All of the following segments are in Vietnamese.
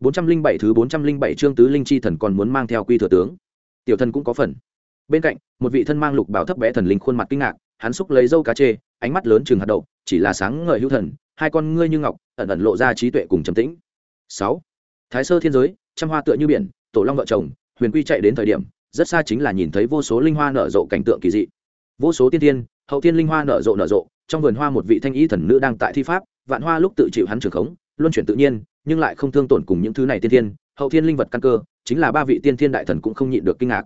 407 thứ 407 chương tứ linh chi thần còn muốn mang theo quy thừa tướng. Tiểu thần cũng có phần. Bên cạnh, một vị thân mang lục bảo thấp bé thần linh khuôn mặt kinh ngạc, hắn xúc lấy dâu cá chê, ánh mắt lớn trừng hạt đậu, chỉ là sáng ngời hữu thần, hai con ngươi như ngọc, ẩn ẩn lộ ra trí tuệ cùng trầm tĩnh. 6. Thái sơ thiên giới, trăm hoa tựa như biển, tổ long vợ chồng, huyền quy chạy đến thời điểm, rất xa chính là nhìn thấy vô số linh hoa nở rộ cảnh tượng kỳ dị. Vô số tiên tiên, hậu tiên linh hoa nở rộ nở rộ, trong vườn hoa một vị thanh ý thần nữ đang tại thi pháp, vạn hoa lúc tự chịu hắn trường khống, luân chuyển tự nhiên, nhưng lại không thương tổn cùng những thứ này tiên thiên, hậu thiên linh vật căn cơ, chính là ba vị tiên thiên đại thần cũng không nhịn được kinh ngạc.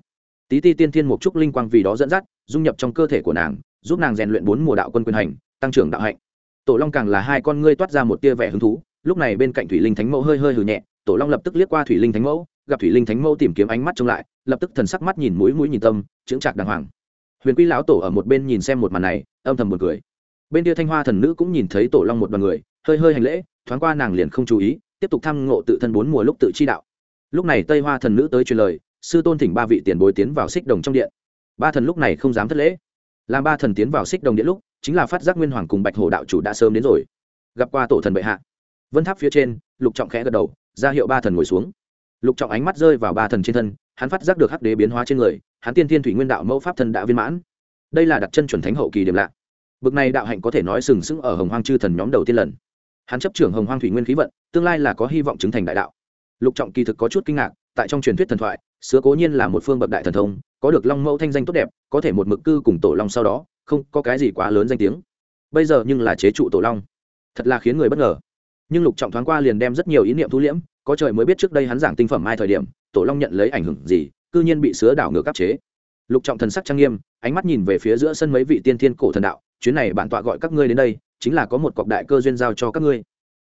Tí ti tiên thiên một chút linh quang vì đó dẫn dắt, dung nhập trong cơ thể của nàng, giúp nàng rèn luyện bốn mùa đạo quân quyền hành, tăng trưởng đạo hạnh. Tổ long càng là hai con ngươi toát ra một tia vẻ hứng thú, lúc này bên cạnh thủy linh thánh mẫu hơi hơi hừ nhẹ, tổ long lập tức liếc qua thủy linh thánh mẫu, gặp thủy linh thánh mẫu tìm kiếm ánh mắt trông lại, lập tức thần sắc mắt nhìn mũi mũi nhìn tâm, chững chạc đàng hoàng. Huyền quy lão tổ ở một bên nhìn xem một màn này, âm thầm buồn cười. Bên kia thanh hoa thần nữ cũng nhìn thấy tổ long một đoàn người, hơi hơi hành lễ, thoáng qua nàng liền không chú ý tiếp tục thăm ngộ tự thân bốn mùa lúc tự chi đạo. Lúc này tây hoa thần nữ tới truyền lời, sư tôn thỉnh ba vị tiền bối tiến vào xích đồng trong điện. Ba thần lúc này không dám thất lễ. Làm ba thần tiến vào xích đồng điện lúc, chính là phát giác nguyên hoàng cùng bạch hồ đạo chủ đã sớm đến rồi. Gặp qua tổ thần bệ hạ. Vân tháp phía trên, lục trọng khẽ gật đầu, ra hiệu ba thần ngồi xuống. Lục trọng ánh mắt rơi vào ba thần trên thân, hắn phát giác được hắc đế biến hóa trên người, hắn tiên thiên thủy nguyên đạo mẫu pháp thần đã viên mãn. Đây là đặt chân chuẩn thánh hậu kỳ điểm lạ. Bực này đạo hạnh có thể nói sừng sững ở hồng hoang chư thần nhóm đầu tiên lần hắn chấp trưởng hồng hoang thủy nguyên khí vận, tương lai là có hy vọng chứng thành đại đạo. Lục trọng kỳ thực có chút kinh ngạc, tại trong truyền thuyết thần thoại sứa cố nhiên là một phương bậc đại thần thông, có được long mẫu thanh danh tốt đẹp, có thể một mực cư cùng tổ long sau đó, không có cái gì quá lớn danh tiếng. Bây giờ nhưng là chế trụ tổ long. Thật là khiến người bất ngờ. Nhưng lục trọng thoáng qua liền đem rất nhiều ý niệm thu liễm, có trời mới biết trước đây hắn giảng tinh phẩm mai thời điểm, tổ long nhận lấy ảnh hưởng gì, cư nhiên bị sứa đảo ngược áp chế. Lục trọng thần sắc trang nghiêm, ánh mắt nhìn về phía giữa sân mấy vị tiên thiên cổ thần đạo, chuyến này bản tọa gọi các ngươi đến đây chính là có một cọc đại cơ duyên giao cho các ngươi.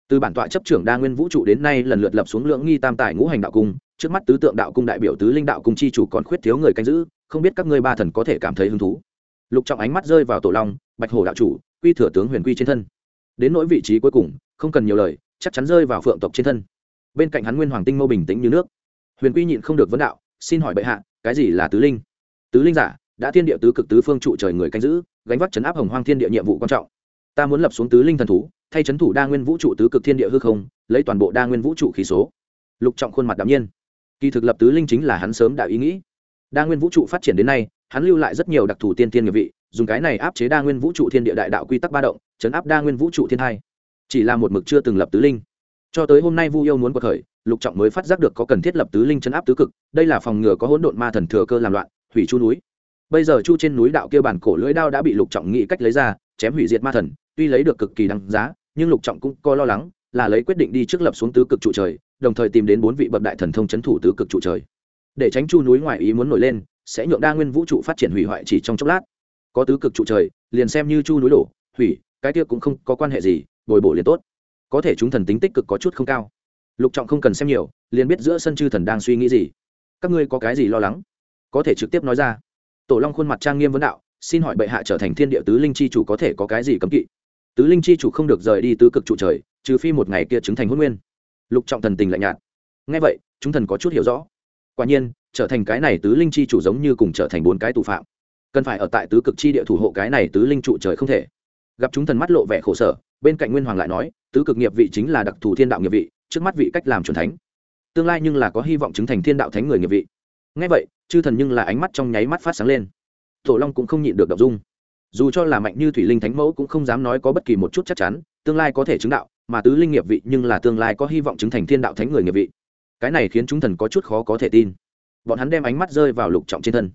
Từ bản tọa chấp trưởng đa nguyên vũ trụ đến nay lần lượt lập xuống lượng nghi tam tài ngũ hành đạo cung, trước mắt tứ tượng đạo cung đại biểu tứ linh đạo cung chi chủ còn khuyết thiếu người canh giữ, không biết các ngươi ba thần có thể cảm thấy hứng thú. Lục trọng ánh mắt rơi vào tổ long, bạch hồ đạo chủ, quy thừa tướng huyền quy trên thân. Đến nỗi vị trí cuối cùng, không cần nhiều lời, chắc chắn rơi vào phượng tộc trên thân. Bên cạnh hắn nguyên hoàng tinh mâu bình tĩnh như nước. Huyền quy nhịn không được vấn đạo, xin hỏi bệ hạ, cái gì là tứ linh? Tứ linh giả, đã thiên địa tứ cực tứ phương trụ trời người canh giữ, gánh vác chấn áp hồng hoang thiên địa nhiệm vụ quan trọng ta muốn lập xuống tứ linh thần thú, thay chấn thủ đa nguyên vũ trụ tứ cực thiên địa hư không, lấy toàn bộ đa nguyên vũ trụ khí số. Lục trọng khuôn mặt đ nhiên. Kỳ thực lập tứ linh chính là hắn sớm đã ý nghĩ. Đa nguyên vũ trụ phát triển đến nay, hắn lưu lại rất nhiều đặc thù tiên tiên nghiệp vị, dùng cái này áp chế đa nguyên vũ trụ thiên địa đại đạo quy tắc ba động, chấn áp đa nguyên vũ trụ thiên hai. Chỉ là một mực chưa từng lập tứ linh. Cho tới hôm nay vu yêu muốn cuộc khởi, lục trọng mới phát giác được có cần thiết lập tứ linh chấn áp tứ cực, đây là phòng ngừa có hỗn độn ma thần thừa cơ làm loạn, hủy chu núi. Bây giờ chu trên núi đạo kia bản cổ lưỡi đao đã bị lục trọng nghĩ cách lấy ra chém hủy diệt ma thần, tuy lấy được cực kỳ đáng giá, nhưng lục trọng cũng có lo lắng, là lấy quyết định đi trước lập xuống tứ cực trụ trời, đồng thời tìm đến bốn vị bậc đại thần thông c h ấ n thủ tứ cực trụ trời. Để tránh chu núi ngoài ý muốn nổi lên, sẽ nhượng đa nguyên vũ trụ phát triển hủy hoại chỉ trong chốc lát. Có tứ cực trụ trời, liền xem như chu núi đổ, hủy, cái kia cũng không có quan hệ gì, bồi bổ liền tốt. Có thể chúng thần tính tích cực có chút không cao. Lục trọng không cần xem nhiều, liền biết giữa sân chư thần đang suy nghĩ gì. Các ngươi có cái gì lo lắng? Có thể trực tiếp nói ra. Tổ long khuôn mặt trang nghiêm vấn đạo xin hỏi bệ hạ trở thành thiên địa tứ linh chi chủ có thể có cái gì cấm kỵ? Tứ linh chi chủ không được rời đi tứ cực trụ trời, trừ phi một ngày kia chứng thành hôn nguyên. Lục trọng thần tình lạnh nhạt. Ngay vậy, chúng thần có chút hiểu rõ. Quả nhiên, trở thành cái này tứ linh chi chủ giống như cùng trở thành bốn cái tù phạm. Cần phải ở tại tứ cực chi địa thủ hộ cái này tứ linh trụ trời không thể. Gặp chúng thần mắt lộ vẻ khổ sở, bên cạnh nguyên hoàng lại nói, tứ cực nghiệp vị chính là đặc thù thiên đạo nghiệp vị, trước mắt vị cách làm chuẩn thánh. Tương lai nhưng là có hy vọng chứng thành thiên đạo thánh người nghiệp vị. Ngay vậy, chư thần nhưng là ánh mắt trong nháy mắt phát sáng lên tổ long cũng không nhịn được đ dung. Dù cho là mạnh như thủy linh thánh mẫu cũng không dám nói có bất kỳ một chút chắc chắn, tương lai có thể chứng đạo, mà tứ linh nghiệp vị nhưng là tương lai có hy vọng chứng thành thiên đạo thánh người nghiệp vị. Cái này khiến chúng thần có chút khó có thể tin. Bọn hắn đem ánh mắt rơi vào lục trọng trên thân.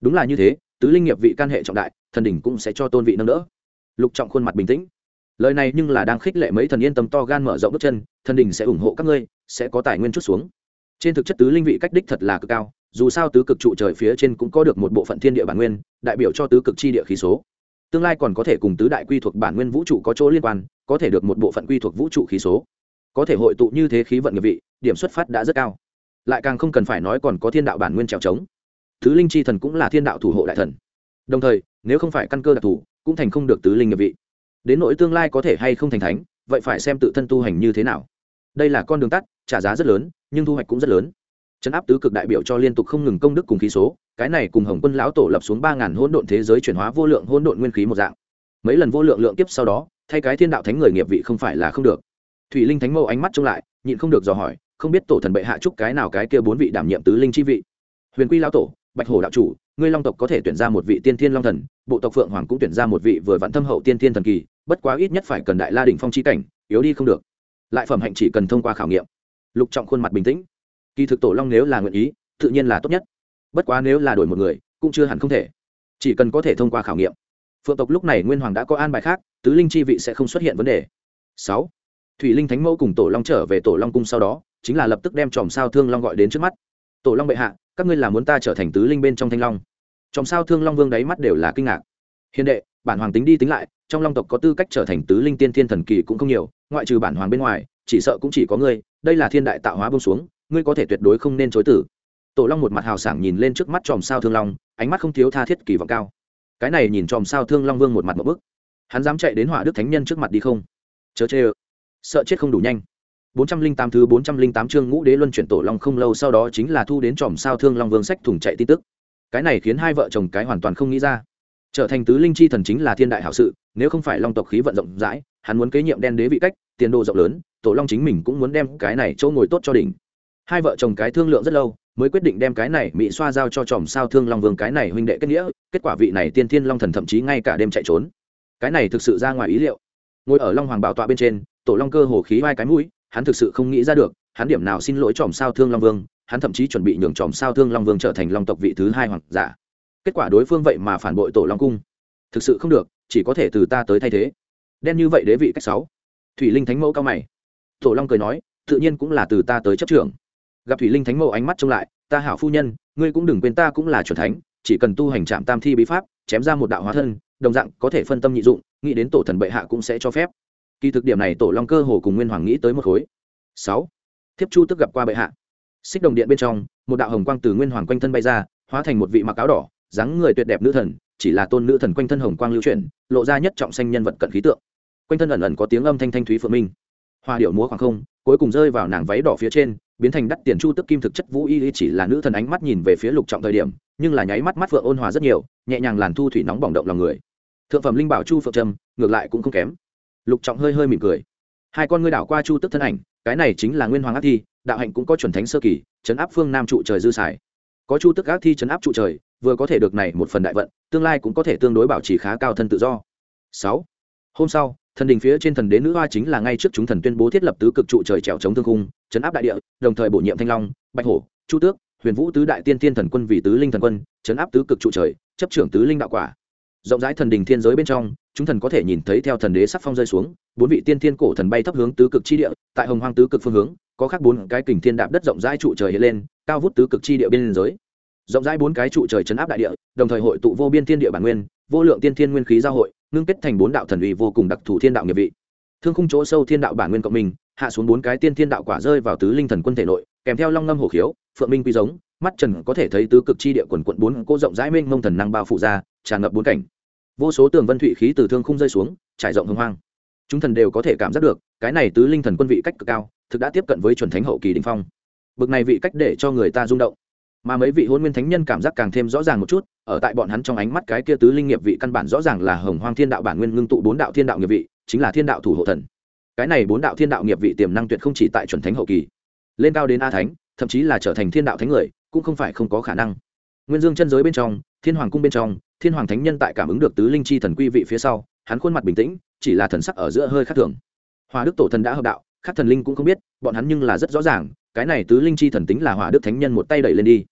Đúng là như thế, tứ linh nghiệp vị can hệ trọng đại, thần đỉnh cũng sẽ cho tôn vị nâng đỡ. Lục trọng khuôn mặt bình tĩnh. Lời này nhưng là đang khích lệ mấy thần yên tâm to gan mở rộng bước chân, thần đỉnh sẽ ủng hộ các ngươi, sẽ có tài nguyên chút xuống. Trên thực chất tứ linh vị cách đích thật là cực cao dù sao tứ cực trụ trời phía trên cũng có được một bộ phận thiên địa bản nguyên, đại biểu cho tứ cực chi địa khí số. Tương lai còn có thể cùng tứ đại quy thuộc bản nguyên vũ trụ có chỗ liên quan, có thể được một bộ phận quy thuộc vũ trụ khí số. Có thể hội tụ như thế khí vận nghiệp vị, điểm xuất phát đã rất cao. Lại càng không cần phải nói còn có thiên đạo bản nguyên trèo trống. Thứ linh chi thần cũng là thiên đạo thủ hộ đại thần. Đồng thời, nếu không phải căn cơ đặc thù, cũng thành không được tứ linh nghiệp vị. Đến nỗi tương lai có thể hay không thành thánh, vậy phải xem tự thân tu hành như thế nào. Đây là con đường tắt, trả giá rất lớn, nhưng thu hoạch cũng rất lớn. Trấn áp tứ cực đại biểu cho liên tục không ngừng công đức cùng khí số, cái này cùng hồng quân lão tổ lập xuống ba ngàn hỗn độn thế giới chuyển hóa vô lượng hỗn độn nguyên khí một dạng. Mấy lần vô lượng lượng kiếp sau đó, thay cái thiên đạo thánh người nghiệp vị không phải là không được. Thủy linh thánh mẫu ánh mắt trông lại, nhịn không được dò hỏi, không biết tổ thần bệ hạ chúc cái nào cái kia bốn vị đảm nhiệm tứ linh chi vị. Huyền quy lão tổ, bạch hổ đạo chủ, ngươi long tộc có thể tuyển ra một vị tiên thiên long thần, bộ tộc phượng hoàng cũng tuyển ra một vị vừa vạn thâm hậu tiên thiên thần kỳ, bất quá ít nhất phải cần đại la đỉnh phong chi cảnh, yếu đi không được. Lại phẩm hạnh chỉ cần thông qua khảo nghiệm. Lục trọng khuôn mặt bình tĩnh kỳ thực tổ long nếu là nguyện ý, tự nhiên là tốt nhất. Bất quá nếu là đổi một người, cũng chưa hẳn không thể. Chỉ cần có thể thông qua khảo nghiệm. Phượng tộc lúc này nguyên hoàng đã có an bài khác, tứ linh chi vị sẽ không xuất hiện vấn đề. Sáu. Thủy linh thánh mẫu cùng tổ long trở về tổ long cung sau đó, chính là lập tức đem chòm sao thương long gọi đến trước mắt. Tổ long bệ hạ, các ngươi là muốn ta trở thành tứ linh bên trong thanh long? Chòm sao thương long vương đáy mắt đều là kinh ngạc. Hiền đệ, bản hoàng tính đi tính lại, trong long tộc có tư cách trở thành tứ linh tiên thiên thần kỳ cũng không nhiều, ngoại trừ bản hoàng bên ngoài, chỉ sợ cũng chỉ có ngươi, đây là thiên đại tạo hóa bông xuống ngươi có thể tuyệt đối không nên chối tử. Tổ long một mặt hào sảng nhìn lên trước mắt chòm sao thương long, ánh mắt không thiếu tha thiết kỳ vọng cao. Cái này nhìn chòm sao thương long vương một mặt một bức. Hắn dám chạy đến hỏa đức thánh nhân trước mặt đi không? Chớ chê ơ. Sợ chết không đủ nhanh. 408 thứ 408 chương ngũ đế luân chuyển tổ long không lâu sau đó chính là thu đến tròm sao thương long vương sách thủng chạy tin tức. Cái này khiến hai vợ chồng cái hoàn toàn không nghĩ ra. Trở thành tứ linh chi thần chính là thiên đại hảo sự, nếu không phải long tộc khí vận rộng rãi, hắn muốn kế nhiệm đen đế vị cách, tiền đồ rộng lớn, tổ long chính mình cũng muốn đem cái này chỗ ngồi tốt cho đỉnh hai vợ chồng cái thương lượng rất lâu, mới quyết định đem cái này mỹ xoa giao cho chòm sao thương long vương cái này huynh đệ kết nghĩa, kết quả vị này tiên thiên long thần thậm chí ngay cả đêm chạy trốn. Cái này thực sự ra ngoài ý liệu. Ngồi ở long hoàng bảo tọa bên trên, tổ long cơ hồ khí vai cái mũi, hắn thực sự không nghĩ ra được, hắn điểm nào xin lỗi chòm sao thương long vương, hắn thậm chí chuẩn bị nhường chòm sao thương long vương trở thành long tộc vị thứ hai hoàng giả. Kết quả đối phương vậy mà phản bội tổ long cung. Thực sự không được, chỉ có thể từ ta tới thay thế. Đen như vậy đế vị cách sáu. Thủy linh thánh mẫu cao mày. Tổ long cười nói, tự nhiên cũng là từ ta tới chấp trưởng gặp thủy linh thánh mẫu ánh mắt trông lại, ta hảo phu nhân, ngươi cũng đừng quên ta cũng là c thánh, chỉ cần tu hành trạm tam thi bí pháp, chém ra một đạo hóa thân, đồng dạng có thể phân tâm nhị dụng, nghĩ đến tổ thần bệ hạ cũng sẽ cho phép. Kỳ thực điểm này tổ long cơ hồ cùng nguyên hoàng nghĩ tới một khối. Sáu. Thiếp chu tức gặp qua bệ hạ. Xích đồng điện bên trong, một đạo hồng quang từ nguyên hoàng quanh thân bay ra, hóa thành một vị mặc áo đỏ, dáng người tuyệt đẹp nữ thần, chỉ là tôn nữ thần quanh thân hồng quang lưu chuyển, lộ ra nhất trọng xanh nhân vật cận khí tượng. Quanh thân ẩn ẩn có tiếng âm thanh thanh thúy phượng minh. Hoa điệu múa khoảng không, cuối cùng rơi vào nàng váy đỏ phía trên biến thành đắt tiền chu tức kim thực chất vũ y chỉ là nữ thần ánh mắt nhìn về phía lục trọng thời điểm, nhưng là nháy mắt mắt vợ ôn hòa rất nhiều, nhẹ nhàng làn thu thủy nóng bỏng động lòng người. Thượng phẩm linh bảo chu phượng trâm, ngược lại cũng không kém. Lục trọng hơi hơi mỉm cười. Hai con ngươi đảo qua chu tức thân ảnh, cái này chính là nguyên hoàng ác thi, đạo hạnh cũng có chuẩn thánh sơ kỳ, chấn áp phương nam trụ trời dư xài. Có chu tức ác thi chấn áp trụ trời, vừa có thể được này một phần đại vận, tương lai cũng có thể tương đối bảo trì khá cao thân tự do. Sáu. Hôm sau thần đình phía trên thần đế nữ hoa chính là ngay trước chúng thần tuyên bố thiết lập tứ cực trụ trời trèo chống thương cung chấn áp đại địa, đồng thời bổ nhiệm thanh long, bạch hổ, chu tước, huyền vũ tứ đại tiên tiên thần quân vì tứ linh thần quân, chấn áp tứ cực trụ trời, chấp trưởng tứ linh đạo quả. Rộng rãi thần đình thiên giới bên trong, chúng thần có thể nhìn thấy theo thần đế sắc phong rơi xuống, bốn vị tiên thiên cổ thần bay thấp hướng tứ cực chi địa, tại hồng hoang tứ cực phương hướng, có khác bốn cái kình thiên đạp đất rộng rãi trụ trời hiện lên, cao vút tứ cực chi địa bên giới. Rộng rãi bốn cái trụ trời chấn áp đại địa, đồng thời hội tụ vô biên thiên địa bản nguyên vô lượng tiên thiên nguyên khí giao hội, ngưng kết thành bốn đạo thần uy vô cùng đặc thù thiên đạo nghiệp vị. Thương khung chỗ sâu thiên đạo bản nguyên cộng minh, hạ xuống bốn cái tiên thiên đạo quả rơi vào tứ linh thần quân thể nội, kèm theo long ngâm hổ khiếu, phượng minh quy giống, mắt trần có thể thấy tứ cực chi địa quần quận bốn cô rộng rãi mênh mông thần năng bao phủ ra, tràn ngập bốn cảnh. Vô số tường vân thụy khí từ thương khung rơi xuống, trải rộng hưng hoang. Chúng thần đều có thể cảm giác được, cái này tứ linh thần quân vị cách cực cao, thực đã tiếp cận với chuẩn thánh hậu kỳ đình phong. Bực này vị cách để cho người ta rung động mà mấy vị hôn nguyên thánh nhân cảm giác càng thêm rõ ràng một chút, ở tại bọn hắn trong ánh mắt cái kia tứ linh nghiệp vị căn bản rõ ràng là hồng hoang thiên đạo bản nguyên ngưng tụ bốn đạo thiên đạo nghiệp vị, chính là thiên đạo thủ hộ thần. Cái này bốn đạo thiên đạo nghiệp vị tiềm năng tuyệt không chỉ tại chuẩn thánh hậu kỳ. Lên cao đến a thánh, thậm chí là trở thành thiên đạo thánh người, cũng không phải không có khả năng. Nguyên dương chân giới bên trong, thiên hoàng cung bên trong, thiên hoàng thánh nhân tại cảm ứng được tứ linh chi thần quy vị phía sau, hắn khuôn mặt bình tĩnh, chỉ là thần sắc ở giữa hơi khác thường. Hòa đức tổ thần đã hợp đạo, khác thần linh cũng không biết, bọn hắn nhưng là rất rõ ràng, cái này tứ linh chi thần tính là hỏa đức thánh nhân một tay đẩy lên đi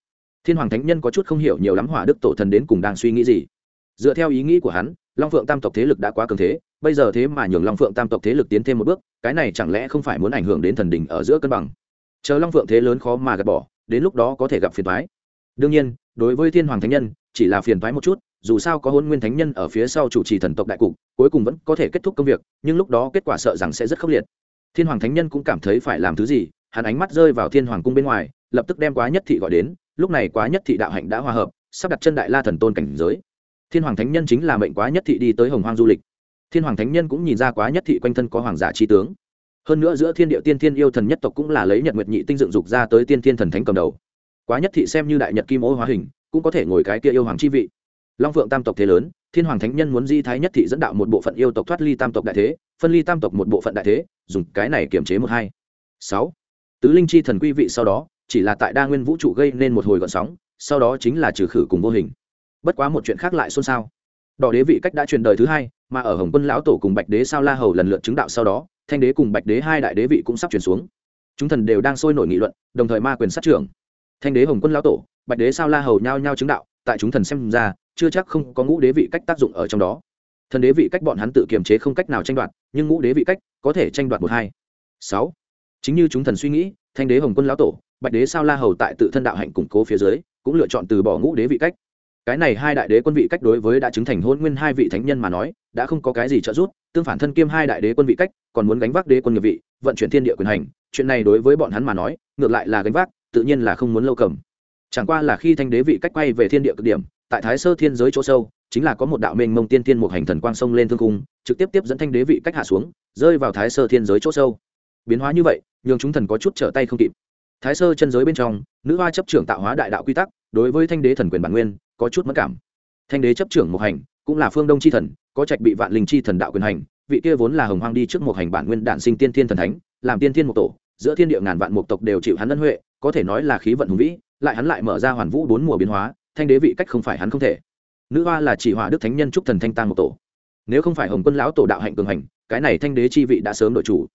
thiên hoàng thánh nhân có chút không hiểu nhiều lắm hỏa đức tổ thần đến cùng đang suy nghĩ gì. Dựa theo ý nghĩ của hắn, long phượng tam tộc thế lực đã quá cường thế, bây giờ thế mà nhường long phượng tam tộc thế lực tiến thêm một bước, cái này chẳng lẽ không phải muốn ảnh hưởng đến thần đình ở giữa cân bằng? Chờ long phượng thế lớn khó mà gạt bỏ, đến lúc đó có thể gặp phiền thoái đương nhiên, đối với thiên hoàng thánh nhân, chỉ là phiền thoái một chút, dù sao có hôn nguyên thánh nhân ở phía sau chủ trì thần tộc đại cục, cuối cùng vẫn có thể kết thúc công việc, nhưng lúc đó kết quả sợ rằng sẽ rất khốc liệt. Thiên hoàng thánh nhân cũng cảm thấy phải làm thứ gì, hắn ánh mắt rơi vào thiên hoàng cung bên ngoài, lập tức đem quá nhất thị gọi đến lúc này quá nhất thị đạo hạnh đã hòa hợp, sắp đặt chân đại la thần tôn cảnh giới. Thiên hoàng thánh nhân chính là mệnh quá nhất thị đi tới hồng hoang du lịch. Thiên hoàng thánh nhân cũng nhìn ra quá nhất thị quanh thân có hoàng giả tri tướng. Hơn nữa giữa thiên địa tiên thiên yêu thần nhất tộc cũng là lấy nhật nguyệt nhị tinh dựng dục ra tới tiên thiên thần thánh cầm đầu. Quá nhất thị xem như đại nhật kim ô hóa hình, cũng có thể ngồi cái kia yêu hoàng chi vị. Long phượng tam tộc thế lớn, thiên hoàng thánh nhân muốn di thái nhất thị dẫn đạo một bộ phận yêu tộc thoát ly tam tộc đại thế, phân ly tam tộc một bộ phận đại thế, dùng cái này kiềm chế một hai. Sáu. Tứ linh chi thần quy vị sau đó chỉ là tại đa nguyên vũ trụ gây nên một hồi gọn sóng, sau đó chính là trừ khử cùng vô hình. Bất quá một chuyện khác lại xôn xao. Đỏ đế vị cách đã truyền đời thứ hai, mà ở hồng quân lão tổ cùng bạch đế sao la hầu lần lượt chứng đạo sau đó, thanh đế cùng bạch đế hai đại đế vị cũng sắp chuyển xuống. Chúng thần đều đang sôi nổi nghị luận, đồng thời ma quyền sát trưởng. Thanh đế hồng quân lão tổ, bạch đế sao la hầu nhao nhao chứng đạo, tại chúng thần xem ra, chưa chắc không có ngũ đế vị cách tác dụng ở trong đó. Thần đế vị cách bọn hắn tự kiềm chế không cách nào tranh đoạt, nhưng ngũ đế vị cách có thể tranh đoạt một hai. Sáu. Chính như chúng thần suy nghĩ, thanh đế hồng quân lão tổ bạch đế sao la hầu tại tự thân đạo hạnh củng cố phía dưới, cũng lựa chọn từ bỏ ngũ đế vị cách. Cái này hai đại đế quân vị cách đối với đã chứng thành hôn nguyên hai vị thánh nhân mà nói, đã không có cái gì trợ giúp, tương phản thân kiêm hai đại đế quân vị cách, còn muốn gánh vác đế quân nghiệp vị, vận chuyển thiên địa quyền hành. Chuyện này đối với bọn hắn mà nói, ngược lại là gánh vác, tự nhiên là không muốn lâu cầm. Chẳng qua là khi thanh đế vị cách quay về thiên địa cực điểm, tại thái sơ thiên giới chỗ sâu, chính là có một đạo mênh mông tiên thiên một hành thần quang sông lên thương cung trực tiếp tiếp dẫn thanh đế vị cách hạ xuống, rơi vào thái sơ thiên giới chỗ sâu. Biến hóa như vậy, nhường chúng thần có chút trở tay không kịp thái sơ chân giới bên trong, nữ hoa chấp trưởng tạo hóa đại đạo quy tắc, đối với thanh đế thần quyền bản nguyên, có chút mất cảm. Thanh đế chấp trưởng một hành, cũng là phương đông c h i thần, có trạch bị vạn linh c h i thần đạo quyền hành, vị kia vốn là hồng hoang đi trước một hành bản nguyên đạn sinh tiên thiên thần thánh, làm tiên thiên một tổ, giữa thiên địa ngàn vạn một tộc đều chịu hắn ân huệ, có thể nói là khí vận hùng vĩ, lại hắn lại mở ra hoàn vũ bốn mùa biến hóa, thanh đế vị cách không phải hắn không thể. Nữ hoa là chỉ hỏa đức thánh nhân trúc thần thanh tang một tổ. Nếu không phải hồng quân lão tổ đạo hạnh cường hành, cái này thanh đế chi vị đã sớm đội chủ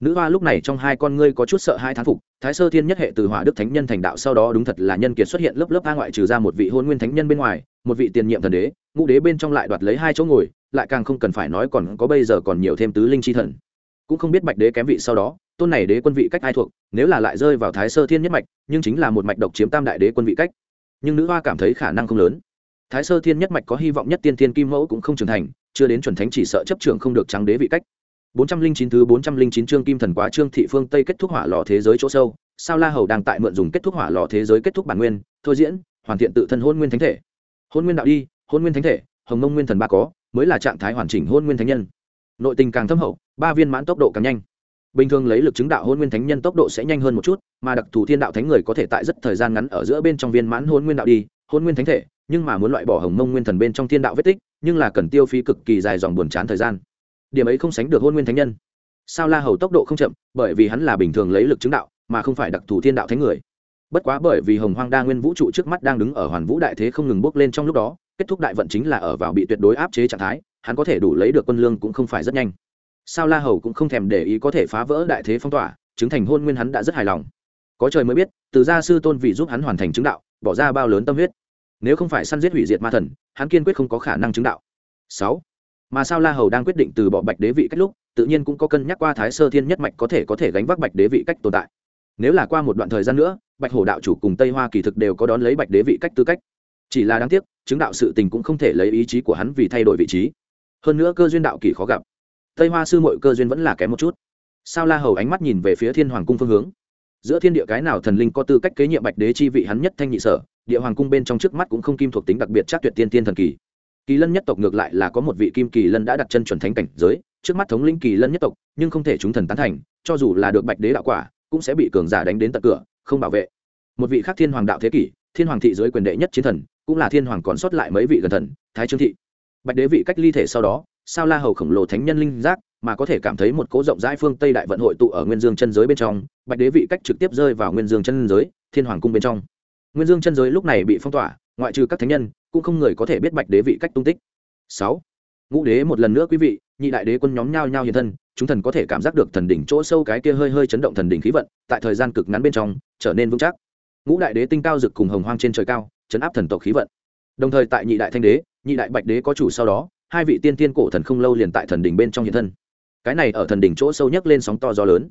nữ hoa lúc này trong hai con ngươi có chút sợ hai thán phục, thái sơ thiên nhất hệ từ hỏa đức thánh nhân thành đạo sau đó đúng thật là nhân kiệt xuất hiện lớp lớp a ngoại trừ ra một vị hôn nguyên thánh nhân bên ngoài, một vị tiền nhiệm thần đế, ngũ đế bên trong lại đoạt lấy hai chỗ ngồi, lại càng không cần phải nói còn có bây giờ còn nhiều thêm tứ linh chi thần. Cũng không biết bạch đế kém vị sau đó, tôn này đế quân vị cách ai thuộc, nếu là lại rơi vào thái sơ thiên nhất mạch, nhưng chính là một mạch độc chiếm tam đại đế quân vị cách. Nhưng nữ hoa cảm thấy khả năng không lớn. Thái sơ thiên nhất mạch có hy vọng nhất tiên thiên kim mẫu cũng không trưởng thành, chưa đến chuẩn thánh chỉ sợ chấp trường không được trắng đế vị cách bốn trăm linh chín thứ bốn trăm linh chín chương kim thần quá trương thị phương tây kết thúc hỏa lò thế giới chỗ sâu, sao la hầu đang tại mượn dùng kết thúc hỏa lò thế giới kết thúc bản nguyên, thôi diễn, hoàn thiện tự thân hôn nguyên thánh thể. Hôn nguyên đạo đi, hôn nguyên thánh thể, hồng mông nguyên thần ba có, mới là trạng thái hoàn chỉnh hôn nguyên thánh nhân. Nội tình càng thâm hậu, ba viên mãn tốc độ càng nhanh. Bình thường lấy lực chứng đạo hôn nguyên thánh nhân tốc độ sẽ nhanh hơn một chút, mà đặc thù thiên đạo thánh người có thể tại rất thời gian ngắn ở giữa bên trong viên mãn hôn nguyên đạo đi, hôn nguyên thánh thể, nhưng mà muốn loại bỏ hồng mông nguyên thần bên trong thiên đạo vết tích, nhưng là cần tiêu phí cực kỳ dài dòng buồn chán thời gian điểm ấy không sánh được hôn nguyên thánh nhân. Sao la hầu tốc độ không chậm, bởi vì hắn là bình thường lấy lực chứng đạo, mà không phải đặc thù thiên đạo thánh người. Bất quá bởi vì hồng hoang đa nguyên vũ trụ trước mắt đang đứng ở hoàn vũ đại thế không ngừng bước lên trong lúc đó, kết thúc đại vận chính là ở vào bị tuyệt đối áp chế trạng thái, hắn có thể đủ lấy được quân lương cũng không phải rất nhanh. Sao la hầu cũng không thèm để ý có thể phá vỡ đại thế phong tỏa, chứng thành hôn nguyên hắn đã rất hài lòng. Có trời mới biết, từ gia sư tôn vị giúp hắn hoàn thành chứng đạo, bỏ ra bao lớn tâm huyết. Nếu không phải săn giết hủy diệt ma thần, hắn kiên quyết không có khả năng chứng đạo. Sáu mà sao la hầu đang quyết định từ bỏ bạch đế vị cách lúc, tự nhiên cũng có cân nhắc qua thái sơ thiên nhất mạch có thể có thể gánh vác bạch đế vị cách tồn tại. Nếu là qua một đoạn thời gian nữa, bạch hổ đạo chủ cùng tây hoa kỳ thực đều có đón lấy bạch đế vị cách tư cách. Chỉ là đáng tiếc, chứng đạo sự tình cũng không thể lấy ý chí của hắn vì thay đổi vị trí. Hơn nữa cơ duyên đạo kỳ khó gặp. Tây hoa sư mội cơ duyên vẫn là kém một chút. Sao la hầu ánh mắt nhìn về phía thiên hoàng cung phương hướng? Giữa thiên địa cái nào thần linh có tư cách kế nhiệm bạch đế chi vị hắn nhất thanh nhị sở, địa hoàng cung bên trong trước mắt cũng không kim thuộc tính đặc biệt chắc tuyệt tiên tiên thần kỳ kỳ lân nhất tộc ngược lại là có một vị kim kỳ lân đã đặt chân chuẩn thánh cảnh giới, trước mắt thống lĩnh kỳ lân nhất tộc, nhưng không thể chúng thần tán thành, cho dù là được bạch đế đạo quả, cũng sẽ bị cường giả đánh đến tận cửa, không bảo vệ. Một vị khác thiên hoàng đạo thế kỷ, thiên hoàng thị giới quyền đệ nhất chiến thần, cũng là thiên hoàng còn sót lại mấy vị gần thần, thái trương thị. Bạch đế vị cách ly thể sau đó, sao la hầu khổng lồ thánh nhân linh giác, mà có thể cảm thấy một cố rộng rãi phương tây đại vận hội tụ ở nguyên dương chân giới bên trong, bạch đế vị cách trực tiếp rơi vào nguyên dương chân giới, thiên hoàng cung bên trong. Nguyên dương chân giới lúc này bị phong tỏa, ngoại trừ các thánh nhân cũng không người có thể biết bạch đế vị cách tung tích. Sáu, ngũ đế một lần nữa quý vị, nhị đại đế quân nhóm nhao nhao hiện thân, chúng thần có thể cảm giác được thần đỉnh chỗ sâu cái kia hơi hơi chấn động thần đỉnh khí vận, tại thời gian cực ngắn bên trong, trở nên vững chắc. Ngũ đại đế tinh cao rực cùng hồng hoang trên trời cao, chấn áp thần tộc khí vận. Đồng thời tại nhị đại thanh đế, nhị đại bạch đế có chủ sau đó, hai vị tiên tiên cổ thần không lâu liền tại thần đỉnh bên trong hiện thân. Cái này ở thần đỉnh chỗ sâu nhất lên sóng to gió lớn.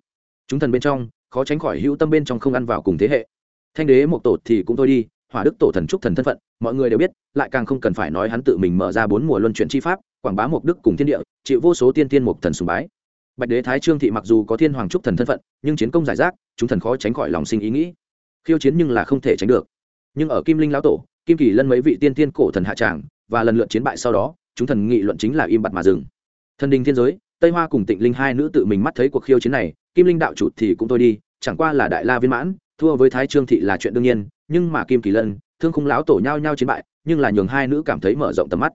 Chúng thần bên trong, khó tránh khỏi hữu tâm bên trong không ăn vào cùng thế hệ. Thanh đế một tổ thì cũng thôi đi, hỏa đức tổ thần trúc thần thân phận mọi người đều biết, lại càng không cần phải nói hắn tự mình mở ra bốn mùa luân chuyển chi pháp, quảng bá mục đức cùng thiên địa, chịu vô số tiên tiên mục thần sùng bái. Bạch đế thái trương thị mặc dù có thiên hoàng trúc thần thân phận, nhưng chiến công giải rác, chúng thần khó tránh khỏi lòng sinh ý nghĩ. Khiêu chiến nhưng là không thể tránh được. Nhưng ở kim linh lão tổ, kim kỳ lân mấy vị tiên tiên cổ thần hạ tràng, và lần lượt chiến bại sau đó, chúng thần nghị luận chính là im bặt mà dừng. Thần đình thiên giới, tây hoa cùng tịnh linh hai nữ tự mình mắt thấy cuộc khiêu chiến này, kim linh đạo chủ thì cũng thôi đi, chẳng qua là đại la viên mãn, thua với thái trương thị là chuyện đương nhiên, nhưng mà kim kỳ lân thương khung lão tổ nhau nhau chiến bại, nhưng là nhường hai nữ cảm thấy mở rộng tầm mắt.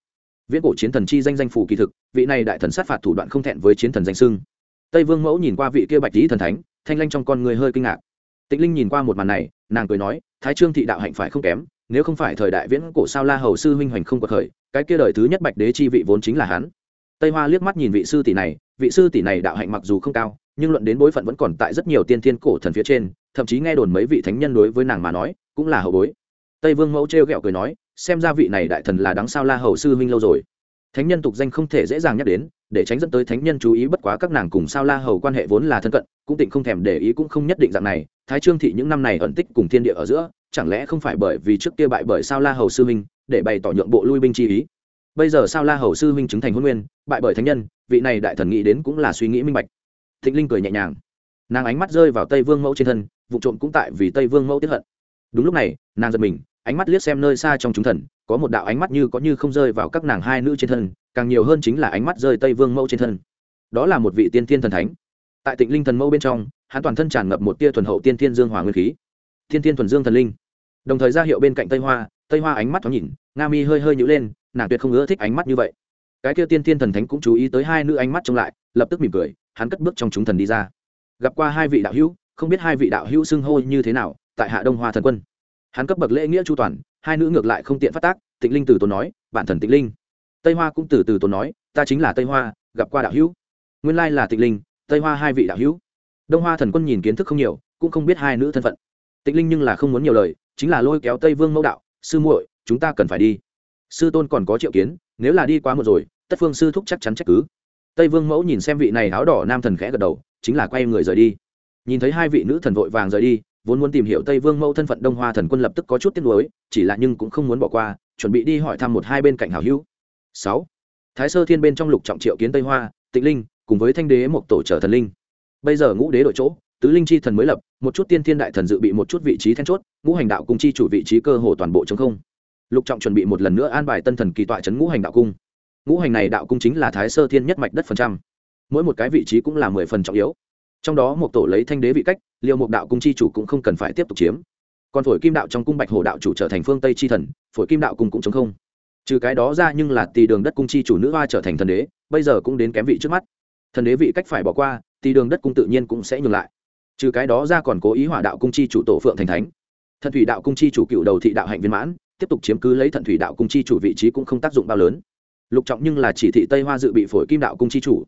Viễn cổ chiến thần chi danh danh phủ kỳ thực, vị này đại thần sát phạt thủ đoạn không thẹn với chiến thần danh sưng tây vương mẫu nhìn qua vị kia bạch lý thần thánh, thanh lanh trong con người hơi kinh ngạc. Tịnh linh nhìn qua một màn này, nàng cười nói, thái trương thị đạo hạnh phải không kém, nếu không phải thời đại viễn cổ sao la hầu sư huynh hoành không có khởi, cái kia đời thứ nhất bạch đế chi vị vốn chính là hắn. Tây hoa liếc mắt nhìn vị sư tỷ này, vị sư tỷ này đạo hạnh mặc dù không cao, nhưng luận đến bối phận vẫn còn tại rất nhiều tiên thiên cổ thần phía trên, thậm chí nghe đồn mấy vị thánh nhân đối với nàng mà nói, cũng là hậu bối tây vương mẫu trêu ghẹo cười nói, xem ra vị này đại thần là đáng sao la hầu sư huynh lâu rồi. Thánh nhân tục danh không thể dễ dàng nhắc đến, để tránh dẫn tới thánh nhân chú ý bất quá các nàng cùng sao la hầu quan hệ vốn là thân cận, cũng tịnh không thèm để ý cũng không nhất định dạng này. Thái trương thị những năm này ẩn tích cùng thiên địa ở giữa, chẳng lẽ không phải bởi vì trước kia bại bởi sao la hầu sư huynh để bày tỏ nhượng bộ lui binh chi ý? Bây giờ sao la hầu sư huynh chứng thành huân nguyên, bại bởi thánh nhân, vị này đại thần nghĩ đến cũng là suy nghĩ minh bạch. Thịnh linh cười nhẹ nhàng. Nàng ánh mắt rơi vào tây vương mẫu trên thân, vụ trộm cũng tại vì tây vương mẫu tiếp hận. Đúng lúc này, nàng giật mình ánh mắt liếc xem nơi xa trong chúng thần, có một đạo ánh mắt như có như không rơi vào các nàng hai nữ trên thân, càng nhiều hơn chính là ánh mắt rơi tây vương mẫu trên thân. Đó là một vị tiên tiên thần thánh. Tại tịnh linh thần mẫu bên trong, hắn toàn thân tràn ngập một tia thuần hậu tiên tiên dương hòa nguyên khí. Tiên tiên thuần dương thần linh. Đồng thời ra hiệu bên cạnh tây hoa tây hoa ánh mắt thoáng nhìn, nga mi hơi hơi nhữ lên, nàng tuyệt không ưa thích ánh mắt như vậy. Cái kia tiên tiên thần thánh cũng chú ý tới hai nữ ánh mắt trông lại, lập tức mỉm cười, hắn cất bước trong chúng thần đi ra. Gặp qua hai vị đạo hữu, không biết hai vị đạo hữu xưng hô như thế nào, tại hạ đông hoa thần quân hắn cấp bậc lễ nghĩa chu toàn, hai nữ ngược lại không tiện phát tác, tịnh linh từ tốn nói, bản thần tịnh linh. Tây hoa cũng từ từ tốn nói, ta chính là tây hoa, gặp qua đạo hữu. Nguyên lai là tịnh linh, tây hoa hai vị đạo hữu. Đông hoa thần quân nhìn kiến thức không nhiều, cũng không biết hai nữ thân phận. Tịnh linh nhưng là không muốn nhiều lời, chính là lôi kéo tây vương mẫu đạo, sư muội, chúng ta cần phải đi. Sư tôn còn có triệu kiến, nếu là đi quá một rồi, tất phương sư thúc chắc chắn trách cứ. Tây vương mẫu nhìn xem vị này áo đỏ nam thần khẽ gật đầu, chính là quay người rời đi. Nhìn thấy hai vị nữ thần vội vàng rời đi vốn muốn tìm hiểu tây vương mẫu thân phận đông hoa thần quân lập tức có chút tiếc nuối, chỉ là nhưng cũng không muốn bỏ qua, chuẩn bị đi hỏi thăm một hai bên cạnh hảo hữu. Sáu. Thái sơ thiên bên trong lục trọng triệu kiến tây hoa, tịnh linh, cùng với thanh đế một tổ trở thần linh. Bây giờ ngũ đế đổi chỗ, tứ linh chi thần mới lập, một chút tiên thiên đại thần dự bị một chút vị trí then chốt, ngũ hành đạo cung chi chủ vị trí cơ hồ toàn bộ chống không. Lục trọng chuẩn bị một lần nữa an bài tân thần kỳ tọa trấn ngũ hành đạo cung. Ngũ hành này đạo cung chính là thái sơ thiên nhất mạch đất phần trăm. Mỗi một cái vị trí cũng là mười phần trọng yếu trong đó một tổ lấy thanh đế vị cách liệu một đạo cung chi chủ cũng không cần phải tiếp tục chiếm. Còn phổi kim đạo trong cung bạch hồ đạo chủ trở thành phương tây chi thần, phổi kim đạo cung cũng chống không. Trừ cái đó ra nhưng là tì đường đất cung chi chủ nữ hoa trở thành thần đế, bây giờ cũng đến kém vị trước mắt. Thần đế vị cách phải bỏ qua tì đường đất cung tự nhiên cũng sẽ nhường lại. Trừ cái đó ra còn cố ý hỏa đạo cung chi chủ tổ phượng thành thánh. Thần thủy đạo cung chi chủ cựu đầu thị đạo hạnh viên mãn, tiếp tục chiếm cứ lấy thần thủy đạo cung chi chủ vị trí cũng không tác dụng bao lớn. Lục trọng nhưng là chỉ thị tây hoa dự bị phổi kim đạo cung chi chủ.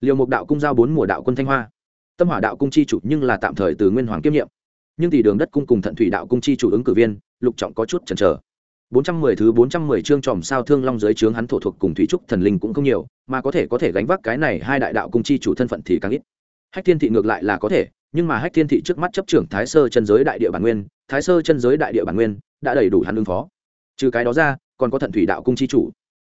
Liều mục đạo cung giao bốn mùa đạo quân thanh hoa tâm hỏa đạo cung chi chủ nhưng là tạm thời từ nguyên hoàng kiêm nhiệm. Nhưng thì đường đất cung cùng thận thủy đạo cung chi chủ ứng cử viên, lục trọng có chút chần chờ. Bốn trăm mười thứ bốn trăm mười chương tròm sao thương long dưới trướng hắn thổ thuộc cùng thủy trúc thần linh cũng không nhiều, mà có thể có thể gánh vác cái này hai đại đạo cung chi chủ thân phận thì càng ít. Hách thiên thị ngược lại là có thể, nhưng mà hách thiên thị trước mắt chấp trưởng thái sơ chân giới đại địa bản nguyên, thái sơ chân giới đại địa bản nguyên đã đầy đủ hắn ứng phó. Trừ cái đó ra, còn có thận thủy đạo cung chi chủ.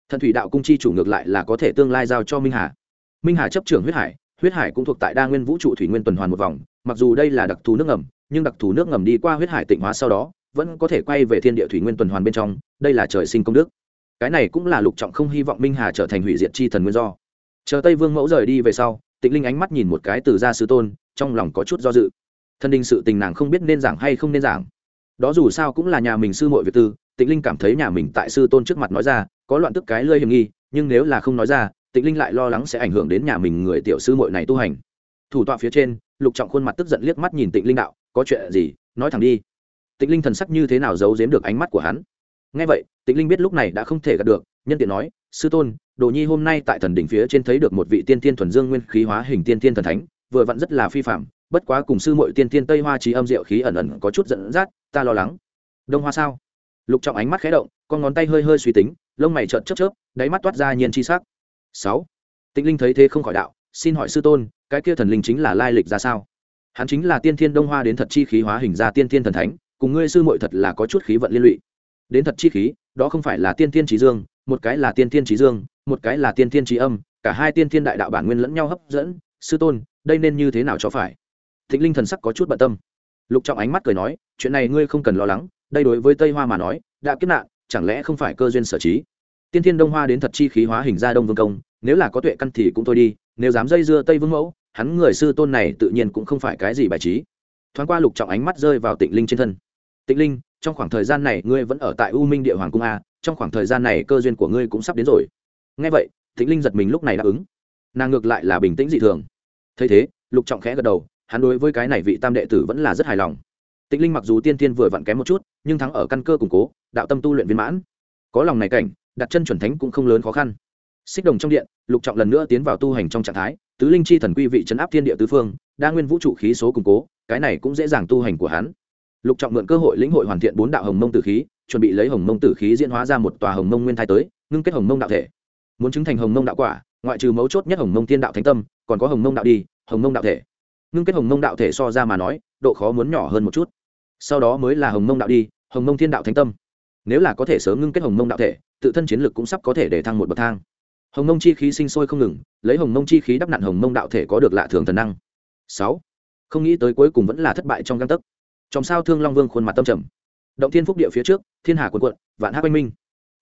Thận thủy đạo cung chi chủ ngược lại là có thể tương lai giao cho minh hà. Minh hà chấp trưởng huyết hải huyết hải cũng thuộc tại đa nguyên vũ trụ thủy nguyên tuần hoàn một vòng, mặc dù đây là đặc thù nước ngầm, nhưng đặc thù nước ngầm đi qua huyết hải tịnh hóa sau đó, vẫn có thể quay về thiên địa thủy nguyên tuần hoàn bên trong, đây là trời sinh công đức. Cái này cũng là lục trọng không hy vọng minh hà trở thành hủy diệt chi thần nguyên do. Chờ tây vương mẫu rời đi về sau, tịnh linh ánh mắt nhìn một cái từ gia sư tôn, trong lòng có chút do dự. Thân đình sự tình nàng không biết nên giảng hay không nên giảng. Đó dù sao cũng là nhà mình sư muội việt tư, tịnh linh cảm thấy nhà mình tại sư tôn trước mặt nói ra, có loạn tức cái lơi hiểm nghi, nhưng nếu là không nói ra tịnh linh lại lo lắng sẽ ảnh hưởng đến nhà mình người tiểu sư muội này tu hành. Thủ tọa phía trên, lục trọng khuôn mặt tức giận liếc mắt nhìn tịnh linh đạo, có chuyện gì? Nói thẳng đi. Tịnh linh thần sắc như thế nào giấu giếm được ánh mắt của hắn? Ngay vậy, tịnh linh biết lúc này đã không thể gặp được, nhân tiện nói, sư tôn, đồ nhi hôm nay tại thần đỉnh phía trên thấy được một vị tiên tiên thuần dương nguyên khí hóa hình tiên tiên thần thánh, vừa vặn rất là phi phạm bất quá cùng sư muội tiên tiên tây hoa trí âm diệu khí ẩn ẩn có chút giận dắt, ta lo lắng. Đông hoa sao? Lục trọng ánh mắt khé động, con ngón tay hơi hơi suy tính, lông mày trợn chớp chớp, đáy mắt toát ra nhiên chi sắc sáu. Tịnh linh thấy thế không khỏi đạo, xin hỏi sư tôn, cái kia thần linh chính là lai lịch ra sao? Hắn chính là tiên thiên đông hoa đến thật chi khí hóa hình ra tiên thiên thần thánh, cùng ngươi sư muội thật là có chút khí vận liên lụy. Đến thật chi khí, đó không phải là tiên thiên trí dương, một cái là tiên thiên trí dương, một cái là tiên thiên trí âm, cả hai tiên thiên đại đạo bản nguyên lẫn nhau hấp dẫn. Sư tôn, đây nên như thế nào cho phải? Thịnh linh thần sắc có chút bận tâm. Lục trọng ánh mắt cười nói, chuyện này ngươi không cần lo lắng, đây đối với tây hoa mà nói, đã kiếp nạn, chẳng lẽ không phải cơ duyên sở trí? Tiên thiên đông hoa đến thật chi khí hóa hình ra đông vương công, nếu là có tuệ căn thì cũng thôi đi, nếu dám dây dưa tây vương mẫu, hắn người sư tôn này tự nhiên cũng không phải cái gì bài trí. Thoáng qua lục trọng ánh mắt rơi vào tịnh linh trên thân. Tịnh linh, trong khoảng thời gian này ngươi vẫn ở tại u minh địa hoàng cung a, trong khoảng thời gian này cơ duyên của ngươi cũng sắp đến rồi. Ngay vậy, tịnh linh giật mình lúc này đáp ứng. Nàng ngược lại là bình tĩnh dị thường. Thấy thế, lục trọng khẽ gật đầu, hắn đối với cái này vị tam đệ tử vẫn là rất hài lòng. Tịnh linh mặc dù tiên tiên vừa vặn kém một chút, nhưng thắng ở căn cơ củng cố, đạo tâm tu luyện viên mãn. Có lòng này cảnh đặt chân chuẩn thánh cũng không lớn khó khăn xích đồng trong điện lục trọng lần nữa tiến vào tu hành trong trạng thái tứ linh chi thần quy vị chấn áp thiên địa tứ phương đa nguyên vũ trụ khí số củng cố cái này cũng dễ dàng tu hành của hắn lục trọng mượn cơ hội lĩnh hội hoàn thiện bốn đạo hồng mông tử khí chuẩn bị lấy hồng mông tử khí diễn hóa ra một tòa hồng mông nguyên thai tới ngưng kết hồng mông đạo thể muốn chứng thành hồng mông đạo quả ngoại trừ mấu chốt nhất hồng mông thiên đạo thánh tâm còn có hồng mông đạo đi hồng mông đạo thể ngưng kết hồng mông đạo thể so ra mà nói độ khó muốn nhỏ hơn một chút sau đó mới là hồng mông đạo đi hồng mông thiên đạo thánh tâm nếu là có thể sớm ngưng kết hồng mông đạo thể, tự thân chiến lực cũng sắp có thể để thăng một bậc thang. Hồng mông chi khí sinh sôi không ngừng, lấy hồng mông chi khí đắp nặn hồng mông đạo thể có được lạ thường thần năng. Sáu, không nghĩ tới cuối cùng vẫn là thất bại trong găng tấc. Trong sao thương long vương khuôn mặt tâm trầm. Động thiên phúc địa phía trước, thiên hà quần quận, vạn hát oanh minh.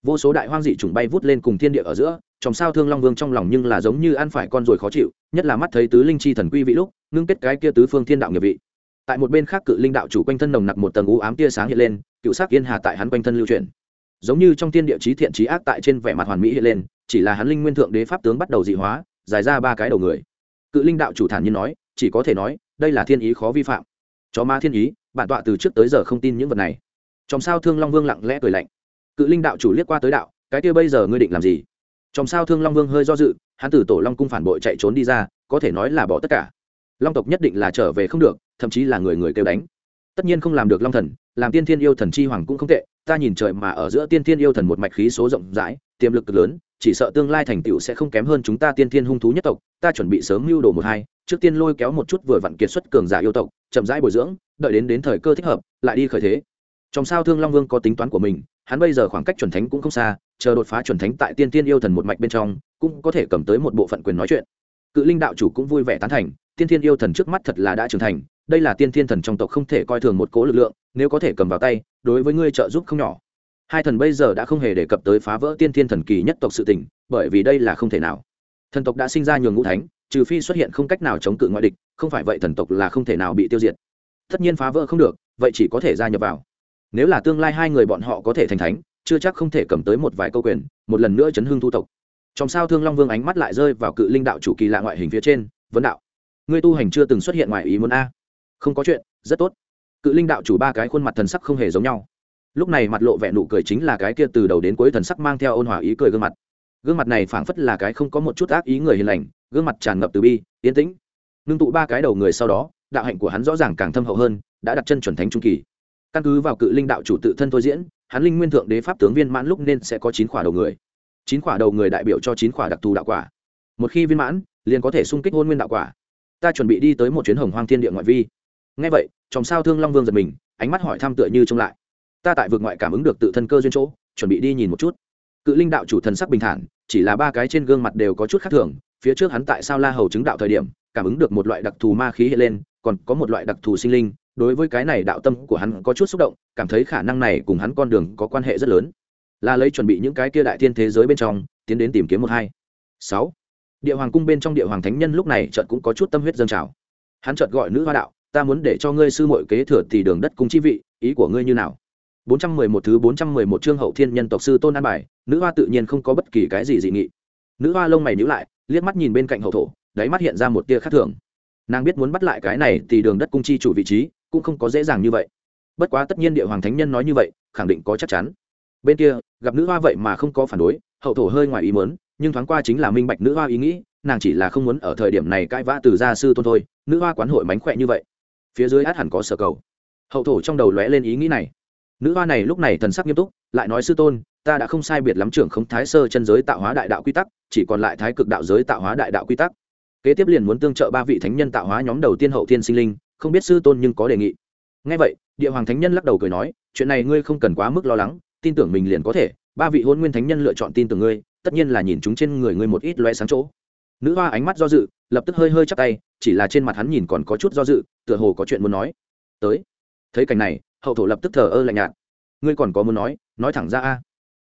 Vô số đại hoang dị trùng bay vút lên cùng thiên địa ở giữa trong sao thương long vương trong lòng nhưng là giống như ăn phải con ruồi khó chịu, nhất là mắt thấy tứ linh chi thần quy vị lúc, ngưng kết cái kia tứ phương thiên đạo nghiệp vị. Tại một bên khác cự linh đạo chủ quanh thân nồng nặc một tầng u ám tia sáng hiện lên cựu sắc yên hà tại hắn quanh thân lưu truyền. Giống như trong thiên địa trí thiện trí ác tại trên vẻ mặt hoàn mỹ hiện lên, chỉ là hắn linh nguyên thượng đế pháp tướng bắt đầu dị hóa, dài ra ba cái đầu người. Cự linh đạo chủ thản nhiên nói, chỉ có thể nói, đây là thiên ý khó vi phạm. Chó ma thiên ý, bản tọa từ trước tới giờ không tin những vật này. Trong sao thương long vương lặng lẽ cười lạnh. Cự linh đạo chủ liếc qua tới đạo, cái kia bây giờ ngươi định làm gì? Trong sao thương long vương hơi do dự, hắn từ tổ long cung phản bội chạy trốn đi ra, có thể nói là bỏ tất cả. Long tộc nhất định là trở về không được, thậm chí là người người kêu đánh tất nhiên không làm được long thần, làm tiên thiên yêu thần chi hoàng cũng không tệ, ta nhìn trời mà ở giữa tiên thiên yêu thần một mạch khí số rộng rãi, tiềm lực lớn, chỉ sợ tương lai thành tựu sẽ không kém hơn chúng ta tiên thiên hung thú nhất tộc, ta chuẩn bị sớm mưu đồ một hai, trước tiên lôi kéo một chút vừa vặn kiệt xuất cường giả yêu tộc, chậm rãi bồi dưỡng, đợi đến đến thời cơ thích hợp, lại đi khởi thế. Trong sao thương long vương có tính toán của mình, hắn bây giờ khoảng cách chuẩn thánh cũng không xa, chờ đột phá chuẩn thánh tại tiên tiên yêu thần một mạch bên trong, cũng có thể cầm tới một bộ phận quyền nói chuyện. Cự linh đạo chủ cũng vui vẻ tán thành, tiên thiên yêu thần trước mắt thật là đã trưởng thành đây là tiên thiên thần trong tộc không thể coi thường một cố lực lượng, nếu có thể cầm vào tay, đối với ngươi trợ giúp không nhỏ. Hai thần bây giờ đã không hề đề cập tới phá vỡ tiên thiên thần kỳ nhất tộc sự tình, bởi vì đây là không thể nào. Thần tộc đã sinh ra nhường ngũ thánh, trừ phi xuất hiện không cách nào chống cự ngoại địch, không phải vậy thần tộc là không thể nào bị tiêu diệt. Tất nhiên phá vỡ không được, vậy chỉ có thể gia nhập vào. Nếu là tương lai hai người bọn họ có thể thành thánh, chưa chắc không thể cầm tới một vài câu quyền, một lần nữa chấn hương thu tộc. Trong sao thương long vương ánh mắt lại rơi vào cự linh đạo chủ kỳ lạ ngoại hình phía trên, vấn đạo. Ngươi tu hành chưa từng xuất hiện ngoài ý muốn a không có chuyện, rất tốt. Cự linh đạo chủ ba cái khuôn mặt thần sắc không hề giống nhau. Lúc này mặt lộ vẻ nụ cười chính là cái kia từ đầu đến cuối thần sắc mang theo ôn hòa ý cười gương mặt. Gương mặt này phảng phất là cái không có một chút ác ý người hiền lành, gương mặt tràn ngập từ bi, yên tĩnh. Nương tụ ba cái đầu người sau đó, đạo hạnh của hắn rõ ràng càng thâm hậu hơn, đã đặt chân chuẩn thánh trung kỳ. Căn cứ vào cự linh đạo chủ tự thân thôi diễn, hắn linh nguyên thượng đế pháp tướng viên mãn lúc nên sẽ có chín khỏa đầu người. Chín khỏa đầu người đại biểu cho chín khỏa đặc thù đạo quả. Một khi viên mãn, liền có thể xung kích hôn nguyên đạo quả. Ta chuẩn bị đi tới một chuyến hồng hoang thiên địa ngoại vi ngay vậy, chòm sao thương long vương giật mình, ánh mắt hỏi thăm tựa như trông lại. Ta tại vực ngoại cảm ứng được tự thân cơ duyên chỗ, chuẩn bị đi nhìn một chút. Cự linh đạo chủ thần sắc bình thản, chỉ là ba cái trên gương mặt đều có chút khác thường, phía trước hắn tại sao la hầu chứng đạo thời điểm, cảm ứng được một loại đặc thù ma khí hiện lên, còn có một loại đặc thù sinh linh, đối với cái này đạo tâm của hắn có chút xúc động, cảm thấy khả năng này cùng hắn con đường có quan hệ rất lớn. Là lấy chuẩn bị những cái kia đại thiên thế giới bên trong, tiến đến tìm kiếm một hai. Sáu. Địa hoàng cung bên trong địa hoàng thánh nhân lúc này chợt cũng có chút tâm huyết dâng trào. Hắn chợt gọi nữ hoa đạo ta muốn để cho ngươi sư muội kế thừa thì đường đất cung chi vị, ý của ngươi như nào? 411 thứ 411 chương hậu thiên nhân tộc sư tôn an bài, nữ hoa tự nhiên không có bất kỳ cái gì dị nghị. Nữ hoa lông mày nhíu lại, liếc mắt nhìn bên cạnh hậu thổ, đáy mắt hiện ra một tia khác thường. Nàng biết muốn bắt lại cái này thì đường đất cung chi chủ vị trí, cũng không có dễ dàng như vậy. Bất quá tất nhiên địa hoàng thánh nhân nói như vậy, khẳng định có chắc chắn. Bên kia, gặp nữ hoa vậy mà không có phản đối, hậu thổ hơi ngoài ý mớn nhưng thoáng qua chính là minh bạch nữ hoa ý nghĩ, nàng chỉ là không muốn ở thời điểm này cãi vã từ gia sư tôn thôi. Nữ hoa quán hội mánh khỏe như vậy phía dưới át hẳn có sở cầu. Hậu thổ trong đầu lóe lên ý nghĩ này. Nữ hoa này lúc này thần sắc nghiêm túc, lại nói sư tôn, ta đã không sai biệt lắm trưởng không thái sơ chân giới tạo hóa đại đạo quy tắc, chỉ còn lại thái cực đạo giới tạo hóa đại đạo quy tắc. Kế tiếp liền muốn tương trợ ba vị thánh nhân tạo hóa nhóm đầu tiên hậu thiên sinh linh, không biết sư tôn nhưng có đề nghị. Ngay vậy, địa hoàng thánh nhân lắc đầu cười nói, chuyện này ngươi không cần quá mức lo lắng, tin tưởng mình liền có thể, ba vị hôn nguyên thánh nhân lựa chọn tin tưởng ngươi, tất nhiên là nhìn chúng trên người ngươi một ít loe sáng chỗ nữ hoa ánh mắt do dự, lập tức hơi hơi chắc tay, chỉ là trên mặt hắn nhìn còn có chút do dự, tựa hồ có chuyện muốn nói. Tới. Thấy cảnh này, hậu thổ lập tức thờ ơ lạnh nhạt. Ngươi còn có muốn nói nói thẳng ra a.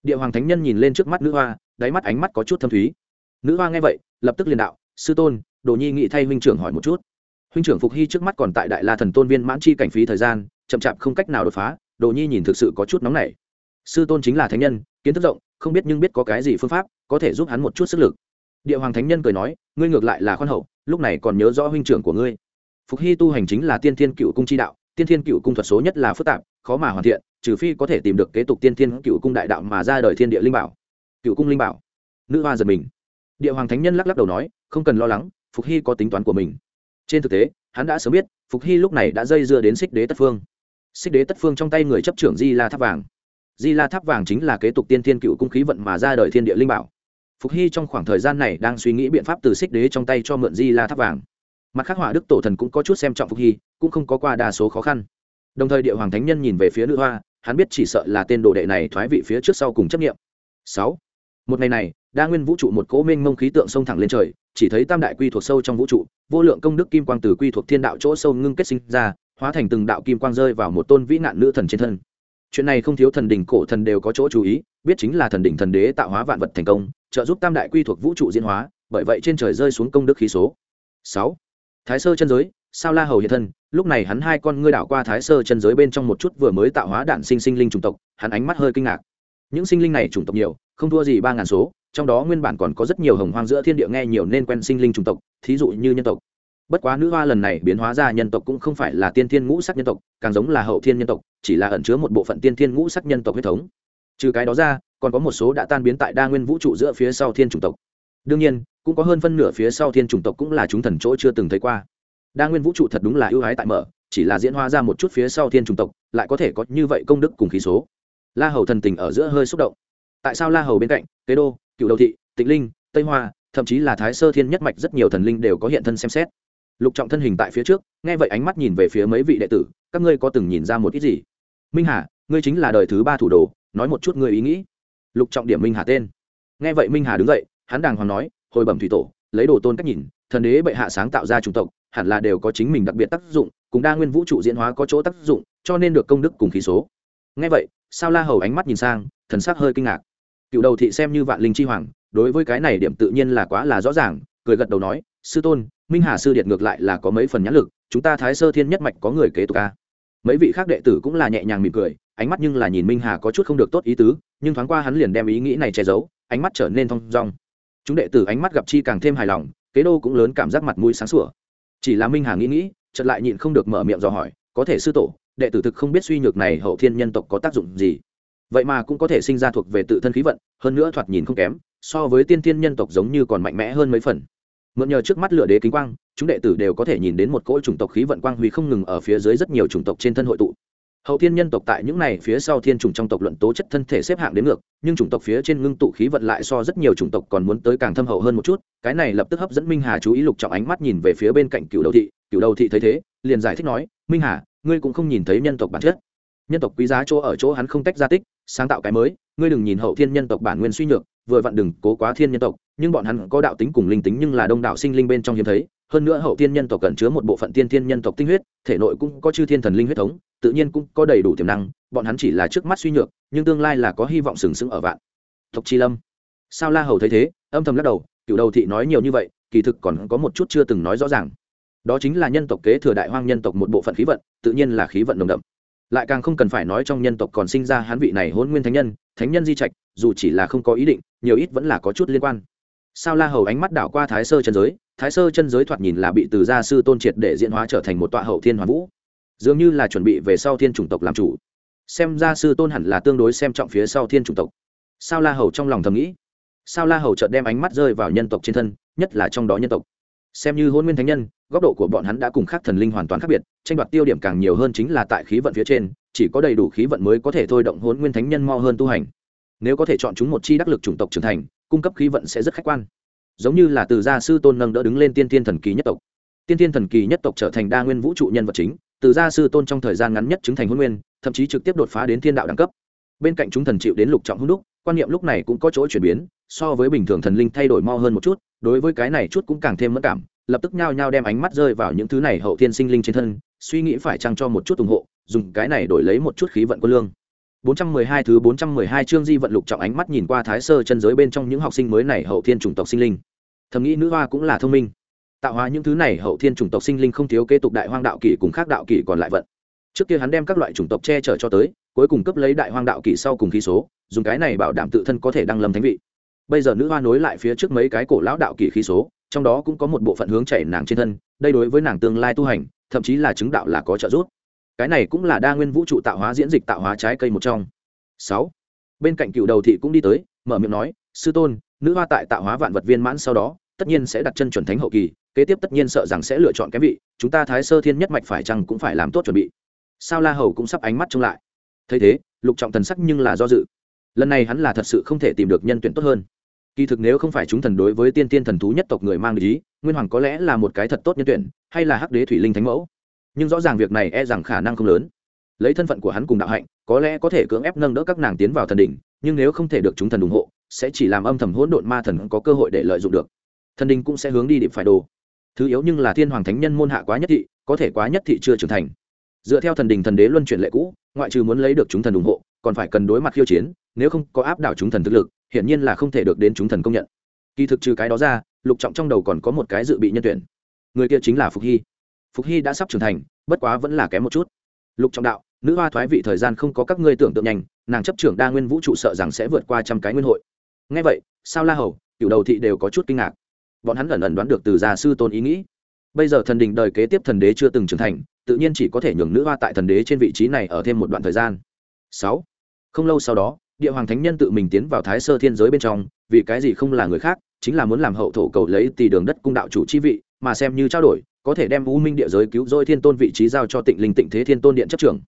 Địa hoàng thánh nhân nhìn lên trước mắt nữ hoa, đáy mắt ánh mắt có chút thâm thúy. Nữ hoa nghe vậy, lập tức liền đạo, sư tôn, đồ nhi nghị thay huynh trưởng hỏi một chút. Huynh trưởng phục hy trước mắt còn tại đại la thần tôn viên mãn chi cảnh phí thời gian, chậm chạp không cách nào đột phá, đồ nhi nhìn thực sự có chút nóng nảy. Sư tôn chính là thánh nhân, kiến thức rộng, không biết nhưng biết có cái gì phương pháp có thể giúp hắn một chút sức lực địa hoàng thánh nhân cười nói, ngươi ngược lại là khoan hậu, lúc này còn nhớ rõ huynh trưởng của ngươi. Phục hy tu hành chính là tiên thiên cựu cung chi đạo, tiên thiên cựu cung thuật số nhất là phức tạp, khó mà hoàn thiện, trừ phi có thể tìm được kế tục tiên thiên cựu cung đại đạo mà ra đời thiên địa linh bảo. Cựu cung linh bảo. Nữ hoa giật mình. Địa hoàng thánh nhân lắc lắc đầu nói, không cần lo lắng, phục hy có tính toán của mình. Trên thực tế, hắn đã sớm biết, phục hy lúc này đã dây dưa đến xích đế tất phương. Xích đế tất phương trong tay người chấp trưởng di la tháp vàng. Di la tháp vàng chính là kế tục tiên thiên cựu cung khí vận mà ra đời thiên địa linh bảo phục hy trong khoảng thời gian này đang suy nghĩ biện pháp từ xích đế trong tay cho mượn di la tháp vàng. Mặt khác hỏa đức tổ thần cũng có chút xem trọng phục hy, cũng không có qua đa số khó khăn. Đồng thời địa hoàng thánh nhân nhìn về phía nữ hoa, hắn biết chỉ sợ là tên đồ đệ này thoái vị phía trước sau cùng chấp nghiệm sáu. Một ngày này, đa nguyên vũ trụ một cỗ minh mông khí tượng sông thẳng lên trời, chỉ thấy tam đại quy thuộc sâu trong vũ trụ, vô lượng công đức kim quang từ quy thuộc thiên đạo chỗ sâu ngưng kết sinh ra, hóa thành từng đạo kim quang rơi vào một tôn vĩ nạn nữ thần trên thân. Chuyện này không thiếu thần đỉnh cổ thần đều có chỗ chú ý biết chính là thần đỉnh thần đế tạo hóa vạn vật thành công, trợ giúp tam đại quy thuộc vũ trụ diễn hóa, bởi vậy trên trời rơi xuống công đức khí số. Sáu. Thái sơ chân giới, sao la hầu hiện thân, lúc này hắn hai con ngươi đảo qua thái sơ chân giới bên trong một chút vừa mới tạo hóa đạn sinh sinh linh chủng tộc, hắn ánh mắt hơi kinh ngạc. Những sinh linh này chủng tộc nhiều, không thua gì ba ngàn số, trong đó nguyên bản còn có rất nhiều hồng hoang giữa thiên địa nghe nhiều nên quen sinh linh chủng tộc, thí dụ như nhân tộc. Bất quá nữ hoa lần này biến hóa ra nhân tộc cũng không phải là tiên thiên ngũ sắc nhân tộc, càng giống là hậu thiên nhân tộc, chỉ là ẩn chứa một bộ phận tiên thiên ngũ sắc nhân tộc huyết thống trừ cái đó ra, còn có một số đã tan biến tại đa nguyên vũ trụ giữa phía sau thiên chủng tộc. Đương nhiên, cũng có hơn phân nửa phía sau thiên chủng tộc cũng là chúng thần chỗ chưa từng thấy qua. Đa nguyên vũ trụ thật đúng là ưu ái tại mở, chỉ là diễn hóa ra một chút phía sau thiên chủng tộc, lại có thể có như vậy công đức cùng khí số. La hầu thần tình ở giữa hơi xúc động. Tại sao la hầu bên cạnh, kế đô, cựu đầu thị, tịnh linh, tây hoa, thậm chí là thái sơ thiên nhất mạch rất nhiều thần linh đều có hiện thân xem xét. Lục trọng thân hình tại phía trước, nghe vậy ánh mắt nhìn về phía mấy vị đệ tử, các ngươi có từng nhìn ra một ít gì? Minh hà, ngươi chính là đời thứ ba thủ đồ nói một chút người ý nghĩ. Lục trọng điểm minh hà tên. Nghe vậy minh hà đứng dậy, hắn đàng hoàng nói, hồi bẩm thủy tổ, lấy đồ tôn cách nhìn, thần đế bệ hạ sáng tạo ra chủng tộc, hẳn là đều có chính mình đặc biệt tác dụng, cùng đa nguyên vũ trụ diễn hóa có chỗ tác dụng, cho nên được công đức cùng khí số. Nghe vậy, sao la hầu ánh mắt nhìn sang, thần sắc hơi kinh ngạc. Cựu đầu thị xem như vạn linh chi hoàng, đối với cái này điểm tự nhiên là quá là rõ ràng, cười gật đầu nói, sư tôn, minh hà sư điện ngược lại là có mấy phần nhãn lực, chúng ta thái sơ thiên nhất mạch có người kế tục ca mấy vị khác đệ tử cũng là nhẹ nhàng mỉm cười, ánh mắt nhưng là nhìn minh hà có chút không được tốt ý tứ, nhưng thoáng qua hắn liền đem ý nghĩ này che giấu, ánh mắt trở nên thong dong. Chúng đệ tử ánh mắt gặp chi càng thêm hài lòng, kế đô cũng lớn cảm giác mặt mũi sáng sủa. Chỉ là minh hà nghĩ nghĩ, chợt lại nhịn không được mở miệng dò hỏi, có thể sư tổ, đệ tử thực không biết suy nhược này hậu thiên nhân tộc có tác dụng gì? Vậy mà cũng có thể sinh ra thuộc về tự thân khí vận, hơn nữa thoạt nhìn không kém, so với tiên thiên nhân tộc giống như còn mạnh mẽ hơn mấy phần mượn nhờ trước mắt lửa đế kính quang, chúng đệ tử đều có thể nhìn đến một cỗ chủng tộc khí vận quang huy không ngừng ở phía dưới rất nhiều chủng tộc trên thân hội tụ. Hậu thiên nhân tộc tại những này phía sau thiên chủng trong tộc luận tố chất thân thể xếp hạng đến ngược, nhưng chủng tộc phía trên ngưng tụ khí vận lại so rất nhiều chủng tộc còn muốn tới càng thâm hậu hơn một chút, cái này lập tức hấp dẫn minh hà chú ý lục trọng ánh mắt nhìn về phía bên cạnh cựu đầu thị cựu đầu thị thấy thế, liền giải thích nói, minh hà, ngươi cũng không nhìn thấy nhân tộc bản chất. Nhân tộc quý giá chỗ ở chỗ hắn không tách ra tích, sáng tạo cái mới, ngươi đừng nhìn hậu thiên nhân tộc bản nguyên suy nhược, vừa vặn đừng cố quá thiên nhân tộc nhưng bọn hắn có đạo tính cùng linh tính nhưng là đông đạo sinh linh bên trong hiếm thấy. Hơn nữa hậu thiên nhân tộc cần chứa một bộ phận tiên thiên nhân tộc tinh huyết, thể nội cũng có chư thiên thần linh huyết thống, tự nhiên cũng có đầy đủ tiềm năng, bọn hắn chỉ là trước mắt suy nhược, nhưng tương lai là có hy vọng sừng sững ở vạn. Tộc chi lâm. Sao la hầu thấy thế, âm thầm lắc đầu cựu đầu thị nói nhiều như vậy, kỳ thực còn có một chút chưa từng nói rõ ràng. Đó chính là nhân tộc kế thừa đại hoang nhân tộc một bộ phận khí vận, tự nhiên là khí vận nồng đậm. Lại càng không cần phải nói trong nhân tộc còn sinh ra hán vị này hôn nguyên thánh nhân thánh nhân di trạch, dù chỉ là không có ý định, nhiều ít vẫn là có chút liên quan sao la hầu ánh mắt đảo qua thái sơ chân giới, thái sơ chân giới thoạt nhìn là bị từ gia sư tôn triệt để diễn hóa trở thành một tọa hậu thiên hoàn vũ. Dường như là chuẩn bị về sau thiên chủng tộc làm chủ. Xem ra sư tôn hẳn là tương đối xem trọng phía sau thiên chủng tộc. Sao la hầu trong lòng thầm nghĩ. Sao la hầu chợt đem ánh mắt rơi vào nhân tộc trên thân, nhất là trong đó nhân tộc. Xem như hôn nguyên thánh nhân, góc độ của bọn hắn đã cùng khác thần linh hoàn toàn khác biệt, tranh đoạt tiêu điểm càng nhiều hơn chính là tại khí vận phía trên, chỉ có đầy đủ khí vận mới có thể thôi động hôn nguyên thánh nhân mo hơn tu hành. Nếu có thể chọn chúng một chi đắc lực chủng tộc trưởng thành cung cấp khí vận sẽ rất khách quan. Giống như là từ gia sư tôn nâng đỡ đứng lên tiên tiên thần kỳ nhất tộc. Tiên tiên thần kỳ nhất tộc trở thành đa nguyên vũ trụ nhân vật chính, từ gia sư tôn trong thời gian ngắn nhất chứng thành huân nguyên, thậm chí trực tiếp đột phá đến thiên đạo đẳng cấp. Bên cạnh chúng thần chịu đến lục trọng hung đúc, quan niệm lúc này cũng có chỗ chuyển biến, so với bình thường thần linh thay đổi mo hơn một chút, đối với cái này chút cũng càng thêm mất cảm, lập tức nhao nhao đem ánh mắt rơi vào những thứ này hậu thiên sinh linh trên thân, suy nghĩ phải chăng cho một chút ủng hộ, dùng cái này đổi lấy một chút khí vận quân lương. 412 thứ 412 chương di vận lục trọng ánh mắt nhìn qua thái sơ chân giới bên trong những học sinh mới này hậu thiên chủng tộc sinh linh. Thầm nghĩ nữ hoa cũng là thông minh. Tạo hóa những thứ này hậu thiên chủng tộc sinh linh không thiếu kế tục đại hoang đạo kỷ cùng khác đạo kỷ còn lại vận. Trước kia hắn đem các loại chủng tộc che chở cho tới, cuối cùng cấp lấy đại hoang đạo kỷ sau cùng khí số, dùng cái này bảo đảm tự thân có thể đăng lâm thánh vị. Bây giờ nữ hoa nối lại phía trước mấy cái cổ lão đạo kỷ khí số, trong đó cũng có một bộ phận hướng chảy nàng trên thân, đây đối với nàng tương lai tu hành, thậm chí là chứng đạo là có trợ giúp cái này cũng là đa nguyên vũ trụ tạo hóa diễn dịch tạo hóa trái cây một trong. Sáu, bên cạnh cựu đầu thị cũng đi tới, mở miệng nói, sư tôn, nữ hoa tại tạo hóa vạn vật viên mãn sau đó, tất nhiên sẽ đặt chân chuẩn thánh hậu kỳ, kế tiếp tất nhiên sợ rằng sẽ lựa chọn cái vị, chúng ta thái sơ thiên nhất mạch phải chăng cũng phải làm tốt chuẩn bị. Sao la hầu cũng sắp ánh mắt trông lại. Thấy thế, lục trọng thần sắc nhưng là do dự. Lần này hắn là thật sự không thể tìm được nhân tuyển tốt hơn. Kỳ thực nếu không phải chúng thần đối với tiên tiên thần thú nhất tộc người mang ý, nguyên hoàng có lẽ là một cái thật tốt nhân tuyển, hay là hắc đế thủy linh thánh mẫu nhưng rõ ràng việc này e rằng khả năng không lớn. Lấy thân phận của hắn cùng đạo hạnh, có lẽ có thể cưỡng ép nâng đỡ các nàng tiến vào thần đỉnh, nhưng nếu không thể được chúng thần ủng hộ, sẽ chỉ làm âm thầm hỗn độn ma thần có cơ hội để lợi dụng được. Thần đình cũng sẽ hướng đi điệp phải đồ. Thứ yếu nhưng là thiên hoàng thánh nhân môn hạ quá nhất thị, có thể quá nhất thị chưa trưởng thành. Dựa theo thần đình thần đế luân chuyển lệ cũ, ngoại trừ muốn lấy được chúng thần ủng hộ, còn phải cần đối mặt khiêu chiến, nếu không có áp đảo chúng thần thực lực, hiển nhiên là không thể được đến chúng thần công nhận. Kỳ thực trừ cái đó ra, lục trọng trong đầu còn có một cái dự bị nhân tuyển. Người kia chính là phục hy phục hy đã sắp trưởng thành, bất quá vẫn là kém một chút. Lục trọng đạo, nữ hoa thoái vị thời gian không có các ngươi tưởng tượng nhanh, nàng chấp trưởng đa nguyên vũ trụ sợ rằng sẽ vượt qua trăm cái nguyên hội. Ngay vậy, sao la hầu cựu đầu thị đều có chút kinh ngạc. Bọn hắn ẩn ẩn đoán được từ già sư tôn ý nghĩ. Bây giờ thần đình đời kế tiếp thần đế chưa từng trưởng thành, tự nhiên chỉ có thể nhường nữ hoa tại thần đế trên vị trí này ở thêm một đoạn thời gian. Sáu. Không lâu sau đó, địa hoàng thánh nhân tự mình tiến vào thái sơ thiên giới bên trong, vì cái gì không là người khác, chính là muốn làm hậu thổ cầu lấy tỷ đường đất cung đạo chủ chi vị, mà xem như trao đổi có thể đem u minh địa giới cứu rỗi thiên tôn vị trí giao cho tịnh linh tịnh thế thiên tôn điện chấp trưởng.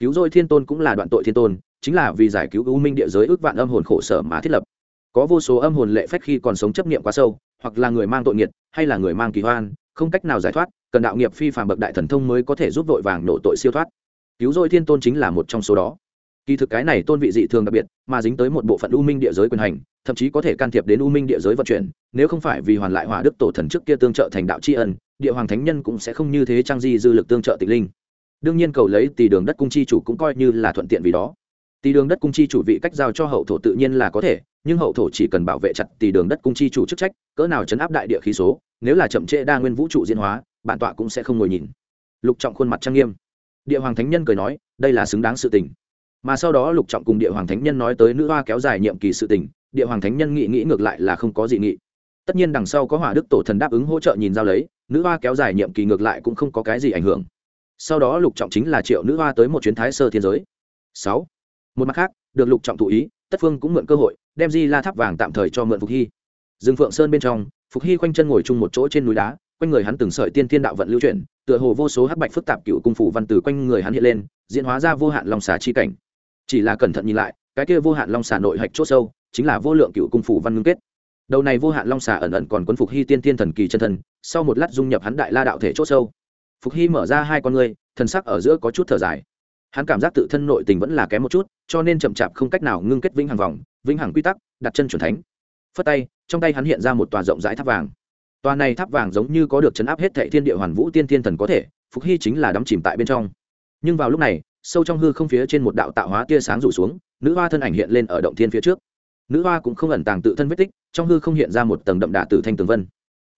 Cứu rỗi thiên tôn cũng là đoạn tội thiên tôn, chính là vì giải cứu u minh địa giới ước vạn âm hồn khổ sở mà thiết lập. Có vô số âm hồn lệ phách khi còn sống chấp niệm quá sâu, hoặc là người mang tội nghiệt, hay là người mang kỳ hoan, không cách nào giải thoát, cần đạo nghiệp phi phàm bậc đại thần thông mới có thể giúp vội vàng nổ tội siêu thoát. Cứu rỗi thiên tôn chính là một trong số đó. Kỳ thực cái này tôn vị dị thường đặc biệt, mà dính tới một bộ phận u minh địa giới quyền hành, thậm chí có thể can thiệp đến u minh địa giới vận chuyển, nếu không phải vì hoàn lại hỏa đức tổ thần trước kia tương trợ thành đạo tri ân địa hoàng thánh nhân cũng sẽ không như thế trang di dư lực tương trợ tịch linh. Đương nhiên cầu lấy tỷ đường đất cung chi chủ cũng coi như là thuận tiện vì đó. Tỷ đường đất cung chi chủ vị cách giao cho hậu thổ tự nhiên là có thể, nhưng hậu thổ chỉ cần bảo vệ chặt tỷ đường đất cung chi chủ chức trách, cỡ nào chấn áp đại địa khí số, nếu là chậm trễ đa nguyên vũ trụ diễn hóa, bản tọa cũng sẽ không ngồi nhìn. Lục trọng khuôn mặt trang nghiêm. Địa hoàng thánh nhân cười nói, đây là xứng đáng sự tình. Mà sau đó lục trọng cùng địa hoàng thánh nhân nói tới nữ hoa kéo dài nhiệm kỳ sự tình, địa hoàng thánh nhân nghị nghĩ ngược lại là không có gì nghị. Tất nhiên đằng sau có hỏa đức tổ thần đáp ứng hỗ trợ nhìn giao lấy nữ hoa kéo dài nhiệm kỳ ngược lại cũng không có cái gì ảnh hưởng. Sau đó lục trọng chính là triệu nữ hoa tới một chuyến thái sơ thiên giới. Sáu. Một mặt khác, được lục trọng thụ ý, tất phương cũng mượn cơ hội, đem di la tháp vàng tạm thời cho mượn phục hy. Dương phượng sơn bên trong, phục hy khoanh chân ngồi chung một chỗ trên núi đá, quanh người hắn từng sợi tiên thiên đạo vận lưu chuyển, tựa hồ vô số hắc bạch phức tạp cựu cung phủ văn từ quanh người hắn hiện lên, diễn hóa ra vô hạn lòng xà chi cảnh. Chỉ là cẩn thận nhìn lại, cái kia vô hạn long xà nội hạch chốt sâu, chính là vô lượng cựu cung phủ văn ngưng kết đầu này vô hạn long xà ẩn ẩn còn quân phục hy tiên tiên thần kỳ chân thần, sau một lát dung nhập hắn đại la đạo thể c h ỗ sâu. Phục hy mở ra hai con ngươi, thần sắc ở giữa có chút thở dài. Hắn cảm giác tự thân nội tình vẫn là kém một chút, cho nên chậm chạp không cách nào ngưng kết vĩnh hằng vòng, vĩnh hằng quy tắc, đặt chân c thánh. Phất tay, trong tay hắn hiện ra một tòa rộng rãi tháp vàng. Tòa này tháp vàng giống như có được chấn áp hết thệ thiên địa hoàn vũ tiên tiên thần có thể, phục hy chính là đắm chìm tại bên trong. Nhưng vào lúc này, sâu trong hư không phía trên một đạo tạo hóa tia sáng rủ xuống, nữ hoa thân ảnh hiện lên ở động thiên phía trước. Nữ hoa cũng không ẩn tàng tự thân vết tích trong hư không hiện ra một tầng đậm đà tử thanh tường vân.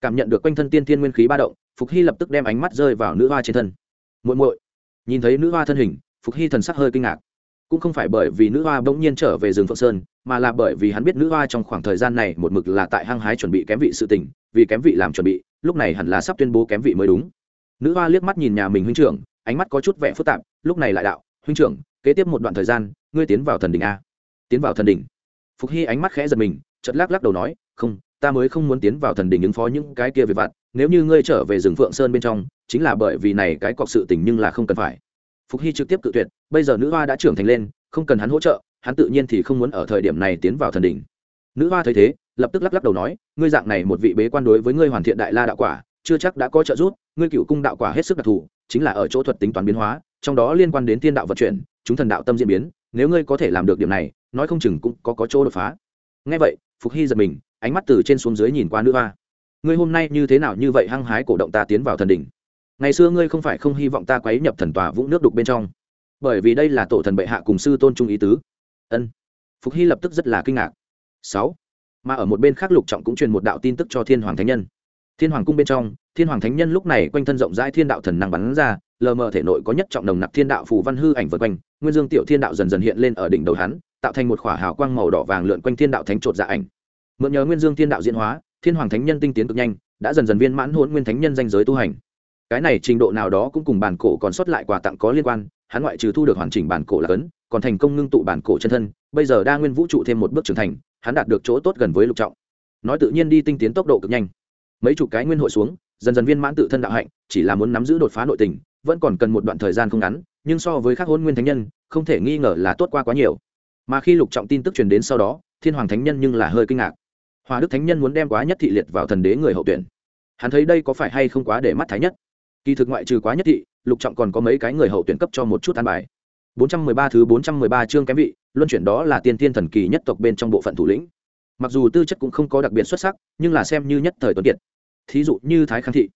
Cảm nhận được quanh thân tiên tiên nguyên khí ba động, phục hy lập tức đem ánh mắt rơi vào nữ hoa trên thân. Muội muội. Nhìn thấy nữ hoa thân hình, phục hy thần sắc hơi kinh ngạc. Cũng không phải bởi vì nữ hoa bỗng nhiên trở về rừng phượng sơn, mà là bởi vì hắn biết nữ hoa trong khoảng thời gian này một mực là tại hăng hái chuẩn bị kém vị sự tình, vì kém vị làm chuẩn bị, lúc này hẳn là sắp tuyên bố kém vị mới đúng. Nữ hoa liếc mắt nhìn nhà mình huynh trưởng, ánh mắt có chút vẻ phức tạp, lúc này lại đạo, huynh trưởng, kế tiếp một đoạn thời gian, ngươi tiến vào thần đỉnh a. Tiến vào thần đỉnh? Phục hy ánh mắt khẽ giật mình chật lắc lắc đầu nói, không, ta mới không muốn tiến vào thần đỉnh ứng phó những cái kia về vặt, nếu như ngươi trở về rừng phượng sơn bên trong, chính là bởi vì này cái cọc sự tình nhưng là không cần phải. Phục hy trực tiếp cự tuyệt, bây giờ nữ hoa đã trưởng thành lên, không cần hắn hỗ trợ, hắn tự nhiên thì không muốn ở thời điểm này tiến vào thần đỉnh. Nữ hoa thấy thế, lập tức lắc lắc đầu nói, ngươi dạng này một vị bế quan đối với ngươi hoàn thiện đại la đạo quả, chưa chắc đã có trợ giúp, ngươi cựu cung đạo quả hết sức đặc thù, chính là ở chỗ thuật tính toán biến hóa, trong đó liên quan đến thiên đạo vận chuyển, chúng thần đạo tâm diễn biến, nếu ngươi có thể làm được điểm này, nói không chừng cũng có có chỗ đột phá. Ngay vậy phục hy giật mình, ánh mắt từ trên xuống dưới nhìn qua nữ hoa. Ngươi hôm nay như thế nào như vậy hăng hái cổ động ta tiến vào thần đỉnh? Ngày xưa ngươi không phải không hy vọng ta quấy nhập thần tòa vũng nước đục bên trong. Bởi vì đây là tổ thần bệ hạ cùng sư tôn trung ý tứ. Ân. Phục hy lập tức rất là kinh ngạc. Sáu. Mà ở một bên khác lục trọng cũng truyền một đạo tin tức cho thiên hoàng thánh nhân. Thiên hoàng cung bên trong, thiên hoàng thánh nhân lúc này quanh thân rộng rãi thiên đạo thần năng bắn ra, lờ mờ thể nội có nhất trọng đồng nặc thiên đạo phù văn hư ảnh vượt quanh, nguyên dương tiểu thiên đạo dần dần hiện lên ở đỉnh đầu hắn tạo thành một khỏa hào quang màu đỏ vàng lượn quanh thiên đạo thánh trột dạ ảnh. Mượn nhờ nguyên dương thiên đạo diễn hóa, thiên hoàng thánh nhân tinh tiến cực nhanh, đã dần dần viên mãn hôn nguyên thánh nhân danh giới tu hành. Cái này trình độ nào đó cũng cùng bản cổ còn sót lại quà tặng có liên quan, hắn ngoại trừ thu được hoàn chỉnh bản cổ là cấn, còn thành công ngưng tụ bản cổ chân thân, bây giờ đa nguyên vũ trụ thêm một bước trưởng thành, hắn đạt được chỗ tốt gần với lục trọng. Nói tự nhiên đi tinh tiến tốc độ cực nhanh. Mấy chục cái nguyên hội xuống, dần dần viên mãn tự thân đạo hạnh, chỉ là muốn nắm giữ đột phá nội tình, vẫn còn cần một đoạn thời gian không ngắn, nhưng so với các hôn nguyên thánh nhân, không thể nghi ngờ là tốt qua quá nhiều mà khi lục trọng tin tức truyền đến sau đó, thiên hoàng thánh nhân nhưng là hơi kinh ngạc. Hòa đức thánh nhân muốn đem quá nhất thị liệt vào thần đế người hậu tuyển. Hắn thấy đây có phải hay không quá để mắt thái nhất? Kỳ thực ngoại trừ quá nhất thị, lục trọng còn có mấy cái người hậu tuyển cấp cho một chút an bài. 413 thứ 413 chương kém vị, luân chuyển đó là tiên tiên thần kỳ nhất tộc bên trong bộ phận thủ lĩnh. Mặc dù tư chất cũng không có đặc biệt xuất sắc, nhưng là xem như nhất thời tuấn kiệt. Thí dụ như thái khang thị.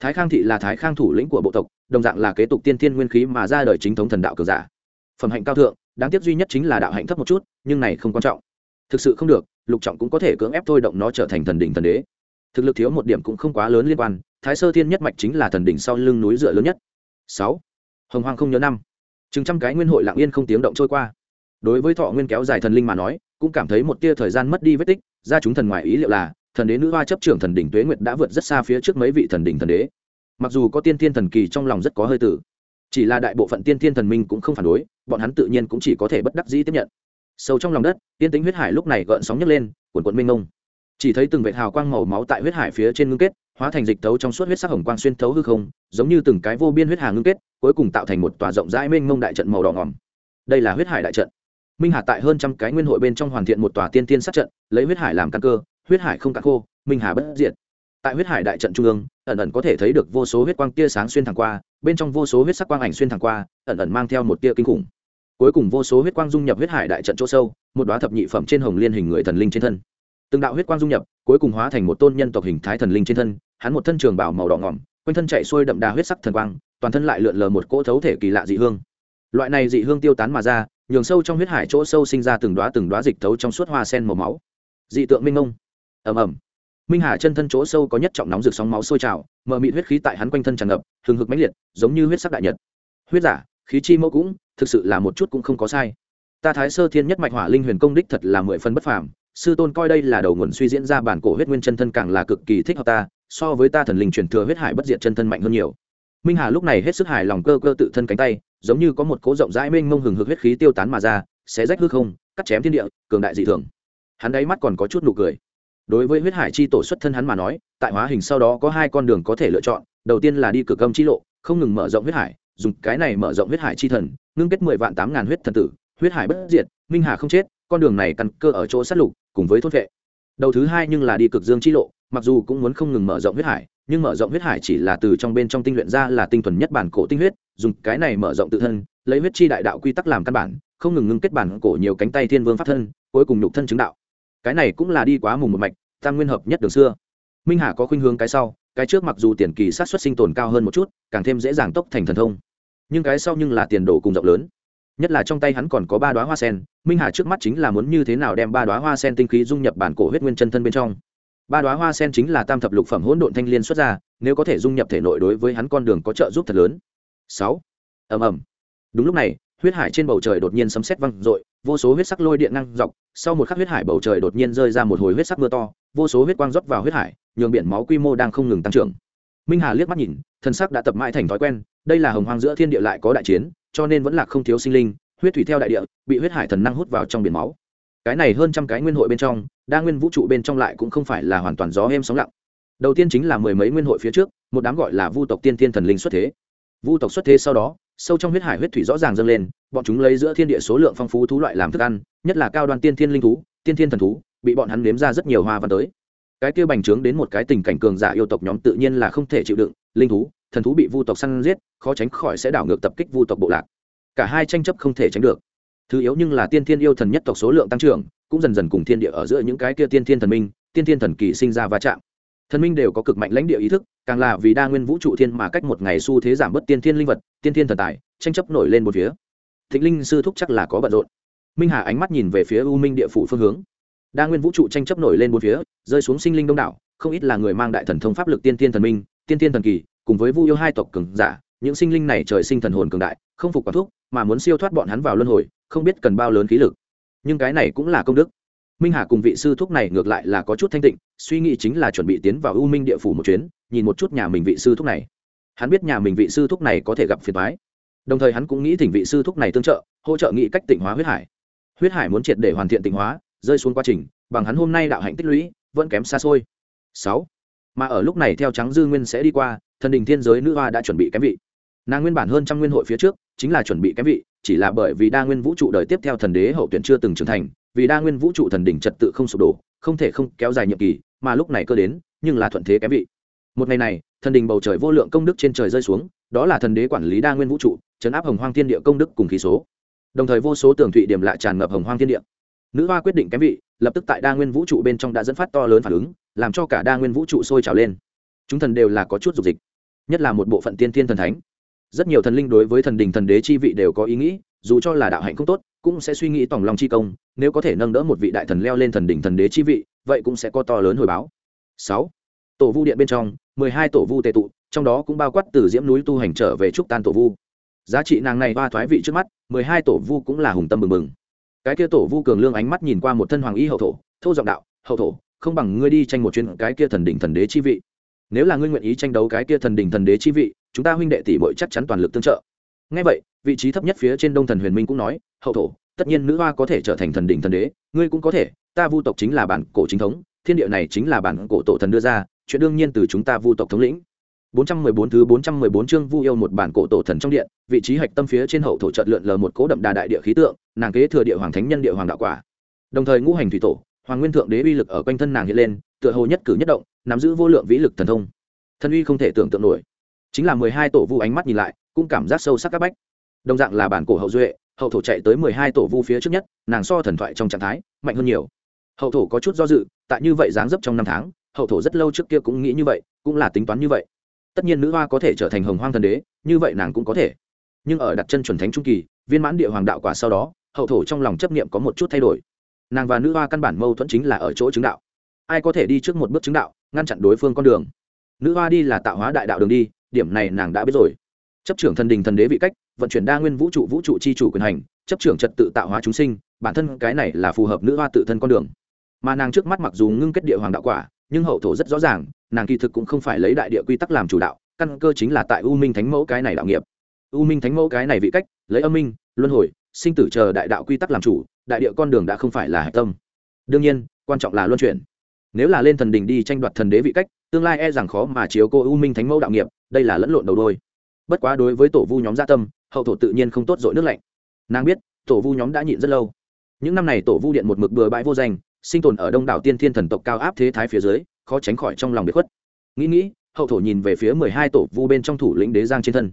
Thái khang thị là thái khang thủ lĩnh của bộ tộc, đồng dạng là kế tục tiên tiên nguyên khí mà ra đời chính thống thần đạo cường giả. Phẩm hạnh cao thượng đáng tiếc duy nhất chính là đạo hạnh thấp một chút, nhưng này không quan trọng. Thực sự không được, lục trọng cũng có thể cưỡng ép thôi động nó trở thành thần đỉnh thần đế. Thực lực thiếu một điểm cũng không quá lớn liên quan, thái sơ thiên nhất mạch chính là thần đỉnh sau lưng núi dựa lớn nhất. Sáu. Hồng hoang không nhớ năm. Chừng trăm cái nguyên hội lặng yên không tiếng động trôi qua. Đối với thọ nguyên kéo dài thần linh mà nói, cũng cảm thấy một tia thời gian mất đi vết tích, ra chúng thần ngoài ý liệu là, thần đế nữ hoa chấp trưởng thần đỉnh tuế nguyệt đã vượt rất xa phía trước mấy vị thần đỉnh thần đế. Mặc dù có tiên thiên thần kỳ trong lòng rất có hơi tử chỉ là đại bộ phận tiên thiên thần minh cũng không phản đối, bọn hắn tự nhiên cũng chỉ có thể bất đắc dĩ tiếp nhận. Sâu trong lòng đất, tiên tính huyết hải lúc này gợn sóng nhấc lên quần quận minh ngông chỉ thấy từng vệt hào quang màu máu tại huyết hải phía trên ngưng kết, hóa thành dịch tấu trong suốt huyết sắc hồng quang xuyên thấu hư không, giống như từng cái vô biên huyết hà ngưng kết, cuối cùng tạo thành một tòa rộng rãi mênh mông đại trận màu đỏ ngòm. Đây là huyết hải đại trận. Minh hà tại hơn trăm cái nguyên hội bên trong hoàn thiện một tòa tiên tiên sát trận, lấy huyết hải làm căn cơ, huyết hải không cạn khô, minh hà bất diệt tại huyết hải đại trận trung ương, ẩn ẩn có thể thấy được vô số huyết quang tia sáng xuyên thẳng qua, bên trong vô số huyết sắc quang ảnh xuyên thẳng qua, ẩn ẩn mang theo một tia kinh khủng. Cuối cùng vô số huyết quang dung nhập huyết hải đại trận chỗ sâu, một đoá thập nhị phẩm trên hồng liên hình người thần linh trên thân. Từng đạo huyết quang dung nhập, cuối cùng hóa thành một tôn nhân tộc hình thái thần linh trên thân, hắn một thân trường bảo màu đỏ ngỏm, quanh thân chạy xuôi đậm đà huyết sắc thần quang, toàn thân lại lượn lờ một cỗ thấu thể kỳ lạ dị hương. Loại này dị hương tiêu tán mà ra, nhường sâu trong huyết hải chỗ sâu sinh ra từng đoá từng đoá dịch thấu trong suốt hoa sen màu máu. Dị tượng minh ngông. Ầm ầm minh hà chân thân chỗ sâu có nhất trọng nóng rực sóng máu sôi trào, mờ mịt huyết khí tại hắn quanh thân tràn ngập, hừng hực mãnh liệt, giống như huyết sắc đại nhật. Huyết giả, khí chi mẫu cũng, thực sự là một chút cũng không có sai. Ta thái sơ thiên nhất mạch hỏa linh huyền công đích thật là mười phân bất phàm, sư tôn coi đây là đầu nguồn suy diễn ra bản cổ huyết nguyên chân thân càng là cực kỳ thích hợp ta, so với ta thần linh truyền thừa huyết hải bất diệt chân thân mạnh hơn nhiều. Minh hà lúc này hết sức hài lòng cơ cơ tự thân cánh tay, giống như có một cố rộng rãi mênh mông hừng hực huyết khí tiêu tán mà ra, xé rách hư không, cắt chém thiên địa, cường đại dị thường. Hắn đáy mắt còn có chút nụ cười đối với huyết hải chi tổ xuất thân hắn mà nói, tại hóa hình sau đó có hai con đường có thể lựa chọn, đầu tiên là đi cực âm chi lộ, không ngừng mở rộng huyết hải, dùng cái này mở rộng huyết hải chi thần, ngưng kết mười vạn tám ngàn huyết thần tử, huyết hải bất diệt, minh hà không chết, con đường này căn cơ ở chỗ sát lục, cùng với thốt vệ. Đầu thứ hai nhưng là đi cực dương chi lộ, mặc dù cũng muốn không ngừng mở rộng huyết hải, nhưng mở rộng huyết hải chỉ là từ trong bên trong tinh luyện ra là tinh thuần nhất bản cổ tinh huyết, dùng cái này mở rộng tự thân, lấy huyết chi đại đạo quy tắc làm căn bản, không ngừng ngưng kết bản cổ nhiều cánh tay thiên vương pháp thân, cuối cùng nhục thân chứng đạo cái này cũng là đi quá mùng một mạch, tam nguyên hợp nhất đường xưa. Minh hà có khuynh hướng cái sau, cái trước mặc dù tiền kỳ sát xuất sinh tồn cao hơn một chút, càng thêm dễ dàng tốc thành thần thông. Nhưng cái sau nhưng là tiền đồ cùng rộng lớn. Nhất là trong tay hắn còn có ba đoá hoa sen, minh hà trước mắt chính là muốn như thế nào đem ba đoá hoa sen tinh khí dung nhập bản cổ huyết nguyên chân thân bên trong. Ba đoá hoa sen chính là tam thập lục phẩm hỗn độn thanh liên xuất ra, nếu có thể dung nhập thể nội đối với hắn con đường có trợ giúp thật lớn. Sáu. Ầm ầm. Đúng lúc này, huyết hải trên bầu trời đột nhiên sấm sét văng r vô số huyết sắc lôi điện năng dọc, sau một khắc huyết hải bầu trời đột nhiên rơi ra một hồi huyết sắc mưa to, vô số huyết quang rót vào huyết hải, nhường biển máu quy mô đang không ngừng tăng trưởng. Minh hà liếc mắt nhìn thân sắc đã tập mãi thành thói quen, đây là hồng hoang giữa thiên địa lại có đại chiến, cho nên vẫn là không thiếu sinh linh, huyết thủy theo đại địa, bị huyết hải thần năng hút vào trong biển máu. Cái này hơn trăm cái nguyên hội bên trong, đa nguyên vũ trụ bên trong lại cũng không phải là hoàn toàn gió êm sóng lặng. Đầu tiên chính là mười mấy nguyên hội phía trước, một đám gọi là vu tộc tiên thiên thần linh xuất thế vu tộc xuất thế sau đó, sâu trong huyết hải huyết thủy rõ ràng dâng lên, bọn chúng lấy giữa thiên địa số lượng phong phú thú loại làm thức ăn, nhất là cao đoan tiên thiên linh thú, tiên thiên thần thú, bị bọn hắn nếm ra rất nhiều hoa văn tới. Cái kia bành trướng đến một cái tình cảnh cường giả yêu tộc nhóm tự nhiên là không thể chịu đựng, linh thú, thần thú bị vu tộc săn giết, khó tránh khỏi sẽ đảo ngược tập kích vu tộc bộ lạc. Cả hai tranh chấp không thể tránh được. Thứ yếu nhưng là tiên thiên yêu thần nhất tộc số lượng tăng trưởng, cũng dần dần cùng thiên địa ở giữa những cái kia tiên thiên thần minh, tiên thiên thần kỳ sinh ra va chạm thần minh đều có cực mạnh lãnh địa ý thức, càng là vì đa nguyên vũ trụ thiên mà cách một ngày xu thế giảm bớt tiên thiên linh vật, tiên thiên thần tài, tranh chấp nổi lên một phía. Thịnh linh sư thúc chắc là có bận rộn. Minh hà ánh mắt nhìn về phía u minh địa phủ phương hướng. Đa nguyên vũ trụ tranh chấp nổi lên một phía, rơi xuống sinh linh đông đảo, không ít là người mang đại thần thông pháp lực tiên thiên thần minh, tiên thiên thần kỳ, cùng với vu yêu hai tộc cường giả, những sinh linh này trời sinh thần hồn cường đại, không phục quả thuốc mà muốn siêu thoát bọn hắn vào luân hồi, không biết cần bao lớn khí lực. Nhưng cái này cũng là công đức minh hà cùng vị sư thúc này ngược lại là có chút thanh tịnh, suy nghĩ chính là chuẩn bị tiến vào u minh địa phủ một chuyến, nhìn một chút nhà mình vị sư thúc này. Hắn biết nhà mình vị sư thúc này có thể gặp phiền thoái đồng thời hắn cũng nghĩ thỉnh vị sư thúc này tương trợ, hỗ trợ nghị cách tịnh hóa huyết hải. Huyết hải muốn triệt để hoàn thiện tịnh hóa, rơi xuống quá trình, bằng hắn hôm nay đạo hạnh tích lũy, vẫn kém xa xôi. Sáu. Mà ở lúc này theo trắng dư nguyên sẽ đi qua, thần đình thiên giới nữ hoa đã chuẩn bị kém vị. Nàng nguyên bản hơn trăm nguyên hội phía trước, chính là chuẩn bị kém vị, chỉ là bởi vì đa nguyên vũ trụ đời tiếp theo thần đế hậu tuyển chưa từng trưởng thành vì đa nguyên vũ trụ thần đỉnh trật tự không sụp đổ, không thể không kéo dài nhiệm kỳ, mà lúc này cơ đến, nhưng là thuận thế kém vị. Một ngày này, thần đình bầu trời vô lượng công đức trên trời rơi xuống, đó là thần đế quản lý đa nguyên vũ trụ chấn áp hồng hoang thiên địa công đức cùng khí số. Đồng thời vô số tường thụy điểm lại tràn ngập hồng hoang thiên địa. Nữ hoa quyết định kém vị, lập tức tại đa nguyên vũ trụ bên trong đã dẫn phát to lớn phản ứng, làm cho cả đa nguyên vũ trụ sôi trào lên. Chúng thần đều là có chút dục dịch, nhất là một bộ phận tiên thiên thần thánh. Rất nhiều thần linh đối với thần đình thần đế chi vị đều có ý nghĩ, dù cho là đạo hạnh không tốt cũng sẽ suy nghĩ tổng lòng chi công, nếu có thể nâng đỡ một vị đại thần leo lên thần đỉnh thần đế chi vị, vậy cũng sẽ có to lớn hồi báo. Sáu. Tổ vu điện bên trong, mười hai tổ vu tề tụ, trong đó cũng bao quát từ diễm núi tu hành trở về trúc tan tổ vu. Giá trị nàng này ba thoái vị trước mắt, mười hai tổ vu cũng là hùng tâm mừng mừng cái kia tổ vu cường lương ánh mắt nhìn qua một thân hoàng y hậu thổ, thô giọng đạo, hậu thổ, không bằng ngươi đi tranh một chuyến cái kia thần đỉnh thần đế chi vị. Nếu là ngươi nguyện ý tranh đấu cái kia thần đỉnh thần đế chi vị, chúng ta huynh đệ tỷ bội chắc chắn toàn lực tương trợ ngay vậy vị trí thấp nhất phía trên đông thần huyền minh cũng nói hậu thổ tất nhiên nữ hoa có thể trở thành thần đỉnh thần đế ngươi cũng có thể ta vu tộc chính là bản cổ chính thống thiên địa này chính là bản cổ tổ thần đưa ra chuyện đương nhiên từ chúng ta vu tộc thống lĩnh 414 thứ 414 chương Vu yêu một bản cổ tổ thần trong điện, vị trí hạch tâm phía trên hậu thổ chợt lượn lờ một cố đậm đà đại địa khí tượng, nàng kế thừa địa hoàng thánh nhân địa hoàng đạo quả. Đồng thời ngũ hành thủy tổ, hoàng nguyên thượng đế uy lực ở quanh thân nàng hiện lên, tựa hồ nhất cử nhất động, nắm giữ vô lượng vĩ lực thần thông. Thần uy không thể tưởng tượng nổi. Chính là 12 tổ vu ánh mắt nhìn lại, cũng cảm giác sâu sắc các bách. Đồng dạng là bản cổ hậu duệ, hậu thổ chạy tới 12 tổ vu phía trước nhất, nàng so thần thoại trong trạng thái, mạnh hơn nhiều. Hậu thổ có chút do dự, tại như vậy dáng dấp trong năm tháng, hậu thổ rất lâu trước kia cũng nghĩ như vậy, cũng là tính toán như vậy. Tất nhiên nữ hoa có thể trở thành hồng hoang thần đế như vậy nàng cũng có thể. Nhưng ở đặt chân chuẩn thánh trung kỳ viên mãn địa hoàng đạo quả sau đó hậu thổ trong lòng chấp niệm có một chút thay đổi. Nàng và nữ hoa căn bản mâu thuẫn chính là ở chỗ chứng đạo. Ai có thể đi trước một bước chứng đạo ngăn chặn đối phương con đường? Nữ hoa đi là tạo hóa đại đạo đường đi điểm này nàng đã biết rồi. Chấp trưởng thần đình thần đế vị cách, vận chuyển đa nguyên vũ trụ vũ trụ c h i chủ quyền hành, chấp trưởng trật tự tạo hóa chúng sinh, bản thân cái này là phù hợp nữ hoa tự thân con đường. Mà nàng trước mắt mặc dù ngưng kết địa hoàng đạo quả, nhưng hậu thổ rất rõ ràng, nàng kỳ thực cũng không phải lấy đại địa quy tắc làm chủ đạo, căn cơ chính là tại u minh thánh mẫu cái này đạo nghiệp. U minh thánh mẫu cái này vị cách, lấy âm minh, luân hồi, sinh tử chờ đại đạo quy tắc làm chủ, đại địa con đường đã không phải là hạch tâm. Đương nhiên, quan trọng là luân chuyển. Nếu là lên thần đình đi tranh đoạt thần đế vị cách tương lai e rằng khó mà chiếu cô u minh thánh mẫu đạo nghiệp, đây là lẫn lộn đầu đôi. Bất quá đối với tổ vu nhóm gia tâm, hậu thổ tự nhiên không tốt dội nước lạnh. Nàng biết, tổ vu nhóm đã nhịn rất lâu. Những năm này tổ vu điện một mực bừa bãi vô danh, sinh tồn ở đông đảo tiên thiên thần tộc cao áp thế thái phía dưới, khó tránh khỏi trong lòng bị khuất. Nghĩ nghĩ, hậu thổ nhìn về phía mười hai tổ vu bên trong thủ lĩnh đế giang trên thân.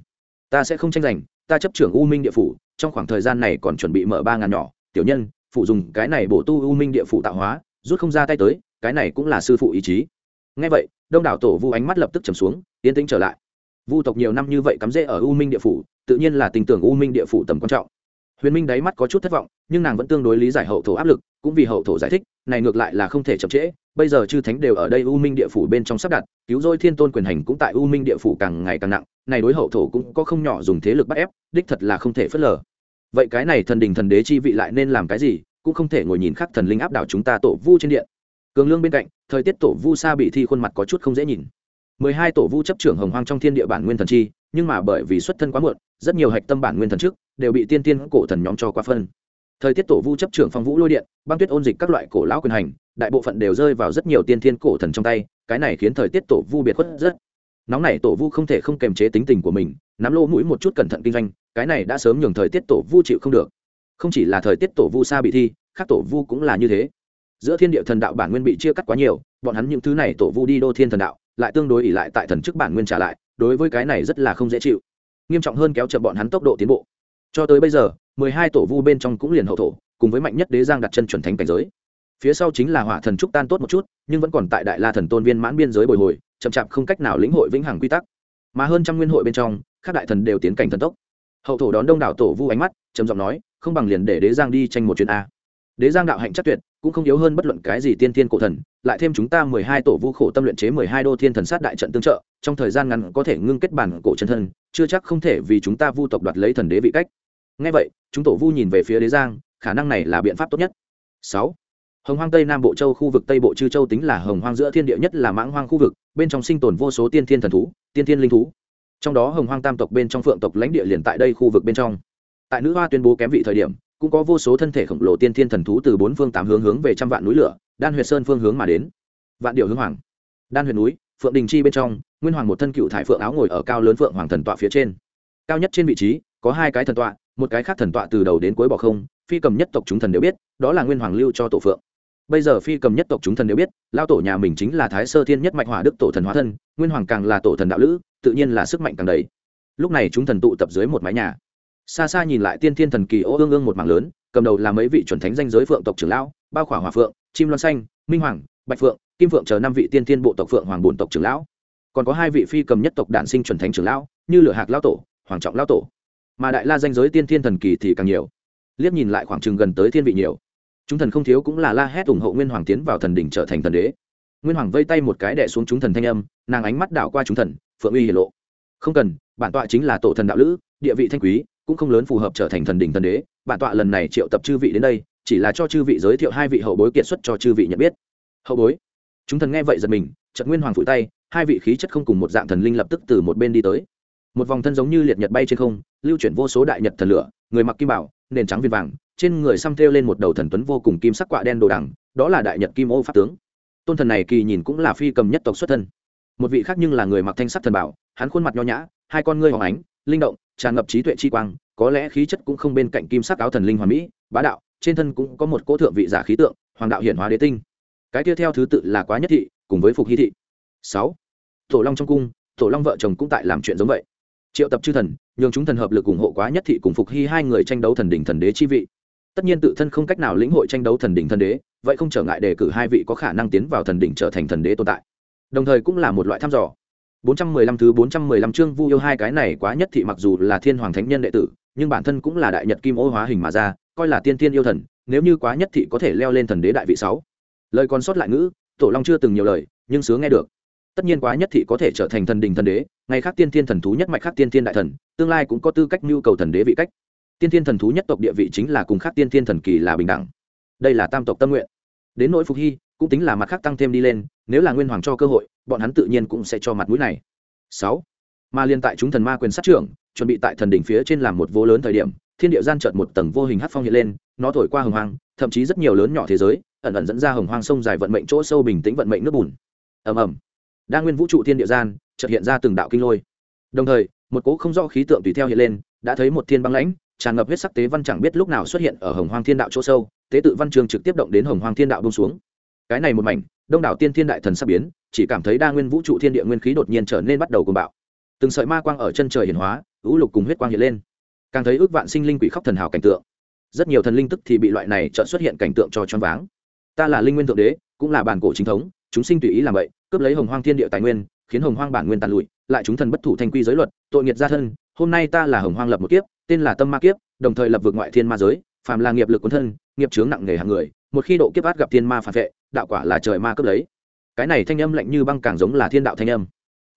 Ta sẽ không tranh giành, ta chấp trưởng u minh địa phủ, trong khoảng thời gian này còn chuẩn bị mở ba ngàn nhỏ. Tiểu nhân, phụ dùng cái này bổ tu u minh địa phủ tạo hóa, rút không ra tay tới, cái này cũng là sư phụ ý chí. Ngay vậy đông đảo tổ vu ánh mắt lập tức trầm xuống, yên tĩnh trở lại. Vu tộc nhiều năm như vậy cắm rễ ở u minh địa phủ, tự nhiên là tình tưởng u minh địa phủ tầm quan trọng. Huyền minh đáy mắt có chút thất vọng, nhưng nàng vẫn tương đối lý giải hậu thổ áp lực, cũng vì hậu thổ giải thích, này ngược lại là không thể chậm trễ, bây giờ chư thánh đều ở đây u minh địa phủ bên trong sắp đặt, cứu rỗi thiên tôn quyền hành cũng tại u minh địa phủ càng ngày càng nặng, này đối hậu thổ cũng có không nhỏ dùng thế lực bắt ép, đích thật là không thể phớt lờ. Vậy cái này thần đình thần đế chi vị lại nên làm cái gì, cũng không thể ngồi nhìn khắc thần linh áp đảo chúng ta tổ vu trên điện cường lương bên cạnh, thời tiết tổ vu sa bị thi khuôn mặt có chút không dễ nhìn. Mười hai tổ vu chấp trưởng hồng hoang trong thiên địa bản nguyên thần chi, nhưng mà bởi vì xuất thân quá muộn, rất nhiều hạch tâm bản nguyên thần trước đều bị tiên tiên cổ thần nhóm cho quá phân. Thời tiết tổ vu chấp trưởng phong vũ lôi điện, băng tuyết ôn dịch các loại cổ lão quyền hành, đại bộ phận đều rơi vào rất nhiều tiên thiên cổ thần trong tay, cái này khiến thời tiết tổ vu biệt khuất rất. Nóng này tổ vu không thể không kềm chế tính tình của mình, nắm lô mũi một chút cẩn thận kinh doanh, cái này đã sớm nhường thời tiết tổ vu chịu không được. Không chỉ là thời tiết tổ vu xa bị thi, khác tổ vu cũng là như thế giữa thiên địa thần đạo bản nguyên bị chia cắt quá nhiều, bọn hắn những thứ này tổ vu đi đô thiên thần đạo, lại tương đối ỉ lại tại thần chức bản nguyên trả lại, đối với cái này rất là không dễ chịu. Nghiêm trọng hơn kéo chậm bọn hắn tốc độ tiến bộ. Cho tới bây giờ, mười hai tổ vu bên trong cũng liền hậu thổ, cùng với mạnh nhất đế giang đặt chân chuẩn thánh cảnh giới. Phía sau chính là hỏa thần trúc tan tốt một chút, nhưng vẫn còn tại đại la thần tôn viên mãn biên giới bồi hồi, chậm chạp không cách nào lĩnh hội vĩnh hằng quy tắc. Mà hơn trăm nguyên hội bên trong, các đại thần đều tiến cảnh thần tốc. Hậu thổ đón đông đảo tổ vu ánh mắt, trầm giọng nói, không bằng liền để đế giang đi tranh một chuyến a. Đế giang đạo hạnh chắc tuyệt cũng không yếu hơn bất luận cái gì tiên thiên cổ thần, lại thêm chúng ta mười hai tổ vu khổ tâm luyện chế mười hai đô thiên thần sát đại trận tương trợ, trong thời gian ngắn có thể ngưng kết bản cổ chân thân, chưa chắc không thể vì chúng ta vu tộc đoạt lấy thần đế vị cách. Ngay vậy, chúng tổ vu nhìn về phía đế giang, khả năng này là biện pháp tốt nhất. Sáu, hồng hoang tây nam bộ châu khu vực tây bộ chư châu tính là hồng hoang giữa thiên địa nhất là mãng hoang khu vực, bên trong sinh tồn vô số tiên thiên thần thú, tiên thiên linh thú. Trong đó hồng hoang tam tộc bên trong phượng tộc lãnh địa liền tại đây khu vực bên trong. Tại nữ hoa tuyên bố kém vị thời điểm cũng có vô số thân thể khổng lồ tiên thiên thần thú từ bốn phương tám hướng hướng về trăm vạn núi lửa, đan huyệt sơn phương hướng mà đến. Vạn điệu hướng hoàng. Đan huyệt núi, phượng đình chi bên trong, nguyên hoàng một thân cựu thải phượng áo ngồi ở cao lớn phượng hoàng thần tọa phía trên. Cao nhất trên vị trí, có hai cái thần tọa, một cái khác thần tọa từ đầu đến cuối bỏ không, phi cầm nhất tộc chúng thần đều biết, đó là nguyên hoàng lưu cho tổ phượng. Bây giờ phi cầm nhất tộc chúng thần đều biết, lao tổ nhà mình chính là thái sơ thiên nhất mạch hỏa đức tổ thần hóa thân, nguyên hoàng càng là tổ thần đạo lữ, tự nhiên là sức mạnh càng đầy. Lúc này chúng thần tụ tập dưới một mái nhà xa xa nhìn lại tiên thiên thần kỳ ô ương ương một mảng lớn, cầm đầu là mấy vị chuẩn thánh danh giới phượng tộc trưởng lão, bao khỏa hòa phượng, chim loan xanh, minh hoàng, bạch phượng, kim phượng chờ năm vị tiên thiên bộ tộc phượng hoàng bồn tộc trưởng lão. Còn có hai vị phi cầm nhất tộc đản sinh chuẩn thánh trưởng lão, như lửa hạc lão tổ, hoàng trọng lão tổ. Mà đại la danh giới tiên thiên thần kỳ thì càng nhiều. Liếc nhìn lại khoảng chừng gần tới thiên vị nhiều. Chúng thần không thiếu cũng là la hét ủng hộ nguyên hoàng tiến vào thần đỉnh trở thành thần đế. Nguyên hoàng vây tay một cái đẻ xuống chúng thần thanh âm, nàng ánh mắt đảo qua chúng thần, phượng uy hiển lộ. Không cần, bản tọa chính là tổ thần đạo lữ, địa vị thanh quý cũng không lớn phù hợp trở thành thần đỉnh thần đế, bản tọa lần này triệu tập chư vị đến đây, chỉ là cho chư vị giới thiệu hai vị hậu bối kiệt xuất cho chư vị nhận biết. Hậu bối, chúng thần nghe vậy giật mình trận nguyên hoàng phủi tay, hai vị khí chất không cùng một dạng thần linh lập tức từ một bên đi tới. Một vòng thân giống như liệt nhật bay trên không, lưu chuyển vô số đại nhật thần lửa, người mặc kim bảo, nền trắng viên vàng, trên người xăm thêu lên một đầu thần tuấn vô cùng kim sắc quạ đen đồ đằng, đó là đại nhật kim ô pháp tướng. Tôn thần này kỳ nhìn cũng là phi cầm nhất tộc xuất thân. Một vị khác nhưng là người mặc thanh sắc thần bảo, hắn khuôn mặt nho nhã, hai con ngươi hóng ánh, linh động tràn ngập trí tuệ chi quang, có lẽ khí chất cũng không bên cạnh kim sắc áo thần linh hoàn mỹ, bá đạo, trên thân cũng có một cỗ thượng vị giả khí tượng, hoàng đạo hiển hóa đế tinh. Cái tiếp theo thứ tự là quá nhất thị, cùng với phục hy thị. Sáu. Tổ long trong cung, tổ long vợ chồng cũng tại làm chuyện giống vậy. Triệu tập chư thần, nhường chúng thần hợp lực ủng hộ quá nhất thị cùng phục hy hai người tranh đấu thần đỉnh thần đế chi vị. Tất nhiên tự thân không cách nào lĩnh hội tranh đấu thần đỉnh thần đế, vậy không trở ngại đề cử hai vị có khả năng tiến vào thần đỉnh trở thành thần đế tồn tại. Đồng thời cũng là một loại thăm dò. 415 thứ 415 chương Vu yêu hai cái này quá nhất thị mặc dù là thiên hoàng thánh nhân đệ tử, nhưng bản thân cũng là đại nhật kim ô hóa hình mà ra, coi là tiên tiên yêu thần, nếu như quá nhất thị có thể leo lên thần đế đại vị 6. Lời còn sót lại ngữ, Tổ Long chưa từng nhiều lời, nhưng sướng nghe được. Tất nhiên quá nhất thị có thể trở thành thần đình thần đế, ngày khác tiên tiên thần thú nhất mạch khác tiên tiên đại thần, tương lai cũng có tư cách nhu cầu thần đế vị cách. Tiên tiên thần thú nhất tộc địa vị chính là cùng khác tiên tiên thần kỳ là bình đẳng. Đây là tam tộc tâm nguyện. Đến nỗi Phục Hy, cũng tính là mặt khác tăng thêm đi lên, nếu là nguyên hoàng cho cơ hội, bọn hắn tự nhiên cũng sẽ cho mặt mũi này. Sáu mà liên tại chúng thần ma quyền sát trưởng, chuẩn bị tại thần đỉnh phía trên làm một vô lớn thời điểm, thiên địa gian chợt một tầng vô hình hắc phong hiện lên, nó thổi qua hồng hoang, thậm chí rất nhiều lớn nhỏ thế giới, ẩn ẩn dẫn ra hồng hoang sông dài vận mệnh chỗ sâu bình tĩnh vận mệnh nước bùn. Ầm ầm. Đa nguyên vũ trụ thiên địa gian, chợt hiện ra từng đạo kinh lôi. Đồng thời, một cỗ không rõ khí tượng tùy theo hiện lên, đã thấy một thiên băng lãnh, tràn ngập huyết sắc tế văn chẳng biết lúc nào xuất hiện ở hồng hoang thiên đạo chỗ sâu, tế tự văn trường trực tiếp động đến hồng hoang thiên đạo bông xuống cái này một mảnh, đông đảo tiên thiên đại thần sắp biến, chỉ cảm thấy đa nguyên vũ trụ thiên địa nguyên khí đột nhiên trở nên bắt đầu cuồng bạo. Từng sợi ma quang ở chân trời hiển hóa ưu lục cùng huyết quang hiện lên. Càng thấy ước vạn sinh linh quỷ khóc thần hào cảnh tượng. Rất nhiều thần linh tức thì bị loại này trợ xuất hiện cảnh tượng cho choáng váng. Ta là linh nguyên thượng đế, cũng là bản cổ chính thống, chúng sinh tùy ý làm vậy, cướp lấy hồng hoang thiên địa tài nguyên, khiến hồng hoang bản nguyên tàn lụi, lại chúng thần bất thủ thanh quy giới luật, tội nghiệt gia thân, hôm nay ta là hồng hoang lập một kiếp, tên là tâm ma kiếp, đồng thời lập vượt ngoại thiên ma giới, phàm là nghiệp lực quân thân, nghiệp chướng nặng nề hàng người, một khi độ kiếp át gặp thiên ma phản vệ đạo quả là trời ma cướp lấy. Cái này thanh âm lạnh như băng càng giống là thiên đạo thanh âm.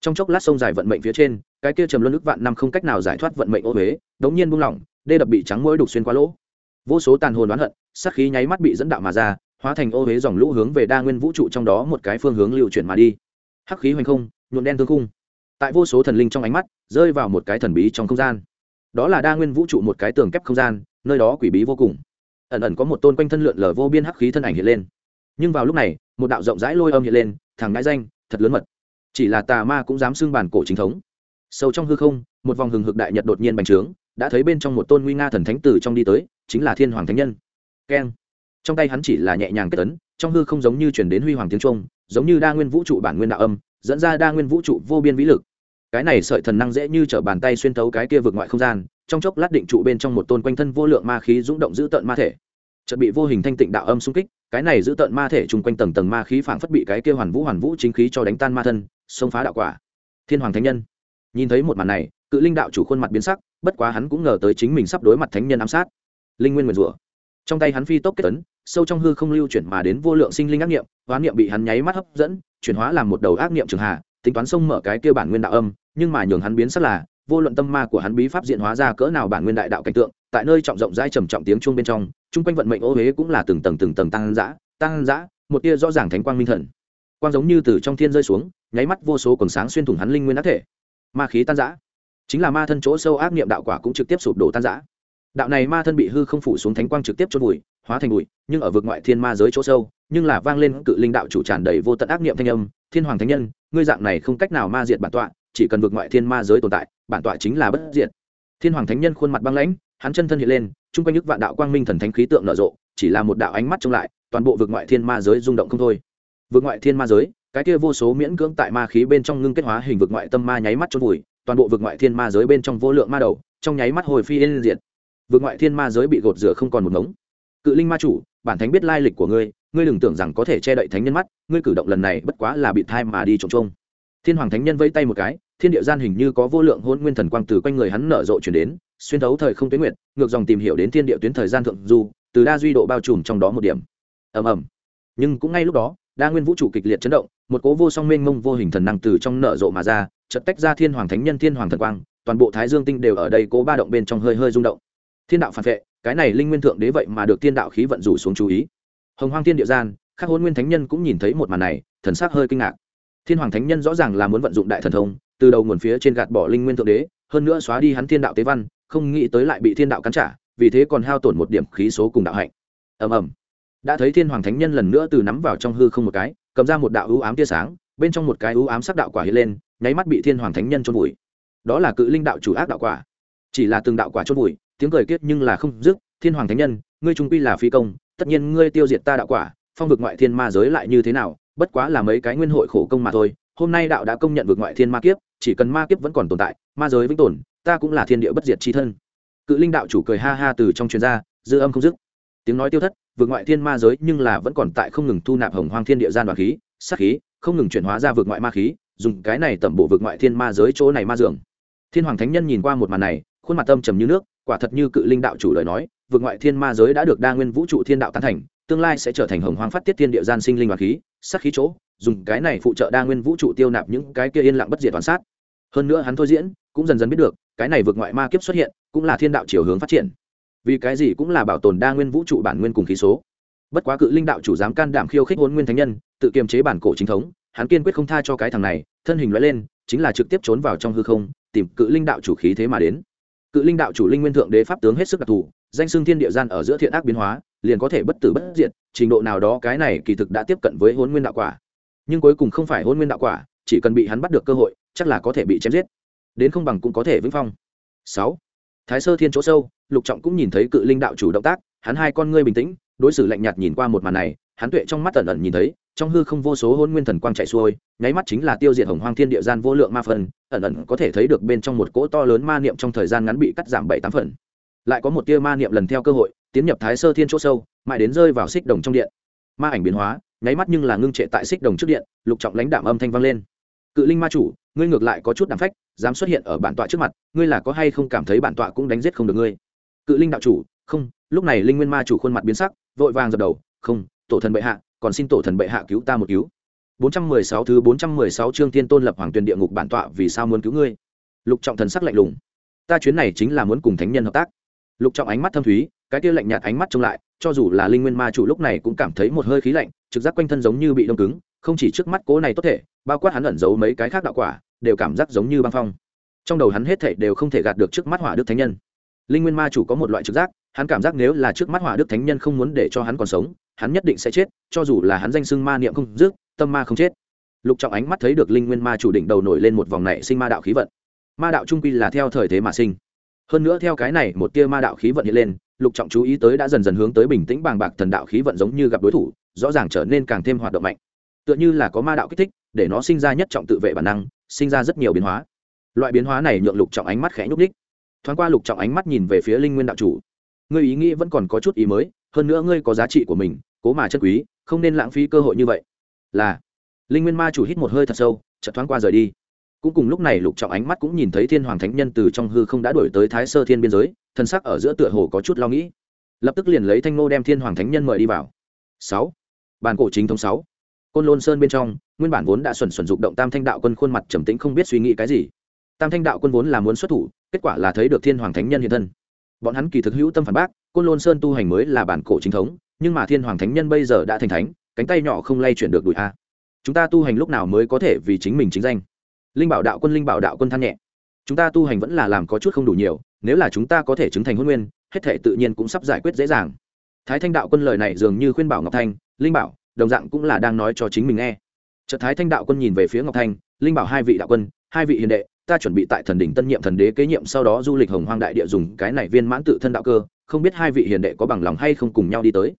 Trong chốc lát sông dài vận mệnh phía trên, cái kia trầm luân ức vạn năm không cách nào giải thoát vận mệnh ô huế đống nhiên buông lỏng, đê đập bị trắng mũi đục xuyên qua lỗ. Vô số tàn hồn đoán hận, sát khí nháy mắt bị dẫn đạo mà ra, hóa thành ô huế dòng lũ hướng về đa nguyên vũ trụ trong đó một cái phương hướng lưu chuyển mà đi. Hắc khí hoành không, nhuộm đen thương khung. Tại vô số thần linh trong ánh mắt, rơi vào một cái thần bí trong không gian. Đó là đa nguyên vũ trụ một cái tường kép không gian, nơi đó quỷ bí vô cùng. Ẩn ẩn có một tôn quanh thân lượn lờ vô biên hắc khí thân ảnh hiện lên nhưng vào lúc này, một đạo rộng rãi lôi âm hiện lên thằng ngãi danh, thật lớn mật. Chỉ là tà ma cũng dám xưng bản cổ chính thống. Sâu trong hư không, một vòng hừng hực đại nhật đột nhiên bành trướng, đã thấy bên trong một tôn nguy nga thần thánh tử trong đi tới, chính là thiên hoàng thánh nhân. Keng. Trong tay hắn chỉ là nhẹ nhàng kết tấn trong hư không giống như chuyển đến huy hoàng tiếng trung giống như đa nguyên vũ trụ bản nguyên đạo âm, dẫn ra đa nguyên vũ trụ vô biên vĩ lực. Cái này sợi thần năng dễ như t r ở bàn tay xuyên thấu cái kia vượt ngoại không gian, trong chốc lát định trụ bên trong một tôn quanh thân vô lượng ma khí rúng động giữ tợn ma thể. Chợt bị vô hình thanh tịnh đạo âm xung kích cái này giữ tợn ma thể chung quanh tầng tầng ma khí phảng phất bị cái kia hoàn vũ hoàn vũ chính khí cho đánh tan ma thân, xông phá đạo quả. Thiên hoàng thánh nhân. Nhìn thấy một màn này, cự linh đạo chủ khuôn mặt biến sắc, bất quá hắn cũng ngờ tới chính mình sắp đối mặt thánh nhân ám sát. Linh nguyên nguyền rủa. Trong tay hắn phi tốc kết tấn, sâu trong hư không lưu chuyển mà đến vô lượng sinh linh ác niệm hoán niệm bị hắn nháy mắt hấp dẫn, chuyển hóa làm một đầu ác niệm trường hà, tính toán sông mở cái kia bản nguyên đạo âm, nhưng mà nhường hắn biến sắc là vô luận tâm ma của hắn bí pháp diện hóa ra cỡ nào bản nguyên đại đạo cảnh tượng, tại nơi trọng rộng dai trầm trọng tiếng chuông bên trong, chung quanh vận mệnh ô huế cũng là từng tầng từng tầng tăng dã tăng dã, một tia rõ ràng thánh quang minh thần. Quang giống như từ trong thiên rơi xuống, nháy mắt vô số quần sáng xuyên thủng hắn linh nguyên ác thể. Ma khí tan dã. Chính là ma thân chỗ sâu ác niệm đạo quả cũng trực tiếp sụp đổ tan dã. đạo này ma thân bị hư không phủ xuống thánh quang trực tiếp chôn bụi hóa thành bụi, nhưng ở vực ngoại thiên ma giới chỗ sâu, nhưng là vang lên cự linh đạo chủ tràn đầy vô tận ác niệm thanh âm, thiên hoàng thánh nhân, ngươi dạng này không cách nào ma diệt bản tọa chỉ cần vượt ngoại thiên ma giới tồn tại, bản tọa chính là bất diệt. Thiên hoàng thánh nhân khuôn mặt băng lãnh, hắn chân thân hiện lên, chung quanh nhức vạn đạo quang minh thần thánh khí tượng nở rộ, chỉ là một đạo ánh mắt trông lại, toàn bộ vượt ngoại thiên ma giới rung động không thôi. Vượt ngoại thiên ma giới, cái kia vô số miễn cưỡng tại ma khí bên trong ngưng kết hóa hình vực ngoại tâm ma nháy mắt chôn vùi, toàn bộ vượt ngoại thiên ma giới bên trong vô lượng ma đầu, trong nháy mắt hồi phi yên diệt. Vượt ngoại thiên ma giới bị gột rửa không còn một ngống. Cự linh ma chủ, bản thánh biết lai lịch của ngươi ngươi đừng tưởng rằng có thể che đậy thánh nhân mắt, ngươi cử động lần này bất quá là bị thai mà đi trộm trông. Thiên hoàng thánh nhân vẫy tay một cái thiên địa gian hình như có vô lượng hôn nguyên thần quang từ quanh người hắn nở rộ chuyển đến, xuyên thấu thời không tuyến nguyện ngược dòng tìm hiểu đến thiên địa tuyến thời gian thượng du, từ đa duy độ bao trùm trong đó một điểm. Ầm ầm. Nhưng cũng ngay lúc đó, đa nguyên vũ trụ kịch liệt chấn động, một cố vô song mênh mông vô hình thần năng từ trong nở rộ mà ra chật tách ra thiên hoàng thánh nhân thiên hoàng thần quang, toàn bộ thái dương tinh đều ở đây cố ba động bên trong hơi hơi rung động. Thiên đạo phản vệ, cái này linh nguyên thượng đế vậy mà được thiên đạo khí vận rủ xuống chú ý. Hồng hoang thiên địa gian, các hôn nguyên thánh nhân cũng nhìn thấy một màn này, thần sắc hơi kinh ngạc. Thiên hoàng thánh nhân rõ ràng là muốn vận dụng đại thần thông từ đầu nguồn phía trên gạt bỏ linh nguyên thượng đế, hơn nữa xóa đi hắn thiên đạo tế văn, không nghĩ tới lại bị thiên đạo cắn trả, vì thế còn hao tổn một điểm khí số cùng đạo hạnh. Ầm ầm. Đã thấy thiên hoàng thánh nhân lần nữa từ nắm vào trong hư không một cái, cầm ra một đạo ưu ám tia sáng, bên trong một cái ưu ám sắc đạo quả hiện lên, nháy mắt bị thiên hoàng thánh nhân trôn vùi. Đó là cự linh đạo chủ ác đạo quả. Chỉ là từng đạo quả trôn vùi, tiếng cười kiết nhưng là không dứt, thiên hoàng thánh nhân, ngươi trung quy là phi công, tất nhiên ngươi tiêu diệt ta đạo quả, phong vực ngoại thiên ma giới lại như thế nào, bất quá là mấy cái nguyên hội khổ công mà thôi, hôm nay đạo đã công nhận vực ngoại thiên ma kiếp chỉ cần ma kiếp vẫn còn tồn tại, ma giới vĩnh tồn, ta cũng là thiên địa bất diệt chi thân. Cự linh đạo chủ cười ha ha từ trong truyền ra, dư âm không dứt. Tiếng nói tiêu thất, vượt ngoại thiên ma giới nhưng là vẫn còn tại không ngừng thu nạp hồng hoang thiên địa gian đoàn khí, sát khí, không ngừng chuyển hóa ra vượt ngoại ma khí, dùng cái này tẩm bộ vượt ngoại thiên ma giới chỗ này ma dường. Thiên hoàng thánh nhân nhìn qua một màn này, khuôn mặt tâm trầm như nước, quả thật như cự linh đạo chủ lời nói, vượt ngoại thiên ma giới đã được đa nguyên vũ trụ thiên đạo tán thành tương lai sẽ trở thành hồng hoang phát tiết thiên địa gian sinh linh và khí sắc khí chỗ, dùng cái này phụ trợ đa nguyên vũ trụ tiêu nạp những cái kia yên lặng bất diệt toàn sát. Hơn nữa hắn thôi diễn, cũng dần dần biết được, cái này vượt ngoại ma kiếp xuất hiện, cũng là thiên đạo chiều hướng phát triển. Vì cái gì cũng là bảo tồn đa nguyên vũ trụ bản nguyên cùng khí số. Bất quá cự linh đạo chủ dám can đảm khiêu khích hôn nguyên thánh nhân, tự kiềm chế bản cổ chính thống, hắn kiên quyết không tha cho cái thằng này, thân hình loại lên, chính là trực tiếp trốn vào trong hư không, tìm cự linh đạo chủ khí thế mà đến. Cự linh đạo chủ linh nguyên thượng đế pháp tướng hết sức đặc thù, danh xưng thiên địa gian ở giữa thiện ác biến hóa liền có thể bất tử bất diệt, trình độ nào đó cái này kỳ thực đã tiếp cận với hôn nguyên đạo quả. Nhưng cuối cùng không phải hôn nguyên đạo quả, chỉ cần bị hắn bắt được cơ hội, chắc là có thể bị chém giết. Đến không bằng cũng có thể vĩnh phong. Sáu. Thái sơ thiên chỗ sâu, lục trọng cũng nhìn thấy cự linh đạo chủ động tác, hắn hai con ngươi bình tĩnh, đối xử lạnh nhạt nhìn qua một màn này, hắn tuệ trong mắt ẩn ẩn nhìn thấy, trong hư không vô số hôn nguyên thần quang chạy xuôi, nháy mắt chính là tiêu diệt hồng hoang thiên địa gian vô lượng ma phần, ẩn ẩn có thể thấy được bên trong một cỗ to lớn ma niệm trong thời gian ngắn bị cắt giảm bảy tám phần. Lại có một tia ma niệm lần theo cơ hội tiến nhập thái sơ thiên chỗ sâu, mãi đến rơi vào xích đồng trong điện. Ma ảnh biến hóa, nháy mắt nhưng là ngưng trệ tại xích đồng trước điện, lục trọng lãnh đạm âm thanh vang lên. Cự linh ma chủ, ngươi ngược lại có chút đảm phách, dám xuất hiện ở bản tọa trước mặt, ngươi là có hay không cảm thấy bản tọa cũng đánh giết không được ngươi? Cự linh đạo chủ, không, lúc này linh nguyên ma chủ khuôn mặt biến sắc, vội vàng dập đầu, không, tổ thần bệ hạ, còn xin tổ thần bệ hạ cứu ta một cứu. 416 thứ 416 chương tiên tôn lập hoàng tuyên địa ngục bản tọa vì sao muốn cứu ngươi? Lục trọng thần sắc lạnh lùng. Ta chuyến này chính là muốn cùng thánh nhân hợp tác. Lục trọng ánh mắt thâm thúy cái kia lạnh nhạt ánh mắt trông lại, cho dù là linh nguyên ma chủ lúc này cũng cảm thấy một hơi khí lạnh, trực giác quanh thân giống như bị đông cứng, không chỉ trước mắt cố này tốt thể, bao quát hắn ẩn giấu mấy cái khác đạo quả, đều cảm giác giống như băng phong. Trong đầu hắn hết thảy đều không thể gạt được trước mắt hỏa đức thánh nhân. Linh nguyên ma chủ có một loại trực giác, hắn cảm giác nếu là trước mắt hỏa đức thánh nhân không muốn để cho hắn còn sống, hắn nhất định sẽ chết, cho dù là hắn danh xưng ma niệm không dứt, tâm ma không chết. Lục trọng ánh mắt thấy được linh nguyên ma chủ đỉnh đầu nổi lên một vòng này sinh ma đạo khí vận. Ma đạo trung quy là theo thời thế mà sinh. Hơn nữa theo cái này, một tia ma đạo khí vận hiện lên lục trọng chú ý tới đã dần dần hướng tới bình tĩnh bàng bạc thần đạo khí vận giống như gặp đối thủ, rõ ràng trở nên càng thêm hoạt động mạnh. Tựa như là có ma đạo kích thích, để nó sinh ra nhất trọng tự vệ bản năng, sinh ra rất nhiều biến hóa. Loại biến hóa này nhượng lục trọng ánh mắt khẽ nhúc đích thoáng qua lục trọng ánh mắt nhìn về phía linh nguyên đạo chủ. Ngươi ý nghĩ vẫn còn có chút ý mới, hơn nữa ngươi có giá trị của mình, cố mà chân quý, không nên lãng phí cơ hội như vậy. Là, linh nguyên ma chủ hít một hơi thật sâu, chợt thoáng qua rời đi cũng cùng lúc này lục trọng ánh mắt cũng nhìn thấy thiên hoàng thánh nhân từ trong hư không đã đổi tới thái sơ thiên biên giới, thân sắc ở giữa tựa hồ có chút lo nghĩ. Lập tức liền lấy thanh nô đem thiên hoàng thánh nhân mời đi vào. Sáu. Bàn cổ chính thống sáu. Côn lôn sơn bên trong, nguyên bản vốn đã xuẩn xuẩn dục động tam thanh đạo quân khuôn mặt trầm tĩnh không biết suy nghĩ cái gì. Tam thanh đạo quân vốn là muốn xuất thủ, kết quả là thấy được thiên hoàng thánh nhân hiện thân. Bọn hắn kỳ thực hữu tâm phản bác, côn lôn sơn tu hành mới là bản cổ chính thống, nhưng mà thiên hoàng thánh nhân bây giờ đã thành thánh, cánh tay nhỏ không lay chuyển được đùi a. Chúng ta tu hành lúc nào mới có thể vì chính mình chính danh? Linh bảo đạo quân linh bảo đạo quân than nhẹ. Chúng ta tu hành vẫn là làm có chút không đủ nhiều, nếu là chúng ta có thể chứng thành huân nguyên, hết thể tự nhiên cũng sắp giải quyết dễ dàng. Thái thanh đạo quân lời này dường như khuyên bảo ngọc thanh, linh bảo, đồng dạng cũng là đang nói cho chính mình nghe. Trợ thái thanh đạo quân nhìn về phía ngọc thanh, linh bảo hai vị đạo quân, hai vị hiền đệ, ta chuẩn bị tại thần đỉnh tân nhiệm thần đế kế nhiệm, sau đó du lịch hồng hoang đại địa dùng cái này viên mãn tự thân đạo cơ, không biết hai vị hiền đệ có bằng lòng hay không cùng nhau đi tới.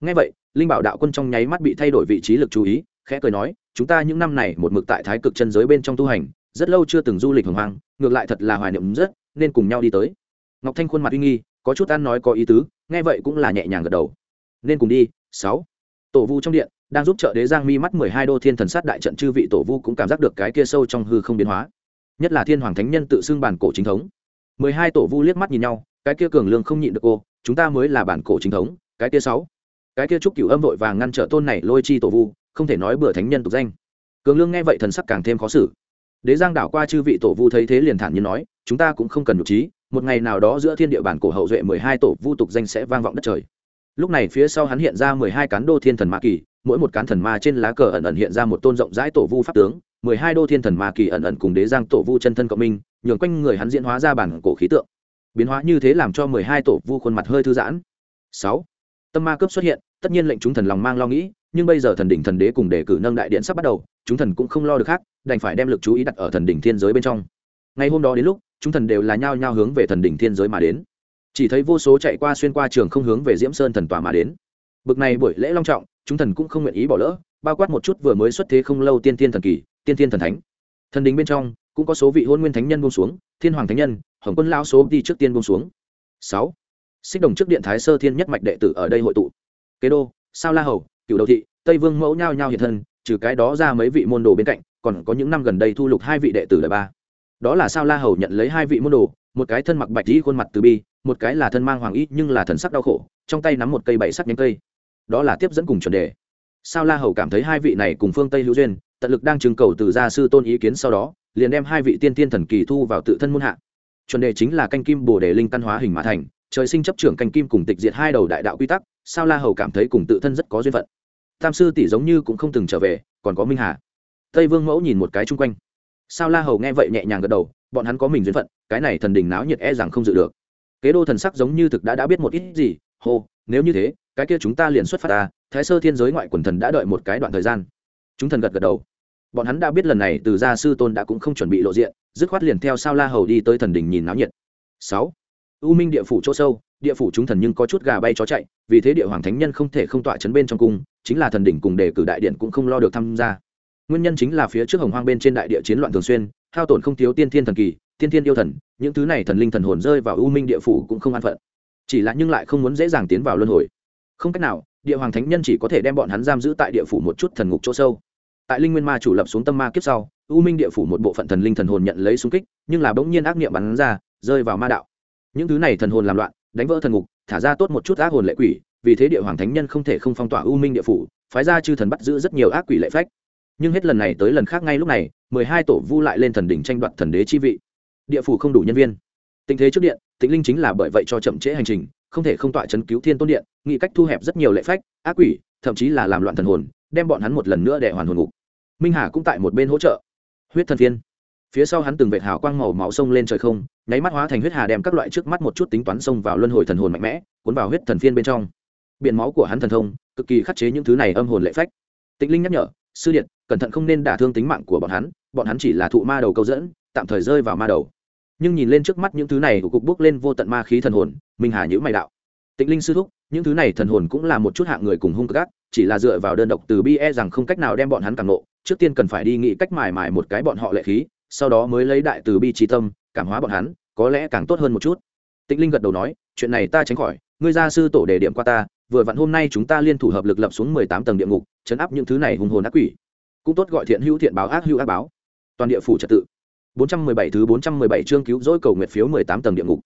Ngay vậy, linh bảo đạo quân trong nháy mắt bị thay đổi vị trí lực chú ý khẽ cười nói, chúng ta những năm này một mực tại thái cực chân giới bên trong tu hành, rất lâu chưa từng du lịch hồng hoang, ngược lại thật là hoài niệm rất, nên cùng nhau đi tới. Ngọc thanh khuôn mặt uy nghi, có chút ăn nói có ý tứ, nghe vậy cũng là nhẹ nhàng gật đầu. Nên cùng đi, sáu. Tổ vu trong điện, đang giúp trợ đế giang mi mắt mười hai đô thiên thần sát đại trận chư vị tổ vu cũng cảm giác được cái kia sâu trong hư không biến hóa. Nhất là thiên hoàng thánh nhân tự xưng bản cổ chính thống. Mười hai tổ vu liếc mắt nhìn nhau, cái kia cường lương không nhịn được cô chúng ta mới là bản cổ chính thống, cái kia sáu. Cái kia trúc cửu âm vội vàng ngăn trở tôn này lôi chi tổ vu không thể nói bừa thánh nhân tục danh. Cường lương nghe vậy thần sắc càng thêm khó xử. Đế giang đảo qua chư vị tổ vu thấy thế liền thản nhiên nói, chúng ta cũng không cần nhục trí, một ngày nào đó giữa thiên địa bản cổ hậu duệ mười hai tổ vu tục danh sẽ vang vọng đất trời. Lúc này phía sau hắn hiện ra mười hai cán đô thiên thần ma kỳ, mỗi một cán thần ma trên lá cờ ẩn ẩn hiện ra một tôn rộng rãi tổ vu pháp tướng, mười hai đô thiên thần ma kỳ ẩn ẩn cùng đế giang tổ vu chân thân cộng minh, nhường quanh người hắn diễn hóa ra bản cổ khí tượng. Biến hóa như thế làm cho mười hai tổ vu khuôn mặt hơi thư giãn. Sáu, tâm ma cướp xuất hiện, tất nhiên lệnh chúng thần lòng mang lo nghĩ nhưng bây giờ thần đỉnh thần đế cùng đề cử nâng đại điện sắp bắt đầu, chúng thần cũng không lo được khác, đành phải đem lực chú ý đặt ở thần đỉnh thiên giới bên trong. Ngày hôm đó đến lúc, chúng thần đều là nhao nhao hướng về thần đỉnh thiên giới mà đến. Chỉ thấy vô số chạy qua xuyên qua trường không hướng về diễm sơn thần tòa mà đến. Bực này buổi lễ long trọng, chúng thần cũng không nguyện ý bỏ lỡ, bao quát một chút vừa mới xuất thế không lâu tiên thiên thần kỳ, tiên thiên thần thánh. Thần đỉnh bên trong, cũng có số vị hôn nguyên thánh nhân buông xuống, thiên hoàng thánh nhân, hồng quân lao số đi trước tiên buông xuống. Sáu. Xích đồng trước điện thái sơ thiên nhất mạch đệ tử ở đây hội tụ. Kế đô, sao la hầu cựu đầu thị, tây vương mẫu nhao nhao hiện thân, trừ cái đó ra mấy vị môn đồ bên cạnh, còn có những năm gần đây thu lục hai vị đệ tử đời ba. Đó là sao la hầu nhận lấy hai vị môn đồ, một cái thân mặc bạch dĩ khuôn mặt từ bi, một cái là thân mang hoàng y nhưng là thần sắc đau khổ, trong tay nắm một cây bảy sắc nhánh cây. Đó là tiếp dẫn cùng chuẩn đề. Sao la hầu cảm thấy hai vị này cùng phương tây hữu duyên, tận lực đang trưng cầu từ gia sư tôn ý kiến sau đó, liền đem hai vị tiên tiên thần kỳ thu vào tự thân môn hạ. Chuẩn đề chính là canh kim bồ đề linh căn hóa hình mã thành, trời sinh chấp trưởng canh kim cùng tịch diệt hai đầu đại đạo quy tắc, sao la hầu cảm thấy cùng tự thân rất có duyên phận tam sư tỷ giống như cũng không từng trở về, còn có minh hà. Tây vương mẫu nhìn một cái chung quanh. Sao la hầu nghe vậy nhẹ nhàng gật đầu, bọn hắn có mình duyên phận, cái này thần đình náo nhiệt e rằng không dự được. Kế đô thần sắc giống như thực đã đã biết một ít gì, hô, nếu như thế, cái kia chúng ta liền xuất phát ta, thái sơ thiên giới ngoại quần thần đã đợi một cái đoạn thời gian. Chúng thần gật gật đầu. Bọn hắn đã biết lần này từ gia sư tôn đã cũng không chuẩn bị lộ diện, dứt khoát liền theo sao la hầu đi tới thần đình nhìn náo nhiệt. Sáu, u minh địa phủ chỗ sâu địa phủ chúng thần nhưng có chút gà bay chó chạy, vì thế địa hoàng thánh nhân không thể không tọa chấn bên trong cung, chính là thần đỉnh cùng đề cử đại điện cũng không lo được tham gia. Nguyên nhân chính là phía trước hồng hoang bên trên đại địa chiến loạn thường xuyên, hao tổn không thiếu tiên thiên thần kỳ, tiên thiên yêu thần, những thứ này thần linh thần hồn rơi vào u minh địa phủ cũng không an phận. Chỉ là nhưng lại không muốn dễ dàng tiến vào luân hồi. Không cách nào, địa hoàng thánh nhân chỉ có thể đem bọn hắn giam giữ tại địa phủ một chút thần ngục chỗ sâu. Tại linh nguyên ma chủ lập xuống tâm ma kiếp sau, u minh địa phủ một bộ phận thần linh thần hồn nhận lấy xung kích, nhưng là bỗng nhiên ác niệm bắn ra, rơi vào ma đạo. Những thứ này thần hồn làm loạn đánh vỡ thần ngục, thả ra tốt một chút ác hồn lệ quỷ, vì thế địa hoàng thánh nhân không thể không phong tỏa u minh địa phủ, phái ra chư thần bắt giữ rất nhiều ác quỷ lệ phách. Nhưng hết lần này tới lần khác ngay lúc này, mười hai tổ vu lại lên thần đỉnh tranh đoạt thần đế chi vị. Địa phủ không đủ nhân viên. Tình thế trước điện tĩnh linh chính là bởi vậy cho chậm trễ hành trình, không thể không tọa chấn cứu thiên tôn điện, nghĩ cách thu hẹp rất nhiều lệ phách, ác quỷ, thậm chí là làm loạn thần hồn, đem bọn hắn một lần nữa để hoàn hồn ngục. Minh hà cũng tại một bên hỗ trợ. Huyết thần phiên phía sau hắn từng vệt hào quang màu máu sông lên trời không, nháy mắt hóa thành huyết hà đem các loại trước mắt một chút tính toán xông vào luân hồi thần hồn mạnh mẽ, cuốn vào huyết thần phiên bên trong. Biển máu của hắn thần thông, cực kỳ khắc chế những thứ này âm hồn lệ phách. Tịnh linh nhắc nhở, sư điện, cẩn thận không nên đả thương tính mạng của bọn hắn bọn hắn chỉ là thụ ma đầu câu dẫn, tạm thời rơi vào ma đầu. Nhưng nhìn lên trước mắt những thứ này, của cục bước lên vô tận ma khí thần hồn, minh hà nhữ mày đạo, tịnh linh sư thúc, những thứ này thần hồn cũng là một chút hạng người cùng hung cực chỉ là dựa vào đơn độc từ bi e rằng không cách nào đem bọn hắn càng nộ, trước tiên cần phải đi nghĩ cách mài mài một cái bọn họ lệ khí sau đó mới lấy đại từ bi trí tâm, cảm hóa bọn hắn, có lẽ càng tốt hơn một chút. Tịnh linh gật đầu nói, chuyện này ta tránh khỏi, ngươi gia sư tổ đề điểm qua ta, vừa vặn hôm nay chúng ta liên thủ hợp lực lập xuống mười tám tầng địa ngục, chấn áp những thứ này hùng hồn ác quỷ. Cũng tốt gọi thiện hữu thiện báo ác hữu ác báo. Toàn địa phủ trật tự. bốn trăm mười bảy thứ bốn trăm mười bảy chương cứu rỗi cầu nguyệt phiếu mười tám tầng địa ngục.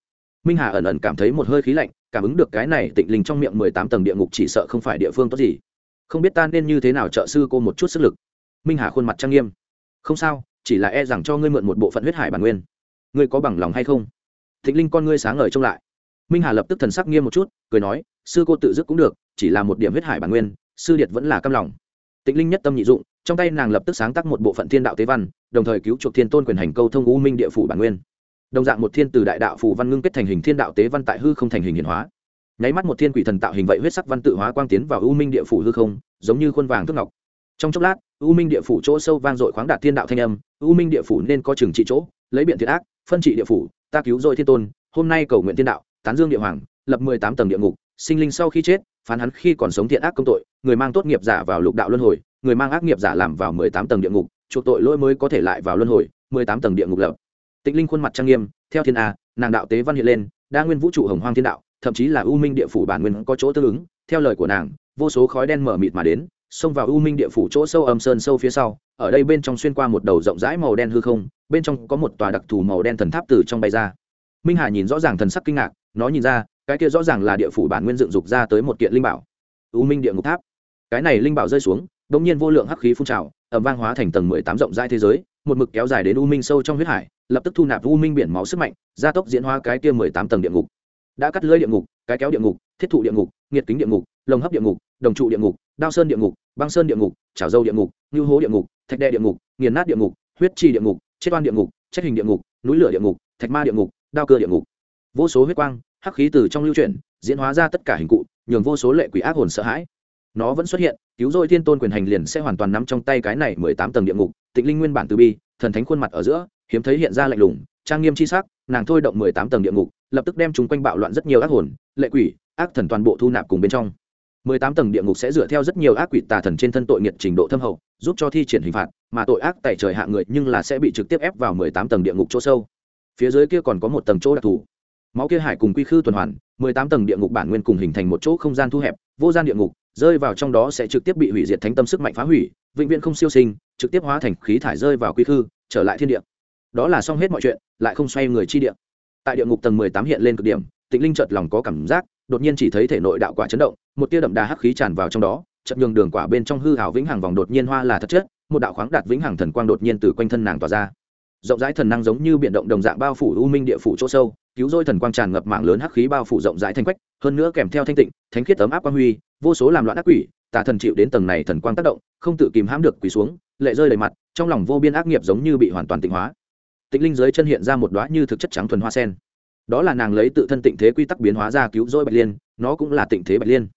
Minh hà ẩn ẩn cảm thấy một hơi khí lạnh, cảm ứng được cái này tịnh linh trong miệng mười tám tầng địa ngục chỉ sợ không phải địa phương tốt gì. Không biết ta nên như thế nào trợ sư cô một chút sức lực. Minh hà khuôn mặt trang nghiêm. Không sao chỉ là e rằng cho ngươi mượn một bộ phận huyết hải bản nguyên. Ngươi có bằng lòng hay không? Thịnh linh con ngươi sáng ngời trông lại. Minh hà lập tức thần sắc nghiêm một chút, cười nói, sư cô tự dứt cũng được, chỉ là một điểm huyết hải bản nguyên, sư điệt vẫn là căm lòng. Tịnh linh nhất tâm nhị dụng, trong tay nàng lập tức sáng tác một bộ phận thiên đạo tế văn, đồng thời cứu chuộc thiên tôn quyền hành câu thông u minh địa phủ bản nguyên. Đồng dạng một thiên từ đại đạo phủ văn ngưng kết thành hình thiên đạo tế văn tại hư không thành hình hiển hóa. Nháy mắt một thiên quỷ thần tạo hình vậy huyết sắc văn tự hóa quang tiến vào u minh địa phủ hư không, giống như khuôn vàng thước ngọc trong chốc lát, u minh địa phủ chỗ sâu vang dội khoáng đạt thiên đạo thanh âm, u minh địa phủ nên có trừng trị chỗ, lấy biện thiệt ác, phân trị địa phủ, ta cứu rồi thiên tôn, hôm nay cầu nguyện thiên đạo, tán dương địa hoàng, lập mười tám tầng địa ngục, sinh linh sau khi chết, phán hắn khi còn sống thiện ác công tội, người mang tốt nghiệp giả vào lục đạo luân hồi, người mang ác nghiệp giả làm vào mười tám tầng địa ngục, chuộc tội lỗi mới có thể lại vào luân hồi, mười tám tầng địa ngục lập. Tịnh linh khuôn mặt trang nghiêm, theo thiên a, nàng đạo tế văn hiện lên, đa nguyên vũ trụ hồng hoang thiên đạo, thậm chí là u minh địa phủ bản nguyên có chỗ tương ứng, theo lời của nàng, vô số khói đen mở mịt mà đến xông vào u minh địa phủ chỗ sâu âm sơn sâu phía sau, ở đây bên trong xuyên qua một đầu rộng rãi màu đen hư không, bên trong có một tòa đặc thù màu đen thần tháp từ trong bay ra. Minh hà nhìn rõ ràng thần sắc kinh ngạc, nó nhìn ra, cái kia rõ ràng là địa phủ bản nguyên dựng dục ra tới một kiện linh bảo. U minh địa ngục tháp. Cái này linh bảo rơi xuống đ ỗ n g nhiên vô lượng hắc khí phun trào ẩm vang hóa thành tầng mười tám rộng rãi thế giới, một mực kéo dài đến u minh sâu trong huyết hải, lập tức thu nạp u minh biển máu sức mạnh, gia tốc diễn hóa cái kia mười tám tầng địa ngục. Đã cắt lưới địa ngục, cái kéo địa ngục, thiết thụ địa ngục, nghiệt kính địa ngục, lồng hấp địa ngục đồng trụ địa ngục đao sơn địa ngục băng sơn địa ngục trảo dâu địa ngục ngư hố địa ngục thạch đệ địa ngục nghiền nát địa ngục huyết trì địa ngục chết oan địa ngục trách hình địa ngục núi lửa địa ngục thạch ma địa ngục đao cơ địa ngục vô số huyết quang hắc khí từ trong lưu chuyển diễn hóa ra tất cả hình cụ nhường vô số lệ quỷ ác hồn sợ hãi nó vẫn xuất hiện cứu rỗi thiên tôn quyền hành liền sẽ hoàn toàn nắm trong tay cái này mười tám tầng địa ngục tịnh linh nguyên bản từ bi thần thánh khuôn mặt ở giữa hiếm thấy hiện ra lạnh lùng trang nghiêm c h i sắc nàng thôi động mười tám tầng địa ngục lập tức đem chúng quanh bạo loạn rất nhiều ác hồn lệ quỷ ác thần toàn bộ thu nạp cùng bên trong mười tám tầng địa ngục sẽ dựa theo rất nhiều ác quỷ tà thần trên thân tội nghiệt trình độ thâm hậu, giúp cho thi triển hình phạt, mà tội ác tại trời hạ người nhưng là sẽ bị trực tiếp ép vào mười tám tầng địa ngục chỗ sâu. Phía dưới kia còn có một tầng chỗ đặc thù. Máu kia hải cùng quy khư tuần hoàn, mười tám tầng địa ngục bản nguyên cùng hình thành một chỗ không gian thu hẹp, vô gian địa ngục, rơi vào trong đó sẽ trực tiếp bị hủy diệt thánh tâm sức mạnh phá hủy, vĩnh viễn không siêu sinh, trực tiếp hóa thành khí thải rơi vào quy khư, trở lại thiên địa. Đó là xong hết mọi chuyện, lại không xoay người chi địa. Tại địa ngục tầng mười tám hiện lên cực điểm, tịnh linh chợt lòng có cảm giác đột nhiên chỉ thấy thể nội đạo quả chấn động, một tia đậm đà hắc khí tràn vào trong đó, chợt nhường đường quả bên trong hư hảo vĩnh hằng vòng đột nhiên hoa là thật chất, một đạo khoáng đạt vĩnh hằng thần quang đột nhiên từ quanh thân nàng tỏa ra. Rộng rãi thần năng giống như biển động đồng dạng bao phủ u minh địa phủ chỗ sâu, cứu rỗi thần quang tràn ngập mạng lớn hắc khí bao phủ rộng rãi thanh quách, hơn nữa kèm theo thanh tịnh, thánh khiết ấm áp quang huy, vô số làm loạn ác quỷ, tà thần chịu đến tầng này thần quang tác động, không tự kìm hãm được quỳ xuống, lệ rơi đầy mặt, trong lòng vô biên ác nghiệp giống như bị hoàn toàn tịnh hóa. Tịnh linh dưới chân hiện ra một đóa như thực chất trắng thuần hoa sen đó là nàng lấy tự thân tịnh thế quy tắc biến hóa ra cứu rỗi bạch liên nó cũng là tịnh thế bạch liên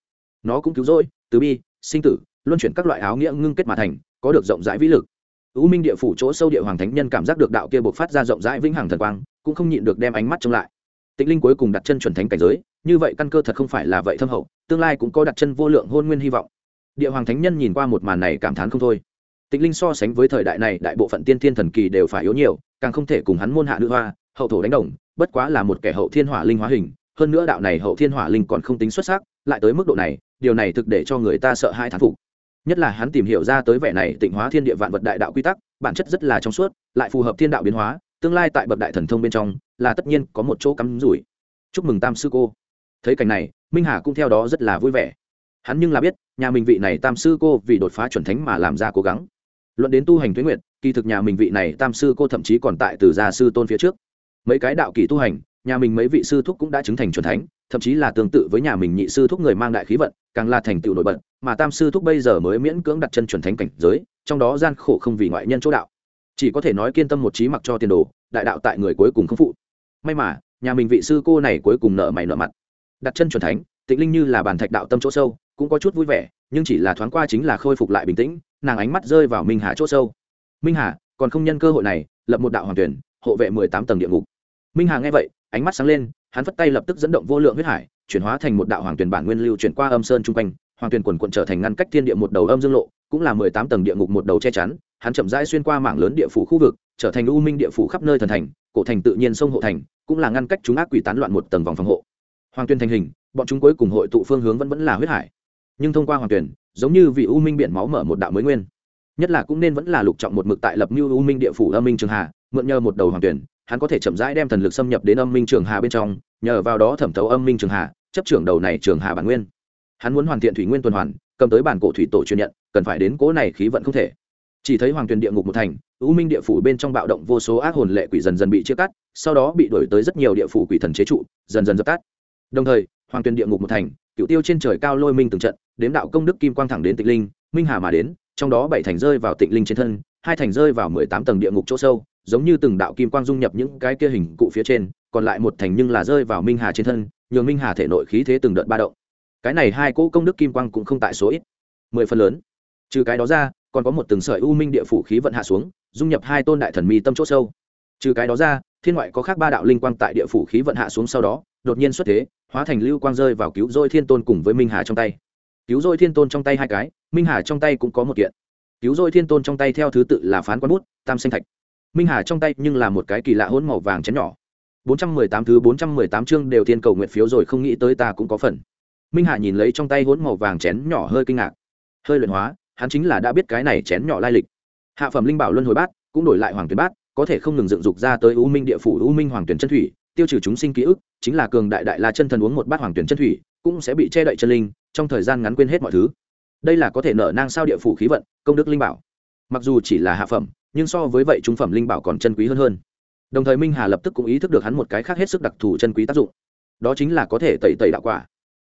nó cũng cứu rỗi từ bi sinh tử luân chuyển các loại áo nghĩa ngưng kết mà thành có được rộng rãi vĩ lực ưu Minh địa phủ chỗ sâu địa hoàng thánh nhân cảm giác được đạo kia buộc phát ra rộng rãi vĩnh hằng thần quang, cũng không nhịn được đem ánh mắt trông lại. Tịnh linh cuối cùng đặt chân chuẩn thánh cảnh giới, như vậy căn cơ thật không phải là vậy thâm hậu, tương lai cũng có đặt chân vô lượng hôn nguyên hy vọng. Địa hoàng thánh nhân nhìn qua một màn này cảm thán không thôi. Tịnh linh so sánh với thời đại này, đại bộ phận tiên thiên thần kỳ đều phải yếu nhiều, càng không thể cùng hắn môn hạ nữ hoa, hậu thổ đánh đồng, bất quá là một kẻ hậu thiên hỏa linh hóa hình, hơn nữa đạo này hậu thiên hỏa linh còn không tính xuất sắc, lại tới mức độ này, điều này thực để cho người ta sợ hai thán phục. Nhất là hắn tìm hiểu ra tới vẻ này tịnh hóa thiên địa vạn vật đại đạo quy tắc bản chất rất là trong suốt lại phù hợp thiên đạo biến hóa tương lai tại bậc đại thần thông bên trong là tất nhiên có một chỗ cắm rủi. Chúc mừng tam sư cô. Thấy cảnh này minh hà cũng theo đó rất là vui vẻ. Hắn nhưng là biết nhà mình vị này tam sư cô vì đột phá chuẩn thánh mà làm ra cố gắng. Luận đến tu hành tuyến nguyện kỳ thực nhà mình vị này tam sư cô thậm chí còn tại từ gia sư tôn phía trước mấy cái đạo kỳ tu hành, nhà mình mấy vị sư thúc cũng đã chứng thành chuẩn thánh, thậm chí là tương tự với nhà mình nhị sư thúc người mang đại khí vận, càng là thành tựu nổi bật, mà tam sư thúc bây giờ mới miễn cưỡng đặt chân chuẩn thánh cảnh giới, trong đó gian khổ không vì ngoại nhân chỗ đạo. Chỉ có thể nói kiên tâm một trí mặc cho tiền đồ, đại đạo tại người cuối cùng không phụ. May mà, nhà mình vị sư cô này cuối cùng nợ mày nợ mặt. Đặt chân chuẩn thánh, tịnh linh như là bàn thạch đạo tâm chỗ sâu, cũng có chút vui vẻ, nhưng chỉ là thoáng qua chính là khôi phục lại bình tĩnh, nàng ánh mắt rơi vào minh hà chỗ sâu. Minh hà, còn không nhân cơ hội này, lập một đạo hoàng tuyển, hộ vệ mười tám tầng địa ngục minh hà nghe vậy, ánh mắt sáng lên, hắn phất tay lập tức dẫn động vô lượng huyết hải, chuyển hóa thành một đạo hoàng tuyển bản nguyên lưu chuyển qua âm sơn chung quanh, hoàng tuyển quần quận trở thành ngăn cách thiên địa một đầu âm dương lộ, cũng là mười tám tầng địa ngục một đầu che chắn, hắn chậm rãi xuyên qua mảng lớn địa phủ khu vực, trở thành u minh địa phủ khắp nơi thần thành, cổ thành tự nhiên sông hộ thành, cũng là ngăn cách chúng ác quỷ tán loạn một tầng vòng phòng hộ. Hoàng tuyển thành hình, bọn chúng cuối cùng hội tụ phương hướng vẫn vẫn là huyết hải. Nhưng thông qua hoàng tuyển giống như vị u minh biển máu mở một đạo mới nguyên. Nhất là cũng nên vẫn là lục trọng một mực tại lập mưu u minh địa phủ âm minh trường hà, mượn nhờ một đầu hoàng tuyển hắn có thể chậm rãi đem thần lực xâm nhập đến âm minh trường hà bên trong, nhờ vào đó thẩm thấu âm minh trường hà, chấp trưởng đầu này trường hà bản nguyên. Hắn muốn hoàn thiện thủy nguyên tuần hoàn, cầm tới bản cổ thủy tổ truyền nhận, cần phải đến cố này khí vận không thể. Chỉ thấy hoàng tuyền địa ngục một thành, u minh địa phủ bên trong bạo động vô số ác hồn lệ quỷ dần dần bị chia cắt, sau đó bị đổi tới rất nhiều địa phủ quỷ thần chế trụ, dần dần dập tắt. Đồng thời, hoàng tuyền địa ngục một thành cựu tiêu trên trời cao lôi minh từng trận, đếm đạo công đức kim quang thẳng đến tịnh linh, minh hà mà đến, trong đó bảy thành rơi vào tịnh linh trên thân, hai thành rơi vào mười tám tầng địa ngục chỗ sâu giống như từng đạo kim quang dung nhập những cái kia hình cụ phía trên, còn lại một thành nhưng là rơi vào minh hà trên thân, nhường minh hà thể nội khí thế từng đợt ba động. Cái này hai cỗ công đức kim quang cũng không tại số ít. Mười phần lớn. Trừ cái đó ra, còn có một từng sợi u minh địa phủ khí vận hạ xuống, dung nhập hai tôn đại thần mi tâm chỗ sâu. Trừ cái đó ra, thiên ngoại có khác ba đạo linh quang tại địa phủ khí vận hạ xuống sau đó, đột nhiên xuất thế, hóa thành lưu quang rơi vào cứu dôi thiên tôn cùng với minh hà trong tay. Cứu dôi thiên tôn trong tay hai cái, minh hà trong tay cũng có một kiện. Cứu dôi thiên tôn trong tay theo thứ tự là phán quán bút, tam xanh thạch minh hà trong tay nhưng là một cái kỳ lạ hôn màu vàng chén nhỏ. Bốn trăm mười tám thứ bốn trăm mười tám chương đều thiên cầu nguyện phiếu rồi, không nghĩ tới ta cũng có phần. Minh hà nhìn lấy trong tay hỗn màu vàng chén nhỏ hơi kinh ngạc. Hơi luyện hóa, hắn chính là đã biết cái này chén nhỏ lai lịch. Hạ phẩm linh bảo luân hồi bát, cũng đổi lại hoàng tuyến bát, có thể không ngừng dựng dục ra tới u minh địa phủ, u minh hoàng tuyển chân thủy, tiêu trừ chúng sinh ký ức, chính là cường đại đại la chân thần uống một bát hoàng tuyển chân thủy, cũng sẽ bị che đậy chân linh, trong thời gian ngắn quên hết mọi thứ. Đây là có thể nở nang sao địa phủ khí vận, công đức linh bảo. Mặc dù chỉ là hạ phẩm nhưng so với vậy trung phẩm linh bảo còn chân quý hơn hơn. Đồng thời minh hà lập tức cũng ý thức được hắn một cái khác hết sức đặc thù chân quý tác dụng. Đó chính là có thể tẩy tẩy đạo quả.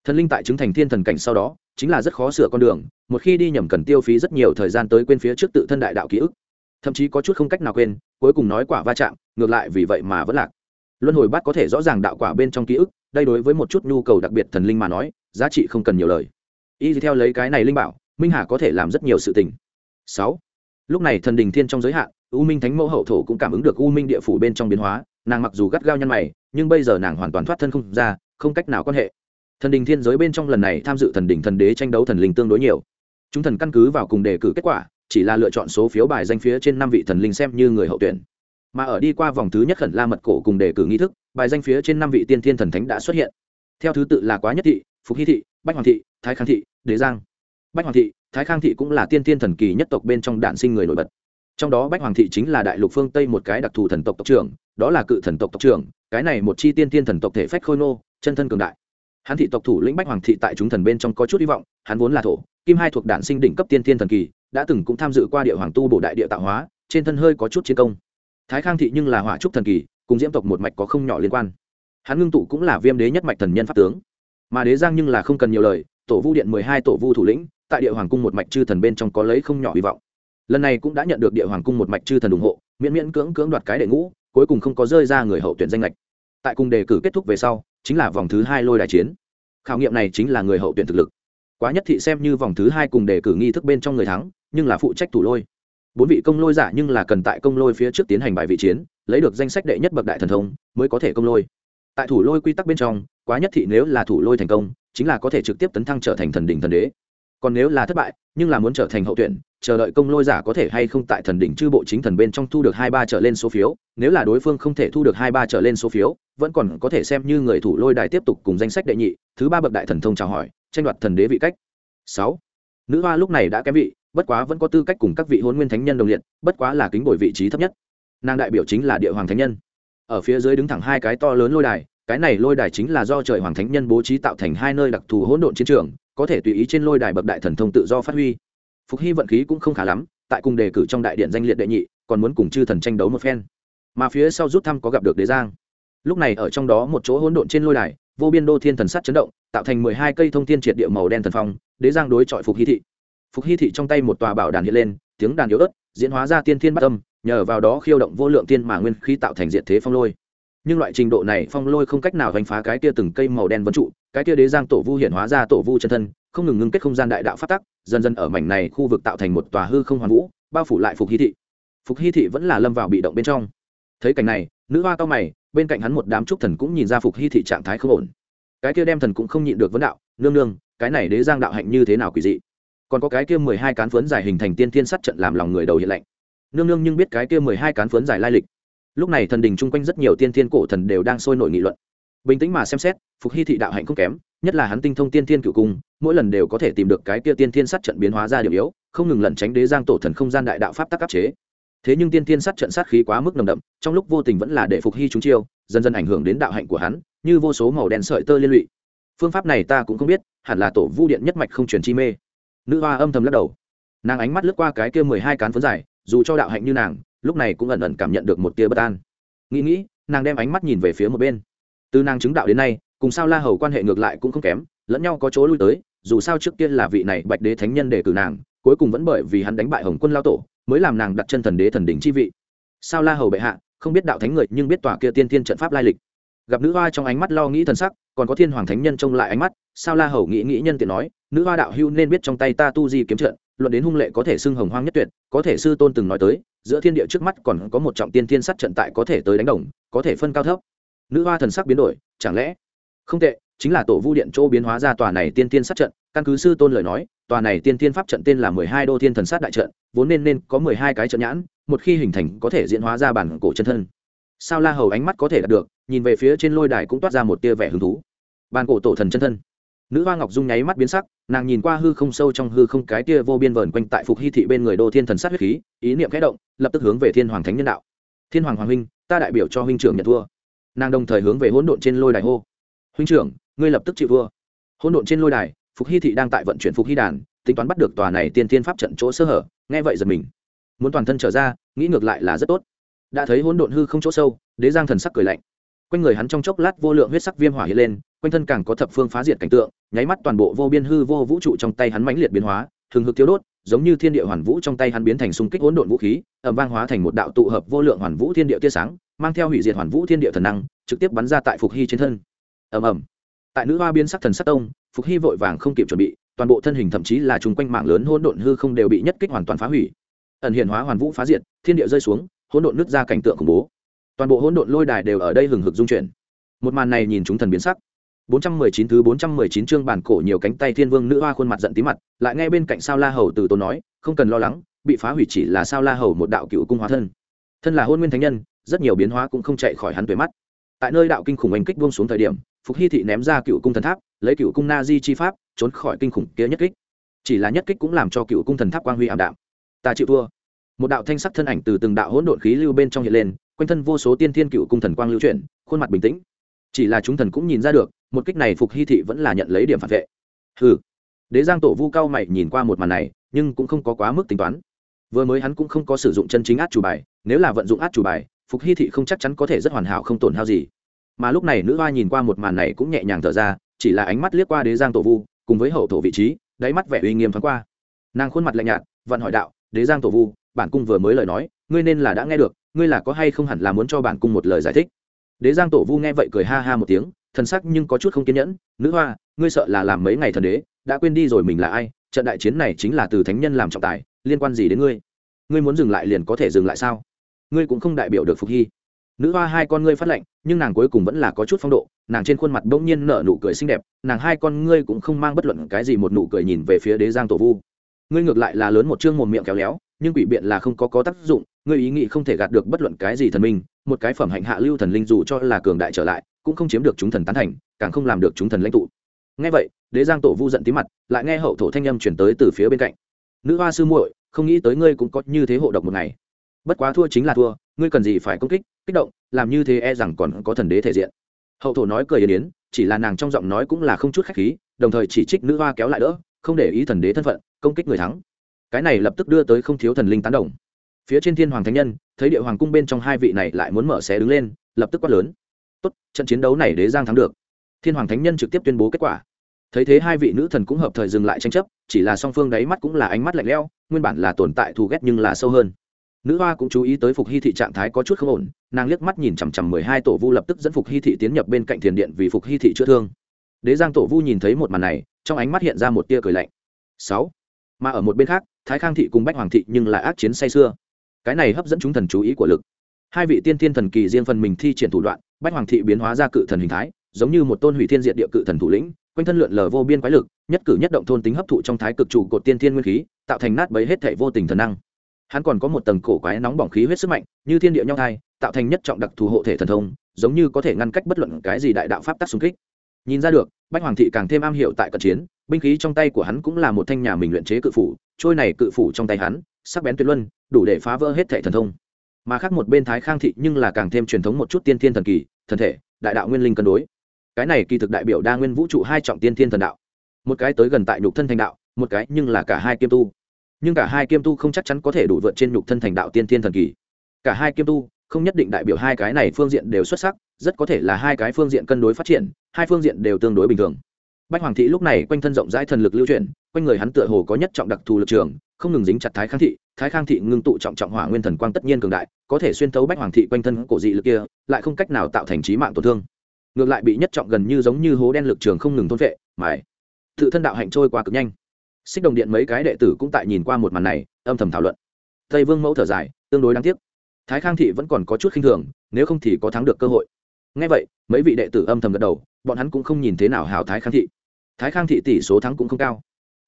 Thần linh tại chứng thành thiên thần cảnh sau đó, chính là rất khó sửa con đường, một khi đi nhầm cần tiêu phí rất nhiều thời gian tới quên phía trước tự thân đại đạo ký ức. Thậm chí có chút không cách nào quên, cuối cùng nói quả va chạm, ngược lại vì vậy mà vẫn lạc. Luân hồi bát có thể rõ ràng đạo quả bên trong ký ức, đây đối với một chút nhu cầu đặc biệt thần linh mà nói, giá trị không cần nhiều lời. Y theo lấy cái này linh bảo, minh hà có thể làm rất nhiều sự tình. Sáu lúc này thần đình thiên trong giới hạn, u minh thánh mẫu hậu thổ cũng cảm ứng được u minh địa phủ bên trong biến hóa, nàng mặc dù gắt gao nhăn mày, nhưng bây giờ nàng hoàn toàn thoát thân không ra, không cách nào quan hệ. Thần đình thiên giới bên trong lần này tham dự thần đình thần đế tranh đấu thần linh tương đối nhiều. Chúng thần căn cứ vào cùng đề cử kết quả, chỉ là lựa chọn số phiếu bài danh phía trên năm vị thần linh xem như người hậu tuyển. Mà ở đi qua vòng thứ nhất khẩn la mật cổ cùng đề cử nghi thức, bài danh phía trên năm vị tiên thiên thần thánh đã xuất hiện. Theo thứ tự là quá nhất thị, phục hy thị, bách hoàng thị, thái khang thị, đế giang. Bách hoàng thị thái khang thị cũng là tiên thiên thần kỳ nhất tộc bên trong đạn sinh người nổi bật. Trong đó bách hoàng thị chính là đại lục phương tây một cái đặc thù thần tộc tộc trưởng, đó là cự thần tộc tộc trưởng, cái này một chi tiên thiên thần tộc thể phách khôi nô chân thân cường đại. Hắn thị tộc thủ lĩnh bách hoàng thị tại chúng thần bên trong có chút hy vọng, hắn vốn là thổ, kim hai thuộc đản sinh đỉnh cấp tiên thiên thần kỳ, đã từng cũng tham dự qua địa hoàng tu bổ đại địa tạo hóa, trên thân hơi có chút chiến công. Thái khang thị nhưng là hỏa trúc thần kỳ, cùng diễm tộc một mạch có không nhỏ liên quan. Hắn ngưng tụ cũng là viêm đế nhất mạch thần nhân pháp tướng. Mà đế giang nhưng là không cần nhiều lời, tổ vu điện mười hai tổ vu thủ lĩnh tại địa hoàng cung một mạch chư thần bên trong có lấy không nhỏ hy vọng. Lần này cũng đã nhận được địa hoàng cung một mạch chư thần ủng hộ, miễn miễn cưỡng cưỡng đoạt cái đệ ngũ, cuối cùng không có rơi ra người hậu tuyển danh lệch tại cung đề cử kết thúc về sau, chính là vòng thứ hai lôi đại chiến. Khảo nghiệm này chính là người hậu tuyển thực lực. Quá nhất thị xem như vòng thứ hai cùng đề cử nghi thức bên trong người thắng, nhưng là phụ trách thủ lôi. Bốn vị công lôi giả nhưng là cần tại công lôi phía trước tiến hành bài vị chiến, lấy được danh sách đệ nhất bậc đại thần thông mới có thể công lôi. Tại thủ lôi quy tắc bên trong, quá nhất thị nếu là thủ lôi thành công, chính là có thể trực tiếp tấn thăng trở thành thần đỉnh thần đế còn nếu là thất bại, nhưng là muốn trở thành hậu tuyển, chờ đợi công lôi giả có thể hay không tại thần đỉnh chư bộ chính thần bên trong thu được hai ba trở lên số phiếu, nếu là đối phương không thể thu được hai ba trở lên số phiếu, vẫn còn có thể xem như người thủ lôi đài tiếp tục cùng danh sách đệ nhị, thứ ba bậc đại thần thông chào hỏi, tranh đoạt thần đế vị cách. Sáu. Nữ hoa lúc này đã kém vị, bất quá vẫn có tư cách cùng các vị hôn nguyên thánh nhân đồng liệt, bất quá là kính bồi vị trí thấp nhất. Nàng đại biểu chính là địa hoàng thánh nhân. Ở phía dưới đứng thẳng hai cái to lớn lôi đài, cái này lôi đài chính là do trời hoàng thánh nhân bố trí tạo thành hai nơi đặc thù hỗn độn chiến trường có thể tùy ý trên lôi đài bậc đại thần thông tự do phát huy. Phục hy vận khí cũng không khá lắm, tại cùng đề cử trong đại điện danh liệt đệ nhị, còn muốn cùng chư thần tranh đấu một phen. Mà phía sau rút thăm có gặp được đế giang. Lúc này ở trong đó một chỗ hỗn độn trên lôi đài, vô biên đô thiên thần sắt chấn động, tạo thành mười hai cây thông thiên triệt địa màu đen thần phong, đế giang đối chọi phục hy thị. Phục hy thị trong tay một tòa bảo đàn hiện lên, tiếng đàn yếu ớt, diễn hóa ra tiên thiên bát tâm nhờ vào đó khiêu động vô lượng tiên mà nguyên khí tạo thành diện thế phong lôi nhưng loại trình độ này phong lôi không cách nào đánh phá cái kia từng cây màu đen vân trụ, cái kia đế giang tổ vu hiện hóa ra tổ vu chân thân, không ngừng ngưng kết không gian đại đạo phát tắc, dần dần ở mảnh này khu vực tạo thành một tòa hư không hoàn vũ, bao phủ lại phục hy thị. Phục hy thị vẫn là lâm vào bị động bên trong. Thấy cảnh này, nữ hoa cao mày, bên cạnh hắn một đám trúc thần cũng nhìn ra phục hy thị trạng thái không ổn. Cái kia đem thần cũng không nhịn được vấn đạo, nương nương, cái này đế giang đạo hạnh như thế nào quỷ dị? Còn có cái kia mười hai cán phấn dài hình thành tiên thiên sắt trận làm lòng người đầu hiện lạnh. Nương nương nhưng biết cái kia mười hai cán phấn dài lai lịch lúc này thần đình chung quanh rất nhiều tiên thiên cổ thần đều đang sôi nổi nghị luận. Bình tĩnh mà xem xét, phục hy thị đạo hạnh không kém, nhất là hắn tinh thông tiên thiên cựu cung, mỗi lần đều có thể tìm được cái kia tiên thiên sát trận biến hóa ra điểm yếu, không ngừng lẩn tránh đế giang tổ thần không gian đại đạo pháp tắc áp chế. Thế nhưng tiên thiên sát trận sát khí quá mức nồng đậm, trong lúc vô tình vẫn là để phục hy chúng chiêu, dần dần ảnh hưởng đến đạo hạnh của hắn, như vô số màu đen sợi tơ liên lụy. Phương pháp này ta cũng không biết, hẳn là tổ vu điện nhất mạch không truyền chi mê. Nữ hoa âm thầm lắc đầu. Nàng ánh mắt lướt qua cái kia mười hai cán phấn dài, dù cho đạo hạnh như nàng lúc này cũng ẩn ẩn cảm nhận được một tia bất an. Nghĩ nghĩ, nàng đem ánh mắt nhìn về phía một bên. Từ nàng chứng đạo đến nay, cùng sao la hầu quan hệ ngược lại cũng không kém, lẫn nhau có chỗ lui tới, dù sao trước kia là vị này bạch đế thánh nhân để cử nàng, cuối cùng vẫn bởi vì hắn đánh bại hồng quân lao tổ, mới làm nàng đặt chân thần đế thần đỉnh chi vị. Sao la hầu bệ hạ, không biết đạo thánh người nhưng biết tòa kia tiên tiên trận pháp lai lịch. Gặp nữ hoa trong ánh mắt lo nghĩ thần sắc, còn có thiên hoàng thánh nhân trông lại ánh mắt, sao la hầu nghĩ nghĩ nhân tiện nói, nữ hoa đạo hưu nên biết trong tay ta tu di kiếm trận luận đến hung lệ có thể xưng hồng hoang nhất tuyệt, có thể sư tôn từng nói tới, giữa thiên địa trước mắt còn có một trọng tiên thiên sát trận tại có thể tới đánh đồng, có thể phân cao thấp. Nữ hoa thần sắc biến đổi, chẳng lẽ? Không tệ, chính là tổ vu điện chỗ biến hóa ra tòa này tiên tiên sát trận, căn cứ sư tôn lời nói, tòa này tiên tiên pháp trận tên là mười hai đô thiên thần sát đại trận, vốn nên nên có mười hai cái trận nhãn, một khi hình thành có thể diễn hóa ra bản cổ chân thân. Sao la hầu ánh mắt có thể đạt được, nhìn về phía trên lôi đài cũng toát ra một tia vẻ hứng thú. Bản cổ tổ thần chân thân. Nữ hoa ngọc dung nháy mắt biến sắc nàng nhìn qua hư không sâu trong hư không cái tia vô biên vờn quanh tại phục hy thị bên người đô thiên thần sát huyết khí, ý niệm khẽ động, lập tức hướng về thiên hoàng thánh nhân đạo. Thiên hoàng hoàng huynh, ta đại biểu cho huynh trưởng nhận thua. Nàng đồng thời hướng về hỗn độn trên lôi đài hô. Huynh trưởng, ngươi lập tức chịu thua. Hỗn độn trên lôi đài, phục hy thị đang tại vận chuyển phục hy đàn, tính toán bắt được tòa này tiên tiên pháp trận chỗ sơ hở, nghe vậy giật mình. Muốn toàn thân trở ra, nghĩ ngược lại là rất tốt. Đã thấy hỗn độn hư không chỗ sâu, đế giang thần sắc cười lạnh. Quanh người hắn trong chốc lát vô lượng huyết sắc viêm hỏa hiện lên quanh thân càng có thập phương phá diệt cảnh tượng, nháy mắt toàn bộ vô biên hư vô vũ trụ trong tay hắn mãnh liệt biến hóa thường hực thiếu đốt, giống như thiên địa hoàn vũ trong tay hắn biến thành xung kích hỗn độn vũ khí ẩm vang hóa thành một đạo tụ hợp vô lượng hoàn vũ thiên địa tia sáng, mang theo hủy diệt hoàn vũ thiên địa thần năng, trực tiếp bắn ra tại phục hy trên thân. Ầm ầm. Tại nữ hoa biên sắc thần sắc tông, phục hy vội vàng không kịp chuẩn bị, toàn bộ thân hình thậm chí là chung quanh mạng lớn hỗn độn hư không đều bị nhất kích hoàn toàn phá hủy. Ẩn hiện hóa hoàn vũ phá diệt, thiên địa rơi xuống, hỗn độn nứt ra cảnh tượng khủng bố. Toàn bộ hỗn độn lôi đài đều ở đây hừng hực dung chuyển. Một màn này nhìn chúng thần biến sắc. 419 thứ 419 chương bản cổ nhiều cánh tay thiên vương nữ hoa khuôn mặt giận tí mặt, lại nghe bên cạnh sao la hầu từ tôn nói, không cần lo lắng, bị phá hủy chỉ là sao la hầu một đạo cựu cung hóa thân. Thân là hôn nguyên thánh nhân, rất nhiều biến hóa cũng không chạy khỏi hắn tuổi mắt. Tại nơi đạo kinh khủng oanh kích buông xuống thời điểm, phục hy thị ném ra cựu cung thần tháp, lấy cựu cung na di chi pháp, trốn khỏi kinh khủng kia nhất kích. Chỉ là nhất kích cũng làm cho cựu cung thần tháp quang huy ảm đạm. Ta chịu thua. Một đạo thanh sắc thân ảnh từ từng đạo hỗn độn khí lưu bên trong hiện lên, quanh thân vô số tiên thiên cựu cung thần quang lưu chuyển, khuôn mặt bình tĩnh chỉ là chúng thần cũng nhìn ra được, một kích này phục hy thị vẫn là nhận lấy điểm phản vệ. Hừ. Đế giang tổ vu cao mày nhìn qua một màn này, nhưng cũng không có quá mức tính toán. Vừa mới hắn cũng không có sử dụng chân chính át chủ bài, nếu là vận dụng át chủ bài, phục hy thị không chắc chắn có thể rất hoàn hảo không tổn hao gì. Mà lúc này nữ hoa nhìn qua một màn này cũng nhẹ nhàng thở ra, chỉ là ánh mắt liếc qua đế giang tổ vu, cùng với hậu thổ vị trí, đáy mắt vẻ uy nghiêm thoáng qua. Nàng khuôn mặt lạnh nhạt, vận hỏi đạo, đế giang tổ vu, bản cung vừa mới lời nói, ngươi nên là đã nghe được, ngươi là có hay không hẳn là muốn cho bản cung một lời giải thích? Đế giang tổ vu nghe vậy cười ha ha một tiếng, thần sắc nhưng có chút không kiên nhẫn, nữ hoa, ngươi sợ là làm mấy ngày thần đế, đã quên đi rồi mình là ai, trận đại chiến này chính là từ thánh nhân làm trọng tài, liên quan gì đến ngươi? Ngươi muốn dừng lại liền có thể dừng lại sao? Ngươi cũng không đại biểu được phục hy. Nữ hoa hai con ngươi phát lệnh nhưng nàng cuối cùng vẫn là có chút phong độ, nàng trên khuôn mặt bỗng nhiên nở nụ cười xinh đẹp, nàng hai con ngươi cũng không mang bất luận cái gì một nụ cười nhìn về phía đế giang tổ vu. Ngươi ngược lại là lớn một chương mồm miệng kéo léo, nhưng quỷ biện là không có có tác dụng ngươi ý nghĩ không thể gạt được bất luận cái gì thần minh, một cái phẩm hạnh hạ lưu thần linh dù cho là cường đại trở lại, cũng không chiếm được chúng thần tán thành, càng không làm được chúng thần lãnh tụ. Nghe vậy, đế giang tổ vu giận tí mặt, lại nghe hậu thổ thanh âm chuyển tới từ phía bên cạnh. Nữ hoa sư muội, không nghĩ tới ngươi cũng có như thế hộ độc một ngày. Bất quá thua chính là thua, ngươi cần gì phải công kích kích động, làm như thế e rằng còn có thần đế thể diện. Hậu thổ nói cười yên yến, chỉ là nàng trong giọng nói cũng là không chút khách khí, đồng thời chỉ trích nữ hoa kéo lại đỡ, không để ý thần đế thân phận, công kích người thắng. Cái này lập tức đưa tới không thiếu thần linh tán đồng phía trên thiên hoàng thánh nhân, thấy địa hoàng cung bên trong hai vị này lại muốn mở xé đứng lên, lập tức quát lớn. Tốt, trận chiến đấu này đế giang thắng được. Thiên hoàng thánh nhân trực tiếp tuyên bố kết quả. Thấy thế hai vị nữ thần cũng hợp thời dừng lại tranh chấp, chỉ là song phương đáy mắt cũng là ánh mắt lạnh lẽo, nguyên bản là tồn tại thù ghét nhưng là sâu hơn. Nữ hoa cũng chú ý tới phục hy thị trạng thái có chút không ổn, nàng liếc mắt nhìn chằm chằm mười hai tổ vu lập tức dẫn phục hy thị tiến nhập bên cạnh thiền điện vì phục hy thị chữa thương. Đế giang tổ vu nhìn thấy một màn này, trong ánh mắt hiện ra một tia cười lạnh. Sáu, mà ở một bên khác, thái khang thị cùng bách hoàng thị nhưng lại ác chiến say xưa cái này hấp dẫn chúng thần chú ý của lực. Hai vị tiên thiên thần kỳ riêng phần mình thi triển thủ đoạn, bách hoàng thị biến hóa ra cự thần hình thái, giống như một tôn hủy thiên diện địa cự thần thủ lĩnh, quanh thân lượn lờ vô biên quái lực, nhất cử nhất động thôn tính hấp thụ trong thái cực trụ cột tiên thiên nguyên khí, tạo thành nát bấy hết thể vô tình thần năng. Hắn còn có một tầng cổ quái nóng bỏng khí huyết sức mạnh, như thiên địa nhau thai, tạo thành nhất trọng đặc thù hộ thể thần thông, giống như có thể ngăn cách bất luận cái gì đại đạo pháp tắc xung kích. Nhìn ra được, bách hoàng thị càng thêm am hiểu tại cận chiến, binh khí trong tay của hắn cũng là một thanh nhà mình luyện chế cự phủ, trôi này cự phủ trong tay hắn sắc bén tuyệt luân, đủ để phá vỡ hết thể thần thông. Mà khác một bên thái khang thị nhưng là càng thêm truyền thống một chút tiên thiên thần kỳ, thần thể, đại đạo nguyên linh cân đối. Cái này kỳ thực đại biểu đa nguyên vũ trụ hai trọng tiên thiên thần đạo. Một cái tới gần tại nhục thân thành đạo, một cái nhưng là cả hai kiêm tu. Nhưng cả hai kiêm tu không chắc chắn có thể đủ vượt trên nhục thân thành đạo tiên thiên thần kỳ. Cả hai kiêm tu, không nhất định đại biểu hai cái này phương diện đều xuất sắc, rất có thể là hai cái phương diện cân đối phát triển, hai phương diện đều tương đối bình thường. Bách hoàng thị lúc này quanh thân rộng rãi thần lực lưu chuyển quanh người hắn tựa hồ có nhất trọng đặc thù lực trường, không ngừng dính chặt thái Khang thị, thái khang thị ngưng tụ trọng trọng hỏa nguyên thần quang tất nhiên cường đại, có thể xuyên thấu bách hoàng thị quanh thân cổ dị lực kia, lại không cách nào tạo thành trí mạng tổn thương. Ngược lại bị nhất trọng gần như giống như hố đen lực trường không ngừng thôn vệ mãi tự thân đạo hạnh trôi qua cực nhanh. Xích đồng điện mấy cái đệ tử cũng tại nhìn qua một màn này, âm thầm thảo luận. Tây vương mẫu thở dài, tương đối đáng tiếc. Thái khang thị vẫn còn có chút khinh thường, nếu không thì có thắng được cơ hội. Ngay vậy, mấy vị đệ tử âm thầm gật đầu, bọn hắn cũng không nhìn thế nào hào thái khang thị. Thái khang thị tỷ số thắng cũng không cao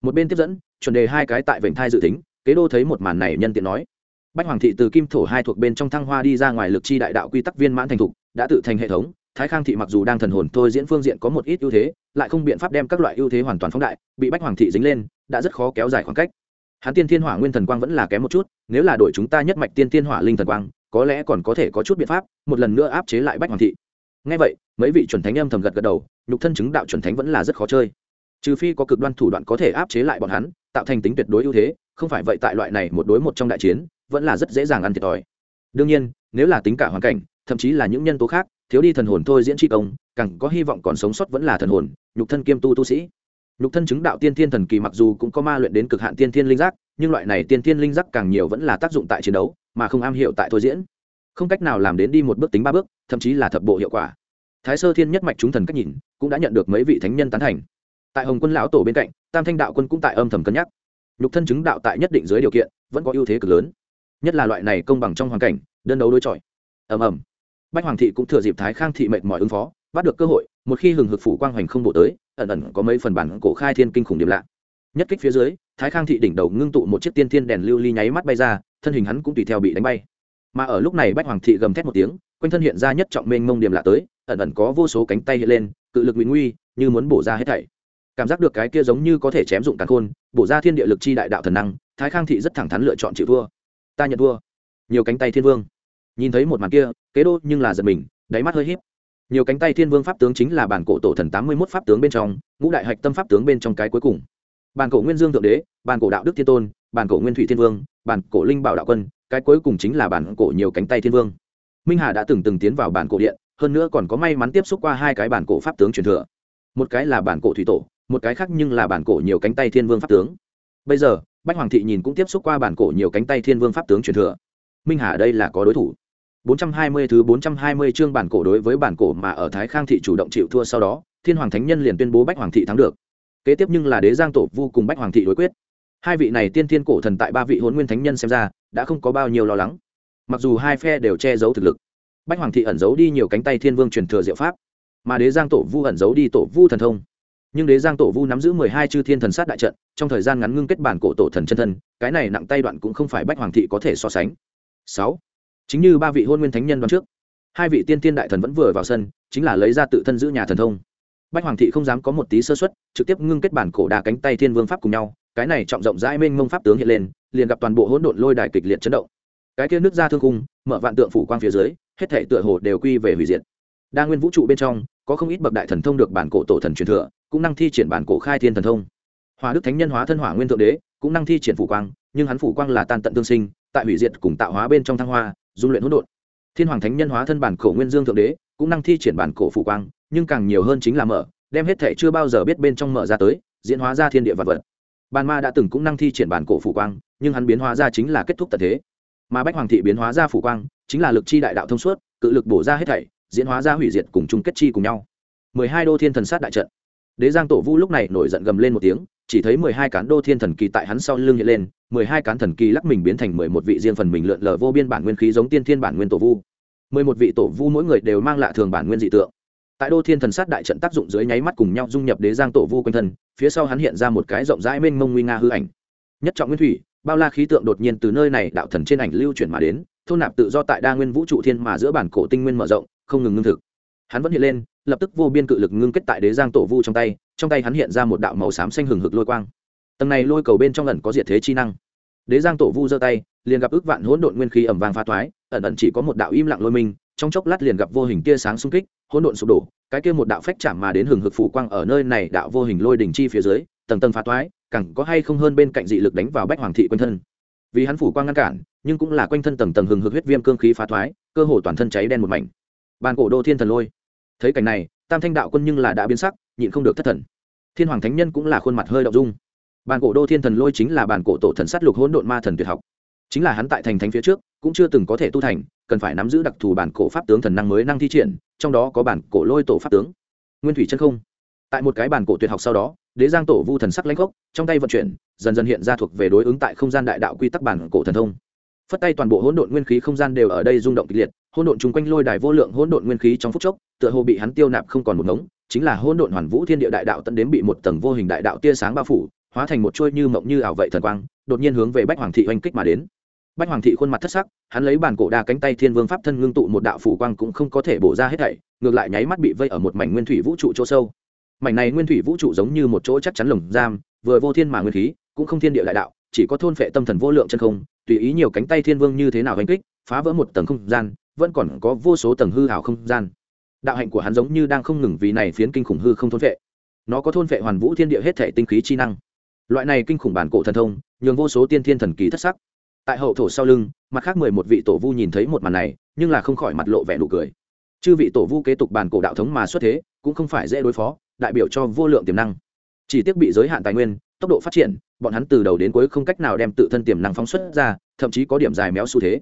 một bên tiếp dẫn, chuẩn đề hai cái tại vệnh thai dự tính, kế đô thấy một màn này nhân tiện nói. Bách hoàng thị từ kim thổ hai thuộc bên trong thăng hoa đi ra ngoài lực chi đại đạo quy tắc viên mãn thành thục, đã tự thành hệ thống. Thái khang thị mặc dù đang thần hồn thôi diễn phương diện có một ít ưu thế, lại không biện pháp đem các loại ưu thế hoàn toàn phóng đại, bị bách hoàng thị dính lên, đã rất khó kéo dài khoảng cách. Hắn tiên thiên hỏa nguyên thần quang vẫn là kém một chút, nếu là đội chúng ta nhất mạch tiên thiên hỏa linh thần quang, có lẽ còn có thể có chút biện pháp, một lần nữa áp chế lại bách hoàng thị. Ngay vậy, mấy vị chuẩn thánh âm thầm gật gật đầu, nhục thân chứng đạo chuẩn thánh vẫn là rất khó chơi trừ phi có cực đoan thủ đoạn có thể áp chế lại bọn hắn, tạo thành tính tuyệt đối ưu thế, không phải vậy tại loại này một đối một trong đại chiến, vẫn là rất dễ dàng ăn thiệt thòi. Đương nhiên, nếu là tính cả hoàn cảnh, thậm chí là những nhân tố khác, thiếu đi thần hồn thôi diễn tri công, càng có hy vọng còn sống sót vẫn là thần hồn, nhục thân kiêm tu tu sĩ. Nhục thân chứng đạo tiên thiên thần kỳ mặc dù cũng có ma luyện đến cực hạn tiên thiên linh giác, nhưng loại này tiên thiên linh giác càng nhiều vẫn là tác dụng tại chiến đấu, mà không am hiểu tại thôi diễn. Không cách nào làm đến đi một bước tính ba bước, thậm chí là thập bộ hiệu quả. Thái sơ thiên nhất mạch chúng thần cách nhìn, cũng đã nhận được mấy vị thánh nhân tán thành tại hồng quân lão tổ bên cạnh, tam thanh đạo quân cũng tại âm thầm cân nhắc. Nhục thân chứng đạo tại nhất định dưới điều kiện, vẫn có ưu thế cực lớn. Nhất là loại này công bằng trong hoàn cảnh, đơn đấu đối chọi. Ầm ầm. Bách hoàng thị cũng thừa dịp thái khang thị mệnh mọi ứng phó, bắt được cơ hội, một khi hừng hực phủ quang hoành không bộ tới, ẩn ẩn có mấy phần bản cổ khai thiên kinh khủng điểm lạ. Nhất kích phía dưới, thái khang thị đỉnh đầu ngưng tụ một chiếc tiên thiên đèn lưu ly nháy mắt bay ra, thân hình hắn cũng tùy theo bị đánh bay. Mà ở lúc này bách hoàng thị gầm thét một tiếng, quanh thân hiện ra nhất trọng mênh mông điểm lạ tới, ẩn ẩn có vô số cánh tay hiện lên, cự lực nguy nguy, như muốn bổ ra hết thảy cảm giác được cái kia giống như có thể chém dụng càn khôn, bổ ra thiên địa lực chi đại đạo thần năng, thái khang thị rất thẳng thắn lựa chọn chịu thua. Ta nhận thua. Nhiều cánh tay thiên vương. Nhìn thấy một màn kia, kế đô nhưng là giật mình, đáy mắt hơi híp. Nhiều cánh tay thiên vương pháp tướng chính là bản cổ tổ thần tám mươi mốt pháp tướng bên trong, ngũ đại hạch tâm pháp tướng bên trong cái cuối cùng. Bản cổ nguyên dương thượng đế, bản cổ đạo đức thiên tôn, bản cổ nguyên thủy thiên vương, bản cổ linh bảo đạo quân, cái cuối cùng chính là bản cổ nhiều cánh tay thiên vương. Minh hà đã từng từng tiến vào bản cổ điện, hơn nữa còn có may mắn tiếp xúc qua hai cái bản cổ pháp tướng truyền thừa. Một cái là bản cổ thủy tổ một cái khác nhưng là bản cổ nhiều cánh tay thiên vương pháp tướng bây giờ bách hoàng thị nhìn cũng tiếp xúc qua bản cổ nhiều cánh tay thiên vương pháp tướng truyền thừa minh hà đây là có đối thủ 420 thứ 420 chương bản cổ đối với bản cổ mà ở Thái Khang thị chủ động chịu thua sau đó, Thiên Hoàng Thánh Nhân liền tuyên bố Bách Hoàng thị thắng được. Kế tiếp nhưng là Đế Giang Tổ Vu cùng Bách Hoàng thị đối quyết. Hai vị này tiên thiên cổ thần tại ba vị Hỗn Nguyên Thánh Nhân xem ra, đã không có bao nhiêu lo lắng. Mặc dù hai phe đều che giấu thực lực, Bách Hoàng thị ẩn giấu đi nhiều cánh tay Thiên Vương truyền thừa diệu pháp, mà Đế Giang Tổ Vu ẩn giấu đi Tổ Vu thần thông. Nhưng Đế Giang Tổ Vu nắm giữ 12 chư thiên thần sát đại trận, trong thời gian ngắn ngưng kết bản cổ tổ thần chân thân, cái này nặng tay đoạn cũng không phải Bách Hoàng thị có thể so sánh. Sáu, chính như ba vị hôn nguyên thánh nhân đoán trước hai vị tiên tiên đại thần vẫn vừa vào sân chính là lấy ra tự thân giữ nhà thần thông. Bách hoàng thị không dám có một tí sơ xuất trực tiếp ngưng kết bản cổ đà cánh tay thiên vương pháp cùng nhau cái này trọng rộng rãi mênh mông pháp tướng hiện lên liền gặp toàn bộ hỗn độn lôi đài kịch liệt chấn động. Cái kia nước ra thương cung mở vạn tượng phủ quang phía dưới hết thể tựa hồ đều quy về hủy diệt. Đa nguyên vũ trụ bên trong có không ít bậc đại thần thông được bản cổ tổ thần truyền thừa cũng năng thi triển bản cổ khai thiên thần thông. Hòa đức thánh nhân hóa thân hỏa nguyên thượng đế, cũng năng thi triển phủ quang, nhưng hắn phủ quang là tan tận tương sinh, tại hủy diệt cùng tạo hóa bên trong thăng hoa, dung luyện hỗn độn. Thiên hoàng thánh nhân hóa thân bản cổ nguyên dương thượng đế, cũng năng thi triển bản cổ phủ quang, nhưng càng nhiều hơn chính là mở, đem hết thể chưa bao giờ biết bên trong mở ra tới, diễn hóa ra thiên địa vật vật. Bàn ma đã từng cũng năng thi triển bản cổ phủ quang, nhưng hắn biến hóa ra chính là kết thúc tận thế. Mà bách hoàng thị biến hóa ra phủ quang, chính là lực chi đại đạo thông suốt, cự lực bổ ra hết thảy, diễn hóa ra hủy diệt cùng chung kết chi cùng nhau. Mười hai đô thiên thần sát đại trận đế giang tổ vu lúc này nổi giận gầm lên một tiếng, chỉ thấy mười hai cán đô thiên thần kỳ tại hắn sau lưng hiện lên, mười hai cán thần kỳ lắc mình biến thành mười một vị riêng phần mình lượn lờ vô biên bản nguyên khí giống tiên thiên bản nguyên tổ vu. Mười một vị tổ vu mỗi người đều mang lạ thường bản nguyên dị tượng. Tại đô thiên thần sát đại trận tác dụng dưới nháy mắt cùng nhau dung nhập đế giang tổ vu quanh thân, phía sau hắn hiện ra một cái rộng rãi mênh mông nguy nga hư ảnh. Nhất trọng nguyên thủy, bao la khí tượng đột nhiên từ nơi này đạo thần trên ảnh lưu chuyển mà đến, thôn nạp tự do tại đa nguyên vũ trụ thiên mà giữa bản cổ tinh nguyên mở rộng, không ngừng ngưng thực. Hắn vẫn hiện lên lập tức vô biên cự lực ngưng kết tại đế giang tổ vu trong tay trong tay hắn hiện ra một đạo màu xám xanh hừng hực lôi quang. Tầng này lôi cầu bên trong ẩn có diệt thế chi năng. Đế giang tổ vu giơ tay liền gặp ước vạn hỗn độn nguyên khí ẩm vàng pha thoái ẩn ẩn chỉ có một đạo im lặng lôi mình, trong chốc lát liền gặp vô hình tia sáng xung kích hỗn độn sụp đổ cái kia một đạo phách chạm mà đến hừng hực phủ quang ở nơi này đạo vô hình lôi đỉnh chi phía dưới tầng tầng phá thoái, càng có hay không hơn bên cạnh dị lực đánh vào bách hoàng thị quanh thân. Vì hắn phủ quang ngăn cản nhưng cũng là quanh thân tầng tầng hừng hực huyết viêm cương khí phá thoái cơ hồ toàn thân cháy đen một mảnh. Bàn cổ đô thiên thần lôi thấy cảnh này, tam thanh đạo quân nhưng là đã biến sắc, nhịn không được thất thần. Thiên hoàng thánh nhân cũng là khuôn mặt hơi đậu dung. Bàn cổ đô thiên thần lôi chính là bàn cổ tổ thần sát lục hỗn độn ma thần tuyệt học. Chính là hắn tại thành thánh phía trước, cũng chưa từng có thể tu thành, cần phải nắm giữ đặc thù bản cổ pháp tướng thần năng mới năng thi triển, trong đó có bản cổ lôi tổ pháp tướng. Nguyên thủy chân không. Tại một cái bản cổ tuyệt học sau đó, đế giang tổ vu thần sắc lãnh gốc trong tay vận chuyển, dần dần hiện ra thuộc về đối ứng tại không gian đại đạo quy tắc bản cổ thần thông. Phất tay toàn bộ hỗn độn nguyên khí không gian đều ở đây rung động kịch liệt hỗn độn chung quanh lôi đài vô lượng hỗn độn nguyên khí trong phút chốc, tựa hồ bị hắn tiêu nạp không còn một ngống, chính là hỗn độn hoàn vũ thiên địa đại đạo tận đến bị một tầng vô hình đại đạo tia sáng bao phủ, hóa thành một chuôi như mộng như ảo vậy thần quang, đột nhiên hướng về bách hoàng thị oanh kích mà đến. Bách hoàng thị khuôn mặt thất sắc, hắn lấy bản cổ đa cánh tay thiên vương pháp thân ngưng tụ một đạo phủ quang cũng không có thể bổ ra hết thảy, ngược lại nháy mắt bị vây ở một mảnh nguyên thủy vũ trụ chỗ sâu. Mảnh này nguyên thủy vũ trụ giống như một chỗ chắc chắn lồng giam, vừa vô thiên mà nguyên khí, cũng không thiên địa đại đạo, chỉ có thôn phệ tâm thần vô lượng chân không, tùy ý nhiều cánh tay thiên vương như thế nào hành kích, phá vỡ một tầng không gian vẫn còn có vô số tầng hư hảo không gian. Đạo hạnh của hắn giống như đang không ngừng vì này phiến kinh khủng hư không thôn phệ nó có thôn phệ hoàn vũ thiên địa hết thể tinh khí chi năng. Loại này kinh khủng bản cổ thần thông, nhường vô số tiên thiên thần kỳ thất sắc. Tại hậu thổ sau lưng, mặt khác mười một vị tổ vu nhìn thấy một màn này, nhưng là không khỏi mặt lộ vẻ nụ cười. Chư vị tổ vu kế tục bản cổ đạo thống mà xuất thế, cũng không phải dễ đối phó, đại biểu cho vô lượng tiềm năng. Chỉ tiếc bị giới hạn tài nguyên, tốc độ phát triển, bọn hắn từ đầu đến cuối không cách nào đem tự thân tiềm năng phóng xuất ra, thậm chí có điểm dài méo xu thế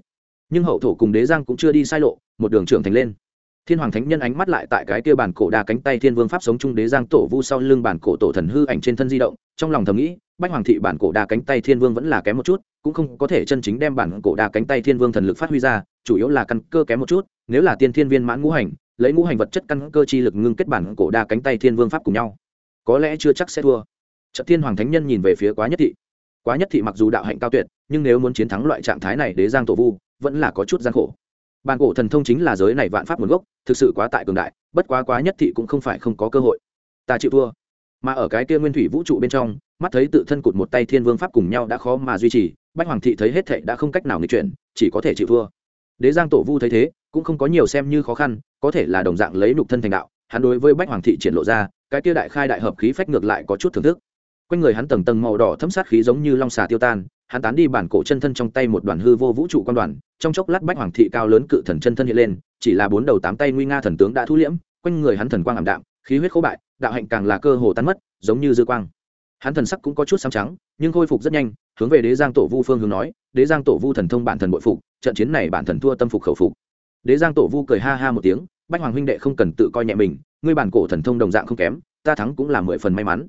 nhưng hậu thổ cùng đế giang cũng chưa đi sai lộ, một đường trưởng thành lên. Thiên hoàng thánh nhân ánh mắt lại tại cái kia bản cổ đa cánh tay thiên vương pháp sống chung đế giang tổ vu sau lưng bản cổ tổ thần hư ảnh trên thân di động, trong lòng thầm nghĩ, bách hoàng thị bản cổ đa cánh tay thiên vương vẫn là kém một chút, cũng không có thể chân chính đem bản cổ đa cánh tay thiên vương thần lực phát huy ra, chủ yếu là căn cơ kém một chút, nếu là tiên thiên viên mãn ngũ hành, lấy ngũ hành vật chất căn cơ chi lực ngưng kết bản cổ đa cánh tay thiên vương pháp cùng nhau. Có lẽ chưa chắc sẽ thua. Trận thiên hoàng thánh nhân nhìn về phía quá nhất thị. Quá nhất thị mặc dù đạo hạnh cao tuyệt, nhưng nếu muốn chiến thắng loại trạng thái này đế giang tổ vu vẫn là có chút gian khổ. Bàn cổ thần thông chính là giới này vạn pháp nguồn gốc, thực sự quá tại cường đại, bất quá quá nhất thị cũng không phải không có cơ hội. Ta chịu thua. Mà ở cái kia nguyên thủy vũ trụ bên trong, mắt thấy tự thân cụt một tay thiên vương pháp cùng nhau đã khó mà duy trì, bách hoàng thị thấy hết thệ đã không cách nào nghịch chuyển, chỉ có thể chịu thua. Đế giang tổ vu thấy thế, cũng không có nhiều xem như khó khăn, có thể là đồng dạng lấy nục thân thành đạo, hắn đối với bách hoàng thị triển lộ ra, cái kia đại khai đại hợp khí phách ngược lại có chút thưởng thức. Quanh người hắn tầng tầng màu đỏ thấm sát khí giống như long xà tiêu tan hắn tán đi bản cổ chân thân trong tay một đoàn hư vô vũ trụ quan đoàn, trong chốc lát bách hoàng thị cao lớn cự thần chân thân hiện lên, chỉ là bốn đầu tám tay nguy nga thần tướng đã thu liễm, quanh người hắn thần quang ảm đạm, khí huyết khô bại, đạo hạnh càng là cơ hồ tan mất, giống như dư quang. Hắn thần sắc cũng có chút sáng trắng, nhưng khôi phục rất nhanh, hướng về đế giang tổ vu phương hướng nói, đế giang tổ vu thần thông bản thần bội phục, trận chiến này bản thần thua tâm phục khẩu phục. Đế giang tổ vu cười ha ha một tiếng, bách hoàng huynh đệ không cần tự coi nhẹ mình, ngươi bản cổ thần thông đồng dạng không kém, ta thắng cũng là mười phần may mắn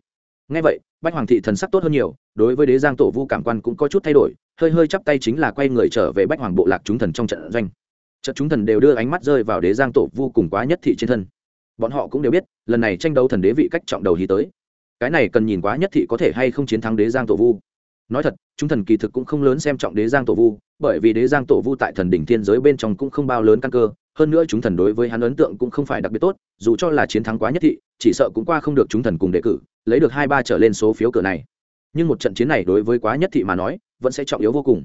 ngay vậy, bách hoàng thị thần sắc tốt hơn nhiều, đối với đế giang tổ vu cảm quan cũng có chút thay đổi, hơi hơi chắp tay chính là quay người trở về bách hoàng bộ lạc chúng thần trong trận doanh. Trận chúng thần đều đưa ánh mắt rơi vào đế giang tổ vu cùng quá nhất thị trên thân. Bọn họ cũng đều biết, lần này tranh đấu thần đế vị cách trọng đầu hí tới. Cái này cần nhìn quá nhất thị có thể hay không chiến thắng đế giang tổ vu. Nói thật, chúng thần kỳ thực cũng không lớn xem trọng đế giang tổ vu, bởi vì đế giang tổ vu tại thần đỉnh thiên giới bên trong cũng không bao lớn căn cơ, hơn nữa chúng thần đối với hắn ấn tượng cũng không phải đặc biệt tốt, dù cho là chiến thắng quá nhất thị chỉ sợ cũng qua không được chúng thần cùng đề cử, lấy được hai ba trở lên số phiếu cửa này. Nhưng một trận chiến này đối với quá nhất thị mà nói, vẫn sẽ trọng yếu vô cùng.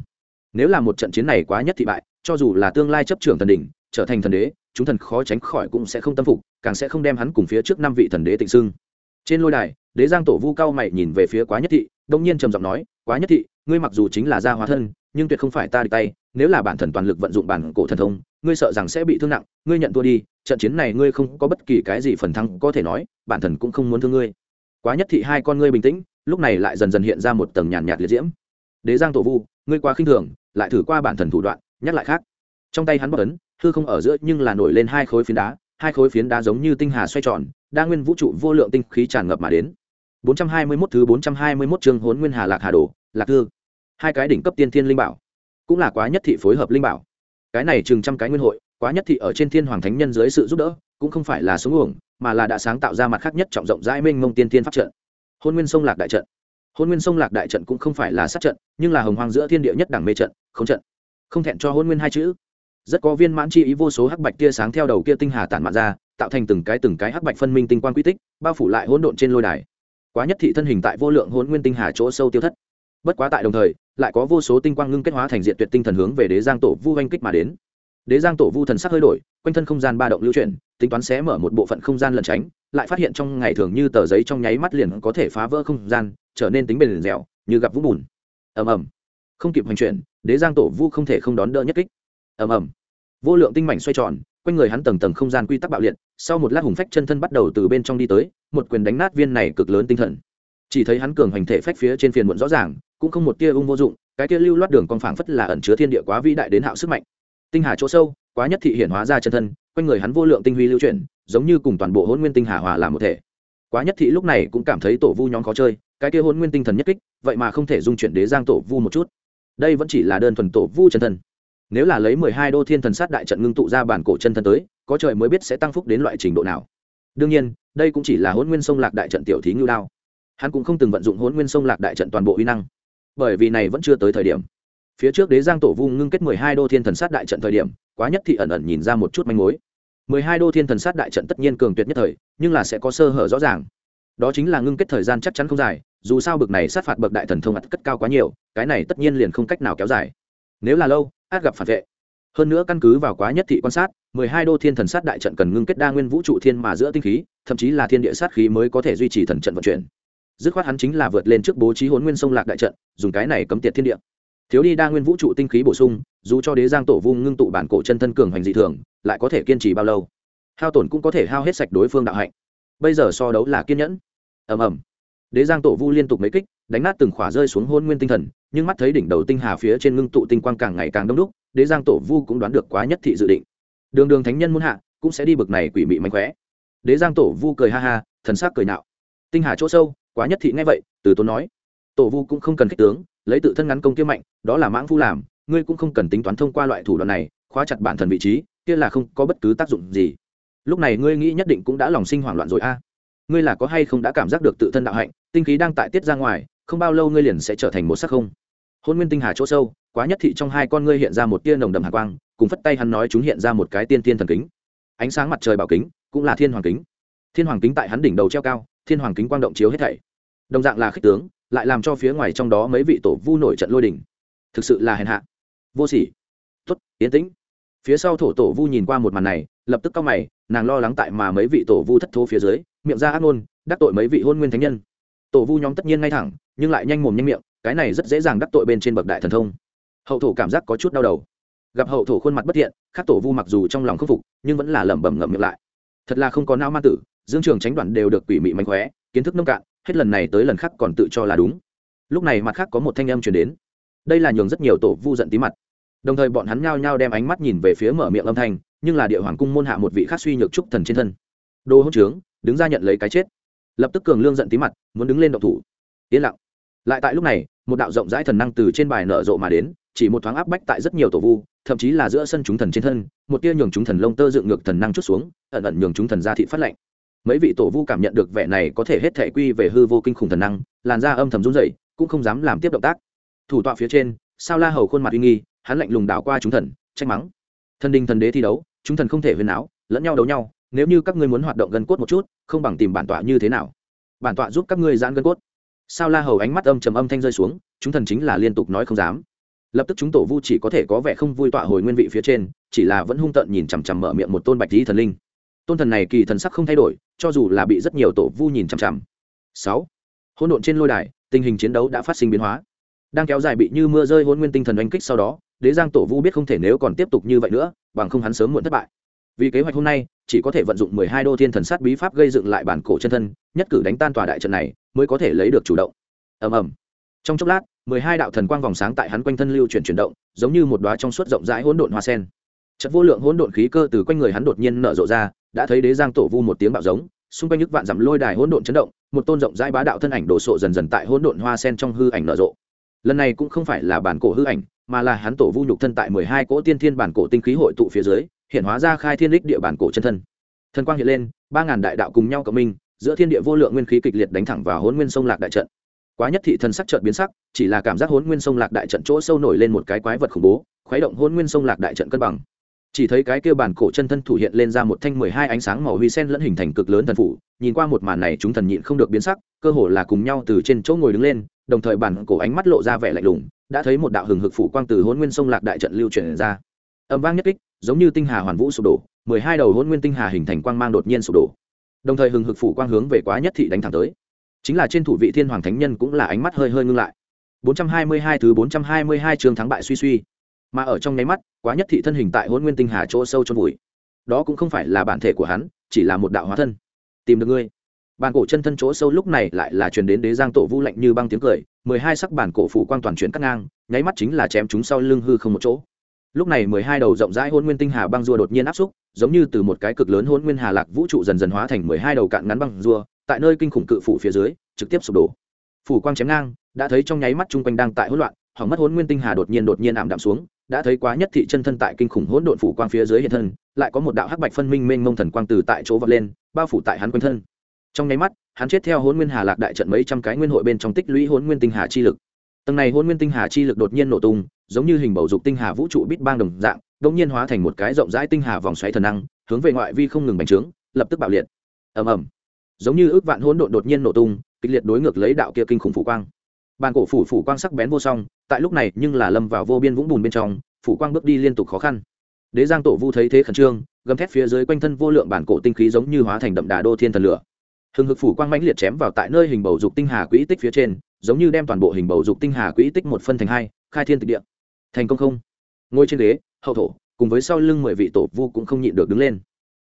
Nếu là một trận chiến này quá nhất thị bại, cho dù là tương lai chấp trưởng thần đỉnh, trở thành thần đế, chúng thần khó tránh khỏi cũng sẽ không tâm phục, càng sẽ không đem hắn cùng phía trước năm vị thần đế tịnh xưng. Trên lôi đài, đế giang tổ vu cao mày nhìn về phía quá nhất thị, đông nhiên trầm giọng nói, quá nhất thị, ngươi mặc dù chính là gia hóa thân, nhưng tuyệt không phải ta đi tay nếu là bản thần toàn lực vận dụng bản cổ thần thông ngươi sợ rằng sẽ bị thương nặng ngươi nhận thua đi trận chiến này ngươi không có bất kỳ cái gì phần thắng có thể nói bản thần cũng không muốn thương ngươi. Quá nhất thị hai con ngươi bình tĩnh lúc này lại dần dần hiện ra một tầng nhàn nhạt liệt diễm. Đế giang tổ vu ngươi quá khinh thường lại thử qua bản thần thủ đoạn nhắc lại khác. Trong tay hắn bất ấn hư không ở giữa nhưng là nổi lên hai khối phiến đá hai khối phiến đá giống như tinh hà xoay tròn đa nguyên vũ trụ vô lượng tinh khí tràn ngập mà đến. 421 thứ 421 chương Hỗn Nguyên Hà Lạc Hà Đồ, Lạc Thư. Hai cái đỉnh cấp tiên thiên linh bảo, cũng là quá nhất thị phối hợp linh bảo. Cái này chừng trăm cái nguyên hội, quá nhất thị ở trên thiên hoàng thánh nhân dưới sự giúp đỡ, cũng không phải là xuống uổng, mà là đã sáng tạo ra mặt khác nhất trọng rộng rãi mênh mông tiên tiên pháp trận. hôn Nguyên Sông Lạc đại trận. hôn Nguyên Sông Lạc đại trận cũng không phải là sát trận, nhưng là hồng hoang giữa thiên địa nhất đẳng mê trận, không trận. Không thẹn cho hôn Nguyên hai chữ. Rất có viên mãn chi ý vô số hắc bạch tia sáng theo đầu kia tinh hà tản mạn ra, tạo thành từng cái từng cái hắc bạch phân minh tinh quan quy tích, bao phủ lại hỗn độn trên lôi đài quá nhất thị thân hình tại vô lượng hôn nguyên tinh hà chỗ sâu tiêu thất bất quá tại đồng thời lại có vô số tinh quang ngưng kết hóa thành diện tuyệt tinh thần hướng về đế giang tổ vu oanh kích mà đến. Đế giang tổ vu thần sắc hơi đổi, quanh thân không gian ba động lưu chuyển, tính toán sẽ mở một bộ phận không gian lẩn tránh, lại phát hiện trong ngày thường như tờ giấy trong nháy mắt liền có thể phá vỡ không gian, trở nên tính bền dẻo, như gặp vũng bùn. Ầm ầm. Không kịp hành chuyển, đế giang tổ vu không thể không đón đỡ nhất kích. Ầm ầm. Vô lượng tinh mảnh xoay tròn, quanh người hắn tầng tầng không gian quy tắc bạo liệt, sau một lát hùng phách chân thân bắt đầu từ bên trong đi tới, một quyền đánh nát viên này cực lớn tinh thần chỉ thấy hắn cường hành thể phách phía trên phiền muộn rõ ràng, cũng không một tia ung vô dụng, cái kia lưu loát đường con phảng phất là ẩn chứa thiên địa quá vĩ đại đến hạo sức mạnh. Tinh hà chỗ sâu, quá nhất thị hiển hóa ra chân thân, quanh người hắn vô lượng tinh huy lưu chuyển, giống như cùng toàn bộ hôn nguyên tinh hà hòa làm một thể. Quá nhất thị lúc này cũng cảm thấy tổ vu nhóm khó chơi, cái kia hôn nguyên tinh thần nhất kích, vậy mà không thể dung chuyển đế giang tổ vu một chút. Đây vẫn chỉ là đơn thuần tổ vu chân thân. Nếu là lấy mười hai đô thiên thần sát đại trận ngưng tụ ra bản cổ chân thân tới, có trời mới biết sẽ tăng phúc đến loại trình độ nào. Đương nhiên, đây cũng chỉ là hôn nguyên sông lạc đại trận tiểu thí ngưu đao hắn cũng không từng vận dụng hôn nguyên sông lạc đại trận toàn bộ uy năng, bởi vì này vẫn chưa tới thời điểm. Phía trước đế giang tổ Vung ngưng kết mười hai đô thiên thần sát đại trận thời điểm, quá nhất thị ẩn ẩn nhìn ra một chút manh mối. Mười hai đô thiên thần sát đại trận tất nhiên cường tuyệt nhất thời, nhưng là sẽ có sơ hở rõ ràng. Đó chính là ngưng kết thời gian chắc chắn không dài, dù sao bực này sát phạt bậc đại thần thông ắt cất cao quá nhiều, cái này tất nhiên liền không cách nào kéo dài. Nếu là lâu, át gặp phản vệ. Hơn nữa căn cứ vào quá nhất thị quan sát, mười hai đô thiên thần sát đại trận cần ngưng kết đa nguyên vũ trụ thiên mà giữa tinh khí, thậm chí là thiên địa sát khí mới có thể duy trì thần trận vận chuyển dứt khoát hắn chính là vượt lên trước bố trí hồn nguyên sông lạc đại trận, dùng cái này cấm tiệt thiên địa. Thiếu đi đa nguyên vũ trụ tinh khí bổ sung, dù cho đế giang tổ vung ngưng tụ bản cổ chân thân cường hành dị thường, lại có thể kiên trì bao lâu? Hao tổn cũng có thể hao hết sạch đối phương đạo hạnh. Bây giờ so đấu là kiên nhẫn. Ầm ầm. Đế giang tổ vu liên tục mấy kích, đánh nát từng khỏa rơi xuống hôn nguyên tinh thần, nhưng mắt thấy đỉnh đầu tinh hà phía trên ngưng tụ tinh quang càng ngày càng đông đúc, đế giang tổ vu cũng đoán được quá nhất thị dự định. Đường đường thánh nhân muốn hạ, cũng sẽ đi bực này quỷ mị mạnh khỏe đế giang tổ vu cười ha ha, thần sắc cười nạo. Tinh hà chỗ sâu quá nhất thị nghe vậy, từ tốn nói, tổ vu cũng không cần kích tướng, lấy tự thân ngắn công kia mạnh, đó là mãng phu làm, ngươi cũng không cần tính toán thông qua loại thủ đoạn này, khóa chặt bản thần vị trí, kia là không có bất cứ tác dụng gì. Lúc này ngươi nghĩ nhất định cũng đã lòng sinh hoảng loạn rồi a. Ngươi là có hay không đã cảm giác được tự thân đạo hạnh, tinh khí đang tại tiết ra ngoài, không bao lâu ngươi liền sẽ trở thành một sắc không? Hôn nguyên tinh hà chỗ sâu, quá nhất thị trong hai con ngươi hiện ra một tia nồng đậm hạ quang, cùng phất tay hắn nói chúng hiện ra một cái tiên tiên thần kính. Ánh sáng mặt trời bảo kính, cũng là thiên hoàng kính. Thiên hoàng kính tại hắn đỉnh đầu treo cao, thiên hoàng kính quang động chiếu hết thảy đồng dạng là khích tướng lại làm cho phía ngoài trong đó mấy vị tổ vu nổi trận lôi đình, thực sự là hèn hạ. Vô sỉ. Tuất yến tĩnh. Phía sau thổ tổ vu nhìn qua một màn này lập tức cao mày nàng lo lắng tại mà mấy vị tổ vu thất thố phía dưới miệng ra ác ngôn đắc tội mấy vị hôn nguyên thánh nhân. Tổ vu nhóm tất nhiên ngay thẳng nhưng lại nhanh mồm nhanh miệng cái này rất dễ dàng đắc tội bên trên bậc đại thần thông. Hậu thổ cảm giác có chút đau đầu. Gặp hậu thổ khuôn mặt bất thiện khác tổ vu mặc dù trong lòng khâm phục nhưng vẫn là lẩm bẩm ngậm miệng lại. Thật là không có não ma tử dương trường tránh đoạn đều được quỷ mị mạnh khóe kiến thức nông cạn hết lần này tới lần khác còn tự cho là đúng. Lúc này mặt khác có một thanh âm chuyển đến. Đây là nhường rất nhiều tổ vu giận tí mặt. Đồng thời bọn hắn nhao nhao đem ánh mắt nhìn về phía mở miệng âm thanh, nhưng là địa hoàng cung môn hạ một vị khác suy nhược trúc thần trên thân. Đô hỗn trướng, đứng ra nhận lấy cái chết. Lập tức cường lương giận tí mặt, muốn đứng lên động thủ. Yên lặng. Lại tại lúc này, một đạo rộng rãi thần năng từ trên bài nở rộ mà đến, chỉ một thoáng áp bách tại rất nhiều tổ vu, thậm chí là giữa sân chúng thần trên thân, một tia nhường chúng thần lông tơ dựng ngược thần năng chút xuống, ẩn ẩn nhường chúng thần ra thị phát lệnh mấy vị tổ vu cảm nhận được vẻ này có thể hết thể quy về hư vô kinh khủng thần năng, làn da âm thầm run rẩy, cũng không dám làm tiếp động tác. Thủ tọa phía trên, sao la hầu khuôn mặt uy nghi, hắn lạnh lùng đảo qua chúng thần, trách mắng. Thần đình thần đế thi đấu, chúng thần không thể huyền áo, lẫn nhau đấu nhau, nếu như các ngươi muốn hoạt động gân cốt một chút, không bằng tìm bản tọa như thế nào. Bản tọa giúp các ngươi giãn gân cốt. Sao la hầu ánh mắt âm trầm âm thanh rơi xuống, chúng thần chính là liên tục nói không dám. Lập tức chúng tổ vu chỉ có thể có vẻ không vui tọa hồi nguyên vị phía trên, chỉ là vẫn hung tợn nhìn chằm chằm mở miệng một tôn bạch lý thần linh. Tôn thần này kỳ thần sắc không thay đổi cho dù là bị rất nhiều tổ vu nhìn chằm chằm. Sáu, hỗn độn trên lôi đài, tình hình chiến đấu đã phát sinh biến hóa. Đang kéo dài bị như mưa rơi hôn nguyên tinh thần oanh kích sau đó, đế giang tổ vu biết không thể nếu còn tiếp tục như vậy nữa, bằng không hắn sớm muộn thất bại. Vì kế hoạch hôm nay, chỉ có thể vận dụng mười hai đô thiên thần sát bí pháp gây dựng lại bản cổ chân thân, nhất cử đánh tan tòa đại trận này, mới có thể lấy được chủ động. Ầm ầm. Trong chốc lát, mười hai đạo thần quang vòng sáng tại hắn quanh thân lưu chuyển chuyển động, giống như một đoá trong suốt rộng rãi hỗn độn hoa sen. Chất vô lượng hỗn độn khí cơ từ quanh người hắn đột nhiên nở rộ ra đã thấy đế giang tổ vu một tiếng bạo giống, xung quanh nhức vạn dặm lôi đài hỗn độn chấn động, một tôn rộng rãi bá đạo thân ảnh đổ sộ dần dần tại hỗn độn hoa sen trong hư ảnh nở rộ. Lần này cũng không phải là bản cổ hư ảnh, mà là hắn tổ vu nhục thân tại mười hai cỗ tiên thiên bản cổ tinh khí hội tụ phía dưới, hiện hóa ra khai thiên đích địa bản cổ chân thân. Thần quang hiện lên, ba ngàn đại đạo cùng nhau cộng minh, giữa thiên địa vô lượng nguyên khí kịch liệt đánh thẳng vào hỗn nguyên sông lạc đại trận. Quá nhất thị thần sắc chợt biến sắc, chỉ là cảm giác hỗn nguyên sông lạc đại trận chỗ sâu nổi lên một cái quái vật khủng bố, khuấy động hỗn nguyên sông lạc đại trận cân bằng chỉ thấy cái kia bản cổ chân thân thủ hiện lên ra một thanh mười hai ánh sáng màu huy sen lẫn hình thành cực lớn thần phủ, nhìn qua một màn này chúng thần nhịn không được biến sắc, cơ hồ là cùng nhau từ trên chỗ ngồi đứng lên, đồng thời bản cổ ánh mắt lộ ra vẻ lạnh lùng, đã thấy một đạo hừng hực phủ quang từ hôn nguyên sông lạc đại trận lưu truyền ra. Âm vang nhất kích, giống như tinh hà hoàn vũ sụp đổ, mười hai đầu hôn nguyên tinh hà hình thành quang mang đột nhiên sụp đổ. Đồng thời hừng hực phủ quang hướng về quá nhất thị đánh thẳng tới. Chính là trên thủ vị thiên hoàng thánh nhân cũng là ánh mắt hơi hơi ngưng lại. 422 thứ 422 trường thắng bại suy suy mà ở trong nháy mắt, quá nhất thị thân hình tại hôn nguyên tinh hà chỗ sâu trong vùi. Đó cũng không phải là bản thể của hắn, chỉ là một đạo hóa thân. Tìm được ngươi. Bàn cổ chân thân chỗ sâu lúc này lại là truyền đến đế giang tổ vu lạnh như băng tiếng cười, mười hai sắc bản cổ phủ quang toàn chuyển cắt ngang, nháy mắt chính là chém chúng sau lưng hư không một chỗ. Lúc này mười hai đầu rộng rãi hôn nguyên tinh hà băng rua đột nhiên áp xúc, giống như từ một cái cực lớn hôn nguyên hà lạc vũ trụ dần dần hóa thành mười hai đầu cạn ngắn băng rua, tại nơi kinh khủng cự phủ phía dưới, trực tiếp sụp đổ. Phủ quang chém ngang, đã thấy trong nháy mắt chung quanh đang tại hỗn loạn, hỏng mất hôn nguyên tinh hà đột nhiên đột nhiên ảm đạm xuống đã thấy quá nhất thị chân thân tại kinh khủng hỗn độn phủ quang phía dưới hiện thân, lại có một đạo hắc bạch phân minh mênh mông thần quang từ tại chỗ vọt lên, bao phủ tại hắn quanh thân. Trong nháy mắt, hắn chết theo hôn nguyên hà lạc đại trận mấy trăm cái nguyên hội bên trong tích lũy hôn nguyên tinh hà chi lực. Tầng này hôn nguyên tinh hà chi lực đột nhiên nổ tung, giống như hình bầu dục tinh hà vũ trụ bít bang đồng dạng đ nhiên hóa thành một cái rộng rãi tinh hà vòng xoáy thần năng, hướng về ngoại vi không ngừng bành trướng, lập tức bạo liệt. Ầm ầm. Giống như ước vạn hỗn độn đột nhiên nổ tung, kịch liệt đối ngược lấy đạo kia kinh khủng phủ quang bàn cổ phủ phủ quang sắc bén vô song, tại lúc này nhưng là lâm vào vô biên vũng bùn bên trong, phủ quang bước đi liên tục khó khăn. Đế giang tổ vu thấy thế khẩn trương, gầm thét phía dưới quanh thân vô lượng bản cổ tinh khí giống như hóa thành đậm đà đô thiên thần lửa. Hừng hực phủ quang mãnh liệt chém vào tại nơi hình bầu dục tinh hà quỹ tích phía trên, giống như đem toàn bộ hình bầu dục tinh hà quỹ tích một phân thành hai, khai thiên tịch địa. Thành công không? Ngồi trên ghế, hậu thổ, cùng với sau lưng mười vị tổ vu cũng không nhịn được đứng lên.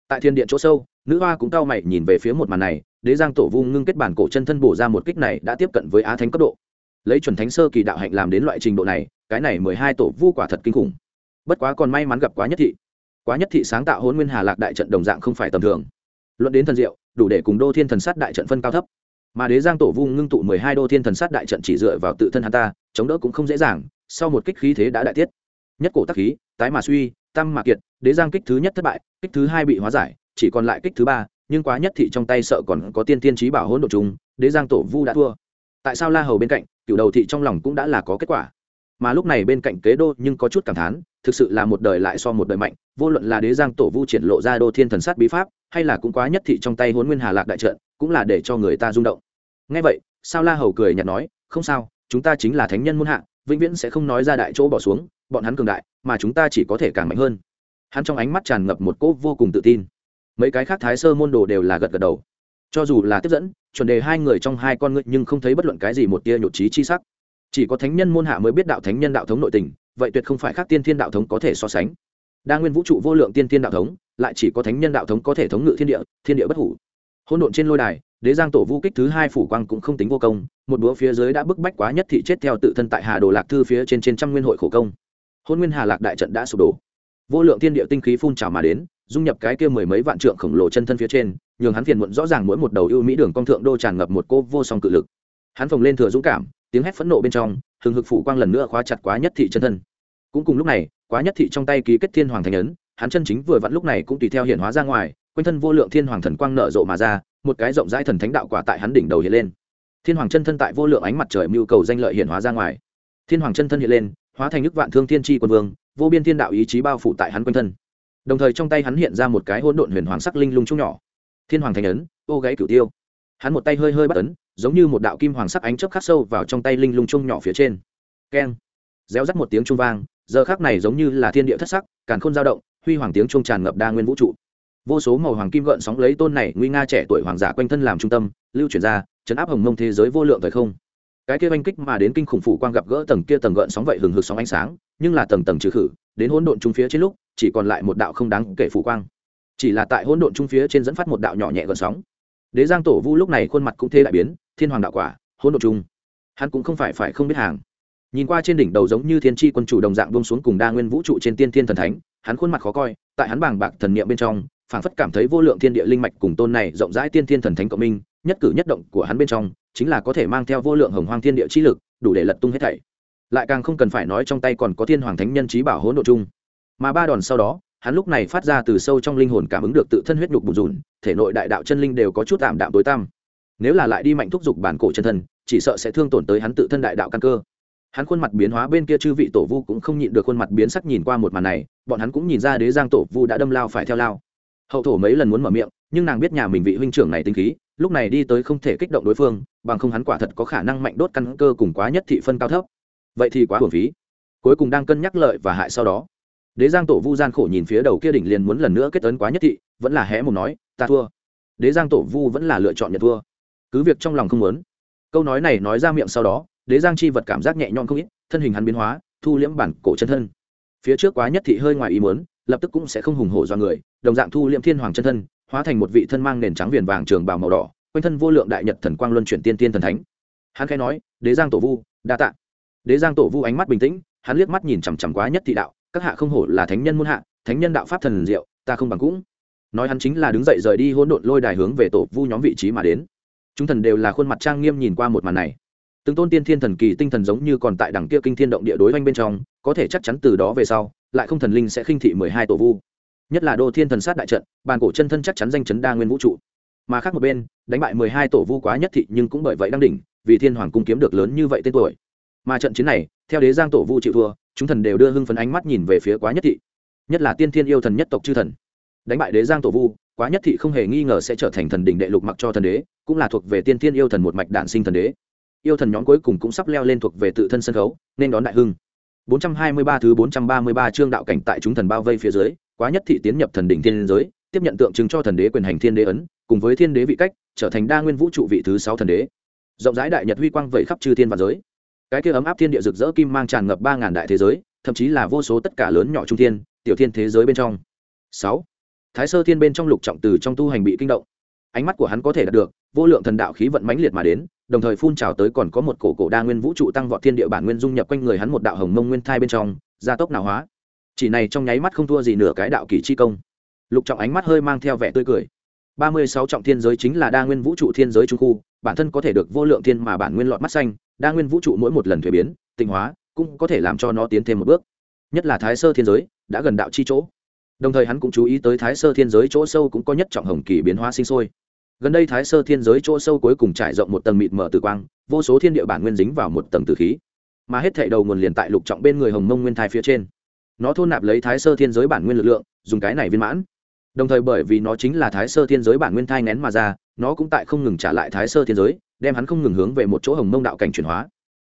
Tại thiên điện chỗ sâu, nữ hoa cũng cao mày nhìn về phía một màn này, đế giang tổ vu ngưng kết bản cổ chân thân bổ ra một kích này đã tiếp cận với á thánh cấp độ lấy chuẩn thánh sơ kỳ đạo hạnh làm đến loại trình độ này, cái này mười hai tổ vu quả thật kinh khủng. Bất quá còn may mắn gặp quá nhất thị. Quá nhất thị sáng tạo hôn nguyên hà lạc đại trận đồng dạng không phải tầm thường. Luận đến thần diệu, đủ để cùng đô thiên thần sát đại trận phân cao thấp. Mà đế giang tổ vu ngưng tụ mười hai đô thiên thần sát đại trận chỉ dựa vào tự thân hắn ta, chống đỡ cũng không dễ dàng, sau một kích khí thế đã đại tiết. Nhất cổ tắc khí, tái mà suy tam mà kiệt, đế giang kích thứ nhất thất bại, kích thứ hai bị hóa giải, chỉ còn lại kích thứ ba, nhưng quá nhất thị trong tay sợ còn có tiên tiên trí bảo hỗn độ chung đế giang tổ vu đã thua. Tại sao la hầu bên cạnh cựu đầu thị trong lòng cũng đã là có kết quả. Mà lúc này bên cạnh kế đô nhưng có chút cảm thán, thực sự là một đời lại so một đời mạnh, vô luận là đế giang tổ vu triển lộ ra đô thiên thần sát bí pháp, hay là cũng quá nhất thị trong tay huấn nguyên hà lạc đại trận, cũng là để cho người ta rung động. Ngay vậy, sao la hầu cười nhạt nói, không sao, chúng ta chính là thánh nhân muôn hạ, vĩnh viễn sẽ không nói ra đại chỗ bỏ xuống, bọn hắn cường đại, mà chúng ta chỉ có thể càng mạnh hơn. Hắn trong ánh mắt tràn ngập một cỗ vô cùng tự tin. Mấy cái khác thái sơ môn đồ đều là gật gật đầu cho dù là tiếp dẫn, chuẩn đề hai người trong hai con ngươi nhưng không thấy bất luận cái gì một tia nhột trí chi sắc. Chỉ có thánh nhân môn hạ mới biết đạo thánh nhân đạo thống nội tình, vậy tuyệt không phải khác tiên thiên đạo thống có thể so sánh. Đa nguyên vũ trụ vô lượng tiên thiên đạo thống, lại chỉ có thánh nhân đạo thống có thể thống ngự thiên địa thiên địa bất hủ. Hôn độn trên lôi đài, đế giang tổ vu kích thứ hai phủ quang cũng không tính vô công, một búa phía dưới đã bức bách quá nhất thị chết theo tự thân tại hà đồ lạc thư phía trên trên trăm nguyên hội khổ công. Hôn nguyên hà lạc đại trận đã sụp đổ. Vô lượng thiên địa tinh khí phun trào mà đến, dung nhập cái kia mười mấy vạn trượng khổng lồ chân thân phía trên nhường hắn phiền muộn rõ ràng mỗi một đầu ưu mỹ đường cong thượng đô tràn ngập một cô vô song cự lực. Hắn phồng lên thừa dũng cảm, tiếng hét phẫn nộ bên trong, hừng hực phủ quang lần nữa khóa chặt quá nhất thị chân thân. Cũng cùng lúc này, quá nhất thị trong tay ký kết thiên hoàng thành ấn, hắn chân chính vừa vặn lúc này cũng tùy theo hiện hóa ra ngoài, quanh thân vô lượng thiên hoàng thần quang nở rộ mà ra, một cái rộng rãi thần thánh đạo quả tại hắn đỉnh đầu hiện lên. Thiên hoàng chân thân tại vô lượng ánh mặt trời mưu cầu danh lợi hiện hóa ra ngoài. Thiên hoàng chân thân hiện lên, hóa thành nước vạn thương thiên tri quân vương, vô biên thiên đạo ý chí bao phủ tại hắn quanh thân. Đồng thời trong tay hắn hiện ra một cái hỗn độn huyền hoàng sắc linh lung chung nhỏ thiên hoàng thành ấn, ô gáy cửu tiêu. Hắn một tay hơi hơi bắt ấn, giống như một đạo kim hoàng sắc ánh chớp khắc sâu vào trong tay linh lung chung nhỏ phía trên. Keng. Réo rắt một tiếng trung vang, giờ khác này giống như là thiên địa thất sắc, càn khôn dao động, huy hoàng tiếng trung tràn ngập đa nguyên vũ trụ. Vô số màu hoàng kim gợn sóng lấy tôn này nguy nga trẻ tuổi hoàng giả quanh thân làm trung tâm, lưu chuyển ra, chấn áp hồng mông thế giới vô lượng thời không. Cái kia oanh kích mà đến kinh khủng phủ quang gặp gỡ tầng kia tầng gợn sóng vậy hừng hực sóng ánh sáng, nhưng là tầng tầng trừ khử, đến hỗn độn trung phía trên lúc, chỉ còn lại một đạo không đáng kể phủ quang chỉ là tại hỗn độn trung phía trên dẫn phát một đạo nhỏ nhẹ gợn sóng. Đế giang tổ vu lúc này khuôn mặt cũng thế đại biến, thiên hoàng đạo quả, hỗn độn trung hắn cũng không phải phải không biết hàng. Nhìn qua trên đỉnh đầu giống như thiên tri quân chủ đồng dạng bông xuống cùng đa nguyên vũ trụ trên tiên thiên thần thánh, hắn khuôn mặt khó coi, tại hắn bàng bạc thần niệm bên trong, phảng phất cảm thấy vô lượng thiên địa linh mạch cùng tôn này rộng rãi tiên thiên thần thánh cộng minh, nhất cử nhất động của hắn bên trong, chính là có thể mang theo vô lượng hồng hoang thiên địa chi lực, đủ để lật tung hết thảy. Lại càng không cần phải nói trong tay còn có thiên hoàng thánh nhân trí bảo hỗn độ chung. Mà ba đòn sau đó hắn lúc này phát ra từ sâu trong linh hồn cảm ứng được tự thân huyết nhục bùn rùn, thể nội đại đạo chân linh đều có chút tạm đạm tối tăm. Nếu là lại đi mạnh thúc giục bản cổ chân thân, chỉ sợ sẽ thương tổn tới hắn tự thân đại đạo căn cơ. Hắn khuôn mặt biến hóa bên kia chư vị tổ vu cũng không nhịn được khuôn mặt biến sắc nhìn qua một màn này, bọn hắn cũng nhìn ra đế giang tổ vu đã đâm lao phải theo lao. Hậu thổ mấy lần muốn mở miệng, nhưng nàng biết nhà mình vị huynh trưởng này tinh khí, lúc này đi tới không thể kích động đối phương, bằng không hắn quả thật có khả năng mạnh đốt căn cơ cùng quá nhất thị phân cao thấp. Vậy thì quá hưởng phí. Cuối cùng đang cân nhắc lợi và hại sau đó đế giang tổ vu gian khổ nhìn phía đầu kia đỉnh liền muốn lần nữa kết ấn quá nhất thị, vẫn là hé một nói, ta thua. Đế giang tổ vu vẫn là lựa chọn nhận thua. Cứ việc trong lòng không muốn. Câu nói này nói ra miệng sau đó, đế giang chi vật cảm giác nhẹ nhõm không ít, thân hình hắn biến hóa, thu liễm bản cổ chân thân. Phía trước quá nhất thị hơi ngoài ý muốn, lập tức cũng sẽ không hùng hổ do người, đồng dạng thu liễm thiên hoàng chân thân, hóa thành một vị thân mang nền trắng viền vàng trường bào màu đỏ, quanh thân vô lượng đại nhật thần quang luân chuyển tiên tiên thần thánh. Hắn khai nói, đế giang tổ vu, đa tạ. Đế giang tổ vu ánh mắt bình tĩnh, hắn liếc mắt nhìn chằm chằm quá nhất thị đạo các hạ không hổ là thánh nhân muôn hạ, thánh nhân đạo pháp thần diệu, ta không bằng cũng. Nói hắn chính là đứng dậy rời đi hỗn độn lôi đài hướng về tổ vu nhóm vị trí mà đến. Chúng thần đều là khuôn mặt trang nghiêm nhìn qua một màn này. Từng tôn tiên thiên thần kỳ tinh thần giống như còn tại đằng kia kinh thiên động địa đối oanh bên trong, có thể chắc chắn từ đó về sau, lại không thần linh sẽ khinh thị mười hai tổ vu. Nhất là đô thiên thần sát đại trận, bàn cổ chân thân chắc chắn danh chấn đa nguyên vũ trụ. Mà khác một bên, đánh bại mười hai tổ vu quá nhất thị nhưng cũng bởi vậy đang đỉnh, vì thiên hoàng cung kiếm được lớn như vậy tên tuổi. Mà trận chiến này, theo đế giang tổ vu chịu thua chúng thần đều đưa hưng phấn ánh mắt nhìn về phía quá nhất thị. Nhất là tiên thiên yêu thần nhất tộc chư thần. Đánh bại đế giang tổ vu, quá nhất thị không hề nghi ngờ sẽ trở thành thần đỉnh đệ lục mặc cho thần đế, cũng là thuộc về tiên thiên yêu thần một mạch đản sinh thần đế. Yêu thần nhóm cuối cùng cũng sắp leo lên thuộc về tự thân sân khấu, nên đón đại hưng. 423 thứ 433 chương đạo cảnh tại chúng thần bao vây phía dưới, quá nhất thị tiến nhập thần đỉnh thiên giới, tiếp nhận tượng trưng cho thần đế quyền hành thiên đế ấn, cùng với thiên đế vị cách, trở thành đa nguyên vũ trụ vị thứ sáu thần đế. Rộng rãi đại nhật huy quang vẩy khắp chư thiên và giới cái kia ấm áp thiên địa rực rỡ kim mang tràn ngập ba ngàn đại thế giới, thậm chí là vô số tất cả lớn nhỏ trung thiên, tiểu thiên thế giới bên trong. Sáu. Thái sơ thiên bên trong lục trọng từ trong tu hành bị kinh động. Ánh mắt của hắn có thể đạt được, vô lượng thần đạo khí vận mãnh liệt mà đến, đồng thời phun trào tới còn có một cổ cổ đa nguyên vũ trụ tăng vọt thiên địa bản nguyên dung nhập quanh người hắn một đạo hồng mông nguyên thai bên trong, gia tốc nào hóa. Chỉ này trong nháy mắt không thua gì nửa cái đạo kỳ chi công. Lục trọng ánh mắt hơi mang theo vẻ tươi cười. Ba mươi sáu trọng thiên giới chính là đa nguyên vũ trụ thiên giới trung khu bản thân có thể được vô lượng thiên mà bản nguyên lọt mắt xanh, đa nguyên vũ trụ mỗi một lần thuế biến, tịnh hóa, cũng có thể làm cho nó tiến thêm một bước. Nhất là thái sơ thiên giới, đã gần đạo chi chỗ. Đồng thời hắn cũng chú ý tới thái sơ thiên giới chỗ sâu cũng có nhất trọng hồng kỳ biến hóa sinh sôi. Gần đây thái sơ thiên giới chỗ sâu cuối cùng trải rộng một tầng mịt mở tử quang, vô số thiên địa bản nguyên dính vào một tầng tử khí. Mà hết thảy đầu nguồn liền tại lục trọng bên người hồng mông nguyên thai phía trên. Nó thôn nạp lấy thái sơ thiên giới bản nguyên lực lượng, dùng cái này viên mãn. Đồng thời bởi vì nó chính là thái sơ thiên giới bản nguyên thai nén mà ra nó cũng tại không ngừng trả lại thái sơ thiên giới, đem hắn không ngừng hướng về một chỗ hồng mông đạo cảnh chuyển hóa.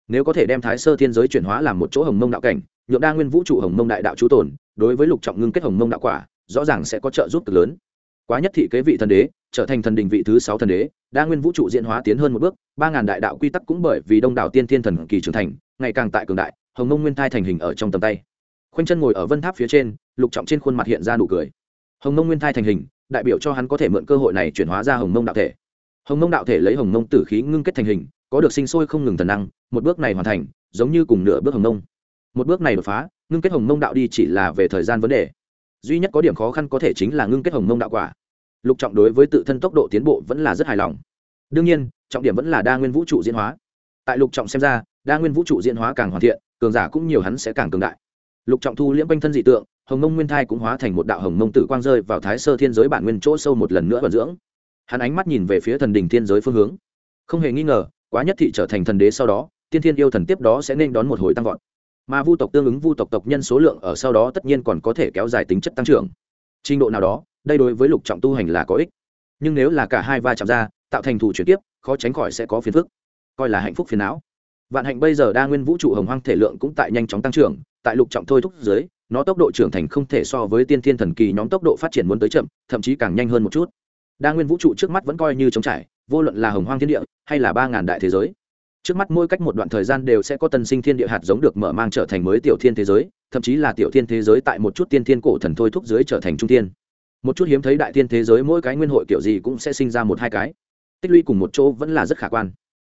Nếu có thể đem thái sơ thiên giới chuyển hóa làm một chỗ hồng mông đạo cảnh, nhượng đa nguyên vũ trụ hồng mông đại đạo chú tồn, đối với lục trọng ngưng kết hồng mông đạo quả, rõ ràng sẽ có trợ giúp cực lớn. Quá nhất thị kế vị thần đế, trở thành thần đình vị thứ sáu thần đế, đa nguyên vũ trụ diễn hóa tiến hơn một bước, ba ngàn đại đạo quy tắc cũng bởi vì đông đảo tiên thiên thần kỳ trưởng thành, ngày càng tại cường đại, hồng mông nguyên thai thành hình ở trong tầm tay. Khoanh chân ngồi ở vân tháp phía trên, lục trọng trên khuôn mặt hiện ra nụ cười. Hồng mông nguyên thai thành hình đại biểu cho hắn có thể mượn cơ hội này chuyển hóa ra hồng mông đạo thể. Hồng mông đạo thể lấy hồng mông tử khí ngưng kết thành hình, có được sinh sôi không ngừng thần năng, một bước này hoàn thành, giống như cùng nửa bước hồng mông. Một bước này đột phá, ngưng kết hồng mông đạo đi chỉ là về thời gian vấn đề. Duy nhất có điểm khó khăn có thể chính là ngưng kết hồng mông đạo quả. Lục trọng đối với tự thân tốc độ tiến bộ vẫn là rất hài lòng. Đương nhiên, trọng điểm vẫn là đa nguyên vũ trụ diễn hóa. Tại lục trọng xem ra, đa nguyên vũ trụ diễn hóa càng hoàn thiện, cường giả cũng nhiều hắn sẽ càng cường đại. Lục trọng thu liễm quanh thân dị tượng hồng mông nguyên thai cũng hóa thành một đạo hồng mông tử quang rơi vào thái sơ thiên giới bản nguyên chỗ sâu một lần nữa vận dưỡng. Hắn ánh mắt nhìn về phía thần đình thiên giới phương hướng. Không hề nghi ngờ, quá nhất thị trở thành thần đế sau đó, tiên thiên yêu thần tiếp đó sẽ nên đón một hồi tăng vọt. Mà vu tộc tương ứng vu tộc tộc nhân số lượng ở sau đó tất nhiên còn có thể kéo dài tính chất tăng trưởng. Trình độ nào đó, đây đối với lục trọng tu hành là có ích. Nhưng nếu là cả hai va chạm ra, tạo thành thủ chuyển tiếp, khó tránh khỏi sẽ có phiền phức. Coi là hạnh phúc phiền não. Vạn hạnh bây giờ đa nguyên vũ trụ hồng hoang thể lượng cũng tại nhanh chóng tăng trưởng, tại lục trọng thôi thúc dưới nó tốc độ trưởng thành không thể so với tiên thiên thần kỳ nhóm tốc độ phát triển muốn tới chậm, thậm chí càng nhanh hơn một chút. Đa nguyên vũ trụ trước mắt vẫn coi như trống trải, vô luận là hồng hoang thiên địa hay là ba ngàn đại thế giới. Trước mắt mỗi cách một đoạn thời gian đều sẽ có tân sinh thiên địa hạt giống được mở mang trở thành mới tiểu thiên thế giới, thậm chí là tiểu thiên thế giới tại một chút tiên thiên cổ thần thôi thúc dưới trở thành trung thiên. Một chút hiếm thấy đại thiên thế giới mỗi cái nguyên hội kiểu gì cũng sẽ sinh ra một hai cái. Tích lũy cùng một chỗ vẫn là rất khả quan.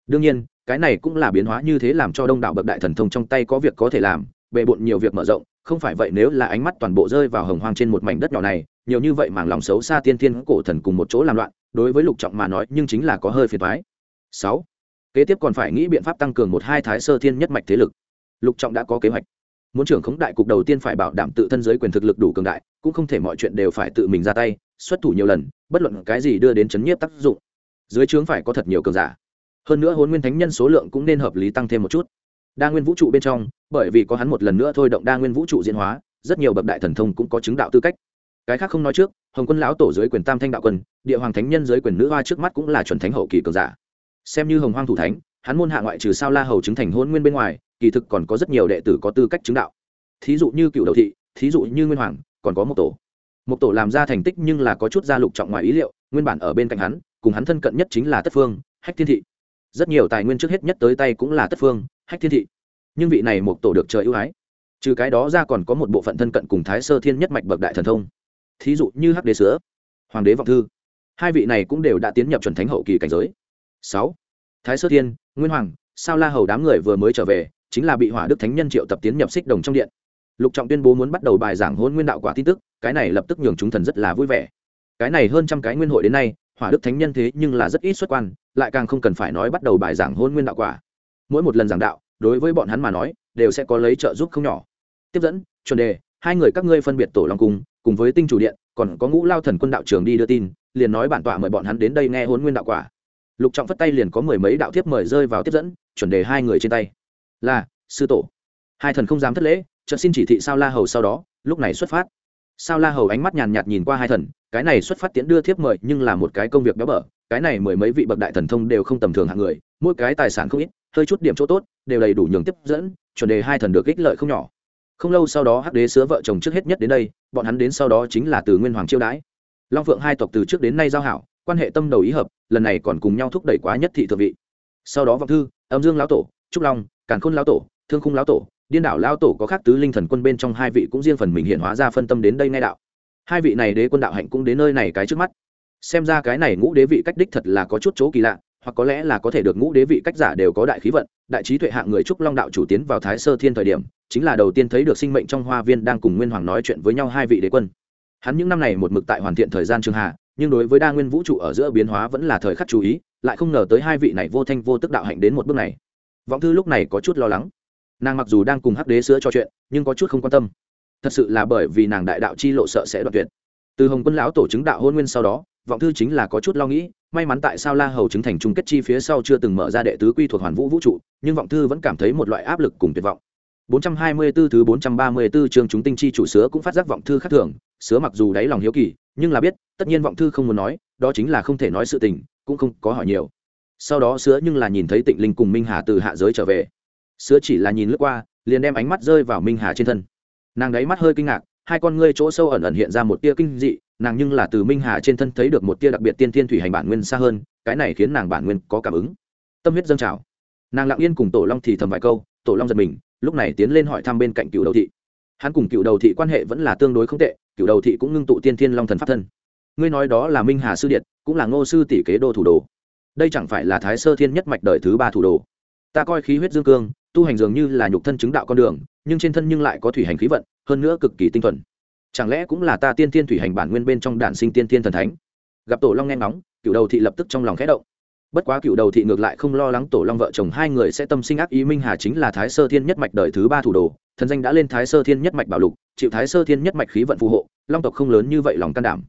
Đương nhiên, cái này cũng là biến hóa như thế làm cho đông đảo bậc đại thần thông trong tay có việc có thể làm, bề bộn nhiều việc mở rộng không phải vậy nếu là ánh mắt toàn bộ rơi vào hồng hoang trên một mảnh đất nhỏ này, nhiều như vậy mà lòng xấu xa tiên thiên cổ thần cùng một chỗ làm loạn, đối với lục trọng mà nói, nhưng chính là có hơi phiền thoái sáu, kế tiếp còn phải nghĩ biện pháp tăng cường một hai thái sơ thiên nhất mạch thế lực. Lục trọng đã có kế hoạch. Muốn trưởng khống đại cục đầu tiên phải bảo đảm tự thân giới quyền thực lực đủ cường đại, cũng không thể mọi chuyện đều phải tự mình ra tay, xuất thủ nhiều lần, bất luận cái gì đưa đến chấn nhiếp tác dụng. Dưới trướng phải có thật nhiều cường giả. Hơn nữa hôn nguyên thánh nhân số lượng cũng nên hợp lý tăng thêm một chút đa nguyên vũ trụ bên trong, bởi vì có hắn một lần nữa thôi động đa nguyên vũ trụ diễn hóa, rất nhiều bậc đại thần thông cũng có chứng đạo tư cách. Cái khác không nói trước, hồng quân lão tổ dưới quyền tam thanh đạo quân, địa hoàng thánh nhân dưới quyền nữ hoa trước mắt cũng là chuẩn thánh hậu kỳ cường giả. Xem như hồng hoang thủ thánh, hắn môn hạ ngoại trừ sao la hầu chứng thành hôn nguyên bên ngoài, kỳ thực còn có rất nhiều đệ tử có tư cách chứng đạo. Thí dụ như cựu đầu thị, thí dụ như nguyên hoàng, còn có một tổ. Một tổ làm ra thành tích nhưng là có chút gia lục trọng ngoài ý liệu, nguyên bản ở bên cạnh hắn, cùng hắn thân cận nhất chính là tất phương, hách thiên thị. Rất nhiều tài nguyên trước hết nhất tới tay cũng là tất phương hách thiên thị. Nhưng vị này một tổ được trời ưu ái. Trừ cái đó ra còn có một bộ phận thân cận cùng thái sơ thiên nhất mạch bậc đại thần thông. Thí dụ như hắc đế sữa, hoàng đế vọng thư. Hai vị này cũng đều đã tiến nhập chuẩn thánh hậu kỳ cảnh giới. Sáu, thái sơ thiên, nguyên hoàng, sao la hầu đám người vừa mới trở về, chính là bị hỏa đức thánh nhân triệu tập tiến nhập xích đồng trong điện. Lục trọng tuyên bố muốn bắt đầu bài giảng hôn nguyên đạo quả tin tức, cái này lập tức nhường chúng thần rất là vui vẻ. Cái này hơn trăm cái nguyên hội đến nay, hỏa đức thánh nhân thế nhưng là rất ít xuất quan, lại càng không cần phải nói bắt đầu bài giảng hôn nguyên đạo quả mỗi một lần giảng đạo, đối với bọn hắn mà nói, đều sẽ có lấy trợ giúp không nhỏ. Tiếp dẫn, chuẩn đề, hai người các ngươi phân biệt tổ long cung, cùng với tinh chủ điện, còn có ngũ lao thần quân đạo trường đi đưa tin, liền nói bản tọa mời bọn hắn đến đây nghe hôn nguyên đạo quả. Lục trọng phất tay liền có mười mấy đạo thiếp mời rơi vào tiếp dẫn, chuẩn đề hai người trên tay. Là, sư tổ. Hai thần không dám thất lễ, chợt xin chỉ thị sao la hầu sau đó, lúc này xuất phát. Sao la hầu ánh mắt nhàn nhạt nhìn qua hai thần, cái này xuất phát tiễn đưa thiếp mời nhưng là một cái công việc béo bở, cái này mười mấy vị bậc đại thần thông đều không tầm thường hạng người, mỗi cái tài sản không ít hơi chút điểm chỗ tốt, đều đầy đủ nhường tiếp dẫn, chuẩn đề hai thần được ích lợi không nhỏ. Không lâu sau đó hắc đế sứa vợ chồng trước hết nhất đến đây, bọn hắn đến sau đó chính là từ nguyên hoàng chiêu đãi. Long phượng hai tộc từ trước đến nay giao hảo, quan hệ tâm đầu ý hợp, lần này còn cùng nhau thúc đẩy quá nhất thị thượng vị. Sau đó vọng thư, âm dương lão tổ, trúc long, càn khôn lão tổ, thương khung lão tổ, điên đảo lão tổ có khác tứ linh thần quân bên trong hai vị cũng riêng phần mình hiện hóa ra phân tâm đến đây ngay đạo. Hai vị này đế quân đạo hạnh cũng đến nơi này cái trước mắt. Xem ra cái này ngũ đế vị cách đích thật là có chút chỗ kỳ lạ hoặc có lẽ là có thể được ngũ đế vị cách giả đều có đại khí vận, đại trí tuệ hạng người trúc long đạo chủ tiến vào thái sơ thiên thời điểm, chính là đầu tiên thấy được sinh mệnh trong hoa viên đang cùng nguyên hoàng nói chuyện với nhau hai vị đế quân. Hắn những năm này một mực tại hoàn thiện thời gian trường hạ, nhưng đối với đa nguyên vũ trụ ở giữa biến hóa vẫn là thời khắc chú ý, lại không ngờ tới hai vị này vô thanh vô tức đạo hạnh đến một bước này. Vọng thư lúc này có chút lo lắng. Nàng mặc dù đang cùng hắc đế sữa trò chuyện, nhưng có chút không quan tâm. Thật sự là bởi vì nàng đại đạo chi lộ sợ sẽ đoạt tuyệt. Từ hồng quân lão tổ chứng đạo hôn nguyên sau đó, vọng thư chính là có chút lo nghĩ may mắn tại sao la hầu chứng thành chung kết chi phía sau chưa từng mở ra đệ tứ quy thuộc hoàn vũ vũ trụ nhưng vọng thư vẫn cảm thấy một loại áp lực cùng tuyệt vọng 424 thứ 434 chương chúng tinh chi chủ sứa cũng phát giác vọng thư khác thường, sứa mặc dù đáy lòng hiếu kỳ, nhưng là biết, tất nhiên vọng thư không muốn nói, đó chính là không thể nói sự tình, cũng không có hỏi nhiều. Sau đó sứa nhưng là nhìn thấy Tịnh Linh cùng Minh Hà từ hạ giới trở về. Sứa chỉ là nhìn lướt qua, liền đem ánh mắt rơi vào Minh Hà trên thân. Nàng đáy mắt hơi kinh ngạc, hai con ngươi chỗ sâu ẩn ẩn hiện ra một tia kinh dị, nàng nhưng là từ Minh Hà trên thân thấy được một tia đặc biệt tiên thiên thủy hành bản nguyên xa hơn, cái này khiến nàng bản nguyên có cảm ứng. Tâm huyết dâng trào. Nàng lặng yên cùng Tổ Long thì thầm vài câu, Tổ Long giật mình, lúc này tiến lên hỏi thăm bên cạnh cựu đầu thị. Hắn cùng cựu đầu thị quan hệ vẫn là tương đối không tệ cựu đầu thị cũng ngưng tụ tiên thiên long thần pháp thân. Ngươi nói đó là minh hà sư điện cũng là ngô sư tỷ kế đô thủ đồ. Đây chẳng phải là thái sơ thiên nhất mạch đời thứ ba thủ đồ. Ta coi khí huyết dương cương tu hành dường như là nhục thân chứng đạo con đường nhưng trên thân nhưng lại có thủy hành khí vận hơn nữa cực kỳ tinh thuần chẳng lẽ cũng là ta tiên thiên thủy hành bản nguyên bên trong đản sinh tiên thiên thần thánh? Gặp tổ long nghe ngóng cựu đầu thị lập tức trong lòng khẽ động. Bất quá cựu đầu thị ngược lại không lo lắng tổ long vợ chồng hai người sẽ tâm sinh ác ý, minh hà chính là thái sơ thiên nhất mạch đời thứ ba thủ đồ, thần danh đã lên thái sơ thiên nhất mạch bảo lục, chịu thái sơ thiên nhất mạch khí vận phù hộ, long tộc không lớn như vậy lòng can đảm.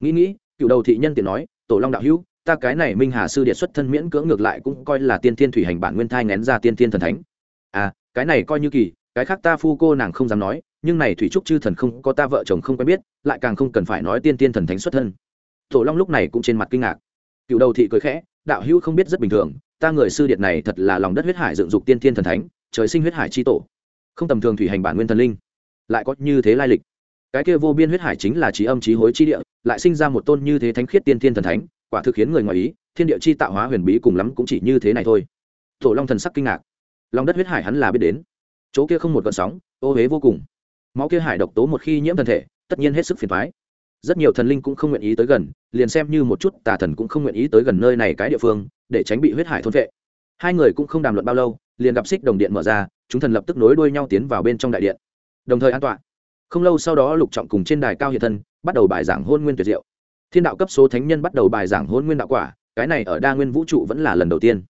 Nghĩ nghĩ cựu đầu thị nhân tiện nói, tổ long đạo hữu, ta cái này minh hà sư điện xuất thân miễn cưỡng ngược lại cũng coi là tiên thiên thủy hành bản nguyên thai ngén ra tiên thiên thần thánh. À cái này coi như kỳ, cái khác ta phu cô nàng không dám nói nhưng này thủy trúc chư thần không có ta vợ chồng không quen biết, lại càng không cần phải nói tiên tiên thần thánh xuất thân. Tổ long lúc này cũng trên mặt kinh ngạc. Cựu đầu thị cười khẽ, đạo hữu không biết rất bình thường, ta người sư điện này thật là lòng đất huyết hải dựng dục tiên thiên thần thánh, trời sinh huyết hải c h i tổ. Không tầm thường thủy hành bản nguyên thần linh. Lại có như thế lai lịch. Cái kia vô biên huyết hải chính là trí âm trí hối chi địa, lại sinh ra một tôn như thế thánh khiết tiên thiên thần thánh, quả thực khiến người ngoài ý, thiên địa chi tạo hóa huyền bí cùng lắm cũng chỉ như thế này thôi. Tổ long thần sắc kinh ngạc. Lòng đất huyết hải hắn là biết đến. Chỗ kia không một gợn sóng, ô huế vô cùng máu kia hải độc tố một khi nhiễm thân thể, tất nhiên hết sức phiền thoái rất nhiều thần linh cũng không nguyện ý tới gần, liền xem như một chút tà thần cũng không nguyện ý tới gần nơi này cái địa phương, để tránh bị huyết hải thôn vệ. Hai người cũng không đàm luận bao lâu, liền gặp xích đồng điện mở ra, chúng thần lập tức nối đuôi nhau tiến vào bên trong đại điện. Đồng thời an toàn không lâu sau đó, lục trọng cùng trên đài cao hiện thân, bắt đầu bài giảng hôn nguyên tuyệt diệu. Thiên đạo cấp số thánh nhân bắt đầu bài giảng hôn nguyên đạo quả, cái này ở đa nguyên vũ trụ vẫn là lần đầu tiên.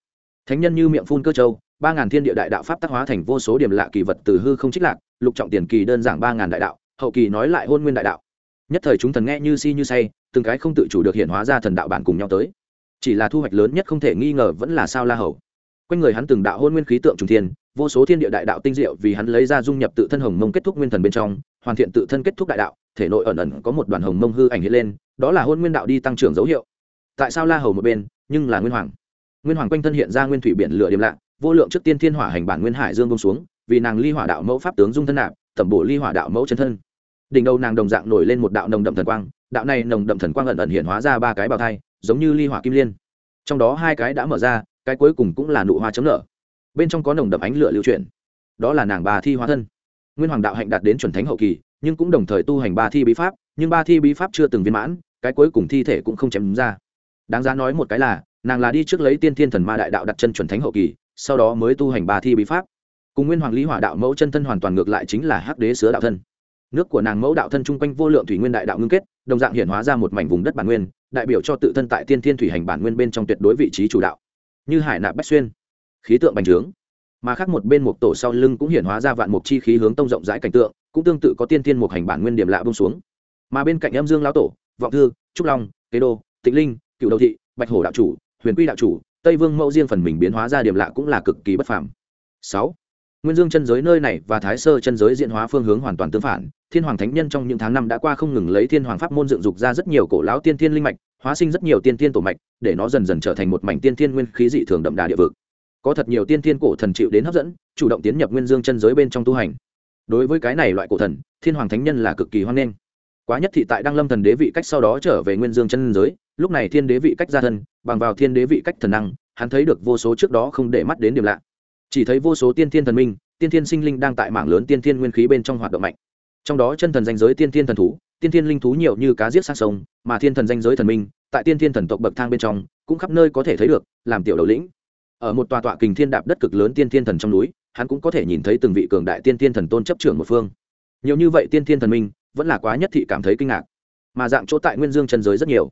Thánh nhân như miệng phun cơ châu, ba ngàn thiên địa đại đạo pháp tác hóa thành vô số điểm lạ kỳ vật từ hư không trích lạc lục trọng tiền kỳ đơn giản ba ngàn đại đạo, hậu kỳ nói lại hôn nguyên đại đạo. Nhất thời chúng thần nghe như si như say, từng cái không tự chủ được hiện hóa ra thần đạo bản cùng nhau tới. Chỉ là thu hoạch lớn nhất không thể nghi ngờ vẫn là sao la hầu. Quanh người hắn từng đạo hôn nguyên khí tượng trùng thiên, vô số thiên địa đại đạo tinh diệu vì hắn lấy ra dung nhập tự thân hồng mông kết thúc nguyên thần bên trong, hoàn thiện tự thân kết thúc đại đạo, thể nội ẩn ẩn có một đoàn hồng mông hư ảnh hiện lên, đó là hôn nguyên đạo đi tăng trưởng dấu hiệu. Tại sao la hầu một bên, nhưng là nguyên hoàng. Nguyên hoàng quanh thân hiện ra nguyên thủy biển lửa điểm lạ vô lượng trước tiên thiên hỏa hành bản nguyên hải dương bông xuống vì nàng ly hỏa đạo mẫu pháp tướng dung thân nạp, tẩm bổ ly hỏa đạo mẫu chân thân. Đỉnh đầu nàng đồng dạng nổi lên một đạo nồng đậm thần quang, đạo này nồng đậm thần quang ẩn ẩn hiện hóa ra ba cái bào thai, giống như ly hỏa kim liên. Trong đó hai cái đã mở ra, cái cuối cùng cũng là nụ hoa chấm nở. Bên trong có nồng đậm ánh lửa lưu chuyển. Đó là nàng bà thi hóa thân. Nguyên hoàng đạo hạnh đạt đến chuẩn thánh hậu kỳ, nhưng cũng đồng thời tu hành ba thi bí pháp, nhưng ba thi bí pháp chưa từng viên mãn, cái cuối cùng thi thể cũng không chém ra. Đáng giá nói một cái là, nàng là đi trước lấy tiên thiên thần ma đại đạo đặt chân chuẩn thánh hậu kỳ, sau đó mới tu hành ba thi bí pháp cùng nguyên hoàng lý hỏa đạo mẫu chân thân hoàn toàn ngược lại chính là hắc đế sứa đạo thân. Nước của nàng mẫu đạo thân chung quanh vô lượng thủy nguyên đại đạo ngưng kết, đồng dạng hiện hóa ra một mảnh vùng đất bản nguyên, đại biểu cho tự thân tại tiên thiên thủy hành bản nguyên bên trong tuyệt đối vị trí chủ đạo. Như hải nạp bách xuyên, khí tượng bành trướng. Mà khác một bên một tổ sau lưng cũng hiện hóa ra vạn mục chi khí hướng tông rộng rãi cảnh tượng, cũng tương tự có tiên thiên một hành bản nguyên điểm lạ bông xuống. Mà bên cạnh âm dương lão tổ, vọng thư, trúc long, kế đô, tịnh linh, cựu đầu thị, bạch hổ đạo chủ, huyền quy đạo chủ, tây vương mẫu riêng phần mình biến hóa ra điểm lạ cũng là cực kỳ bất phàm. Sáu nguyên dương chân giới nơi này và thái sơ chân giới diễn hóa phương hướng hoàn toàn tương phản. Thiên hoàng thánh nhân trong những tháng năm đã qua không ngừng lấy thiên hoàng pháp môn dựng dục ra rất nhiều cổ lão tiên thiên linh mạch, hóa sinh rất nhiều tiên thiên tổ mạch, để nó dần dần trở thành một mảnh tiên thiên nguyên khí dị thường đậm đà địa vực. Có thật nhiều tiên thiên cổ thần chịu đến hấp dẫn, chủ động tiến nhập nguyên dương chân giới bên trong tu hành. Đối với cái này loại cổ thần, thiên hoàng thánh nhân là cực kỳ hoan nghênh. Quá nhất thị tại đăng lâm thần đế vị cách sau đó trở về nguyên dương chân giới, lúc này thiên đế vị cách ra thân, bằng vào thiên đế vị cách thần năng, hắn thấy được vô số trước đó không để mắt đến điểm lạ chỉ thấy vô số tiên thiên thần minh, tiên thiên sinh linh đang tại mảng lớn tiên thiên nguyên khí bên trong hoạt động mạnh. Trong đó chân thần danh giới tiên thiên thần thú, tiên thiên linh thú nhiều như cá giết sang sông, mà thiên thần danh giới thần minh, tại tiên thiên thần tộc bậc thang bên trong, cũng khắp nơi có thể thấy được, làm tiểu đầu lĩnh. Ở một tòa tọa kình thiên đạp đất cực lớn tiên thiên thần trong núi, hắn cũng có thể nhìn thấy từng vị cường đại tiên thiên thần tôn chấp trưởng một phương. Nhiều như vậy tiên thiên thần minh, vẫn là quá nhất thị cảm thấy kinh ngạc. Mà dạng chỗ tại nguyên dương chân giới rất nhiều.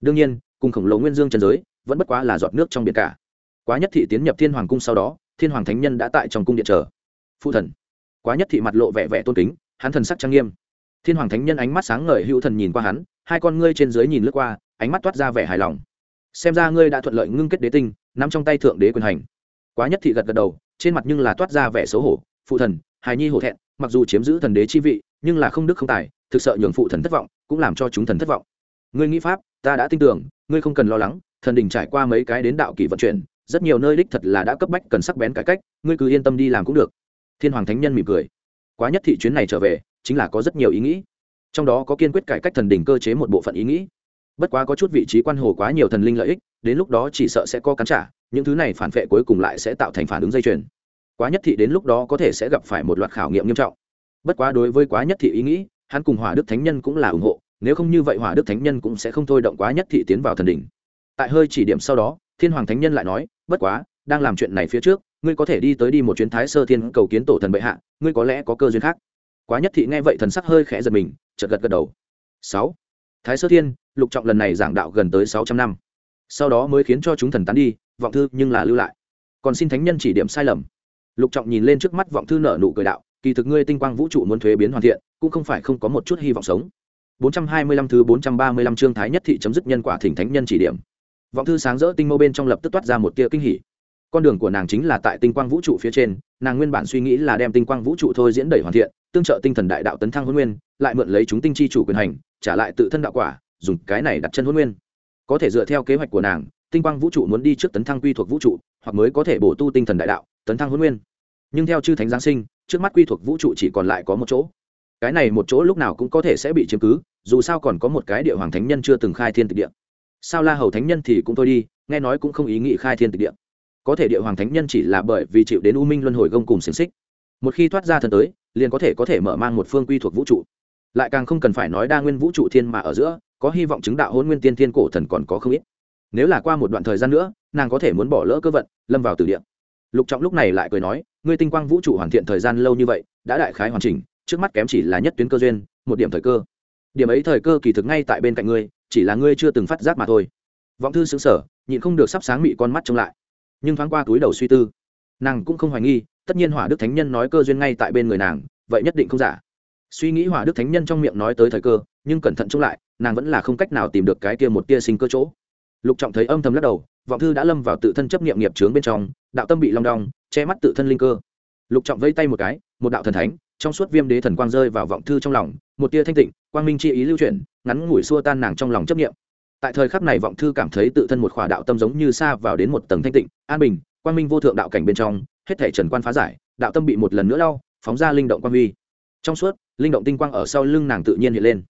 Đương nhiên, cùng khổng lồ nguyên dương chân giới, vẫn bất quá là giọt nước trong biển cả. Quá nhất thị tiến nhập thiên hoàng cung sau đó thiên hoàng thánh nhân đã tại trong cung điện chờ. Phụ thần. Quá nhất thị mặt lộ vẻ vẻ tôn kính, hắn thần sắc trang nghiêm. Thiên hoàng thánh nhân ánh mắt sáng ngời, hữu thần nhìn qua hắn, hai con ngươi trên dưới nhìn lướt qua, ánh mắt toát ra vẻ hài lòng. Xem ra ngươi đã thuận lợi ngưng kết đế tinh, nắm trong tay thượng đế quyền hành. Quá nhất thị gật gật đầu, trên mặt nhưng là toát ra vẻ xấu hổ. Phụ thần, hài nhi hổ thẹn, mặc dù chiếm giữ thần đế chi vị, nhưng là không đức không tài, thực sợ nhường phụ thần thất vọng, cũng làm cho chúng thần thất vọng. Ngươi nghĩ pháp, ta đã tin tưởng, ngươi không cần lo lắng, thần đình trải qua mấy cái đến đạo kỷ vận chuyển rất nhiều nơi đích thật là đã cấp bách cần sắc bén cải cách, ngươi cứ yên tâm đi làm cũng được. Thiên hoàng thánh nhân mỉm cười. Quá nhất thị chuyến này trở về, chính là có rất nhiều ý nghĩ. Trong đó có kiên quyết cải cách thần đình cơ chế một bộ phận ý nghĩ. Bất quá có chút vị trí quan hồ quá nhiều thần linh lợi ích, đến lúc đó chỉ sợ sẽ có cắn trả, những thứ này phản vệ cuối cùng lại sẽ tạo thành phản ứng dây chuyền. Quá nhất thị đến lúc đó có thể sẽ gặp phải một loạt khảo nghiệm nghiêm trọng. Bất quá đối với quá nhất thị ý nghĩ, hắn cùng hỏa đức thánh nhân cũng là ủng hộ, nếu không như vậy hỏa đức thánh nhân cũng sẽ không thôi động quá nhất thị tiến vào thần đỉnh tại hơi chỉ điểm sau đó thiên hoàng thánh nhân lại nói, bất quá, đang làm chuyện này phía trước, ngươi có thể đi tới đi một chuyến thái sơ thiên cầu kiến tổ thần bệ hạ, ngươi có lẽ có cơ duyên khác. Quá nhất thị nghe vậy thần sắc hơi khẽ giật mình, chợt gật gật đầu. Sáu, thái sơ thiên, lục trọng lần này giảng đạo gần tới sáu trăm năm. Sau đó mới khiến cho chúng thần tán đi, vọng thư nhưng là lưu lại. Còn xin thánh nhân chỉ điểm sai lầm. Lục trọng nhìn lên trước mắt vọng thư nở nụ cười đạo, kỳ thực ngươi tinh quang vũ trụ muốn thuế biến hoàn thiện, cũng không phải không có một chút hy vọng sống. 425 thứ 435 chương thái nhất thị chấm dứt nhân quả thỉnh thánh nhân chỉ điểm vọng thư sáng rỡ tinh mâu bên trong lập tức toát ra một tia kinh hỉ. Con đường của nàng chính là tại tinh quang vũ trụ phía trên, nàng nguyên bản suy nghĩ là đem tinh quang vũ trụ thôi diễn đẩy hoàn thiện, tương trợ tinh thần đại đạo tấn thăng huân nguyên, lại mượn lấy chúng tinh chi chủ quyền hành, trả lại tự thân đạo quả, dùng cái này đặt chân huân nguyên. Có thể dựa theo kế hoạch của nàng, tinh quang vũ trụ muốn đi trước tấn thăng quy thuộc vũ trụ, hoặc mới có thể bổ tu tinh thần đại đạo, tấn thăng huân nguyên. Nhưng theo chư thánh giáng sinh, trước mắt quy thuộc vũ trụ chỉ còn lại có một chỗ. Cái này một chỗ lúc nào cũng có thể sẽ bị chiếm cứ, dù sao còn có một cái địa hoàng thánh nhân chưa từng khai thiên tịch địa sao la hầu thánh nhân thì cũng thôi đi, nghe nói cũng không ý nghĩ khai thiên tịch địa. Có thể địa hoàng thánh nhân chỉ là bởi vì chịu đến u minh luân hồi gông cùng xiềng xích. Một khi thoát ra thần tới, liền có thể có thể mở mang một phương quy thuộc vũ trụ. Lại càng không cần phải nói đa nguyên vũ trụ thiên mà ở giữa, có hy vọng chứng đạo hôn nguyên tiên thiên cổ thần còn có không ít. Nếu là qua một đoạn thời gian nữa, nàng có thể muốn bỏ lỡ cơ vận, lâm vào từ địa. Lục trọng lúc này lại cười nói, ngươi tinh quang vũ trụ hoàn thiện thời gian lâu như vậy, đã đại khái hoàn chỉnh, trước mắt kém chỉ là nhất tuyến cơ duyên, một điểm thời cơ. Điểm ấy thời cơ kỳ thực ngay tại bên cạnh ngươi chỉ là ngươi chưa từng phát giác mà thôi. Vọng thư xứng sở nhịn không được sắp sáng mị con mắt trông lại. Nhưng thoáng qua túi đầu suy tư, nàng cũng không hoài nghi, tất nhiên hỏa đức thánh nhân nói cơ duyên ngay tại bên người nàng, vậy nhất định không giả. Suy nghĩ hỏa đức thánh nhân trong miệng nói tới thời cơ, nhưng cẩn thận trông lại, nàng vẫn là không cách nào tìm được cái kia một tia sinh cơ chỗ. Lục trọng thấy âm thầm lắc đầu, vọng thư đã lâm vào tự thân chấp nghiệm nghiệp trướng bên trong, đạo tâm bị long đong, che mắt tự thân linh cơ. Lục trọng vây tay một cái, một đạo thần thánh, trong suốt viêm đế thần quang rơi vào vọng thư trong lòng, một tia thanh tịnh quang minh chi ý lưu chuyển, ngắn ngủi xua tan nàng trong lòng chấp nghiệm tại thời khắc này vọng thư cảm thấy tự thân một khỏa đạo tâm giống như xa vào đến một tầng thanh tịnh, an bình, quang minh vô thượng đạo cảnh bên trong, hết thể trần quan phá giải, đạo tâm bị một lần nữa lau phóng ra linh động quang huy. Trong suốt, linh động tinh quang ở sau lưng nàng tự nhiên hiện lên.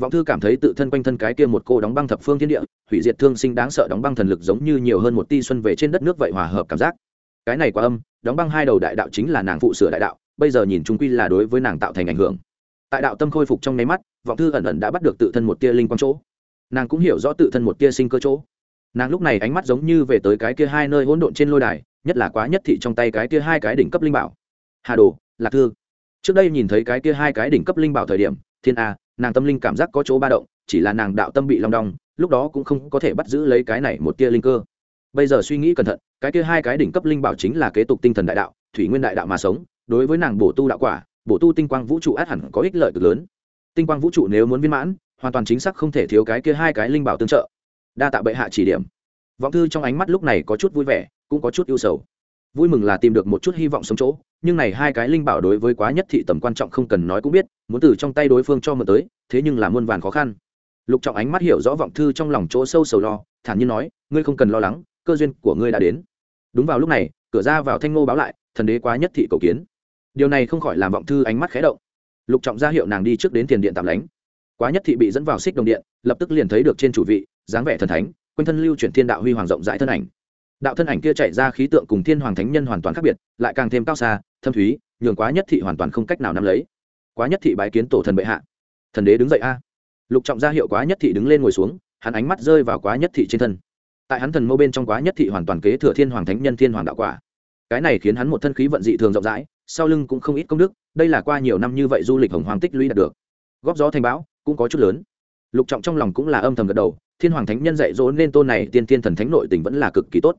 Vọng thư cảm thấy tự thân quanh thân cái kia một cô đóng băng thập phương thiên địa, hủy diệt thương sinh đáng sợ đóng băng thần lực giống như nhiều hơn một ti xuân về trên đất nước vậy hòa hợp cảm giác. Cái này quá âm, đóng băng hai đầu đại đạo chính là nàng phụ sửa đại đạo, bây giờ nhìn chúng quy là đối với nàng tạo thành ảnh hưởng tại đạo tâm khôi phục trong nháy mắt, vọng thư ẩn ẩn đã bắt được tự thân một tia linh quang chỗ. Nàng cũng hiểu rõ tự thân một tia sinh cơ chỗ. Nàng lúc này ánh mắt giống như về tới cái kia hai nơi hỗn độn trên lôi đài, nhất là quá nhất thị trong tay cái kia hai cái đỉnh cấp linh bảo. Hà đồ, lạc thư. Trước đây nhìn thấy cái kia hai cái đỉnh cấp linh bảo thời điểm, thiên a, nàng tâm linh cảm giác có chỗ ba động, chỉ là nàng đạo tâm bị long đong, lúc đó cũng không có thể bắt giữ lấy cái này một tia linh cơ. Bây giờ suy nghĩ cẩn thận, cái kia hai cái đỉnh cấp linh bảo chính là kế tục tinh thần đại đạo, thủy nguyên đại đạo mà sống, đối với nàng bổ tu đạo quả bổ tu tinh quang vũ trụ át hẳn có ích lợi cực lớn. Tinh quang vũ trụ nếu muốn viên mãn, hoàn toàn chính xác không thể thiếu cái kia hai cái linh bảo tương trợ. Đa tạ bệ hạ chỉ điểm. Vọng thư trong ánh mắt lúc này có chút vui vẻ, cũng có chút ưu sầu. Vui mừng là tìm được một chút hy vọng sống chỗ, nhưng này hai cái linh bảo đối với quá nhất thị tầm quan trọng không cần nói cũng biết, muốn từ trong tay đối phương cho mượn tới, thế nhưng là muôn vàn khó khăn. Lục trọng ánh mắt hiểu rõ vọng thư trong lòng chỗ sâu sầu lo, thản nhiên nói, ngươi không cần lo lắng, cơ duyên của ngươi đã đến. Đúng vào lúc này, cửa ra vào thanh ngô báo lại, thần đế quá nhất thị cầu kiến điều này không khỏi làm vọng thư ánh mắt khé động. Lục trọng ra hiệu nàng đi trước đến tiền điện tạm lánh. Quá nhất thị bị dẫn vào xích đồng điện, lập tức liền thấy được trên chủ vị, dáng vẻ thần thánh, quanh thân lưu chuyển thiên đạo huy hoàng rộng rãi thân ảnh. Đạo thân ảnh kia chạy ra khí tượng cùng thiên hoàng thánh nhân hoàn toàn khác biệt, lại càng thêm cao xa, thâm thúy, nhường quá nhất thị hoàn toàn không cách nào nắm lấy. Quá nhất thị bái kiến tổ thần bệ hạ. Thần đế đứng dậy a. Lục trọng ra hiệu quá nhất thị đứng lên ngồi xuống, hắn ánh mắt rơi vào quá nhất thị trên thân. Tại hắn thần mâu bên trong quá nhất thị hoàn toàn kế thừa thiên hoàng thánh nhân thiên hoàng đạo quả. Cái này khiến hắn một thân khí vận dị thường rộng rãi sau lưng cũng không ít công đức, đây là qua nhiều năm như vậy du lịch hồng hoàng tích lũy đạt được. Góp gió thành bão cũng có chút lớn. Lục trọng trong lòng cũng là âm thầm gật đầu, thiên hoàng thánh nhân dạy dỗ nên tôn này tiên tiên thần thánh nội tình vẫn là cực kỳ tốt.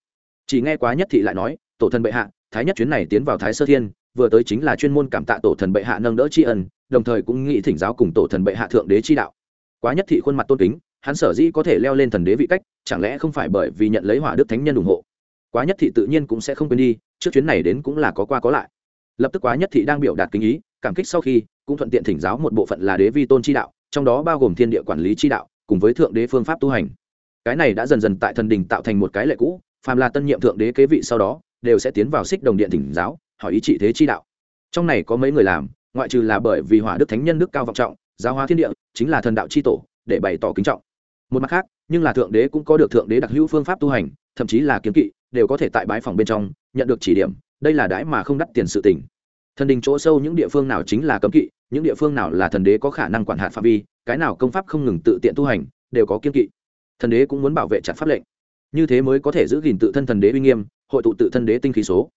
Chỉ nghe quá nhất thị lại nói, tổ thần bệ hạ, thái nhất chuyến này tiến vào thái sơ thiên, vừa tới chính là chuyên môn cảm tạ tổ thần bệ hạ nâng đỡ tri ân, đồng thời cũng nghĩ thỉnh giáo cùng tổ thần bệ hạ thượng đế chi đạo. Quá nhất thị khuôn mặt tôn kính, hắn sở dĩ có thể leo lên thần đế vị cách, chẳng lẽ không phải bởi vì nhận lấy hỏa đức thánh nhân ủng hộ? Quá nhất thị tự nhiên cũng sẽ không quên đi, trước chuyến này đến cũng là có qua có lại lập tức quá nhất thị đang biểu đạt kính ý, cảm kích sau khi, cũng thuận tiện thỉnh giáo một bộ phận là đế vi tôn chi đạo, trong đó bao gồm thiên địa quản lý chi đạo, cùng với thượng đế phương pháp tu hành. Cái này đã dần dần tại thần đình tạo thành một cái lệ cũ, phàm là tân nhiệm thượng đế kế vị sau đó, đều sẽ tiến vào xích đồng điện thỉnh giáo, hỏi ý trị thế chi đạo. Trong này có mấy người làm, ngoại trừ là bởi vì hỏa đức thánh nhân đức cao vọng trọng, giáo hóa thiên địa, chính là thần đạo chi tổ, để bày tỏ kính trọng. Một mặt khác, nhưng là thượng đế cũng có được thượng đế đặc hữu phương pháp tu hành, thậm chí là kiếm kỵ, đều có thể tại bãi phòng bên trong, nhận được chỉ điểm đây là đãi mà không đắt tiền sự tình. Thần đình chỗ sâu những địa phương nào chính là cấm kỵ, những địa phương nào là thần đế có khả năng quản hạt phạm vi, cái nào công pháp không ngừng tự tiện tu hành, đều có kiên kỵ. Thần đế cũng muốn bảo vệ chặt pháp lệnh. Như thế mới có thể giữ gìn tự thân thần đế uy nghiêm, hội tụ tự thân đế tinh khí số.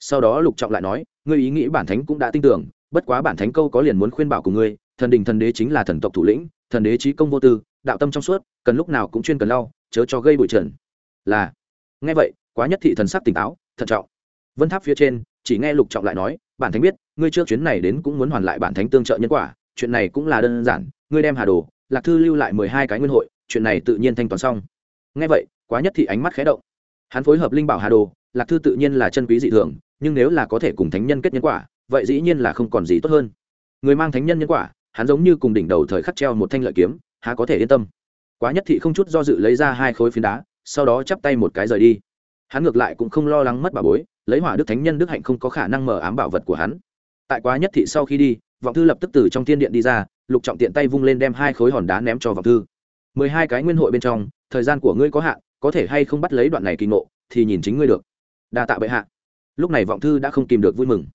Sau đó lục trọng lại nói, ngươi ý nghĩ bản thánh cũng đã tin tưởng, bất quá bản thánh câu có liền muốn khuyên bảo của ngươi, thần đình thần đế chính là thần tộc thủ lĩnh, thần đế trí công vô tư, đạo tâm trong suốt, cần lúc nào cũng chuyên cần lau, chớ cho gây bụi trần. Là. Nghe vậy, quá nhất thị thần sắc tỉnh táo, thận trọng vân tháp phía trên, chỉ nghe lục trọng lại nói, bản thánh biết, ngươi trước chuyến này đến cũng muốn hoàn lại bản thánh tương trợ nhân quả, chuyện này cũng là đơn giản, ngươi đem hà đồ, lạc thư lưu lại mười hai cái nguyên hội, chuyện này tự nhiên thanh toán xong. Nghe vậy, quá nhất thị ánh mắt khé động. Hắn phối hợp linh bảo hà đồ, lạc thư tự nhiên là chân quý dị thường, nhưng nếu là có thể cùng thánh nhân kết nhân quả, vậy dĩ nhiên là không còn gì tốt hơn. Người mang thánh nhân nhân quả, hắn giống như cùng đỉnh đầu thời khắc treo một thanh lợi kiếm, há có thể yên tâm. Quá nhất thị không chút do dự lấy ra hai khối phiến đá, sau đó chắp tay một cái rời đi. Hắn ngược lại cũng không lo lắng mất bà bối lấy hỏa đức thánh nhân đức hạnh không có khả năng mở ám bảo vật của hắn. Tại quá nhất thị sau khi đi, vọng thư lập tức từ trong thiên điện đi ra, lục trọng tiện tay vung lên đem hai khối hòn đá ném cho vọng thư. Mười hai cái nguyên hội bên trong, thời gian của ngươi có hạn, có thể hay không bắt lấy đoạn này kỳ ngộ, thì nhìn chính ngươi được. Đa tạ bệ hạ. Lúc này vọng thư đã không tìm được vui mừng.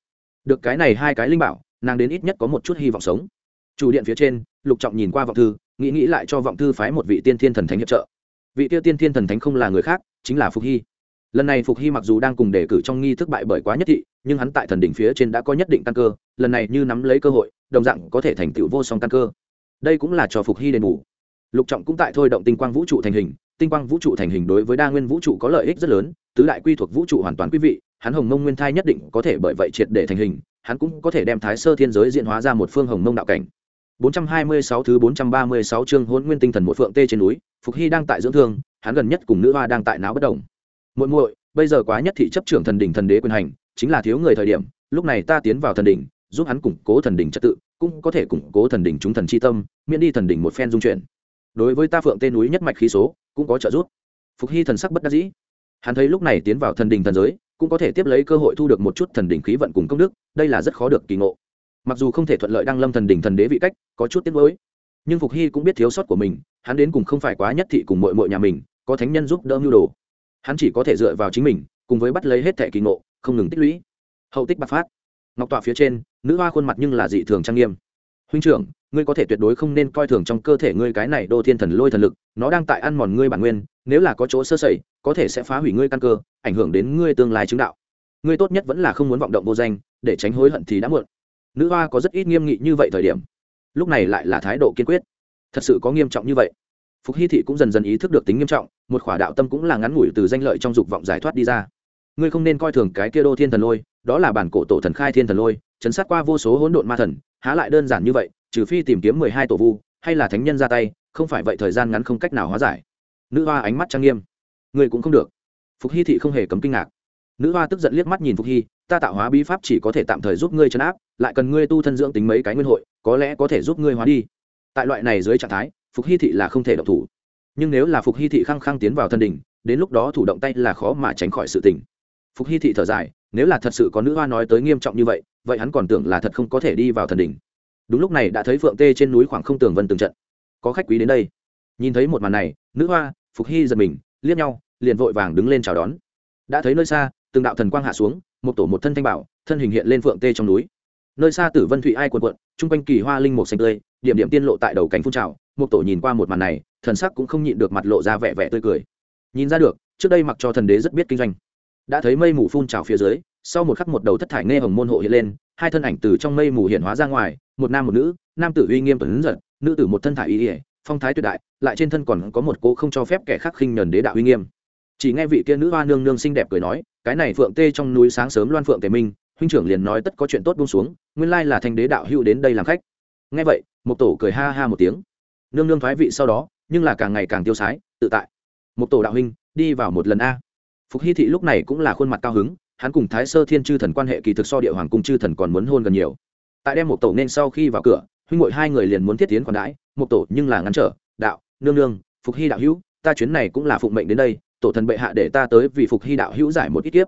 Được cái này hai cái linh bảo, nàng đến ít nhất có một chút hy vọng sống. Chủ điện phía trên, lục trọng nhìn qua vọng thư, nghĩ nghĩ lại cho vọng thư phái một vị tiên thiên thần thánh hiệp trợ. Vị tiêu tiên thiên thần thánh không là người khác, chính là phục hy lần này phục hy mặc dù đang cùng đề cử trong nghi thức bại bởi quá nhất thị nhưng hắn tại thần đỉnh phía trên đã có nhất định căn cơ lần này như nắm lấy cơ hội đồng dạng có thể thành tựu vô song căn cơ. Đây cũng là cho phục hy đền bù. Lục trọng cũng tại thôi động tinh quang vũ trụ thành hình tinh quang vũ trụ thành hình đối với đa nguyên vũ trụ có lợi ích rất lớn tứ đại quy thuộc vũ trụ hoàn toàn quý vị hắn hồng mông nguyên thai nhất định có thể bởi vậy triệt để thành hình hắn cũng có thể đem thái sơ thiên giới diễn hóa ra một phương hồng mông đạo cảnh. 426 thứ 436 chương hôn Nguyên Tinh Thần một phượng tê trên núi, Phục Hy đang tại dưỡng thương, hắn gần nhất cùng nữ hoa đang tại náo bất động. Muội muội, bây giờ quá nhất thị chấp trưởng thần đỉnh thần đế quyền hành, chính là thiếu người thời điểm, lúc này ta tiến vào thần đỉnh, giúp hắn củng cố thần đỉnh trật tự, cũng có thể củng cố thần đỉnh chúng thần chi tâm, miễn đi thần đỉnh một phen dung chuyển. Đối với ta phượng tên núi nhất mạch khí số, cũng có trợ giúp. Phục Hy thần sắc bất đắc dĩ. Hắn thấy lúc này tiến vào thần đỉnh thần giới, cũng có thể tiếp lấy cơ hội thu được một chút thần đỉnh khí vận cùng công đức, đây là rất khó được kỳ ngộ mặc dù không thể thuận lợi đăng lâm thần đỉnh thần đế vị cách có chút tiếc mới nhưng phục hy cũng biết thiếu sót của mình hắn đến cùng không phải quá nhất thị cùng mội mội nhà mình có thánh nhân giúp đỡ mưu đồ hắn chỉ có thể dựa vào chính mình, cùng với bắt lấy hết thẻ kỳ ngộ, không ngừng tích lũy. Hậu tích bạc phát. Ngọc tọa phía trên, nữ hoa khuôn mặt nhưng là dị thường trang nghiêm. Huynh trưởng, ngươi có thể tuyệt đối không nên coi thường trong cơ thể ngươi cái này đô thiên thần lôi thần lực, nó đang tại ăn mòn ngươi bản nguyên, nếu là có chỗ sơ sẩy, có thể sẽ phá hủy ngươi căn cơ, ảnh hưởng đến ngươi tương lai chứng đạo. Ngươi tốt nhất vẫn là không muốn vọng động vô danh, để tránh hối hận thì đã muộn. Nữ hoa có rất ít nghiêm nghị như vậy thời điểm. Lúc này lại là thái độ kiên quyết. Thật sự có nghiêm trọng như vậy phục hy thị cũng dần dần ý thức được tính nghiêm trọng, một khỏa đạo tâm cũng là ngắn ngủi từ danh lợi trong dục vọng giải thoát đi ra. Ngươi không nên coi thường cái kia đô thiên thần lôi, đó là bản cổ tổ thần khai thiên thần lôi, chấn sát qua vô số hỗn độn ma thần, há lại đơn giản như vậy, trừ phi tìm kiếm mười hai tổ vu, hay là thánh nhân ra tay, không phải vậy thời gian ngắn không cách nào hóa giải. Nữ hoa ánh mắt trang nghiêm. Ngươi cũng không được. Phục hy thị không hề cấm kinh ngạc. Nữ hoa tức giận liếc mắt nhìn phục hy, ta tạo hóa bí pháp chỉ có thể tạm thời giúp ngươi chấn áp, lại cần ngươi tu thân dưỡng tính mấy cái nguyên hội, có lẽ có thể giúp ngươi hóa đi. Tại loại này dưới trạng thái phục hy thị là không thể động thủ. Nhưng nếu là phục hy thị khăng khăng tiến vào thân đình, đến lúc đó thủ động tay là khó mà tránh khỏi sự tình. Phục hy thị thở dài, nếu là thật sự có nữ hoa nói tới nghiêm trọng như vậy vậy hắn còn tưởng là thật không có thể đi vào thần đình. Đúng lúc này đã thấy phượng tê trên núi khoảng không tường vân từng trận. Có khách quý đến đây. Nhìn thấy một màn này, nữ hoa, phục hy giật mình, liếc nhau, liền vội vàng đứng lên chào đón. Đã thấy nơi xa, từng đạo thần quang hạ xuống, một tổ một thân thanh bảo, thân hình hiện lên phượng tê trong núi. Nơi xa tử vân thụy ai quần quận chung quanh kỳ hoa linh mục xanh tươi, điểm điểm tiên lộ tại đầu cánh phun trào một tổ nhìn qua một màn này, thần sắc cũng không nhịn được mặt lộ ra vẻ vẻ tươi cười. Nhìn ra được, trước đây mặc cho thần đế rất biết kinh doanh. Đã thấy mây mù phun trào phía dưới, sau một khắc một đầu thất thải nghe hồng môn hộ hiện lên, hai thân ảnh từ trong mây mù hiện hóa ra ngoài, một nam một nữ, nam tử uy nghiêm tuấn giật, nữ tử một thân thải y ỉa phong thái tuyệt đại, lại trên thân còn có một cô không cho phép kẻ khác khinh nhờn đế đạo uy nghiêm. Chỉ nghe vị kia nữ hoa nương nương xinh đẹp cười nói, cái này phượng tê trong núi sáng sớm loan phượng tề minh, huynh trưởng liền nói tất có chuyện tốt buông xuống, nguyên lai là thanh đế đạo hữu đến đây làm khách. Nghe vậy một tổ cười ha ha một tiếng nương nương thoái vị sau đó, nhưng là càng ngày càng tiêu sái, tự tại. Một tổ đạo huynh, đi vào một lần a. Phục hy thị lúc này cũng là khuôn mặt cao hứng, hắn cùng thái sơ thiên chư thần quan hệ kỳ thực so địa hoàng cung chư thần còn muốn hôn gần nhiều. Tại đem một tổ nên sau khi vào cửa, huynh ngội hai người liền muốn thiết tiến còn đãi một tổ nhưng là ngăn trở, đạo, nương nương, phục hy đạo hữu, ta chuyến này cũng là phụng mệnh đến đây, tổ thần bệ hạ để ta tới vì phục hy đạo hữu giải một ít kiếp.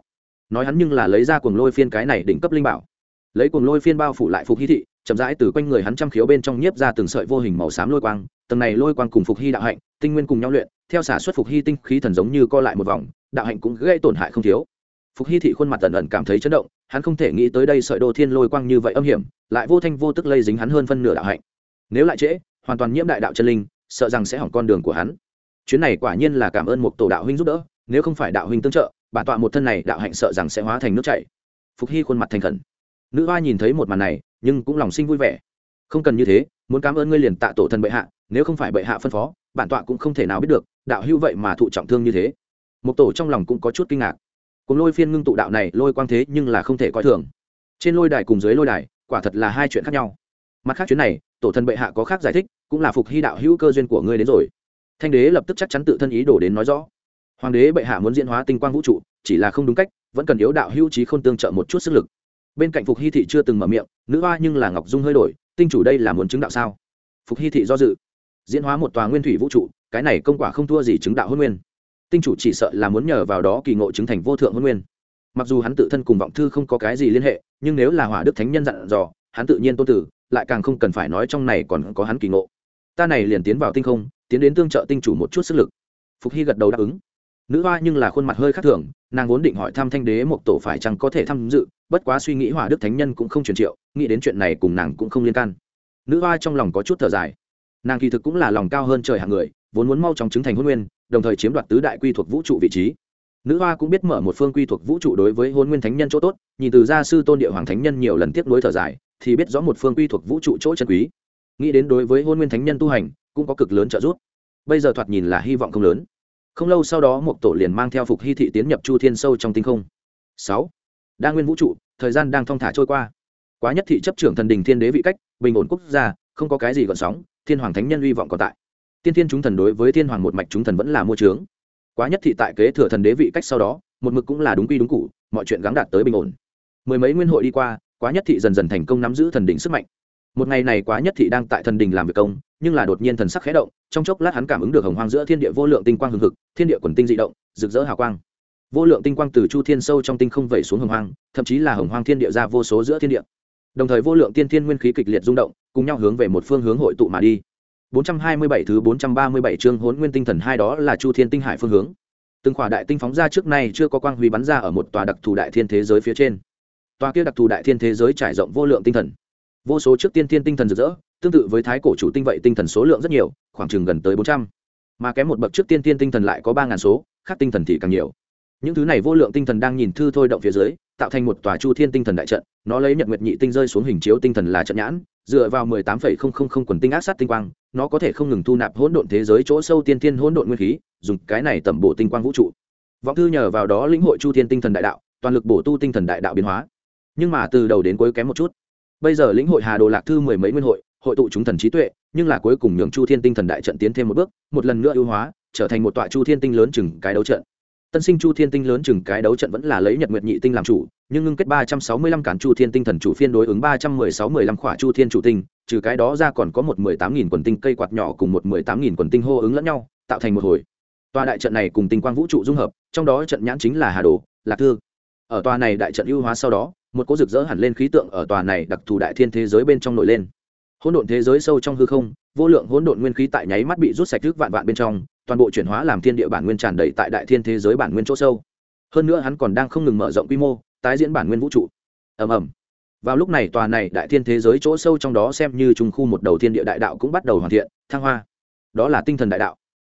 Nói hắn nhưng là lấy ra cuồng lôi phiên cái này đỉnh cấp linh bảo. Lấy cuồng lôi phiên bao phủ lại phục hy thị chậm rãi từ quanh người hắn trăm khiếu bên trong nhiếp ra từng sợi vô hình màu xám lôi quang, tầng này lôi quang cùng phục hy đạo hạnh, tinh nguyên cùng nhau luyện, theo xả xuất phục hy tinh khí thần giống như co lại một vòng, đạo hạnh cũng gây tổn hại không thiếu. Phục hy thị khuôn mặt tần ẩn cảm thấy chấn động, hắn không thể nghĩ tới đây sợi đô thiên lôi quang như vậy âm hiểm, lại vô thanh vô tức lây dính hắn hơn phân nửa đạo hạnh. Nếu lại trễ, hoàn toàn nhiễm đại đạo chân linh, sợ rằng sẽ hỏng con đường của hắn. Chuyến này quả nhiên là cảm ơn một tổ đạo huynh giúp đỡ, nếu không phải đạo huynh tương trợ, bản tọa một thân này đạo hạnh sợ rằng sẽ hóa thành nước chảy. Phục hy khuôn mặt thành khẩn nữ hoa nhìn thấy một màn này, nhưng cũng lòng sinh vui vẻ. Không cần như thế, muốn cảm ơn ngươi liền tạ tổ thần bệ hạ, nếu không phải bệ hạ phân phó, bản tọa cũng không thể nào biết được, đạo hữu vậy mà thụ trọng thương như thế. Một tổ trong lòng cũng có chút kinh ngạc. Cùng lôi phiên ngưng tụ đạo này, lôi quang thế nhưng là không thể coi thường. Trên lôi đài cùng dưới lôi đài, quả thật là hai chuyện khác nhau. Mặt khác chuyến này, tổ thần bệ hạ có khác giải thích, cũng là phục hy đạo hữu cơ duyên của ngươi đến rồi. Thanh đế lập tức chắc chắn tự thân ý đổ đến nói rõ. Hoàng đế bệ hạ muốn diễn hóa tinh quang vũ trụ, chỉ là không đúng cách, vẫn cần yếu đạo hữu trí không tương trợ một chút sức lực bên cạnh phục hy thị chưa từng mở miệng, nữ hoa nhưng là ngọc dung hơi đổi, tinh chủ đây là muốn chứng đạo sao? Phục hy thị do dự. Diễn hóa một tòa nguyên thủy vũ trụ, cái này công quả không thua gì chứng đạo hôn nguyên. Tinh chủ chỉ sợ là muốn nhờ vào đó kỳ ngộ chứng thành vô thượng hôn nguyên. Mặc dù hắn tự thân cùng vọng thư không có cái gì liên hệ, nhưng nếu là hỏa đức thánh nhân dặn dò, hắn tự nhiên tôn tử, lại càng không cần phải nói trong này còn có hắn kỳ ngộ. Ta này liền tiến vào tinh không, tiến đến tương trợ tinh chủ một chút sức lực. Phục hy gật đầu đáp ứng. Nữ hoa nhưng là khuôn mặt hơi khác thường nàng vốn định hỏi thăm thanh đế một tổ phải chăng có thể tham dự, bất quá suy nghĩ hỏa đức thánh nhân cũng không truyền triệu, nghĩ đến chuyện này cùng nàng cũng không liên can. Nữ hoa trong lòng có chút thở dài. Nàng kỳ thực cũng là lòng cao hơn trời hạng người, vốn muốn mau chóng chứng thành hôn nguyên, đồng thời chiếm đoạt tứ đại quy thuộc vũ trụ vị trí. Nữ hoa cũng biết mở một phương quy thuộc vũ trụ đối với hôn nguyên thánh nhân chỗ tốt, nhìn từ gia sư tôn địa hoàng thánh nhân nhiều lần tiếp nối thở dài, thì biết rõ một phương quy thuộc vũ trụ chỗ chân quý. Nghĩ đến đối với hôn nguyên thánh nhân tu hành, cũng có cực lớn trợ giúp. Bây giờ thoạt nhìn là hy vọng không lớn không lâu sau đó một tổ liền mang theo phục hy thị tiến nhập chu thiên sâu trong tinh không. Sáu, đa nguyên vũ trụ, thời gian đang thong thả trôi qua. Quá nhất thị chấp trưởng thần đình thiên đế vị cách, bình ổn quốc gia, không có cái gì gọn sóng, thiên hoàng thánh nhân hy vọng còn tại. Tiên thiên chúng thần đối với thiên hoàng một mạch chúng thần vẫn là mua trướng. Quá nhất thị tại kế thừa thần đế vị cách sau đó, một mực cũng là đúng quy đúng cụ mọi chuyện gắng đạt tới bình ổn. Mười mấy nguyên hội đi qua, quá nhất thị dần dần thành công nắm giữ thần đỉnh sức mạnh một ngày này quá nhất thị đang tại thần đình làm việc công, nhưng là đột nhiên thần sắc khẽ động, trong chốc lát hắn cảm ứng được hồng hoang giữa thiên địa vô lượng tinh quang hừng hực, thiên địa quần tinh dị động, rực rỡ hào quang vô lượng tinh quang từ chu thiên sâu trong tinh không vẩy xuống hồng hoang, thậm chí là hồng hoang thiên địa ra vô số giữa thiên địa đồng thời vô lượng tiên thiên nguyên khí kịch liệt rung động, cùng nhau hướng về một phương hướng hội tụ mà đi 427 thứ 437 chương hốn Nguyên Tinh Thần hai đó là Chu Thiên Tinh Hải phương hướng. Từng khỏa đại tinh phóng ra trước nay chưa có quang huy bắn ra ở một tòa đặc thù đại thiên thế giới phía trên. Tòa kia đặc thù đại thiên thế giới trải rộng vô lượng tinh thần. Vô số trước tiên thiên tinh thần rực rỡ, tương tự với thái cổ chủ tinh vậy tinh thần số lượng rất nhiều khoảng chừng gần tới bốn trăm. Mà kém một bậc trước tiên tiên tinh thần lại có ba ngàn số khác tinh thần thì càng nhiều. Những thứ này vô lượng tinh thần đang nhìn thư thôi động phía dưới tạo thành một tòa chu thiên tinh thần đại trận nó lấy nhật nguyệt nhị tinh rơi xuống hình chiếu tinh thần là trận nhãn dựa vào mười tám phẩy không không không quần tinh ác sát tinh quang nó có thể không ngừng thu nạp hỗn độn thế giới chỗ sâu tiên tiên hỗn độn nguyên khí dùng cái này tẩm bổ tinh quang vũ trụ. Vọng thư nhờ vào đó lĩnh hội chu thiên tinh thần đại đạo toàn lực bổ tu tinh thần đại đạo biến hóa. Nhưng mà từ đầu đến cuối kém một chút bây giờ lĩnh hội hà đồ lạc thư mười mấy nguyên hội hội tụ chúng thần trí tuệ, nhưng là cuối cùng nhường chu thiên tinh thần đại trận tiến thêm một bước, một lần nữa ưu hóa, trở thành một tọa chu thiên tinh lớn chừng cái đấu trận. Tân sinh chu thiên tinh lớn chừng cái đấu trận vẫn là lấy nhật nguyệt nhị tinh làm chủ, nhưng ngưng kết ba trăm sáu mươi lăm cản chu thiên tinh thần chủ phiên đối ứng ba trăm mười sáu mười lăm khỏa chu thiên chủ tinh, trừ cái đó ra còn có một mười tám nghìn quần tinh cây quạt nhỏ cùng một mười tám nghìn quần tinh hô ứng lẫn nhau, tạo thành một hồi. Tòa đại trận này cùng tinh quang vũ trụ dung hợp, trong đó trận nhãn chính là hà đồ lạc thư. Ở tòa này đại trận ưu hóa sau đó một cỗ rực rỡ hẳn lên khí tượng ở tòa này đặc thù đại thiên thế giới bên trong nổi lên. Hỗn độn thế giới sâu trong hư không, vô lượng hỗn độn nguyên khí tại nháy mắt bị rút sạch trước vạn vạn bên trong, toàn bộ chuyển hóa làm thiên địa bản nguyên tràn đầy tại đại thiên thế giới bản nguyên chỗ sâu. Hơn nữa hắn còn đang không ngừng mở rộng quy mô, tái diễn bản nguyên vũ trụ. Ầm ầm. Vào lúc này tòa này đại thiên thế giới chỗ sâu trong đó xem như trung khu một đầu thiên địa đại đạo cũng bắt đầu hoàn thiện, thăng hoa. Đó là tinh thần đại đạo.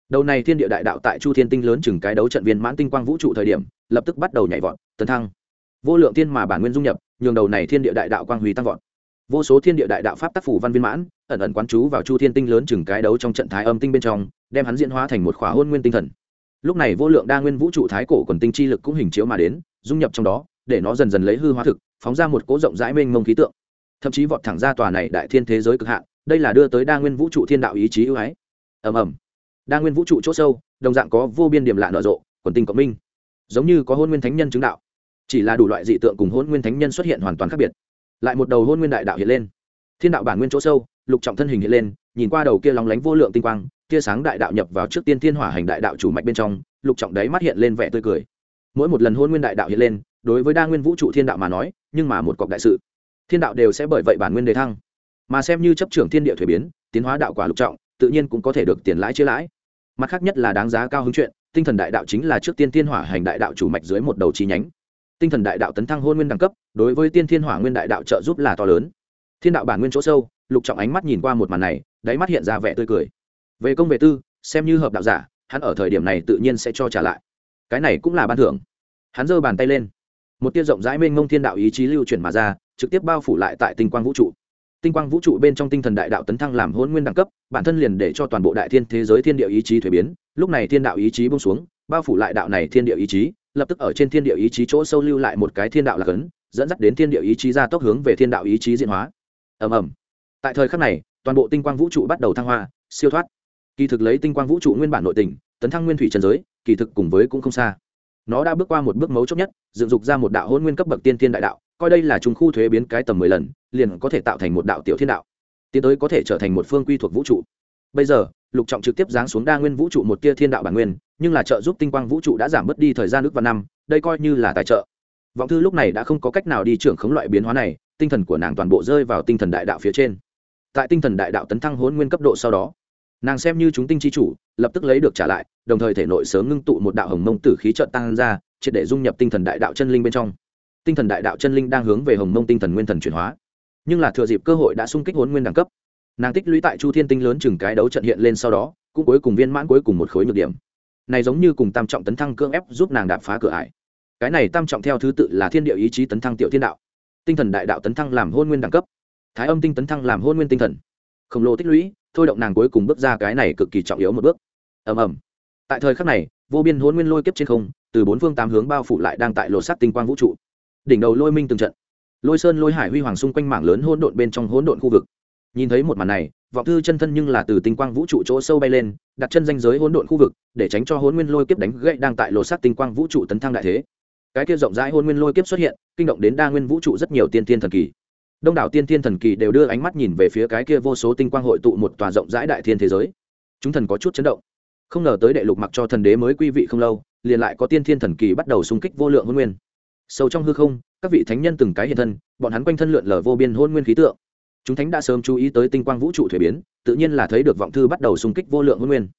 Đầu này thiên địa đại đạo tại chu thiên tinh lớn chừng cái đấu trận viên mãn tinh quang vũ trụ thời điểm, lập tức bắt đầu nhảy vọt, tấn thăng vô lượng thiên mà bản nguyên dung nhập, nhường đầu này thiên địa đại đạo quang huy tăng vọt. Vô số thiên địa đại đạo pháp tác phủ văn viên mãn, ẩn ẩn quán chú vào chu thiên tinh lớn chừng cái đấu trong trận thái âm tinh bên trong, đem hắn diễn hóa thành một khỏa hôn nguyên tinh thần. Lúc này vô lượng đa nguyên vũ trụ thái cổ quần tinh chi lực cũng hình chiếu mà đến, dung nhập trong đó, để nó dần dần lấy hư hóa thực, phóng ra một cố rộng rãi mênh mông khí tượng. Thậm chí vọt thẳng ra tòa này đại thiên thế giới cực hạn, đây là đưa tới đa nguyên vũ trụ thiên đạo ý chí ưu ái. Ầm ầm. Đa nguyên vũ trụ chỗ sâu, đồng dạng có vô biên điểm lạ nở rộ, quần tinh cộng minh. Giống như có hôn nguyên thánh nhân chứng đạo chỉ là đủ loại dị tượng cùng hôn nguyên thánh nhân xuất hiện hoàn toàn khác biệt. Lại một đầu hôn nguyên đại đạo hiện lên. Thiên đạo bản nguyên chỗ sâu, lục trọng thân hình hiện lên, nhìn qua đầu kia lóng lánh vô lượng tinh quang, tia sáng đại đạo nhập vào trước tiên thiên hỏa hành đại đạo chủ mạch bên trong, lục trọng đấy mắt hiện lên vẻ tươi cười. Mỗi một lần hôn nguyên đại đạo hiện lên, đối với đa nguyên vũ trụ thiên đạo mà nói, nhưng mà một cọc đại sự. Thiên đạo đều sẽ bởi vậy bản nguyên đề thăng. Mà xem như chấp trưởng thiên địa thuế biến, tiến hóa đạo quả lục trọng, tự nhiên cũng có thể được tiền lãi chia lãi. Mặt khác nhất là đáng giá cao hứng chuyện, tinh thần đại đạo chính là trước tiên thiên hỏa hành đại đạo chủ mạch dưới một đầu chi nhánh tinh thần đại đạo tấn thăng hôn nguyên đẳng cấp, đối với tiên thiên hỏa nguyên đại đạo trợ giúp là to lớn. Thiên đạo bản nguyên chỗ sâu, lục trọng ánh mắt nhìn qua một màn này, đáy mắt hiện ra vẻ tươi cười. Về công về tư, xem như hợp đạo giả, hắn ở thời điểm này tự nhiên sẽ cho trả lại. Cái này cũng là ban thưởng. Hắn giơ bàn tay lên. Một tia rộng rãi mênh mông thiên đạo ý chí lưu chuyển mà ra, trực tiếp bao phủ lại tại tinh quang vũ trụ. Tinh quang vũ trụ bên trong tinh thần đại đạo tấn thăng làm hôn nguyên đẳng cấp, bản thân liền để cho toàn bộ đại thiên thế giới thiên địa ý chí thuế biến, lúc này thiên đạo ý chí bông xuống, bao phủ lại đạo này thiên địa ý chí lập tức ở trên thiên địa ý chí chỗ sâu lưu lại một cái thiên đạo là cấn dẫn dắt đến thiên địa ý chí ra tốc hướng về thiên đạo ý chí diễn hóa. Ầm ầm. Tại thời khắc này, toàn bộ tinh quang vũ trụ bắt đầu thăng hoa, siêu thoát. Kỳ thực lấy tinh quang vũ trụ nguyên bản nội tình, tấn thăng nguyên thủy trần giới, kỳ thực cùng với cũng không xa. Nó đã bước qua một bước mấu chốt nhất, dựng dục ra một đạo hôn nguyên cấp bậc tiên thiên đại đạo, coi đây là trùng khu thuế biến cái tầm mười lần, liền có thể tạo thành một đạo tiểu thiên đạo, tiến tới có thể trở thành một phương quy thuộc vũ trụ. Bây giờ lục trọng trực tiếp giáng xuống đa nguyên vũ trụ một tia thiên đạo bản nguyên, nhưng là trợ giúp tinh quang vũ trụ đã giảm bớt đi thời gian nước và năm, đây coi như là tài trợ. Vọng thư lúc này đã không có cách nào đi trưởng khống loại biến hóa này, tinh thần của nàng toàn bộ rơi vào tinh thần đại đạo phía trên. Tại tinh thần đại đạo tấn thăng hôn nguyên cấp độ sau đó, nàng xem như chúng tinh chi chủ, lập tức lấy được trả lại, đồng thời thể nội sớm ngưng tụ một đạo hồng mông tử khí trợn tăng ra, triệt để dung nhập tinh thần đại đạo chân linh bên trong. Tinh thần đại đạo chân linh đang hướng về hồng mông tinh thần nguyên thần chuyển hóa. Nhưng là thừa dịp cơ hội đã sung kích hôn nguyên đẳng cấp nàng tích lũy tại chu thiên tinh lớn chừng cái đấu trận hiện lên sau đó, cũng cuối cùng viên mãn cuối cùng một khối nhược điểm. Này giống như cùng tam trọng tấn thăng cưỡng ép giúp nàng đạp phá cửa ải. Cái này tam trọng theo thứ tự là thiên địa ý chí tấn thăng tiểu thiên đạo. Tinh thần đại đạo tấn thăng làm hôn nguyên đẳng cấp. Thái âm tinh tấn thăng làm hôn nguyên tinh thần. Khổng lồ tích lũy, thôi động nàng cuối cùng bước ra cái này cực kỳ trọng yếu một bước. Ầm ầm. Tại thời khắc này, vô biên hôn nguyên lôi kiếp trên không, từ bốn phương tám hướng bao phủ lại đang tại lộ sát tinh quang vũ trụ. Đỉnh đầu lôi minh từng trận. Lôi sơn lôi hải huy hoàng xung quanh mảng lớn hỗn độn bên trong hỗn độn khu vực nhìn thấy một màn này, vọng thư chân thân nhưng là từ tinh quang vũ trụ chỗ sâu bay lên, đặt chân danh giới hỗn độn khu vực, để tránh cho hôn nguyên lôi kiếp đánh gậy đang tại lột sát tinh quang vũ trụ tấn thăng đại thế. Cái kia rộng rãi hôn nguyên lôi kiếp xuất hiện, kinh động đến đa nguyên vũ trụ rất nhiều tiên thiên thần kỳ. Đông đảo tiên thiên thần kỳ đều đưa ánh mắt nhìn về phía cái kia vô số tinh quang hội tụ một tòa rộng rãi đại thiên thế giới. Chúng thần có chút chấn động. Không ngờ tới đệ lục mặc cho thần đế mới quy vị không lâu, liền lại có tiên thiên thần kỳ bắt đầu xung kích vô lượng hôn nguyên. Sâu trong hư không, các vị thánh nhân từng cái hiện thân, bọn hắn quanh thân lượn lờ vô biên hôn nguyên khí tượng chúng thánh đã sớm chú ý tới tinh quang vũ trụ thuế biến, tự nhiên là thấy được vọng thư bắt đầu xung kích vô lượng hôn nguyên.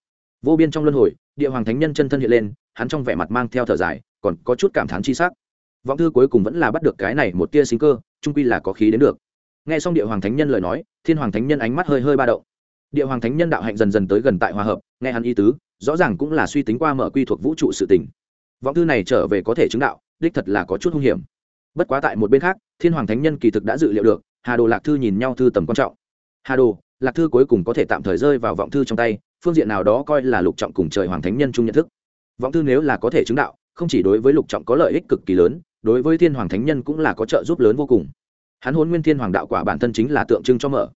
Vô biên trong luân hồi, địa hoàng thánh nhân chân thân hiện lên, hắn trong vẻ mặt mang theo thở dài, còn có chút cảm thán chi sắc. Vọng thư cuối cùng vẫn là bắt được cái này một tia sinh cơ trung quy là có khí đến được. Nghe xong địa hoàng thánh nhân lời nói, thiên hoàng thánh nhân ánh mắt hơi hơi ba đậu. địa hoàng thánh nhân đạo hạnh dần dần tới gần tại hòa hợp, nghe hắn y tứ, rõ ràng cũng là suy tính qua mở quy thuộc vũ trụ sự tình. Vọng thư này trở về có thể chứng đạo, đích thật là có chút hung hiểm. Bất quá tại một bên khác, thiên hoàng thánh nhân kỳ thực đã dự liệu được hà đồ lạc thư nhìn nhau thư tầm quan trọng. Hà đồ lạc thư cuối cùng có thể tạm thời rơi vào vọng thư trong tay phương diện nào đó coi là lục trọng cùng trời hoàng thánh nhân chung nhận thức. Vọng thư nếu là có thể chứng đạo không chỉ đối với lục trọng có lợi ích cực kỳ lớn đối với thiên hoàng thánh nhân cũng là có trợ giúp lớn vô cùng. Hắn hôn nguyên thiên hoàng đạo quả bản thân chính là tượng trưng cho mở.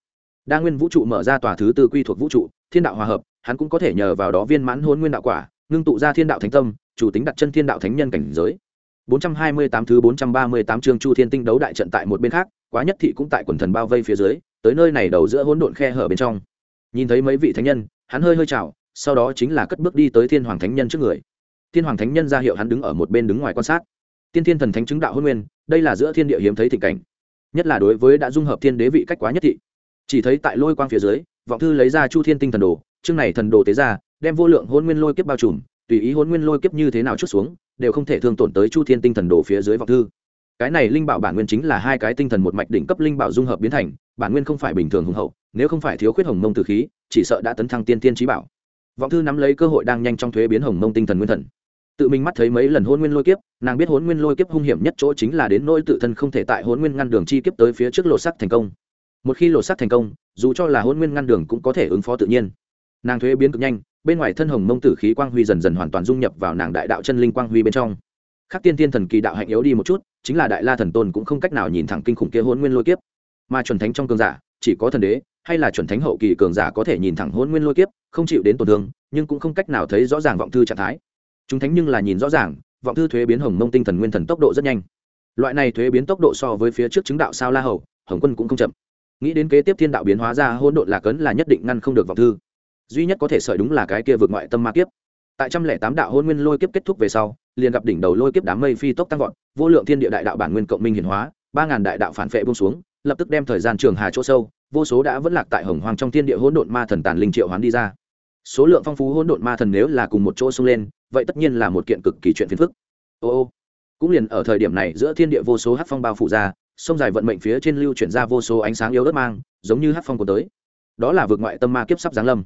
Đa nguyên vũ trụ mở ra tòa thứ tư quy thuộc vũ trụ thiên đạo hòa hợp hắn cũng có thể nhờ vào đó viên mãn hôn nguyên đạo quả ngưng tụ ra thiên đạo thánh tâm chủ tính đặt chân thiên đạo thánh nhân cảnh giới. 428 thứ 438 chương Chu Thiên Tinh đấu đại trận tại một bên khác, quá nhất thị cũng tại quần thần bao vây phía dưới, tới nơi này đầu giữa hỗn độn khe hở bên trong. Nhìn thấy mấy vị thánh nhân, hắn hơi hơi chào, sau đó chính là cất bước đi tới Thiên Hoàng Thánh Nhân trước người. Thiên Hoàng Thánh Nhân ra hiệu hắn đứng ở một bên đứng ngoài quan sát. Tiên Thiên Thần Thánh chứng đạo hôn nguyên, đây là giữa thiên địa hiếm thấy tình cảnh. Nhất là đối với đã dung hợp thiên đế vị cách quá nhất thị. Chỉ thấy tại lôi quang phía dưới, vọng thư lấy ra Chu Thiên Tinh thần đồ, chương này thần đồ tế ra, đem vô lượng hôn nguyên lôi kiếp bao trùm, tùy ý hôn nguyên lôi kiếp như thế nào chút xuống, đều không thể thương tổn tới chu thiên tinh thần đồ phía dưới vọng thư cái này linh bảo bản nguyên chính là hai cái tinh thần một mạch đỉnh cấp linh bảo dung hợp biến thành, bản nguyên không phải bình thường hùng hậu, nếu không phải thiếu khuyết hồng mông từ khí, chỉ sợ đã tấn thăng tiên tiên trí bảo. Vọng thư nắm lấy cơ hội đang nhanh trong thuế biến hồng mông tinh thần nguyên thần. Tự mình mắt thấy mấy lần hôn nguyên lôi kiếp, nàng biết hôn nguyên lôi kiếp hung hiểm nhất chỗ chính là đến nỗi tự thân không thể tại hôn nguyên ngăn đường chi kiếp tới phía trước lột sắc thành công. Một khi lột sắc thành công, dù cho là hôn nguyên ngăn đường cũng có thể ứng phó tự nhiên. Nàng thuế biến cực nhanh, bên ngoài thân hồng mông tử khí quang huy dần dần hoàn toàn dung nhập vào nàng đại đạo chân linh quang huy bên trong khác tiên tiên thần kỳ đạo hạnh yếu đi một chút, chính là đại la thần tôn cũng không cách nào nhìn thẳng kinh khủng kia hôn nguyên lôi kiếp. Mà chuẩn thánh trong cường giả, chỉ có thần đế, hay là chuẩn thánh hậu kỳ cường giả có thể nhìn thẳng hôn nguyên lôi kiếp, không chịu đến tổn thương, nhưng cũng không cách nào thấy rõ ràng vọng thư trạng thái. Chúng thánh nhưng là nhìn rõ ràng, vọng thư thuế biến hồng mông tinh thần nguyên thần tốc độ rất nhanh. Loại này thuế biến tốc độ so với phía trước chứng đạo sao la hầu, hồng quân cũng không chậm. Nghĩ đến kế tiếp thiên đạo biến hóa ra hôn độn lạc ấn là nhất định ngăn không được vọng thư. Duy nhất có thể sợi đúng là cái kia vượt ngoại tâm ma kiếp. Tại trăm lẻ tám đạo hôn nguyên lôi kiếp kết thúc về sau liền gặp đỉnh đầu lôi kiếp đám mây phi tốc tăng vọt, vô lượng thiên địa đại đạo bản nguyên cộng minh hiển hóa, ba ngàn đại đạo phản phệ buông xuống, lập tức đem thời gian trường hà chỗ sâu, vô số đã vẫn lạc tại hồng hoàng trong thiên địa hỗn độn ma thần tàn linh triệu hoán đi ra. Số lượng phong phú hỗn độn ma thần nếu là cùng một chỗ xung lên, vậy tất nhiên là một kiện cực kỳ chuyện phiền phức. Ô ô, cũng liền ở thời điểm này giữa thiên địa vô số hắc phong bao phủ ra, sông dài vận mệnh phía trên lưu chuyển ra vô số ánh sáng yếu ớt mang, giống như hắc phong của tới. Đó là vượt ngoại tâm ma kiếp sắp giáng lâm.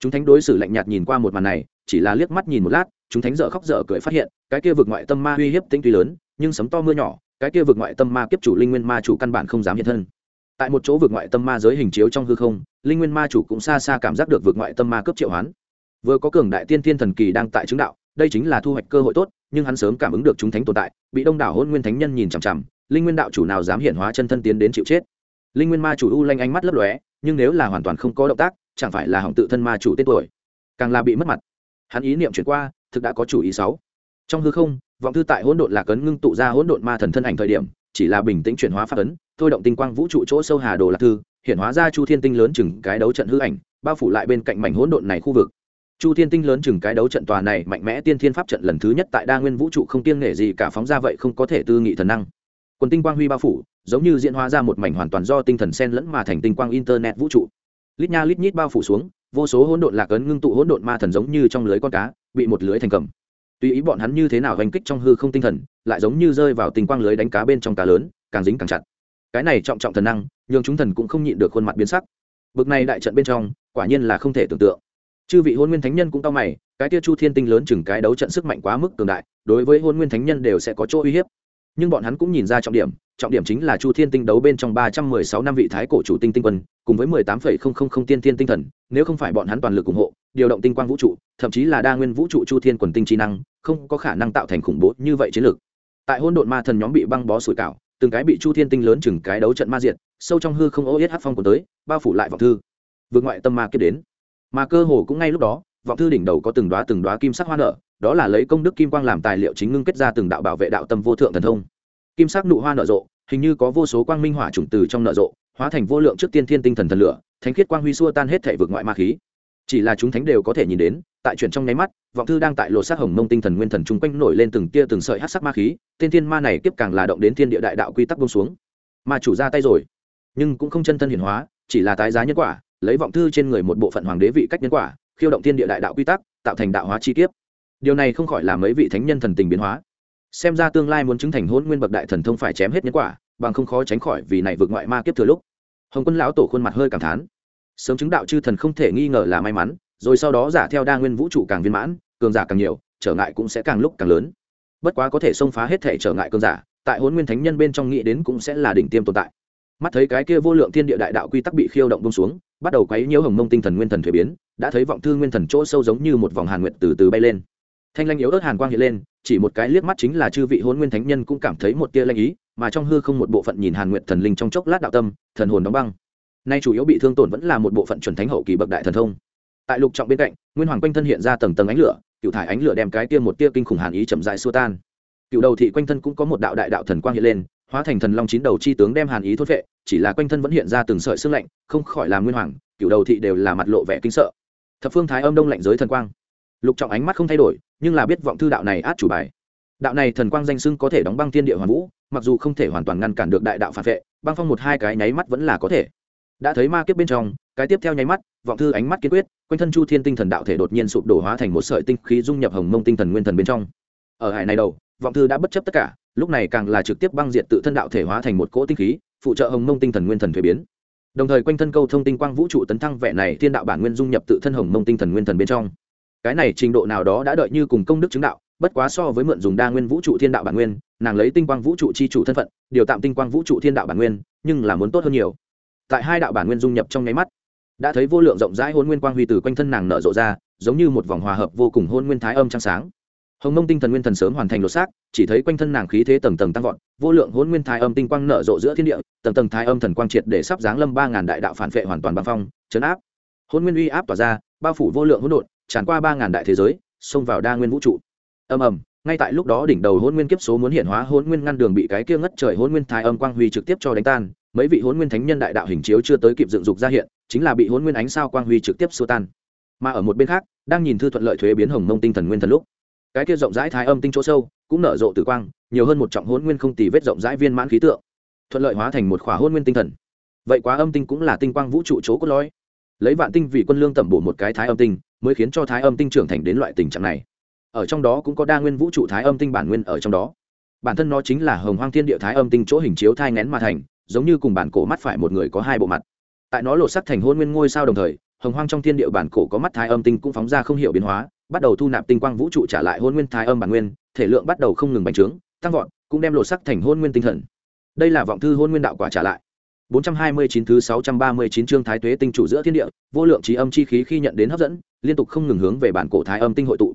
Chúng thánh đối xử lạnh nhạt nhìn qua một màn này, chỉ là liếc mắt nhìn một lát chúng thánh dở khóc dở cười phát hiện, cái kia vực ngoại tâm ma uy hiếp tinh tuy lớn, nhưng sấm to mưa nhỏ, cái kia vực ngoại tâm ma kiếp chủ linh nguyên ma chủ căn bản không dám hiện thân. Tại một chỗ vực ngoại tâm ma giới hình chiếu trong hư không, linh nguyên ma chủ cũng xa xa cảm giác được vực ngoại tâm ma cấp triệu hoán. Vừa có cường đại tiên thiên thần kỳ đang tại chứng đạo, đây chính là thu hoạch cơ hội tốt, nhưng hắn sớm cảm ứng được chúng thánh tồn tại, bị đông đảo hôn nguyên thánh nhân nhìn chằm chằm, linh nguyên đạo chủ nào dám hiện hóa chân thân tiến đến chịu chết. Linh nguyên ma chủ u lanh ánh mắt lấp lóe, nhưng nếu là hoàn toàn không có động tác, chẳng phải là hỏng tự thân ma chủ tên tuổi, càng là bị mất mặt. Hắn ý niệm chuyển qua thực đã có chủ ý sáu. Trong hư không, vọng thư tại hỗn độn lạc ấn ngưng tụ ra hỗn độn ma thần thân ảnh thời điểm, chỉ là bình tĩnh chuyển hóa pháp ấn, thôi động tinh quang vũ trụ chỗ sâu hà đồ lạc thư, hiện hóa ra chu thiên tinh lớn chừng cái đấu trận hư ảnh, bao phủ lại bên cạnh mảnh hỗn độn này khu vực. Chu thiên tinh lớn chừng cái đấu trận tòa này mạnh mẽ tiên thiên pháp trận lần thứ nhất tại đa nguyên vũ trụ không tiên nghệ gì cả phóng ra vậy không có thể tư nghị thần năng. Quần tinh quang huy bao phủ, giống như diễn hóa ra một mảnh hoàn toàn do tinh thần sen lẫn mà thành tinh quang internet vũ trụ. Lít nha lít nhít bao phủ xuống, vô số hỗn độn lạc ấn ngưng tụ hỗn độn ma thần giống như trong lưới con cá bị một lưới thành cầm. Tùy ý bọn hắn như thế nào hành kích trong hư không tinh thần, lại giống như rơi vào tình quang lưới đánh cá bên trong cá lớn, càng dính càng chặt. Cái này trọng trọng thần năng, nhường chúng thần cũng không nhịn được khuôn mặt biến sắc. Bực này đại trận bên trong, quả nhiên là không thể tưởng tượng. Chư vị hôn nguyên thánh nhân cũng cao mày, cái tia chu thiên tinh lớn chừng cái đấu trận sức mạnh quá mức cường đại, đối với hôn nguyên thánh nhân đều sẽ có chỗ uy hiếp nhưng bọn hắn cũng nhìn ra trọng điểm trọng điểm chính là chu thiên tinh đấu bên trong ba trăm mười sáu năm vị thái cổ chủ tinh tinh quân, cùng với mười tám phẩy không không không tiên thiên tinh thần, nếu không phải bọn hắn toàn lực ủng hộ, điều động tinh quang vũ trụ, thậm chí là đa nguyên vũ trụ chu thiên quần tinh trí năng, không có khả năng tạo thành khủng bố như vậy chiến lược. Tại hôn độn ma thần nhóm bị băng bó sủi cảo, từng cái bị chu thiên tinh lớn chừng cái đấu trận ma diệt, sâu trong hư không ô yết hát phong của tới, bao phủ lại vọng thư. Vượt ngoại tâm ma kết đến. Mà cơ hồ cũng ngay lúc đó, vọng thư đỉnh đầu có từng đoá từng đoá kim sắc hoa nở đó là lấy công đức kim quang làm tài liệu chính ngưng kết ra từng đạo bảo vệ đạo tâm vô thượng thần thông. Kim sắc nụ hoa nở rộ, hình như có vô số quang minh hỏa trùng từ trong nở rộ, hóa thành vô lượng trước tiên thiên tinh thần thần lửa, thánh khiết quang huy xua tan hết thể vực ngoại ma khí. Chỉ là chúng thánh đều có thể nhìn đến, tại chuyển trong nháy mắt, vọng thư đang tại lột xác hồng mông tinh thần nguyên thần chung quanh nổi lên từng tia từng sợi hát sắc ma khí tên thiên ma này tiếp càng là động đến thiên địa đại đạo quy tắc bông xuống. Ma chủ ra tay rồi, nhưng cũng không chân thân hiển hóa, chỉ là tái giá nhân quả, lấy vọng thư trên người một bộ phận hoàng đế vị cách nhân quả, khiêu động thiên địa đại đạo quy tắc, tạo thành đạo hóa chi kiếp điều này không khỏi là mấy vị thánh nhân thần tình biến hóa. Xem ra tương lai muốn chứng thành hôn nguyên bậc đại thần thông phải chém hết nhân quả, bằng không khó tránh khỏi vì này vượt ngoại ma kiếp thừa lúc. Hồng quân lão tổ khuôn mặt hơi cảm thán. Sớm chứng đạo chư thần không thể nghi ngờ là may mắn, rồi sau đó giả theo đa nguyên vũ trụ càng viên mãn, cường giả càng nhiều, trở ngại cũng sẽ càng lúc càng lớn. Bất quá có thể xông phá hết thể trở ngại cường giả, tại hôn nguyên thánh nhân bên trong nghĩ đến cũng sẽ là đỉnh tiêm tồn tại. Mắt thấy cái kia vô lượng thiên địa đại đạo quy tắc bị khiêu động bông xuống, bắt đầu quấy nhiễu hồng mông tinh thần nguyên thần thuế biến, đã thấy vọng thư nguyên thần chỗ sâu giống như một vòng hàn nguyện từ từ bay lên thanh lanh yếu ớt hàn quang hiện lên, chỉ một cái liếc mắt chính là chư vị hôn nguyên thánh nhân cũng cảm thấy một tia lanh ý, mà trong hư không một bộ phận nhìn hàn nguyện thần linh trong chốc lát đạo tâm, thần hồn đóng băng. Nay chủ yếu bị thương tổn vẫn là một bộ phận chuẩn thánh hậu kỳ bậc đại thần thông. Tại lục trọng bên cạnh, nguyên hoàng quanh thân hiện ra tầng tầng ánh lửa cựu thải ánh lửa đem cái tia một tia kinh khủng hàn ý chậm dại xua tan. Cựu đầu thị quanh thân cũng có một đạo đại đạo thần quang hiện lên, hóa thành thần long chín đầu chi tướng đem hàn ý thốt vệ chỉ là quanh thân vẫn hiện ra từng sợi xương lạnh, không khỏi làm nguyên hoàng cựu đầu thị đều là mặt lộ vẻ kinh sợ. Thập phương thái âm đông lạnh giới thần quang lục trọng ánh mắt không thay đổi, nhưng là biết vọng thư đạo này át chủ bài. Đạo này thần quang danh sưng có thể đóng băng thiên địa hoàn vũ, mặc dù không thể hoàn toàn ngăn cản được đại đạo phản vệ, băng phong một hai cái nháy mắt vẫn là có thể. Đã thấy ma kiếp bên trong, cái tiếp theo nháy mắt, vọng thư ánh mắt kiên quyết, quanh thân chu thiên tinh thần đạo thể đột nhiên sụp đổ hóa thành một sợi tinh khí dung nhập hồng mông tinh thần nguyên thần bên trong. Ở hải này đầu, vọng thư đã bất chấp tất cả, lúc này càng là trực tiếp băng diệt tự thân đạo thể hóa thành một cỗ tinh khí, phụ trợ hồng mông tinh thần nguyên thần thuế biến. Đồng thời quanh thân câu thông tinh quang vũ trụ tấn thăng vẻ này thiên đạo bản nguyên dung nhập tự thân hồng mông tinh thần nguyên thần bên trong cái này trình độ nào đó đã đợi như cùng công đức chứng đạo, bất quá so với mượn dùng đa nguyên vũ trụ thiên đạo bản nguyên, nàng lấy tinh quang vũ trụ chi chủ thân phận, điều tạm tinh quang vũ trụ thiên đạo bản nguyên, nhưng là muốn tốt hơn nhiều. Tại hai đạo bản nguyên dung nhập trong nháy mắt, đã thấy vô lượng rộng rãi hôn nguyên quang huy từ quanh thân nàng nở rộ ra, giống như một vòng hòa hợp vô cùng hôn nguyên thái âm trăng sáng. Hồng mông tinh thần nguyên thần sớm hoàn thành lột xác, chỉ thấy quanh thân nàng khí thế tầng tầng tăng vọt, vô lượng hôn nguyên thái âm tinh quang nở rộ giữa thiên địa, tầng tầng thái âm thần quang triệt để sắp giáng lâm ba ngàn đại đạo phản vệ hoàn toàn băng phong, chấn áp. Hôn nguyên uy áp tỏa ra, bao phủ vô lượng hỗn độn tràn qua ba ngàn đại thế giới, xông vào đa nguyên vũ trụ. Ầm ầm, ngay tại lúc đó đỉnh đầu hôn nguyên kiếp số muốn hiện hóa hôn nguyên ngăn đường bị cái kia ngất trời hôn nguyên thái âm quang huy trực tiếp cho đánh tan, mấy vị hôn nguyên thánh nhân đại đạo hình chiếu chưa tới kịp dựng dục ra hiện, chính là bị hôn nguyên ánh sao quang huy trực tiếp xua tan. Mà ở một bên khác, đang nhìn thư thuận lợi thuế biến hồng mông tinh thần nguyên thần lúc, cái kia rộng rãi thái âm tinh chỗ sâu, cũng nở rộ tử quang, nhiều hơn một trọng hôn nguyên không tì vết rộng rãi viên mãn khí tượng, thuận lợi hóa thành một khỏa hôn nguyên tinh thần. Vậy quá âm tinh cũng là tinh quang vũ trụ chỗ cốt lõi. Lấy vạn tinh vì quân lương tẩm bổ một cái thái âm tinh mới khiến cho thái âm tinh trưởng thành đến loại tình trạng này. Ở trong đó cũng có đa nguyên vũ trụ thái âm tinh bản nguyên ở trong đó. Bản thân nó chính là hồng hoang thiên địa thái âm tinh chỗ hình chiếu thai ngén mà thành, giống như cùng bản cổ mắt phải một người có hai bộ mặt. Tại nó lột sắc thành hôn nguyên ngôi sao đồng thời, hồng hoang trong thiên địa bản cổ có mắt thái âm tinh cũng phóng ra không hiểu biến hóa, bắt đầu thu nạp tinh quang vũ trụ trả lại hôn nguyên thái âm bản nguyên, thể lượng bắt đầu không ngừng bành trướng, tăng vọt, cũng đem lột sắc thành hôn nguyên tinh thần. Đây là vọng thư hôn nguyên đạo quả trả lại. 429 thứ 639 chương Thái Tuế tinh chủ giữa thiên địa, vô lượng trí âm chi khí khi nhận đến hấp dẫn, liên tục không ngừng hướng về bản cổ Thái âm tinh hội tụ.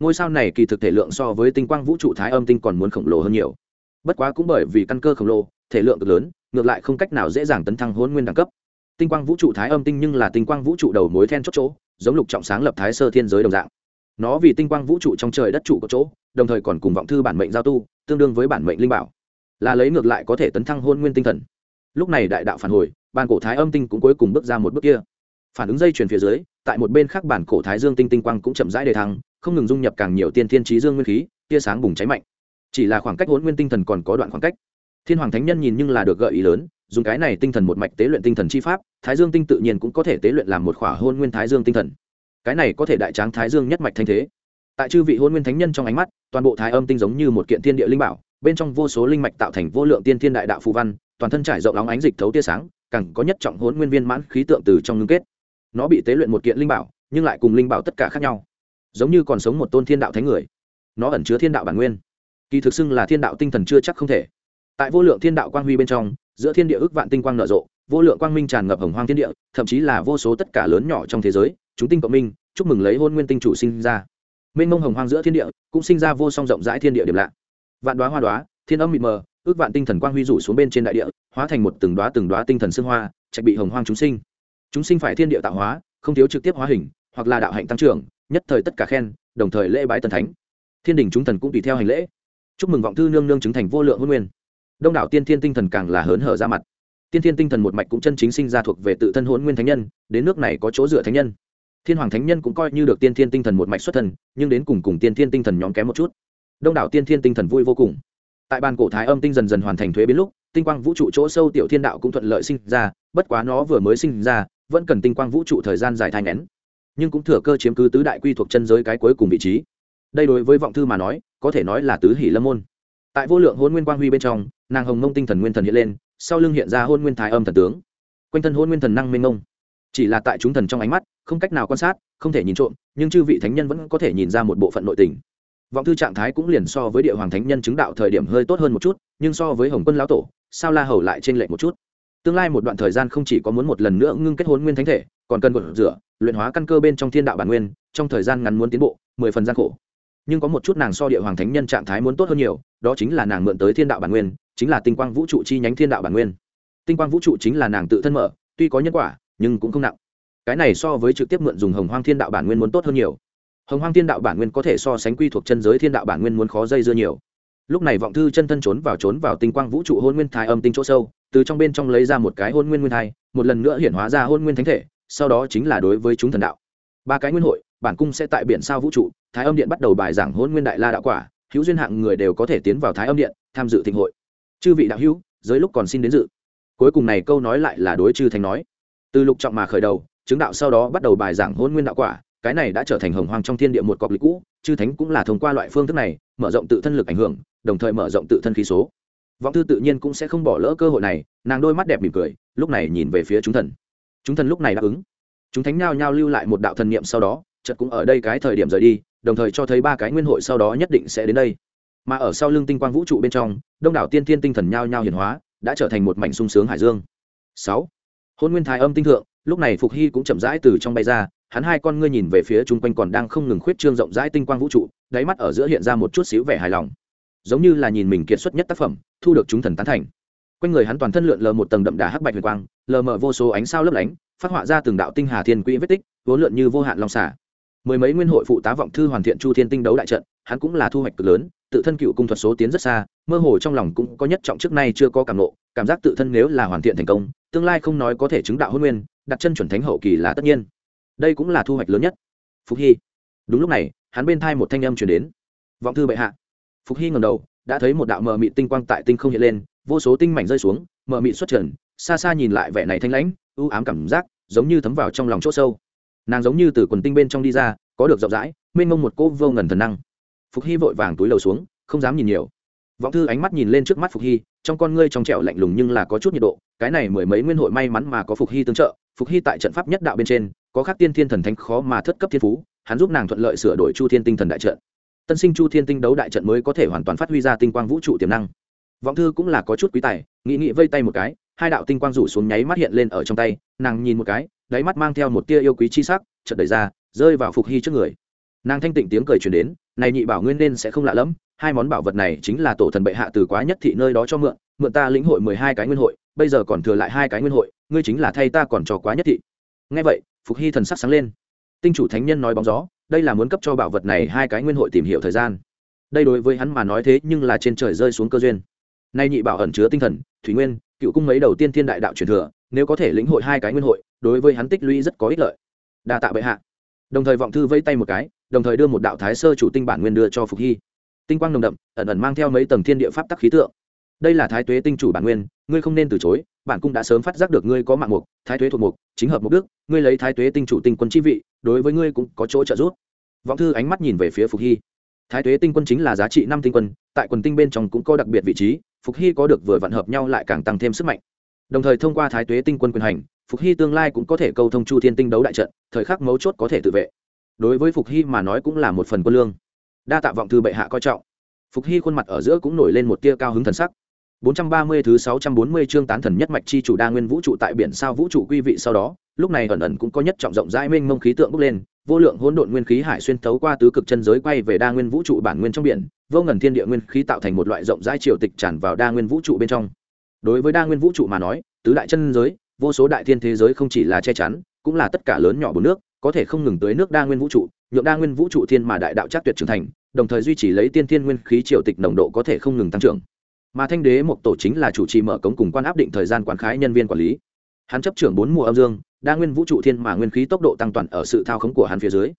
Ngôi sao này kỳ thực thể lượng so với tinh quang vũ trụ Thái âm tinh còn muốn khổng lồ hơn nhiều. Bất quá cũng bởi vì căn cơ khổng lồ, thể lượng cực lớn, ngược lại không cách nào dễ dàng tấn thăng hỗn nguyên đẳng cấp. Tinh quang vũ trụ Thái âm tinh nhưng là tinh quang vũ trụ đầu mối then chốt chỗ, giống lục trọng sáng lập Thái sơ thiên giới đồng dạng. Nó vì tinh quang vũ trụ trong trời đất trụ của chỗ, đồng thời còn cùng vọng thư bản mệnh giao tu, tương đương với bản mệnh linh bảo. Là lấy ngược lại có thể tấn thăng hôn nguyên tinh thần lúc này đại đạo phản hồi, bàn cổ thái âm tinh cũng cuối cùng bước ra một bước kia. Phản ứng dây chuyển phía dưới, tại một bên khác bản cổ thái dương tinh tinh quang cũng chậm rãi đề thăng, không ngừng dung nhập càng nhiều tiên thiên trí dương nguyên khí, tia sáng bùng cháy mạnh. Chỉ là khoảng cách hôn nguyên tinh thần còn có đoạn khoảng cách. Thiên hoàng thánh nhân nhìn nhưng là được gợi ý lớn, dùng cái này tinh thần một mạch tế luyện tinh thần chi pháp, thái dương tinh tự nhiên cũng có thể tế luyện làm một khỏa hôn nguyên thái dương tinh thần. Cái này có thể đại tráng thái dương nhất mạch thanh thế. Tại chư vị hôn nguyên thánh nhân trong ánh mắt, toàn bộ thái âm tinh giống như một kiện thiên địa linh bảo, bên trong vô số linh mạch tạo thành vô lượng tiên thiên đại đạo phù văn toàn thân trải rộng óng ánh dịch thấu tia sáng, càng có nhất trọng hốn nguyên viên mãn khí tượng từ trong ngưng kết. Nó bị tế luyện một kiện linh bảo, nhưng lại cùng linh bảo tất cả khác nhau. Giống như còn sống một tôn thiên đạo thánh người. Nó ẩn chứa thiên đạo bản nguyên. Kỳ thực xưng là thiên đạo tinh thần chưa chắc không thể. Tại vô lượng thiên đạo quang huy bên trong, giữa thiên địa ước vạn tinh quang nở rộ, vô lượng quang minh tràn ngập hồng hoang thiên địa, thậm chí là vô số tất cả lớn nhỏ trong thế giới, chúng tinh cộng minh, chúc mừng lấy hôn nguyên tinh chủ sinh ra. Mênh mông hồng hoang giữa thiên địa, cũng sinh ra vô song rộng rãi thiên địa điểm lạ. Vạn đoá hoa đoá thiên âm mịt mờ ước vạn tinh thần quang huy rủ xuống bên trên đại địa, hóa thành một từng đoá từng đoá tinh thần xương hoa, trạch bị hồng hoang chúng sinh. Chúng sinh phải thiên địa tạo hóa, không thiếu trực tiếp hóa hình, hoặc là đạo hạnh tăng trưởng, nhất thời tất cả khen, đồng thời lễ bái tần thánh. Thiên đình chúng thần cũng tùy theo hành lễ. Chúc mừng vọng thư nương nương chứng thành vô lượng hôn nguyên. Đông đảo tiên thiên tinh thần càng là hớn hở ra mặt. Tiên thiên tinh thần một mạch cũng chân chính sinh ra thuộc về tự thân hôn nguyên thánh nhân, đến nước này có chỗ dựa thánh nhân. Thiên hoàng thánh nhân cũng coi như được tiên thiên tinh thần một mạch xuất thần, nhưng đến cùng cùng tiên thiên tinh thần nhóm kém một chút. Đông đảo tiên thiên tinh thần vui vô cùng tại bàn cổ thái âm tinh dần dần hoàn thành thuế biến lúc, tinh quang vũ trụ chỗ sâu tiểu thiên đạo cũng thuận lợi sinh ra, bất quá nó vừa mới sinh ra, vẫn cần tinh quang vũ trụ thời gian dài thai ngén. Nhưng cũng thừa cơ chiếm cứ tứ đại quy thuộc chân giới cái cuối cùng vị trí. Đây đối với vọng thư mà nói, có thể nói là tứ hỷ lâm môn. Tại vô lượng hôn nguyên quang huy bên trong, nàng hồng mông tinh thần nguyên thần hiện lên, sau lưng hiện ra hôn nguyên thái âm thần tướng. Quanh thân hôn nguyên thần năng minh ngông. chỉ là tại chúng thần trong ánh mắt, không cách nào quan sát, không thể nhìn trộm, nhưng chư vị thánh nhân vẫn có thể nhìn ra một bộ phận nội tình vọng thư trạng thái cũng liền so với địa hoàng thánh nhân chứng đạo thời điểm hơi tốt hơn một chút, nhưng so với hồng quân lão tổ, sao la hầu lại t r ê n lệch một chút. Tương lai một đoạn thời gian không chỉ có muốn một lần nữa ngưng kết hôn nguyên thánh thể, còn cần gột rửa, luyện hóa căn cơ bên trong thiên đạo bản nguyên, trong thời gian ngắn muốn tiến bộ, mười phần gian khổ. Nhưng có một chút nàng so địa hoàng thánh nhân trạng thái muốn tốt hơn nhiều, đó chính là nàng mượn tới thiên đạo bản nguyên, chính là tinh quang vũ trụ chi nhánh thiên đạo bản nguyên. Tinh quang vũ trụ chính là nàng tự thân mở, tuy có nhân quả, nhưng cũng không nặng. Cái này so với trực tiếp mượn dùng hồng hoang thiên đạo bản nguyên muốn tốt hơn nhiều hồng hoang thiên đạo bản nguyên có thể so sánh quy thuộc chân giới thiên đạo bản nguyên muốn khó dây dưa nhiều. Lúc này vọng thư chân thân trốn vào trốn vào tinh quang vũ trụ hôn nguyên thai âm tinh chỗ sâu, từ trong bên trong lấy ra một cái hôn nguyên nguyên thai, một lần nữa hiển hóa ra hôn nguyên thánh thể, sau đó chính là đối với chúng thần đạo. Ba cái nguyên hội, bản cung sẽ tại biển sao vũ trụ, thái âm điện bắt đầu bài giảng hôn nguyên đại la đạo quả, hữu duyên hạng người đều có thể tiến vào thái âm điện, tham dự thịnh hội. Chư vị đạo hữu, giới lúc còn xin đến dự. Cuối cùng này câu nói lại là đối chư thành nói. Từ lục trọng mà khởi đầu, chứng đạo sau đó bắt đầu bài giảng hôn nguyên đạo quả cái này đã trở thành hồng hoang trong thiên địa một cọc lịch cũ, chư thánh cũng là thông qua loại phương thức này, mở rộng tự thân lực ảnh hưởng, đồng thời mở rộng tự thân khí số. Vọng thư tự nhiên cũng sẽ không bỏ lỡ cơ hội này, nàng đôi mắt đẹp mỉm cười, lúc này nhìn về phía chúng thần. Chúng thần lúc này đáp ứng. Chúng thánh nhao nhao lưu lại một đạo thần niệm sau đó, chợt cũng ở đây cái thời điểm rời đi, đồng thời cho thấy ba cái nguyên hội sau đó nhất định sẽ đến đây. Mà ở sau lưng tinh quang vũ trụ bên trong, đông đảo tiên thiên tinh thần nhao nhao hiển hóa, đã trở thành một mảnh sung sướng hải dương. Sáu. Hôn nguyên thái âm tinh thượng, lúc này phục hy cũng chậm rãi từ trong bay ra hắn hai con ngươi nhìn về phía chung quanh còn đang không ngừng khuyết trương rộng rãi tinh quang vũ trụ, đáy mắt ở giữa hiện ra một chút xíu vẻ hài lòng. Giống như là nhìn mình kiệt xuất nhất tác phẩm, thu được chúng thần tán thành. Quanh người hắn toàn thân lượn lờ một tầng đậm đà hắc bạch huyền quang, lờ mờ vô số ánh sao lấp lánh, phát họa ra từng đạo tinh hà thiên quỹ vết tích, vốn lượn như vô hạn long xả mười mấy nguyên hội phụ tá vọng thư hoàn thiện chu thiên tinh đấu đại trận, hắn cũng là thu hoạch cực lớn, tự thân cựu cung thuật số tiến rất xa, mơ hồ trong lòng cũng có nhất trọng trước nay chưa có cảm nộ cảm giác tự thân nếu là hoàn thiện thành công, tương lai không nói có thể chứng đạo hôn nguyên, đặt chân chuẩn thánh hậu kỳ là tất nhiên đây cũng là thu hoạch lớn nhất. Phục hy. Đúng lúc này, hắn bên thai một thanh âm chuyển đến. Vọng thư bệ hạ. Phục hy ngầm đầu, đã thấy một đạo mờ mị tinh quang tại tinh không hiện lên, vô số tinh mảnh rơi xuống, mờ mị xuất trần, xa xa nhìn lại vẻ này thanh lãnh, ưu ám cảm giác, giống như thấm vào trong lòng chỗ sâu. Nàng giống như từ quần tinh bên trong đi ra, có được rộng rãi, mênh mông một cô vô ngần thần năng. Phục hy vội vàng túi lầu xuống, không dám nhìn nhiều. Vọng thư ánh mắt nhìn lên trước mắt phục hy, trong con ngươi trong trẻo lạnh lùng nhưng là có chút nhiệt độ, cái này mười mấy nguyên hội may mắn mà có phục hy tương trợ. Phục hy tại trận pháp nhất đạo bên trên có khắc tiên thiên thần thánh khó mà thất cấp thiên phú, hắn giúp nàng thuận lợi sửa đổi chu thiên tinh thần đại trận. Tân sinh chu thiên tinh đấu đại trận mới có thể hoàn toàn phát huy ra tinh quang vũ trụ tiềm năng. Vọng thư cũng là có chút quý tài, nghĩ nghĩ vây tay một cái, hai đạo tinh quang rủ xuống nháy mắt hiện lên ở trong tay, nàng nhìn một cái, đáy mắt mang theo một tia yêu quý chi sắc, chợt đẩy ra, rơi vào phục hy trước người. Nàng thanh tịnh tiếng cười truyền đến, này nhị bảo nguyên nên sẽ không lạ lẫm, hai món bảo vật này chính là tổ thần bệ hạ từ quá nhất thị nơi đó cho mượn mượn ta lĩnh hội mười hai cái nguyên hội, bây giờ còn thừa lại hai cái nguyên hội, ngươi chính là thay ta còn cho quá nhất thị ngay vậy, phục hy thần sắc sáng lên. Tinh chủ thánh nhân nói bóng gió, đây là muốn cấp cho bảo vật này hai cái nguyên hội tìm hiểu thời gian. Đây đối với hắn mà nói thế nhưng là trên trời rơi xuống cơ duyên. Nay nhị bảo ẩn chứa tinh thần, thủy nguyên, cựu cung mấy đầu tiên thiên đại đạo truyền thừa, nếu có thể lĩnh hội hai cái nguyên hội, đối với hắn tích lũy rất có ích lợi. Đa tạ bệ hạ. Đồng thời vọng thư vây tay một cái, đồng thời đưa một đạo thái sơ chủ tinh bản nguyên đưa cho phục hy. Tinh quang nồng đậm, ẩn ẩn mang theo mấy tầng thiên địa pháp tắc khí tượng đây là thái tuế tinh chủ bản nguyên, ngươi không nên từ chối, bản cung đã sớm phát giác được ngươi có mạng mục, thái tuế thuộc mục, chính hợp mục đức, ngươi lấy thái tuế tinh chủ tinh quân chi vị, đối với ngươi cũng có chỗ trợ giúp. Vọng thư ánh mắt nhìn về phía phục hy. Thái tuế tinh quân chính là giá trị năm tinh quân, tại quần tinh bên trong cũng có đặc biệt vị trí, phục hy có được vừa vạn hợp nhau lại càng tăng thêm sức mạnh. Đồng thời thông qua thái tuế tinh quân quyền hành, phục hy tương lai cũng có thể câu thông chu thiên tinh đấu đại trận, thời khắc mấu chốt có thể tự vệ. Đối với phục hy mà nói cũng là một phần quân lương. Đa tạ vọng thư bệ hạ coi trọng. Phục hy khuôn mặt ở giữa cũng nổi lên một tia cao hứng thần sắc. 430 thứ 640 chương tán thần nhất mạch chi chủ đa nguyên vũ trụ tại biển sao vũ trụ quy vị sau đó, lúc này ẩn ẩn cũng có nhất trọng rộng rãi mênh mông khí tượng bốc lên, vô lượng hỗn độn nguyên khí hải xuyên thấu qua tứ cực chân giới quay về đa nguyên vũ trụ bản nguyên trong biển, vô ngần thiên địa nguyên khí tạo thành một loại rộng rãi triều tịch tràn vào đa nguyên vũ trụ bên trong. Đối với đa nguyên vũ trụ mà nói, tứ đại chân giới, vô số đại thiên thế giới không chỉ là che chắn, cũng là tất cả lớn nhỏ bốn nước, có thể không ngừng tới nước đa nguyên vũ trụ, nhượng đa nguyên vũ trụ thiên mà đại đạo chắc tuyệt trưởng thành, đồng thời duy trì lấy tiên thiên nguyên khí triều tịch nồng độ có thể không ngừng tăng trưởng mà thanh đế một tổ chính là chủ trì mở cống cùng quan áp định thời gian quán khái nhân viên quản lý. Hắn chấp trưởng bốn mùa âm dương, đa nguyên vũ trụ thiên mà nguyên khí tốc độ tăng toàn ở sự thao khống của hắn phía dưới.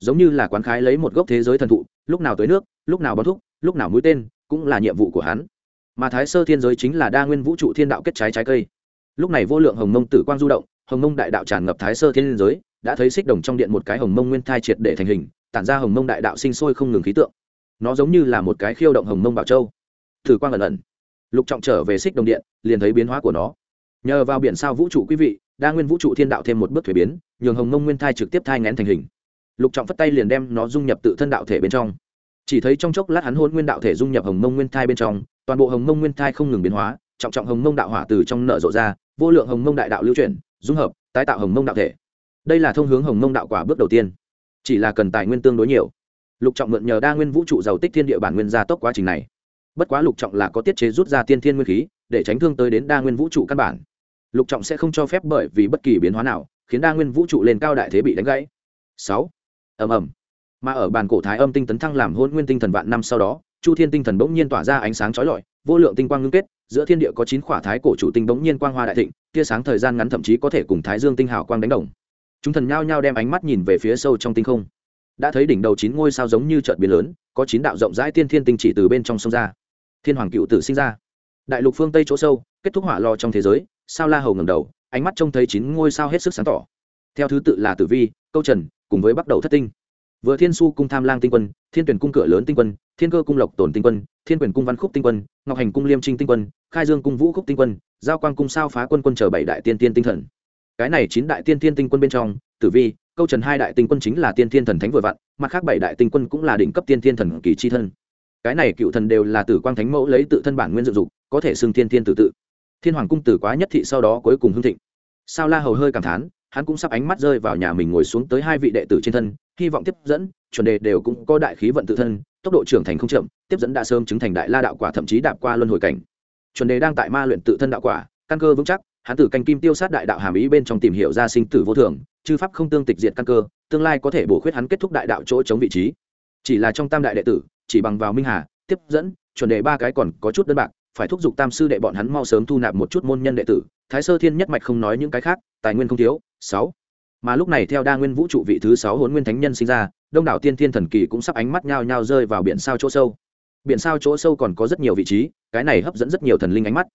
Giống như là quán khái lấy một gốc thế giới thần thụ, lúc nào tới nước, lúc nào bón thúc lúc nào mũi tên, cũng là nhiệm vụ của hắn. Mà thái sơ thiên giới chính là đa nguyên vũ trụ thiên đạo kết trái trái cây. Lúc này vô lượng hồng mông tử quang du động, hồng mông đại đạo tràn ngập thái sơ thiên giới, đã thấy xích đồng trong điện một cái hồng mông nguyên thai triệt để thành hình, tản ra hồng mông đại đạo sinh sôi không ngừng khí tượng. Nó giống như là một cái khiêu động hồng mông bảo châu thử quang ẩn ẩn. Lục trọng trở về xích đồng điện, liền thấy biến hóa của nó. Nhờ vào biển sao vũ trụ quý vị, đa nguyên vũ trụ thiên đạo thêm một bước thuế biến, nhường hồng mông nguyên thai trực tiếp thai ngén thành hình. Lục trọng phất tay liền đem nó dung nhập tự thân đạo thể bên trong. Chỉ thấy trong chốc lát hắn hôn nguyên đạo thể dung nhập hồng mông nguyên thai bên trong, toàn bộ hồng mông nguyên thai không ngừng biến hóa, trọng trọng hồng mông đạo hỏa từ trong nợ rộ ra, vô lượng hồng mông đại đạo lưu chuyển, dung hợp, tái tạo hồng mông đạo thể. Đây là thông hướng hồng mông đạo quả bước đầu tiên. Chỉ là cần tài nguyên tương đối nhiều. Lục trọng mượn nhờ đa nguyên vũ trụ giàu tích thiên địa bản nguyên gia tốc quá trình này bất quá lục trọng là có tiết chế rút ra tiên thiên nguyên khí, để tránh thương tới đến đa nguyên vũ trụ căn bản. Lục trọng sẽ không cho phép bởi vì bất kỳ biến hóa nào, khiến đa nguyên vũ trụ lên cao đại thế bị đánh gãy. Sáu. Ầm ầm. Mà ở bàn cổ thái âm tinh tấn thăng làm hôn nguyên tinh thần vạn năm sau đó, chu thiên tinh thần bỗng nhiên tỏa ra ánh sáng chói lọi, vô lượng tinh quang ngưng kết, giữa thiên địa có chín khỏa thái cổ chủ tinh bỗng nhiên quang hoa đại thịnh, tia sáng thời gian ngắn thậm chí có thể cùng thái dương tinh hào quang đánh đồng. Chúng thần nhao nhao đem ánh mắt nhìn về phía sâu trong tinh không. Đã thấy đỉnh đầu chín ngôi sao giống như chợt biến lớn, có chín đạo rộng rãi tiên thiên tinh chỉ từ bên trong sông ra thiên hoàng cựu tử sinh ra. Đại lục phương tây chỗ sâu, kết thúc hỏa lo trong thế giới, sao la hầu ngẩng đầu, ánh mắt trông thấy chín ngôi sao hết sức sáng tỏ. Theo thứ tự là tử vi, câu trần, cùng với bắt đầu thất tinh. Vừa thiên su cung tham lang tinh quân, thiên tuyển cung cửa lớn tinh quân, thiên cơ cung lộc tổn tinh quân, thiên quyền cung văn khúc tinh quân, ngọc hành cung liêm trinh tinh quân, khai dương cung vũ khúc tinh quân, giao quang cung sao phá quân quân chờ bảy đại tiên tiên tinh thần. Cái này chín đại tiên tiên tinh quân bên trong, tử vi, câu trần hai đại tinh quân chính là tiên tiên thần thánh vừa vặn, mặt khác bảy đại tinh quân cũng là đỉnh cấp tiên tiên thần kỳ chi thân cái này cựu thần đều là tử quang thánh mẫu lấy tự thân bản nguyên dựng dục, có thể xưng thiên thiên tự tự. Thiên hoàng cung tử quá nhất thị sau đó cuối cùng hưng thịnh. Sao la hầu hơi cảm thán, hắn cũng sắp ánh mắt rơi vào nhà mình ngồi xuống tới hai vị đệ tử trên thân, hy vọng tiếp dẫn, chuẩn đề đều cũng có đại khí vận tự thân, tốc độ trưởng thành không chậm, tiếp dẫn đã sớm chứng thành đại la đạo quả thậm chí đạp qua luân hồi cảnh. Chuẩn đề đang tại ma luyện tự thân đạo quả, căn cơ vững chắc, hắn từ canh kim tiêu sát đại đạo hàm ý bên trong tìm hiểu ra sinh tử vô thường, chư pháp không tương tịch diệt căn cơ, tương lai có thể bổ khuyết hắn kết thúc đại đạo chỗ chống vị trí. Chỉ là trong tam đại đệ tử chỉ bằng vào minh hà, tiếp dẫn, chuẩn đề ba cái còn có chút đơn bạc, phải thúc giục tam sư đệ bọn hắn mau sớm thu nạp một chút môn nhân đệ tử, thái sơ thiên nhất mạch không nói những cái khác, tài nguyên không thiếu, sáu. Mà lúc này theo đa nguyên vũ trụ vị thứ sáu huấn nguyên thánh nhân sinh ra, đông đảo tiên thiên thần kỳ cũng sắp ánh mắt nhao nhao rơi vào biển sao chỗ sâu. Biển sao chỗ sâu còn có rất nhiều vị trí, cái này hấp dẫn rất nhiều thần linh ánh mắt.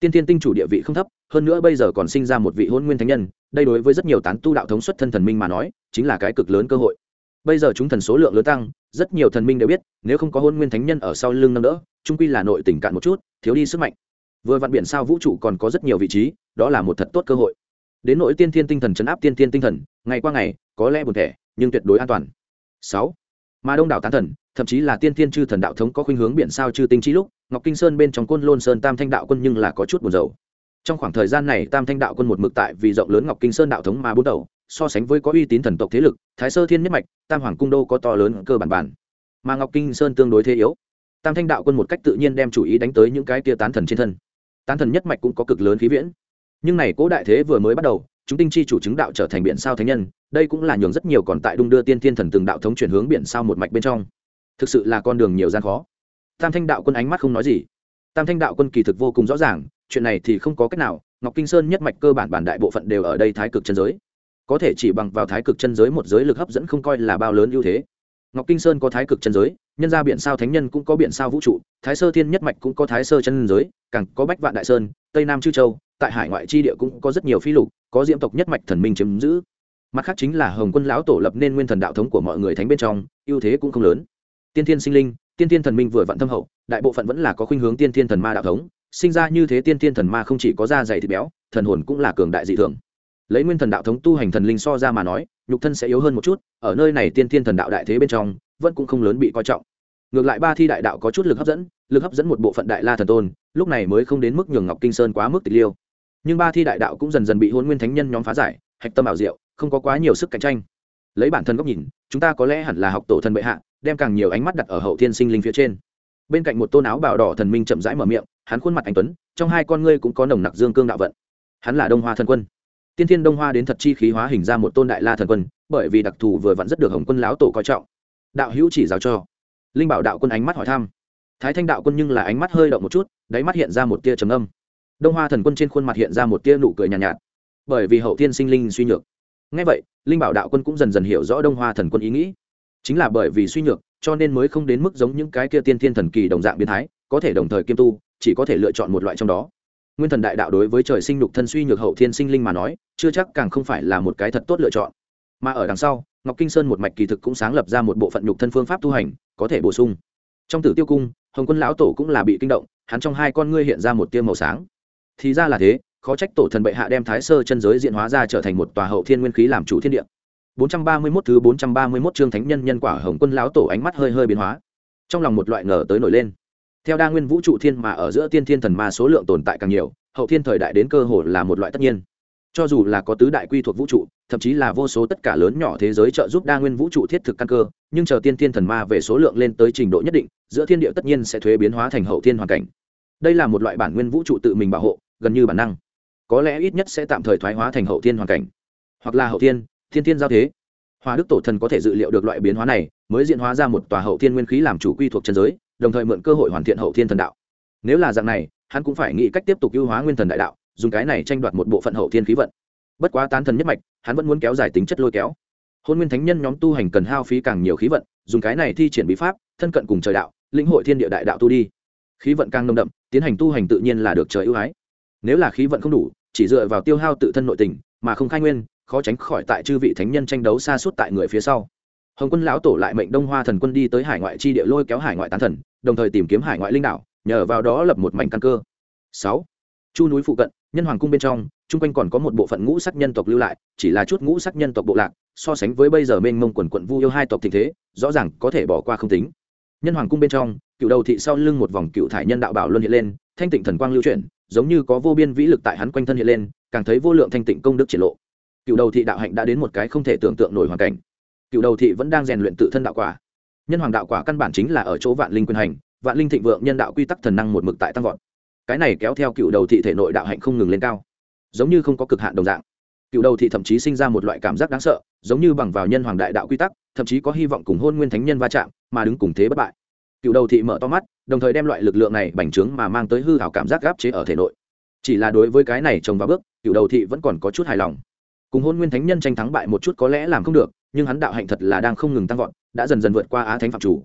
Tiên thiên tinh chủ địa vị không thấp, hơn nữa bây giờ còn sinh ra một vị hôn nguyên thánh nhân, đây đối với rất nhiều tán tu đạo thống xuất thân thần minh mà nói, chính là cái cực lớn cơ hội bây giờ chúng thần số lượng lớn tăng, rất nhiều thần minh đều biết, nếu không có hôn nguyên thánh nhân ở sau lưng nâng đỡ trung quy là nội tình cạn một chút, thiếu đi sức mạnh. Vừa vạn biển sao vũ trụ còn có rất nhiều vị trí, đó là một thật tốt cơ hội. Đến nỗi tiên thiên tinh thần chấn áp tiên thiên tinh thần, ngày qua ngày, có lẽ buồn thẻ, nhưng tuyệt đối an toàn. Sáu. Mà đông đảo tán thần, thậm chí là tiên thiên chư thần đạo thống có khuynh hướng biển sao chư tinh trí lúc, ngọc kinh sơn bên trong côn lôn sơn tam thanh đạo quân nhưng là có chút buồn rầu. Trong khoảng thời gian này, tam thanh đạo quân một mực tại vì rộng lớn ngọc kinh sơn đạo thống mà bốn đầu so sánh với có uy tín thần tộc thế lực, thái sơ thiên nhất mạch, tam hoàng cung đô có to lớn cơ bản bản. Mà ngọc kinh sơn tương đối thế yếu. Tam thanh đạo quân một cách tự nhiên đem chủ ý đánh tới những cái tia tán thần trên thân. Tán thần nhất mạch cũng có cực lớn khí viễn. Nhưng này cố đại thế vừa mới bắt đầu, chúng tinh chi chủ chứng đạo trở thành biển sao thánh nhân, đây cũng là nhường rất nhiều còn tại đung đưa tiên thiên thần từng đạo thống chuyển hướng biển sao một mạch bên trong. Thực sự là con đường nhiều gian khó. Tam thanh đạo quân ánh mắt không nói gì. Tam thanh đạo quân kỳ thực vô cùng rõ ràng, chuyện này thì không có cách nào, ngọc kinh sơn nhất mạch cơ bản bản đại bộ phận đều ở đây thái cực chân giới có thể chỉ bằng vào thái cực chân giới một giới lực hấp dẫn không coi là bao lớn ưu thế. Ngọc kinh sơn có thái cực chân giới, nhân ra biển sao thánh nhân cũng có biển sao vũ trụ, thái sơ thiên nhất mạch cũng có thái sơ chân giới, càng có bách vạn đại sơn, tây nam chư châu, tại hải ngoại chi địa cũng có rất nhiều phi lục, có diễm tộc nhất mạch thần minh chiếm giữ. Mặt khác chính là hồng quân lão tổ lập nên nguyên thần đạo thống của mọi người thánh bên trong, ưu thế cũng không lớn. Tiên thiên sinh linh, tiên thiên thần minh vừa vặn thâm hậu, đại bộ phận vẫn là có khuynh hướng tiên thiên thần ma đạo thống, sinh ra như thế tiên thiên thần ma không chỉ có da dày thịt béo, thần hồn cũng là cường đại dị thường lấy nguyên thần đạo thống tu hành thần linh so ra mà nói, nhục thân sẽ yếu hơn một chút, ở nơi này tiên thiên thần đạo đại thế bên trong, vẫn cũng không lớn bị coi trọng. Ngược lại ba thi đại đạo có chút lực hấp dẫn, lực hấp dẫn một bộ phận đại la thần tôn, lúc này mới không đến mức nhường ngọc kinh sơn quá mức tịch liêu. Nhưng ba thi đại đạo cũng dần dần bị hôn nguyên thánh nhân nhóm phá giải, hạch tâm ảo diệu, không có quá nhiều sức cạnh tranh. Lấy bản thân góc nhìn, chúng ta có lẽ hẳn là học tổ thần bệ hạ, đem càng nhiều ánh mắt đặt ở hậu thiên sinh linh phía trên. Bên cạnh một tôn áo bào đỏ thần minh chậm rãi mở miệng, hắn khuôn mặt anh tuấn, trong hai con ngươi cũng có nồng nặc dương cương đạo vận. Hắn là đông hoa thần quân tiên thiên đông hoa đến thật chi khí hóa hình ra một tôn đại la thần quân bởi vì đặc thù vừa vặn rất được hồng quân lão tổ coi trọng. Đạo hữu chỉ giáo cho. Linh bảo đạo quân ánh mắt hỏi thăm. Thái thanh đạo quân nhưng là ánh mắt hơi động một chút đáy mắt hiện ra một tia trầm âm. Đông hoa thần quân trên khuôn mặt hiện ra một tia nụ cười nhàn nhạt, nhạt. Bởi vì hậu thiên sinh linh suy nhược. Ngay vậy linh bảo đạo quân cũng dần dần hiểu rõ đông hoa thần quân ý nghĩ. Chính là bởi vì suy nhược cho nên mới không đến mức giống những cái kia tiên thiên thần kỳ đồng dạng biến thái có thể đồng thời kiêm tu chỉ có thể lựa chọn một loại trong đó nguyên thần đại đạo đối với trời sinh nhục thân suy nhược hậu thiên sinh linh mà nói, chưa chắc càng không phải là một cái thật tốt lựa chọn. Mà ở đằng sau, ngọc kinh sơn một mạch kỳ thực cũng sáng lập ra một bộ phận nhục thân phương pháp tu hành, có thể bổ sung. Trong tử tiêu cung, hồng quân lão tổ cũng là bị kinh động, hắn trong hai con ngươi hiện ra một tiêu màu sáng. Thì ra là thế, khó trách tổ thần bệ hạ đem thái sơ chân giới diện hóa ra trở thành một tòa hậu thiên nguyên khí làm chủ thiên địa. 431 thứ 431 chương thánh nhân nhân quả hồng quân lão tổ ánh mắt hơi hơi biến hóa. Trong lòng một loại ngờ tới nổi lên theo đa nguyên vũ trụ thiên mà ở giữa tiên thiên thần ma số lượng tồn tại càng nhiều, hậu thiên thời đại đến cơ hồ là một loại tất nhiên. Cho dù là có tứ đại quy thuộc vũ trụ, thậm chí là vô số tất cả lớn nhỏ thế giới trợ giúp đa nguyên vũ trụ thiết thực căn cơ, nhưng chờ tiên thiên thần ma về số lượng lên tới trình độ nhất định, giữa thiên địa tất nhiên sẽ thuế biến hóa thành hậu thiên hoàn cảnh. Đây là một loại bản nguyên vũ trụ tự mình bảo hộ, gần như bản năng. Có lẽ ít nhất sẽ tạm thời thoái hóa thành hậu thiên hoàn cảnh. Hoặc là hậu thiên thiên thiên giao thế. Hoa đức tổ thần có thể dự liệu được loại biến hóa này, mới diễn hóa ra một tòa hậu thiên nguyên khí làm chủ quy thuộc chân giới đồng thời mượn cơ hội hoàn thiện hậu thiên thần đạo. Nếu là dạng này, hắn cũng phải nghĩ cách tiếp tục ưu hóa nguyên thần đại đạo, dùng cái này tranh đoạt một bộ phận hậu thiên khí vận. Bất quá tán thần nhất mạch, hắn vẫn muốn kéo dài tính chất lôi kéo. Hôn nguyên thánh nhân nhóm tu hành cần hao phí càng nhiều khí vận, dùng cái này thi triển bí pháp, thân cận cùng trời đạo, lĩnh hội thiên địa đại đạo tu đi. Khí vận càng nông đậm, tiến hành tu hành tự nhiên là được trời ưu ái. Nếu là khí vận không đủ, chỉ dựa vào tiêu hao tự thân nội tình, mà không khai nguyên, khó tránh khỏi tại chư vị thánh nhân tranh đấu xa suốt tại người phía sau. Hồng quân lão tổ lại mệnh đông hoa thần quân đi tới hải ngoại chi địa lôi kéo hải ngoại tán thần đồng thời tìm kiếm hải ngoại linh đảo, nhờ vào đó lập một mảnh căn cơ. Sáu, chu núi phụ cận, nhân hoàng cung bên trong, chung quanh còn có một bộ phận ngũ sắc nhân tộc lưu lại, chỉ là chút ngũ sắc nhân tộc bộ lạc, so sánh với bây giờ mênh mông quần quận vu yêu hai tộc thịnh thế, rõ ràng có thể bỏ qua không tính. Nhân hoàng cung bên trong, cựu đầu thị sau lưng một vòng cựu thải nhân đạo bảo luân hiện lên, thanh tịnh thần quang lưu chuyển, giống như có vô biên vĩ lực tại hắn quanh thân hiện lên, càng thấy vô lượng thanh tịnh công đức triển lộ. Cựu đầu thị đạo hạnh đã đến một cái không thể tưởng tượng nổi hoàn cảnh. Cựu đầu thị vẫn đang rèn luyện tự thân đạo quả nhân hoàng đạo quả căn bản chính là ở chỗ vạn linh quyền hành, vạn linh thịnh vượng nhân đạo quy tắc thần năng một mực tại tăng vọt. Cái này kéo theo cựu đầu thị thể nội đạo hạnh không ngừng lên cao. Giống như không có cực hạn đồng dạng. Cựu đầu thị thậm chí sinh ra một loại cảm giác đáng sợ, giống như bằng vào nhân hoàng đại đạo quy tắc, thậm chí có hy vọng cùng hôn nguyên thánh nhân va chạm, mà đứng cùng thế bất bại. Cựu đầu thị mở to mắt, đồng thời đem loại lực lượng này bành trướng mà mang tới hư hảo cảm giác gáp chế ở thể nội. Chỉ là đối với cái này trồng vào bước, cựu đầu thị vẫn còn có chút hài lòng. Cùng hôn nguyên thánh nhân tranh thắng bại một chút có lẽ làm không được, nhưng hắn đạo hạnh thật là đang không ngừng tăng vọt đã dần dần vượt qua á thánh phạm chủ.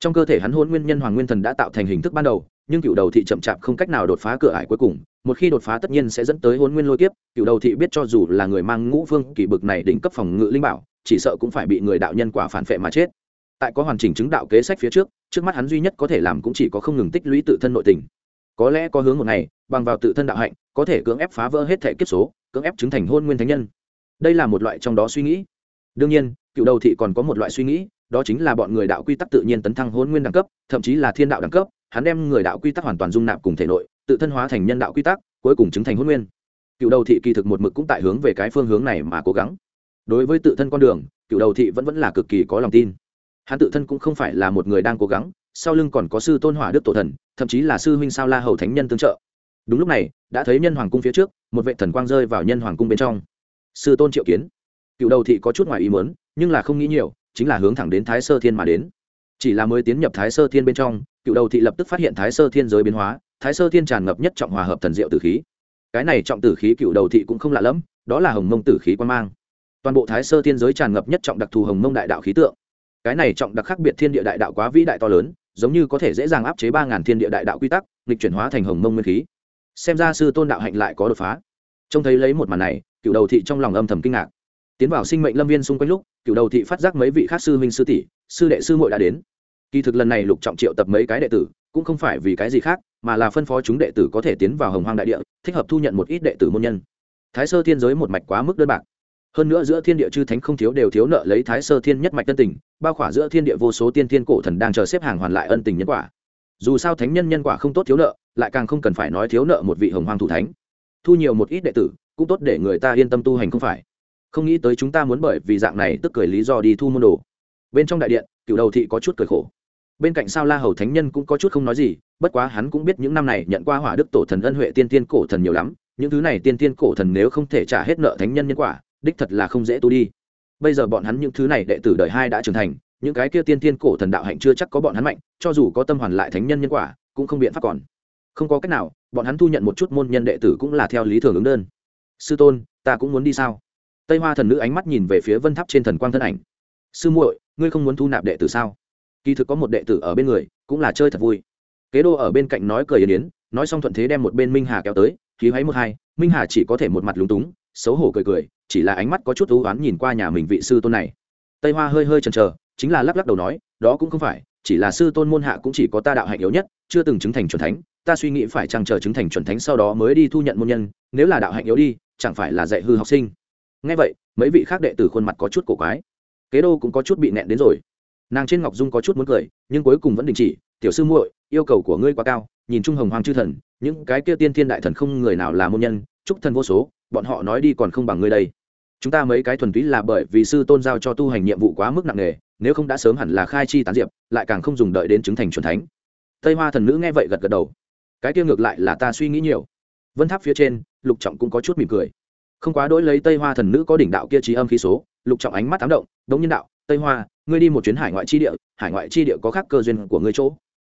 Trong cơ thể hắn hôn nguyên nhân hoàng nguyên thần đã tạo thành hình thức ban đầu, nhưng cựu đầu thị chậm chạp không cách nào đột phá cửa ải cuối cùng, một khi đột phá tất nhiên sẽ dẫn tới hôn nguyên lôi kiếp, cựu đầu thị biết cho dù là người mang ngũ phương kỳ bực này đỉnh cấp phòng ngự linh bảo, chỉ sợ cũng phải bị người đạo nhân quả phản phệ mà chết. Tại có hoàn chỉnh chứng đạo kế sách phía trước trước mắt hắn duy nhất có thể làm cũng chỉ có không ngừng tích lũy tự thân nội tình. Có lẽ có hướng một ngày, bằng vào tự thân đạo hạnh, có thể cưỡng ép phá vỡ hết thể kiếp số, cưỡng ép chứng thành hôn nguyên thánh nhân. Đây là một loại trong đó suy nghĩ. Đương nhiên cựu đầu thị còn có một loại suy nghĩ, đó chính là bọn người đạo quy tắc tự nhiên tấn thăng hôn nguyên đẳng cấp, thậm chí là thiên đạo đẳng cấp, hắn đem người đạo quy tắc hoàn toàn dung nạp cùng thể nội, tự thân hóa thành nhân đạo quy tắc, cuối cùng chứng thành hôn nguyên. Cựu đầu thị kỳ thực một mực cũng tại hướng về cái phương hướng này mà cố gắng. Đối với tự thân con đường, cựu đầu thị vẫn vẫn là cực kỳ có lòng tin. Hắn tự thân cũng không phải là một người đang cố gắng, sau lưng còn có sư tôn hỏa đức tổ thần, thậm chí là sư huynh sao la hầu thánh nhân tương trợ. Đúng lúc này, đã thấy nhân hoàng cung phía trước, một vệ thần quang rơi vào nhân hoàng cung bên trong. Sư tôn triệu kiến. Cựu đầu thị có chút ngoài ý muốn nhưng là không nghĩ nhiều, chính là hướng thẳng đến thái sơ thiên mà đến. Chỉ là mới tiến nhập thái sơ thiên bên trong, cựu đầu thị lập tức phát hiện thái sơ thiên giới biến hóa, thái sơ thiên tràn ngập nhất trọng hòa hợp thần diệu tử khí. Cái này trọng tử khí cựu đầu thị cũng không lạ lẫm, đó là hồng mông tử khí quan mang. Toàn bộ thái sơ thiên giới tràn ngập nhất trọng đặc thù hồng mông đại đạo khí tượng. Cái này trọng đặc khác biệt thiên địa đại đạo quá vĩ đại to lớn, giống như có thể dễ dàng áp chế ba ngàn thiên địa đại đạo quy tắc lịch chuyển hóa thành hồng mông nguyên khí. Xem ra sư tôn đạo hạnh lại có đột phá. Trông thấy lấy một màn này, cựu đầu thị trong lòng âm thầm kinh ngạc tiến vào sinh mệnh lâm viên xung quanh lúc, cựu đầu thị phát giác mấy vị khác sư huynh sư tỷ, sư đệ sư muội đã đến. Kỳ thực lần này lục trọng triệu tập mấy cái đệ tử, cũng không phải vì cái gì khác, mà là phân phó chúng đệ tử có thể tiến vào hồng hoang đại địa, thích hợp thu nhận một ít đệ tử môn nhân. Thái sơ thiên giới một mạch quá mức đơn bạc. Hơn nữa giữa thiên địa chư thánh không thiếu đều thiếu nợ lấy thái sơ thiên nhất mạch tân tình, bao khỏa giữa thiên địa vô số tiên thiên cổ thần đang chờ xếp hàng hoàn lại ân tình nhân quả. Dù sao thánh nhân nhân quả không tốt thiếu nợ, lại càng không cần phải nói thiếu nợ một vị hồng hoang thủ thánh. Thu nhiều một ít đệ tử, cũng tốt để người ta yên tâm tu hành không phải không nghĩ tới chúng ta muốn bởi vì dạng này tức cười lý do đi thu môn đồ. Bên trong đại điện, cựu đầu thị có chút cười khổ. Bên cạnh sao la hầu thánh nhân cũng có chút không nói gì, bất quá hắn cũng biết những năm này nhận qua hỏa đức tổ thần ân huệ tiên tiên cổ thần nhiều lắm, những thứ này tiên tiên cổ thần nếu không thể trả hết nợ thánh nhân nhân quả, đích thật là không dễ tu đi. Bây giờ bọn hắn những thứ này đệ tử đời hai đã trưởng thành, những cái kia tiên tiên cổ thần đạo hạnh chưa chắc có bọn hắn mạnh, cho dù có tâm hoàn lại thánh nhân nhân quả, cũng không biện pháp còn. Không có cách nào, bọn hắn thu nhận một chút môn nhân đệ tử cũng là theo lý thường ứng đơn. Sư tôn, ta cũng muốn đi sao? Tây hoa thần nữ ánh mắt nhìn về phía vân tháp trên thần quang thân ảnh. Sư muội, ngươi không muốn thu nạp đệ tử sao? Kỳ thực có một đệ tử ở bên người, cũng là chơi thật vui. Kế đô ở bên cạnh nói cười yên yến, nói xong thuận thế đem một bên minh hà kéo tới, khí háy một hai, minh hà chỉ có thể một mặt lúng túng, xấu hổ cười cười, chỉ là ánh mắt có chút thú oán nhìn qua nhà mình vị sư tôn này. Tây hoa hơi hơi chần chờ, chính là lắc lắc đầu nói, đó cũng không phải, chỉ là sư tôn môn hạ cũng chỉ có ta đạo hạnh yếu nhất, chưa từng chứng thành c thánh, ta suy nghĩ phải chăng chờ chứng thành chuẩn thánh sau đó mới đi thu nhận môn nhân, nếu là đạo hạnh yếu đi, chẳng phải là dạy hư học sinh ngay vậy, mấy vị khác đệ tử khuôn mặt có chút cổ quái. Kế đô cũng có chút bị nẹn đến rồi. Nàng trên ngọc dung có chút muốn cười, nhưng cuối cùng vẫn đình chỉ, tiểu sư muội, yêu cầu của ngươi quá cao, nhìn trung hồng hoàng chư thần, những cái kia tiên thiên đại thần không người nào là môn nhân, chúc thần vô số, bọn họ nói đi còn không bằng ngươi đây. Chúng ta mấy cái thuần túy là bởi vì sư tôn giao cho tu hành nhiệm vụ quá mức nặng nề, nếu không đã sớm hẳn là khai chi tán diệp, lại càng không dùng đợi đến chứng thành c thánh. Tây hoa thần nữ nghe vậy gật gật đầu. Cái kia ngược lại là ta suy nghĩ nhiều. Vân tháp phía trên, lục trọng cũng có chút mỉm cười không quá đỗi lấy tây hoa thần nữ có đỉnh đạo kia trí âm khí số, lục trọng ánh mắt ám động, đống nhân đạo, tây hoa, ngươi đi một chuyến hải ngoại chi địa, hải ngoại chi địa có khác cơ duyên của ngươi chỗ.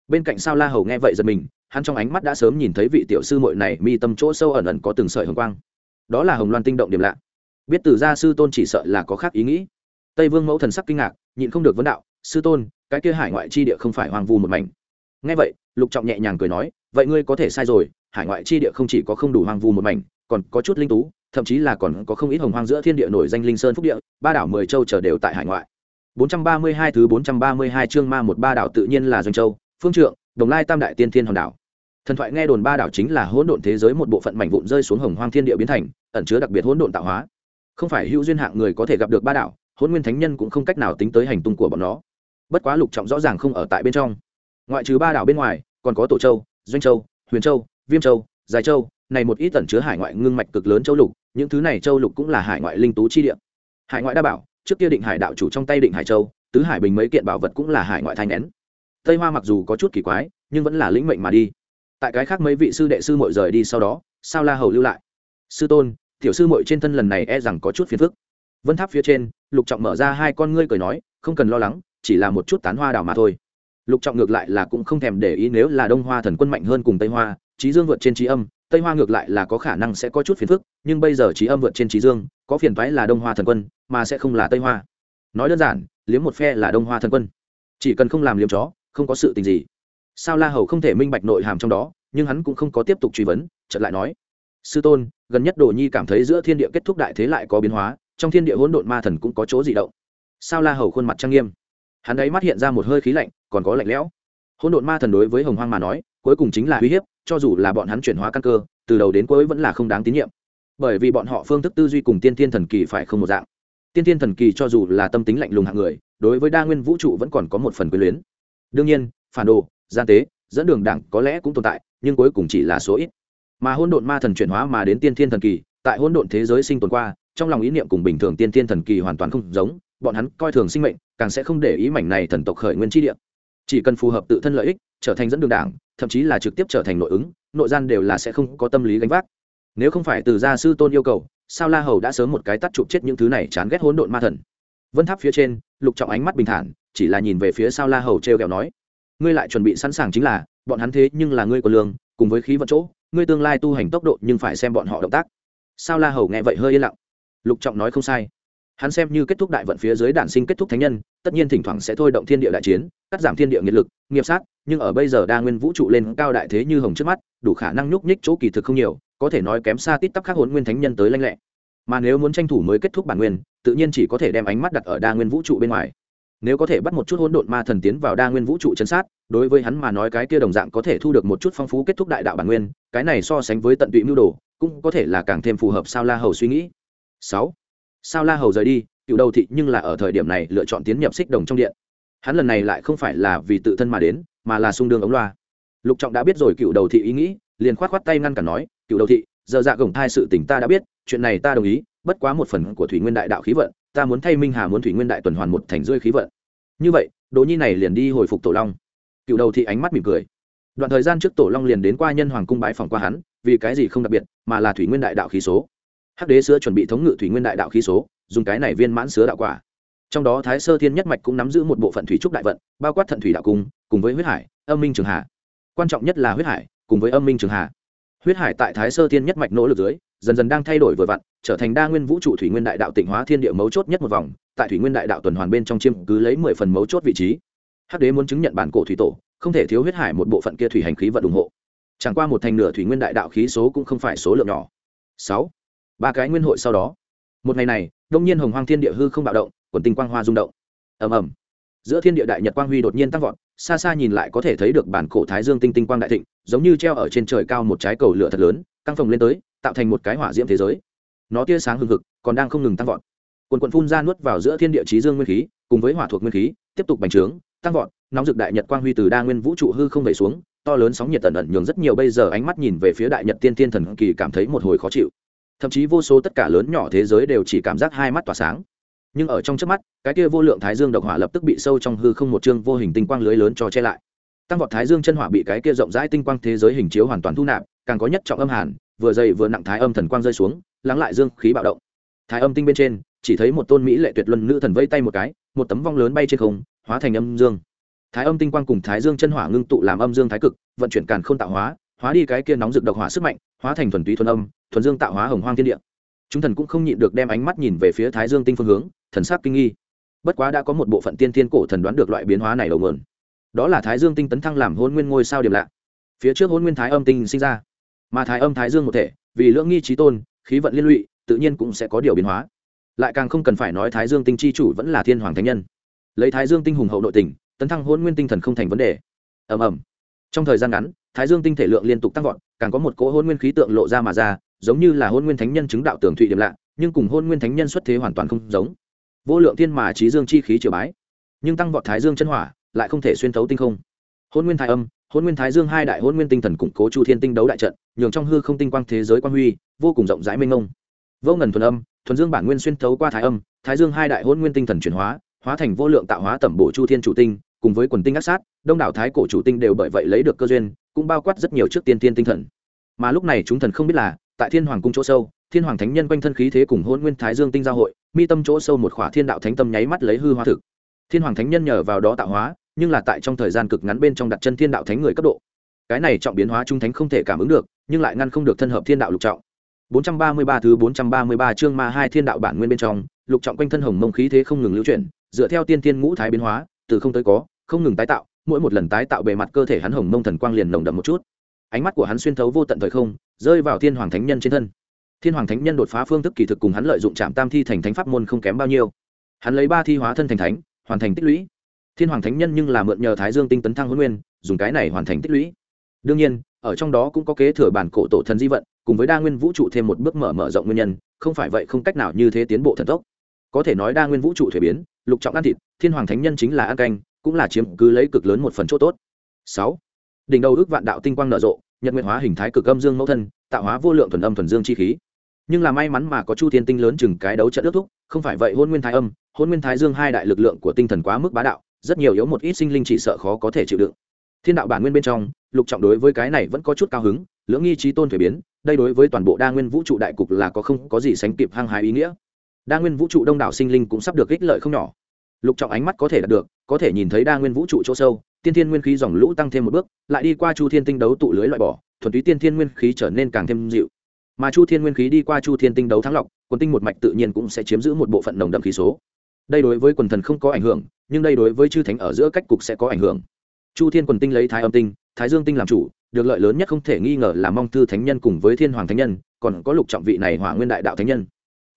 Bên cạnh sao la hầu nghe vậy giật mình, hắn trong ánh mắt đã sớm nhìn thấy vị tiểu sư muội này mi tâm chỗ sâu ẩn ẩn có từng sợi hồng quang. Đó là hồng loan tinh động điểm lạ. Biết từ gia sư tôn chỉ sợ là có khác ý nghĩ. Tây vương mẫu thần sắc kinh ngạc, nhịn không được vấn đạo, sư tôn, cái kia hải ngoại chi địa không phải hoang vu một mảnh. Nghe vậy, lục trọng nhẹ nhàng cười nói, vậy ngươi có thể sai rồi, hải ngoại chi địa không chỉ có không đủ hoang vu một mảnh, còn có chút linh tú thậm chí là còn có không ít hồng hoang giữa thiên địa nổi danh linh sơn phúc địa, ba đảo mười châu chờ đều tại hải ngoại. 432 thứ 432 chương ma một ba đảo tự nhiên là doanh châu, phương trượng, đồng lai tam đại tiên thiên hòn đảo. Thần thoại nghe đồn ba đảo chính là hỗn độn thế giới một bộ phận mảnh vụn rơi xuống hồng hoang thiên địa biến thành, ẩn chứa đặc biệt hỗn độn tạo hóa. Không phải hữu duyên hạng người có thể gặp được ba đảo, hỗn nguyên thánh nhân cũng không cách nào tính tới hành tung của bọn nó. Bất quá lục trọng rõ ràng không ở tại bên trong. Ngoại trừ ba đảo bên ngoài, còn có tổ châu, doanh châu, huyền châu, viêm châu, dài châu này một ít tẩn chứa hải ngoại ngưng mạch cực lớn châu lục, những thứ này châu lục cũng là hải ngoại linh tú chi địa. Hải ngoại đa bảo, trước kia định hải đạo chủ trong tay định hải châu, tứ hải bình mấy kiện bảo vật cũng là hải ngoại thanh nén. Tây hoa mặc dù có chút kỳ quái, nhưng vẫn là lĩnh mệnh mà đi. Tại cái khác mấy vị sư đệ sư mội rời đi sau đó, sao la hầu lưu lại. Sư tôn, tiểu sư mội trên thân lần này e rằng có chút phiền phức. Vân tháp phía trên, lục trọng mở ra hai con ngươi cười nói, không cần lo lắng, chỉ là một chút tán hoa đào mà thôi lục trọng ngược lại là cũng không thèm để ý nếu là đông hoa thần quân mạnh hơn cùng tây hoa, trí dương vượt trên trí âm, tây hoa ngược lại là có khả năng sẽ có chút phiền phức, nhưng bây giờ trí âm vượt trên trí dương, có phiền thoái là đông hoa thần quân, mà sẽ không là tây hoa. Nói đơn giản, liếm một phe là đông hoa thần quân. Chỉ cần không làm liếm chó, không có sự tình gì. Sao la hầu không thể minh bạch nội hàm trong đó, nhưng hắn cũng không có tiếp tục truy vấn, chợt lại nói, sư tôn, gần nhất đồ nhi cảm thấy giữa thiên địa kết thúc đại thế lại có biến hóa, trong thiên địa hỗn độn ma thần cũng có chỗ gì động. Sao la hầu khuôn mặt trang nghiêm. Hắn ấy mắt hiện ra một hơi khí lạnh còn có lạnh lẽo. Hỗn độn ma thần đối với hồng hoang mà nói, cuối cùng chính là uy hiếp, cho dù là bọn hắn chuyển hóa căn cơ, từ đầu đến cuối vẫn là không đáng tín nhiệm. Bởi vì bọn họ phương thức tư duy cùng tiên tiên thần kỳ phải không một dạng. Tiên tiên thần kỳ cho dù là tâm tính lạnh lùng hạng người, đối với đa nguyên vũ trụ vẫn còn có một phần quyền luyến. Đương nhiên, phản đồ, gian tế, dẫn đường đảng có lẽ cũng tồn tại, nhưng cuối cùng chỉ là số ít. Mà hỗn độn ma thần chuyển hóa mà đến tiên thiên thần kỳ, tại hỗn độn thế giới sinh tồn qua, trong lòng ý niệm cùng bình thường tiên thiên thần kỳ hoàn toàn không giống, bọn hắn coi thường sinh mệnh, càng sẽ không để ý mảnh này thần tộc khởi nguyên chi địa chỉ cần phù hợp tự thân lợi ích, trở thành dẫn đường đảng, thậm chí là trực tiếp trở thành nội ứng, nội gian đều là sẽ không có tâm lý gánh vác. Nếu không phải từ gia sư tôn yêu cầu, sao la hầu đã sớm một cái tắt chụp chết những thứ này chán ghét hỗn độn ma thần? Vân tháp phía trên, lục trọng ánh mắt bình thản, chỉ là nhìn về phía sao la hầu t r e o kẹo nói, ngươi lại chuẩn bị sẵn sàng chính là, bọn hắn thế nhưng là ngươi của lương, cùng với khí vận chỗ, ngươi tương lai tu hành tốc độ nhưng phải xem bọn họ động tác. Sao la hầu nghe vậy hơi yên lặng. Lục trọng nói không sai hắn xem như kết thúc đại vận phía dưới đản sinh kết thúc thánh nhân, tất nhiên thỉnh thoảng sẽ thôi động thiên địa đại chiến, cắt giảm thiên địa nghiệt lực, nghiệp sát, nhưng ở bây giờ đa nguyên vũ trụ lên cao đại thế như hồng trước mắt, đủ khả năng nhúc nhích chỗ kỳ thực không nhiều, có thể nói kém xa tít tắp khác hồn nguyên thánh nhân tới lanh lẹ. Mà nếu muốn tranh thủ mới kết thúc bản nguyên, tự nhiên chỉ có thể đem ánh mắt đặt ở đa nguyên vũ trụ bên ngoài. Nếu có thể bắt một chút hỗn độn ma thần tiến vào đa nguyên vũ trụ chấn sát, đối với hắn mà nói cái kia đồng dạng có thể thu được một chút phong phú kết thúc đại đạo bản nguyên, cái này so sánh với tận tụy mưu đồ, cũng có thể là càng thêm phù hợp sao la hầu suy nghĩ. Sáu sao la hầu rời đi cựu đầu thị nhưng là ở thời điểm này lựa chọn tiến nhập xích đồng trong điện. Hắn lần này lại không phải là vì tự thân mà đến, mà là sung đương ống loa. Lục trọng đã biết rồi cựu đầu thị ý nghĩ, liền khoát khoát tay ngăn cản nói, cựu đầu thị, giờ dạ gồng thai sự tình ta đã biết, chuyện này ta đồng ý, bất quá một phần của thủy nguyên đại đạo khí vận, ta muốn thay minh hà muốn thủy nguyên đại tuần hoàn một thành rơi khí vận. Như vậy, đỗ nhi này liền đi hồi phục tổ long. Cựu đầu thị ánh mắt mỉm cười. Đoạn thời gian trước tổ long liền đến qua nhân hoàng cung bái phòng qua hắn, vì cái gì không đặc biệt, mà là thủy nguyên đại đạo khí số hắc đế sữa chuẩn bị thống ngự thủy nguyên đại đạo khí số, dùng cái này viên mãn sứa đạo quả. Trong đó thái sơ thiên nhất mạch cũng nắm giữ một bộ phận thủy trúc đại vận, bao quát thận thủy đạo cung, cùng với huyết hải, âm minh trường hà quan trọng nhất là huyết hải, cùng với âm minh trường hà huyết hải tại thái sơ thiên nhất mạch nỗ lực dưới, dần dần đang thay đổi vừa vặn, trở thành đa nguyên vũ trụ thủy nguyên đại đạo tịnh hóa thiên địa mấu chốt nhất một vòng, tại thủy nguyên đại đạo tuần hoàn bên trong chiêm cứ lấy mười phần mấu chốt vị trí. Hắc đế muốn chứng nhận bản cổ thủy tổ, không thể thiếu huyết hải một bộ phận kia thủy hành khí vận ủng hộ. Chẳng qua một thành nửa thủy nguyên đại đạo khí số cũng không phải số lượng nhỏ. Sáu ba cái nguyên hội sau đó. Một ngày này, đông nhiên hồng hoang thiên địa hư không bạo động, quần tinh quang hoa rung động. Ầm ầm. Giữa thiên địa đại nhật quang huy đột nhiên tăng vọt, xa xa nhìn lại có thể thấy được bản cổ thái dương tinh tinh quang đại thịnh, giống như treo ở trên trời cao một trái cầu lửa thật lớn, căng phồng lên tới, tạo thành một cái hỏa diễm thế giới. Nó tia sáng hừng hực, còn đang không ngừng tăng vọt. Quần quần phun ra nuốt vào giữa thiên địa trí dương nguyên khí, cùng với hỏa thuộc nguyên khí, tiếp tục bành trướng, tăng vọt, nóng rực đại nhật quang huy từ đa nguyên vũ trụ hư không vẩy xuống, to lớn sóng nhiệt tần ẩn nhường rất nhiều bây giờ ánh mắt nhìn về phía đại nhật tiên tiên thần kỳ cảm thấy một hồi khó chịu thậm chí vô số tất cả lớn nhỏ thế giới đều chỉ cảm giác hai mắt tỏa sáng. Nhưng ở trong trước mắt, cái kia vô lượng thái dương độc hỏa lập tức bị sâu trong hư không một chương vô hình tinh quang lưới lớn cho che lại. Tăng vọt thái dương chân hỏa bị cái kia rộng rãi tinh quang thế giới hình chiếu hoàn toàn thu nạp, càng có nhất trọng âm hàn, vừa dày vừa nặng thái âm thần quang rơi xuống, lắng lại dương khí bạo động. Thái âm tinh bên trên, chỉ thấy một tôn mỹ lệ tuyệt luân nữ thần vây tay một cái, một tấm vong lớn bay trên không, hóa thành âm dương. Thái âm tinh quang cùng thái dương chân hỏa ngưng tụ làm âm dương thái cực, vận chuyển càn k h ô n tạo hóa hóa đi cái kia nóng rực độc hỏa sức mạnh hóa thành thuần túy thuần âm, thuần dương tạo hóa hồng hoang thiên địa. Chúng thần cũng không nhịn được đem ánh mắt nhìn về phía thái dương tinh phương hướng, thần sắc kinh nghi. Bất quá đã có một bộ phận tiên thiên cổ thần đoán được loại biến hóa này đầu mượn. Đó là thái dương tinh tấn thăng làm hôn nguyên ngôi sao điểm lạ. Phía trước hôn nguyên thái âm tinh sinh ra, mà thái âm thái dương một thể, vì lưỡng nghi trí tôn, khí vận liên lụy, tự nhiên cũng sẽ có điều biến hóa. Lại càng không cần phải nói thái dương tinh chi chủ vẫn là thiên hoàng thánh nhân. Lấy thái dương tinh hùng hậu nội tình, tấn thăng hôn nguyên tinh thần không thành vấn đề. Ầm ầm. Trong thời gian ngắn thái dương tinh thể lượng liên tục tăng vọt, càng có một cỗ hôn nguyên khí tượng lộ ra mà ra, giống như là hôn nguyên thánh nhân chứng đạo tưởng thụy điểm lạ, nhưng cùng hôn nguyên thánh nhân xuất thế hoàn toàn không giống. Vô lượng thiên mà trí dương chi khí triều bái, nhưng tăng vọt thái dương chân hỏa, lại không thể xuyên thấu tinh không. Hôn nguyên thái âm, hôn nguyên thái dương hai đại hôn nguyên tinh thần củng cố chu thiên tinh đấu đại trận, nhường trong hư không tinh quang thế giới quang huy, vô cùng rộng rãi mênh mông. Vô ngần thuần âm, thuần dương bản nguyên xuyên thấu qua thái âm, thái dương hai đại hôn nguyên tinh thần chuyển hóa hóa thành vô lượng tạo hóa tẩm bổ chu thiên chủ tinh, cùng với quần tinh ác sát, đông đảo thái cổ chủ tinh đều bởi vậy lấy được cơ duyên cũng bao quát rất nhiều trước tiên tiên tinh thần. Mà lúc này chúng thần không biết là, tại thiên hoàng cung chỗ sâu, thiên hoàng thánh nhân quanh thân khí thế cùng hôn nguyên thái dương tinh giao hội, mi tâm chỗ sâu một khỏa thiên đạo thánh tâm nháy mắt lấy hư hóa thực. Thiên hoàng thánh nhân nhờ vào đó tạo hóa, nhưng là tại trong thời gian cực ngắn bên trong đặt chân thiên đạo thánh người cấp độ. Cái này trọng biến hóa trung thánh không thể cảm ứng được, nhưng lại ngăn không được thân hợp thiên đạo lục trọng. 433 thứ 433 chương ma hai thiên đạo bản nguyên bên trong, lục trọng quanh thân hồng mông khí thế không ngừng lưu chuyển, dựa theo tiên tiên ngũ thái biến hóa, từ không tới có, không ngừng tái tạo mỗi một lần tái tạo bề mặt cơ thể hắn hồng mông thần quang liền nồng đậm một chút. Ánh mắt của hắn xuyên thấu vô tận thời không, rơi vào thiên hoàng thánh nhân trên thân. Thiên hoàng thánh nhân đột phá phương thức kỳ thực cùng hắn lợi dụng trạm tam thi thành thánh pháp môn không kém bao nhiêu. Hắn lấy ba thi hóa thân thành thánh, hoàn thành tích lũy. Thiên hoàng thánh nhân nhưng là mượn nhờ thái dương tinh tấn thăng huấn nguyên, dùng cái này hoàn thành tích lũy. Đương nhiên, ở trong đó cũng có kế thừa bản cổ tổ thần di vận, cùng với đa nguyên vũ trụ thêm một bước mở mở rộng nguyên nhân, không phải vậy không cách nào như thế tiến bộ thần tốc. Có thể nói đa nguyên vũ trụ thuế biến, lục trọng ăn thịt, thiên hoàng thánh nhân chính là ăn canh cũng là chiếm cứ lấy cực lớn một phần chỗ tốt. Sáu, đỉnh đầu ước vạn đạo tinh quang nở rộ, nhật nguyện hóa hình thái cực âm dương mẫu thân, tạo hóa vô lượng thuần âm thuần dương chi khí. Nhưng là may mắn mà có chu thiên tinh lớn chừng cái đấu trận ước thúc, không phải vậy hôn nguyên thái âm hôn nguyên thái dương hai đại lực lượng của tinh thần quá mức bá đạo, rất nhiều yếu một ít sinh linh chỉ sợ khó có thể chịu đựng. Thiên đạo bản nguyên bên trong, lục trọng đối với cái này vẫn có chút cao hứng, lưỡng nghi trí tôn thuế biến, đây đối với toàn bộ đa nguyên vũ trụ đại cục là có không có gì sánh kịp hăng hái ý nghĩa. Đa nguyên vũ trụ đông đảo sinh linh cũng sắp được ích lợi không nhỏ lục trọng ánh mắt có thể đạt được, có thể nhìn thấy đa nguyên vũ trụ chỗ sâu, tiên thiên nguyên khí dòng lũ tăng thêm một bước, lại đi qua chu thiên tinh đấu tụ lưới loại bỏ, thuần túy tiên thiên nguyên khí trở nên càng thêm dịu. Mà chu thiên nguyên khí đi qua chu thiên tinh đấu thắng lọc, quần tinh một mạch tự nhiên cũng sẽ chiếm giữ một bộ phận nồng đậm khí số. Đây đối với quần thần không có ảnh hưởng, nhưng đây đối với chư thánh ở giữa cách cục sẽ có ảnh hưởng. Chu thiên quần tinh lấy thái âm tinh, thái dương tinh làm chủ, được lợi lớn nhất không thể nghi ngờ là mong thư thánh nhân cùng với thiên hoàng thánh nhân, còn có lục trọng vị này hỏa nguyên đại đạo thánh nhân.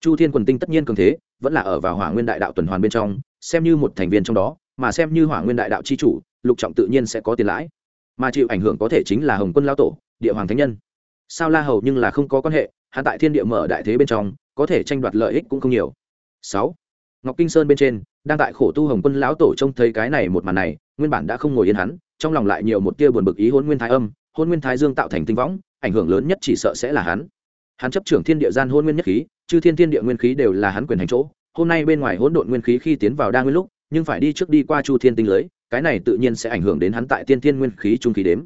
Chu thiên quần tinh tất nhiên cường thế, vẫn là ở vào hỏa nguyên đại đạo tuần hoàn bên trong xem như một thành viên trong đó, mà xem như hỏa nguyên đại đạo c h i chủ, lục trọng tự nhiên sẽ có tiền lãi. Mà chịu ảnh hưởng có thể chính là hồng quân lao tổ, địa hoàng thánh nhân. Sao la hầu nhưng là không có quan hệ hạ tại thiên địa mở đại thế bên trong, có thể tranh đoạt lợi ích cũng không nhiều. Sáu, ngọc kinh sơn bên trên, đang tại khổ tu hồng quân lão tổ trông thấy cái này một màn này, nguyên bản đã không ngồi yên hắn, trong lòng lại nhiều một tia buồn bực ý hôn nguyên thái âm, hôn nguyên thái dương tạo thành tinh võng, ảnh hưởng lớn nhất chỉ sợ sẽ là hắn. Hắn chấp trưởng thiên địa gian hôn nguyên nhất khí, chư thiên thiên địa nguyên khí đều là hắn quyền hành chỗ hôm nay bên ngoài hỗn độn nguyên khí khi tiến vào đa nguyên lúc, nhưng phải đi trước đi qua chu thiên tinh lưới, cái này tự nhiên sẽ ảnh hưởng đến hắn tại tiên thiên nguyên khí trung khí đếm.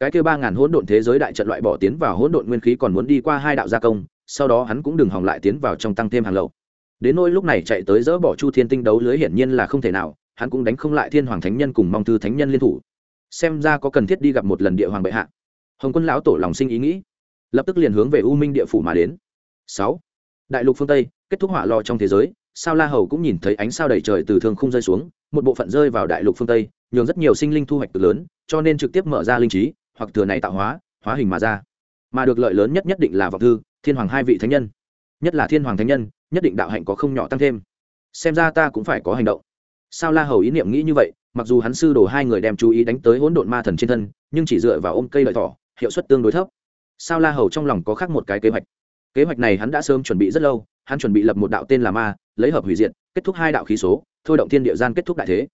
Cái kia ba ngàn hỗn độn thế giới đại trận loại bỏ tiến vào hỗn độn nguyên khí còn muốn đi qua hai đạo gia công, sau đó hắn cũng đừng hòng lại tiến vào trong tăng thêm hàng lậu đến nỗi lúc này chạy tới dỡ bỏ chu thiên tinh đấu lưới hiển nhiên là không thể nào, hắn cũng đánh không lại thiên hoàng thánh nhân cùng mong thư thánh nhân liên thủ. Xem ra có cần thiết đi gặp một lần địa hoàng bệ hạ. Hồng quân lão tổ lòng sinh ý nghĩ, lập tức liền hướng về u minh địa phủ mà đến. Sáu, đại lục phương tây, kết thúc hỏa lò trong thế giới sao la hầu cũng nhìn thấy ánh sao đầy trời từ thương không rơi xuống, một bộ phận rơi vào đại lục phương tây, nhường rất nhiều sinh linh thu hoạch cực lớn, cho nên trực tiếp mở ra linh trí, hoặc thừa này tạo hóa hóa hình mà ra. Mà được lợi lớn nhất nhất định là vọng thư, thiên hoàng hai vị thánh nhân. Nhất là thiên hoàng thánh nhân, nhất định đạo hạnh có không nhỏ tăng thêm. Xem ra ta cũng phải có hành động. Sao la hầu ý niệm nghĩ như vậy, mặc dù hắn sư đồ hai người đem chú ý đánh tới hỗn độn ma thần trên thân, nhưng chỉ dựa vào ôm cây lợi thỏ, hiệu suất tương đối thấp. Sao la hầu trong lòng có khác một cái kế hoạch kế hoạch này hắn đã sớm chuẩn bị rất lâu, hắn chuẩn bị lập một đạo tên là ma, lấy hợp hủy diệt, kết thúc hai đạo khí số, thôi động thiên địa gian kết thúc đại thế.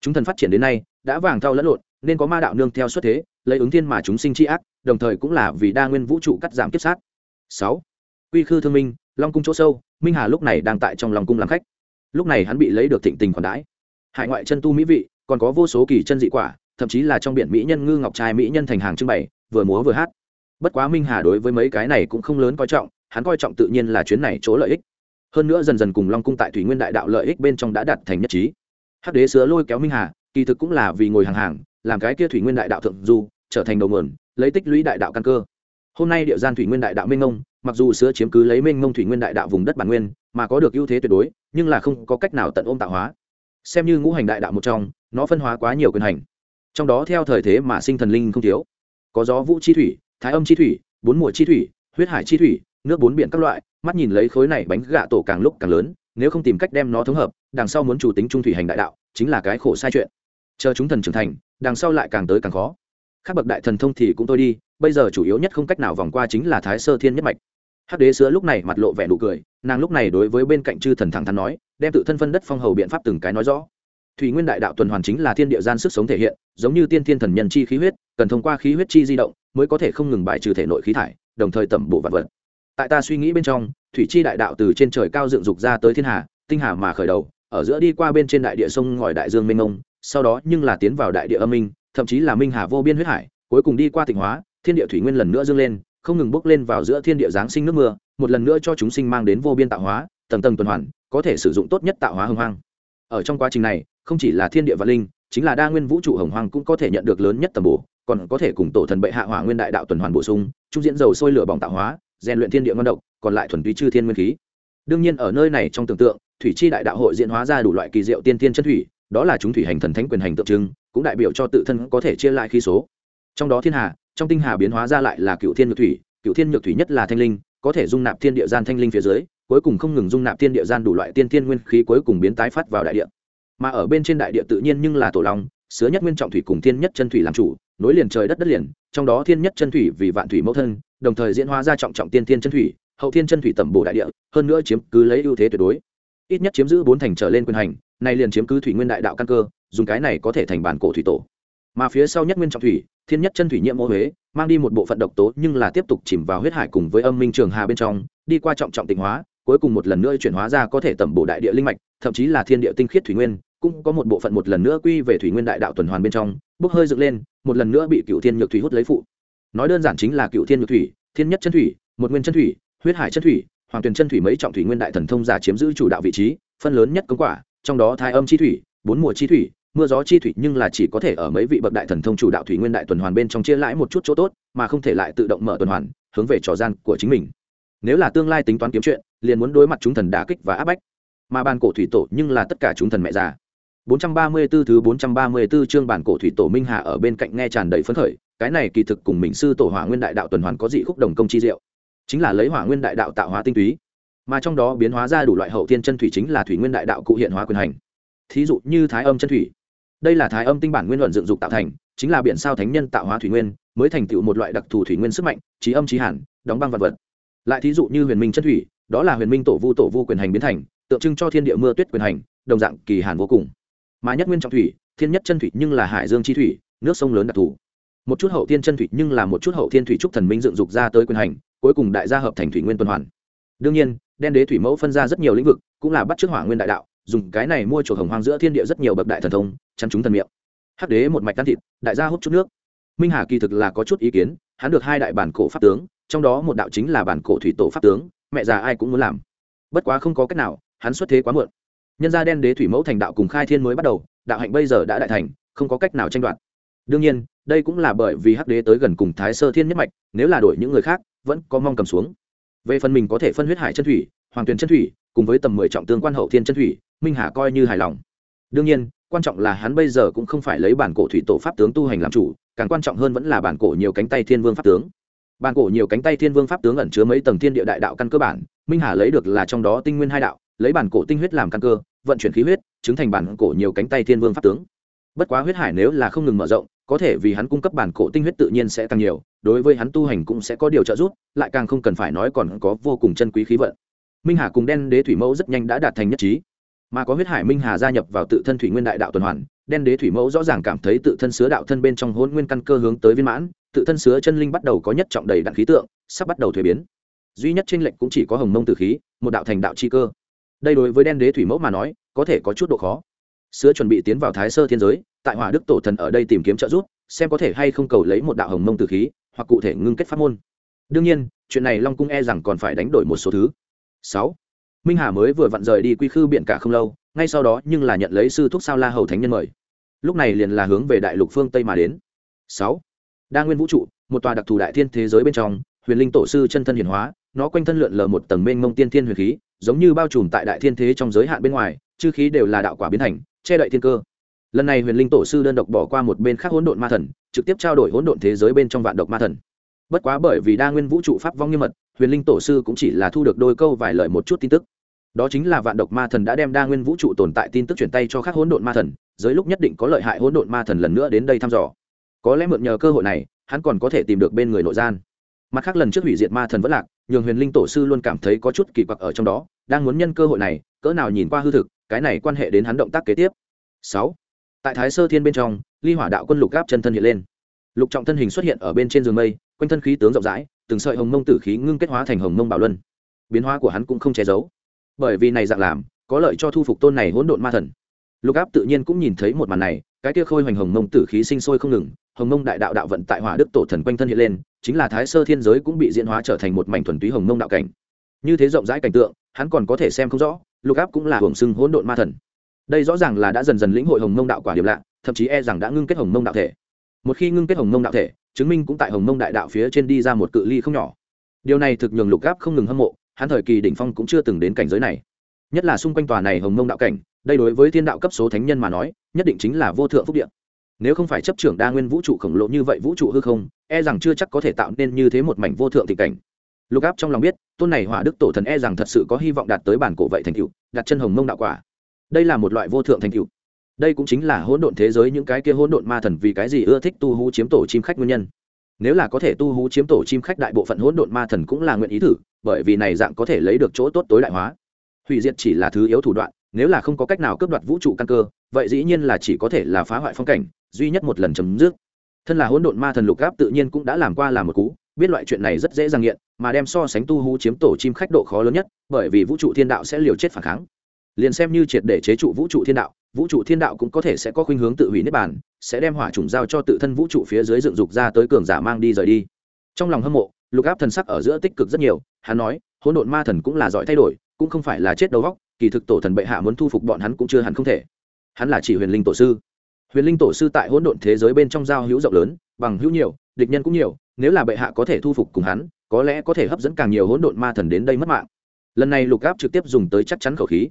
Chúng thần phát triển đến nay, đã vàng thau lẫn lộn, nên có ma đạo nương theo xuất thế, lấy ứng thiên mà chúng sinh tri ác, đồng thời cũng là vì đa nguyên vũ trụ cắt giảm kiếp sát. Sáu. Quy khư thương minh, long cung chỗ sâu, minh hà lúc này đang tại trong lòng cung làm khách. Lúc này hắn bị lấy được thịnh tình khoản đãi. Hải ngoại chân tu mỹ vị, còn có vô số kỳ chân dị quả, thậm chí là trong biển mỹ nhân ngư ngọc trai mỹ nhân thành hàng trưng bày, vừa múa vừa hát. Bất quá minh hà đối với mấy cái này cũng không lớn coi trọng hắn coi trọng tự nhiên là chuyến này chỗ lợi ích. Hơn nữa dần dần cùng long cung tại thủy nguyên đại đạo lợi ích bên trong đã đạt thành nhất trí. Hắc đế sứa lôi kéo minh hà, kỳ thực cũng là vì ngồi hàng hàng, làm cái kia thủy nguyên đại đạo thượng du, trở thành đầu nguồn, lấy tích lũy đại đạo căn cơ. Hôm nay địa gian thủy nguyên đại đạo minh ngông mặc dù sứa chiếm cứ lấy minh ngông thủy nguyên đại đạo vùng đất bản nguyên, mà có được ưu thế tuyệt đối, nhưng là không có cách nào tận ôm tạo hóa. Xem như ngũ hành đại đạo một trong, nó phân hóa quá nhiều quyền hành. Trong đó theo thời thế mà sinh thần linh không thiếu. Có gió vũ chi thủy, thái âm chi thủy, bốn mùa chi thủy, huyết hải chi thủy nước bốn biển các loại, mắt nhìn lấy khối này bánh gạ tổ càng lúc càng lớn, nếu không tìm cách đem nó thống hợp, đằng sau muốn chủ tính trung thủy hành đại đạo, chính là cái khổ sai chuyện. Chờ chúng thần trưởng thành, đằng sau lại càng tới càng khó. Các bậc đại thần thông thì cũng tôi đi, bây giờ chủ yếu nhất không cách nào vòng qua chính là thái sơ thiên nhất mạch. Hắc đế sữa lúc này mặt lộ vẻ nụ cười, nàng lúc này đối với bên cạnh chư thần thẳng thắn nói, đem tự thân phân đất phong hầu biện pháp từng cái nói rõ. Thủy nguyên đại đạo tuần hoàn chính là thiên địa gian sức sống thể hiện, giống như tiên thiên thần nhân chi khí huyết, cần thông qua khí huyết chi di động mới có thể không ngừng bài trừ thể nội khí thải, đồng thời tẩm bổ vật vật tại ta suy nghĩ bên trong, thủy chi đại đạo từ trên trời cao dựng dục ra tới thiên hà, tinh hà mà khởi đầu, ở giữa đi qua bên trên đại địa sông ngòi đại dương mênh mông, sau đó nhưng là tiến vào đại địa âm minh, thậm chí là minh hà vô biên huyết hải, cuối cùng đi qua tịnh hóa, thiên địa thủy nguyên lần nữa dâng lên, không ngừng bốc lên vào giữa thiên địa giáng sinh nước mưa, một lần nữa cho chúng sinh mang đến vô biên tạo hóa, tầng tầng tuần hoàn, có thể sử dụng tốt nhất tạo hóa hưng hoang. Ở trong quá trình này, không chỉ là thiên địa và linh, chính là đa nguyên vũ trụ hồng hoang cũng có thể nhận được lớn nhất tầm bổ, còn có thể cùng tổ thần bệ hạ hỏa nguyên đại đạo tuần hoàn bổ sung, trung diễn dầu sôi lửa bỏng tạo hóa rèn luyện thiên địa ngon độc, còn lại thuần túy chư thiên nguyên khí. Đương nhiên ở nơi này trong tưởng tượng, thủy chi đại đạo hội diễn hóa ra đủ loại kỳ diệu tiên tiên chân thủy, đó là chúng thủy hành thần thánh quyền hành tượng trưng, cũng đại biểu cho tự thân có thể chia lại khí số. Trong đó thiên hà, trong tinh hà biến hóa ra lại là cựu thiên nhược thủy, cựu thiên nhược thủy nhất là thanh linh, có thể dung nạp thiên địa gian thanh linh phía dưới, cuối cùng không ngừng dung nạp thiên địa gian đủ loại tiên thiên nguyên khí cuối cùng biến tái phát vào đại địa. Mà ở bên trên đại địa tự nhiên nhưng là tổ long, sứa nhất nguyên trọng thủy cùng thiên nhất chân thủy làm chủ, nối liền trời đất đất liền, trong đó thiên nhất chân thủy vì vạn thủy mẫu thân đồng thời diễn hóa ra trọng trọng tiên thiên chân thủy, hậu thiên chân thủy tẩm bổ đại địa, hơn nữa chiếm cứ lấy ưu thế tuyệt đối. Ít nhất chiếm giữ bốn thành trở lên quyền hành này liền chiếm cứ thủy nguyên đại đạo căn cơ, dùng cái này có thể thành bản cổ thủy tổ. Mà phía sau nhất nguyên trọng thủy, thiên nhất chân thủy nhiễm ô huế, mang đi một bộ phận độc tố nhưng là tiếp tục chìm vào huyết hải cùng với âm minh trường hà bên trong, đi qua trọng trọng tịnh hóa, cuối cùng một lần nữa chuyển hóa ra có thể tẩm bổ đại địa linh mạch, thậm chí là thiên địa tinh khiết thủy nguyên, cũng có một bộ phận một lần nữa quy về thủy nguyên đại đạo tuần hoàn bên trong, bốc hơi dựng lên, một lần nữa bị cựu thiên nhược thủy hút lấy phụ nói đơn giản chính là cựu thiên nhược thủy thiên nhất chân thủy một nguyên chân thủy huyết hải chân thủy hoàng tuyền chân thủy mấy trọng thủy nguyên đại thần thông giả chiếm giữ chủ đạo vị trí phân lớn nhất công quả trong đó thái âm chi thủy bốn mùa chi thủy mưa gió chi thủy nhưng là chỉ có thể ở mấy vị bậc đại thần thông chủ đạo thủy nguyên đại tuần hoàn bên trong chia lãi một chút chỗ tốt mà không thể lại tự động mở tuần hoàn hướng về trò gian của chính mình. Nếu là tương lai tính toán kiếm chuyện liền muốn đối mặt chúng thần đả kích và áp bách. Mà bàn cổ thủy tổ nhưng là tất cả chúng thần mẹ già. 434 thứ 434 chương bản cổ thủy tổ Minh Hà ở bên cạnh nghe tràn đầy phấn khởi, cái này kỳ thực cùng mình sư tổ Hỏa Nguyên Đại Đạo tuần hoàn có dị khúc đồng công chi diệu. Chính là lấy Hỏa Nguyên Đại Đạo tạo hóa tinh túy, mà trong đó biến hóa ra đủ loại hậu thiên chân thủy chính là thủy nguyên đại đạo cụ hiện hóa quyền hành. Thí dụ như Thái Âm chân thủy. Đây là Thái Âm tinh bản nguyên luận dựng dục tạo thành, chính là biển sao thánh nhân tạo hóa thủy nguyên, mới thành tựu một loại đặc thù thủy nguyên sức mạnh, trí âm trí hàn, đóng băng vật vật. Lại thí dụ như Huyền Minh chân thủy, đó là Huyền Minh tổ vu tổ vu quyền hành biến thành, tượng trưng cho thiên địa mưa tuyết quyền hành, đồng dạng kỳ hàn vô cùng mà nhất nguyên trọng thủy thiên nhất chân thủy nhưng là hải dương chi thủy nước sông lớn đặc thù một chút hậu thiên chân thủy nhưng là một chút hậu thiên thủy trúc thần minh dựng dục ra tới quyền hành, cuối cùng đại gia hợp thành thủy nguyên tuần hoàn. Đương nhiên, đen đế thủy mẫu phân ra rất nhiều lĩnh vực, cũng là bắt chước hỏa nguyên đại đạo, dùng cái này mua chỗ hồng hoang giữa thiên địa rất nhiều bậc đại thần thông chăn chúng thần miệng. Hắc đế một mạch tan thịt, đại gia hút chút nước. Minh hà kỳ thực là có chút ý kiến, hắn được hai đại bản cổ pháp tướng, trong đó một đạo chính là bản cổ thủy tổ pháp tướng, mẹ già ai cũng muốn làm. Bất quá không có cách nào, hắn xuất thế quá muộn. Nhân gia đen đế thủy mẫu thành đạo cùng khai thiên mới bắt đầu, đạo hạnh bây giờ đã đại thành, không có cách nào tranh đoạt đương nhiên, đây cũng là bởi vì hắc đế tới gần cùng thái sơ thiên nhất mạch, nếu là đổi những người khác, vẫn có mong cầm xuống. Về phần mình có thể phân huyết hải chân thủy, hoàng tuyền chân thủy, cùng với tầm mười trọng tương quan hậu thiên chân thủy, minh hà coi như hài lòng. Đương nhiên, quan trọng là hắn bây giờ cũng không phải lấy bản cổ thủy tổ pháp tướng tu hành làm chủ, càng quan trọng hơn vẫn là bản cổ nhiều cánh tay thiên vương pháp tướng. Bản cổ nhiều cánh tay thiên vương pháp tướng ẩn chứa mấy tầng thiên địa đại đạo căn cơ bản, minh hà lấy được là trong đó tinh nguyên hai đạo, lấy bản cổ tinh huyết làm căn cơ, vận chuyển khí huyết, chứng thành bản cổ nhiều cánh tay thiên vương pháp tướng. Bất quá huyết hải nếu là không ngừng mở rộng có thể vì hắn cung cấp bản cổ tinh huyết tự nhiên sẽ càng nhiều, đối với hắn tu hành cũng sẽ có điều trợ giúp, lại càng không cần phải nói còn có vô cùng chân quý khí vận. Minh hà cùng đen đế thủy mẫu rất nhanh đã đạt thành nhất trí. Mà có huyết hải minh hà gia nhập vào tự thân thủy nguyên đại đạo tuần hoàn, đen đế thủy mẫu rõ ràng cảm thấy tự thân sứa đạo thân bên trong hôn nguyên căn cơ hướng tới viên mãn, tự thân sứa chân linh bắt đầu có nhất trọng đầy đạn khí tượng, sắp bắt đầu thuế biến. Duy nhất trên lệnh cũng chỉ có hồng mông tử khí, một đạo thành đạo chi cơ. Đây đối với đen đế thủy mẫu mà nói, có thể có chút độ khó. Sứa chuẩn bị tiến vào thái sơ thiên giới tại hỏa đức tổ thần ở đây tìm kiếm trợ giúp, xem có thể hay không cầu lấy một đạo hồng mông từ khí, hoặc cụ thể ngưng kết pháp môn. Đương nhiên, chuyện này long cung e rằng còn phải đánh đổi một số thứ. Sáu, minh hà mới vừa vặn rời đi quy khư biển cả không lâu, ngay sau đó nhưng là nhận lấy sư thúc sao la hầu thánh nhân mời. Lúc này liền là hướng về đại lục phương tây mà đến. Sáu, đa nguyên vũ trụ, một tòa đặc thù đại thiên thế giới bên trong, huyền linh tổ sư chân thân hiển hóa, nó quanh thân lượn lờ một tầng mênh mông tiên thiên huyền khí, giống như bao trùm tại đại thiên thế trong giới hạn bên ngoài, chư khí đều là đạo quả biến thành, che đậy thiên cơ lần này huyền linh tổ sư đơn độc bỏ qua một bên khác hỗn độn ma thần, trực tiếp trao đổi hỗn độn thế giới bên trong vạn độc ma thần. Bất quá bởi vì đa nguyên vũ trụ pháp vong nghiêm mật, huyền linh tổ sư cũng chỉ là thu được đôi câu vài lời một chút tin tức. Đó chính là vạn độc ma thần đã đem đa nguyên vũ trụ tồn tại tin tức chuyển tay cho các hỗn độn ma thần dưới lúc nhất định có lợi hại hỗn độn ma thần lần nữa đến đây thăm dò. Có lẽ mượn nhờ cơ hội này, hắn còn có thể tìm được bên người nội gian. Mặt khác lần trước hủy diệt ma thần vẫn lạc, nhường huyền linh tổ sư luôn cảm thấy có chút kỳ quặc ở trong đó, đang muốn nhân cơ hội này, cỡ nào nhìn qua hư thực, cái này quan hệ đến hắn động tác kế tiếp. Sáu tại thái sơ thiên bên trong, ly hỏa đạo quân lục gáp chân thân hiện lên. Lục trọng thân hình xuất hiện ở bên trên giường mây, quanh thân khí tướng rộng rãi, từng sợi hồng mông tử khí ngưng kết hóa thành hồng mông bảo luân. Biến hóa của hắn cũng không che giấu. Bởi vì này dạng làm, có lợi cho thu phục tôn này hỗn độn ma thần. Lục áp tự nhiên cũng nhìn thấy một màn này, cái kia khôi hoành hồng mông tử khí sinh sôi không ngừng, hồng mông đại đạo đạo vận tại hỏa đức tổ thần quanh thân hiện lên, chính là thái sơ thiên giới cũng bị diễn hóa trở thành một mảnh thuần túy hồng mông đạo cảnh. Như thế rộng rãi cảnh tượng, hắn còn có thể xem không rõ, lục áp cũng là hưởng xưng hỗn độn ma thần đây rõ ràng là đã dần dần lĩnh hội hồng mông đạo quả điểm lạ, thậm chí e rằng đã ngưng kết hồng mông đạo thể. Một khi ngưng kết hồng mông đạo thể, chứng minh cũng tại hồng mông đại đạo phía trên đi ra một cự ly không nhỏ. Điều này thực nhường lục áp không ngừng hâm mộ, hắn thời kỳ đỉnh phong cũng chưa từng đến cảnh giới này. Nhất là xung quanh tòa này hồng mông đạo cảnh, đây đối với thiên đạo cấp số thánh nhân mà nói, nhất định chính là vô thượng phúc điện nếu không phải chấp trưởng đa nguyên vũ trụ khổng lồ như vậy vũ trụ hư không e rằng chưa chắc có thể tạo nên như thế một mảnh vô thượng thị cảnh. Lục áp trong lòng biết, tôn này hỏa đức tổ thần e rằng thật sự có hy vọng đạt tới bản cổ vậy thành cựu đặt chân hồng mông đạo quả đây là một loại vô thượng thành cựu đây cũng chính là hỗn độn thế giới những cái kia hỗn độn ma thần vì cái gì ưa thích tu hú chiếm tổ chim khách nguyên nhân. Nếu là có thể tu hú chiếm tổ chim khách đại bộ phận hỗn độn ma thần cũng là nguyện ý thử, bởi vì này dạng có thể lấy được chỗ tốt tối đại hóa. Hủy diệt chỉ là thứ yếu thủ đoạn, nếu là không có cách nào cướp đoạt vũ trụ căn cơ, vậy dĩ nhiên là chỉ có thể là phá hoại phong cảnh, duy nhất một lần chấm dứt. Thân là hỗn độn ma thần lục gáp tự nhiên cũng đã làm qua làm một cú, biết loại chuyện này rất dễ dàng nghiện, mà đem so sánh tu hú chiếm tổ chim khách độ khó lớn nhất, bởi vì vũ trụ thiên đạo sẽ liều chết phản kháng liền xem như triệt để chế trụ vũ trụ thiên đạo, vũ trụ thiên đạo cũng có thể sẽ có khuynh hướng tự hủy nếp bản sẽ đem hỏa trùng giao cho tự thân vũ trụ phía dưới dựng dục ra tới cường giả mang đi rời đi. Trong lòng hâm mộ, lục áp thần sắc ở giữa tích cực rất nhiều, hắn nói, hỗn độn ma thần cũng là giỏi thay đổi, cũng không phải là chết đầu góc kỳ thực tổ thần bệ hạ muốn thu phục bọn hắn cũng chưa hẳn không thể. Hắn là chỉ huyền linh tổ sư. Huyền linh tổ sư tại hỗn độn thế giới bên trong giao hữu rộng lớn, bằng hữu nhiều, địch nhân cũng nhiều, nếu là bệ hạ có thể thu phục cùng hắn, có lẽ có thể hấp dẫn càng nhiều hỗn độn ma thần đến đây mất mạng. Lần này lục áp trực tiếp dùng tới chắc chắn khẩu khí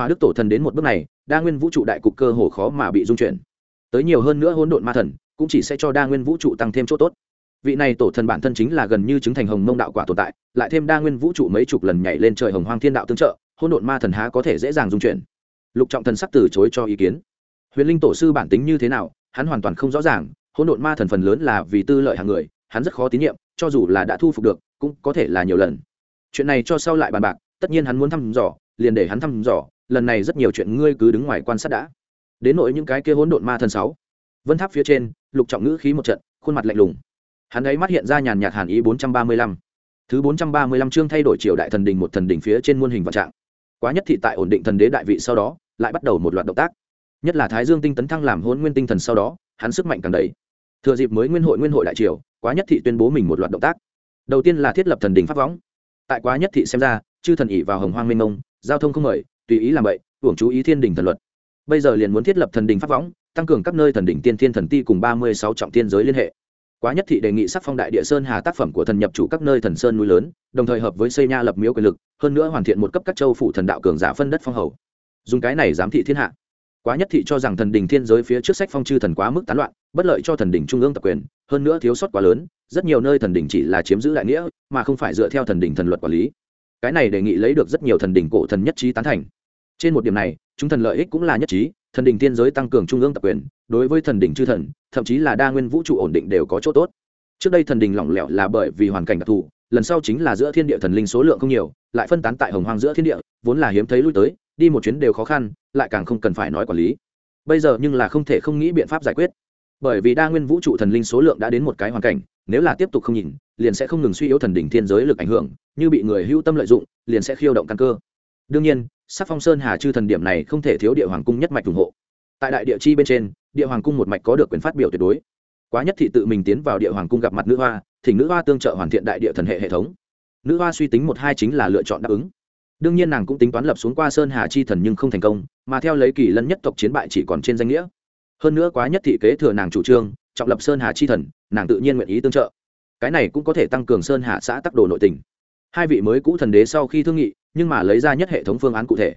hòa đức tổ thần đến một bước này, đa nguyên vũ trụ đại cục cơ hồ khó mà bị dung chuyển. Tới nhiều hơn nữa hỗn độn ma thần, cũng chỉ sẽ cho đa nguyên vũ trụ tăng thêm chỗ tốt. Vị này tổ thần bản thân chính là gần như chứng thành hồng mông đạo quả tồn tại, lại thêm đa nguyên vũ trụ mấy chục lần nhảy lên trời hồng hoang thiên đạo tương trợ, hỗn độn ma thần há có thể dễ dàng dung chuyển. Lục trọng thần sắc từ chối cho ý kiến. Huyền linh tổ sư bản tính như thế nào, hắn hoàn toàn không rõ ràng, hỗn độn ma thần phần lớn là vì tư lợi hàng người, hắn rất khó tín nhiệm, cho dù là đã thu phục được, cũng có thể là nhiều lần. Chuyện này cho sau lại bàn bạc, tất nhiên hắn muốn thăm dò, liền để hắn thăm dò lần này rất nhiều chuyện ngươi cứ đứng ngoài quan sát đã. Đến nỗi những cái kia hỗn độn ma thần sáu. Vân tháp phía trên, lục trọng ngữ khí một trận, khuôn mặt lạnh lùng. Hắn ấy mắt hiện ra nhàn nhạt hàn ý bốn trăm ba mươi lăm. Thứ bốn trăm ba mươi lăm chương thay đổi triều đại thần đình một thần đỉnh phía trên muôn hình vạn trạng. Quá nhất thị tại ổn định thần đế đại vị sau đó, lại bắt đầu một loạt động tác. Nhất là thái dương tinh tấn thăng làm hôn nguyên tinh thần sau đó, hắn sức mạnh càng đầy. Thừa dịp mới nguyên hội nguyên hội đại triều, quá nhất thị tuyên bố mình một loạt động tác. Đầu tiên là thiết lập thần đình pháp võng. Tại quá nhất thị xem ra, chư thần ỉ vào hồng hoang minh ông giao thông không mời tùy ý làm vậy hưởng chú ý thiên đình thần luật. Bây giờ liền muốn thiết lập thần đình pháp võng, tăng cường các nơi thần đỉnh tiên thiên thần ti cùng ba mươi sáu trọng tiên giới liên hệ. Quá nhất thị đề nghị sắc phong đại địa sơn hà tác phẩm của thần nhập chủ các nơi thần sơn núi lớn, đồng thời hợp với xây nha lập miếu quyền lực, hơn nữa hoàn thiện một cấp các châu phủ thần đạo cường giả phân đất phong hầu. Dùng cái này giám thị thiên hạ. Quá nhất thị cho rằng thần đình thiên giới phía trước sách phong chư thần quá mức tán loạn, bất lợi cho thần đình trung ương tập quyền, hơn nữa thiếu sót quá lớn, rất nhiều nơi thần đình chỉ là chiếm giữ đại nghĩa, mà không phải dựa theo thần đình thần luật quản lý. Cái này đề nghị lấy được rất nhiều thần đình cổ thần nhất trí tán thành trên một điểm này, chúng thần lợi ích cũng là nhất trí, thần đình tiên giới tăng cường trung ương tập quyền, đối với thần đình chư thần, thậm chí là đa nguyên vũ trụ ổn định đều có chỗ tốt. Trước đây thần đình lỏng lẻo là bởi vì hoàn cảnh đặc thù, lần sau chính là giữa thiên địa thần linh số lượng không nhiều, lại phân tán tại hồng hoang giữa thiên địa, vốn là hiếm thấy lui tới, đi một chuyến đều khó khăn, lại càng không cần phải nói quản lý. Bây giờ nhưng là không thể không nghĩ biện pháp giải quyết. Bởi vì đa nguyên vũ trụ thần linh số lượng đã đến một cái hoàn cảnh, nếu là tiếp tục không nhìn, liền sẽ không ngừng suy yếu thần đỉnh thiên giới lực ảnh hưởng, như bị người hưu tâm lợi dụng, liền sẽ khiêu động căn cơ. Đương nhiên sắc phong sơn hà chư thần điểm này không thể thiếu địa hoàng cung nhất mạch ủng hộ. Tại đại địa chi bên trên, địa hoàng cung một mạch có được quyền phát biểu tuyệt đối. Quá nhất thị tự mình tiến vào địa hoàng cung gặp mặt nữ hoa, thỉnh nữ hoa tương trợ hoàn thiện đại địa thần hệ hệ thống. Nữ hoa suy tính một hai chính là lựa chọn đáp ứng. Đương nhiên nàng cũng tính toán lập xuống qua sơn hà chi thần nhưng không thành công, mà theo lấy kỳ lân nhất tộc chiến bại chỉ còn trên danh nghĩa. Hơn nữa quá nhất thị kế thừa nàng chủ trương, trọng lập sơn hà chi thần, nàng tự nhiên nguyện ý tương trợ. Cái này cũng có thể tăng cường sơn hà xã tắc đồ nội tình. Hai vị mới cũ thần đế sau khi thương nghị nhưng mà lấy ra nhất hệ thống phương án cụ thể.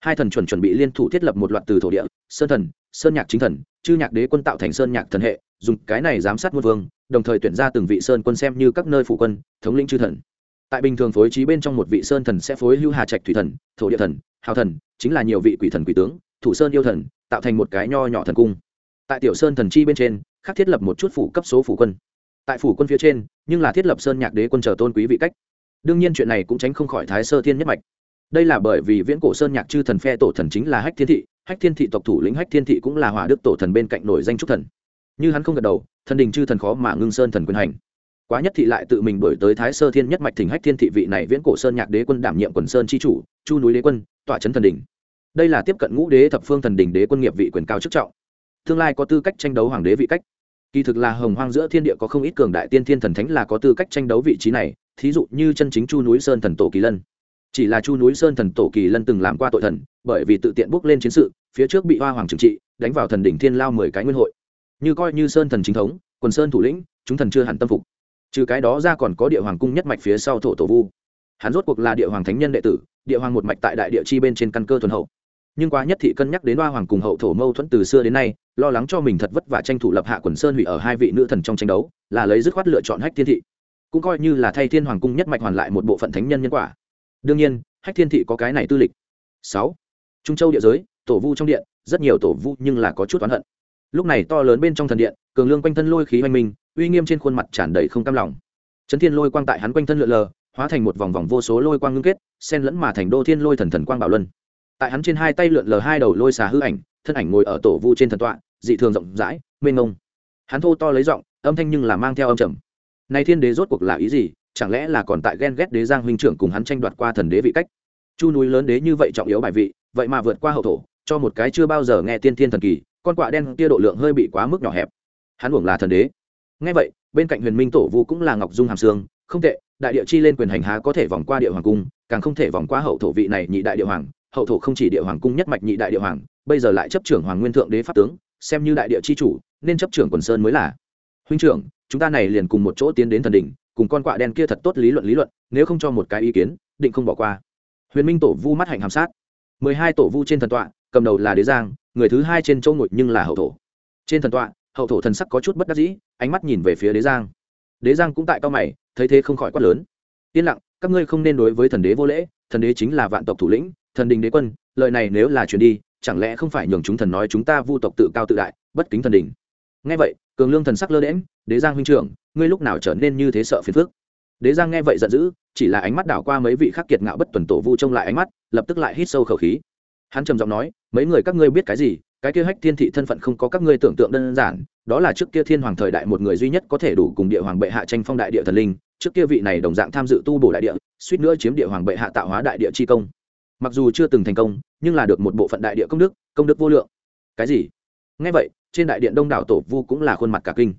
Hai thần chuẩn chuẩn bị liên thủ thiết lập một loạt từ thổ địa, sơn thần, sơn nhạc chính thần, chư nhạc đế quân tạo thành sơn nhạc thần hệ, dùng cái này giám sát muôn vương, đồng thời tuyển ra từng vị sơn quân xem như các nơi phụ quân, thống lĩnh chư thần. Tại bình thường phối trí bên trong một vị sơn thần sẽ phối hưu hà trạch thủy thần, thổ địa thần, hào thần, chính là nhiều vị quỷ thần quỷ tướng, thủ sơn yêu thần, tạo thành một cái nho nhỏ thần cung. Tại tiểu sơn thần chi bên trên, khác thiết lập một chút phủ cấp số phủ quân. Tại phủ quân phía trên, nhưng là thiết lập sơn nhạc đế quân chờ tôn quý vị cách đương nhiên chuyện này cũng tránh không khỏi thái sơ thiên nhất mạch. Đây là bởi vì viễn cổ sơn nhạc chư thần phe tổ thần chính là hách thiên thị, hách thiên thị tộc thủ lĩnh hách thiên thị cũng là hỏa đức tổ thần bên cạnh nổi danh trúc thần. Như hắn không gật đầu, thần đình chư thần khó mà ngưng sơn thần quyền hành. Quá nhất thị lại tự mình đổi tới thái sơ thiên nhất mạch thỉnh hách thiên thị vị này viễn cổ sơn nhạc đế quân đảm nhiệm quần sơn chi chủ, chu núi đế quân, tọa trấn thần đình. Đây là tiếp cận ngũ đế thập phương thần đình đế quân nghiệp vị quyền cao chức trọng. Tương lai có tư cách tranh đấu hoàng đế vị cách kỳ thực là hồng hoang giữa thiên địa có không ít cường đại tiên thiên thần thánh là có tư cách tranh đấu vị trí này, thí dụ như chân chính chu núi sơn thần tổ kỳ lân. Chỉ là chu núi sơn thần tổ kỳ lân từng làm qua tội thần, bởi vì tự tiện bước lên chiến sự, phía trước bị hoa hoàng trừng trị, đánh vào thần đỉnh thiên lao mười cái nguyên hội. Như coi như sơn thần chính thống, quần sơn thủ lĩnh, chúng thần chưa hẳn tâm phục. Trừ cái đó ra còn có địa hoàng cung nhất mạch phía sau thổ tổ vu. Hắn rốt cuộc là địa hoàng thánh nhân đệ tử, địa hoàng một mạch tại đại địa chi bên trên căn cơ thuần hậu nhưng quá nhất thị cân nhắc đến hoa hoàng cùng hậu thổ mâu thuẫn từ xưa đến nay, lo lắng cho mình thật vất vả tranh thủ lập hạ quần sơn hủy ở hai vị nữ thần trong tranh đấu, là lấy dứt khoát lựa chọn hách thiên thị. Cũng coi như là thay thiên hoàng cung nhất mạch hoàn lại một bộ phận thánh nhân nhân quả. Đương nhiên, hách thiên thị có cái này tư lịch. Sáu. Trung châu địa giới, tổ vu trong điện, rất nhiều tổ vu nhưng là có chút oán hận. Lúc này to lớn bên trong thần điện, cường lương quanh thân lôi khí hoành minh, uy nghiêm trên khuôn mặt tràn đầy không cam lòng. Trấn thiên lôi quang tại hắn quanh thân lượn lờ, hóa thành một vòng vòng vô số lôi quang ngưng kết, xen lẫn mà thành đô thiên lôi thần thần quang bảo luân tại hắn trên hai tay lượn lờ hai đầu lôi xà hư ảnh, thân ảnh ngồi ở tổ vu trên thần tọa, dị thường rộng rãi, mênh ngông hắn thô to lấy giọng, âm thanh nhưng là mang theo âm trầm. Nay thiên đế rốt cuộc là ý gì? Chẳng lẽ là còn tại ghen ghét đế giang huynh trưởng cùng hắn tranh đoạt qua thần đế vị cách? Chu núi lớn đế như vậy trọng yếu bài vị, vậy mà vượt qua hậu thổ, cho một cái chưa bao giờ nghe tiên thiên thần kỳ, con quạ đen kia độ lượng hơi bị quá mức nhỏ hẹp. Hắn uổng là thần đế. Ngay vậy, bên cạnh huyền minh tổ vu cũng là ngọc dung hàm sương, không tệ, đại địa chi lên quyền hành há có thể vòng qua địa hoàng cung, càng không thể vòng qua hậu thổ vị này nhị đại địa hoàng hậu thổ không chỉ địa hoàng cung nhất mạch nhị đại địa hoàng, bây giờ lại chấp trưởng hoàng nguyên thượng đế pháp tướng, xem như đại địa chi chủ, nên chấp trưởng quần sơn mới là. Huynh trưởng, chúng ta này liền cùng một chỗ tiến đến thần đỉnh, cùng con quạ đen kia thật tốt lý luận lý luận, nếu không cho một cái ý kiến, định không bỏ qua. Huyền minh tổ vu mắt hạnh hàm sát. Mười hai tổ vu trên thần tọa, cầm đầu là đế giang, người thứ hai trên châu ngồi nhưng là hậu thổ. Trên thần tọa, hậu thổ thần sắc có chút bất đắc dĩ, ánh mắt nhìn về phía đế giang. Đế giang cũng tại cao mày, thấy thế không khỏi quát lớn. Yên lặng, các ngươi không nên đối với thần đế vô lễ, thần đế chính là vạn tộc thủ lĩnh thần đình đế quân lợi này nếu là chuyển đi, chẳng lẽ không phải nhường chúng thần nói chúng ta vu tộc tự cao tự đại, bất kính thần đình? Nghe vậy, cường lương thần sắc lơ đễm đế giang huynh trưởng, ngươi lúc nào trở nên như thế sợ phiền phước đế giang nghe vậy giận dữ, chỉ là ánh mắt đảo qua mấy vị khắc kiệt ngạo bất tuần tổ vu trông lại ánh mắt, lập tức lại hít sâu khẩu khí. Hắn trầm giọng nói, mấy người các ngươi biết cái gì? Cái kia hách thiên thị thân phận không có các ngươi tưởng tượng đơn giản, đó là trước kia thiên hoàng thời đại một người duy nhất có thể đủ cùng địa hoàng bệ hạ tranh phong đại địa thần linh, trước kia vị này đồng dạng tham dự tu bổ đại địa, suýt nữa chiếm địa hoàng bệ hạ tạo hóa đại địa chi công mặc dù chưa từng thành công, nhưng là được một bộ phận đại địa công đức công đức vô lượng. Cái gì? Ngay vậy, trên đại điện đông đảo tổ vu cũng là khuôn mặt cả kinh.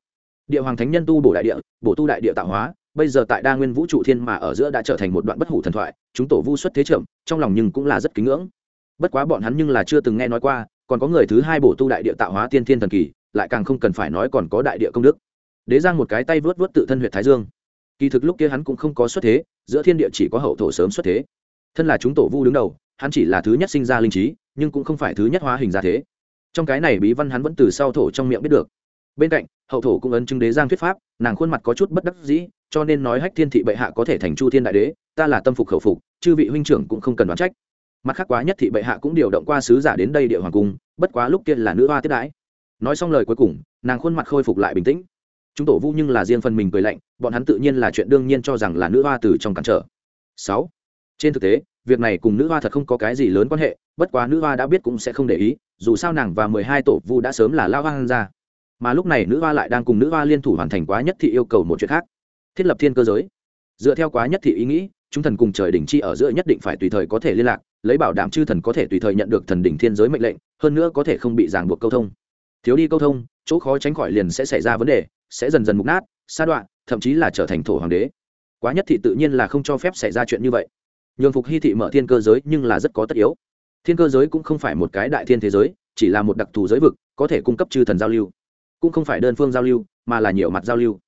Địa hoàng thánh nhân tu bổ đại địa, bổ tu đại địa tạo hóa, bây giờ tại đa nguyên vũ trụ thiên mà ở giữa đã trở thành một đoạn bất hủ thần thoại, chúng tổ vu xuất thế trưởng, trong lòng nhưng cũng là rất kính ngưỡng. Bất quá bọn hắn nhưng là chưa từng nghe nói qua, còn có người thứ hai bổ tu đại địa tạo hóa tiên thiên thần kỳ, lại càng không cần phải nói còn có đại địa công đức. Đế giang một cái tay vớt vớt tự thân huyện thái dương. Kỳ thực lúc kia hắn cũng không có xuất thế, giữa thiên địa chỉ có hậu thổ sớm xuất thế thân là chúng tổ vu đứng đầu, hắn chỉ là thứ nhất sinh ra linh trí, nhưng cũng không phải thứ nhất hóa hình ra thế. Trong cái này bí văn hắn vẫn từ sau thổ trong miệng biết được. Bên cạnh, hậu thổ cũng ấn chứng đế giang thuyết pháp, nàng khuôn mặt có chút bất đắc dĩ, cho nên nói hách thiên thị bệ hạ có thể thành chu thiên đại đế, ta là tâm phục khẩu phục, chư vị huynh trưởng cũng không cần đoán trách. Mặt khác quá nhất thị bệ hạ cũng điều động qua sứ giả đến đây địa hoàng cung, bất quá lúc kia là nữ hoa tiếp đãi. Nói xong lời cuối cùng, nàng khuôn mặt khôi phục lại bình tĩnh. Chúng tổ vu nhưng là riêng phần mình cười lạnh, bọn hắn tự nhiên là chuyện đương nhiên cho rằng là nữ hoa từ trong cản trở. Sáu trên thực tế, việc này cùng nữ hoa thật không có cái gì lớn quan hệ, bất quá nữ hoa đã biết cũng sẽ không để ý, dù sao nàng và mười hai tổ vu đã sớm là lao hoang ra. Mà lúc này nữ hoa lại đang cùng nữ hoa liên thủ hoàn thành quá nhất thị yêu cầu một chuyện khác. Thiết lập thiên cơ giới. Dựa theo quá nhất thị ý nghĩ, chúng thần cùng trời đỉnh chi ở giữa nhất định phải tùy thời có thể liên lạc, lấy bảo đảm chư thần có thể tùy thời nhận được thần đỉnh thiên giới mệnh lệnh, hơn nữa có thể không bị ràng buộc câu thông. Thiếu đi câu thông, chỗ khó tránh khỏi liền sẽ xảy ra vấn đề, sẽ dần dần mục nát, sa đoạn thậm chí là trở thành thổ hoàng đế. Quá nhất thị tự nhiên là không cho phép xảy ra chuyện như vậy nhường phục hy thị mở thiên cơ giới nhưng là rất có tất yếu. Thiên cơ giới cũng không phải một cái đại thiên thế giới, chỉ là một đặc thù giới vực, có thể cung cấp chư thần giao lưu. Cũng không phải đơn phương giao lưu, mà là nhiều mặt giao lưu.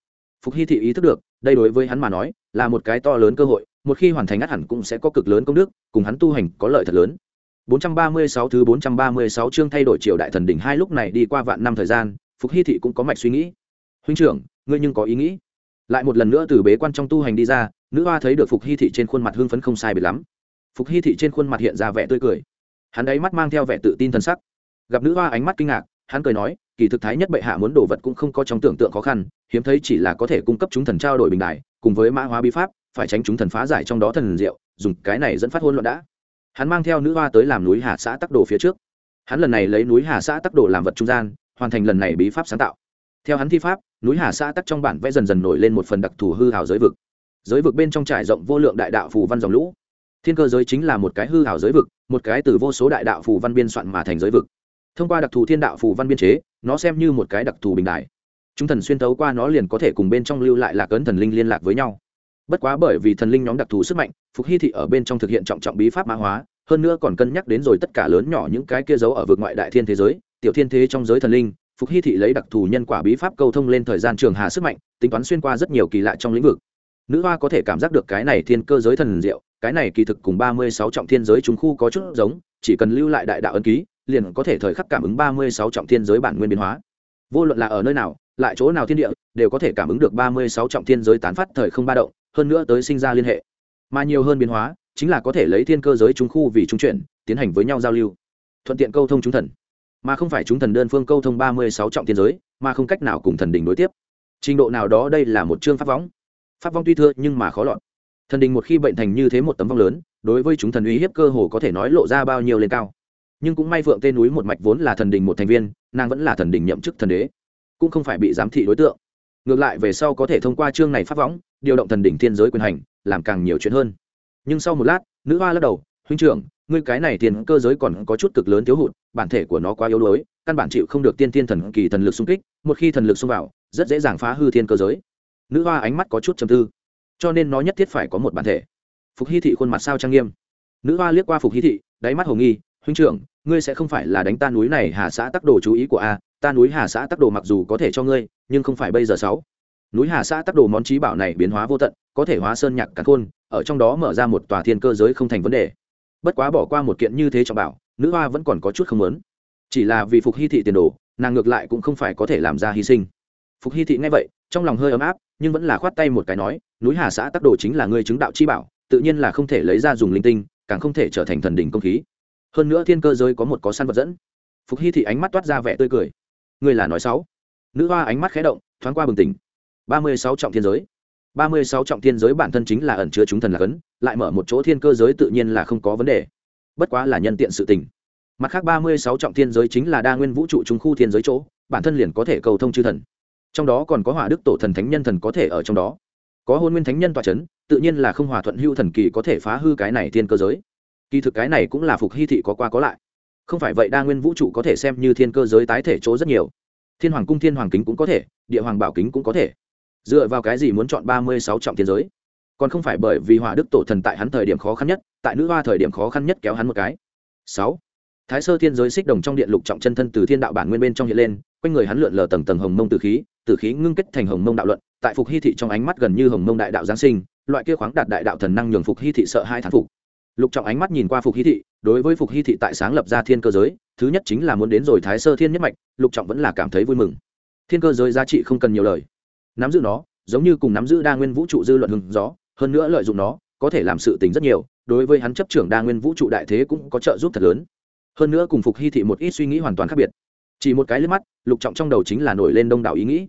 Phục hy thị ý thức được, đây đối với hắn mà nói, là một cái to lớn cơ hội, một khi hoàn thành ngắt hẳn cũng sẽ có cực lớn công đức, cùng hắn tu hành có lợi thật lớn. 436 thứ 436 chương thay đổi triều đại thần đỉnh hai lúc này đi qua vạn năm thời gian, phục hy thị cũng có mạch suy nghĩ. Huynh trưởng, ngươi nhưng có ý nghĩ. Lại một lần nữa từ bế quan trong tu hành đi ra nữ hoa thấy được phục hy thị trên khuôn mặt hưng phấn không sai biệt lắm. Phục hy thị trên khuôn mặt hiện ra vẻ tươi cười. Hắn ấy mắt mang theo vẻ tự tin t sắc. Gặp nữ hoa ánh mắt kinh ngạc, hắn cười nói, kỳ thực thái nhất bệ hạ muốn đồ vật cũng không có trong tưởng tượng khó khăn, hiếm thấy chỉ là có thể cung cấp chúng thần trao đổi bình đại cùng với mã hóa bí pháp, phải tránh chúng thần phá giải trong đó thần diệu, dùng cái này dẫn phát hôn luận đã. Hắn mang theo nữ hoa tới làm núi hà xã tắc đồ phía trước. Hắn lần này lấy núi hà xã tắc đồ làm vật trung gian, hoàn thành lần này bí pháp sáng tạo. Theo hắn thi pháp, núi hà xã tắc trong bản vẽ dần dần nổi lên một phần đặc thù hư hào giới vực giới vực bên trong trải rộng vô lượng đại đạo phù văn dòng lũ. Thiên cơ giới chính là một cái hư hảo giới vực, một cái từ vô số đại đạo phù văn biên soạn mà thành giới vực. Thông qua đặc thù thiên đạo phù văn biên chế, nó xem như một cái đặc thù bình đại. Chúng thần xuyên tấu qua nó liền có thể cùng bên trong lưu lại lạc ấn thần linh liên lạc với nhau. Bất quá bởi vì thần linh nhóm đặc thù sức mạnh, phục hy thị ở bên trong thực hiện trọng trọng bí pháp mã hóa, hơn nữa còn cân nhắc đến rồi tất cả lớn nhỏ những cái kia giấu ở vực ngoại đại thiên thế giới, tiểu thiên thế trong giới thần linh, phục hy thị lấy đặc thù nhân quả bí pháp câu thông lên thời gian trường hà sức mạnh, tính toán xuyên qua rất nhiều kỳ lạ trong lĩnh vực nữ hoa có thể cảm giác được cái này thiên cơ giới thần diệu, cái này kỳ thực cùng ba mươi sáu trọng thiên giới chúng khu có chút giống, chỉ cần lưu lại đại đạo ân ký, liền có thể thời khắc cảm ứng ba mươi sáu trọng thiên giới bản nguyên biến hóa. Vô luận là ở nơi nào, lại chỗ nào thiên địa, đều có thể cảm ứng được ba mươi sáu trọng thiên giới tán phát thời không ba động, hơn nữa tới sinh ra liên hệ. Mà nhiều hơn biến hóa, chính là có thể lấy thiên cơ giới trung khu vì chúng chuyển, tiến hành với nhau giao lưu. Thuận tiện câu thông chúng thần. Mà không phải chúng thần đơn phương câu thông ba mươi sáu trọng thiên giới, mà không cách nào cùng thần đình đối tiếp. Trình độ nào đó đây là một chương pháp võng pháp vong tuy thưa nhưng mà khó lọt. Thần đình một khi bệnh thành như thế một tấm vong lớn, đối với chúng thần uy hiếp cơ hồ có thể nói lộ ra bao nhiêu lên cao. Nhưng cũng may phượng tên núi một mạch vốn là thần đình một thành viên, nàng vẫn là thần đình nhậm chức thần đế, cũng không phải bị giám thị đối tượng. Ngược lại về sau có thể thông qua chương này pháp võng điều động thần đỉnh thiên giới quyền hành, làm càng nhiều chuyện hơn. Nhưng sau một lát, nữ hoa lắc đầu, huynh trưởng, ngươi cái này tiền cơ giới còn có chút cực lớn thiếu hụt, bản thể của nó quá yếu đuối, căn bản chịu không được tiên tiên thần kỳ thần lực xung kích, một khi thần lực xung vào, rất dễ dàng phá hư thiên cơ giới nữ hoa ánh mắt có chút chầm tư. Cho nên nó nhất thiết phải có một bản thể. Phục hy thị khuôn mặt sao trang nghiêm. Nữ hoa liếc qua phục hy thị, đáy mắt hồ nghi, huynh trưởng, ngươi sẽ không phải là đánh ta núi này hà xã tắc đồ chú ý của a, ta núi hà xã tắc đồ mặc dù có thể cho ngươi, nhưng không phải bây giờ sáu. Núi hà xã tắc đồ món trí bảo này biến hóa vô tận, có thể hóa sơn nhạc cả khôn, ở trong đó mở ra một tòa thiên cơ giới không thành vấn đề. Bất quá bỏ qua một kiện như thế cho bảo, nữ hoa vẫn còn có chút không lớn chỉ là vì phục hy thị tiền đồ, nàng ngược lại cũng không phải có thể làm ra hy sinh phục hy thị nghe vậy, trong lòng hơi ấm áp, nhưng vẫn là khoát tay một cái nói, núi hà xã tắc đồ chính là người chứng đạo chi bảo, tự nhiên là không thể lấy ra dùng linh tinh, càng không thể trở thành thần đỉnh công khí. Hơn nữa thiên cơ giới có một có săn vật dẫn. Phục hy thị ánh mắt toát ra vẻ tươi cười. Người là nói sáu nữ hoa ánh mắt khé động, thoáng qua bừng tỉnh. Ba mươi sáu trọng thiên giới. Ba mươi sáu trọng thiên giới bản thân chính là ẩn chứa chúng thần là cấn, lại mở một chỗ thiên cơ giới tự nhiên là không có vấn đề. Bất quá là nhân tiện sự tình. Mặt khác ba mươi sáu trọng thiên giới chính là đa nguyên vũ trụ trung khu thiên giới chỗ, bản thân liền có thể cầu thông chư thần trong đó còn có hỏa đức tổ thần thánh nhân thần có thể ở trong đó. Có hôn nguyên thánh nhân tọa c h ấ n tự nhiên là không hòa thuận hưu thần kỳ có thể phá hư cái này thiên cơ giới. Kỳ thực cái này cũng là phục hy thị có qua có lại. Không phải vậy đa nguyên vũ trụ có thể xem như thiên cơ giới tái thể chỗ rất nhiều. Thiên hoàng cung thiên hoàng kính cũng có thể, địa hoàng bảo kính cũng có thể. Dựa vào cái gì muốn chọn ba mươi sáu trọng thiên giới? Còn không phải bởi vì hỏa đức tổ thần tại hắn thời điểm khó khăn nhất, tại nữ hoa thời điểm khó khăn nhất kéo hắn một cái. Sáu. Thái sơ thiên giới xích đồng trong điện lục trọng chân thân từ thiên đạo bản nguyên bên trong hiện lên, quanh người hắn lượn lờ tầng tầng hồng mông từ khí tử khí ngưng kết thành hồng mông đạo luận, tại phục hy thị trong ánh mắt gần như hồng mông đại đạo giáng sinh, loại kia khoáng đạt đại đạo thần năng nhường phục hy thị sợ hai thán phục. Lục trọng ánh mắt nhìn qua phục hy thị, đối với phục hy thị tại sáng lập ra thiên cơ giới, thứ nhất chính là muốn đến rồi thái sơ thiên nhất mạch, lục trọng vẫn là cảm thấy vui mừng. Thiên cơ giới giá trị không cần nhiều lời. Nắm giữ nó, giống như cùng nắm giữ đa nguyên vũ trụ dư luận hừng gió, hơn nữa lợi dụng nó, có thể làm sự tình rất nhiều, đối với hắn chấp trưởng đa nguyên vũ trụ đại thế cũng có trợ giúp thật lớn. Hơn nữa cùng phục hy thị một ít suy nghĩ hoàn toàn khác biệt. Chỉ một cái liếc mắt, lục trọng trong đầu chính là nổi lên đông đảo ý nghĩ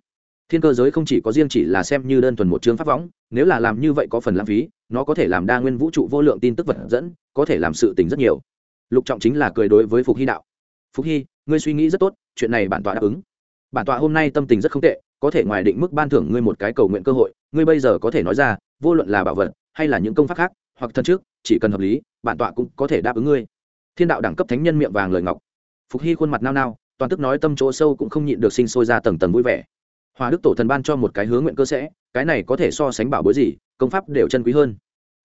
thiên cơ giới không chỉ có riêng chỉ là xem như đơn thuần một chương pháp võng, nếu là làm như vậy có phần lãng phí, nó có thể làm đa nguyên vũ trụ vô lượng tin tức vật dẫn, có thể làm sự tình rất nhiều. Lục trọng chính là cười đối với phục hy đạo. Phục hy, ngươi suy nghĩ rất tốt, chuyện này bản tọa đáp ứng. Bản tọa hôm nay tâm tình rất không tệ, có thể ngoài định mức ban thưởng ngươi một cái cầu nguyện cơ hội, ngươi bây giờ có thể nói ra, vô luận là bảo vật, hay là những công pháp khác, hoặc thân trước, chỉ cần hợp lý, bản tọa cũng có thể đáp ứng ngươi. Thiên đạo đẳng cấp thánh nhân miệng vàng lời ngọc. Phục hy khuôn mặt nao nao, toàn tức nói tâm chỗ sâu cũng không nhịn được sinh sôi ra tầng tầng vui vẻ hòa đức tổ thần ban cho một cái hướng nguyện cơ sẽ, cái này có thể so sánh bảo bối gì, công pháp đều chân quý hơn.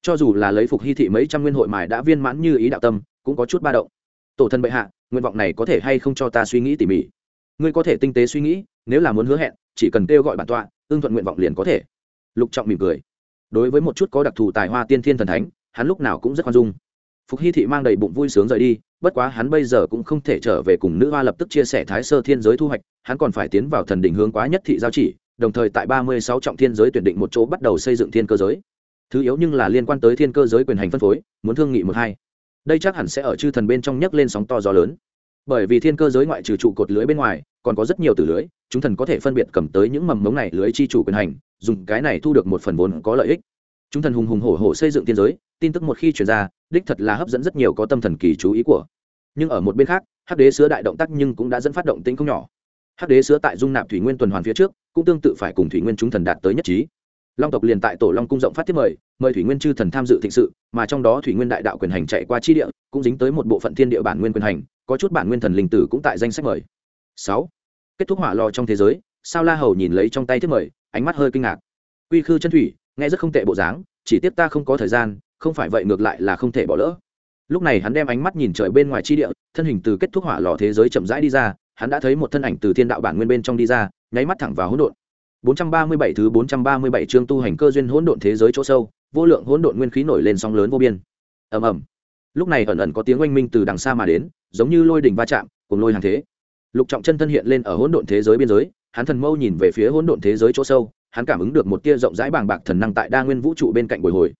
Cho dù là lấy phục hy thị mấy trăm nguyên hội mài đã viên mãn như ý đạo tâm, cũng có chút ba động. Tổ thần bệ hạ, nguyện vọng này có thể hay không cho ta suy nghĩ tỉ mỉ? Ngươi có thể tinh tế suy nghĩ, nếu là muốn hứa hẹn, chỉ cần kêu gọi bản tọa, ưng thuận nguyện vọng liền có thể. Lục trọng mỉm cười. Đối với một chút có đặc thù tài hoa tiên thiên thần thánh, hắn lúc nào cũng rất khoan dung. Phục hy thị mang đầy bụng vui sướng rời đi bất quá hắn bây giờ cũng không thể trở về cùng nữ hoa lập tức chia sẻ thái sơ thiên giới thu hoạch, hắn còn phải tiến vào thần đỉnh hướng quá nhất thị giao chỉ, đồng thời tại ba mươi sáu trọng thiên giới tuyển định một chỗ bắt đầu xây dựng thiên cơ giới. Thứ yếu nhưng là liên quan tới thiên cơ giới quyền hành phân phối, muốn thương nghị một hai. Đây chắc hẳn sẽ ở chư thần bên trong nhấc lên sóng to gió lớn. Bởi vì thiên cơ giới ngoại trừ trụ cột lưới bên ngoài, còn có rất nhiều từ lưới, chúng thần có thể phân biệt cầm tới những mầm mống này lưới chi chủ quyền hành, dùng cái này thu được một phần vốn có lợi ích chúng thần hùng hùng hổ hổ xây dựng thiên giới, tin tức một khi chuyển ra, đích thật là hấp dẫn rất nhiều có tâm thần kỳ chú ý của. Nhưng ở một bên khác, hắc đế sứa đại động tác nhưng cũng đã dẫn phát động tính không nhỏ. Hắc đế sứa tại dung nạp thủy nguyên tuần hoàn phía trước, cũng tương tự phải cùng thủy nguyên chúng thần đạt tới nhất trí. Long tộc liền tại tổ long cung rộng phát tiếp mời mời thủy nguyên chư thần tham dự thịnh sự, mà trong đó thủy nguyên đại đạo quyền hành chạy qua chi địa, cũng dính tới một bộ phận thiên địa bản nguyên quyền hành, có chút bản nguyên thần linh tử cũng tại danh sách mời. Sáu. Kết thúc hỏa lò trong thế giới, sao la hầu nhìn lấy trong tay thiết mời, ánh mắt hơi kinh ngạc. Quy khư chân thủy nghe rất không tệ bộ dáng, chỉ tiếc ta không có thời gian, không phải vậy ngược lại là không thể bỏ lỡ. Lúc này hắn đem ánh mắt nhìn trời bên ngoài chi địa, thân hình từ kết thúc hỏa lò thế giới chậm rãi đi ra, hắn đã thấy một thân ảnh từ thiên đạo bản nguyên bên trong đi ra, nháy mắt thẳng vào hỗn độn. 437 thứ 437 chương tu hành cơ duyên hỗn độn thế giới chỗ sâu, vô lượng hỗn độn nguyên khí nổi lên sóng lớn vô biên. Ầm ầm. Lúc này ẩn ẩn có tiếng oanh minh từ đằng xa mà đến, giống như lôi đỉnh va chạm cùng lôi hàng thế. Lục trọng chân thân hiện lên ở hỗn độn thế giới biên giới, hắn thần mâu nhìn về phía hỗn độn thế giới chỗ sâu hắn cảm ứng được một tia rộng rãi bàng bạc thần năng tại đa nguyên vũ trụ bên cạnh bồi hồi,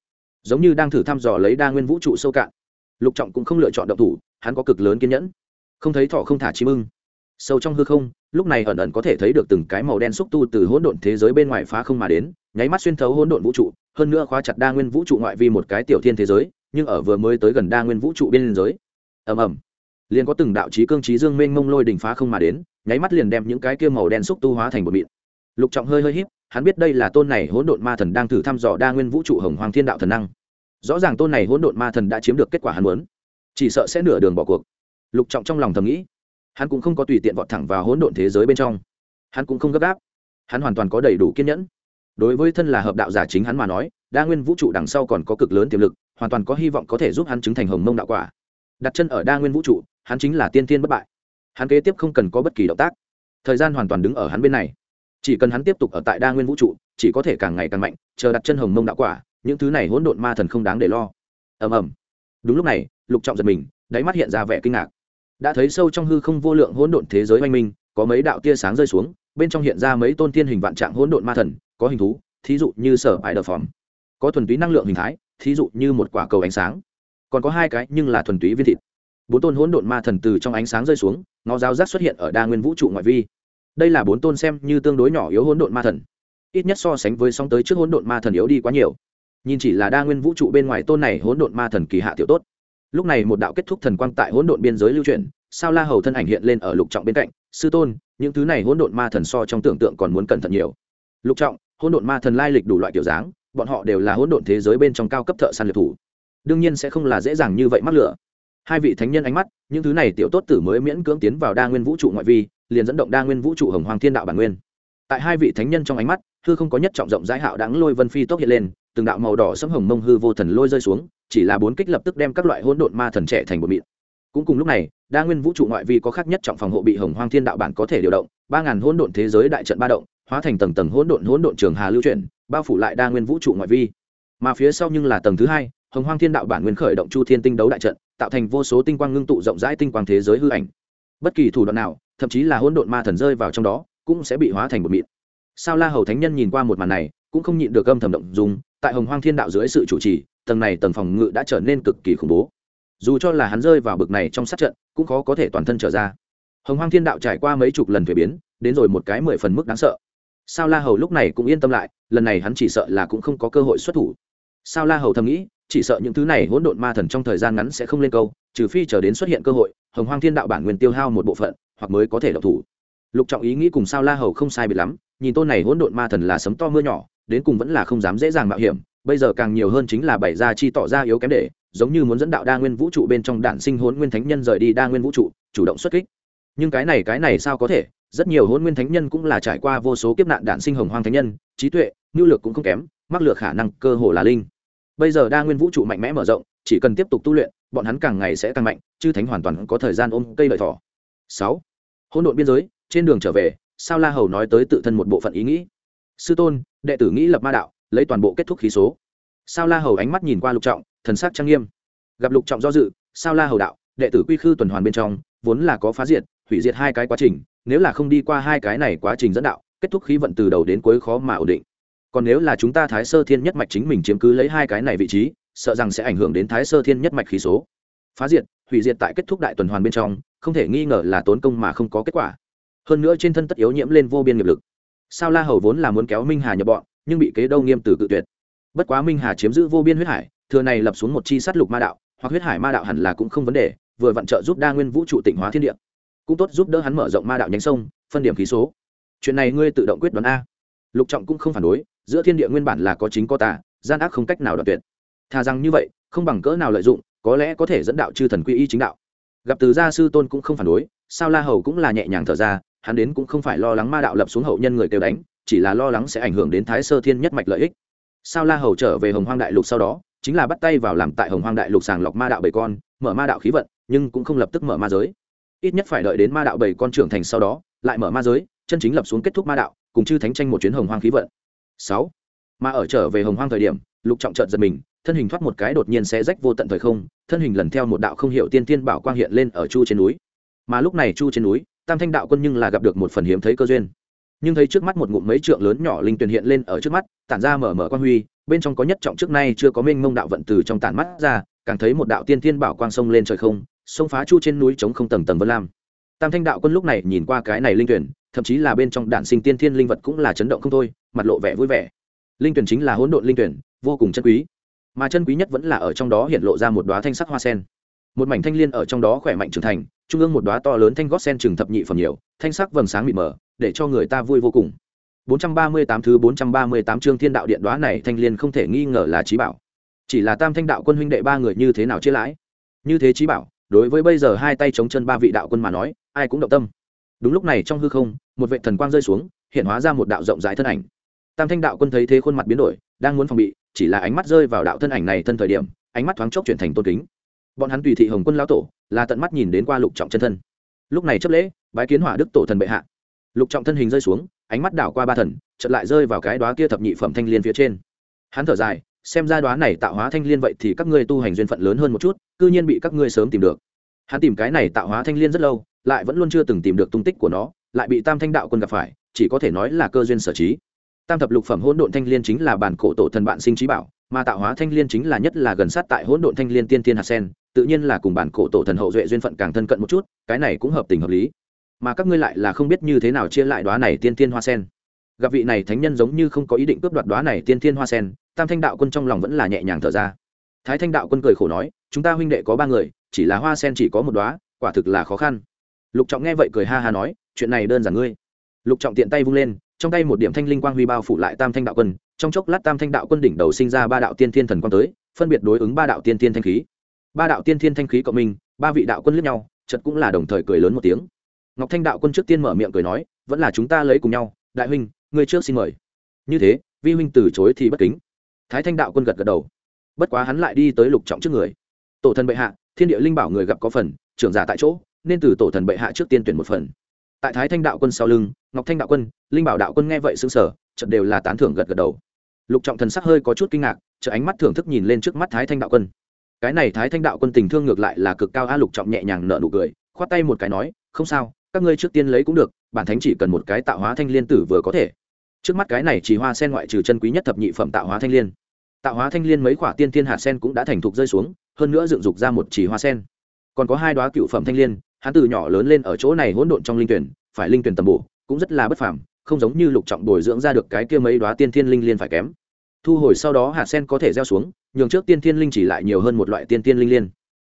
giống như đang thử thăm dò lấy đa nguyên vũ trụ sâu cạn. Lục trọng cũng không lựa chọn động thủ, hắn có cực lớn kiên nhẫn. Không thấy thọ không thả chim ưng sâu trong hư không, lúc này ẩn ẩn có thể thấy được từng cái màu đen xúc tu từ hỗn độn thế giới bên ngoài phá không mà đến, nháy mắt xuyên thấu hỗn độn vũ trụ, hơn nữa khóa chặt đa nguyên vũ trụ ngoại vi một cái tiểu thiên thế giới, nhưng ở vừa mới tới gần đa nguyên vũ trụ bên giới ầm ầm. Liền có từng đạo trí cương trí dương mênh mông lôi đỉnh phá không mà đến, nháy mắt liền đem những cái kia màu đen xúc tu hóa thành một mịn. Lục trọng hơi hơi híp hắn biết đây là tôn này hỗn độn ma thần đang thử thăm dò đa nguyên vũ trụ hồng hoàng thiên đạo thần năng. Rõ ràng tôn này hỗn độn ma thần đã chiếm được kết quả hắn muốn. Chỉ sợ sẽ nửa đường bỏ cuộc. Lục trọng trong lòng thầm nghĩ, hắn cũng không có tùy tiện vọt thẳng vào hỗn độn thế giới bên trong. Hắn cũng không gấp gáp. Hắn hoàn toàn có đầy đủ kiên nhẫn. Đối với thân là hợp đạo giả chính hắn mà nói, đa nguyên vũ trụ đằng sau còn có cực lớn tiềm lực, hoàn toàn có hy vọng có thể giúp hắn chứng thành hồng mông đạo quả. Đặt chân ở đa nguyên vũ trụ, hắn chính là tiên tiên bất bại. Hắn kế tiếp không cần có bất kỳ động tác. Thời gian hoàn toàn đứng ở hắn bên này chỉ cần hắn tiếp tục ở tại đa nguyên vũ trụ, chỉ có thể càng ngày càng mạnh, chờ đặt chân hồng mông đạo quả, những thứ này hỗn độn ma thần không đáng để lo. Ầm ầm. Đúng lúc này, lục trọng giật mình, đáy mắt hiện ra vẻ kinh ngạc. Đã thấy sâu trong hư không vô lượng hỗn độn thế giới oanh minh, có mấy đạo tia sáng rơi xuống, bên trong hiện ra mấy tôn tiên hình vạn trạng hỗn độn ma thần, có hình thú, thí dụ như sở ải đờ phòm. Có thuần túy năng lượng hình thái, thí dụ như một quả cầu ánh sáng. Còn có hai cái nhưng là thuần túy viên thịt. Bốn tôn hỗn độn ma thần từ trong ánh sáng rơi xuống, nó giáo giác xuất hiện ở đa nguyên vũ trụ ngoại vi đây là bốn tôn xem như tương đối nhỏ yếu hỗn độn ma thần. Ít nhất so sánh với song tới trước hỗn độn ma thần yếu đi quá nhiều. Nhìn chỉ là đa nguyên vũ trụ bên ngoài tôn này hỗn độn ma thần kỳ hạ tiểu tốt. Lúc này một đạo kết thúc thần quang tại hỗn độn biên giới lưu truyền sao la hầu thân ảnh hiện lên ở lục trọng bên cạnh, sư tôn, những thứ này hỗn độn ma thần so trong tưởng tượng còn muốn cẩn thận nhiều. Lục trọng, hỗn độn ma thần lai lịch đủ loại kiểu dáng, bọn họ đều là hỗn độn thế giới bên trong cao cấp thợ săn liệt thủ. Đương nhiên sẽ không là dễ dàng như vậy mắc lửa. Hai vị thánh nhân ánh mắt, những thứ này tiểu tốt tử mới miễn cưỡng tiến vào đa nguyên vũ trụ ngoại vi liền dẫn động đa nguyên vũ trụ hồng hoàng thiên đạo bản nguyên. Tại hai vị thánh nhân trong ánh mắt, hư không có nhất trọng rộng rãi hạo đáng lôi vân phi tốc hiện lên, từng đạo màu đỏ sẫm hồng mông hư vô thần lôi rơi xuống, chỉ là bốn kích lập tức đem các loại hỗn độn ma thần trẻ thành bột mịn. Cũng cùng lúc này, đa nguyên vũ trụ ngoại vi có khác nhất trọng phòng hộ bị hồng hoang thiên đạo bản có thể điều động, ba ngàn hỗn độn thế giới đại trận ba động, hóa thành tầng tầng hỗn độn hỗn độn trường hà lưu chuyển, bao phủ lại đa nguyên vũ trụ ngoại vi. Mà phía sau nhưng là tầng thứ hai, hồng hoang thiên đạo bản nguyên khởi động chu thiên tinh đấu đại trận, tạo thành vô số tinh quang ngưng tụ rộng rãi tinh quang thế giới hư ảnh. Bất kỳ thủ đoạn nào thậm chí là hỗn độn ma thần rơi vào trong đó, cũng sẽ bị hóa thành một mịn. Sao la hầu thánh nhân nhìn qua một màn này, cũng không nhịn được âm thầm động dùng tại hồng hoang thiên đạo dưới sự chủ trì, tầng này tầng phòng ngự đã trở nên cực kỳ khủng bố. Dù cho là hắn rơi vào bực này trong sát trận, cũng khó có thể toàn thân trở ra. Hồng hoang thiên đạo trải qua mấy chục lần thuế biến, đến rồi một cái mười phần mức đáng sợ. Sao la hầu lúc này cũng yên tâm lại, lần này hắn chỉ sợ là cũng không có cơ hội xuất thủ. Sao la hầu thầm nghĩ, chỉ sợ những thứ này hỗn độn ma thần trong thời gian ngắn sẽ không lên câu, trừ phi chờ đến xuất hiện cơ hội, hồng hoang thiên đạo bản nguyên tiêu hao một bộ phận hoặc mới có thể độc thủ. Lục trọng ý nghĩ cùng sao la hầu không sai biệt lắm, nhìn tôn này hỗn độn ma thần là sấm to mưa nhỏ, đến cùng vẫn là không dám dễ dàng mạo hiểm, bây giờ càng nhiều hơn chính là bày ra chi tỏ ra yếu kém để, giống như muốn dẫn đạo đa nguyên vũ trụ bên trong đạn sinh hỗn nguyên thánh nhân rời đi đa nguyên vũ trụ, chủ động xuất kích. Nhưng cái này cái này sao có thể? Rất nhiều hôn nguyên thánh nhân cũng là trải qua vô số kiếp nạn đạn sinh hồng hoang thánh nhân, trí tuệ, nhu lược cũng không kém, mắc lược khả năng, cơ hồ là linh. Bây giờ đa nguyên vũ trụ mạnh mẽ mở rộng, chỉ cần tiếp tục tu luyện, bọn hắn càng ngày sẽ càng mạnh, chư thánh hoàn toàn có thời gian ôm cây lợi thỏ. Sáu hỗn độn biên giới, trên đường trở về, sao la hầu nói tới tự thân một bộ phận ý nghĩ. Sư tôn, đệ tử nghĩ lập ma đạo, lấy toàn bộ kết thúc khí số. Sao la hầu ánh mắt nhìn qua lục trọng, thần sắc trang nghiêm. Gặp lục trọng do dự, sao la hầu đạo, đệ tử quy khư tuần hoàn bên trong, vốn là có phá diệt, hủy diệt hai cái quá trình, nếu là không đi qua hai cái này quá trình dẫn đạo, kết thúc khí vận từ đầu đến cuối khó mà ổn định. Còn nếu là chúng ta thái sơ thiên nhất mạch chính mình chiếm cứ lấy hai cái này vị trí, sợ rằng sẽ ảnh hưởng đến thái sơ thiên nhất mạch khí số. Phá diệt, hủy diệt tại kết thúc đại tuần hoàn bên trong không thể nghi ngờ là tốn công mà không có kết quả. Hơn nữa trên thân tất yếu nhiễm lên vô biên nghiệp lực. Sao la hầu vốn là muốn kéo minh hà nhập bọn, nhưng bị kế đâu nghiêm từ cự tuyệt. Bất quá minh hà chiếm giữ vô biên huyết hải, thừa này lập xuống một chi sát lục ma đạo, hoặc huyết hải ma đạo hẳn là cũng không vấn đề, vừa vặn trợ giúp đa nguyên vũ trụ tịnh hóa thiên địa. Cũng tốt giúp đỡ hắn mở rộng ma đạo nhánh sông, phân điểm khí số. Chuyện này ngươi tự động quyết đoán a. Lục trọng cũng không phản đối, giữa thiên địa nguyên bản là có chính có tà, gian ác không cách nào đoạt tuyệt. Thà rằng như vậy, không bằng cỡ nào lợi dụng, có lẽ có thể dẫn đạo chư thần quy y chính đạo gặp từ gia sư tôn cũng không phản đối, sao la hầu cũng là nhẹ nhàng thở ra, hắn đến cũng không phải lo lắng ma đạo lập xuống hậu nhân người kêu đánh, chỉ là lo lắng sẽ ảnh hưởng đến thái sơ thiên nhất mạch lợi ích. Sao la hầu trở về hồng hoang đại lục sau đó, chính là bắt tay vào làm tại hồng hoang đại lục sàng lọc ma đạo bảy con, mở ma đạo khí vận, nhưng cũng không lập tức mở ma giới. Ít nhất phải đợi đến ma đạo bảy con trưởng thành sau đó, lại mở ma giới, chân chính lập xuống kết thúc ma đạo, cùng chư thánh tranh một chuyến hồng hoang khí vận. Sáu, mà ở trở về hồng hoang thời điểm, lục trọng trợn giật mình thân hình thoát một cái đột nhiên sẽ rách vô tận thời không, thân hình lần theo một đạo không hiểu tiên tiên bảo quang hiện lên ở chu trên núi. Mà lúc này chu trên núi, tam thanh đạo quân nhưng là gặp được một phần hiếm thấy cơ duyên. Nhưng thấy trước mắt một ngụm mấy trượng lớn nhỏ linh tuyền hiện lên ở trước mắt, tản ra mở mở quan huy, bên trong có nhất trọng trước nay chưa có minh mông đạo vận từ trong tản mắt ra, càng thấy một đạo tiên thiên bảo quang sông lên trời không sông phá chu trên núi chống không tầng tầng vân lam. Tam thanh đạo quân lúc này nhìn qua cái này linh tuyển, thậm chí là bên trong đản sinh tiên thiên linh vật cũng là chấn động không thôi, mặt lộ vẻ vui vẻ. Linh tuyển chính là hỗn độn linh tuyển, vô cùng chân quý mà chân quý nhất vẫn là ở trong đó hiện lộ ra một đoá thanh sắc hoa sen. Một mảnh thanh liên ở trong đó khỏe mạnh trưởng thành, trung ương một đoá to lớn thanh gót sen trừng thập nhị phẩm nhiều, thanh sắc vầng sáng mịt mờ, để cho người ta vui vô cùng. 438 thứ 438 chương thiên đạo điện đoá này thanh liên không thể nghi ngờ là trí bảo. Chỉ là tam thanh đạo quân huynh đệ ba người như thế nào chia lãi? Như thế trí bảo, đối với bây giờ hai tay chống chân ba vị đạo quân mà nói, ai cũng động tâm. Đúng lúc này trong hư không, một vệ thần quang rơi xuống, hiện hóa ra một đạo rộng rãi thân ảnh. Tam thanh đạo quân thấy thế khuôn mặt biến đổi, đang muốn phòng bị chỉ là ánh mắt rơi vào đạo thân ảnh này thân thời điểm, ánh mắt thoáng chốc chuyển thành tôn kính. Bọn hắn tùy thị hồng quân lão tổ, là tận mắt nhìn đến qua lục trọng chân thân. Lúc này chấp lễ, bái kiến hỏa đức tổ thần bệ hạ. Lục trọng thân hình rơi xuống, ánh mắt đảo qua ba thần, chợt lại rơi vào cái đóa kia thập nhị phẩm thanh liên phía trên. Hắn thở dài, xem ra đóa này tạo hóa thanh liên vậy thì các ngươi tu hành duyên phận lớn hơn một chút, cư nhiên bị các ngươi sớm tìm được. Hắn tìm cái này tạo hóa thanh liên rất lâu, lại vẫn luôn chưa từng tìm được tung tích của nó, lại bị tam thanh đạo quân gặp phải, chỉ có thể nói là cơ duyên sở trí tam thập lục phẩm hỗn độn thanh liên chính là bản cổ tổ thần bạn sinh trí bảo, mà tạo hóa thanh liên chính là nhất là gần sát tại hỗn độn thanh liên tiên tiên hạt sen, tự nhiên là cùng bản cổ tổ thần hậu duệ duyên phận càng thân cận một chút, cái này cũng hợp tình hợp lý. Mà các ngươi lại là không biết như thế nào chia lại đoá này tiên tiên hoa sen. Gặp vị này thánh nhân giống như không có ý định cướp đoạt đoá này tiên tiên hoa sen, tam thanh đạo quân trong lòng vẫn là nhẹ nhàng thở ra. Thái thanh đạo quân cười khổ nói, chúng ta huynh đệ có ba người, chỉ là hoa sen chỉ có một đoá quả thực là khó khăn. Lục trọng nghe vậy cười ha ha nói, chuyện này đơn giản ngươi. Lục trọng tiện tay vung lên trong tay một điểm thanh linh quang huy bao phủ lại tam thanh đạo quân, trong chốc lát tam thanh đạo quân đỉnh đầu sinh ra ba đạo tiên thiên thần quang tới, phân biệt đối ứng ba đạo tiên thiên thanh khí. Ba đạo tiên thiên thanh khí cộng minh, ba vị đạo quân lướt nhau chật cũng là đồng thời cười lớn một tiếng. Ngọc thanh đạo quân trước tiên mở miệng cười nói, vẫn là chúng ta lấy cùng nhau, đại huynh, ngươi trước xin mời. Như thế, vi huynh từ chối thì bất kính. Thái thanh đạo quân gật gật đầu. Bất quá hắn lại đi tới lục trọng trước người. Tổ thần bệ hạ, thiên địa linh bảo người gặp có phần, trưởng giả tại chỗ, nên từ tổ thần bệ hạ trước tiên tuyển một phần. Tại thái thanh đạo quân sau lưng ngọc thanh đạo quân, linh bảo đạo quân nghe vậy xứng sở chợt đều là tán thưởng gật gật đầu. Lục trọng thần sắc hơi có chút kinh ngạc chợ ánh mắt thưởng thức nhìn lên trước mắt thái thanh đạo quân. Cái này thái thanh đạo quân tình thương ngược lại là cực cao a lục trọng nhẹ nhàng nở nụ cười, khoát tay một cái nói, không sao, các ngươi trước tiên lấy cũng được, bản thánh chỉ cần một cái tạo hóa thanh liên tử vừa có thể. Trước mắt cái này chỉ hoa sen ngoại trừ chân quý nhất thập nhị phẩm tạo hóa thanh liên. Tạo hóa thanh liên mấy quả tiên thiên hạt sen cũng đã thành thục rơi xuống, hơn nữa dựng dục ra một chỉ hoa sen. Còn có hai đoá cựu phẩm thanh liên, hắn từ nhỏ lớn lên ở chỗ này hỗn độn trong linh tuyển, phải linh tuyển tầm bổ cũng rất là bất phàm không giống như lục trọng bồi dưỡng ra được cái kia mấy đoá tiên thiên linh liên phải kém. Thu hồi sau đó hạt sen có thể gieo xuống nhường trước tiên thiên linh chỉ lại nhiều hơn một loại tiên thiên linh liên.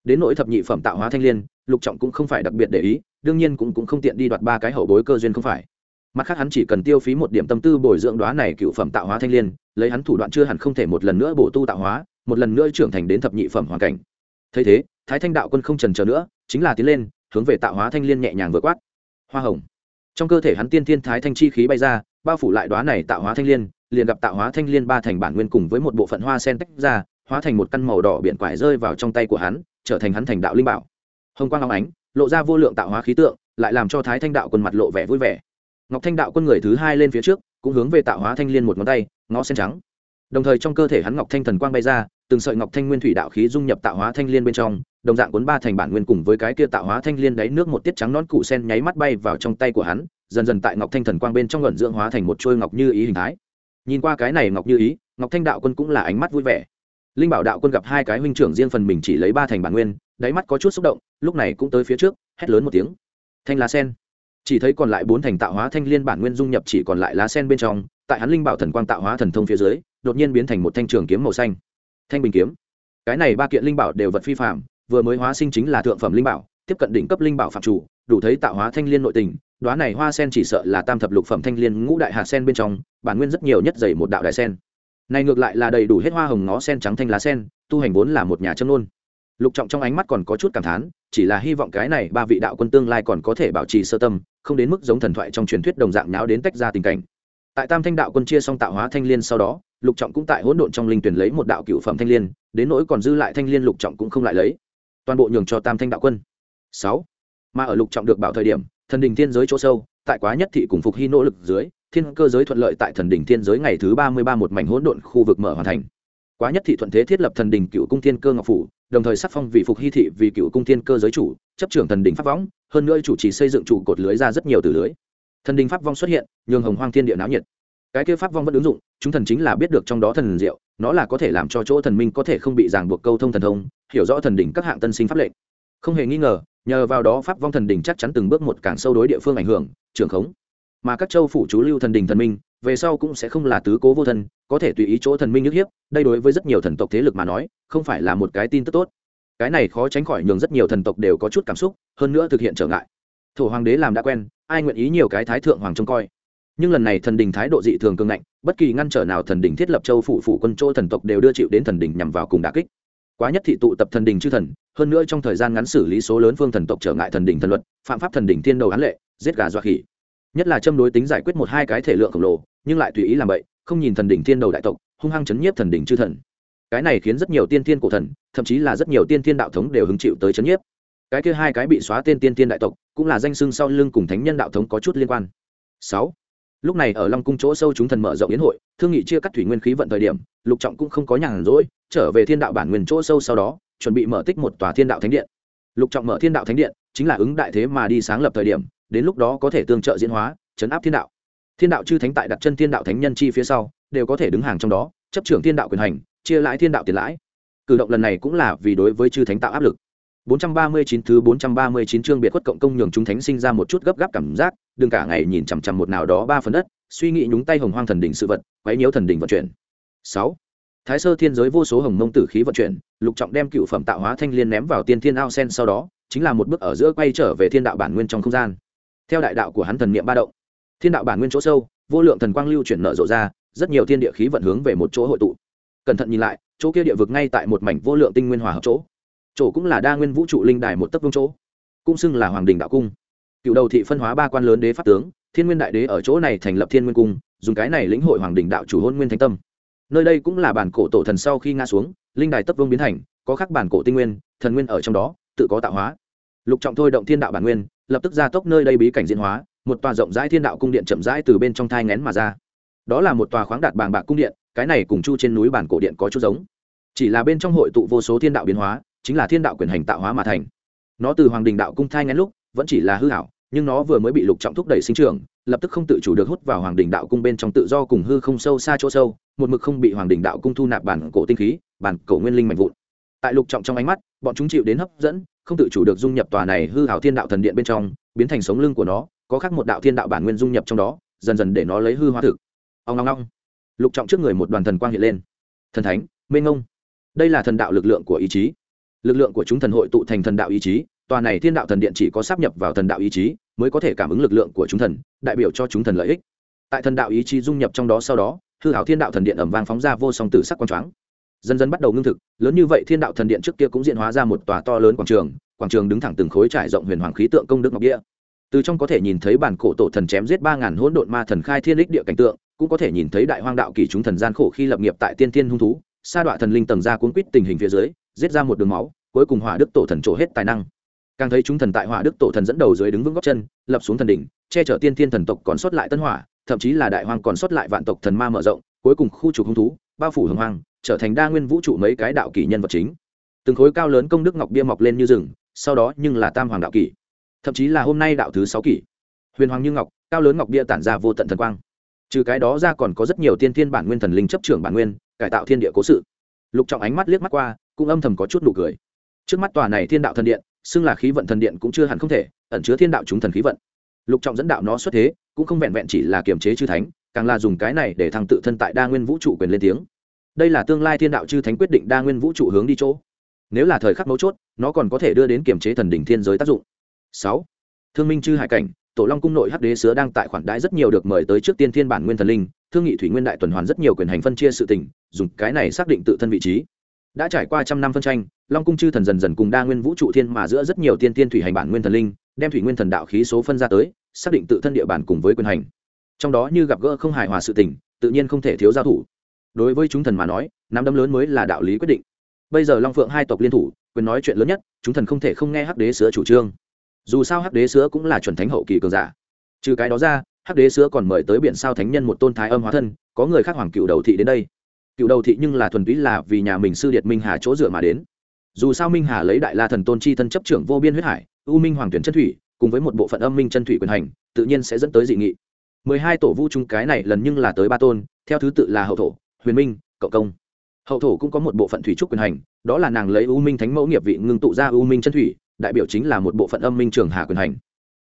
Đến nỗi thập nhị phẩm tạo hóa thanh liên lục trọng cũng không phải đặc biệt để ý đương nhiên cũng, cũng không tiện đi đoạt ba cái hậu bối cơ duyên không phải. Mặt khác hắn chỉ cần tiêu phí một điểm tâm tư bồi dưỡng đoá này cựu phẩm tạo hóa thanh liên lấy hắn thủ đoạn chưa hẳn không thể một lần nữa bổ tu tạo hóa một lần nữa trưởng thành đến thập nhị phẩm hoàn cảnh. Thấy thế thái thanh đạo quân không trần chờ nữa chính là tiến lên hướng về tạo hóa thanh liên nhẹ nhàng vừa quát. Hoa hồng trong cơ thể hắn tiên thiên thái thanh chi khí bay ra, bao phủ lại đoá này tạo hóa thanh liên, liền gặp tạo hóa thanh liên ba thành bản nguyên cùng với một bộ phận hoa sen tách ra, hóa thành một căn màu đỏ biển quải rơi vào trong tay của hắn, trở thành hắn thành đạo linh bảo. Hồng quang long ánh, lộ ra vô lượng tạo hóa khí tượng, lại làm cho thái thanh đạo quân mặt lộ vẻ vui vẻ. Ngọc thanh đạo quân người thứ hai lên phía trước, cũng hướng về tạo hóa thanh liên một ngón tay, ngó sen trắng. Đồng thời trong cơ thể hắn ngọc thanh thần quang bay ra, từng sợi ngọc thanh nguyên thủy đạo khí dung nhập tạo hóa thanh liên bên trong đồng dạng cuốn ba thành bản nguyên cùng với cái kia tạo hóa thanh liên đáy nước một tiết trắng nón cụ sen nháy mắt bay vào trong tay của hắn, dần dần tại ngọc thanh thần quang bên trong ngẩn dưỡng hóa thành một chuôi ngọc như ý hình thái. Nhìn qua cái này ngọc như ý, ngọc thanh đạo quân cũng là ánh mắt vui vẻ. Linh bảo đạo quân gặp hai cái huynh trưởng riêng phần mình chỉ lấy ba thành bản nguyên, đáy mắt có chút xúc động, lúc này cũng tới phía trước, hét lớn một tiếng. Thanh lá sen. Chỉ thấy còn lại bốn thành tạo hóa thanh liên bản nguyên dung nhập chỉ còn lại lá sen bên trong, tại hắn linh bảo thần quang tạo hóa thần thông phía dưới, đột nhiên biến thành một thanh trường kiếm màu xanh. Thanh bình kiếm. Cái này ba kiện linh bảo đều vật phi phạm vừa mới hóa sinh chính là thượng phẩm linh bảo, tiếp cận đỉnh cấp linh bảo phạm chủ, đủ thấy tạo hóa thanh liên nội tình đoá này hoa sen chỉ sợ là tam thập lục phẩm thanh liên ngũ đại hạt sen bên trong, bản nguyên rất nhiều nhất dày một đạo đại sen. Này ngược lại là đầy đủ hết hoa hồng ngó sen trắng thanh lá sen, tu hành vốn là một nhà châm nôn. Lục trọng trong ánh mắt còn có chút cảm thán, chỉ là hy vọng cái này ba vị đạo quân tương lai còn có thể bảo trì sơ tâm, không đến mức giống thần thoại trong truyền thuyết đồng dạng nháo đến tách ra tình cảnh. Tại tam thanh đạo quân chia xong tạo hóa thanh liên sau đó, lục trọng cũng tại hỗn độn trong linh tuyển lấy một đạo cựu phẩm thanh liên, đến nỗi còn dư lại thanh liên lục trọng cũng không lại lấy toàn bộ nhường cho tam thanh đạo quân. Sáu, mà ở lục trọng được bảo thời điểm, thần đình thiên giới chỗ sâu, tại quá nhất thị cùng phục hy nỗ lực dưới, thiên cơ giới thuận lợi tại thần đình thiên giới ngày thứ ba mươi ba một mảnh hỗn độn khu vực mở hoàn thành. Quá nhất thị thuận thế thiết lập thần đình cựu cung thiên cơ ngọc phủ, đồng thời sắc phong vị phục hy thị vì cựu cung thiên cơ giới chủ, chấp trưởng thần đình pháp võng, hơn nữa chủ trì xây dựng trụ cột lưới ra rất nhiều từ lưới. Thần đình pháp vong xuất hiện, nhường hồng hoang thiên địa náo nhiệt. Cái kia pháp vong vẫn ứng dụng, chúng thần chính là biết được trong đó thần diệu, nó là có thể làm cho chỗ thần minh có thể không bị ràng buộc câu thông thần thông hiểu rõ thần đỉnh các hạng tân sinh pháp lệnh. Không hề nghi ngờ, nhờ vào đó pháp vong thần đỉnh chắc chắn từng bước một càng sâu đối địa phương ảnh hưởng trường khống. Mà các châu phủ chú lưu thần đình thần minh, về sau cũng sẽ không là tứ cố vô thần có thể tùy ý chỗ thần minh nhức hiếp, đây đối với rất nhiều thần tộc thế lực mà nói, không phải là một cái tin tức tốt. Cái này khó tránh khỏi nhường rất nhiều thần tộc đều có chút cảm xúc, hơn nữa thực hiện trở ngại. Thổ hoàng đế làm đã quen, ai nguyện ý nhiều cái thái thượng hoàng trông coi? Nhưng lần này thần đình thái độ dị thường cường ngạnh, bất kỳ ngăn trở nào thần đình thiết lập châu phủ phủ quân chỗ thần tộc đều đưa chịu đến thần đình nhằm vào cùng đà kích quá nhất thị tụ tập thần đình chư thần, hơn nữa trong thời gian ngắn xử lý số lớn phương thần tộc trở ngại thần đình thần luật, phạm pháp thần đình thiên đầu án lệ, giết gà dọa khỉ. Nhất là châm đối tính giải quyết một hai cái thể lượng khổng lồ, nhưng lại tùy ý làm vậy không nhìn thần đình thiên đầu đại tộc, hung hăng chấn nhiếp thần đình chư thần. Cái này khiến rất nhiều tiên thiên cổ thần, thậm chí là rất nhiều tiên thiên đạo thống đều hứng chịu tới chấn nhiếp. Cái kia hai cái bị xóa tên tiên thiên đại tộc, cũng là danh xưng sau lưng cùng thánh nhân đạo thống có chút liên quan. Sáu lúc này ở long cung chỗ sâu chúng thần mở rộng yến hội thương nghị chia cắt thủy nguyên khí vận thời điểm lục trọng cũng không có nhàn rỗi trở về thiên đạo bản nguyên chỗ sâu sau đó chuẩn bị mở tích một tòa thiên đạo thánh điện. Lục trọng mở thiên đạo thánh điện chính là ứng đại thế mà đi sáng lập thời điểm đến lúc đó có thể tương trợ diễn hóa chấn áp thiên đạo. Thiên đạo chư thánh tại đặt chân thiên đạo thánh nhân chi phía sau đều có thể đứng hàng trong đó chấp trưởng thiên đạo quyền hành chia lãi thiên đạo tiền lãi. Cử động lần này cũng là vì đối với chư thánh tạo áp lực. 439 thứ 439 chương biệt khuất cộng công nhường chúng thánh sinh ra một chút gấp gáp cảm giác, đừng cả ngày nhìn chằm chằm một nào đó ba phần đất, suy nghĩ nhúng tay hồng hoang thần đỉnh sự vật, quấy nhiễu thần đỉnh vận chuyển. 6. Thái sơ thiên giới vô số hồng mông tử khí vận chuyển, lục trọng đem cựu phẩm tạo hóa thanh liên ném vào tiên thiên ao sen sau đó, chính là một bước ở giữa quay trở về thiên đạo bản nguyên trong không gian. Theo đại đạo của hắn thần niệm ba động, thiên đạo bản nguyên chỗ sâu, vô lượng thần quang lưu chuyển nở rộ ra, rất nhiều thiên địa khí vận hướng về một chỗ hội tụ. Cẩn thận nhìn lại, chỗ kia địa vực ngay tại một mảnh vô lượng tinh nguyên hòa hợp chỗ chỗ cũng là đa nguyên vũ trụ linh đài một tấc vương chỗ cũng xưng là hoàng đình đạo cung cựu đầu thị phân hóa ba quan lớn đế pháp tướng, thiên nguyên đại đế ở chỗ này thành lập thiên nguyên cung, dùng cái này lĩnh hội hoàng đình đạo chủ hôn nguyên thánh tâm. Nơi đây cũng là bản cổ tổ thần sau khi ngã xuống, linh đài tấp vương biến thành, có khắc bản cổ tinh nguyên, thần nguyên ở trong đó, tự có tạo hóa. Lục trọng thôi động thiên đạo bản nguyên, lập tức ra tốc nơi đây bí cảnh diễn hóa, một tòa rộng rãi thiên đạo cung điện chậm rãi từ bên trong thai ngén mà ra. Đó là một tòa khoáng đạt bàng bạc cung điện, cái này cùng chu trên núi bản cổ điện có chút giống. Chỉ là bên trong hội tụ vô số thiên đạo biến hóa, chính là thiên đạo quyền hành tạo hóa mà thành. Nó từ hoàng đình đạo cung thai ngén lúc, vẫn chỉ là hư hảo nhưng nó vừa mới bị lục trọng thúc đẩy sinh trưởng, lập tức không tự chủ được hút vào hoàng đình đạo cung bên trong tự do cùng hư không sâu xa chỗ sâu, một mực không bị hoàng đình đạo cung thu nạp bản cổ tinh khí, bản cổ nguyên linh mạnh vụn. Tại lục trọng trong ánh mắt, bọn chúng chịu đến hấp dẫn, không tự chủ được dung nhập tòa này hư hảo thiên đạo thần điện bên trong, biến thành sống lưng của nó, có khác một đạo thiên đạo bản nguyên dung nhập trong đó, dần dần để nó lấy hư hóa thực. Ông long long lục trọng trước người một đoàn thần quang hiện lên. Thần thánh, mê ngông. Đây là thần đạo lực lượng của ý chí. Lực lượng của chúng thần hội tụ thành thần đạo ý chí, tòa này thiên đạo thần điện chỉ có sắp nhập vào thần đạo ý chí mới có thể cảm ứng lực lượng của chúng thần, đại biểu cho chúng thần lợi ích. Tại thần đạo ý chí dung nhập trong đó sau đó, hư hảo thiên đạo thần điện ẩm vang phóng ra vô song tử sắc quang choáng. Dần dần bắt đầu ngưng thực, lớn như vậy thiên đạo thần điện trước kia cũng diễn hóa ra một tòa to lớn quảng trường quảng trường đứng thẳng từng khối trải rộng huyền hoàng khí tượng công đức ngọc địa. Từ trong có thể nhìn thấy bản cổ tổ thần chém giết ba ngàn hỗn độn ma thần khai thiên lịch địa cảnh tượng, cũng có thể nhìn thấy đại hoang đạo kỳ chúng thần gian khổ khi lập nghiệp tại tiên tiên hung thú, sa đọa thần linh tầng ra cuốn quýt tình hình phía dưới, giết ra một đường máu, cuối cùng hỏa đức tổ thần trổ hết tài năng càng thấy chúng thần tại hỏa đức tổ thần dẫn đầu dưới đứng vững góc chân, lập xuống thần đỉnh, che chở tiên thiên thần tộc còn sót lại tân hỏa, thậm chí là đại hoàng còn sót lại vạn tộc thần ma mở rộng, cuối cùng khu trục hung thú, bao phủ hồng hoàng trở thành đa nguyên vũ trụ mấy cái đạo kỷ nhân vật chính. Từng khối cao lớn công đức ngọc bia mọc lên như rừng, sau đó nhưng là tam hoàng đạo kỷ, thậm chí là hôm nay đạo thứ sáu kỷ. Huyền hoàng như ngọc, cao lớn ngọc bia tản ra vô tận thần quang. Trừ cái đó ra còn có rất nhiều tiên thiên bản nguyên thần linh chấp trưởng bản nguyên, cải tạo thiên địa cố sự. Lục trọng ánh mắt liếc mắt qua, cũng âm thầm có chút nụ cười. Trước mắt tòa này thiên đạo thần điện xưng là khí vận thần điện cũng chưa hẳn không thể, ẩn chứa thiên đạo chúng thần khí vận. Lục trọng dẫn đạo nó xuất thế, cũng không vẹn vẹn chỉ là kiềm chế chư thánh, càng là dùng cái này để thằng tự thân tại đa nguyên vũ trụ quyền lên tiếng. Đây là tương lai thiên đạo chư thánh quyết định đa nguyên vũ trụ hướng đi chỗ. Nếu là thời khắc mấu chốt, nó còn có thể đưa đến kiềm chế thần đỉnh thiên giới tác dụng. Sáu, thương minh chư hải cảnh, tổ long cung nội hắc đế sứa đang tại khoản đãi rất nhiều được mời tới trước tiên thiên bản nguyên thần linh, thương nghị thủy nguyên đại tuần hoàn rất nhiều quyền hành phân chia sự tình, dùng cái này xác định tự thân vị trí đã trải qua trăm năm phân tranh, long cung chư thần dần dần cùng đa nguyên vũ trụ thiên mà giữa rất nhiều tiên tiên thủy hành bản nguyên thần linh, đem thủy nguyên thần đạo khí số phân ra tới, xác định tự thân địa bàn cùng với quyền hành. Trong đó như gặp gỡ không hài hòa sự tình, tự nhiên không thể thiếu giao thủ. Đối với chúng thần mà nói, nắm đấm lớn mới là đạo lý quyết định. Bây giờ long phượng hai tộc liên thủ, quyền nói chuyện lớn nhất, chúng thần không thể không nghe hắc đế sứa chủ trương. Dù sao hắc đế sứa cũng là chuẩn thánh hậu kỳ cường giả. Trừ cái đó ra, hắc đế sứa còn mời tới biển sao thánh nhân một tôn thái âm hóa thân, có người khác hoàng cựu đầu thị đến đây cựu đầu thị nhưng là thuần túy là vì nhà mình sư điệt minh hà chỗ dựa mà đến. Dù sao minh hà lấy đại la thần tôn chi thân chấp trưởng vô biên huyết hải, u minh hoàng tuyển chân thủy, cùng với một bộ phận âm minh chân thủy quyền hành, tự nhiên sẽ dẫn tới dị nghị. Mười hai tổ vu trung cái này lần nhưng là tới ba tôn, theo thứ tự là hậu thổ, huyền minh, cộng công. Hậu thổ cũng có một bộ phận thủy trúc quyền hành, đó là nàng lấy u minh thánh mẫu nghiệp vị ngưng tụ ra u minh chân thủy, đại biểu chính là một bộ phận âm minh trường hà quyền hành.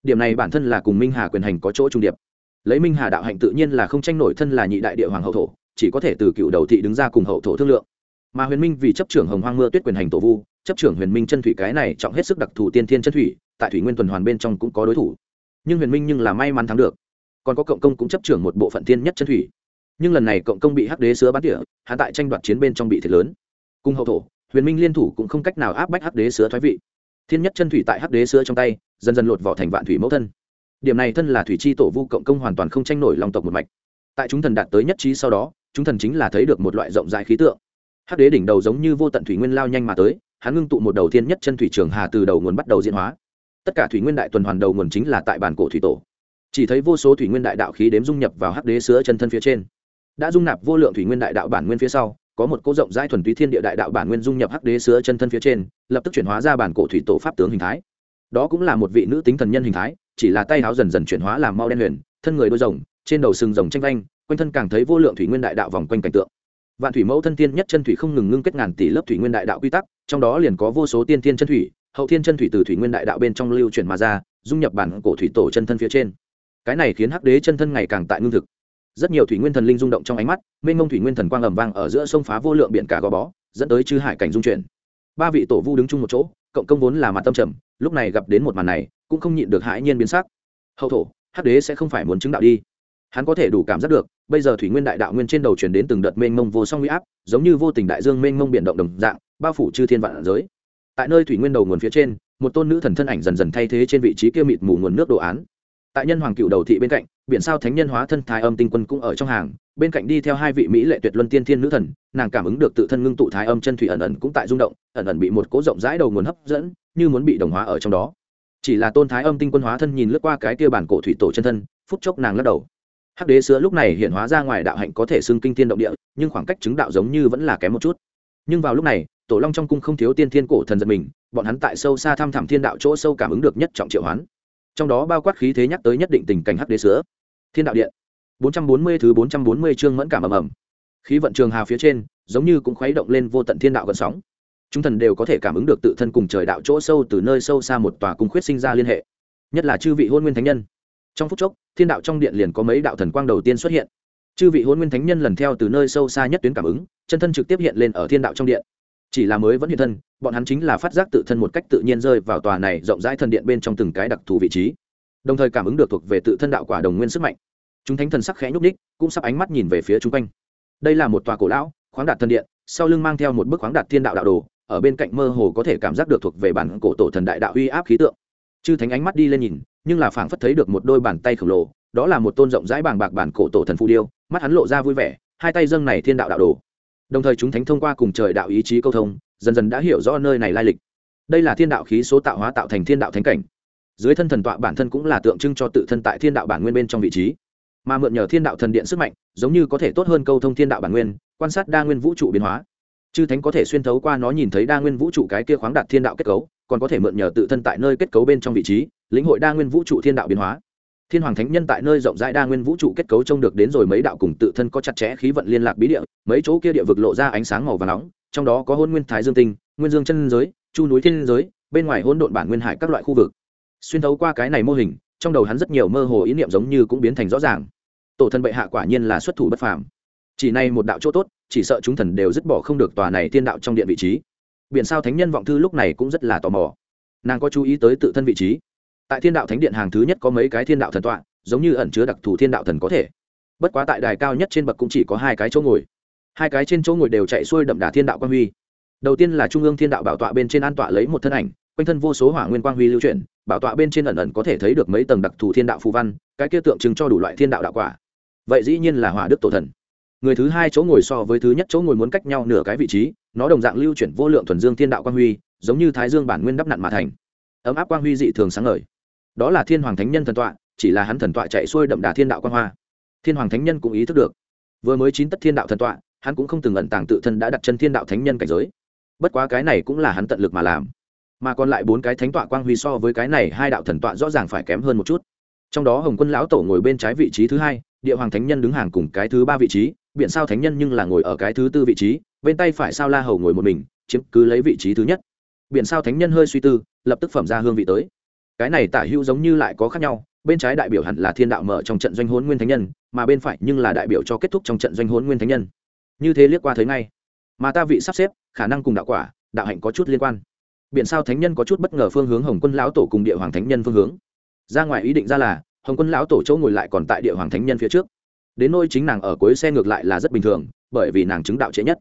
Điểm này bản thân là cùng minh hà quyền hành có chỗ trung điệp. Lấy minh hà đạo hạnh tự nhiên là không tranh nổi thân là nhị đại địa hoàng hậu thổ chỉ có thể từ cựu đầu thị đứng ra cùng hậu thổ thương lượng. Mà huyền minh vì chấp trưởng hồng hoang mưa tuyết quyền hành tổ vu, chấp trưởng huyền minh chân thủy cái này trọng hết sức đặc thù tiên thiên chân thủy, tại thủy nguyên tuần hoàn bên trong cũng có đối thủ. Nhưng huyền minh nhưng là may mắn thắng được. Còn có cộng công cũng chấp trưởng một bộ phận tiên nhất chân thủy. Nhưng lần này cộng công bị hắc đế sứa bắn tỉa hạ tại tranh đoạt chiến bên trong bị thiệt lớn. Cùng hậu thổ, huyền minh liên thủ cũng không cách nào áp bách hắc đế sứa thoái vị. Thiên nhất chân thủy tại hắc đế sứa trong tay, dần dần lột vỏ thành vạn thủy mẫu thân. Điểm này thân là thủy chi tổ vu cộng công hoàn toàn không tranh nổi lòng tộc một mạch. Tại chúng thần đạt tới nhất trí sau đó chúng thần chính là thấy được một loại rộng rãi khí tượng. Hắc đế đỉnh đầu giống như vô tận thủy nguyên lao nhanh mà tới, hắn ngưng tụ một đầu tiên nhất chân thủy trường hà từ đầu nguồn bắt đầu diễn hóa. Tất cả thủy nguyên đại tuần hoàn đầu nguồn chính là tại bản cổ thủy tổ. Chỉ thấy vô số thủy nguyên đại đạo khí đếm dung nhập vào hắc đế sữa chân thân phía trên. Đã dung nạp vô lượng thủy nguyên đại đạo bản nguyên phía sau, có một cỗ rộng rãi thuần túy thiên địa đại đạo bản nguyên dung nhập hắc đế sữa chân thân phía trên, lập tức chuyển hóa ra bản cổ thủy tổ pháp tướng hình thái. Đó cũng là một vị nữ tính thần nhân hình thái, chỉ là tay áo dần dần chuyển hóa làm mau đen huyền, thân người đôi rồng, trên đầu sừng rồng tranh vanh quanh thân càng thấy vô lượng thủy nguyên đại đạo vòng quanh cảnh tượng. Vạn thủy mẫu thân tiên nhất chân thủy không ngừng ngưng kết ngàn tỷ lớp thủy nguyên đại đạo quy tắc, trong đó liền có vô số tiên tiên chân thủy, hậu thiên chân thủy từ thủy nguyên đại đạo bên trong lưu chuyển mà ra, dung nhập bản cổ thủy tổ chân thân phía trên. Cái này khiến hắc đế chân thân ngày càng tại ngưng thực. Rất nhiều thủy nguyên thần linh rung động trong ánh mắt, mênh mông thủy nguyên thần quang ầm vang ở giữa sông phá vô lượng biển cả gò bó, dẫn tới chư hải cảnh dung chuyển. Ba vị tổ vu đứng chung một chỗ, cộng công vốn là mặt tâm trầm, lúc này gặp đến một màn này, cũng không nhịn được hãi nhiên biến sắc. Hậu thổ, hắc đế sẽ không phải muốn chứng đạo đi. Hắn có thể đủ cảm giác được bây giờ thủy nguyên đại đạo nguyên trên đầu chuyển đến từng đợt mênh mông vô song huy áp, giống như vô tình đại dương mênh mông biển động đồng dạng, bao phủ chư thiên vạn giới. Tại nơi thủy nguyên đầu nguồn phía trên, một tôn nữ thần thân ảnh dần dần thay thế trên vị trí kia mịt mù nguồn nước đồ án. Tại nhân hoàng cựu đầu thị bên cạnh, biển sao thánh nhân hóa thân thái âm tinh quân cũng ở trong hàng, bên cạnh đi theo hai vị mỹ lệ tuyệt luân tiên thiên nữ thần, nàng cảm ứng được tự thân ngưng tụ thái âm chân thủy ẩn ẩn cũng tại rung động, ẩn ẩn bị một cố rộng rãi đầu nguồn hấp dẫn, như muốn bị đồng hóa ở trong đó. Chỉ là tôn thái âm tinh quân hóa thân nhìn lướt qua cái kia bản cổ thủy tổ chân thân, phút chốc nàng lắc đầu hắc đế sữa lúc này hiện hóa ra ngoài đạo hạnh có thể xưng kinh thiên động địa, nhưng khoảng cách chứng đạo giống như vẫn là kém một chút. Nhưng vào lúc này, tổ long trong cung không thiếu tiên thiên cổ thần giật mình, bọn hắn tại sâu xa thăm thẳm thiên đạo chỗ sâu cảm ứng được nhất trọng triệu hoán. Trong đó bao quát khí thế nhắc tới nhất định tình cảnh hắc đế sữa thiên đạo điện. 440 thứ 440 chương mẫn cảm ầm ầm. Khí vận trường hà phía trên, giống như cũng khuấy động lên vô tận thiên đạo gần sóng. Chúng thần đều có thể cảm ứng được tự thân cùng trời đạo chỗ sâu từ nơi sâu xa một tòa cung khuyết sinh ra liên hệ. Nhất là chư vị hôn nguyên thánh nhân trong phút chốc, thiên đạo trong điện liền có mấy đạo thần quang đầu tiên xuất hiện. Chư vị hôn nguyên thánh nhân lần theo từ nơi sâu xa nhất tuyến cảm ứng, chân thân trực tiếp hiện lên ở thiên đạo trong điện. Chỉ là mới vẫn hiện thân, bọn hắn chính là phát giác tự thân một cách tự nhiên rơi vào tòa này rộng rãi thần điện bên trong từng cái đặc thù vị trí. Đồng thời cảm ứng được thuộc về tự thân đạo quả đồng nguyên sức mạnh. Chúng thánh thần sắc khẽ nhúc ních cũng sắp ánh mắt nhìn về phía chung quanh. Đây là một tòa cổ lão, khoáng đạt thần điện, sau lưng mang theo một bức khoáng đạt thiên đạo đạo đồ, ở bên cạnh mơ hồ có thể cảm giác được thuộc về bản cổ tổ thần đại đạo uy áp khí tượng. Chư thánh ánh mắt đi lên nhìn nhưng là phảng phất thấy được một đôi bàn tay khổng lồ, đó là một tôn rộng rãi bàng bạc bản cổ tổ thần phù điêu, mắt hắn lộ ra vui vẻ, hai tay dâng này thiên đạo đạo đồ. Đồng thời chúng thánh thông qua cùng trời đạo ý chí câu thông, dần dần đã hiểu rõ nơi này lai lịch. Đây là thiên đạo khí số tạo hóa tạo thành thiên đạo thánh cảnh. Dưới thân thần tọa bản thân cũng là tượng trưng cho tự thân tại thiên đạo bản nguyên bên trong vị trí. Mà mượn nhờ thiên đạo thần điện sức mạnh, giống như có thể tốt hơn câu thông thiên đạo bản nguyên, quan sát đa nguyên vũ trụ biến hóa. Chư thánh có thể xuyên thấu qua nó nhìn thấy đa nguyên vũ trụ cái kia khoáng đạt thiên đạo kết cấu, còn có thể mượn nhờ tự thân tại nơi kết cấu bên trong vị trí lĩnh hội đa nguyên vũ trụ thiên đạo biến hóa. Thiên hoàng thánh nhân tại nơi rộng rãi đa nguyên vũ trụ kết cấu trông được đến rồi mấy đạo cùng tự thân có chặt chẽ khí vận liên lạc bí địa, mấy chỗ kia địa vực lộ ra ánh sáng màu và nóng, trong đó có hôn nguyên thái dương tinh, nguyên dương chân giới, chu núi thiên giới, bên ngoài hôn độn bản nguyên hải các loại khu vực. Xuyên thấu qua cái này mô hình, trong đầu hắn rất nhiều mơ hồ ý niệm giống như cũng biến thành rõ ràng. Tổ thân bệ hạ quả nhiên là xuất thủ bất phàm. Chỉ này một đạo chỗ tốt, chỉ sợ chúng thần đều dứt bỏ không được tòa này thiên đạo trong điện vị trí. Biển sao thánh nhân vọng thư lúc này cũng rất là tò mò. Nàng có chú ý tới tự thân vị trí tại thiên đạo thánh điện hàng thứ nhất có mấy cái thiên đạo thần tọa, giống như ẩn chứa đặc thù thiên đạo thần có thể. Bất quá tại đài cao nhất trên bậc cũng chỉ có hai cái chỗ ngồi. Hai cái trên chỗ ngồi đều chạy xuôi đậm đà thiên đạo quang huy. Đầu tiên là trung ương thiên đạo bảo tọa bên trên an tọa lấy một thân ảnh, quanh thân vô số hỏa nguyên quang huy lưu chuyển, bảo tọa bên trên ẩn ẩn có thể thấy được mấy tầng đặc thù thiên đạo phù văn, cái kia tượng trưng cho đủ loại thiên đạo đạo quả. Vậy dĩ nhiên là hỏa đức tổ thần. Người thứ hai chỗ ngồi so với thứ nhất chỗ ngồi muốn cách nhau nửa cái vị trí, nó đồng dạng lưu chuyển vô lượng thuần dương thiên đạo quang huy, giống như thái dương bản nguyên đắp nặn mà thành. Ấm áp quang huy dị thường sáng ngời đó là thiên hoàng thánh nhân thần tọa, chỉ là hắn thần tọa chạy xuôi đậm đà thiên đạo Quan hoa. Thiên hoàng thánh nhân cũng ý thức được. Vừa mới chín tất thiên đạo thần tọa, hắn cũng không từng ẩn tàng tự thân đã đặt chân thiên đạo thánh nhân cảnh giới. Bất quá cái này cũng là hắn tận lực mà làm. Mà còn lại bốn cái thánh tọa quang huy so với cái này hai đạo thần tọa rõ ràng phải kém hơn một chút. Trong đó hồng quân lão tổ ngồi bên trái vị trí thứ hai, địa hoàng thánh nhân đứng hàng cùng cái thứ ba vị trí biện sao thánh nhân nhưng là ngồi ở cái thứ tư vị trí, bên tay phải sao la hầu ngồi một mình, chiếm cứ lấy vị trí thứ nhất. Biện sao thánh nhân hơi suy tư, lập tức phẩm ra hương vị tới cái này tả hữu giống như lại có khác nhau, bên trái đại biểu hẳn là thiên đạo mở trong trận doanh hôn nguyên thánh nhân, mà bên phải nhưng là đại biểu cho kết thúc trong trận doanh hôn nguyên thánh nhân. Như thế liếc qua thấy ngay. Mà ta vị sắp xếp, khả năng cùng đạo quả, đạo hạnh có chút liên quan. Biện sao thánh nhân có chút bất ngờ phương hướng hồng quân lão tổ cùng địa hoàng thánh nhân phương hướng. Ra ngoài ý định ra là, hồng quân lão tổ chỗ ngồi lại còn tại địa hoàng thánh nhân phía trước. Đến nôi chính nàng ở cuối xe ngược lại là rất bình thường, bởi vì nàng chứng đạo trễ nhất.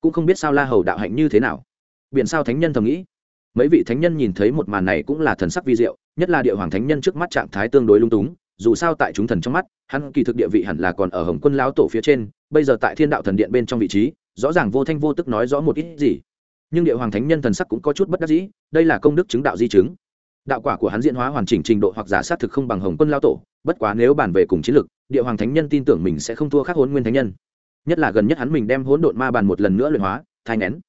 Cũng không biết sao la hầu đạo hạnh như thế nào. Biện sao thánh nhân thầm nghĩ mấy vị thánh nhân nhìn thấy một màn này cũng là thần sắc vi diệu, nhất là địa hoàng thánh nhân trước mắt trạng thái tương đối lung túng, dù sao tại chúng thần trong mắt, hắn kỳ thực địa vị hẳn là còn ở hồng quân lão tổ phía trên, bây giờ tại thiên đạo thần điện bên trong vị trí, rõ ràng vô thanh vô tức nói rõ một ít gì. Nhưng địa hoàng thánh nhân thần sắc cũng có chút bất đắc dĩ, đây là công đức chứng đạo di chứng. Đạo quả của hắn diễn hóa hoàn chỉnh trình độ hoặc giả sát thực không bằng hồng quân lao tổ, bất quá nếu bàn về cùng chiến lược địa hoàng thánh nhân tin tưởng mình sẽ không thua khác hôn nguyên thánh nhân. Nhất là gần nhất hắn mình đem hỗn độn ma bàn một lần nữa luyện hóa, thai nén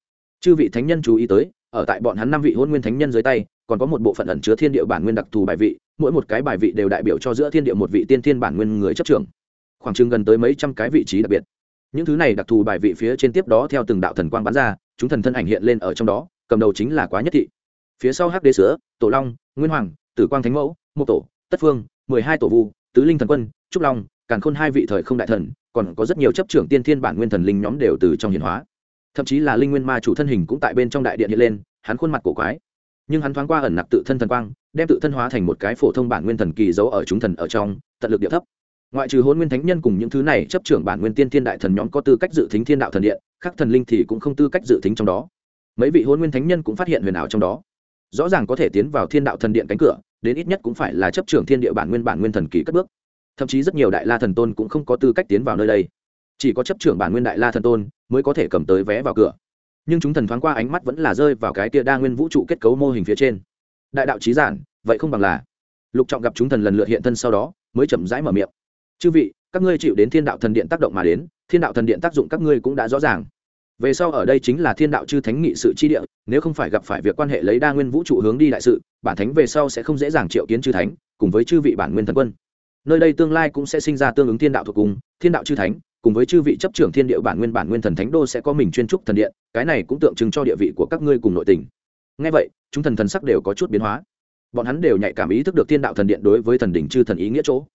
chư vị thánh nhân chú ý tới ở tại bọn hắn năm vị hôn nguyên thánh nhân dưới tay, còn có một bộ phận ẩn chứa thiên địa bản nguyên đặc thù bài vị, mỗi một cái bài vị đều đại biểu cho giữa thiên địa một vị tiên thiên bản nguyên người chấp trưởng. Khoảng chừng gần tới mấy trăm cái vị trí đặc biệt. Những thứ này đặc thù bài vị phía trên tiếp đó theo từng đạo thần quang bắn ra, chúng thần thân ảnh hiện lên ở trong đó, cầm đầu chính là quá nhất thị. Phía sau hắc đế sữa, tổ long, nguyên hoàng, tử quang thánh mẫu mục tổ, tất phương, mười hai tổ vu, tứ linh thần quân, trúc long, càn khôn hai vị thời không đại thần, còn có rất nhiều chấp trưởng tiên thiên bản nguyên thần linh nhóm đều từ trong hiền hóa thậm chí là linh nguyên ma chủ thân hình cũng tại bên trong đại điện hiện lên, hắn khuôn mặt cổ quái. Nhưng hắn thoáng qua ẩn nặc tự thân thần quang, đem tự thân hóa thành một cái phổ thông bản nguyên thần kỳ giấu ở chúng thần ở trong, tận lực địa thấp. Ngoại trừ hôn nguyên thánh nhân cùng những thứ này chấp trưởng bản nguyên tiên thiên đại thần nhóm có tư cách dự tính thiên đạo thần điện, khác thần linh thì cũng không tư cách dự tính trong đó. Mấy vị hôn nguyên thánh nhân cũng phát hiện huyền ảo trong đó. Rõ ràng có thể tiến vào thiên đạo thần điện cánh cửa, đến ít nhất cũng phải là chấp trưởng thiên địa bản nguyên bản nguyên thần kỳ cất bước. Thậm chí rất nhiều đại la thần tôn cũng không có tư cách tiến vào nơi đây chỉ có chấp trưởng bản nguyên đại la thần tôn mới có thể cầm tới vé vào cửa. Nhưng chúng thần thoáng qua ánh mắt vẫn là rơi vào cái tia đa nguyên vũ trụ kết cấu mô hình phía trên. Đại đạo trí giản, vậy không bằng là. Lục trọng gặp chúng thần lần lượt hiện thân sau đó, mới chậm rãi mở miệng. Chư vị, các ngươi chịu đến thiên đạo thần điện tác động mà đến, thiên đạo thần điện tác dụng các ngươi cũng đã rõ ràng. Về sau ở đây chính là thiên đạo chư thánh nghị sự chi địa, nếu không phải gặp phải việc quan hệ lấy đa nguyên vũ trụ hướng đi đại sự, bản thánh về sau sẽ không dễ dàng triệu kiến chư thánh, cùng với chư vị bản nguyên thần quân. Nơi đây tương lai cũng sẽ sinh ra tương ứng thiên đạo thuộc cung thiên đạo chư thánh cùng với chư vị chấp trưởng thiên địa bản nguyên bản nguyên thần thánh đô sẽ có mình chuyên trúc thần điện, cái này cũng tượng trưng cho địa vị của các ngươi cùng nội tình. Ngay vậy, chúng thần thần sắc đều có chút biến hóa. Bọn hắn đều nhạy cảm ý thức được thiên đạo thần điện đối với thần đỉnh chư thần ý nghĩa chỗ.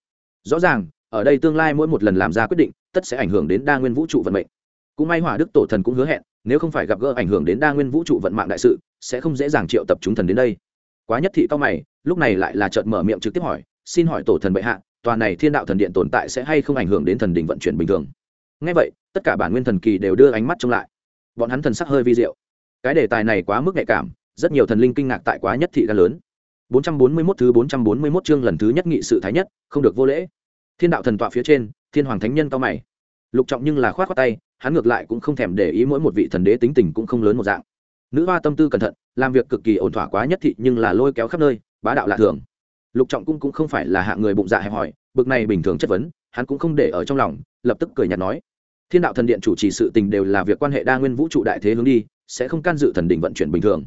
Rõ ràng, ở đây tương lai mỗi một lần làm ra quyết định, tất sẽ ảnh hưởng đến đa nguyên vũ trụ vận mệnh. Cũng may hỏa đức tổ thần cũng hứa hẹn, nếu không phải gặp gỡ ảnh hưởng đến đa nguyên vũ trụ vận mạng đại sự, sẽ không dễ dàng triệu tập chúng thần đến đây. Quá nhất thị cao mày, lúc này lại là trợn mở miệng trực tiếp hỏi, xin hỏi tổ thần bệ hạ tòa này thiên đạo thần điện tồn tại sẽ hay không ảnh hưởng đến thần đình vận chuyển bình thường? Ngay vậy, tất cả bản nguyên thần kỳ đều đưa ánh mắt trông lại. Bọn hắn thần sắc hơi vi diệu. Cái đề tài này quá mức nhạy cảm, rất nhiều thần linh kinh ngạc tại quá nhất thị gan lớn. 441 thứ 441 chương lần thứ nhất nghị sự thái nhất, không được vô lễ. Thiên đạo thần tọa phía trên, thiên hoàng thánh nhân cao mày. Lục trọng nhưng là khoát khoát tay, hắn ngược lại cũng không thèm để ý mỗi một vị thần đế tính tình cũng không lớn một dạng. Nữ hoa tâm tư cẩn thận, làm việc cực kỳ ổn thỏa quá nhất thị nhưng là lôi kéo khắp nơi, bá đạo lạ thường lục trọng cung cũng không phải là hạng người bụng dạ hẹp hòi, bực này bình thường chất vấn, hắn cũng không để ở trong lòng, lập tức cười nhạt nói. Thiên đạo thần điện chủ trì sự tình đều là việc quan hệ đa nguyên vũ trụ đại thế hướng đi, sẽ không can dự thần đình vận chuyển bình thường.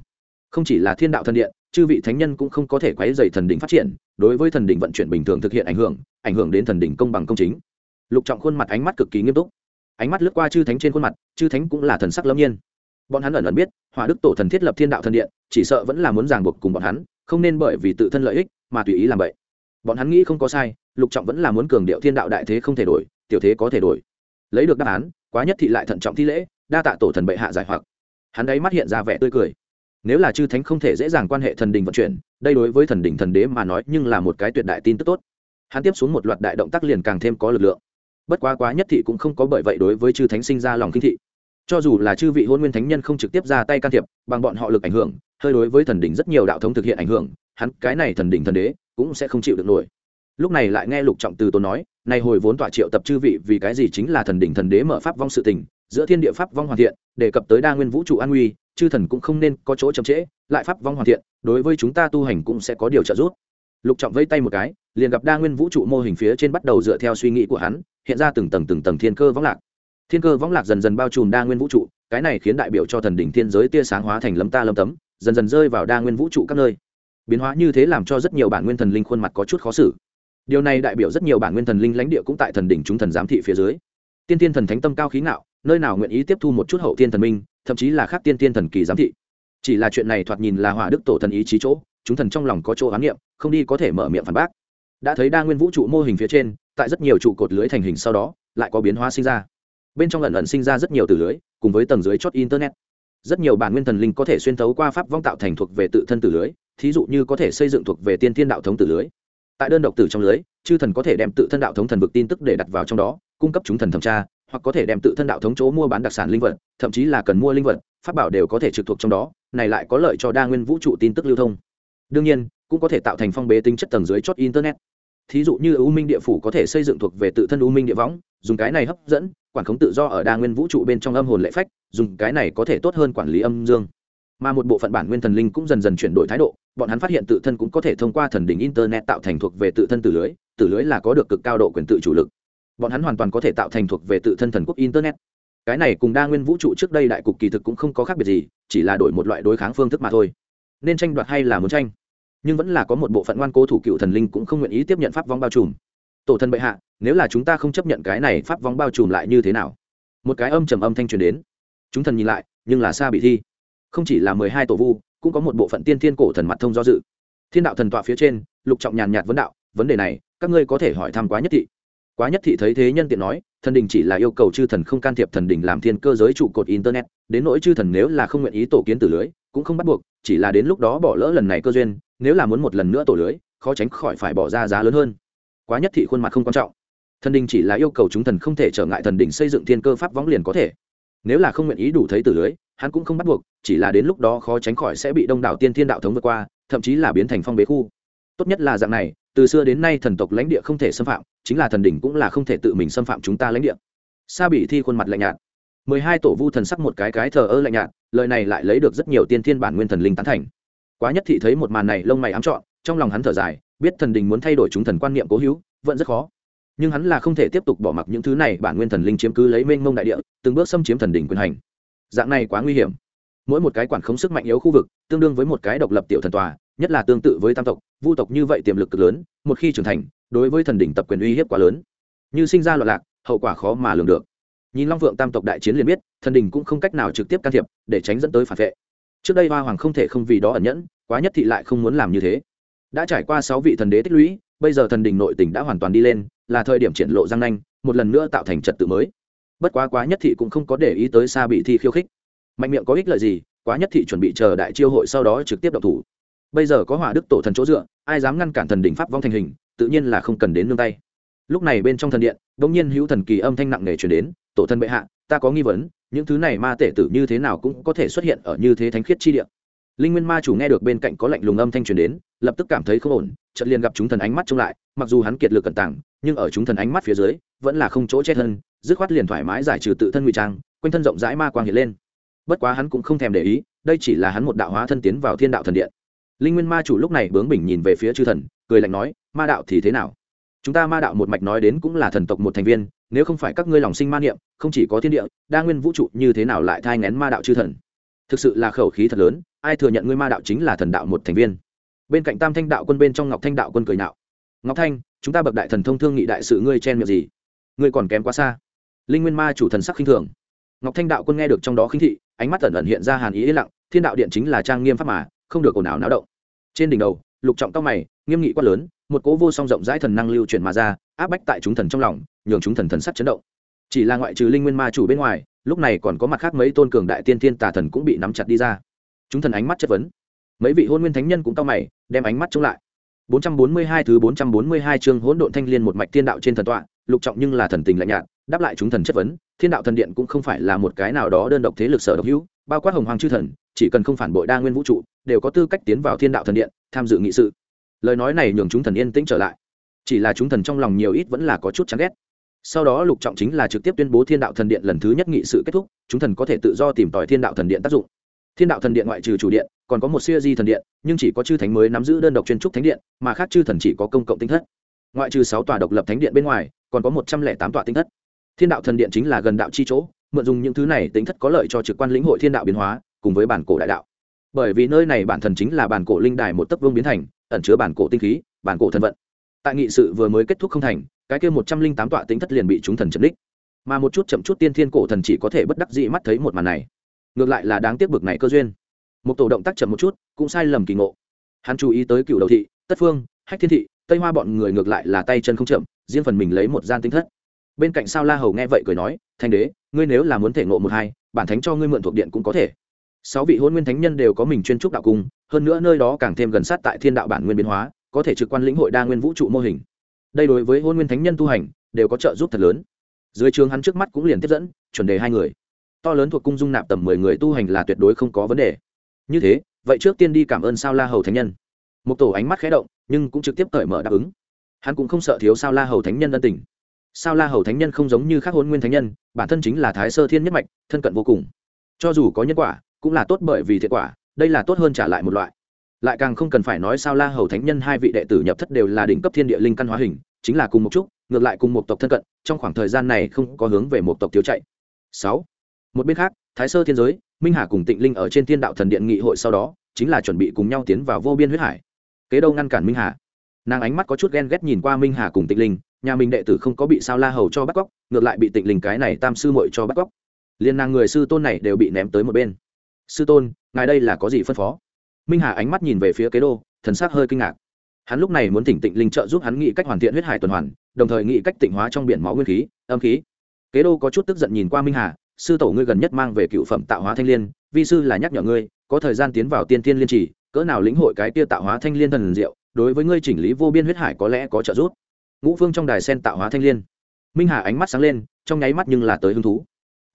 Không chỉ là thiên đạo thần điện, chư vị thánh nhân cũng không có thể quấy dày thần đình phát triển, đối với thần đình vận chuyển bình thường thực hiện ảnh hưởng ảnh hưởng đến thần đình công bằng công chính. Lục trọng khuôn mặt ánh mắt cực kỳ nghiêm túc. Ánh mắt lướt qua chư thánh trên khuôn mặt, chư thánh cũng là thần sắc lâm nhiên. Bọn hắn ẩn ẩn biết, hỏa đức tổ thần thiết lập thiên đạo thần điện, chỉ sợ vẫn là muốn ràng buộc cùng bọn hắn không nên bởi vì tự thân lợi ích mà tùy ý làm vậy. Bọn hắn nghĩ không có sai, lục trọng vẫn là muốn cường điệu thiên đạo đại thế không thể đổi, tiểu thế có thể đổi. Lấy được đáp án, quá nhất thị lại thận trọng thi lễ, đa tạ tổ thần bệ hạ giải hoặc. Hắn ấy mắt hiện ra vẻ tươi cười. Nếu là chư thánh không thể dễ dàng quan hệ thần đình vận chuyển, đây đối với thần đình thần đế mà nói nhưng là một cái tuyệt đại tin tức tốt. Hắn tiếp xuống một loạt đại động tác liền càng thêm có lực lượng. Bất quá quá nhất thị cũng không có bởi vậy đối với chư thánh sinh ra lòng kinh thị. Cho dù là chư vị hôn nguyên thánh nhân không trực tiếp ra tay can thiệp, bằng bọn họ lực ảnh hưởng hơi đối với thần đỉnh rất nhiều đạo thống thực hiện ảnh hưởng, hắn cái này thần đỉnh thần đế cũng sẽ không chịu được nổi. Lúc này lại nghe lục trọng từ tốn nói nay hồi vốn tọa triệu tập chư vị vì cái gì chính là thần đỉnh thần đế mở pháp vong sự tình, giữa thiên địa pháp vong hoàn thiện, đề cập tới đa nguyên vũ trụ an nguy, chư thần cũng không nên có chỗ chậm trễ, lại pháp vong hoàn thiện, đối với chúng ta tu hành cũng sẽ có điều trợ giúp. Lục trọng vây tay một cái, liền gặp đa nguyên vũ trụ mô hình phía trên bắt đầu dựa theo suy nghĩ của hắn, hiện ra từng tầng từng tầng thiên cơ võng lạc. Thiên cơ võng lạc dần dần bao trùm đa nguyên vũ trụ, cái này khiến đại biểu cho thần đỉnh thiên giới tia sáng hóa thành lâm ta lâm tấm dần dần rơi vào đa nguyên vũ trụ các nơi. Biến hóa như thế làm cho rất nhiều bản nguyên thần linh khuôn mặt có chút khó xử. Điều này đại biểu rất nhiều bản nguyên thần linh lãnh địa cũng tại thần đỉnh chúng thần giám thị phía dưới. Tiên tiên thần thánh tâm cao khí ngạo, nơi nào nguyện ý tiếp thu một chút hậu tiên thần minh, thậm chí là khác tiên tiên thần kỳ giám thị. Chỉ là chuyện này thoạt nhìn là hỏa đức tổ thần ý chí chỗ, chúng thần trong lòng có chỗ ám niệm không đi có thể mở miệng phản bác. Đã thấy đa nguyên vũ trụ mô hình phía trên, tại rất nhiều trụ cột lưới thành hình sau đó, lại có biến hóa sinh ra. Bên trong lần lần sinh ra rất nhiều từ lưới, cùng với tầng dưới chót internet rất nhiều bản nguyên thần linh có thể xuyên thấu qua pháp vong tạo thành thuộc về tự thân tử lưới, thí dụ như có thể xây dựng thuộc về tiên thiên đạo thống tử lưới. Tại đơn độc tử trong lưới, chư thần có thể đem tự thân đạo thống thần vực tin tức để đặt vào trong đó, cung cấp chúng thần thẩm tra, hoặc có thể đem tự thân đạo thống chỗ mua bán đặc sản linh vật, thậm chí là cần mua linh vật, pháp bảo đều có thể trực thuộc trong đó, này lại có lợi cho đa nguyên vũ trụ tin tức lưu thông. Đương nhiên, cũng có thể tạo thành phong bế tính chất tầng dưới chót internet thí dụ như u minh địa phủ có thể xây dựng thuộc về tự thân u minh địa võng, dùng cái này hấp dẫn, quản khống tự do ở đa nguyên vũ trụ bên trong âm hồn lệ phách, dùng cái này có thể tốt hơn quản lý âm dương. Mà một bộ phận bản nguyên thần linh cũng dần dần chuyển đổi thái độ, bọn hắn phát hiện tự thân cũng có thể thông qua thần đỉnh internet tạo thành thuộc về tự thân tử lưới tử lưới là có được cực cao độ quyền tự chủ lực. Bọn hắn hoàn toàn có thể tạo thành thuộc về tự thân thần quốc internet. Cái này cùng đa nguyên vũ trụ trước đây đại cục kỳ thực cũng không có khác biệt gì, chỉ là đổi một loại đối kháng phương thức mà thôi. Nên tranh đoạt hay là muốn tranh? Nhưng vẫn là có một bộ phận ngoan cố thủ cựu thần linh cũng không nguyện ý tiếp nhận pháp vong bao trùm. Tổ thần bệ hạ, nếu là chúng ta không chấp nhận cái này pháp vong bao trùm lại như thế nào? Một cái âm trầm âm thanh truyền đến. Chúng thần nhìn lại, nhưng là xa bị thi. Không chỉ là mười hai tổ vu, cũng có một bộ phận tiên thiên cổ thần mặt thông do dự. Thiên đạo thần tọa phía trên, lục trọng nhàn nhạt vấn đạo, vấn đề này, các ngươi có thể hỏi thăm quá nhất thị. Quá nhất thị thấy thế nhân tiện nói, thần đình chỉ là yêu cầu chư thần không can thiệp thần đình làm thiên cơ giới trụ cột internet, đến nỗi chư thần nếu là không nguyện ý tổ kiến tử lưới, cũng không bắt buộc chỉ là đến lúc đó bỏ lỡ lần này cơ duyên, nếu là muốn một lần nữa tổ lưới, khó tránh khỏi phải bỏ ra giá lớn hơn. Quá nhất thị khuôn mặt không quan trọng. Thần đình chỉ là yêu cầu chúng thần không thể trở ngại thần đình xây dựng thiên cơ pháp võng liền có thể. Nếu là không nguyện ý đủ thấy tử lưới, hắn cũng không bắt buộc, chỉ là đến lúc đó khó tránh khỏi sẽ bị đông đảo tiên thiên đạo thống vượt qua, thậm chí là biến thành phong bế khu. Tốt nhất là dạng này, từ xưa đến nay thần tộc lãnh địa không thể xâm phạm, chính là thần đỉnh cũng là không thể tự mình xâm phạm chúng ta lãnh địa. Sa bị thi khuôn mặt lạnh nhạt mười hai tổ vu thần sắc một cái cái thờ ơ lạnh nhạt, lời này lại lấy được rất nhiều tiên thiên bản nguyên thần linh tán thành. Quá nhất thị thấy một màn này lông mày ám trọn, trong lòng hắn thở dài, biết thần đình muốn thay đổi chúng thần quan niệm cố hữu, vẫn rất khó. Nhưng hắn là không thể tiếp tục bỏ mặc những thứ này, bản nguyên thần linh chiếm cứ lấy mênh mông đại địa, từng bước xâm chiếm thần đình quyền hành. Dạng này quá nguy hiểm. Mỗi một cái quản khống sức mạnh yếu khu vực, tương đương với một cái độc lập tiểu thần tòa, nhất là tương tự với tam tộc, vu tộc như vậy tiềm lực cực lớn, một khi trưởng thành, đối với thần đỉnh tập quyền uy hiếp quá lớn. Như sinh ra loạn lạc, hậu quả khó mà lường được nhìn long vượng tam tộc đại chiến liền biết, thần đình cũng không cách nào trực tiếp can thiệp, để tránh dẫn tới phản vệ. Trước đây hoa hoàng không thể không vì đó ẩn nhẫn, quá nhất thị lại không muốn làm như thế. Đã trải qua sáu vị thần đế tích lũy, bây giờ thần đình nội tỉnh đã hoàn toàn đi lên, là thời điểm triển lộ giang nanh, một lần nữa tạo thành trật tự mới. Bất quá quá nhất thị cũng không có để ý tới xa bị thi khiêu khích. Mạnh miệng có ích lợi gì, quá nhất thị chuẩn bị chờ đại chiêu hội sau đó trực tiếp độc thủ. Bây giờ có hỏa đức tổ thần chỗ dựa, ai dám ngăn cản thần đỉnh pháp vong thành hình, tự nhiên là không cần đến nương tay. Lúc này bên trong thần điện đ ỗ n g nhiên hữu thần kỳ âm thanh nặng nề chuyển đến tổ thân bệ hạ, ta có nghi vấn, những thứ này ma tể tử như thế nào cũng có thể xuất hiện ở như thế thánh khiết chi địa. linh nguyên ma chủ nghe được bên cạnh có lạnh lùng âm thanh truyền đến, lập tức cảm thấy không ổn, chợt liền gặp chúng thần ánh mắt trông lại, mặc dù hắn kiệt lực cẩn tảng nhưng ở chúng thần ánh mắt phía dưới, vẫn là không chỗ chết hơn dứt khoát liền thoải mái giải trừ tự thân ngụy trang, quanh thân rộng rãi ma quang hiện lên. Bất quá hắn cũng không thèm để ý, đây chỉ là hắn một đạo hóa thân tiến vào thiên đạo thần điện. Linh nguyên ma chủ lúc này bướng bỉnh nhìn về phía chư thần, cười lạnh nói, ma đạo thì thế nào? Chúng ta ma đạo một mạch nói đến cũng là thần tộc một thành viên nếu không phải các ngươi lòng sinh ma niệm, không chỉ có thiên địa, đa nguyên vũ trụ như thế nào lại thai ngén ma đạo chư thần? Thực sự là khẩu khí thật lớn, ai thừa nhận ngươi ma đạo chính là thần đạo một thành viên? Bên cạnh tam thanh đạo quân bên trong ngọc thanh đạo quân cười nạo ngọc thanh, chúng ta bậc đại thần thông thương nghị đại sự ngươi chen miệng gì? Ngươi còn kém quá xa. Linh nguyên ma chủ thần sắc khinh thường. Ngọc thanh đạo quân nghe được trong đó khinh thị, ánh mắt ẩn ẩn hiện ra hàn ý yên lặng, thiên đạo điện chính là trang nghiêm pháp mà, không được ồn ào náo động. Trên đỉnh đầu, lục trọng tóc mày, nghiêm nghị quát lớn, một cố vô song rộng rãi thần năng lưu chuyển mà ra áp bách tại chúng thần trong lòng, nhường chúng thần thần sắc chấn động. Chỉ là ngoại trừ linh nguyên ma chủ bên ngoài, lúc này còn có mặt khác mấy tôn cường đại tiên thiên tà thần cũng bị nắm chặt đi ra. Chúng thần ánh mắt chất vấn. Mấy vị hôn nguyên thánh nhân cũng cao mày, đem ánh mắt chống lại. 442 thứ 442 chương hỗn độn thanh liên một mạch thiên đạo trên thần tọa, lục trọng nhưng là thần tình lạnh nhạt, đáp lại chúng thần chất vấn, thiên đạo thần điện cũng không phải là một cái nào đó đơn độc thế lực sở độc hữu, bao quát hồng hoàng chư thần, chỉ cần không phản bội đa nguyên vũ trụ, đều có tư cách tiến vào thiên đạo thần điện, tham dự nghị sự. Lời nói này nhường chúng thần yên tĩnh trở lại chỉ là chúng thần trong lòng nhiều ít vẫn là có chút chán ghét. Sau đó lục trọng chính là trực tiếp tuyên bố thiên đạo thần điện lần thứ nhất nghị sự kết thúc, chúng thần có thể tự do tìm tòi thiên đạo thần điện tác dụng. Thiên đạo thần điện ngoại trừ chủ điện, còn có một siêu di thần điện, nhưng chỉ có chư thánh mới nắm giữ đơn độc chuyên trúc thánh điện, mà khác chư thần chỉ có công cộng tinh thất. Ngoại trừ sáu tòa độc lập thánh điện bên ngoài, còn có một trăm lẻ tám tòa tinh thất. Thiên đạo thần điện chính là gần đạo chi chỗ, mượn dùng những thứ này tính thất có lợi cho trực quan lĩnh hội thiên đạo biến hóa, cùng với bản cổ đại đạo. Bởi vì nơi này bản thần chính là bản cổ linh đài một tấc vương biến thành, ẩn chứa bản cổ tinh khí, bản cổ thần vận tại nghị sự vừa mới kết thúc không thành, cái kia một trăm linh tám tọa tính thất liền bị chúng thần chấm đích. Mà một chút chậm chút tiên thiên cổ thần chỉ có thể bất đắc dĩ mắt thấy một màn này. Ngược lại là đáng tiếc bực này cơ duyên. Một tổ động tác chậm một chút, cũng sai lầm kỳ ngộ. Hắn chú ý tới cựu đầu thị, tất phương, hách thiên thị, tây hoa bọn người ngược lại là tay chân không chậm, riêng phần mình lấy một gian tinh thất. Bên cạnh sao la hầu nghe vậy cười nói, thanh đế, ngươi nếu là muốn thể ngộ một hai, bản thánh cho ngươi mượn thuộc điện cũng có thể. Sáu vị hôn nguyên thánh nhân đều có mình chuyên trúc đạo cung, hơn nữa nơi đó càng thêm gần sát tại thiên đạo bản nguyên biến hóa có thể trực quan lĩnh hội đa nguyên vũ trụ mô hình. Đây đối với hôn nguyên thánh nhân tu hành, đều có trợ giúp thật lớn. Dưới trường hắn trước mắt cũng liền tiếp dẫn, chuẩn đề hai người. To lớn thuộc cung dung nạp tầm mười người tu hành là tuyệt đối không có vấn đề. Như thế, vậy trước tiên đi cảm ơn sao la hầu thánh nhân. Một tổ ánh mắt khé động, nhưng cũng trực tiếp cởi mở đáp ứng. Hắn cũng không sợ thiếu sao la hầu thánh nhân ân tình. Sao la hầu thánh nhân không giống như các hôn nguyên thánh nhân, bản thân chính là thái sơ thiên nhất mạch, thân cận vô cùng. Cho dù có nhân quả, cũng là tốt bởi vì thiệt quả, đây là tốt hơn trả lại một loại lại càng không cần phải nói sao la hầu thánh nhân hai vị đệ tử nhập thất đều là đỉnh cấp thiên địa linh căn hóa hình, chính là cùng một chút, ngược lại cùng một tộc thân cận, trong khoảng thời gian này không có hướng về một tộc thiếu chạy. Sáu, một bên khác, thái sơ thiên giới, minh hà cùng tịnh linh ở trên thiên đạo thần điện nghị hội sau đó, chính là chuẩn bị cùng nhau tiến vào vô biên huyết hải. Kế đâu ngăn cản minh hà? Nàng ánh mắt có chút ghen ghét nhìn qua minh hà cùng tịnh linh, nhà mình đệ tử không có bị sao la hầu cho bắt cóc, ngược lại bị tịnh linh cái này tam sư mội cho bắt cóc. Liên nàng người sư tôn này đều bị ném tới một bên. Sư tôn, ngài đây là có gì phân phó? Minh hà ánh mắt nhìn về phía kế đô, thần sắc hơi kinh ngạc. Hắn lúc này muốn tỉnh tịnh linh trợ giúp hắn nghĩ cách hoàn thiện huyết hải tuần hoàn, đồng thời nghĩ cách tịnh hóa trong biển máu nguyên khí, âm khí. Kế đô có chút tức giận nhìn qua minh hà, sư tổ ngươi gần nhất mang về cựu phẩm tạo hóa thanh l i ê n vi sư là nhắc nhở ngươi, có thời gian tiến vào tiên tiên liên trì, cỡ nào lĩnh hội cái tia tạo hóa thanh l i ê n thần diệu, đối với ngươi chỉnh lý vô biên huyết hải có lẽ có trợ giúp. Ngũ phương trong đài sen tạo hóa thanh l i ê n minh hà ánh mắt sáng lên, trong nháy mắt nhưng là tới hứng thú.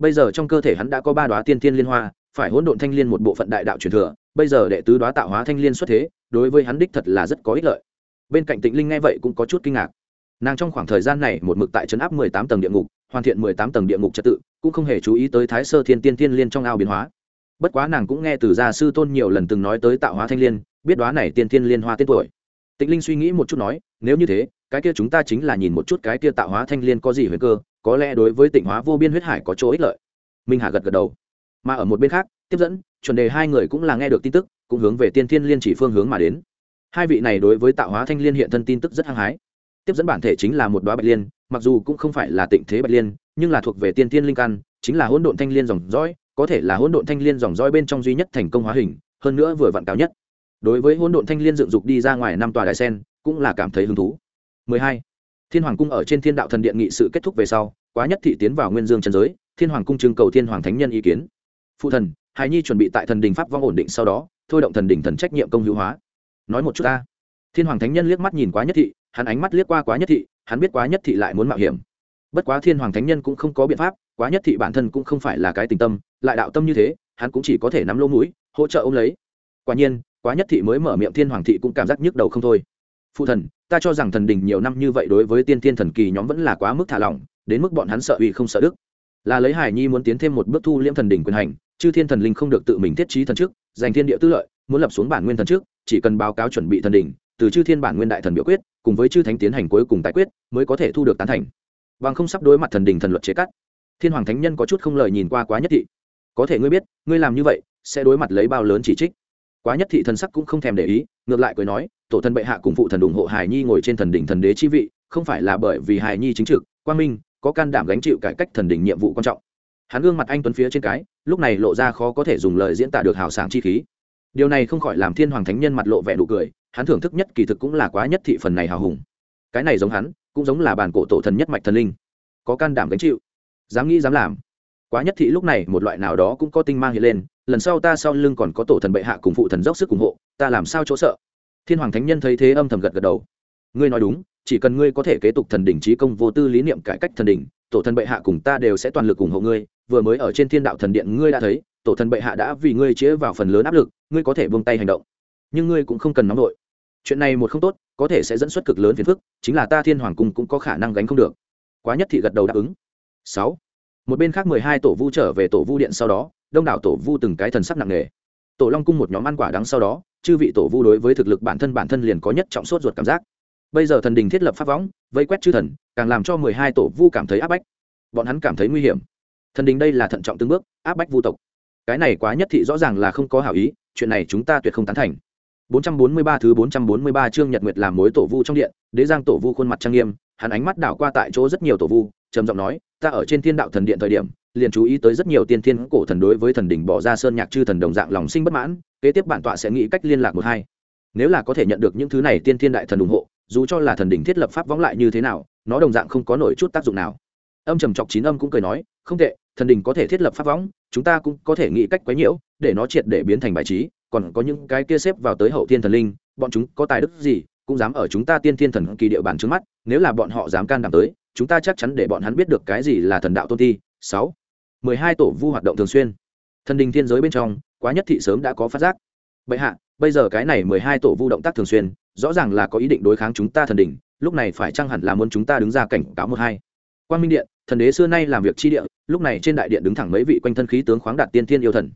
Bây giờ trong cơ thể hắn đã có ba đoá tiên tiên liên hoa, phải hỗn độn thanh liên một bộ phận đại đạo truyền thừa bây giờ đệ tứ đoá tạo hóa thanh liên xuất thế, đối với hắn đích thật là rất có ích lợi. Bên cạnh tịnh linh nghe vậy cũng có chút kinh ngạc. Nàng trong khoảng thời gian này một mực tại trấn áp mười tám tầng địa ngục, hoàn thiện mười tám tầng địa ngục trật tự, cũng không hề chú ý tới thái sơ thiên tiên tiên liên trong ao biến hóa. Bất quá nàng cũng nghe từ gia sư tôn nhiều lần từng nói tới tạo hóa thanh liên, biết đoá này tiên tiên liên hoa tên tuổi. Tịnh linh suy nghĩ một chút nói, nếu như thế, cái kia chúng ta chính là nhìn một chút cái kia tạo hóa thanh liên có gì huyền cơ, có lẽ đối với tịnh hóa vô biên huyết hải có chỗ ích lợi. Minh hà gật gật đầu. Mà ở một bên khác, tiếp dẫn chuẩn đề hai người cũng là nghe được tin tức, cũng hướng về tiên thiên liên chỉ phương hướng mà đến. Hai vị này đối với tạo hóa thanh liên hiện thân tin tức rất hăng hái. Tiếp dẫn bản thể chính là một đoá bạch liên, mặc dù cũng không phải là tịnh thế bạch liên, nhưng là thuộc về tiên thiên linh căn, chính là hỗn độn thanh liên dòng dõi, có thể là hỗn độn thanh liên dòng dõi bên trong duy nhất thành công hóa hình, hơn nữa vừa vặn cao nhất. Đối với hỗn độn thanh liên dựng dục đi ra ngoài năm tòa đại sen, cũng là cảm thấy hứng thú. 12. thiên hoàng cung ở trên thiên đạo thần điện nghị sự kết thúc về sau, quá nhất thị tiến vào nguyên dương chân giới, thiên hoàng cung trưng cầu thiên hoàng thánh nhân ý kiến. Phụ thần hài nhi chuẩn bị tại thần đình pháp vong ổn định sau đó, thôi động thần đình thần trách nhiệm công hữu hóa. Nói một chút ta. Thiên hoàng thánh nhân liếc mắt nhìn quá nhất thị, hắn ánh mắt liếc qua quá nhất thị, hắn biết quá nhất thị lại muốn mạo hiểm. Bất quá thiên hoàng thánh nhân cũng không có biện pháp, quá nhất thị bản thân cũng không phải là cái tình tâm, lại đạo tâm như thế, hắn cũng chỉ có thể nắm lỗ mũi, hỗ trợ ôm lấy. Quả nhiên, quá nhất thị mới mở miệng thiên hoàng thị cũng cảm giác nhức đầu không thôi. Phụ thần, ta cho rằng thần đình nhiều năm như vậy đối với tiên tiên thần kỳ nhóm vẫn là quá mức thả lỏng, đến mức bọn hắn sợ uy không sợ đức là lấy hải nhi muốn tiến thêm một bước thu liễm thần đỉnh quyền hành chư thiên thần linh không được tự mình thiết trí thần trước giành thiên địa tư lợi muốn lập xuống bản nguyên thần trước chỉ cần báo cáo chuẩn bị thần đỉnh, từ chư thiên bản nguyên đại thần biểu quyết cùng với chư thánh tiến hành cuối cùng tái quyết mới có thể thu được tán thành. Bằng không sắp đối mặt thần đỉnh thần luật chế cắt. Thiên hoàng thánh nhân có chút không lời nhìn qua quá nhất thị. Có thể ngươi biết ngươi làm như vậy sẽ đối mặt lấy bao lớn chỉ trích. Quá nhất thị thần sắc cũng không thèm để ý ngược lại cười nói tổ thần bệ hạ cùng phụ thần ủng hộ hải nhi ngồi trên thần đỉnh thần đế chi vị không phải là bởi vì hải nhi chính trực quang minh có can đảm gánh chịu cải cách thần đỉnh nhiệm vụ quan trọng. Hắn gương mặt anh tuấn phía trên cái, lúc này lộ ra khó có thể dùng lời diễn tả được hào sảng chi khí. Điều này không khỏi làm thiên hoàng thánh nhân mặt lộ vẻ nụ cười, hắn thưởng thức nhất kỳ thực cũng là quá nhất thị phần này hào hùng. Cái này giống hắn, cũng giống là bản cổ tổ thần nhất mạch thần linh. Có can đảm gánh chịu, dám nghĩ dám làm. Quá nhất thị lúc này một loại nào đó cũng có tinh mang hiện lên, lần sau ta sau lưng còn có tổ thần bệ hạ cùng phụ thần dốc sức ủng hộ, ta làm sao chỗ sợ? Thiên hoàng thánh nhân thấy thế âm thầm gật gật đầu. Ngươi nói đúng chỉ cần ngươi có thể kế tục thần đỉnh trí công vô tư lý niệm cải cách thần đỉnh, tổ thần bệ hạ cùng ta đều sẽ toàn lực ủng hộ ngươi, vừa mới ở trên thiên đạo thần điện ngươi đã thấy, tổ thần bệ hạ đã vì ngươi chĩa vào phần lớn áp lực, ngươi có thể buông tay hành động. Nhưng ngươi cũng không cần nóng vội. Chuyện này một không tốt, có thể sẽ dẫn xuất cực lớn phiền phức, chính là ta thiên hoàng cung cũng có khả năng gánh không được. Quá nhất thị gật đầu đáp ứng. Sáu. Một bên khác mười hai tổ vu trở về tổ vu điện sau đó, đông đảo tổ vu từng cái thần sắc nặng nề. Tổ long cung một nhóm ăn quả đắng sau đó, chư vị tổ vu đối với thực lực bản thân bản thân liền có nhất trọng sốt ruột cảm giác bây giờ thần đình thiết lập pháp võng vây quét chư thần càng làm cho mười hai tổ vu cảm thấy áp bách. Bọn hắn cảm thấy nguy hiểm. Thần đình đây là thận trọng từng bước áp bách vu tộc. Cái này quá nhất thị rõ ràng là không có hảo ý chuyện này chúng ta tuyệt không tán thành. 443 thứ 443 chương Nhật Nguyệt làm mối tổ vu trong điện, Đế Giang tổ vu khuôn mặt trang nghiêm, hắn ánh mắt đảo qua tại chỗ rất nhiều tổ vu, trầm giọng nói, ta ở trên Thiên Đạo Thần Điện thời điểm, liền chú ý tới rất nhiều tiên thiên cổ thần đối với thần đỉnh bỏ ra sơn nhạc chư thần đồng dạng lòng sinh bất mãn, kế tiếp bản tọa sẽ nghĩ cách liên lạc một hai. Nếu là có thể nhận được những thứ này tiên thiên đại thần ủng hộ, dù cho là thần đỉnh thiết lập pháp võng lại như thế nào, nó đồng dạng không có nổi chút tác dụng nào. Âm trầm chọc chín âm cũng cười nói, không tệ, thần đỉnh có thể thiết lập pháp võng, chúng ta cũng có thể nghĩ cách quấy nhiễu, để nó triệt để biến thành bài trí, còn có những cái kia xếp vào tới hậu thiên thần linh bọn chúng có tài đức gì cũng dám ở chúng ta tiên thiên thần kỳ địa bàn trước mắt nếu là bọn họ dám can đảm tới chúng ta chắc chắn để bọn hắn biết được cái gì là thần đạo tôn thi. sáu mười hai tổ vu hoạt động thường xuyên thần đình thiên giới bên trong quá nhất thị sớm đã có phát giác bệ hạ bây giờ cái này mười hai tổ vu động tác thường xuyên rõ ràng là có ý định đối kháng chúng ta thần đình lúc này phải chăng hẳn là muốn chúng ta đứng ra cảnh cáo một hai? Quan minh điện, thần đế xưa nay làm việc chi địa, lúc này trên đại điện đứng thẳng mấy vị quanh thân khí tướng khoáng đạt tiên thiên yêu thần.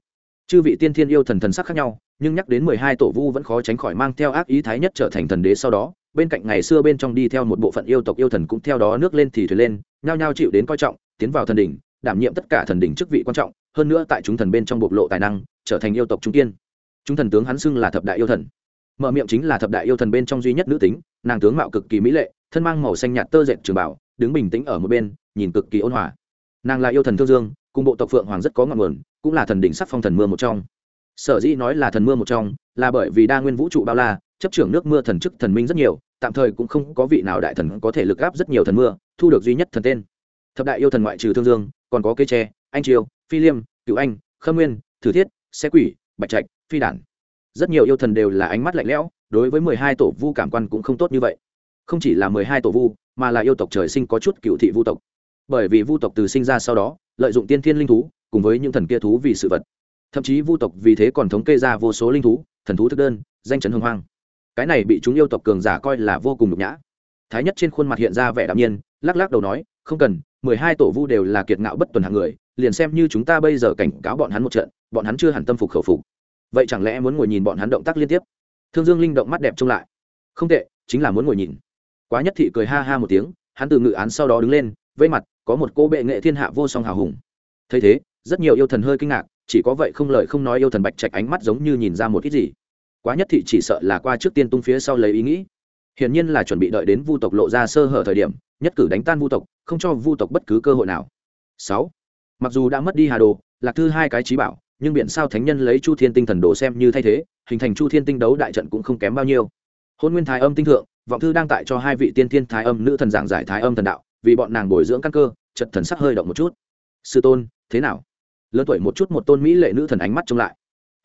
Chư vị tiên thiên yêu thần thần sắc khác nhau, nhưng nhắc đến mười hai tổ vu vẫn khó tránh khỏi mang theo ác ý thái nhất trở thành thần đế sau đó, bên cạnh ngày xưa bên trong đi theo một bộ phận yêu tộc yêu thần cũng theo đó nước lên thì thuyền lên, nhao nhao chịu đến coi trọng, tiến vào thần đỉnh, đảm nhiệm tất cả thần đỉnh chức vị quan trọng, hơn nữa tại chúng thần bên trong bộc lộ tài năng, trở thành yêu tộc trung tiên. Chúng thần tướng hắn xưng là thập đại yêu thần mở miệng chính là thập đại yêu thần bên trong duy nhất nữ tính, nàng tướng mạo cực kỳ mỹ lệ, thân mang màu xanh nhạt tơ dệt trường bảo, đứng bình tĩnh ở một bên, nhìn cực kỳ ôn hòa. Nàng là yêu thần thương dương, cùng bộ tộc phượng hoàng rất có ngọn nguồn, cũng là thần đỉnh sắc phong thần mưa một trong. Sở dĩ nói là thần mưa một trong, là bởi vì đa nguyên vũ trụ bao la, chấp trưởng nước mưa thần chức thần minh rất nhiều, tạm thời cũng không có vị nào đại thần có thể lực áp rất nhiều thần mưa, thu được duy nhất thần tên. Thập đại yêu thần ngoại trừ thương dương, còn có cây tre, anh triều, phi liêm cựu anh, khâm nguyên, thử thiết xe quỷ, bạch trạch, phi đản rất nhiều yêu thần đều là ánh mắt lạnh lẽo, đối với mười hai tổ vu cảm quan cũng không tốt như vậy. Không chỉ là mười hai tổ vu, mà là yêu tộc trời sinh có chút cựu thị vu tộc. Bởi vì vu tộc từ sinh ra sau đó, lợi dụng tiên thiên linh thú, cùng với những thần kia thú vì sự vật. Thậm chí vu tộc vì thế còn thống kê ra vô số linh thú, thần thú thức đơn, danh chấn hưng hoang. Cái này bị chúng yêu tộc cường giả coi là vô cùng nhục nhã. Thái nhất trên khuôn mặt hiện ra vẻ đạm nhiên, lắc lắc đầu nói, không cần, mười hai tổ vu đều là kiệt ngạo bất tuần hạng người, liền xem như chúng ta bây giờ cảnh cáo bọn hắn một trận, bọn hắn chưa hẳn tâm phục khẩu phục vậy chẳng lẽ muốn ngồi nhìn bọn hắn động tác liên tiếp? Thương dương linh động mắt đẹp trông lại. Không tệ, chính là muốn ngồi nhìn. Quá nhất thị cười ha ha một tiếng, hắn từ ngự án sau đó đứng lên, vây mặt, có một cô bệ nghệ thiên hạ vô song hào hùng. Thấy thế, rất nhiều yêu thần hơi kinh ngạc, chỉ có vậy không lời không nói yêu thần bạch trạch ánh mắt giống như nhìn ra một ít gì. Quá nhất thị chỉ sợ là qua trước tiên tung phía sau lấy ý nghĩ. Hiển nhiên là chuẩn bị đợi đến vu tộc lộ ra sơ hở thời điểm, nhất cử đánh tan vu tộc, không cho vu tộc bất cứ cơ hội nào. Sáu, mặc dù đã mất đi hà đồ, lạc thư hai cái trí bảo nhưng biện sao thánh nhân lấy chu thiên tinh thần đồ xem như thay thế, hình thành chu thiên tinh đấu đại trận cũng không kém bao nhiêu. Hôn nguyên thái âm tinh thượng, vọng thư đang tại cho hai vị tiên thiên thái âm nữ thần giảng giải thái âm thần đạo, vì bọn nàng bồi dưỡng căn cơ, chật thần sắc hơi động một chút. Sư tôn, thế nào? Lớn tuổi một chút một tôn mỹ lệ nữ thần ánh mắt trông lại.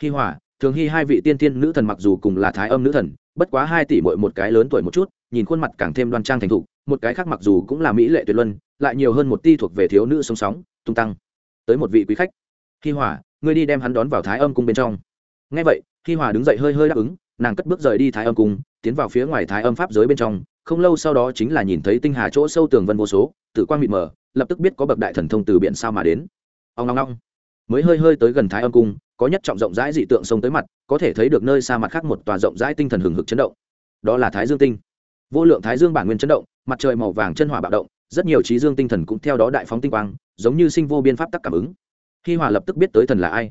Hi hòa, thường hy hai vị tiên thiên nữ thần mặc dù cùng là thái âm nữ thần, bất quá hai tỷ mỗi một cái lớn tuổi một chút, nhìn khuôn mặt càng thêm đoan trang thành thục, một cái khác mặc dù cũng là mỹ lệ tuyệt luân, lại nhiều hơn một ti thuộc về thiếu nữ sống sóng, tung tăng. Tới một vị quý khách hi hòa, ngươi đi đem hắn đón vào thái âm cung bên trong. Ngay vậy hi hòa đứng dậy hơi hơi đáp ứng, nàng cất bước rời đi thái âm cung, tiến vào phía ngoài thái âm pháp giới bên trong. Không lâu sau đó chính là nhìn thấy tinh hà chỗ sâu tường vân vô số tự quang mịt mờ, lập tức biết có bậc đại thần thông từ biển sao mà đến. Ông long long mới hơi hơi tới gần thái âm cung, có nhất trọng rộng rãi dị tượng sông tới mặt, có thể thấy được nơi xa mặt khác một tòa rộng rãi tinh thần hừng hực chấn động. Đó là thái dương tinh. Vô lượng thái dương bản nguyên chấn động, mặt trời màu vàng chân hỏa bạo động, rất nhiều trí dương tinh thần cũng theo đó đại phóng tinh quang, giống như sinh vô biên pháp tắc cảm ứng. Hi hòa lập tức biết tới thần là ai.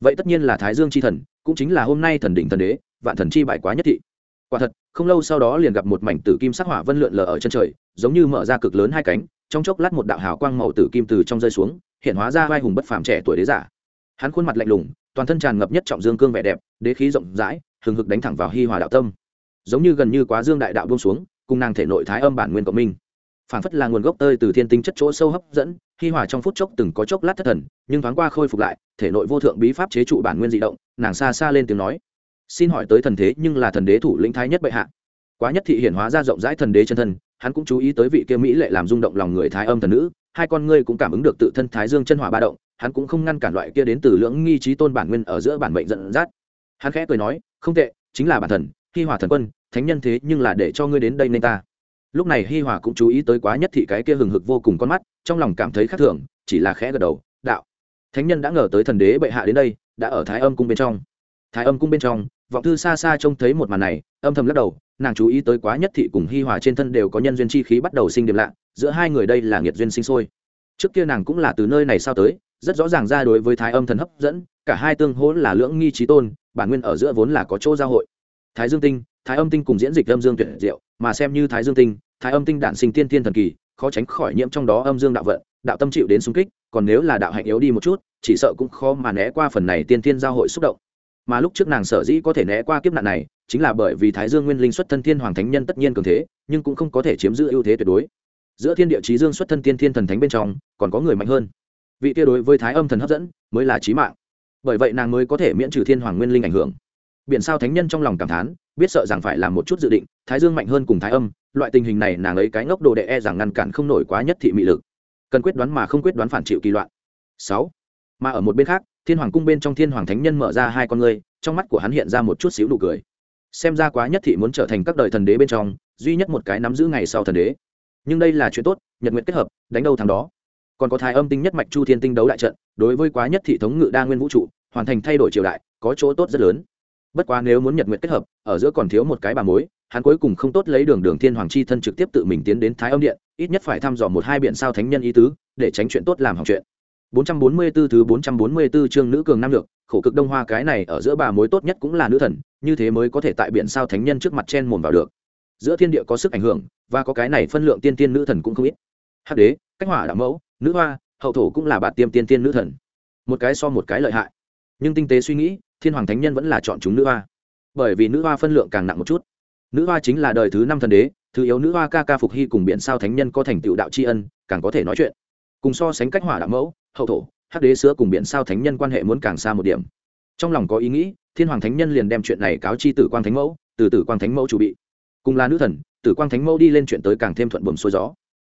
Vậy tất nhiên là thái dương c h i thần, cũng chính là hôm nay thần đỉnh thần đế, vạn thần chi bại quá nhất thị. Quả thật, không lâu sau đó liền gặp một mảnh tử kim sắc hỏa vân lượn lờ ở chân trời, giống như mở ra cực lớn hai cánh, trong chốc lát một đạo hào quang màu tử kim từ trong rơi xuống, hiện hóa ra vai hùng bất phàm trẻ tuổi đế giả. Hắn khuôn mặt lạnh lùng, toàn thân tràn ngập nhất trọng dương cương vẻ đẹp, đế khí rộng rãi, hừng hực đánh thẳng vào hi hòa đạo tâm. Giống như gần như quá dương đại đạo buông xuống, cùng nàng thể nội thái âm bản nguyên cộng minh phản phất là nguồn gốc tơi từ thiên tinh chất chỗ sâu hấp dẫn, hi hòa trong phút chốc từng có chốc lát thất thần, nhưng thoáng qua khôi phục lại, thể nội vô thượng bí pháp chế trụ bản nguyên dị động, nàng xa xa lên tiếng nói. Xin hỏi tới thần thế nhưng là thần đế thủ lĩnh thái nhất bệ hạ. Quá nhất thị hiển hóa ra rộng rãi thần đế chân thân, hắn cũng chú ý tới vị kia mỹ lệ làm rung động lòng người thái âm thần nữ, hai con ngươi cũng cảm ứng được tự thân thái dương chân hỏa ba động, hắn cũng không ngăn cản loại kia đến từ lưỡng nghi trí tôn bản nguyên ở giữa bản mệnh dẫn dắt. Hắn khẽ cười nói, không tệ, chính là bản thần, hi hòa thần quân, thánh nhân thế nhưng là để cho ngươi đến đây nên ta lúc này hi hòa cũng chú ý tới quá nhất thị cái kia hừng hực vô cùng con mắt, trong lòng cảm thấy khác thường, chỉ là khẽ gật đầu, đạo, thánh nhân đã ngờ tới thần đế bệ hạ đến đây, đã ở thái âm cung bên trong. Thái âm cung bên trong, vọng thư xa xa trông thấy một màn này, âm thầm lắc đầu, nàng chú ý tới quá nhất thị cùng hi hòa trên thân đều có nhân duyên chi khí bắt đầu sinh điểm lạ, giữa hai người đây là nghiệt duyên sinh sôi. Trước kia nàng cũng là từ nơi này sao tới, rất rõ ràng ra đối với thái âm thần hấp dẫn, cả hai tương hỗ là lưỡng nghi trí tôn, bản nguyên ở giữa vốn là có chỗ giao hội. Thái dương tinh, thái âm tinh cùng diễn dịch âm dương tuyệt diệu, mà xem như thái dương tinh thái âm tinh đản sinh tiên tiên thần kỳ, khó tránh khỏi nhiễm trong đó âm dương đạo vận, đạo tâm chịu đến xung kích, còn nếu là đạo hạnh yếu đi một chút, chỉ sợ cũng khó mà né qua phần này tiên tiên giao hội xúc động. Mà lúc trước nàng sở dĩ có thể né qua kiếp nạn này, chính là bởi vì thái dương nguyên linh xuất thân thiên hoàng thánh nhân tất nhiên cường thế, nhưng cũng không có thể chiếm giữ ưu thế tuyệt đối. Giữa thiên địa trí dương xuất thân tiên thiên thần thánh bên trong, còn có người mạnh hơn. Vị kia đối với thái âm thần hấp dẫn, mới là trí mạng. Bởi vậy nàng mới có thể miễn trừ thiên hoàng nguyên linh ảnh hưởng. Biển sao thánh nhân trong lòng cảm thán biết sợ rằng phải làm một chút dự định, thái dương mạnh hơn cùng thái âm, loại tình hình này nàng ấy cái ngốc đồ đệ e rằng ngăn cản không nổi quá nhất thị mị lực. Cần quyết đoán mà không quyết đoán phản chịu kỳ loạn. Sáu. Mà ở một bên khác, thiên hoàng cung bên trong thiên hoàng thánh nhân mở ra hai con ngươi, trong mắt của hắn hiện ra một chút xíu nụ cười. Xem ra quá nhất thị muốn trở thành các đời thần đế bên trong, duy nhất một cái nắm giữ ngày sau thần đế. Nhưng đây là chuyện tốt, nhật nguyện kết hợp, đánh đâu thằng đó. Còn có thái âm tinh nhất mạch chu thiên tinh đấu đại trận, đối với quá nhất thị thống ngự đa nguyên vũ trụ, hoàn thành thay đổi triều đại, có chỗ tốt rất lớn. Bất quá nếu muốn nhật nguyện kết hợp ở giữa còn thiếu một cái bà mối hắn cuối cùng không tốt lấy đường đường thiên hoàng chi thân trực tiếp tự mình tiến đến thái âm điện ít nhất phải thăm dò một hai biện sao thánh nhân ý tứ để tránh chuyện tốt làm hỏng chuyện 444 thứ 444 chương nữ cường nam lược, khổ cực đông hoa cái này ở giữa bà mối tốt nhất cũng là nữ thần, như thế mới có thể tại biển sao thánh nhân trước mặt chen mồm vào được. Giữa thiên địa có sức ảnh hưởng, và có cái này phân lượng tiên tiên nữ thần cũng không ít. Hắc đế, cách hỏa đạo mẫu, nữ hoa, hậu thổ cũng là bạt tiêm tiên tiên nữ thần. Một cái so một cái lợi hại. Nhưng tinh tế suy nghĩ, thiên hoàng thánh nhân vẫn là chọn chúng nữ hoa. Bởi vì nữ hoa phân lượng càng nặng một chút. Nữ hoa chính là đời thứ năm thần đế, thứ yếu nữ hoa ca ca phục hy cùng biển sao thánh nhân có thành tựu đạo tri ân, càng có thể nói chuyện. Cùng so sánh cách hỏa đạo mẫu, hậu thổ hắc đế sữa cùng biển sao thánh nhân quan hệ muốn càng xa một điểm. Trong lòng có ý nghĩ thiên hoàng thánh nhân liền đem chuyện này cáo chi tử quang thánh mẫu từ tử quang thánh mẫu chủ bị. Cùng là nữ thần tử quang thánh mẫu đi lên chuyện tới càng thêm thuận buồm xuôi gió.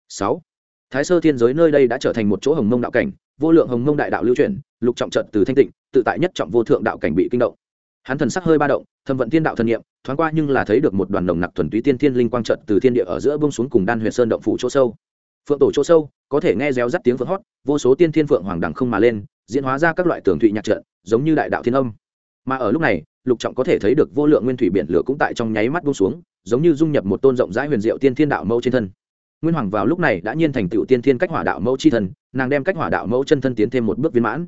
Sáu. Thái sơ thiên giới nơi đây đã trở thành một chỗ hồng mông đạo cảnh vô lượng hồng mông đại đạo lưu chuyển lục trọng trận từ thanh tịnh tự tại nhất trọng vô thượng đạo cảnh bị kinh động hắn thần sắc hơi ba động, thâm vận thiên đạo thần nghiệm thoáng qua nhưng là thấy được một đoàn đồng nặc thuần túy tiên thiên linh quang trận từ thiên địa ở giữa bông xuống cùng đan huyện sơn động phủ chỗ sâu. Phượng tổ chỗ sâu, có thể nghe réo rắt tiếng phượng hót, vô số tiên thiên phượng hoàng đẳng không mà lên, diễn hóa ra các loại tường thụy nhạc trận, giống như đại đạo thiên âm. Mà ở lúc này, lục trọng có thể thấy được vô lượng nguyên thủy biển lửa cũng tại trong nháy mắt bông xuống, giống như dung nhập một tôn rộng rãi huyền diệu tiên thiên đạo mẫu trên thân. Nguyên hoàng vào lúc này đã nhiên thành tựu tiên thiên cách hỏa đạo mẫu c h i nàng đem cách hỏa đạo mẫu chân thân tiến thêm một bước viên mãn.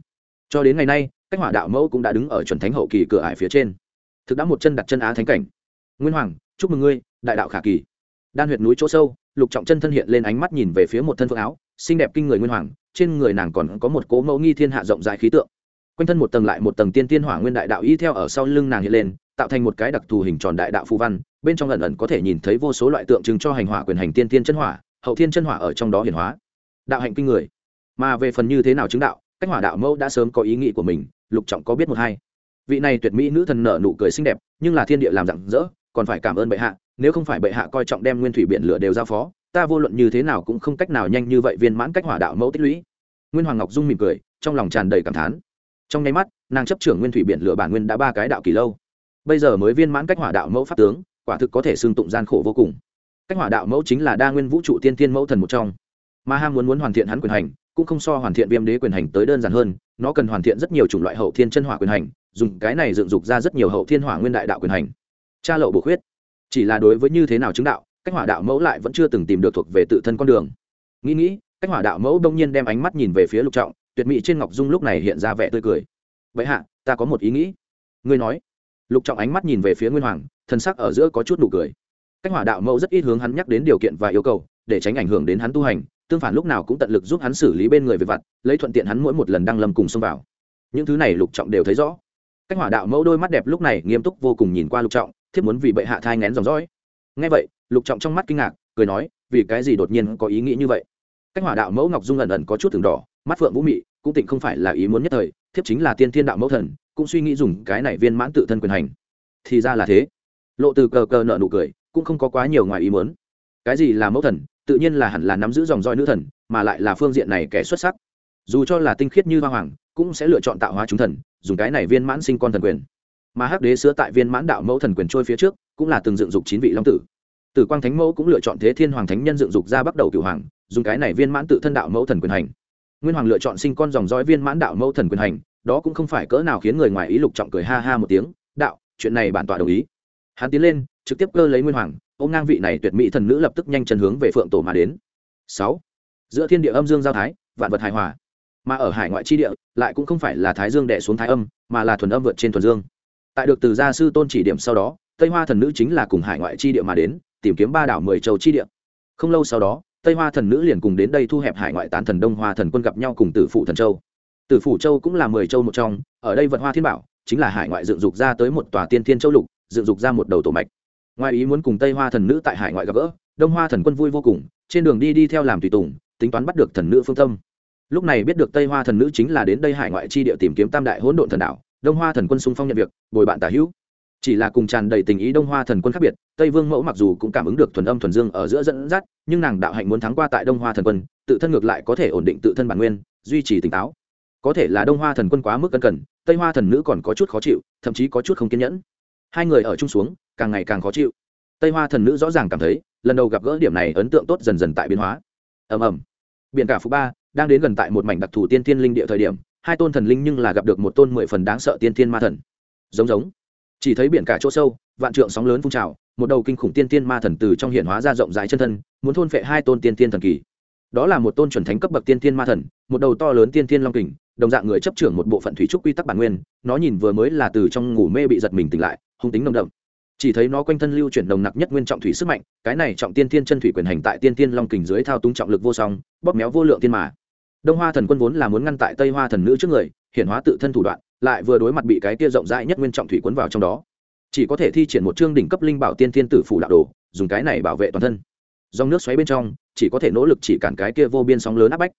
Cho đến ngày nay cách hỏa đạo mẫu cũng đã đứng ở chuẩn thánh hậu kỳ cửa ải phía trên. Thực đã một chân đặt chân á thánh cảnh. Nguyên hoàng, chúc mừng ngươi, đại đạo khả kỳ. Đan huyệt núi chỗ sâu, lục trọng chân thân hiện lên ánh mắt nhìn về phía một thân phượng áo, xinh đẹp kinh người nguyên hoàng, trên người nàng còn có một cố mẫu nghi thiên hạ rộng rãi khí tượng. Quanh thân một tầng lại một tầng tiên tiên hỏa nguyên đại đạo y theo ở sau lưng nàng hiện lên, tạo thành một cái đặc thù hình tròn đại đạo phù văn, bên trong ẩn ẩn có thể nhìn thấy vô số loại tượng trưng cho hành hỏa quyền hành tiên tiên chân hỏa, hậu thiên chân hỏa ở trong đó hiển hóa. Đạo hạnh kinh người. Mà về phần như thế nào chứng đạo, cách hỏa đạo mẫu đã sớm có ý nghĩ của mình lục trọng có biết một hai. Vị này tuyệt mỹ nữ thần nở nụ cười xinh đẹp, nhưng là thiên địa làm rạng rỡ, còn phải cảm ơn bệ hạ, nếu không phải bệ hạ coi trọng đem nguyên thủy biển lửa đều giao phó, ta vô luận như thế nào cũng không cách nào nhanh như vậy viên mãn cách hỏa đạo mẫu tích lũy. Nguyên hoàng ngọc dung mỉm cười, trong lòng tràn đầy cảm thán. Trong nháy mắt, nàng chấp trưởng nguyên thủy biển lửa bản nguyên đã ba cái đạo kỳ lâu. Bây giờ mới viên mãn cách hỏa đạo mẫu pháp tướng, quả thực có thể xương tụng gian khổ vô cùng. Cách hỏa đạo mẫu chính là đa nguyên vũ trụ tiên tiên mẫu thần một trong. Mà ham muốn muốn hoàn thiện hắn quyền hành cũng không so hoàn thiện viêm đế quyền hành tới đơn giản hơn, nó cần hoàn thiện rất nhiều chủng loại hậu thiên chân hỏa quyền hành, dùng cái này dựng dục ra rất nhiều hậu thiên hỏa nguyên đại đạo quyền hành. Cha lậu bổ khuyết, chỉ là đối với như thế nào chứng đạo, cách hỏa đạo mẫu lại vẫn chưa từng tìm được thuộc về tự thân con đường. Nghĩ nghĩ, cách hỏa đạo mẫu đông nhiên đem ánh mắt nhìn về phía lục trọng, tuyệt mỹ trên ngọc dung lúc này hiện ra vẻ tươi cười. Vậy hạ, ta có một ý nghĩ. Ngươi nói. Lục trọng ánh mắt nhìn về phía nguyên hoàng thân sắc ở giữa có chút nụ cười. Cách hỏa đạo mẫu rất ít hướng hắn nhắc đến điều kiện và yêu cầu, để tránh ảnh hưởng đến hắn tu hành tương phản lúc nào cũng tận lực giúp hắn xử lý bên người về vặt, lấy thuận tiện hắn mỗi một lần đăng lâm cùng xông vào. Những thứ này lục trọng đều thấy rõ. Cách hỏa đạo mẫu đôi mắt đẹp lúc này nghiêm túc vô cùng nhìn qua lục trọng thiếp muốn vì bệ hạ thai ngén dòng dõi. Ngay vậy, lục trọng trong mắt kinh ngạc, cười nói, vì cái gì đột nhiên có ý nghĩ như vậy? Cách hỏa đạo mẫu ngọc dung ẩn ẩn có chút từng đỏ, mắt phượng vũ mị, cũng tịnh không phải là ý muốn nhất thời, thiếp chính là tiên thiên đạo mẫu thần, cũng suy nghĩ dùng cái này viên mãn tự thân quyền hành. Thì ra là thế. Lộ từ cờ cờ nợ nụ cười, cũng không có quá nhiều ngoài ý muốn. Cái gì là mẫu thần tự nhiên là hẳn là nắm giữ dòng roi nữ thần, mà lại là phương diện này kẻ xuất sắc. Dù cho là tinh khiết như hoa hoàng, cũng sẽ lựa chọn tạo hóa chúng thần, dùng cái này viên mãn sinh con thần quyền. Mà hắc đế sứa tại viên mãn đạo mẫu thần quyền trôi phía trước, cũng là từng dựng dục chín vị long tử. Tử quang thánh mẫu cũng lựa chọn thế thiên hoàng thánh nhân dựng dục ra bắt đầu cửu hoàng, dùng cái này viên mãn tự thân đạo mẫu thần quyền hành. Nguyên hoàng lựa chọn sinh con dòng dõi viên mãn đạo mẫu thần quyền hành, đó cũng không phải cỡ nào khiến người ngoài ý lục trọng cười ha ha một tiếng. Đạo, chuyện này bản tọa đồng ý. Hắn tiến lên trực tiếp cơ lấy nguyên hoàng ô ngang vị này tuyệt mỹ thần nữ lập tức nhanh chân hướng về phượng tổ mà đến. Sáu, giữa thiên địa âm dương giao thái, vạn vật hài hòa. Mà ở hải ngoại chi địa, lại cũng không phải là thái dương đẻ xuống thái âm, mà là thuần âm vượt trên thuần dương. Tại được từ gia sư tôn chỉ điểm sau đó, tây hoa thần nữ chính là cùng hải ngoại chi địa mà đến, tìm kiếm ba đảo mười châu chi địa. Không lâu sau đó, tây hoa thần nữ liền cùng đến đây thu hẹp hải ngoại tán thần đông hoa thần quân gặp nhau cùng tử phụ thần châu. Tử phủ châu cũng là mười châu một trong, ở đây vật hoa thiên bảo, chính là hải ngoại dựng dục ra tới một tòa tiên thiên châu lục, dựng dục ra một đầu tổ mạch ngoài ý muốn cùng tây hoa thần nữ tại hải ngoại gặp gỡ, đông hoa thần quân vui vô cùng, trên đường đi đi theo làm tùy tùng, tính toán bắt được thần nữ phương tâm. Lúc này biết được tây hoa thần nữ chính là đến đây hải ngoại chi địa tìm kiếm tam đại hỗn độn thần đạo, đông hoa thần quân xung phong nhận việc, bồi bạn tả hữu. Chỉ là cùng tràn đầy tình ý đông hoa thần quân khác biệt, tây vương mẫu mặc dù cũng cảm ứng được thuần âm thuần dương ở giữa dẫn dắt, nhưng nàng đạo hạnh muốn thắng qua tại đông hoa thần quân, tự thân ngược lại có thể ổn định tự thân bản nguyên, duy trì tỉnh táo. Có thể là đông hoa thần quân quá mức cân cần tây hoa thần nữ còn có chút khó chịu, thậm chí có chút không kiên nhẫn hai người ở chung xuống, càng ngày càng khó chịu. Tây hoa thần nữ rõ ràng cảm thấy, lần đầu gặp gỡ điểm này ấn tượng tốt dần dần tại biến hóa. Ầm ầm. Biển cả phú ba đang đến gần tại một mảnh đặc thù tiên thiên linh địa thời điểm, hai tôn thần linh nhưng là gặp được một tôn mười phần đáng sợ tiên thiên ma thần. Giống giống. Chỉ thấy biển cả chỗ sâu, vạn trượng sóng lớn phun trào, một đầu kinh khủng tiên thiên ma thần từ trong hiện hóa ra rộng rãi chân thân, muốn thôn phệ hai tôn tiên thiên thần kỳ. Đó là một tôn chuẩn thánh cấp bậc tiên thiên ma thần, một đầu to lớn tiên thiên long kình đồng dạng người chấp trưởng một bộ phận thủy trúc quy tắc bản nguyên, nó nhìn vừa mới là từ trong ngủ mê bị giật mình tỉnh lại, hung tính nồng đậm. Chỉ thấy nó quanh thân lưu chuyển đồng nặc nhất nguyên trọng thủy sức mạnh, cái này trọng tiên thiên chân thủy quyền hành tại tiên tiên long kình dưới thao túng trọng lực vô song, bóp méo vô lượng tiên mà. Đông hoa thần quân vốn là muốn ngăn tại tây hoa thần nữ trước người hiện hóa tự thân thủ đoạn, lại vừa đối mặt bị cái kia rộng rãi nhất nguyên trọng thủy cuốn vào trong đó. Chỉ có thể thi triển một chương đỉnh cấp linh bảo tiên thiên tử phủ đạo đồ, dùng cái này bảo vệ toàn thân. Dòng nước xoáy bên trong, chỉ có thể nỗ lực chỉ cản cái kia vô biên sóng lớn áp bách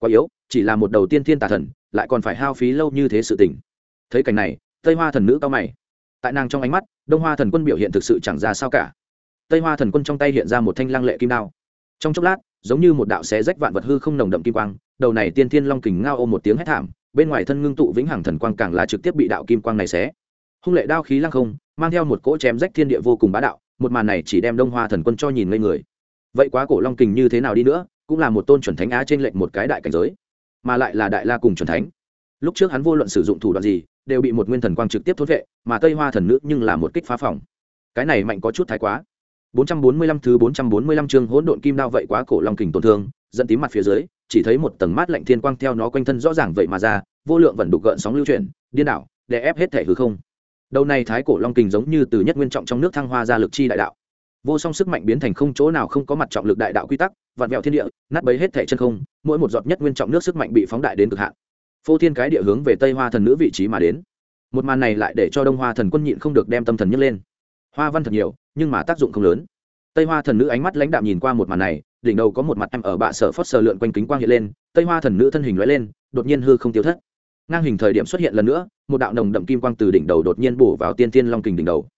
quá yếu, chỉ là một đầu tiên thiên tà thần, lại còn phải hao phí lâu như thế sự tình. Thấy cảnh này, tây hoa thần nữ cao mày. Tại nàng trong ánh mắt, đông hoa thần quân biểu hiện thực sự chẳng ra sao cả. Tây hoa thần quân trong tay hiện ra một thanh lăng lệ kim đao. Trong chốc lát, giống như một đạo xé rách vạn vật hư không nồng đậm kim quang, đầu này tiên thiên long kình ngao ôm một tiếng hét thảm, bên ngoài thân ngưng tụ vĩnh hằng thần quang càng là trực tiếp bị đạo kim quang này xé. Hung lệ đao khí lăng không, mang theo một cỗ chém rách thiên địa vô cùng bá đạo, một màn này chỉ đem đông hoa thần quân cho nhìn ngây người. Vậy quá cổ long kình như thế nào đi nữa cũng là một tôn chuẩn thánh á trên lệnh một cái đại cảnh giới, mà lại là đại la cùng chuẩn thánh. Lúc trước hắn vô luận sử dụng thủ đoạn gì, đều bị một nguyên thần quang trực tiếp thốt vệ, mà tây hoa thần nữ nhưng là một kích phá phòng. Cái này mạnh có chút thái quá. 445 thứ 445 chương hỗn độn kim đao vậy quá cổ long kình tổn thương, dẫn tím mặt phía dưới, chỉ thấy một tầng mát lạnh thiên quang theo nó quanh thân rõ ràng vậy mà ra, vô lượng vẫn đục gợn sóng lưu chuyển, điên đảo để ép hết thể hư không. Đầu này thái cổ long kình giống như từ nhất nguyên trọng trong nước thăng hoa ra lực chi đại đạo. Vô song sức mạnh biến thành không chỗ nào không có mặt trọng lực đại đạo quy tắc vạn vẹo thiên địa, nát bấy hết thẻ chân không, mỗi một giọt nhất nguyên trọng nước sức mạnh bị phóng đại đến cực hạn. Phô thiên cái địa hướng về tây hoa thần nữ vị trí mà đến. Một màn này lại để cho đông hoa thần quân nhịn không được đem tâm thần nhấc lên. Hoa văn thật nhiều, nhưng mà tác dụng không lớn. Tây hoa thần nữ ánh mắt lãnh đạm nhìn qua một màn này, đỉnh đầu có một mặt em ở bạ sở phót sờ lượn quanh kính quang hiện lên, tây hoa thần nữ thân hình lóe lên, đột nhiên hư không tiêu thất. Ngang hình thời điểm xuất hiện lần nữa, một đạo nồng đậm kim quang từ đỉnh đầu đột nhiên bổ vào tiên tiên long kình đỉnh đầu.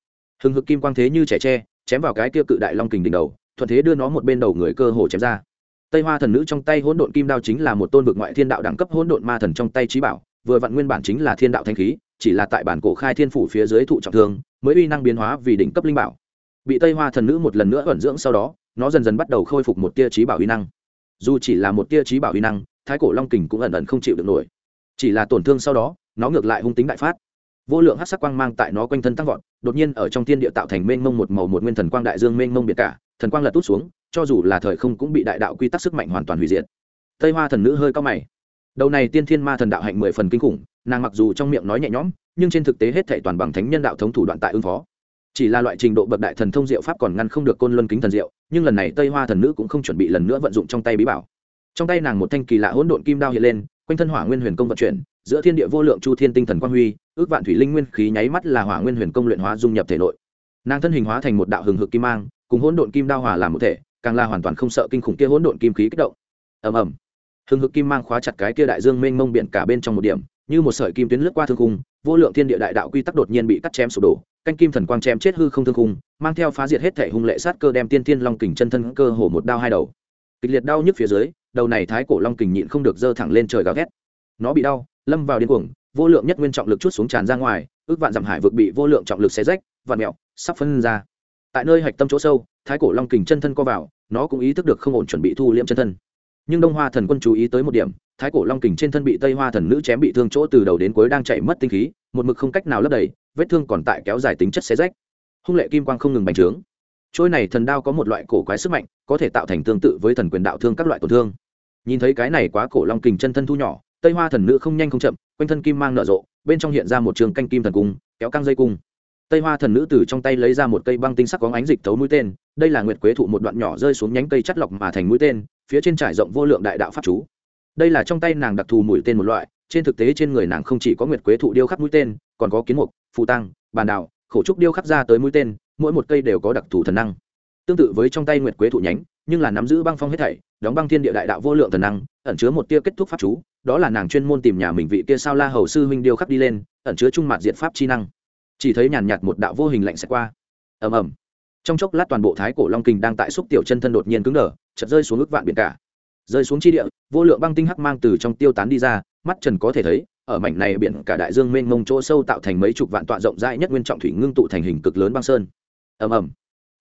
Hừng hực kim quang thế như trẻ tre, chém vào cái kia cự đại long kình đỉnh đầu thuận thế đưa nó một bên đầu người cơ hồ chém ra. Tây hoa thần nữ trong tay hỗn độn kim đao chính là một tôn vực ngoại thiên đạo đẳng cấp hỗn độn ma thần trong tay trí bảo, vừa vặn nguyên bản chính là thiên đạo thanh khí, chỉ là tại bản cổ khai thiên phủ phía dưới thụ trọng thương, mới uy năng biến hóa vì đỉnh cấp linh bảo. Bị tây hoa thần nữ một lần nữa ẩn dưỡng sau đó, nó dần dần bắt đầu khôi phục một tia trí bảo uy năng. Dù chỉ là một tia trí bảo uy năng, thái cổ long kình cũng ẩn ẩn không chịu được nổi. Chỉ là tổn thương sau đó, nó ngược lại hung tính đại phát. Vô lượng hát sắc quang mang tại nó quanh thân tăng vọt, đột nhiên ở trong thiên địa tạo thành mênh mông một màu một nguyên thần quang đại dương mênh mông biệt cả thần quang lật tút xuống, cho dù là thời không cũng bị đại đạo quy tắc sức mạnh hoàn toàn hủy diệt. Tây hoa thần nữ hơi cao mày. Đầu này tiên thiên ma thần đạo hạnh mười phần kinh khủng, nàng mặc dù trong miệng nói nhẹ nhõm, nhưng trên thực tế hết thệ toàn bằng thánh nhân đạo thống thủ đoạn tại ứng phó. Chỉ là loại trình độ bậc đại thần thông diệu pháp còn ngăn không được côn luân kính thần diệu, nhưng lần này tây hoa thần nữ cũng không chuẩn bị lần nữa vận dụng trong tay bí bảo. Trong tay nàng một thanh kỳ lạ hỗn độn kim đao hiện lên, quanh thân hỏa nguyên huyền công vận chuyển, giữa thiên địa vô lượng chu thiên tinh thần quang huy, ước vạn thủy linh nguyên khí nháy mắt là hỏa nguyên huyền công luyện hóa dung nhập thể nội. Nàng thân hình hóa thành một đạo hừng hực kim mang cùng hỗn độn kim đao hòa làm một thể, càng là hoàn toàn không sợ kinh khủng kia hỗn độn kim khí kích động. Ầm ầm. Hừng hực kim mang khóa chặt cái kia đại dương mênh mông biển cả bên trong một điểm, như một sợi kim tuyến lướt qua thương khung, vô lượng thiên địa đại đạo quy tắc đột nhiên bị cắt chém sụp đổ, canh kim thần quang chém chết hư không thương khung, mang theo phá diệt hết thể hung lệ sát cơ đem tiên tiên long kình chân thân cơ hồ một đao hai đầu. Kịch liệt đau nhức phía dưới, đầu này thái cổ long kình nhịn không được dơ thẳng lên trời gào ghét nó bị đau, lâm vào điên cuồng, vô lượng nhất nguyên trọng lực chút xuống tràn ra ngoài, ước vạn dặm hải vực bị vô lượng trọng lực xé rách vạn mẹo sắp phân ra tại nơi hạch tâm chỗ sâu, thái cổ long kình chân thân co vào, nó cũng ý thức được không ổn chuẩn bị thu liễm chân thân. Nhưng đông hoa thần quân chú ý tới một điểm, thái cổ long kình trên thân bị tây hoa thần nữ chém bị thương chỗ từ đầu đến cuối đang chạy mất tinh khí, một mực không cách nào lấp đầy, vết thương còn tại kéo dài tính chất xé rách. Hung lệ kim quang không ngừng bành trướng. Trôi này thần đao có một loại cổ quái sức mạnh, có thể tạo thành tương tự với thần quyền đạo thương các loại tổn thương. Nhìn thấy cái này quá cổ long kình chân thân thu nhỏ, tây hoa thần nữ không nhanh không chậm, quanh thân kim mang nở rộ, bên trong hiện ra một trường canh kim thần cung, kéo căng dây cung tây hoa thần nữ từ trong tay lấy ra một cây băng tinh sắc có ánh dịch thấu mũi tên, đây là nguyệt quế thụ một đoạn nhỏ rơi xuống nhánh cây chắt lọc mà thành mũi tên, phía trên trải rộng vô lượng đại đạo pháp chú. Đây là trong tay nàng đặc thù mũi tên một loại, trên thực tế trên người nàng không chỉ có nguyệt quế thụ điêu khắc mũi tên, còn có kiến mục, phù tăng, bàn đào, khổ trúc điêu khắc ra tới mũi tên, mỗi một cây đều có đặc thù thần năng. Tương tự với trong tay nguyệt quế thụ nhánh, nhưng là nắm giữ băng phong hết thảy, đóng băng thiên địa đại đạo vô lượng thần năng, ẩn chứa một tia kết thúc pháp chú, đó là nàng chuyên môn tìm nhà mình vị kia sao la hầu sư huynh điêu khắc đi lên, ẩn chứa trung mạt diện pháp chi năng chỉ thấy nhàn nhạt một đạo vô hình lạnh sẽ qua. Ầm ầm. Trong chốc lát toàn bộ thái cổ long kình đang tại xúc tiểu chân thân đột nhiên cứng đờ, chợt rơi xuống ước vạn biển cả. Rơi xuống chi địa, vô lượng băng tinh hắc mang từ trong tiêu tán đi ra, mắt trần có thể thấy, ở mảnh này biển cả đại dương mênh mông chỗ sâu tạo thành mấy chục vạn tọa rộng rãi nhất nguyên trọng thủy ngưng tụ thành hình cực lớn băng sơn. Ầm ầm.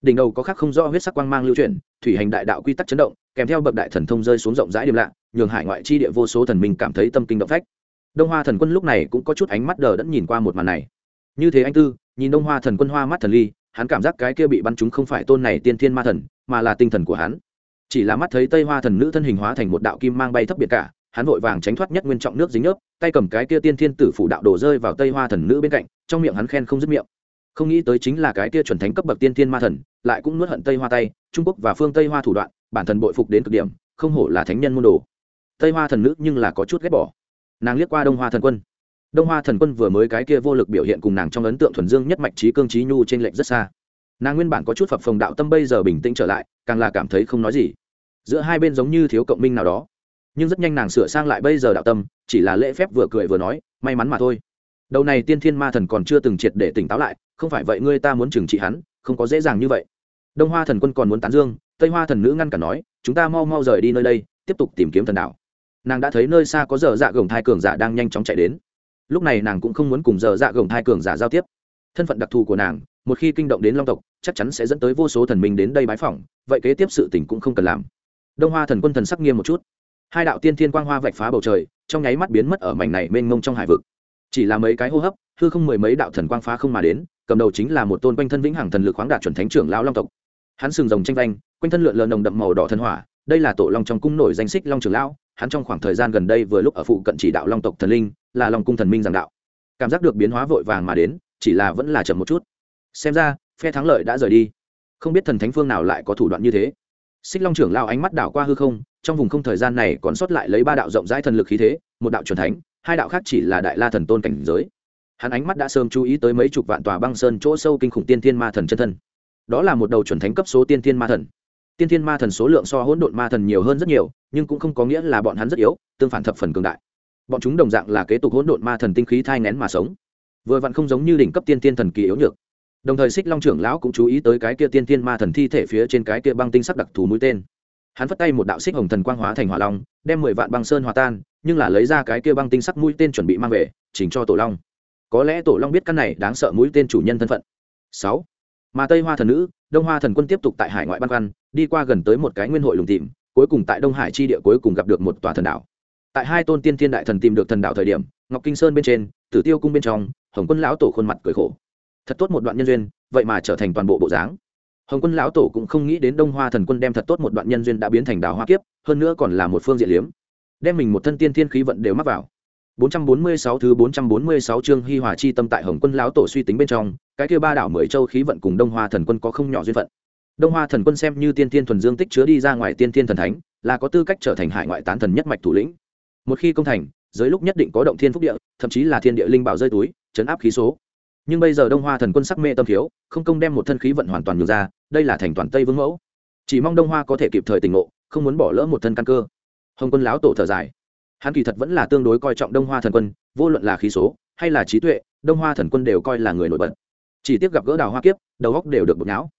Đỉnh đầu có khắc không rõ huyết sắc quang mang lưu chuyển, thủy hành đại đạo quy tắc chấn động, kèm theo bậc đại thần thông rơi xuống rộng rãi điểm lạ, nhường hải ngoại chi địa vô số thần minh cảm thấy tâm kinh động phách. Đông hoa thần quân lúc này cũng có chút ánh mắt đờ đẫn nhìn qua một màn này như thế anh tư, nhìn đông hoa thần quân hoa mắt thần ly, hắn cảm giác cái kia bị bắn chúng không phải tôn này tiên thiên ma thần, mà là tinh thần của hắn. Chỉ là mắt thấy tây hoa thần nữ thân hình hóa thành một đạo kim mang bay thấp biệt cả, hắn vội vàng tránh thoát nhất nguyên trọng nước dính nhớp, tay cầm cái kia tiên thiên tử phủ đạo đổ rơi vào tây hoa thần nữ bên cạnh, trong miệng hắn khen không dứt miệng. Không nghĩ tới chính là cái kia chuẩn thánh cấp bậc tiên thiên ma thần, lại cũng nuốt hận tây hoa tay, trung quốc và phương tây hoa thủ đoạn, bản thân bội phục đến cực điểm, không hổ là thánh nhân môn đồ. Tây hoa thần nữ nhưng là có chút ghét bỏ. Nàng liếc qua đông hoa thần quân đông hoa thần quân vừa mới cái kia vô lực biểu hiện cùng nàng trong ấn tượng thuần dương nhất mạch trí cương trí nhu trên lệnh rất xa. Nàng nguyên bản có chút phập phồng đạo tâm bây giờ bình tĩnh trở lại, càng là cảm thấy không nói gì. Giữa hai bên giống như thiếu cộng minh nào đó. Nhưng rất nhanh nàng sửa sang lại bây giờ đạo tâm, chỉ là lễ phép vừa cười vừa nói, may mắn mà thôi. Đầu này tiên thiên ma thần còn chưa từng triệt để tỉnh táo lại, không phải vậy ngươi ta muốn trừng trị hắn, không có dễ dàng như vậy. Đông hoa thần quân còn muốn tán dương, tây hoa thần nữ ngăn cả nói, chúng ta mau mau rời đi nơi đây, tiếp tục tìm kiếm thần đảo nàng đã thấy nơi xa có giờ dạ gồng thai cường giả đang nhanh chóng chạy đến lúc này nàng cũng không muốn cùng giờ dạ gồng hai cường giả giao tiếp. Thân phận đặc thù của nàng, một khi kinh động đến long tộc, chắc chắn sẽ dẫn tới vô số thần minh đến đây bái phỏng, vậy kế tiếp sự tình cũng không cần làm. Đông hoa thần quân thần sắc nghiêm một chút. Hai đạo tiên thiên quang hoa vạch phá bầu trời, trong nháy mắt biến mất ở mảnh này mênh mông trong hải vực. Chỉ là mấy cái hô hấp, hư không mười mấy đạo thần quang phá không mà đến, cầm đầu chính là một tôn quanh thân vĩnh hằng thần lực khoáng đạt chuẩn thánh trưởng lão long tộc. Hắn sừng rồng tranh vanh, quanh thân lượn lờ nồng đậm màu đỏ thần hỏa, đây là tổ long trong cung nổi danh xích long trưởng lão hắn trong khoảng thời gian gần đây vừa lúc ở phụ cận chỉ đạo long tộc thần linh, là long cung thần minh giảng đạo. Cảm giác được biến hóa vội vàng mà đến, chỉ là vẫn là chậm một chút. Xem ra, phe thắng lợi đã rời đi. Không biết thần thánh phương nào lại có thủ đoạn như thế. Xích long trưởng lao ánh mắt đảo qua hư không, trong vùng không thời gian này còn sót lại lấy ba đạo rộng rãi thần lực khí thế, một đạo truyền thánh, hai đạo khác chỉ là đại la thần tôn cảnh giới. Hắn ánh mắt đã sớm chú ý tới mấy chục vạn tòa băng sơn chỗ sâu kinh khủng tiên thiên ma thần chân thân. Đó là một đầu chuẩn thánh cấp số tiên thiên ma thần tiên thiên ma thần số lượng so hỗn độn ma thần nhiều hơn rất nhiều, nhưng cũng không có nghĩa là bọn hắn rất yếu, tương phản thập phần cường đại. Bọn chúng đồng dạng là kế tục hỗn độn ma thần tinh khí thai ngén mà sống. Vừa vặn không giống như đỉnh cấp tiên thiên thần kỳ yếu nhược. Đồng thời xích long trưởng lão cũng chú ý tới cái kia tiên thiên ma thần thi thể phía trên cái kia băng tinh sắc đặc thù mũi tên. Hắn phất tay một đạo xích hồng thần quang hóa thành hỏa long, đem mười vạn băng sơn hòa tan, nhưng là lấy ra cái kia băng tinh sắc mũi tên chuẩn bị mang về, chỉnh cho tổ long. Có lẽ tổ long biết căn này đáng sợ mũi tên chủ nhân thân phận. Sáu mà tây hoa thần nữ đông hoa thần quân tiếp tục tại hải ngoại ban văn đi qua gần tới một cái nguyên hội lùng tìm cuối cùng tại đông hải chi địa cuối cùng gặp được một tòa thần đảo. Tại hai tôn tiên thiên đại thần tìm được thần đảo thời điểm ngọc kinh sơn bên trên tử tiêu cung bên trong hồng quân lão tổ khuôn mặt cười khổ. Thật tốt một đoạn nhân duyên vậy mà trở thành toàn bộ bộ dáng. Hồng quân lão tổ cũng không nghĩ đến đông hoa thần quân đem thật tốt một đoạn nhân duyên đã biến thành đảo hoa kiếp hơn nữa còn là một phương diện liếm. Đem mình một thân tiên thiên khí vận đều mắc vào. 446 thứ 446 chương Hi Hòa chi tâm tại Hồng Quân lão tổ suy tính bên trong, cái kia ba đảo mười châu khí vận cùng Đông Hoa thần quân có không nhỏ duyên phận. Đông Hoa thần quân xem như tiên tiên thuần dương tích chứa đi ra ngoài tiên tiên thần thánh, là có tư cách trở thành hải ngoại tán thần nhất mạch thủ lĩnh. Một khi công thành, dưới lúc nhất định có động thiên phúc địa, thậm chí là thiên địa linh bảo rơi túi, chấn áp khí số. Nhưng bây giờ Đông Hoa thần quân sắc mê tâm thiếu, không công đem một thân khí vận hoàn toàn nhường ra, đây là thành toàn Tây Vương mẫu. Chỉ mong Đông Hoa có thể kịp thời tỉnh ngộ, không muốn bỏ lỡ một thân căn cơ. Hồng Quân láo tổ thở dài hắn kỳ thật vẫn là tương đối coi trọng đông hoa thần quân vô luận là khí số hay là trí tuệ đông hoa thần quân đều coi là người nổi bật chỉ tiếc gặp gỡ đào hoa kiếp, đầu góc đều được bột não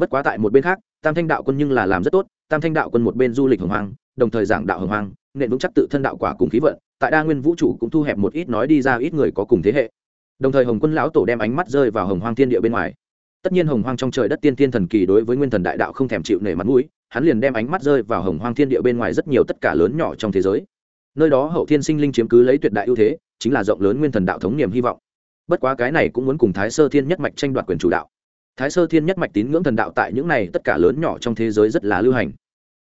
bất quá tại một bên khác, tam thanh đạo quân nhưng là làm rất tốt. Tam thanh đạo quân một bên du lịch hồng hoang, đồng thời giảng đạo hồng hoang nện vững chắc tự thân đạo quả cùng khí vận. Tại đa nguyên vũ trụ cũng thu hẹp một ít nói đi ra ít người có cùng thế hệ. Đồng thời hồng quân lão tổ đem ánh mắt rơi vào hồng hoang thiên địa bên ngoài. Tất nhiên hồng hoang trong trời đất tiên tiên thần kỳ đối với nguyên thần đại đạo không thèm chịu nể mặt mũi, hắn liền đem ánh mắt rơi vào hồng hoang thiên địa bên ngoài rất nhiều tất cả lớn nhỏ trong thế giới. Nơi đó hậu thiên sinh linh chiếm cứ lấy tuyệt đại ưu thế, chính là rộng lớn nguyên thần đạo thống niềm hy vọng bất quá cái này cũng muốn cùng thái sơ thiên nhất mạch tranh đoạt quyền chủ đạo. Thái sơ thiên nhất mạch tín ngưỡng thần đạo tại những này tất cả lớn nhỏ trong thế giới rất là lưu hành.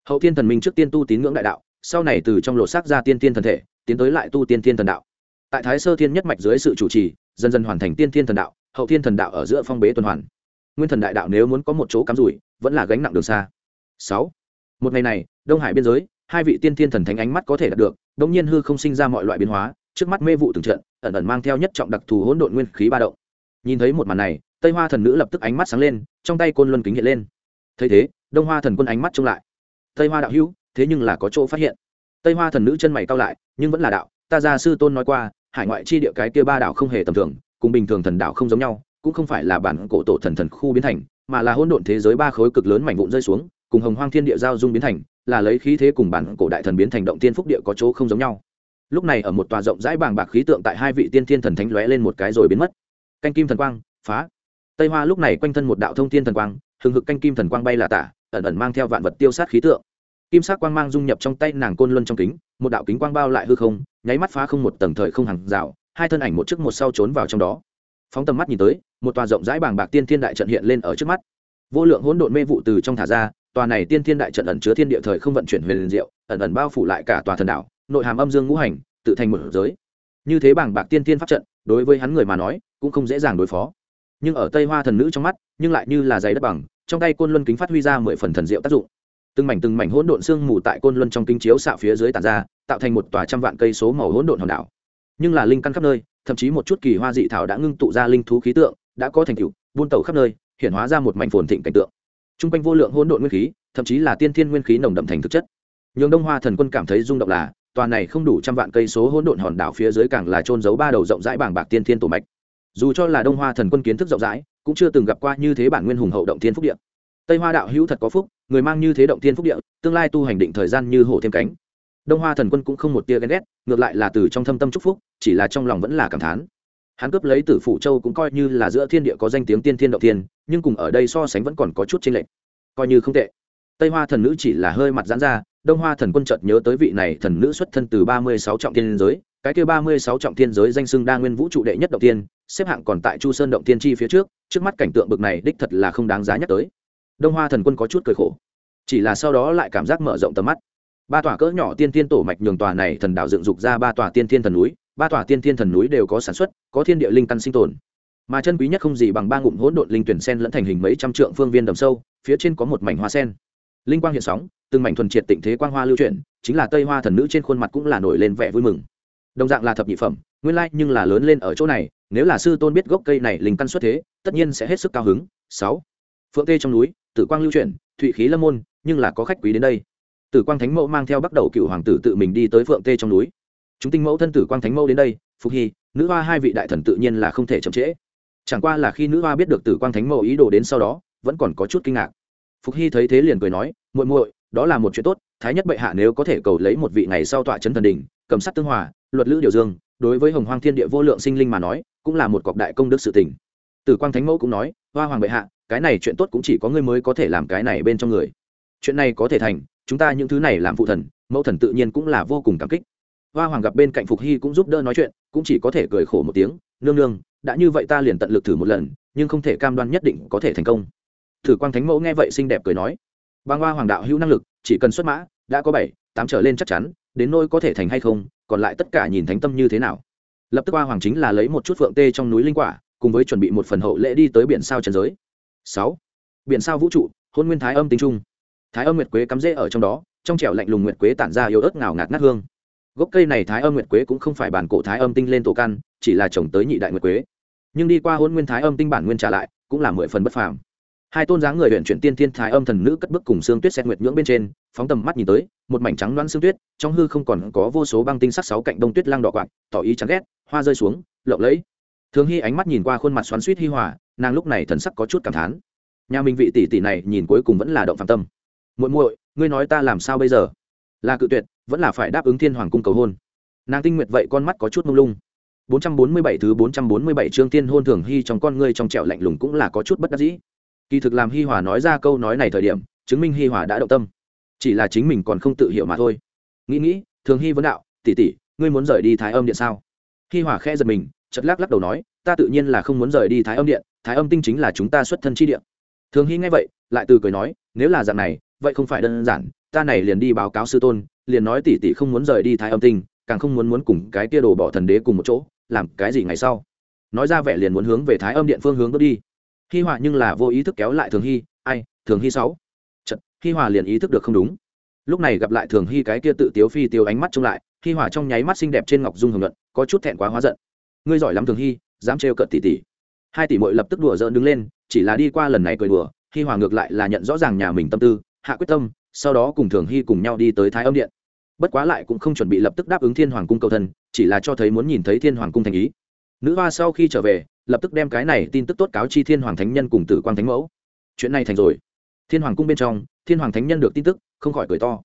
Hậu thiên thần minh trước tiên tu tín ngưỡng đại đạo, sau này từ trong lột xác ra tiên tiên thần thể, tiến tới lại tu tiên tiên thần đạo. Tại thái sơ thiên nhất mạch dưới sự chủ trì, dần dần hoàn thành tiên tiên thần đạo, hậu thiên thần đạo ở giữa phong bế tuần hoàn. Nguyên thần đại đạo nếu muốn có một chỗ cắm rủi, vẫn là gánh nặng đường xa. Sáu. Một ngày này, đông hải biên giới, hai vị tiên thiên thần thánh ánh mắt có thể đạt được đống nhiên hư không sinh ra mọi loại biến hóa, trước mắt mê vụ từng trận ẩn ẩn mang theo nhất trọng đặc thù hỗn độn nguyên khí ba động. Nhìn thấy một màn này, tây hoa thần nữ lập tức ánh mắt sáng lên, trong tay côn luân kính hiện lên. Thấy thế, đông hoa thần quân ánh mắt trông lại. Tây hoa đạo hữu, thế nhưng là có chỗ phát hiện. Tây hoa thần nữ chân mày cao lại, nhưng vẫn là đạo, ta gia sư tôn nói qua, hải ngoại chi địa cái kia ba đạo không hề tầm thường, cùng bình thường thần đạo không giống nhau, cũng không phải là bản cổ tổ thần thần khu biến thành, mà là hỗn độn thế giới ba khối cực lớn mảnh vụn rơi xuống, cùng hồng hoang thiên địa giao dung biến thành, là lấy khí thế cùng bản cổ đại thần biến thành động tiên phúc địa có chỗ không giống nhau lúc này ở một tòa rộng rãi bàng bạc khí tượng tại hai vị tiên thiên thần thánh lóe lên một cái rồi biến mất. Canh kim thần quang, phá. Tây hoa lúc này quanh thân một đạo thông thiên thần quang, hừng hực canh kim thần quang bay là tả, ẩn ẩn mang theo vạn vật tiêu sát khí tượng. Kim sắc quang mang dung nhập trong tay nàng côn luân trong kính, một đạo kính quang bao lại hư không, nháy mắt phá không một tầng thời không hàng rào, hai thân ảnh một trước một sau trốn vào trong đó. Phóng tầm mắt nhìn tới, một tòa rộng rãi bàng bạc tiên thiên đại trận hiện lên ở trước mắt. Vô lượng hỗn độn mê vụ từ trong thả ra, tòa này tiên thiên đại trận ẩn chứa thiên địa thời không vận chuyển huyền diệu, ẩn ẩn bao phủ lại cả tòa thần đảo nội hàm âm dương ngũ hành, tự thành một giới. Như thế bảng bạc tiên tiên pháp trận, đối với hắn người mà nói, cũng không dễ dàng đối phó. Nhưng ở tây hoa thần nữ trong mắt, nhưng lại như là giấy đất bằng, trong tay côn luân kính phát huy ra mười phần thần diệu tác dụng. Từng mảnh từng mảnh hỗn độn xương mù tại côn luân trong kính chiếu xạ phía dưới tàn ra, tạo thành một tòa trăm vạn cây số màu hỗn độn hòn đảo. Nhưng là linh căn khắp nơi, thậm chí một chút kỳ hoa dị thảo đã ngưng tụ ra linh thú khí tượng, đã có thành tựu, buôn tẩu khắp nơi, hiện hóa ra một mảnh phồn thịnh cảnh tượng. T r u n g quanh vô lượng hỗn độn nguyên khí, thậm chí là tiên thiên nguyên khí nồng đậm thành thực chất. Nhường đông hoa thần quân cảm thấy rung động là tòa này không đủ trăm vạn cây số hỗn độn hòn đảo phía dưới càng là trôn giấu ba đầu rộng rãi bảng bạc tiên thiên tổ mạch. Dù cho là đông hoa thần quân kiến thức rộng rãi, cũng chưa từng gặp qua như thế bản nguyên hùng hậu động thiên phúc địa. Tây hoa đạo hữu thật có phúc, người mang như thế động thiên phúc địa, tương lai tu hành định thời gian như hổ thêm cánh. Đông hoa thần quân cũng không một tia ghen ghét, ngược lại là từ trong thâm tâm chúc phúc, chỉ là trong lòng vẫn là cảm thán. Hắn cướp lấy tử phủ châu cũng coi như là giữa thiên địa có danh tiếng tiên thiên động thiên, nhưng cùng ở đây so sánh vẫn còn có chút tranh lệch. Coi như không tệ. Tây hoa thần nữ chỉ là hơi mặt giãn ra đông hoa thần quân chợt nhớ tới vị này thần nữ xuất thân từ ba mươi sáu trọng thiên giới, cái kia ba mươi sáu trọng thiên giới danh xưng đa nguyên vũ trụ đệ nhất động tiên xếp hạng còn tại chu sơn động tiên chi phía trước trước mắt cảnh tượng bực này đích thật là không đáng giá nhắc tới. Đông hoa thần quân có chút cười khổ. Chỉ là sau đó lại cảm giác mở rộng tầm mắt. Ba tòa cỡ nhỏ tiên tiên tổ mạch nhường tòa này thần đạo dựng dục ra ba tòa tiên tiên thần núi, ba tòa tiên thiên thần núi đều có sản xuất, có thiên địa linh căn sinh tồn. Mà chân quý nhất không gì bằng ba ngụm hỗn độn linh tuyển sen lẫn thành hình mấy trăm trượng phương viên đầm sâu, phía trên có một mảnh hoa sen. Linh quang hiện sóng từng mảnh thuần triệt tịnh thế quang hoa lưu chuyển, chính là tây hoa thần nữ trên khuôn mặt cũng là nổi lên vẻ vui mừng. Đồng dạng là thập nhị phẩm, nguyên lai nhưng là lớn lên ở chỗ này, nếu là sư tôn biết gốc cây này linh căn xuất thế, tất nhiên sẽ hết sức cao hứng. Sáu, phượng tê trong núi, tử quang lưu chuyển, thụy khí lâm môn, nhưng là có khách quý đến đây. Tử quang thánh mẫu mang theo bắt đầu cựu hoàng tử tự mình đi tới phượng tê trong núi. Chúng tinh mẫu thân tử quang thánh mẫu đến đây, phục hy, nữ hoa hai vị đại thần tự nhiên là không thể chậm trễ. Chẳng qua là khi nữ hoa biết được tử quang thánh mẫu ý đồ đến sau đó, vẫn còn có chút kinh ngạc. Phục hy thấy thế liền cười nói, muội muội đó là một chuyện tốt, thái nhất bệ hạ nếu có thể cầu lấy một vị ngày sau tọa chấn thần đình, cầm sắc tương hòa, luật lữ điều dương, đối với hồng hoang thiên địa vô lượng sinh linh mà nói, cũng là một cọc đại công đức sự tình. Tử quang thánh mẫu cũng nói, hoa hoàng bệ hạ, cái này chuyện tốt cũng chỉ có ngươi mới có thể làm cái này bên trong người. Chuyện này có thể thành, chúng ta những thứ này làm phụ thần, mẫu thần tự nhiên cũng là vô cùng cảm kích. Hoa hoàng gặp bên cạnh phục hy cũng giúp đỡ nói chuyện, cũng chỉ có thể cười khổ một tiếng, nương nương, đã như vậy ta liền tận lực thử một lần, nhưng không thể cam đoan nhất định có thể thành công. Thử quang thánh mẫu nghe vậy xinh đẹp cười nói bang hoa hoàng đạo hữu năng lực, chỉ cần xuất mã, đã có bảy, tám trở lên chắc chắn, đến nôi có thể thành hay không, còn lại tất cả nhìn thánh tâm như thế nào. Lập tức hoa hoàng chính là lấy một chút phượng tê trong núi linh quả, cùng với chuẩn bị một phần hậu lễ đi tới biển sao trần giới. Sáu, biển sao vũ trụ, hôn nguyên thái âm tinh trung. Thái âm nguyệt quế cắm rễ ở trong đó, trong trẻo lạnh lùng nguyệt quế tản ra yếu ớt ngào ngạt ngát hương. Gốc cây này thái âm nguyệt quế cũng không phải bản cổ thái âm tinh lên tổ căn, chỉ là trồng tới nhị đại nguyệt quế. Nhưng đi qua hôn nguyên thái âm tinh bản nguyên trả lại, cũng là mười phần bất phàm hai tôn dáng người huyện chuyển tiên thiên thái âm thần nữ cất bước cùng xương tuyết xét nguyệt nhưỡng bên trên, phóng tầm mắt nhìn tới, một mảnh trắng đoán xương tuyết, trong hư không còn có vô số băng tinh sắc sáu cạnh đông tuyết lăng đỏ quạng tỏ ý chán ghét, hoa rơi xuống, lộng lẫy. Thường hy ánh mắt nhìn qua khuôn mặt xoắn suýt hi hòa, nàng lúc này thần sắc có chút cảm thán. Nhà mình vị tỷ tỷ này nhìn cuối cùng vẫn là động phạm tâm. Muội muội, ngươi nói ta làm sao bây giờ? Là cự tuyệt, vẫn là phải đáp ứng thiên hoàng cung cầu hôn. Nàng tinh nguyệt vậy con mắt có chút mông lung. 447 thứ 447 chương tiên hôn thường hy trong con ngươi trong trẻo lạnh lùng cũng là có chút bất đắc dĩ kỳ thực làm hi hòa nói ra câu nói này thời điểm, chứng minh hi hòa đã động tâm. Chỉ là chính mình còn không tự hiểu mà thôi. Nghĩ nghĩ, thường hy vấn đạo, tỷ tỷ, ngươi muốn rời đi thái âm điện sao? Hi hòa khẽ giật mình chật lắc lắc đầu nói, ta tự nhiên là không muốn rời đi thái âm điện, thái âm tinh chính là chúng ta xuất thân chi điện thường hy nghe vậy, lại từ cười nói, nếu là dạng này, vậy không phải đơn giản, ta này liền đi báo cáo sư tôn, liền nói tỷ tỷ không muốn rời đi thái âm tinh, càng không muốn muốn cùng cái kia đồ bỏ thần đế cùng một chỗ, làm cái gì ngày sau? Nói ra vẻ liền muốn hướng về thái âm điện phương hướng bước đi hi hòa nhưng là vô ý thức kéo lại thường hy, ai, thường hy sáu. Chật hi hòa liền ý thức được không đúng. Lúc này gặp lại thường hy cái kia tự tiếu phi tiêu ánh mắt trông lại, hi hòa trong nháy mắt xinh đẹp trên ngọc dung hưởng luận, có chút thẹn quá hóa giận. Ngươi giỏi lắm thường hy, dám trêu cợt tỷ tỷ. Hai tỷ mội lập tức đùa giỡn đứng lên, chỉ là đi qua lần này cười đùa, hi hòa ngược lại là nhận rõ ràng nhà mình tâm tư, hạ quyết tâm, sau đó cùng thường hy cùng nhau đi tới thái âm điện. Bất quá lại cũng không chuẩn bị lập tức đáp ứng thiên hoàng cung cầu thân, chỉ là cho thấy muốn nhìn thấy thiên hoàng cung thành ý. Nữ hoa sau khi trở về lập tức đem cái này tin tức tốt cáo chi thiên hoàng thánh nhân cùng tử quang thánh mẫu. Chuyện này thành rồi. Thiên hoàng cung bên trong, thiên hoàng thánh nhân được tin tức, không khỏi cười to.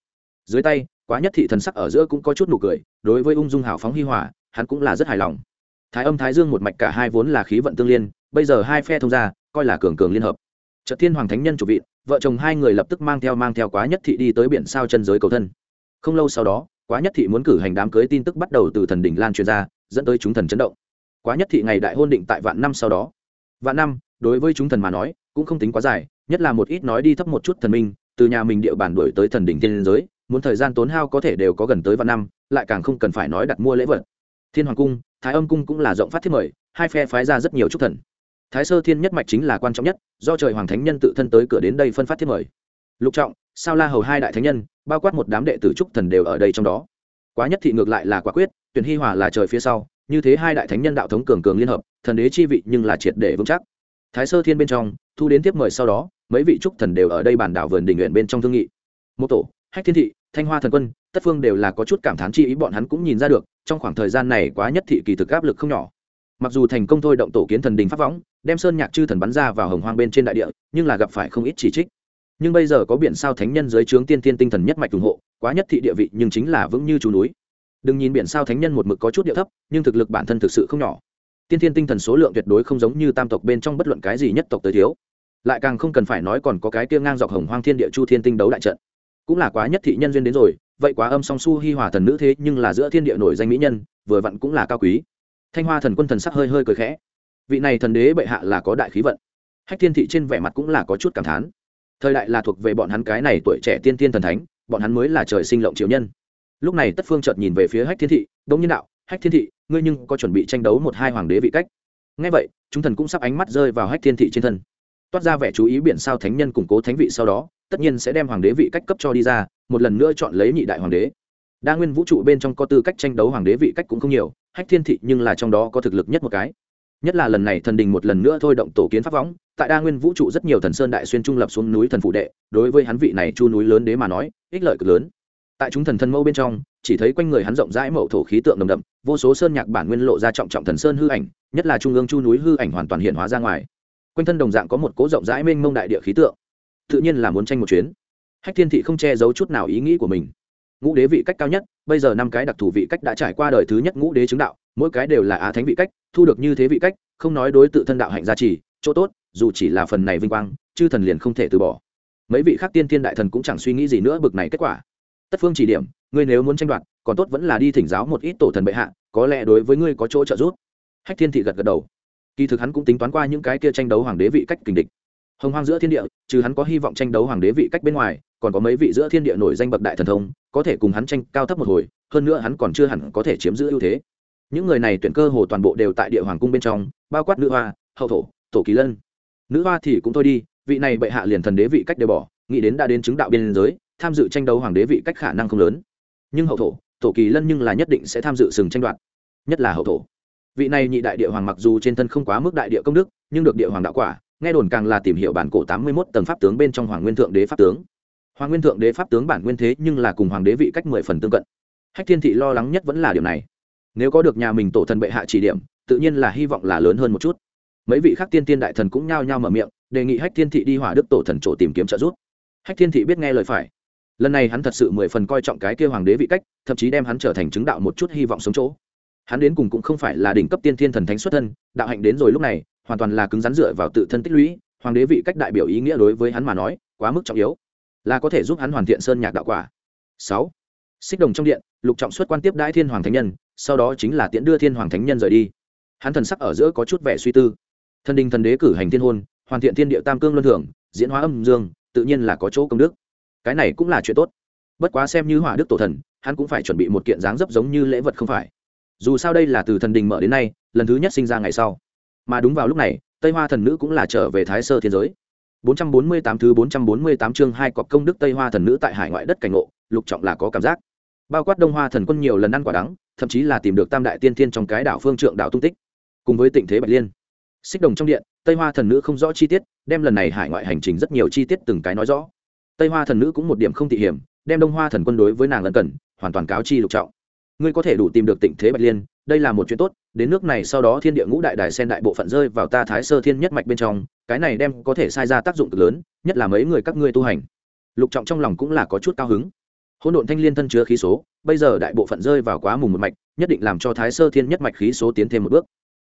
Dưới tay, quá nhất thị thần sắc ở giữa cũng có chút nụ cười, đối với ung dung hào phóng hi hòa, hắn cũng là rất hài lòng. Thái âm thái dương một mạch cả hai vốn là khí vận tương liên, bây giờ hai phe thông ra coi là cường cường liên hợp. Trận thiên hoàng thánh nhân chủ vị, vợ chồng hai người lập tức mang theo mang theo quá nhất thị đi tới biển sao chân giới cầu thân. Không lâu sau đó, quá nhất thị muốn cử hành đám cưới tin tức bắt đầu từ thần đỉnh lan truyền ra, dẫn tới chúng thần chấn động quá nhất thị ngày đại hôn định tại vạn năm sau đó. Vạn năm, đối với chúng thần mà nói, cũng không tính quá dài, nhất là một ít nói đi thấp một chút thần minh, từ nhà mình địa bàn đổi tới thần đỉnh thiên giới, muốn thời gian tốn hao có thể đều có gần tới vạn năm, lại càng không cần phải nói đặt mua lễ vật. Thiên hoàng cung, thái âm cung cũng là rộng phát thiết mời, hai phe phái ra rất nhiều chúc thần. Thái sơ thiên nhất mạch chính là quan trọng nhất, do trời hoàng thánh nhân tự thân tới cửa đến đây phân phát thiết mời. Lục trọng, sao la hầu hai đại thánh nhân, bao quát một đám đệ tử trúc thần đều ở đây trong đó. Quá nhất thị ngược lại là quả quyết tuyển hi hòa là trời phía sau, như thế hai đại thánh nhân đạo thống cường cường liên hợp, thần đế chi vị nhưng là triệt để vững chắc. Thái sơ thiên bên trong, thu đến tiếp mời sau đó, mấy vị trúc thần đều ở đây bản đảo vườn đình nguyện bên trong thương nghị. Một tổ, hách thiên thị, thanh hoa thần quân, tất phương đều là có chút cảm thán chi ý bọn hắn cũng nhìn ra được, trong khoảng thời gian này quá nhất thị kỳ thực áp lực không nhỏ. Mặc dù thành công thôi động tổ kiến thần đình pháp võng, đem sơn nhạc chư thần bắn ra vào hồng hoang bên trên đại địa, nhưng là gặp phải không ít chỉ trích. Nhưng bây giờ có biển sao thánh nhân dưới trướng tiên tiên tinh thần nhất mạch ủng hộ, quá nhất thị địa vị nhưng chính là vững như chú núi đừng nhìn biển sao thánh nhân một mực có chút địa thấp, nhưng thực lực bản thân thực sự không nhỏ. Tiên thiên tinh thần số lượng tuyệt đối không giống như tam tộc bên trong bất luận cái gì nhất tộc tới thiếu. Lại càng không cần phải nói còn có cái kia ngang dọc hồng hoang thiên địa chu thiên tinh đấu đại trận. Cũng là quá nhất thị nhân duyên đến rồi, vậy quá âm song su hi hòa thần nữ thế nhưng là giữa thiên địa nổi danh mỹ nhân, vừa vặn cũng là cao quý. Thanh hoa thần quân thần sắc hơi hơi cười khẽ. Vị này thần đế bệ hạ là có đại khí vận. Hách thiên thị trên vẻ mặt cũng là có chút cảm thán. Thời đại là thuộc về bọn hắn cái này tuổi trẻ tiên tiên thần thánh, bọn hắn mới là trời sinh lộng triệu nhân lúc này tất phương chợt nhìn về phía hách thiên thị, đông nhân đạo, hách thiên thị, ngươi nhưng có chuẩn bị tranh đấu một hai hoàng đế vị cách? Ngay vậy, chúng thần cũng sắp ánh mắt rơi vào hách thiên thị trên thân. Toát ra vẻ chú ý biển sao thánh nhân củng cố thánh vị sau đó, tất nhiên sẽ đem hoàng đế vị cách cấp cho đi ra, một lần nữa chọn lấy nhị đại hoàng đế. Đa nguyên vũ trụ bên trong có tư cách tranh đấu hoàng đế vị cách cũng không nhiều, hách thiên thị nhưng là trong đó có thực lực nhất một cái. Nhất là lần này thần đình một lần nữa thôi động tổ kiến pháp võng, tại đa nguyên vũ trụ rất nhiều thần sơn đại xuyên trung lập xuống núi thần phụ đệ, đối với hắn vị này chu núi lớn đế mà nói, ích lợi cực lớn tại chúng thần thân mâu bên trong, chỉ thấy quanh người hắn rộng rãi mậu thổ khí tượng đầm đậm, vô số sơn nhạc bản nguyên lộ ra trọng trọng thần sơn hư ảnh, nhất là trung ương chu núi hư ảnh hoàn toàn hiện hóa ra ngoài. Quanh thân đồng dạng có một cố rộng rãi mênh mông đại địa khí tượng. Tự nhiên là muốn tranh một chuyến. Hách thiên thị không che giấu chút nào ý nghĩ của mình. Ngũ đế vị cách cao nhất, bây giờ năm cái đặc thù vị cách đã trải qua đời thứ nhất ngũ đế chứng đạo, mỗi cái đều là á thánh vị cách, thu được như thế vị cách, không nói đối tự thân đạo hạnh gia trì chỗ tốt, dù chỉ là phần này vinh quang, chư thần liền không thể từ bỏ. Mấy vị khác tiên thiên đại thần cũng chẳng suy nghĩ gì nữa bực này kết quả tất phương chỉ điểm, ngươi nếu muốn tranh đoạt, còn tốt vẫn là đi thỉnh giáo một ít tổ thần bệ hạ, có lẽ đối với ngươi có chỗ trợ giúp. Hách thiên thị gật gật đầu. Kỳ thực hắn cũng tính toán qua những cái kia tranh đấu hoàng đế vị cách kình địch. Hồng hoang giữa thiên địa, trừ hắn có hy vọng tranh đấu hoàng đế vị cách bên ngoài, còn có mấy vị giữa thiên địa nổi danh bậc đại thần thông, có thể cùng hắn tranh cao thấp một hồi, hơn nữa hắn còn chưa hẳn có thể chiếm giữ ưu thế. Những người này tuyển cơ hồ toàn bộ đều tại địa hoàng cung bên trong, bao quát nữ hoa, hậu thổ, tổ kỳ lân. Nữ hoa thì cũng thôi đi, vị này bệ hạ liền thần đế vị cách đều bỏ, nghĩ đến đã đến chứng đạo biên giới tham dự tranh đấu hoàng đế vị cách khả năng không lớn. Nhưng hậu thổ thổ kỳ lân nhưng là nhất định sẽ tham dự sừng tranh đoạt, nhất là hậu thổ. Vị này nhị đại địa hoàng mặc dù trên thân không quá mức đại địa công đức, nhưng được địa hoàng đạo quả, nghe đồn càng là tìm hiểu bản cổ tám mươi mốt tầng pháp tướng bên trong hoàng nguyên thượng đế pháp tướng. Hoàng nguyên thượng đế pháp tướng bản nguyên thế nhưng là cùng hoàng đế vị cách mười phần tương cận. Hách thiên thị lo lắng nhất vẫn là điều này. Nếu có được nhà mình tổ thần bệ hạ chỉ điểm, tự nhiên là hy vọng là lớn hơn một chút. Mấy vị khác tiên tiên đại thần cũng nhao nhao mở miệng, đề nghị hách thiên thị đi hỏa đức tổ thần chỗ tìm kiếm trợ giúp. Hách thiên thị biết nghe lời phải lần này hắn thật sự mười phần coi trọng cái kia hoàng đế vị cách, thậm chí đem hắn trở thành chứng đạo một chút hy vọng sống chỗ. Hắn đến cùng cũng không phải là đỉnh cấp tiên thiên thần thánh xuất thân, đạo hạnh đến rồi lúc này, hoàn toàn là cứng rắn dựa vào tự thân tích lũy, hoàng đế vị cách đại biểu ý nghĩa đối với hắn mà nói, quá mức trọng yếu. Là có thể giúp hắn hoàn thiện sơn nhạc đạo quả. Sáu. Xích đồng trong điện, lục trọng xuất quan tiếp đãi thiên hoàng thánh nhân, sau đó chính là tiễn đưa thiên hoàng thánh nhân rời đi. Hắn thần sắc ở giữa có chút vẻ suy tư. Thần đình thần đế cử hành thiên hôn, hoàn thiện thiên địa tam cương luân thường, diễn hóa âm dương, tự nhiên là có chỗ công đức cái này cũng là chuyện tốt bất quá xem như hỏa đức tổ thần hắn cũng phải chuẩn bị một kiện dáng dấp giống như lễ vật không phải dù sao đây là từ thần đình mở đến nay lần thứ nhất sinh ra ngày sau mà đúng vào lúc này tây hoa thần nữ cũng là trở về thái sơ thiên giới 448 thứ 448 chương hai cọc công đức Tây Hoa thần nữ tại hải ngoại đất cảnh ngộ, lục trọng là có cảm giác. Bao quát Đông Hoa thần quân nhiều lần ăn quả đắng, thậm chí là tìm được Tam đại tiên thiên trong cái đảo phương trượng đảo tung tích. Cùng với Tịnh Thế Bạch Liên. Xích đồng trong điện, Tây Hoa thần nữ không rõ chi tiết, đem lần này hải ngoại hành trình rất nhiều chi tiết từng cái nói rõ. Tây Hoa thần nữ cũng một điểm không tị hiểm, đem Đông Hoa thần quân đối với nàng lân cần hoàn toàn cáo chi lục trọng. Ngươi có thể đủ tìm được Tịnh Thế Bạch Liên, đây là một chuyện tốt, đến nước này sau đó thiên địa ngũ đại đài sen đại bộ phận rơi vào ta Thái Sơ Thiên nhất mạch bên trong, cái này đem có thể sai ra tác dụng cực lớn nhất là mấy người các ngươi tu hành. Lục trọng trong lòng cũng là có chút cao hứng. Hỗn độn thanh liên thân chứa khí số bây giờ đại bộ phận rơi vào quá mùng một mạch nhất định làm cho thái sơ thiên nhất mạch khí số tiến thêm một bước.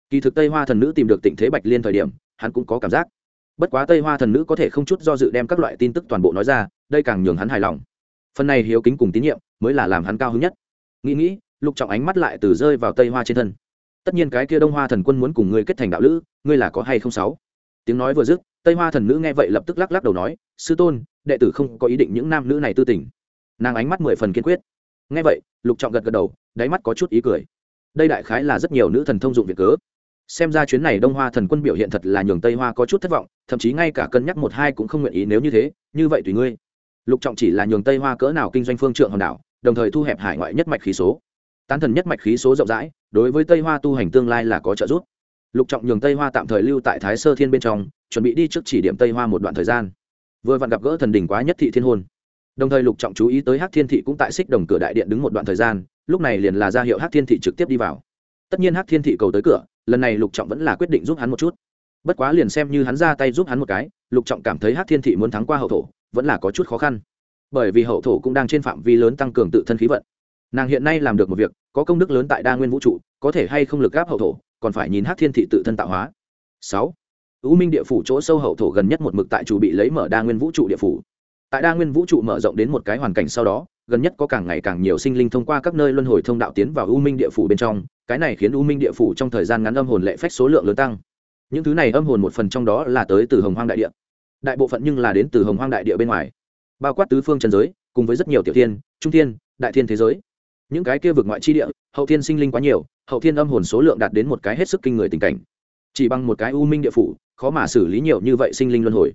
Kỳ thực tây hoa thần nữ tìm được tịnh thế bạch liên thời điểm hắn cũng có cảm giác bất quá tây hoa thần nữ có thể không chút do dự đem các loại tin tức toàn bộ nói ra, đây càng nhường hắn hài lòng. Phần này hiếu kính cùng tín nhiệm mới là làm hắn cao hứng nhất. Nghĩ nghĩ, lục trọng ánh mắt lại từ rơi vào tây hoa trên thân. Tất nhiên cái kia đông hoa thần quân muốn cùng ngươi kết thành đạo lữ, ngươi là có hay không sáu? Tiếng nói vừa dứt, tây hoa thần nữ nghe vậy lập tức lắc lắc đầu nói, sư tôn, đệ tử không có ý định những nam nữ này tư tình. Nàng ánh mắt mười phần kiên quyết. Nghe vậy, lục trọng gật gật đầu, đáy mắt có chút ý cười. Đây đại khái là rất nhiều nữ thần thông dụng việc cớ. Xem ra chuyến này đông hoa thần quân biểu hiện thật là nhường tây hoa có chút thất vọng thậm chí ngay cả cân nhắc một hai cũng không nguyện ý nếu như thế, như vậy tùy ngươi. Lục trọng chỉ là nhường tây hoa cỡ nào kinh doanh phương trượng hòn đảo, đồng thời thu hẹp hải ngoại nhất mạch khí số. Tán thần nhất mạch khí số rộng rãi, đối với tây hoa tu hành tương lai là có trợ giúp. Lục trọng nhường tây hoa tạm thời lưu tại thái sơ thiên bên trong, chuẩn bị đi trước chỉ điểm tây hoa một đoạn thời gian. Vừa vặn gặp gỡ thần đỉnh quá nhất thị thiên hôn. Đồng thời lục trọng chú ý tới hát thiên thị cũng tại xích đồng cửa đại điện đứng một đoạn thời gian, lúc này liền là ra hiệu hát thiên thị trực tiếp đi vào. Tất nhiên hát thiên thị cầu tới cửa, lần này lục trọng vẫn là quyết định giúp hắn một chút bất quá liền xem như hắn ra tay giúp hắn một cái, lục trọng cảm thấy hát thiên thị muốn thắng qua hậu thổ, vẫn là có chút khó khăn. Bởi vì hậu thổ cũng đang trên phạm vi lớn tăng cường tự thân khí vận. Nàng hiện nay làm được một việc, có công đức lớn tại đa nguyên vũ trụ, có thể hay không lực gáp hậu thổ, còn phải nhìn hát thiên thị tự thân tạo hóa. Sáu. U minh địa phủ chỗ sâu hậu thổ gần nhất một mực tại chủ bị lấy mở đa nguyên vũ trụ địa phủ. Tại đa nguyên vũ trụ mở rộng đến một cái hoàn cảnh sau đó, gần nhất có càng ngày càng nhiều sinh linh thông qua các nơi luân hồi thông đạo tiến vào u minh địa phủ bên trong, cái này khiến u minh địa phủ trong thời gian ngắn âm hồn lệ phách số lượng lớn tăng những thứ này âm hồn một phần trong đó là tới từ hồng hoang đại địa. Đại bộ phận nhưng là đến từ hồng hoang đại địa bên ngoài. Bao quát tứ phương trần giới, cùng với rất nhiều tiểu thiên, trung thiên, đại thiên thế giới. Những cái kia vực ngoại chi địa, hậu thiên sinh linh quá nhiều, hậu thiên âm hồn số lượng đạt đến một cái hết sức kinh người tình cảnh. Chỉ bằng một cái u minh địa phủ, khó mà xử lý nhiều như vậy sinh linh luân hồi.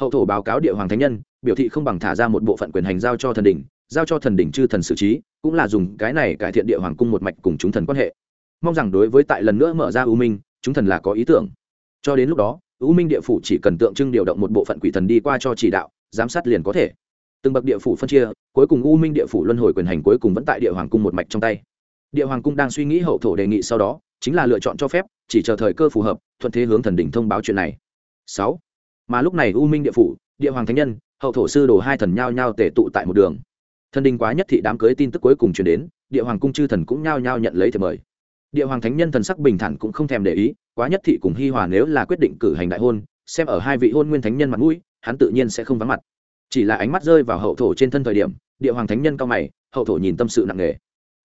Hậu thổ báo cáo địa hoàng thánh nhân, biểu thị không bằng thả ra một bộ phận quyền hành giao cho thần đỉnh, giao cho thần đỉnh chư thần xử trí, cũng là dùng cái này cải thiện địa hoàng cung một mạch cùng chúng thần quan hệ. Mong rằng đối với tại lần nữa mở ra u minh, chúng thần là có ý tưởng cho đến lúc đó, u minh địa phủ chỉ cần tượng trưng điều động một bộ phận quỷ thần đi qua cho chỉ đạo, giám sát liền có thể. Từng bậc địa phủ phân chia, cuối cùng u minh địa phủ luân hồi quyền hành cuối cùng vẫn tại địa hoàng cung một mạch trong tay. Địa hoàng cung đang suy nghĩ hậu thổ đề nghị sau đó, chính là lựa chọn cho phép, chỉ chờ thời cơ phù hợp, thuận thế hướng thần đỉnh thông báo chuyện này. Sáu. Mà lúc này u minh địa phủ, địa hoàng thánh nhân, hậu thổ sư đồ hai thần nhao nhao tề tụ tại một đường. Thần đình quá nhất thị đám cưới tin tức cuối cùng chuyển đến, địa hoàng cung chư thần cũng nhao nhao nhận lấy thiệp mời địa hoàng thánh nhân thần sắc bình thản cũng không thèm để ý, quá nhất thị cùng hi hòa nếu là quyết định cử hành đại hôn, xem ở hai vị hôn nguyên thánh nhân mặt mũi, hắn tự nhiên sẽ không vắng mặt. Chỉ là ánh mắt rơi vào hậu thổ trên thân thời điểm, địa hoàng thánh nhân cao mày, hậu thổ nhìn tâm sự nặng nề.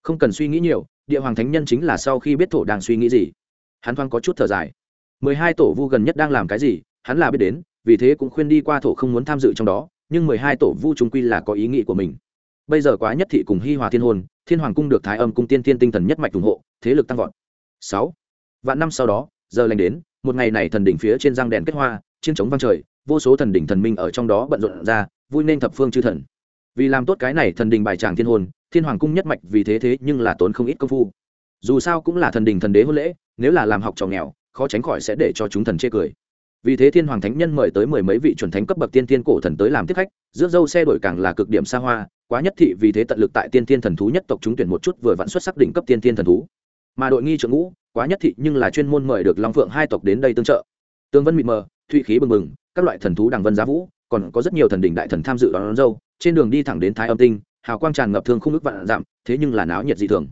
Không cần suy nghĩ nhiều, địa hoàng thánh nhân chính là sau khi biết thổ đang suy nghĩ gì. Hắn thoáng có chút thở dài. Mười hai tổ vu gần nhất đang làm cái gì, hắn là biết đến, vì thế cũng khuyên đi qua thổ không muốn tham dự trong đó, nhưng mười hai tổ vu chúng quy là có ý nghĩ của mình bây giờ quá nhất thị cùng hi hòa thiên hôn, thiên hoàng cung được thái âm cung tiên thiên tinh thần nhất mạch ủng hộ, thế lực tăng vọt. Sáu. Vạn năm sau đó, giờ lành đến, một ngày này thần đỉnh phía trên răng đèn kết hoa, chiến chống vang trời, vô số thần đỉnh thần minh ở trong đó bận rộn ra, vui nên thập phương chư thần. Vì làm tốt cái này thần đình bài tràng thiên hôn, thiên hoàng cung nhất mạch vì thế thế nhưng là tốn không ít công phu. Dù sao cũng là thần đình thần đế hôn lễ, nếu là làm học trò nghèo, khó tránh khỏi sẽ để cho chúng thần chê cười. Vì thế thiên hoàng thánh nhân mời tới mười mấy vị chuẩn thánh cấp bậc tiên thiên cổ thần tới làm tiếp khách, rước dâu xe đổi càng là cực điểm xa hoa quá nhất thị vì thế tận lực tại tiên thiên thần thú nhất tộc chúng tuyển một chút vừa vặn xuất sắc đỉnh cấp tiên thiên thần thú. Mà đội nghi trưởng ngũ quá nhất thị nhưng là chuyên môn mời được long phượng hai tộc đến đây tương trợ. Tương vân mịt mờ thụy khí bừng bừng các loại thần thú đằng vân giá vũ còn có rất nhiều thần đỉnh đại thần tham dự đón, đón dâu trên đường đi thẳng đến thái âm tinh hào quang tràn ngập thương không ước vạn giảm thế nhưng là náo nhiệt dị thường.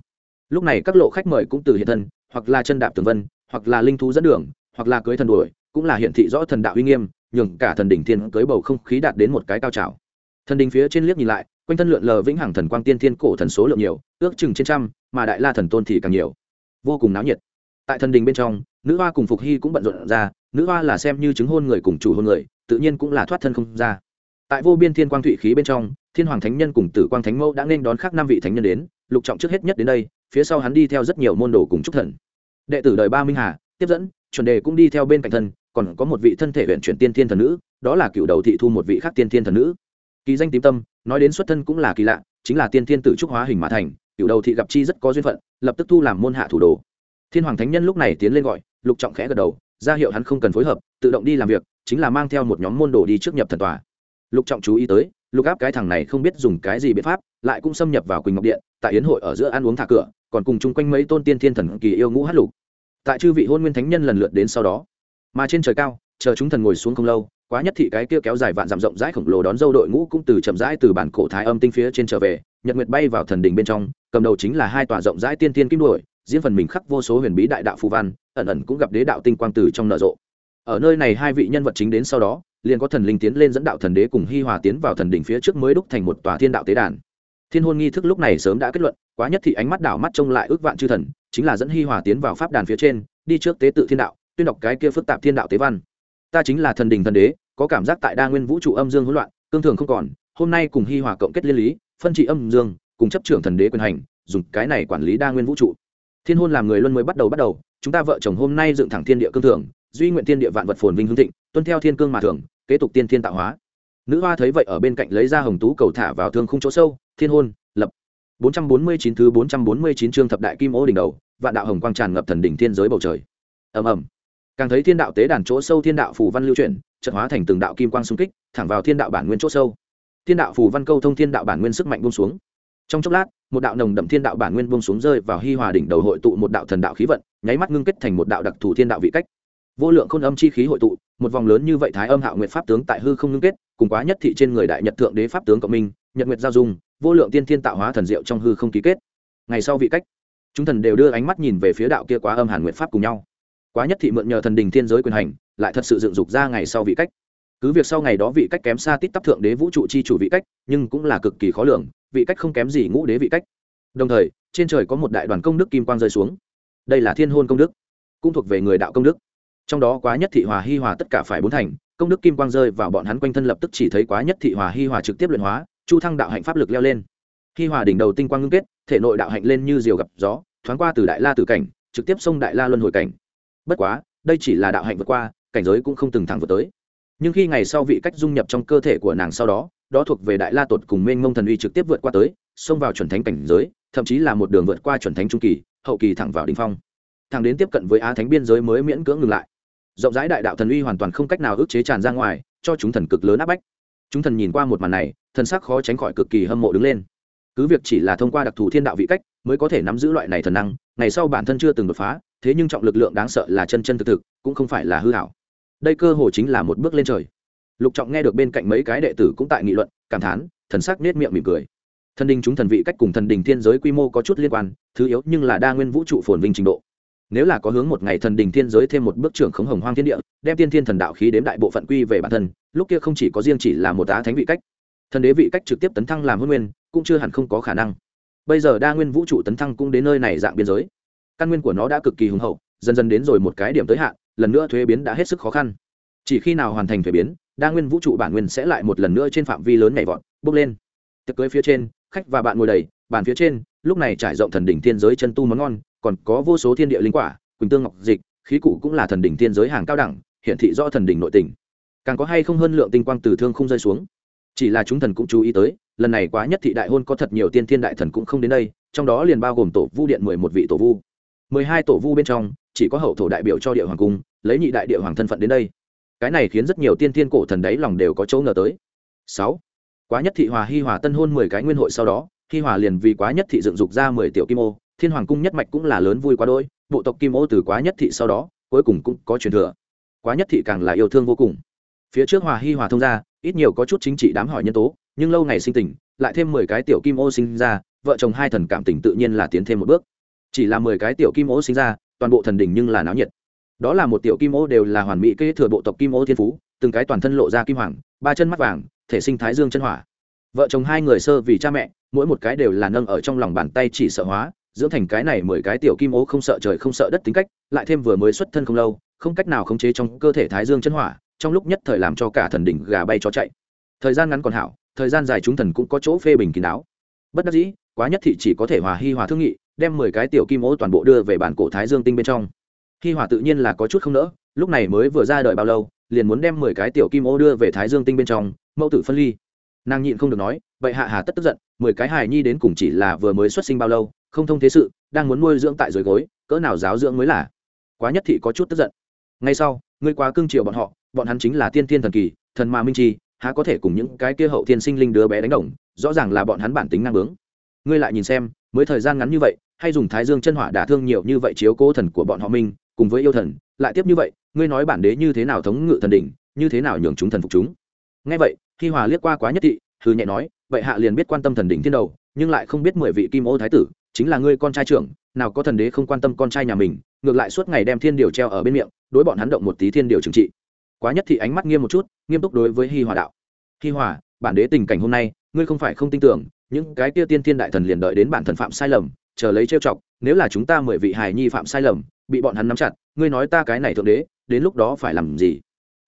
Lúc này các lộ khách mời cũng từ hiện thân hoặc là chân đạp tường vân hoặc là linh thú dẫn đường hoặc là cưới thần đuổi cũng là hiện thị rõ thần đạo uy nghiêm nhường cả thần đỉnh thiên cưới bầu không khí đạt đến một cái cao trào. Thần đỉnh phía trên liếc nhìn lại quanh thân lượn lờ vĩnh hằng thần quang tiên thiên cổ thần số lượng nhiều, ước chừng trên trăm, mà đại la thần tôn thì càng nhiều. Vô cùng náo nhiệt. Tại thần đình bên trong, nữ hoa cùng phục hy cũng bận rộn ra, nữ hoa là xem như chứng hôn người cùng chủ hôn người, tự nhiên cũng là thoát thân không ra. Tại vô biên thiên quang thụy khí bên trong, thiên hoàng thánh nhân cùng tử quang thánh mẫu đã nên đón khác năm vị thánh nhân đến, lục trọng trước hết nhất đến đây, phía sau hắn đi theo rất nhiều môn đồ cùng trúc thần. Đệ tử đời ba minh hà, tiếp dẫn, chuẩn đề cũng đi theo bên cạnh thân, còn có một vị thân thể huyện chuyển tiên thiên thần nữ, đó là cựu đầu thị thu một vị khác tiên thiên thần nữ. Kỳ danh tím tâm nói đến xuất thân cũng là kỳ lạ, chính là tiên thiên tử trúc hóa hình mã thành cựu đầu thị gặp chi rất có duyên phận, lập tức thu làm môn hạ thủ đồ. Thiên hoàng thánh nhân lúc này tiến lên gọi, lục trọng khẽ gật đầu, ra hiệu hắn không cần phối hợp, tự động đi làm việc, chính là mang theo một nhóm môn đồ đi trước nhập thần tòa. Lục trọng chú ý tới, lục áp cái thằng này không biết dùng cái gì biện pháp, lại cũng xâm nhập vào quỳnh ngọc điện, tại yến hội ở giữa ăn uống thả cửa, còn cùng chung quanh mấy tôn tiên thiên thần kỳ yêu ngũ hát lục. Tại chư vị hôn nguyên thánh nhân lần lượt đến sau đó, mà trên trời cao, chờ chúng thần ngồi xuống không lâu quá nhất thị cái kia kéo dài vạn dặm rộng rãi khổng lồ đón dâu đội ngũ cũng từ chậm rãi từ bản cổ thái âm tinh phía trên trở về, nhật nguyệt bay vào thần đình bên trong, cầm đầu chính là hai tòa rộng rãi tiên tiên kim đuổi diễn phần mình khắc vô số huyền bí đại đạo phù văn, ẩn ẩn cũng gặp đế đạo tinh quang tử trong nở rộ. Ở nơi này hai vị nhân vật chính đến sau đó, liền có thần linh tiến lên dẫn đạo thần đế cùng hi hòa tiến vào thần đỉnh phía trước mới đúc thành một tòa thiên đạo tế đàn. Thiên hôn nghi thức lúc này sớm đã kết luận, quá nhất thị ánh mắt đảo mắt trông lại ước vạn chư thần, chính là dẫn hi hòa tiến vào pháp đàn phía trên, đi trước tế tự thiên đạo, tuyên đọc cái kia phức tạp thiên đạo tế văn ta chính là thần đình thần đế, có cảm giác tại đa nguyên vũ trụ âm dương hỗn loạn, cương thường không còn, hôm nay cùng hi hòa cộng kết liên lý, phân trị âm dương, cùng chấp trưởng thần đế quyền hành, dùng cái này quản lý đa nguyên vũ trụ. Thiên hôn làm người luân mới bắt đầu bắt đầu, chúng ta vợ chồng hôm nay dựng thẳng thiên địa cương thường, duy nguyện thiên địa vạn vật phồn vinh hương thịnh, tuân theo thiên cương mà thường kế tục tiên thiên tạo hóa. Nữ hoa thấy vậy ở bên cạnh lấy ra hồng tú cầu thả vào thương khung chỗ sâu, thiên hôn, lập. 449 thứ 449 chương thập đại kim ô đỉnh đầu, vạn đạo hồng quang tràn ngập thần đỉnh thiên giới bầu trời. Ầm ầm càng thấy thiên đạo tế đàn chỗ sâu thiên đạo phù văn lưu chuyển trận hóa thành từng đạo kim quang xung kích, thẳng vào thiên đạo bản nguyên chỗ sâu. Thiên đạo phù văn câu thông thiên đạo bản nguyên sức mạnh buông xuống. Trong chốc lát, một đạo nồng đậm thiên đạo bản nguyên buông xuống rơi vào hi hòa đỉnh đầu hội tụ một đạo thần đạo khí vận, nháy mắt ngưng kết thành một đạo đặc thù thiên đạo vị cách. Vô lượng khôn âm chi khí hội tụ, một vòng lớn như vậy thái âm hạo nguyện pháp tướng tại hư không ngưng kết, cùng quá nhất thị trên người đại nhật thượng đế pháp tướng cộng minh, nhật nguyệt giao dung, vô lượng tiên thiên tạo hóa thần diệu trong hư không ký kết. Ngày sau vị cách, chúng thần đều đưa ánh mắt nhìn về phía đạo kia quá âm hàn nguyện pháp cùng nhau quá nhất thị mượn nhờ thần đình thiên giới quyền hành, lại thật sự dựng dục ra ngày sau vị cách. Cứ việc sau ngày đó vị cách kém xa tít tắp thượng đế vũ trụ chi chủ vị cách, nhưng cũng là cực kỳ khó lường, vị cách không kém gì ngũ đế vị cách. Đồng thời, trên trời có một đại đoàn công đức kim quang rơi xuống. Đây là thiên hôn công đức, cũng thuộc về người đạo công đức. Trong đó quá nhất thị hòa hi hòa tất cả phải bốn thành, công đức kim quang rơi vào bọn hắn quanh thân lập tức chỉ thấy quá nhất thị hòa hi hòa trực tiếp luyện hóa, chu thăng đạo hạnh pháp lực leo lên. Hi hòa đỉnh đầu tinh quang ngưng kết, thể nội đạo hạnh lên như diều gặp gió, thoáng qua từ đại la tử cảnh, trực tiếp xông đại la luân hồi cảnh bất quá, đây chỉ là đạo hạnh vượt qua, cảnh giới cũng không từng thẳng vượt tới. Nhưng khi ngày sau vị cách dung nhập trong cơ thể của nàng sau đó đó thuộc về đại la tột cùng mênh mông thần uy trực tiếp vượt qua tới, xông vào chuẩn thánh cảnh giới, thậm chí là một đường vượt qua chuẩn thánh trung kỳ, hậu kỳ thẳng vào đ ỉ n h phong. Thẳng đến tiếp cận với á thánh biên giới mới miễn cưỡng ngừng lại. Rộng rãi đại đạo thần uy hoàn toàn không cách nào ức chế tràn ra ngoài, cho chúng thần cực lớn áp bách. Chúng thần nhìn qua một màn này, thần sắc khó tránh khỏi cực kỳ hâm mộ đứng lên. Cứ việc chỉ là thông qua đặc thù thiên đạo vị cách, mới có thể nắm giữ loại này thần năng, ngày sau bản thân chưa từng đột phá thế nhưng trọng lực lượng đáng sợ là chân chân thực thực, cũng không phải là hư hảo. Đây cơ hồ chính là một bước lên trời. Lục trọng nghe được bên cạnh mấy cái đệ tử cũng tại nghị luận, cảm thán, thần sắc nết miệng mỉm cười. Thần đình chúng thần vị cách cùng thần đình thiên giới quy mô có chút liên quan, thứ yếu nhưng là đa nguyên vũ trụ phồn vinh trình độ. Nếu là có hướng một ngày thần đình thiên giới thêm một bước trưởng khống hồng hoang thiên địa, đem tiên thiên thần đạo khí đếm đại bộ phận quy về bản thân, lúc kia không chỉ có riêng chỉ là một á thánh vị cách. Thần đế vị cách trực tiếp tấn thăng làm hôn nguyên, cũng chưa hẳn không có khả năng. Bây giờ đa nguyên vũ trụ tấn thăng cũng đến nơi này dạng biên giới căn nguyên của nó đã cực kỳ hùng hậu, dần dần đến rồi một cái điểm tới hạn, lần nữa thuế biến đã hết sức khó khăn. Chỉ khi nào hoàn thành thuế biến, đa nguyên vũ trụ bản nguyên sẽ lại một lần nữa trên phạm vi lớn nhảy vọt, bốc lên. Tiệc cưới phía trên, khách và bạn ngồi đầy, bàn phía trên, lúc này trải rộng thần đỉnh thiên giới chân tu món ngon, còn có vô số thiên địa linh quả, quỳnh tương ngọc dịch, khí cụ cũng là thần đỉnh thiên giới hàng cao đẳng hiện thị do thần đỉnh nội tỉnh càng có hay không hơn lượng tinh quang từ thương không rơi xuống. Chỉ là chúng thần cũng chú ý tới, lần này quá nhất thị đại hôn có thật nhiều tiên thiên đại thần cũng không đến đây, trong đó liền bao gồm tổ vu điện mười một vị tổ vu mười hai tổ vu bên trong, chỉ có hậu thổ đại biểu cho địa hoàng cung, lấy nhị đại địa hoàng thân phận đến đây. Cái này khiến rất nhiều tiên thiên cổ thần đấy lòng đều có chỗ ngờ tới. Sáu, quá nhất thị hòa hi hòa tân hôn mười cái nguyên hội sau đó, hi hòa liền vì quá nhất thị dựng dục ra mười tiểu kim ô, thiên hoàng cung nhất mạch cũng là lớn vui quá đôi bộ tộc kim ô từ quá nhất thị sau đó, cuối cùng cũng có truyền thừa. Quá nhất thị càng là yêu thương vô cùng. Phía trước hòa hi hòa thông ra ít nhiều có chút chính trị đám hỏi nhân tố, nhưng lâu ngày sinh tình, lại thêm mười cái tiểu kim ô sinh ra, vợ chồng hai thần cảm tình tự nhiên là tiến thêm một bước chỉ là mười cái tiểu kim ô sinh ra, toàn bộ thần đỉnh nhưng là náo nhiệt. Đó là một tiểu kim ô đều là hoàn mỹ kế thừa bộ tộc kim ô thiên phú, từng cái toàn thân lộ ra kim hoàng, ba chân mắt vàng, thể sinh thái dương chân hỏa. Vợ chồng hai người sơ vì cha mẹ, mỗi một cái đều là nâng ở trong lòng bàn tay chỉ sợ hóa, dưỡng thành cái này mười cái tiểu kim ô không sợ trời không sợ đất tính cách, lại thêm vừa mới xuất thân không lâu, không cách nào khống chế trong cơ thể thái dương chân hỏa, trong lúc nhất thời làm cho cả thần đỉnh gà bay chó chạy. Thời gian ngắn còn hảo, thời gian dài chúng thần cũng có chỗ phê bình kín đáo. Bất đắc dĩ quá nhất thị chỉ có thể hòa hi hòa thương nghị, đem mười cái tiểu kim ô toàn bộ đưa về bản cổ thái dương tinh bên trong. Hi hòa tự nhiên là có chút không nỡ, lúc này mới vừa ra đời bao lâu, liền muốn đem mười cái tiểu kim ô đưa về thái dương tinh bên trong, mẫu tử phân ly. Nàng nhịn không được nói, vậy hạ hà tất tức giận, mười cái hài nhi đến cùng chỉ là vừa mới xuất sinh bao lâu, không thông thế sự, đang muốn nuôi dưỡng tại dưới gối, cỡ nào giáo dưỡng mới là? Quá nhất thị có chút tức giận. Ngay sau, ngươi quá cưng chiều bọn họ, bọn hắn chính là tiên thiên thần kỳ, thần mà minh chi, há có thể cùng những cái kia hậu thiên sinh linh đứa bé đánh đồng, rõ ràng là bọn hắn bản tính năng bướng ngươi lại nhìn xem, mới thời gian ngắn như vậy, hay dùng thái dương chân hỏa đả thương nhiều như vậy chiếu cố thần của bọn họ minh cùng với yêu thần, lại tiếp như vậy, ngươi nói bản đế như thế nào thống ngự thần đỉnh, như thế nào nhường chúng thần phục chúng? Ngay vậy khi hòa liếc qua quá nhất thị hư nhẹ nói, vậy hạ liền biết quan tâm thần đỉnh thiên đầu, nhưng lại không biết mười vị kim ô thái tử, chính là ngươi con trai trưởng, nào có thần đế không quan tâm con trai nhà mình, ngược lại suốt ngày đem thiên điều treo ở bên miệng, đối bọn hắn động một tí thiên điều trừng trị. Quá nhất thị ánh mắt nghiêm một chút, nghiêm túc đối với hi hòa đạo. Hi hòa, bản đế tình cảnh hôm nay, ngươi không phải không tin tưởng những cái kia tiên thiên đại thần liền đợi đến bản thần phạm sai lầm, chờ lấy trêu chọc, nếu là chúng ta mười vị hài nhi phạm sai lầm, bị bọn hắn nắm chặt, ngươi nói ta cái này thượng đế, đến lúc đó phải làm gì?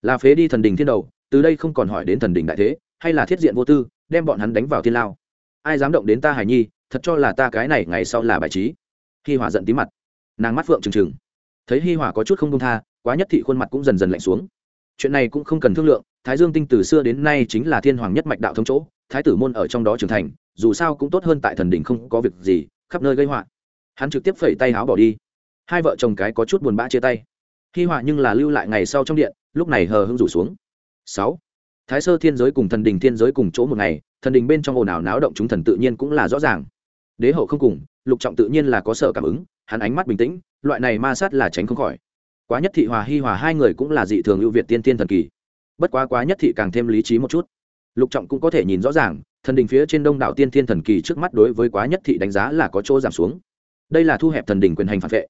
Là phế đi thần đình thiên đầu, từ đây không còn hỏi đến thần đình đại thế, hay là thiết diện vô tư, đem bọn hắn đánh vào thiên lao? Ai dám động đến ta hài nhi, thật cho là ta cái này ngày sau là bài trí. Hi hòa giận tí mặt. Nàng mắt phượng trừng trừng. Thấy hi hòa có chút không công tha, quá nhất thị khuôn mặt cũng dần dần lạnh xuống. Chuyện này cũng không cần thương lượng, thái dương tinh từ xưa đến nay chính là thiên hoàng nhất mạch đạo thống chỗ, thái tử môn ở trong đó trưởng thành dù sao cũng tốt hơn tại thần đình không có việc gì, khắp nơi gây họa. Hắn trực tiếp phẩy tay áo bỏ đi. Hai vợ chồng cái có chút buồn bã chia tay. Hi họa nhưng là lưu lại ngày sau trong điện, lúc này hờ hưng rủ xuống. Sáu. Thái sơ thiên giới cùng thần đình thiên giới cùng chỗ một ngày, thần đình bên trong ồn ào náo động chúng thần tự nhiên cũng là rõ ràng. Đế hậu không cùng, lục trọng tự nhiên là có sở cảm ứng, hắn ánh mắt bình tĩnh, loại này ma sát là tránh không khỏi. Quá nhất thị hòa hi hòa hai người cũng là dị thường ưu việt tiên tiên thần kỳ. Bất quá quá nhất thị càng thêm lý trí một chút lục trọng cũng có thể nhìn rõ ràng thần đình phía trên đông đảo tiên thiên thần kỳ trước mắt đối với quá nhất thị đánh giá là có chỗ giảm xuống. Đây là thu hẹp thần đình quyền hành phản vệ.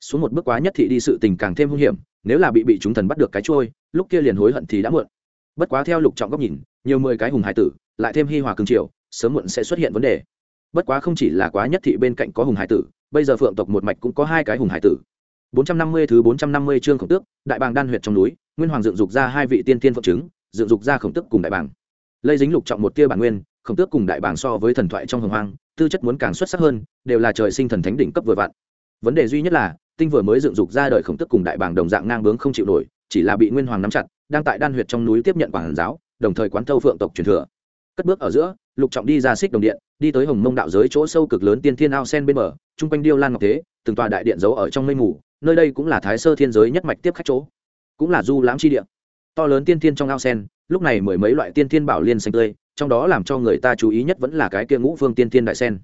Xuống một bước quá nhất thị đi sự tình càng thêm hung hiểm nếu là bị bị chúng thần bắt được cái trôi lúc kia liền hối hận thì đã muộn. Bất quá theo lục trọng góc nhìn nhiều mười cái hùng hải tử lại thêm hi hòa cường triều sớm muộn sẽ xuất hiện vấn đề. Bất quá không chỉ là quá nhất thị bên cạnh có hùng hải tử bây giờ phượng tộc một mạch cũng có hai cái hùng hải tử. 450 thứ 450 chương khổng tước, đại bàng đan huyệt trong núi, Nguyên Hoàng dựng dục ra hai vị tiên tiên phượng trứng, dựng dục ra khổng tước cùng đại bàng. Lây dính lục trọng một tia bản nguyên, khổng tước cùng đại bảng so với thần thoại trong hồng hoang, tư chất muốn càng xuất sắc hơn, đều là trời sinh thần thánh đỉnh cấp vừa vặn. Vấn đề duy nhất là, tinh vừa mới dựng dục ra đời khổng tức cùng đại bảng đồng dạng ngang bướng không chịu nổi chỉ là bị nguyên hoàng nắm chặt đang tại đan huyệt trong núi tiếp nhận quảng giáo đồng thời quán thâu phượng tộc truyền thừa cất bước ở giữa lục trọng đi ra xích đồng điện đi tới hồng mông đạo giới chỗ sâu cực lớn tiên thiên ao sen bên bờ chung quanh điêu lan ngọc thế từng tòa đại điện giấu ở trong mây mù nơi đây cũng là thái sơ thiên giới nhất mạch tiếp khách chỗ cũng là du lãm chi điện to lớn tiên thiên trong ao sen lúc này mười mấy loại tiên thiên bảo liên xanh tươi, trong đó làm cho người ta chú ý nhất vẫn là cái kia ngũ phương tiên thiên đại sen.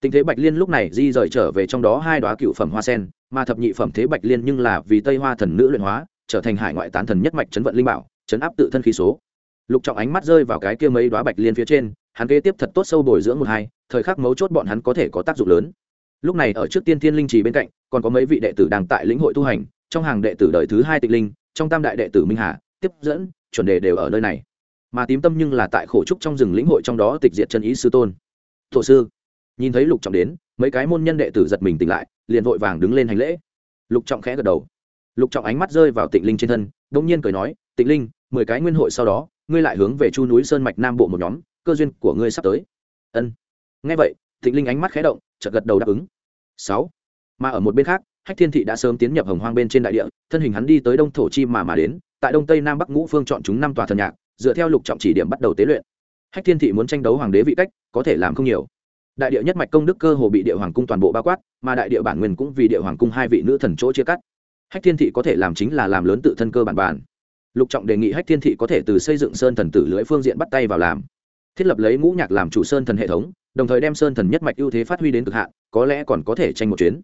Tình thế bạch liên lúc này di rời trở về trong đó hai đoá cựu phẩm hoa sen, mà thập nhị phẩm thế bạch liên nhưng là vì tây hoa thần nữ luyện hóa, trở thành hải ngoại tán thần nhất mạch chấn vận linh bảo, chấn áp tự thân khí số. Lục trọng ánh mắt rơi vào cái kia mấy đoá bạch liên phía trên, hắn kế tiếp thật tốt sâu bồi dưỡng một hai, thời khắc mấu chốt bọn hắn có thể có tác dụng lớn. Lúc này ở trước tiên thiên linh trì bên cạnh, còn có mấy vị đệ tử đang tại lĩnh hội tu hành, trong hàng đệ tử đời thứ hai tịch linh, trong tam đại đệ tử minh hà, tiếp dẫn chuẩn đề đều ở nơi này. Mà tím tâm nhưng là tại khổ trúc trong rừng lĩnh hội trong đó tịch diệt chân ý sư tôn. Thổ sư, nhìn thấy lục trọng đến, mấy cái môn nhân đệ tử giật mình tỉnh lại, liền vội vàng đứng lên hành lễ. Lục trọng khẽ gật đầu. Lục trọng ánh mắt rơi vào tịnh linh trên thân đ ỗ n g nhiên cười nói, tịnh linh, mười cái nguyên hội sau đó, ngươi lại hướng về chu núi sơn mạch nam bộ một nhóm, cơ duyên của ngươi sắp tới. Ân. Ngay vậy, tịnh linh ánh mắt khẽ động, chợt gật đầu đáp ứng. Sáu. Mà ở một bên khác, hách thiên thị đã sớm tiến nhập hồng hoang bên trên đại địa, thân hình hắn đi tới đông thổ chi mà mà đến tại đông tây nam bắc ngũ phương chọn chúng năm tòa thần nhạc, dựa theo lục trọng chỉ điểm bắt đầu tế luyện. Hách thiên thị muốn tranh đấu hoàng đế vị cách, có thể làm không nhiều. Đại địa nhất mạch công đức cơ hồ bị địa hoàng cung toàn bộ bao quát, mà đại địa bản nguyên cũng vì địa hoàng cung hai vị nữ thần chỗ chia cắt. Hách thiên thị có thể làm chính là làm lớn tự thân cơ bản bản. Lục trọng đề nghị hách thiên thị có thể từ xây dựng sơn thần tử lưỡi phương diện bắt tay vào làm. Thiết lập lấy ngũ nhạc làm chủ sơn thần hệ thống, đồng thời đem sơn thần nhất mạch ưu thế phát huy đến cực hạn, có lẽ còn có thể tranh một chuyến.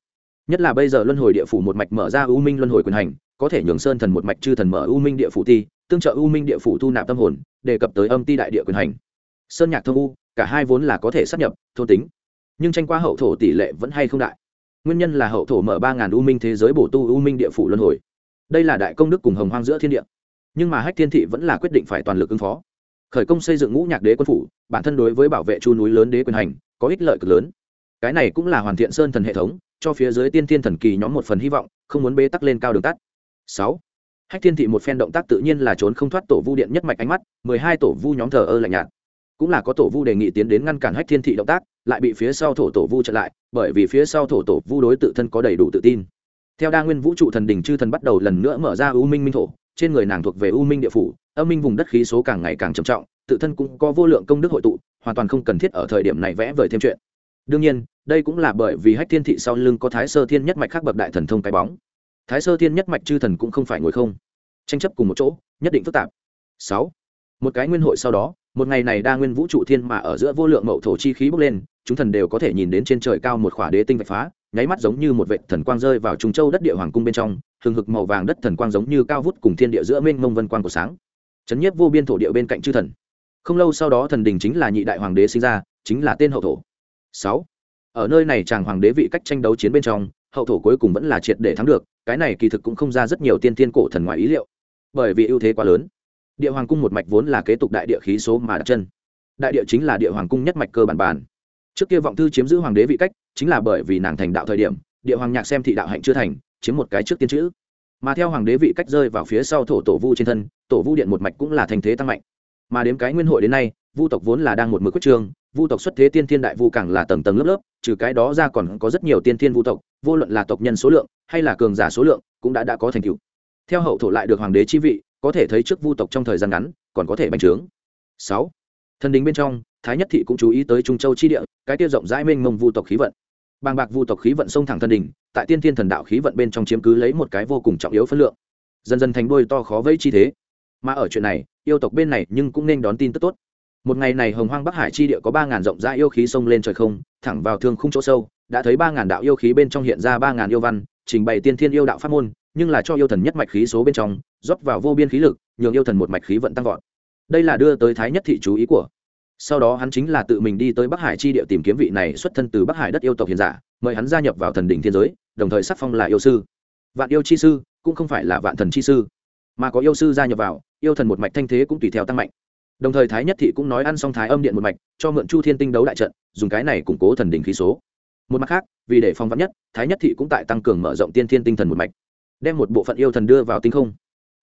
Nhất là bây giờ luân hồi địa phủ một mạch mở ra ưu minh luân hồi quyền hành có thể nhường sơn thần một mạch chư thần mở ưu minh địa phủ ti, tương trợ ưu minh địa phủ thu nạp tâm hồn, đề cập tới âm ti đại địa quyền hành. Sơn nhạc thơ u, cả hai vốn là có thể sắp nhập, thôn tính. Nhưng tranh qua hậu thổ tỷ lệ vẫn hay không đại. Nguyên nhân là hậu thổ mở ba ngàn u minh thế giới bổ tu u minh địa phủ luân hồi. Đây là đại công đức cùng hồng hoang giữa thiên địa. Nhưng mà hách thiên thị vẫn là quyết định phải toàn lực ứng phó. Khởi công xây dựng ngũ nhạc đế quân phủ, bản thân đối với bảo vệ chu núi lớn đế quyền hành, có ích lợi cực lớn. Cái này cũng là hoàn thiện sơn thần hệ thống, cho phía dưới tiên thiên thần kỳ nhóm một phần hy vọng, không muốn bế tắc lên cao đường tắt sáu. Hách thiên thị một phen động tác tự nhiên là trốn không thoát tổ vu điện nhất mạch ánh mắt, mười hai tổ vu nhóm thờ ơ lạnh nhạt. Cũng là có tổ vu đề nghị tiến đến ngăn cản hách thiên thị động tác, lại bị phía sau thổ tổ vu chặn lại, bởi vì phía sau thổ tổ vu đối tự thân có đầy đủ tự tin. Theo đa nguyên vũ trụ thần đình chư thần bắt đầu lần nữa mở ra u minh minh thổ, trên người nàng thuộc về u minh địa phủ, âm minh vùng đất khí số càng ngày càng trầm trọng, tự thân cũng có vô lượng công đức hội tụ, hoàn toàn không cần thiết ở thời điểm này vẽ vời thêm chuyện. Đương nhiên, đây cũng là bởi vì hách thiên thị sau lưng có thái sơ thiên nhất mạch khác bậc đại thần thông cái bóng thái sơ thiên nhất mạch chư thần cũng không phải ngồi không. Tranh chấp cùng một chỗ, nhất định phức tạp. Sáu, một cái nguyên hội sau đó, một ngày này đa nguyên vũ trụ thiên mà ở giữa vô lượng mậu thổ chi khí bốc lên, chúng thần đều có thể nhìn đến trên trời cao một khỏa đế tinh vạch phá, nháy mắt giống như một vệ thần quang rơi vào trung châu đất địa hoàng cung bên trong, hừng hực màu vàng đất thần quang giống như cao vút cùng thiên địa giữa mênh mông vân quang của sáng. Chấn nhiếp vô biên thổ địa bên cạnh chư thần. Không lâu sau đó thần đình chính là nhị đại hoàng đế sinh ra, chính là tên hậu thổ. Sáu, ở nơi này chàng hoàng đế vị cách tranh đấu chiến bên trong hậu thổ cuối cùng vẫn là triệt để thắng được, cái này kỳ thực cũng không ra rất nhiều tiên tiên cổ thần ngoài ý liệu. Bởi vì ưu thế quá lớn. Địa hoàng cung một mạch vốn là kế tục đại địa khí số mà đặt chân. Đại địa chính là địa hoàng cung nhất mạch cơ bản bản trước kia vọng thư chiếm giữ hoàng đế vị cách, chính là bởi vì nàng thành đạo thời điểm, địa hoàng nhạc xem thị đạo hạnh chưa thành, chiếm một cái trước tiên chữ. Mà theo hoàng đế vị cách rơi vào phía sau thổ tổ vu trên thân, tổ vu điện một mạch cũng là thành thế tăng mạnh. Mà đến cái nguyên hội đến nay vu tộc vốn là đang một mực quyết trương, vu tộc xuất thế tiên thiên đại vu càng là tầng tầng lớp lớp, trừ cái đó ra còn có rất nhiều tiên thiên vu tộc, vô luận là tộc nhân số lượng hay là cường giả số lượng cũng đã đã có thành tựu. Theo hậu thổ lại được hoàng đế chi vị, có thể thấy trước vu tộc trong thời gian ngắn còn có thể bành trướng. Sáu, thần đình bên trong, thái nhất thị cũng chú ý tới trung châu chi địa, cái tiêu rộng rãi mênh mông vu tộc khí vận. Bàng bạc vu tộc khí vận sông thẳng thần đình, tại tiên thiên thần đạo khí vận bên trong chiếm cứ lấy một cái vô cùng trọng yếu phân lượng. Dần dần thành đôi to khó vẫy chi thế. Mà ở chuyện này, yêu tộc bên này nhưng cũng nên đón tin tức tốt một ngày này hồng hoang bắc hải chi địa có ba ngàn rộng ra yêu khí xông lên trời không, thẳng vào thương khung chỗ sâu, đã thấy ba ngàn đạo yêu khí bên trong hiện ra ba ngàn yêu văn, trình bày tiên thiên yêu đạo pháp môn, nhưng là cho yêu thần nhất mạch khí số bên trong, rót vào vô biên khí lực, nhường yêu thần một mạch khí vận tăng vọt. Đây là đưa tới thái nhất thị chú ý của. Sau đó hắn chính là tự mình đi tới bắc hải chi địa tìm kiếm vị này xuất thân từ bắc hải đất yêu tộc hiền giả, mời hắn gia nhập vào thần đỉnh thiên giới, đồng thời sắc phong là yêu sư. Vạn yêu chi sư, cũng không phải là vạn thần chi sư. Mà có yêu sư gia nhập vào, yêu thần một mạch thanh thế cũng tùy theo tăng mạnh đồng thời thái nhất thị cũng nói ăn xong thái âm điện một mạch, cho mượn chu thiên tinh đấu đại trận, dùng cái này củng cố thần đình khí số. Một mặt khác, vì để phong vắn nhất, thái nhất thị cũng tại tăng cường mở rộng tiên thiên tinh thần một mạch, đem một bộ phận yêu thần đưa vào tinh không.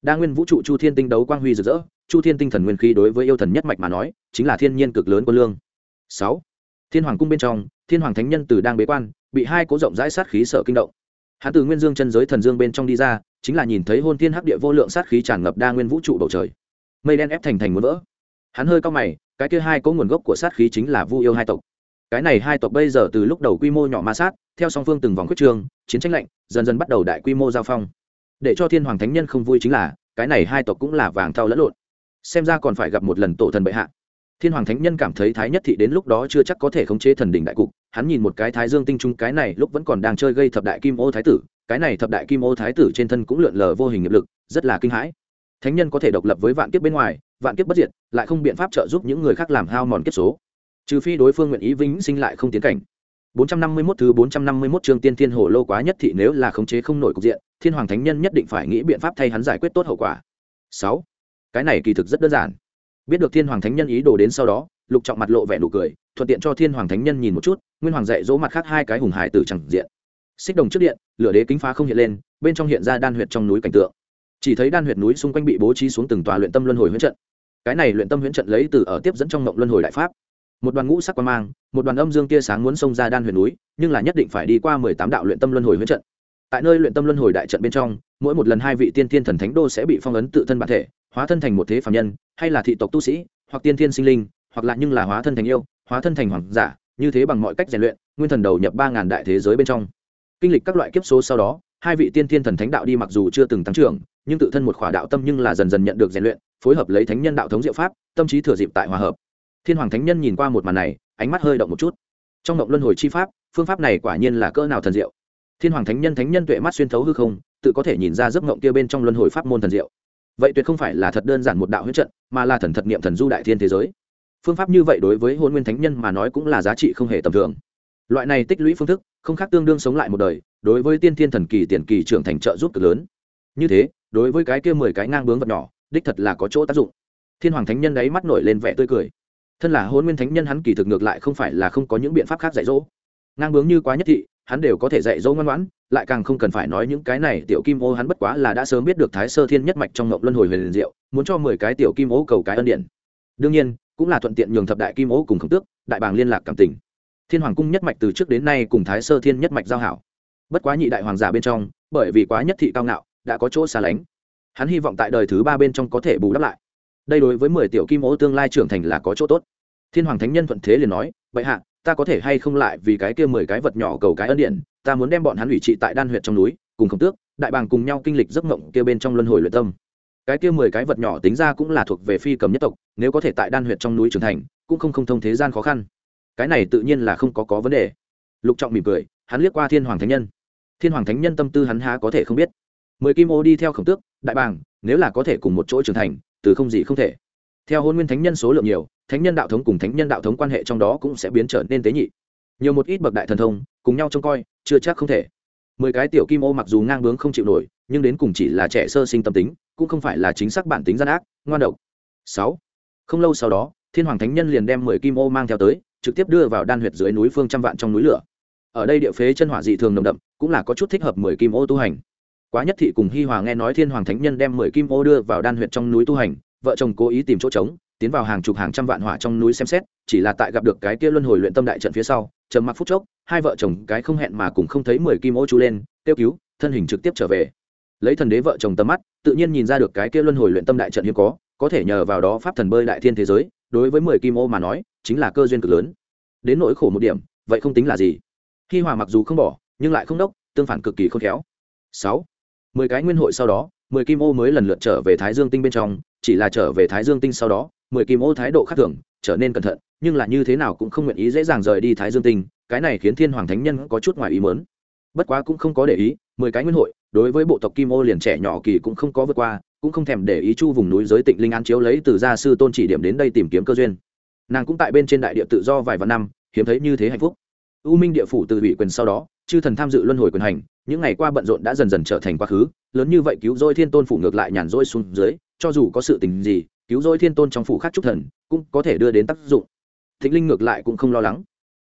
Đa nguyên vũ trụ chu thiên tinh đấu quang huy rực rỡ, chu thiên tinh thần nguyên khí đối với yêu thần nhất mạch mà nói, chính là thiên nhiên cực lớn quân lương. Sáu, thiên hoàng cung bên trong, thiên hoàng thánh nhân từ đang bế quan, bị hai cố rộng rãi sát khí sợ kinh động. Hắn từ nguyên dương chân giới thần dương bên trong đi ra, chính là nhìn thấy hôn thiên hắc địa vô lượng sát khí tràn ngập đa nguyên vũ trụ bầu trời. Mây đen ép thành thành muốn vỡ hắn hơi cao mày, cái kia hai có nguồn gốc của sát khí chính là vu yêu hai tộc. Cái này hai tộc bây giờ từ lúc đầu quy mô nhỏ ma sát, theo song phương từng vòng quyết trường, chiến tranh lạnh, dần dần bắt đầu đại quy mô giao phong. Để cho thiên hoàng thánh nhân không vui chính là, cái này hai tộc cũng là vàng thau lẫn lộn. Xem ra còn phải gặp một lần tổ thần bệ hạ. Thiên hoàng thánh nhân cảm thấy thái nhất thị đến lúc đó chưa chắc có thể khống chế thần đỉnh đại cục, hắn nhìn một cái thái dương tinh trung, cái này lúc vẫn còn đang chơi gây thập đại kim ô thái tử, cái này thập đại kim ô thái tử trên thân cũng lượn lờ vô hình nghiệp lực, rất là kinh hãi. Thánh nhân có thể độc lập với vạn kiếp bên ngoài vạn kiếp bất diệt, lại không biện pháp trợ giúp những người khác làm hao mòn kiếp số. Trừ phi đối phương nguyện ý vĩnh sinh lại không tiến cảnh. 451 thứ 451 chương tiên thiên hồ lô quá nhất thị nếu là khống chế không nổi cục diện, thiên hoàng thánh nhân nhất định phải nghĩ biện pháp thay hắn giải quyết tốt hậu quả. 6. cái này kỳ thực rất đơn giản. Biết được thiên hoàng thánh nhân ý đồ đến sau đó, lục trọng mặt lộ vẻ nụ cười, thuận tiện cho thiên hoàng thánh nhân nhìn một chút, nguyên hoàng dạy dỗ mặt khác hai cái hùng hải tử chẳng diện. Xích đồng trước điện, lửa đế kính phá không hiện lên, bên trong hiện ra đan huyệt trong núi cảnh tượng. Chỉ thấy đan huyệt núi xung quanh bị bố trí xuống từng tòa luyện tâm luân hồi huyễn trận cái này luyện tâm huyễn trận lấy từ ở tiếp dẫn trong mộng luân hồi đại pháp. Một đoàn ngũ sắc quan mang, một đoàn âm dương tia sáng muốn xông ra đan huyền núi, nhưng là nhất định phải đi qua mười tám đạo luyện tâm luân hồi huyễn trận. Tại nơi luyện tâm luân hồi đại trận bên trong, mỗi một lần hai vị tiên thiên thần thánh đô sẽ bị phong ấn tự thân bản thể, hóa thân thành một thế phạm nhân, hay là thị tộc tu sĩ, hoặc tiên thiên sinh linh, hoặc là nhưng là hóa thân thành yêu, hóa thân thành hoàng giả, như thế bằng mọi cách rèn luyện, nguyên thần đầu nhập ba ngàn đại thế giới bên trong. Kinh lịch các loại kiếp số sau đó hai vị tiên thiên thần thánh đạo đi mặc dù chưa từng tăng trưởng, nhưng tự thân một khỏa đạo tâm nhưng là dần dần nhận được rèn luyện, phối hợp lấy thánh nhân đạo thống diệu pháp, tâm trí thừa dịp tại hòa hợp. Thiên hoàng thánh nhân nhìn qua một màn này, ánh mắt hơi động một chút. Trong động luân hồi chi pháp, phương pháp này quả nhiên là cỡ nào thần diệu. Thiên hoàng thánh nhân thánh nhân tuệ mắt xuyên thấu hư không, tự có thể nhìn ra giấc ngộng kia bên trong luân hồi pháp môn thần diệu. Vậy tuyệt không phải là thật đơn giản một đạo huyết trận, mà là thần thật niệm thần du đại thiên thế giới. Phương pháp như vậy đối với hôn nguyên thánh nhân mà nói cũng là giá trị không hề tầm thường. Loại này tích lũy phương thức không khác tương đương sống lại một đời, đối với tiên thiên thần kỳ tiền kỳ trưởng thành trợ giúp cực lớn. Như thế, đối với cái kia mười cái ngang bướng vật nhỏ, đích thật là có chỗ tác dụng. Thiên hoàng thánh nhân đấy mắt nổi lên vẻ tươi cười. Thân là hôn nguyên thánh nhân hắn kỳ thực ngược lại không phải là không có những biện pháp khác dạy dỗ. Ngang bướng như quá nhất thị, hắn đều có thể dạy dỗ ngoan ngoãn, lại càng không cần phải nói những cái này tiểu kim ô hắn bất quá là đã sớm biết được thái sơ thiên nhất mạch trong ngộng luân hồi huyền diệu, muốn cho mười cái tiểu kim ô cầu cái ân điển. Đương nhiên, cũng là thuận tiện nhường thập đại kim ô cùng khổng tước, đại bàng liên lạc cảm tình thiên hoàng cung nhất mạch từ trước đến nay cùng thái sơ thiên nhất mạch giao hảo. Bất quá nhị đại hoàng giả bên trong, bởi vì quá nhất thị cao ngạo, đã có chỗ xa lánh. Hắn hy vọng tại đời thứ ba bên trong có thể bù đắp lại. Đây đối với mười tiểu kim ô tương lai trưởng thành là có chỗ tốt. Thiên hoàng thánh nhân thuận thế liền nói, vậy hạ, ta có thể hay không lại vì cái kia mười cái vật nhỏ cầu cái ân điện ta muốn đem bọn hắn ủy trị tại đan huyện trong núi, cùng khổng tước, đại bàng cùng nhau kinh lịch giấc mộng kia bên trong luân hồi luyện tâm. Cái kia mười cái vật nhỏ tính ra cũng là thuộc về phi cầm nhất tộc, nếu có thể tại đan huyện trong núi trưởng thành, cũng không không thông thế gian khó khăn cái này tự nhiên là không có có vấn đề. Lục trọng mỉm cười, hắn liếc qua thiên hoàng thánh nhân. Thiên hoàng thánh nhân tâm tư hắn há có thể không biết. Mười kim ô đi theo khổng tước, đại bàng, nếu là có thể cùng một chỗ trưởng thành, từ không gì không thể. Theo hôn nguyên thánh nhân số lượng nhiều, thánh nhân đạo thống cùng thánh nhân đạo thống quan hệ trong đó cũng sẽ biến trở nên tế nhị. Nhiều một ít bậc đại thần thông, cùng nhau trông coi, chưa chắc không thể. Mười cái tiểu kim ô mặc dù ngang bướng không chịu nổi, nhưng đến cùng chỉ là trẻ sơ sinh tâm tính, cũng không phải là chính xác bản tính gian ác, ngoan độc. Sáu. Không lâu sau đó, thiên hoàng thánh nhân liền đem mười kim ô mang theo tới trực tiếp đưa vào đan huyệt dưới núi phương trăm vạn trong núi lửa. Ở đây địa phế chân hỏa dị thường nồng đậm, cũng là có chút thích hợp mười kim ô tu hành. Quá nhất thị cùng hi hòa nghe nói thiên hoàng thánh nhân đem mười kim ô đưa vào đan huyệt trong núi tu hành, vợ chồng cố ý tìm chỗ trống, tiến vào hàng chục hàng trăm vạn hỏa trong núi xem xét, chỉ là tại gặp được cái kia luân hồi luyện tâm đại trận phía sau, trầm mặc phút chốc, hai vợ chồng cái không hẹn mà cùng không thấy mười kim ô chú lên, kêu cứu, thân hình trực tiếp trở về. Lấy thần đế vợ chồng tầm mắt, tự nhiên nhìn ra được cái kia luân hồi luyện tâm đại trận hiếm có có thể nhờ vào đó pháp thần bơi đại thiên thế giới, đối với mười kim ô mà nói chính là cơ duyên cực lớn. Đến nỗi khổ một điểm, vậy không tính là gì. Khi hòa mặc dù không bỏ, nhưng lại không đốc, tương phản cực kỳ khôn khéo. Sáu. Mười cái nguyên hội sau đó, mười kim ô mới lần lượt trở về thái dương tinh bên trong, chỉ là trở về thái dương tinh sau đó, mười kim ô thái độ khác thường, trở nên cẩn thận, nhưng là như thế nào cũng không nguyện ý dễ dàng rời đi thái dương tinh, cái này khiến thiên hoàng thánh nhân có chút ngoài ý mớn bất quá cũng không có để ý, mười cái nguyên hội, đối với bộ tộc kim ô liền trẻ nhỏ kỳ cũng không có vượt qua, cũng không thèm để ý chu vùng núi giới tịnh linh an chiếu lấy từ gia sư tôn chỉ điểm đến đây tìm kiếm cơ duyên nàng cũng tại bên trên đại địa tự do vài vạn năm, hiếm thấy như thế hạnh phúc. U minh địa phủ từ ủy quyền sau đó, chư thần tham dự luân hồi quyền hành, những ngày qua bận rộn đã dần dần trở thành quá khứ, lớn như vậy cứu dôi thiên tôn phủ ngược lại nhàn rỗi xuống dưới, cho dù có sự tình gì, cứu dôi thiên tôn trong phủ khác trúc thần, cũng có thể đưa đến tác dụng. Thịnh linh ngược lại cũng không lo lắng.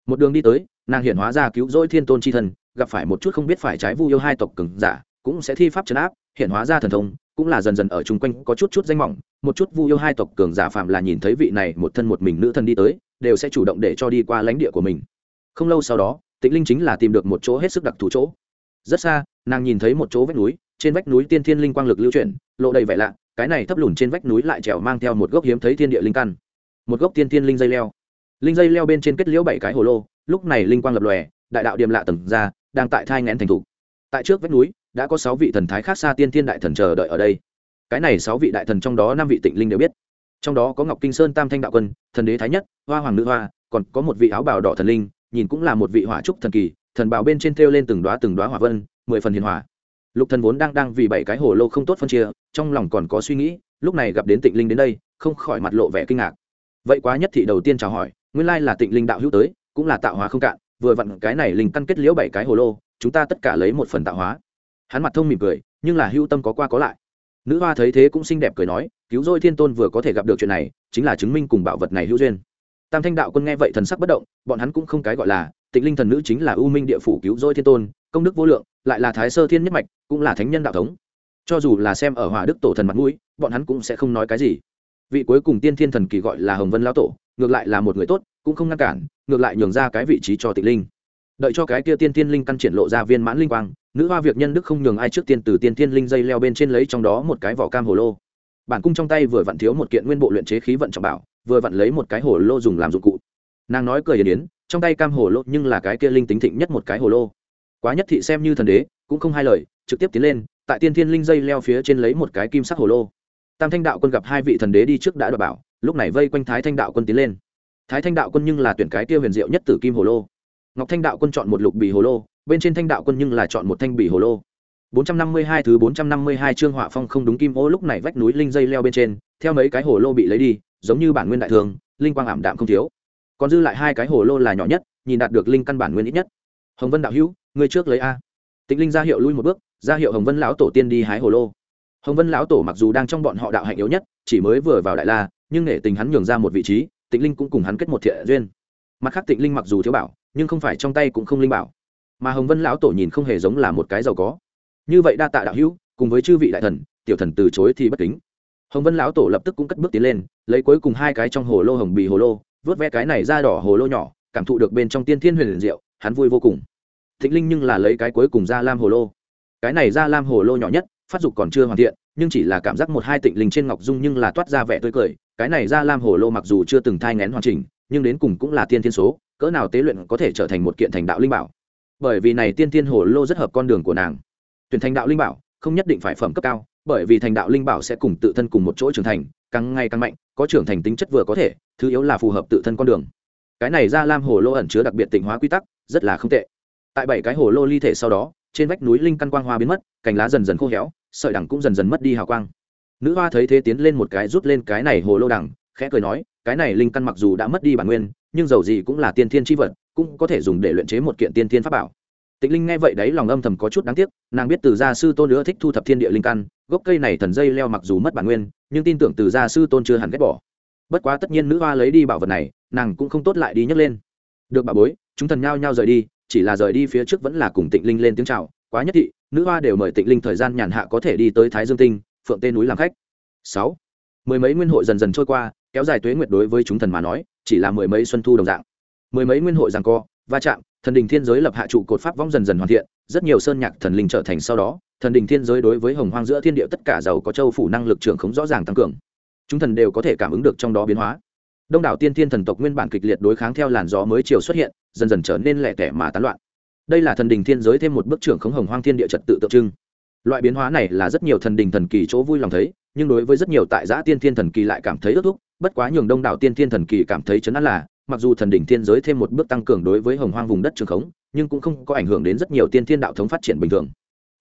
Một đường đi tới, nàng hiện hóa ra cứu rỗi thiên tôn c h i thần, gặp phải một chút không biết phải trái vu yêu hai tộc cừng giả, cũng sẽ thi pháp trấn áp hiện hóa ra thần thông cũng là dần dần ở chung quanh có chút chút danh mỏng, một chút vu yêu hai tộc cường giả phạm là nhìn thấy vị này một thân một mình nữ thần đi tới, đều sẽ chủ động để cho đi qua lãnh địa của mình. Không lâu sau đó, tịnh linh chính là tìm được một chỗ hết sức đặc thù chỗ. Rất xa, nàng nhìn thấy một chỗ vách núi, trên vách núi tiên thiên linh quang lực lưu chuyển, lộ đầy vẻ lạ, cái này thấp lùn trên vách núi lại trèo mang theo một gốc hiếm thấy thiên địa linh căn. Một gốc tiên thiên linh dây leo. Linh dây leo bên trên kết liễu bảy cái hồ lô, lúc này linh quang lập lòe, đại đạo điềm lạ tầng ra, đang tại thai ngén thành thục. Tại trước vách núi đã có sáu vị thần thái khác xa tiên thiên đại thần chờ đợi ở đây. Cái này sáu vị đại thần trong đó năm vị tịnh linh đều biết. Trong đó có ngọc kinh sơn tam thanh đạo quân, thần đế thái nhất, hoa hoàng nữ hoa, còn có một vị áo bào đỏ thần linh, nhìn cũng là một vị hỏa trúc thần kỳ, thần bào bên trên thêu lên từng đoá từng đoá hỏa vân, mười phần hiền hỏa lục thần vốn đang đang vì bảy cái hồ lô không tốt phân chia, trong lòng còn có suy nghĩ, lúc này gặp đến tịnh linh đến đây, không khỏi mặt lộ vẻ kinh ngạc. Vậy quá nhất thị đầu tiên chào hỏi, nguyên lai là tịnh linh đạo hữu tới, cũng là tạo hóa không cạn, vừa vặn cái này linh căn kết liễu bảy cái hồ lô, chúng ta tất cả lấy một phần tạo hóa hắn mặt thông mỉm cười, nhưng là hưu tâm có qua có lại. Nữ hoa thấy thế cũng xinh đẹp cười nói, cứu dôi thiên tôn vừa có thể gặp được chuyện này, chính là chứng minh cùng bảo vật này hữu duyên. Tam thanh đạo quân nghe vậy thần sắc bất động, bọn hắn cũng không cái gọi là tịnh linh thần nữ chính là ưu minh địa phủ cứu dôi thiên tôn, công đức vô lượng, lại là thái sơ thiên nhất mạch, cũng là thánh nhân đạo thống. Cho dù là xem ở hòa đức tổ thần mặt mũi, bọn hắn cũng sẽ không nói cái gì. Vị cuối cùng tiên thiên thần kỳ gọi là hồng vân lao tổ, ngược lại là một người tốt, cũng không ngăn cản, ngược lại nhường ra cái vị trí cho tịnh linh. Đợi cho cái kia tiên thiên linh căn triển lộ ra viên mãn linh quang nữ hoa việc nhân đức không nhường ai trước tiên từ tiên thiên linh dây leo bên trên lấy trong đó một cái vỏ cam hồ lô. Bản cung trong tay vừa vặn thiếu một kiện nguyên bộ luyện chế khí vận trọng bảo, vừa vặn lấy một cái hồ lô dùng làm dụng cụ. Nàng nói cười yến yến, trong tay cam hồ lô nhưng là cái kia linh tính thịnh nhất một cái hồ lô. Quá nhất thị xem như thần đế, cũng không hai lời, trực tiếp tiến lên, tại tiên thiên linh dây leo phía trên lấy một cái kim sắc hồ lô. Tam thanh đạo quân gặp hai vị thần đế đi trước đã đọc bảo, lúc này vây quanh thái thanh đạo quân tiến lên. Thái thanh đạo quân nhưng là tuyển cái kia huyền diệu nhất từ kim hồ lô. Ngọc thanh đạo quân chọn một lục bì hồ lô bên trên thanh đạo quân nhưng là chọn một thanh bỉ hồ lô 452 thứ 452 chương họa phong không đúng kim ô lúc này vách núi linh dây leo bên trên, theo mấy cái hồ lô bị lấy đi, giống như bản nguyên đại thường, linh quang ảm đạm không thiếu. Còn dư lại hai cái hồ lô là nhỏ nhất, nhìn đạt được linh căn bản nguyên ít nhất. Hồng Vân đạo hữu, ngươi trước lấy a. Tịnh Linh ra hiệu lui một bước, ra hiệu Hồng Vân lão tổ tiên đi hái hồ lô. Hồng Vân lão tổ mặc dù đang trong bọn họ đạo hạnh yếu nhất, chỉ mới vừa vào đại la, nhưng nể tình hắn nhường ra một vị trí, Tịnh Linh cũng cùng hắn kết một thiện duyên. Mặt khác Tịnh Linh mặc dù thiếu bảo, nhưng không phải trong tay cũng không linh bảo. Mà Hồng Vân lão tổ nhìn không hề giống là một cái giàu có như vậy đa tạ đạo hữu cùng với chư vị đại thần tiểu thần từ chối thì bất kính hồng vân lão tổ lập tức cũng cất bước tiến lên lấy cuối cùng hai cái trong hồ lô hồng bì hồ lô vớt ve cái này ra đỏ hồ lô nhỏ cảm thụ được bên trong tiên thiên huyền diệu hắn vui vô cùng thịnh linh nhưng là lấy cái cuối cùng ra lam hồ lô cái này ra lam hồ lô nhỏ nhất phát dục còn chưa hoàn thiện nhưng chỉ là cảm giác một hai tịnh linh trên ngọc dung nhưng là toát ra vẻ tươi cười cái này ra lam hồ lô mặc dù chưa từng thai ngén hoàn chỉnh nhưng đến cùng cũng là tiên thiên số cỡ nào tế luyện có thể trở thành một kiện thành đạo linh bảo bởi vì này tiên thiên hồ lô rất hợp con đường của nàng. Tuyển thành đạo linh bảo, không nhất định phải phẩm cấp cao, bởi vì thành đạo linh bảo sẽ cùng tự thân cùng một chỗ trưởng thành, càng ngày càng mạnh, có trưởng thành tính chất vừa có thể, thứ yếu là phù hợp tự thân con đường. Cái này ra lam hồ lô ẩn chứa đặc biệt tịnh hóa quy tắc, rất là không tệ. Tại bảy cái hồ lô ly thể sau đó, trên vách núi linh căn quang hoa biến mất, cành lá dần dần khô héo, sợi đẳng cũng dần dần mất đi hào quang. Nữ hoa thấy thế tiến lên một cái rút lên cái này hồ lô đẳng khẽ cười nói, cái này linh căn mặc dù đã mất đi bản nguyên, nhưng dầu gì cũng là tiên thiên tri vật cũng có thể dùng để luyện chế một kiện tiên thiên pháp bảo. Tịnh linh nghe vậy đấy lòng âm thầm có chút đáng tiếc, nàng biết từ gia sư tôn nữa thích thu thập thiên địa linh căn, gốc cây này thần dây leo mặc dù mất bản nguyên, nhưng tin tưởng từ gia sư tôn chưa hẳn ghét bỏ. Bất quá tất nhiên nữ hoa lấy đi bảo vật này, nàng cũng không tốt lại đi nhấc lên. Được bà bối, chúng thần nhao nhao rời đi, chỉ là rời đi phía trước vẫn là cùng tịnh linh lên tiếng chào, quá nhất thị, nữ hoa đều mời tịnh linh thời gian nhàn hạ có thể đi tới thái dương tinh, phượng tên núi làm khách. Sáu. Mười mấy nguyên hội dần dần trôi qua, kéo dài tuế nguyệt đối với chúng thần mà nói, chỉ là mười mấy xuân thu đồng dạng mười mấy nguyên hội giằng co, va chạm, thần đình thiên giới lập hạ trụ cột pháp vong dần dần hoàn thiện, rất nhiều sơn nhạc thần linh trở thành sau đó, thần đình thiên giới đối với hồng hoang giữa thiên địa tất cả giàu có châu phủ năng lực trưởng khống rõ ràng tăng cường. Chúng thần đều có thể cảm ứng được trong đó biến hóa. Đông đảo tiên thiên thần tộc nguyên bản kịch liệt đối kháng theo làn gió mới chiều xuất hiện, dần dần trở nên lẻ tẻ mà tán loạn. Đây là thần đình thiên giới thêm một bước trưởng khống hồng hoang thiên địa trật tự tượng trưng. Loại biến hóa này là rất nhiều thần đình thần kỳ chỗ vui lòng thấy, nhưng đối với rất nhiều tại giã tiên thiên thần kỳ lại cảm thấy ước thúc, bất quá nhường đông đảo tiên thiên thần kỳ cảm thấy chấn an là mặc dù thần đỉnh thiên giới thêm một bước tăng cường đối với hồng hoang vùng đất trường khống, nhưng cũng không có ảnh hưởng đến rất nhiều tiên thiên đạo thống phát triển bình thường.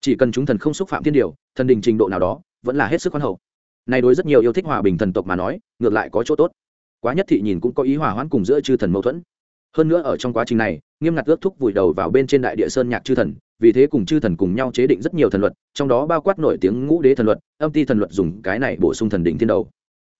Chỉ cần chúng thần không xúc phạm thiên điều, thần đình trình độ nào đó, vẫn là hết sức khoan hậu. Này đối rất nhiều yêu thích hòa bình thần tộc mà nói, ngược lại có chỗ tốt. Quá nhất thị nhìn cũng có ý hòa hoãn cùng giữa chư thần mâu thuẫn. Hơn nữa ở trong quá trình này, nghiêm ngặt ước thúc vùi đầu vào bên trên đại địa sơn nhạc chư thần, vì thế cùng chư thần cùng nhau chế định rất nhiều thần luật, trong đó bao quát nổi tiếng ngũ đế thần luật, âm ti thần luật dùng cái này bổ sung thần đỉnh thiên đầu.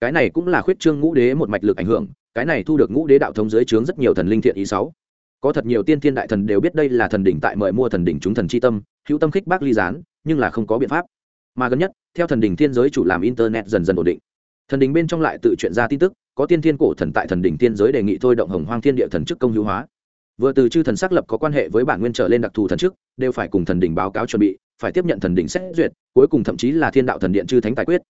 Cái này cũng là khuyết trương ngũ đế một mạch lực ảnh hưởng cái này thu được ngũ đế đạo thống dưới trướng rất nhiều thần linh thiện ý sáu. Có thật nhiều tiên thiên đại thần đều biết đây là thần đỉnh tại mời mua thần đỉnh chúng thần chi tâm, hữu tâm khích bác ly gián, nhưng là không có biện pháp. Mà gần nhất, theo thần đỉnh thiên giới chủ làm internet dần dần ổn định. Thần đỉnh bên trong lại tự chuyện ra tin tức, có tiên thiên cổ thần tại thần đỉnh thiên giới đề nghị thôi động hồng hoang thiên địa thần chức công hữu hóa. Vừa từ chư thần xác lập có quan hệ với bản nguyên trở lên đặc thù thần chức, đều phải cùng thần đỉnh báo cáo chuẩn bị, phải tiếp nhận thần đỉnh xét duyệt, cuối cùng thậm chí là thiên đạo thần điện chư thánh tài quyết.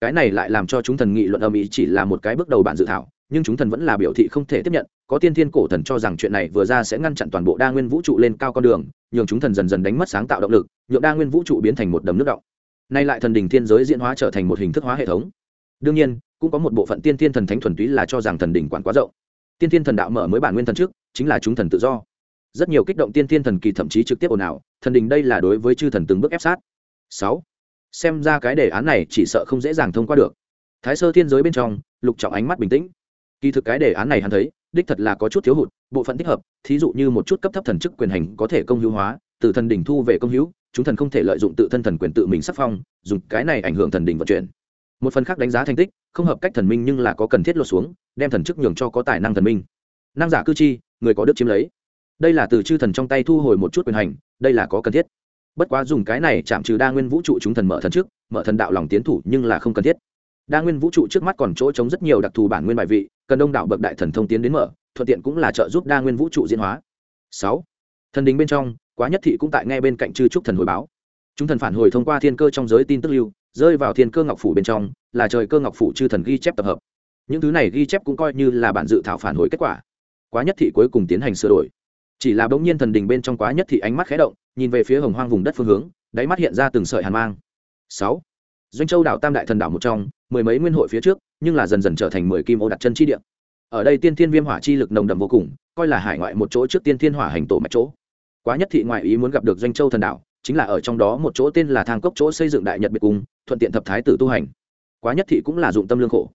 Cái này lại làm cho chúng thần nghị luận âm ý chỉ là một cái bước đầu bản dự thảo nhưng chúng thần vẫn là biểu thị không thể tiếp nhận, có tiên thiên cổ thần cho rằng chuyện này vừa ra sẽ ngăn chặn toàn bộ đa nguyên vũ trụ lên cao con đường, nhường chúng thần dần dần đánh mất sáng tạo động lực, nhượng đa nguyên vũ trụ biến thành một đầm nước động. Nay lại thần đình thiên giới diễn hóa trở thành một hình thức hóa hệ thống. Đương nhiên, cũng có một bộ phận tiên thiên thần thánh thuần túy là cho rằng thần đình quản quá rộng. Tiên thiên thần đạo mở mới bản nguyên thần trước, chính là chúng thần tự do. Rất nhiều kích động tiên thiên thần kỳ thậm chí trực tiếp ồn ào, thần đình đây là đối với chư thần từng bước ép sát. Sáu, xem ra cái đề án này chỉ sợ không dễ dàng thông qua được. Thái sơ thiên giới bên trong, lục trọng ánh mắt bình tĩnh kỳ thực cái đề án này hắn thấy, đích thật là có chút thiếu hụt, bộ phận thích hợp, thí dụ như một chút cấp thấp thần chức quyền hành có thể công hữu hóa, từ thần đỉnh thu về công hữu, chúng thần không thể lợi dụng tự thân thần quyền tự mình sắc phong, dùng cái này ảnh hưởng thần đỉnh vận chuyển. Một phần khác đánh giá thành tích, không hợp cách thần minh nhưng là có cần thiết lột xuống, đem thần chức nhường cho có tài năng thần minh. Năng giả cư chi, người có đức chiếm lấy. Đây là từ chư thần trong tay thu hồi một chút quyền hành, đây là có cần thiết. Bất quá dùng cái này chạm trừ đa nguyên vũ trụ chúng thần mở thần trước mở thần đạo lòng tiến thủ nhưng là không cần thiết đa nguyên vũ trụ trước mắt còn chỗ chống rất nhiều đặc thù bản nguyên bài vị, cần đông đảo bậc đại thần thông tiến đến mở, thuận tiện cũng là trợ giúp đa nguyên vũ trụ diễn hóa. Sáu, thần đình bên trong, quá nhất thị cũng tại ngay bên cạnh chư trúc thần hồi báo. Chúng thần phản hồi thông qua thiên cơ trong giới tin tức lưu, rơi vào thiên cơ ngọc phủ bên trong, là trời cơ ngọc phủ chư thần ghi chép tập hợp. Những thứ này ghi chép cũng coi như là bản dự thảo phản hồi kết quả. Quá nhất thị cuối cùng tiến hành sửa đổi. Chỉ là bỗng nhiên thần đình bên trong quá nhất thị ánh mắt khé động, nhìn về phía hồng hoang vùng đất phương hướng, đáy mắt hiện ra từng sợi hàn mang. Sáu, doanh châu đảo tam đại thần đảo một trong mười mấy nguyên hội phía trước nhưng là dần dần trở thành mười kim ô đặt chân chi địa. Ở đây tiên thiên viêm hỏa chi lực nồng đậm vô cùng coi là hải ngoại một chỗ trước tiên thiên hỏa hành tổ mạch chỗ. Quá nhất thị ngoại ý muốn gặp được doanh châu thần đạo, chính là ở trong đó một chỗ tên là thang cốc chỗ xây dựng đại nhật biệt cung thuận tiện thập thái tử tu hành. Quá nhất thị cũng là dụng tâm lương khổ.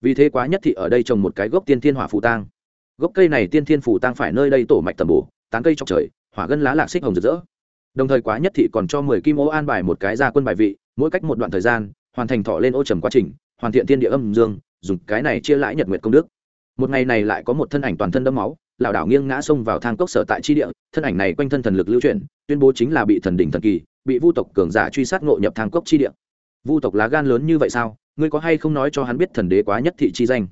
Vì thế quá nhất thị ở đây trồng một cái gốc tiên thiên hỏa phù tang. Gốc cây này tiên thiên phù tang phải nơi đây tổ mạch tầm bổ tán cây trong trời hỏa gân lá lạc xích hồng rực rỡ. Đồng thời quá nhất thị còn cho mười kim ô an bài một cái gia quân bài vị mỗi cách một đoạn thời gian hoàn thành thọ lên ô trầm quá trình, hoàn thiện thiên địa âm dương, dùng cái này chia lãi nhật nguyệt công đức. Một ngày này lại có một thân ảnh toàn thân đẫm máu, lảo đảo nghiêng ngã xông vào thang cốc sở tại chi địa, thân ảnh này quanh thân thần lực lưu chuyển, tuyên bố chính là bị thần đỉnh thần kỳ, bị vu tộc cường giả truy sát ngộ nhập thang cốc chi địa. Vu tộc lá gan lớn như vậy sao? Ngươi có hay không nói cho hắn biết thần đế quá nhất thị chi danh?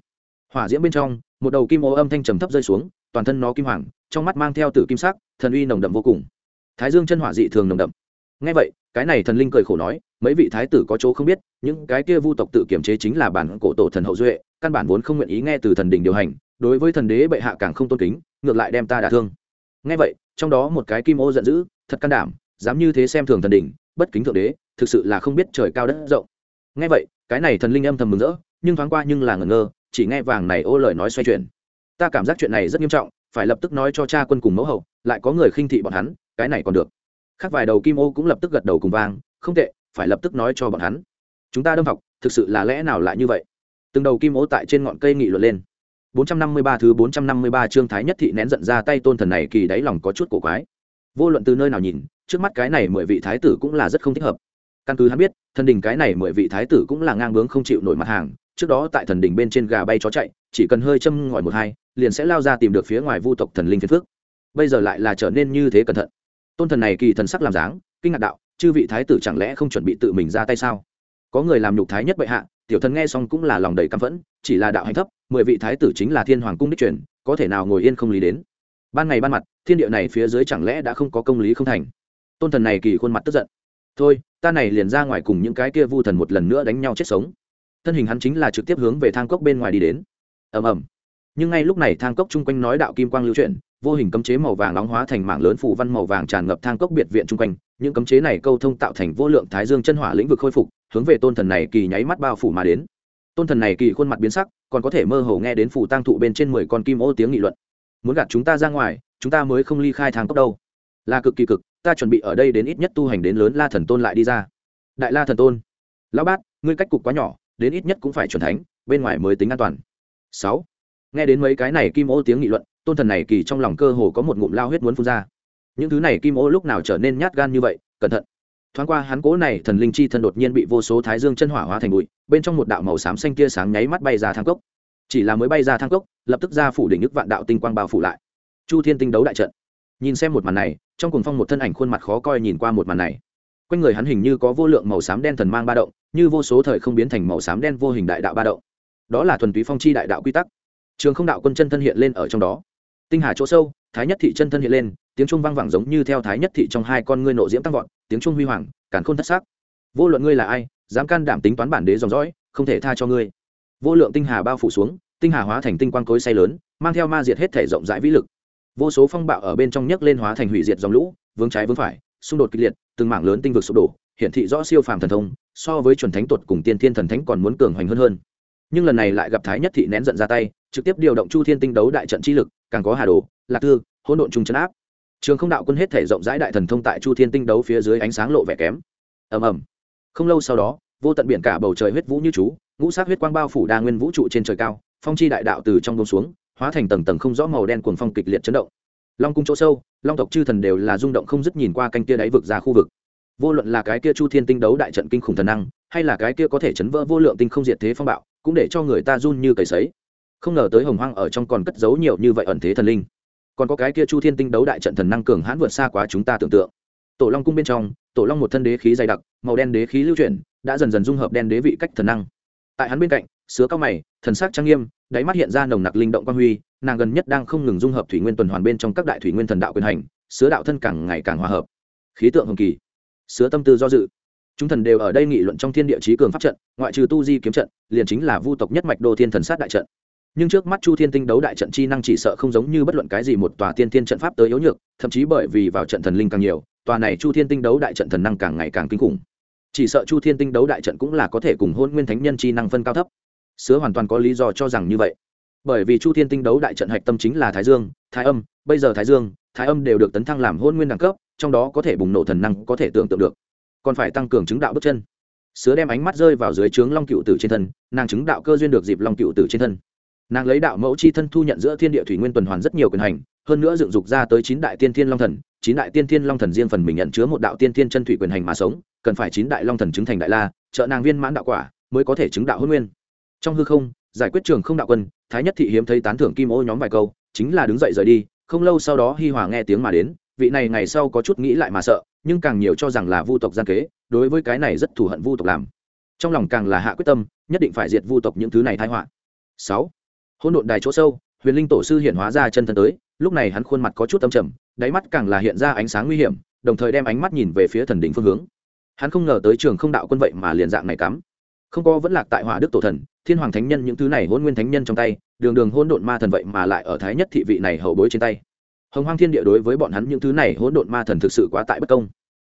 Hỏa diễm bên trong, một đầu kim ô âm thanh trầm thấp rơi xuống, toàn thân nó kim hoàng, trong mắt mang theo tử kim sắc, thần uy nồng đậm vô cùng. Thái dương chân hỏa dị thường nồng đậm ngay vậy, cái này thần linh cười khổ nói, mấy vị thái tử có chỗ không biết, những cái kia vu tộc tự kiểm chế chính là bản cổ tổ thần hậu duệ, căn bản vốn không nguyện ý nghe từ thần đình điều hành, đối với thần đế bệ hạ càng không tôn kính, ngược lại đem ta đả thương. Ngay vậy, trong đó một cái kim ô giận dữ, thật can đảm, dám như thế xem thường thần đình, bất kính thượng đế, thực sự là không biết trời cao đất rộng. Ngay vậy, cái này thần linh âm thầm mừng rỡ, nhưng thoáng qua nhưng là ngẩn ngơ, chỉ nghe vàng này ô lời nói xoay chuyển. Ta cảm giác chuyện này rất nghiêm trọng, phải lập tức nói cho cha quân cùng mẫu hậu, lại có người khinh thị bọn hắn, cái này còn được khác vài đầu kim ô cũng lập tức gật đầu cùng vang, không tệ, phải lập tức nói cho bọn hắn. Chúng ta đâm học, thực sự là lẽ nào lại như vậy? Từng đầu kim ô tại trên ngọn cây nghị luận lên. 453 thứ 453 chương thái nhất thị nén giận ra tay tôn thần này kỳ đáy lòng có chút cổ quái. Vô luận từ nơi nào nhìn, trước mắt cái này mười vị thái tử cũng là rất không thích hợp. Căn cứ hắn biết, thần đình cái này mười vị thái tử cũng là ngang bướng không chịu nổi mặt hàng, trước đó tại thần đình bên trên gà bay chó chạy, chỉ cần hơi châm ngòi một hai, liền sẽ lao ra tìm được phía ngoài vu tộc thần linh phiền phước bây giờ lại là trở nên như thế cẩn thận tôn thần này kỳ thần sắc làm dáng, kinh ngạc đạo, chư vị thái tử chẳng lẽ không chuẩn bị tự mình ra tay sao? Có người làm nhục thái nhất bệ hạ, tiểu thần nghe xong cũng là lòng đầy căm phẫn, chỉ là đạo hành thấp, mười vị thái tử chính là thiên hoàng cung đích truyền, có thể nào ngồi yên không lý đến? Ban ngày ban mặt, thiên địa này phía dưới chẳng lẽ đã không có công lý không thành? Tôn thần này kỳ khuôn mặt tức giận, thôi, ta này liền ra ngoài cùng những cái kia vu thần một lần nữa đánh nhau chết sống. Thân hình hắn chính là trực tiếp hướng về thang cốc bên ngoài đi đến. Ầm ầm. Nhưng ngay lúc này thang cốc chung quanh nói đạo kim quang lưu chuyển vô hình cấm chế màu vàng nóng hóa thành mảng lớn phủ văn màu vàng tràn ngập thang cốc biệt viện chung quanh. Những cấm chế này câu thông tạo thành vô lượng thái dương chân hỏa lĩnh vực khôi phục, hướng về tôn thần này kỳ nháy mắt bao phủ mà đến. Tôn thần này kỳ khuôn mặt biến sắc, còn có thể mơ hồ nghe đến phủ tăng thụ bên trên mười con kim ô tiếng nghị luận. Muốn gạt chúng ta ra ngoài, chúng ta mới không ly khai thang cốc đâu. Là cực kỳ cực, ta chuẩn bị ở đây đến ít nhất tu hành đến lớn la thần tôn lại đi ra. Đại la thần tôn, lão bát, ngươi cách cục quá nhỏ, đến ít nhất cũng phải chuẩn thánh, bên ngoài mới tính an toàn. Sáu, nghe đến mấy cái này kim ô tiếng nghị luận tôn thần này kỳ trong lòng cơ hồ có một ngụm lao huyết muốn phun ra. Những thứ này kim ô lúc nào trở nên nhát gan như vậy, cẩn thận. Thoáng qua hắn cố này thần linh chi thân đột nhiên bị vô số thái dương chân hỏa hóa thành bụi, bên trong một đạo màu xám xanh kia sáng nháy mắt bay ra thang cốc. Chỉ là mới bay ra thang cốc, lập tức ra phủ đỉnh nước vạn đạo tinh quang bao phủ lại. Chu thiên tinh đấu đại trận. Nhìn xem một màn này, trong cùng phong một thân ảnh khuôn mặt khó coi nhìn qua một màn này. Quanh người hắn hình như có vô lượng màu xám đen thần mang ba động, như vô số thời không biến thành màu xám đen vô hình đại đạo ba động. Đó là thuần túy phong chi đại đạo quy tắc. Trường không đạo quân chân thân hiện lên ở trong đó tinh hà chỗ sâu, thái nhất thị chân thân hiện lên, tiếng trung vang vẳng giống như theo thái nhất thị trong hai con ngươi nộ diễm tăng vọt, tiếng trung huy hoàng, càn khôn thất sắc. Vô luận ngươi là ai, dám can đảm tính toán bản đế dòng dõi, không thể tha cho ngươi. Vô lượng tinh hà bao phủ xuống, tinh hà hóa thành tinh quang cối say lớn, mang theo ma diệt hết thể rộng rãi vĩ lực. Vô số phong bạo ở bên trong nhấc lên hóa thành hủy diệt dòng lũ, vướng trái vướng phải, xung đột kịch liệt, từng mảng lớn tinh vực sụp đổ, hiển thị rõ siêu phàm thần thông, so với chuẩn thánh tuột cùng tiên thiên thần thánh còn muốn cường hoành hơn hơn. Nhưng lần này lại gặp thái nhất thị nén giận ra tay, trực tiếp điều động chu thiên tinh đấu đại trận chi lực càng có hà đồ, lạc tư hỗn độn trung chấn áp. Trường không đạo quân hết thể rộng rãi đại thần thông tại chu thiên tinh đấu phía dưới ánh sáng lộ vẻ kém. Ầm ầm. Không lâu sau đó, vô tận biển cả bầu trời huyết vũ như chú, ngũ sát huyết quang bao phủ đa nguyên vũ trụ trên trời cao, phong chi đại đạo từ trong bông xuống, hóa thành tầng tầng không rõ màu đen cuồng phong kịch liệt chấn động. Long cung chỗ sâu, long tộc chư thần đều là rung động không dứt nhìn qua canh kia đáy vực ra khu vực. Vô luận là cái kia chu thiên tinh đấu đại trận kinh khủng thần năng, hay là cái kia có thể chấn vỡ vô lượng tinh không diệt thế phong bạo, cũng để cho người ta run như cầy sấy không ngờ tới hồng hoang ở trong còn cất giấu nhiều như vậy ẩn thế thần linh. Còn có cái kia chu thiên tinh đấu đại trận thần năng cường hãn vượt xa quá chúng ta tưởng tượng. Tổ long cung bên trong, tổ long một thân đế khí dày đặc, màu đen đế khí lưu chuyển, đã dần dần dung hợp đen đế vị cách thần năng. Tại hắn bên cạnh, sứa cao mày, thần sắc trang nghiêm, đáy mắt hiện ra nồng nặc linh động quang huy, nàng gần nhất đang không ngừng dung hợp thủy nguyên tuần hoàn bên trong các đại thủy nguyên thần đạo quyền hành, sứa đạo thân càng ngày càng hòa hợp. Khí tượng hồng kỳ, sứa tâm tư do dự. Chúng thần đều ở đây nghị luận trong thiên địa trí cường pháp trận, ngoại trừ tu di kiếm trận, liền chính là vu tộc nhất mạch đô thiên thần sát đại trận nhưng trước mắt chu thiên tinh đấu đại trận chi năng chỉ sợ không giống như bất luận cái gì một tòa tiên thiên trận pháp tới yếu nhược, thậm chí bởi vì vào trận thần linh càng nhiều, tòa này chu thiên tinh đấu đại trận thần năng càng ngày càng kinh khủng. Chỉ sợ chu thiên tinh đấu đại trận cũng là có thể cùng hôn nguyên thánh nhân chi năng phân cao thấp. Sứa hoàn toàn có lý do cho rằng như vậy. Bởi vì chu thiên tinh đấu đại trận hạch tâm chính là thái dương, thái âm, bây giờ thái dương, thái âm đều được tấn thăng làm hôn nguyên đẳng cấp, trong đó có thể bùng nổ thần năng có thể tưởng tượng được. Còn phải tăng cường chứng đạo bước chân. Sứa đem ánh mắt rơi vào dưới trướng long cựu tử trên thân, nàng chứng đạo cơ duyên được dịp long cựu tử trên thân nàng lấy đạo mẫu chi thân thu nhận giữa thiên địa thủy nguyên tuần hoàn rất nhiều quyền hành, hơn nữa dựng dục ra tới chín đại tiên thiên long thần, chín đại tiên thiên long thần riêng phần mình nhận chứa một đạo tiên thiên chân thủy quyền hành mà sống, cần phải chín đại long thần chứng thành đại la, trợ nàng viên mãn đạo quả, mới có thể chứng đạo hôn nguyên. Trong hư không, giải quyết trường không đạo quân, thái nhất thị hiếm thấy tán thưởng kim ô nhóm vài câu, chính là đứng dậy rời đi, không lâu sau đó hi hòa nghe tiếng mà đến, vị này ngày sau có chút nghĩ lại mà sợ, nhưng càng nhiều cho rằng là vu tộc gian kế, đối với cái này rất thù hận vu tộc làm. Trong lòng càng là hạ quyết tâm, nhất định phải diệt vu tộc những thứ này thái họa. Sáu hỗn độn đài chỗ sâu, huyền linh tổ sư hiện hóa ra chân thân tới, lúc này hắn khuôn mặt có chút tâm trầm, đáy mắt càng là hiện ra ánh sáng nguy hiểm, đồng thời đem ánh mắt nhìn về phía thần đỉnh phương hướng. Hắn không ngờ tới trường không đạo quân vậy mà liền dạng này cắm. Không có, vẫn lạc tại hỏa đức tổ thần, thiên hoàng thánh nhân những thứ này hôn nguyên thánh nhân trong tay, đường đường hôn độn ma thần vậy mà lại ở thái nhất thị vị này hậu bối trên tay. Hồng hoang thiên địa đối với bọn hắn những thứ này hỗn độn ma thần thực sự quá tại bất công.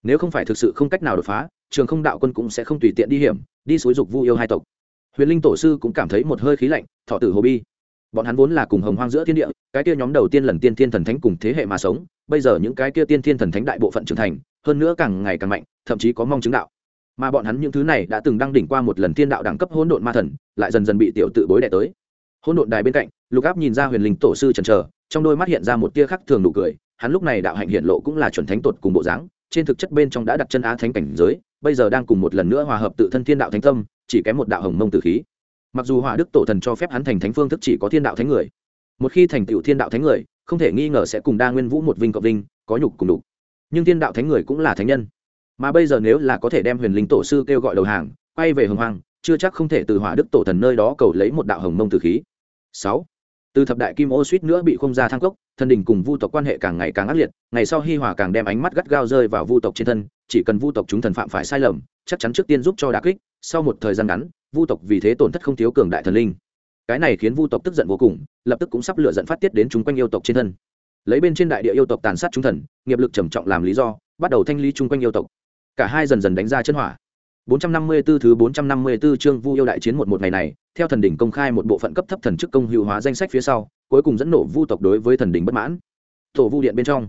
Nếu không phải thực sự không cách nào đột phá, trường không đạo quân cũng sẽ không tùy tiện đi hiểm, đi xúi dục vu yêu hai tộc. Huyền linh tổ sư cũng cảm thấy một hơi khí lạnh, thọ tử hồ bi bọn hắn vốn là cùng hồng hoang giữa thiên địa, cái kia nhóm đầu tiên lần tiên thiên thần thánh cùng thế hệ mà sống, bây giờ những cái kia tiên thiên thần thánh đại bộ phận trưởng thành, hơn nữa càng ngày càng mạnh, thậm chí có mong chứng đạo. Mà bọn hắn những thứ này đã từng đăng đỉnh qua một lần thiên đạo đẳng cấp hỗn độn ma thần, lại dần dần bị tiểu tự bối đẻ tới. Hỗn độn đài bên cạnh, lục áp nhìn ra huyền linh tổ sư trần chờ, trong đôi mắt hiện ra một tia khắc thường nụ cười, hắn lúc này đạo hạnh hiện lộ cũng là chuẩn thánh tột cùng bộ dáng, trên thực chất bên trong đã đặt chân á thánh cảnh giới, bây giờ đang cùng một lần nữa hòa hợp tự thân thiên đạo thánh tâm, chỉ kém một đạo hồng mông tử khí mặc dù hỏa đức tổ thần cho phép hắn thành thánh phương thức chỉ có thiên đạo thánh người, một khi thành tựu thiên đạo thánh người, không thể nghi ngờ sẽ cùng đa nguyên vũ một vinh cộng vinh, có nhục cùng đục. Nhưng thiên đạo thánh người cũng là thánh nhân. Mà bây giờ nếu là có thể đem huyền linh tổ sư kêu gọi đầu hàng, quay về hồng hoàng chưa chắc không thể từ hỏa đức tổ thần nơi đó cầu lấy một đạo hồng mông tử khí. Sáu, từ thập đại kim ô suýt nữa bị không ra thang cốc, thân đình cùng vu tộc quan hệ càng ngày càng ác liệt, ngày sau hi hòa càng đem ánh mắt gắt gao rơi vào vu tộc trên thân, chỉ cần vu tộc chúng thần phạm phải sai lầm, chắc chắn trước tiên giúp cho đà kích, sau một thời gian ngắn vu tộc vì thế tổn thất không thiếu cường đại thần linh cái này khiến vu tộc tức giận vô cùng lập tức cũng sắp lựa dẫn phát tiết đến chúng quanh yêu tộc trên thân lấy bên trên đại địa yêu tộc tàn sát chúng thần nghiệp lực trầm trọng làm lý do bắt đầu thanh lý chung quanh yêu tộc cả hai dần dần đánh ra chân hỏa 454 thứ 454 chương Vu yêu đại chiến một một ngày này, theo thần đỉnh công khai một bộ phận cấp thấp thần chức công hữu hóa danh sách phía sau, cuối cùng dẫn nổ Vu tộc đối với thần đỉnh bất mãn. Tổ Vu điện bên trong,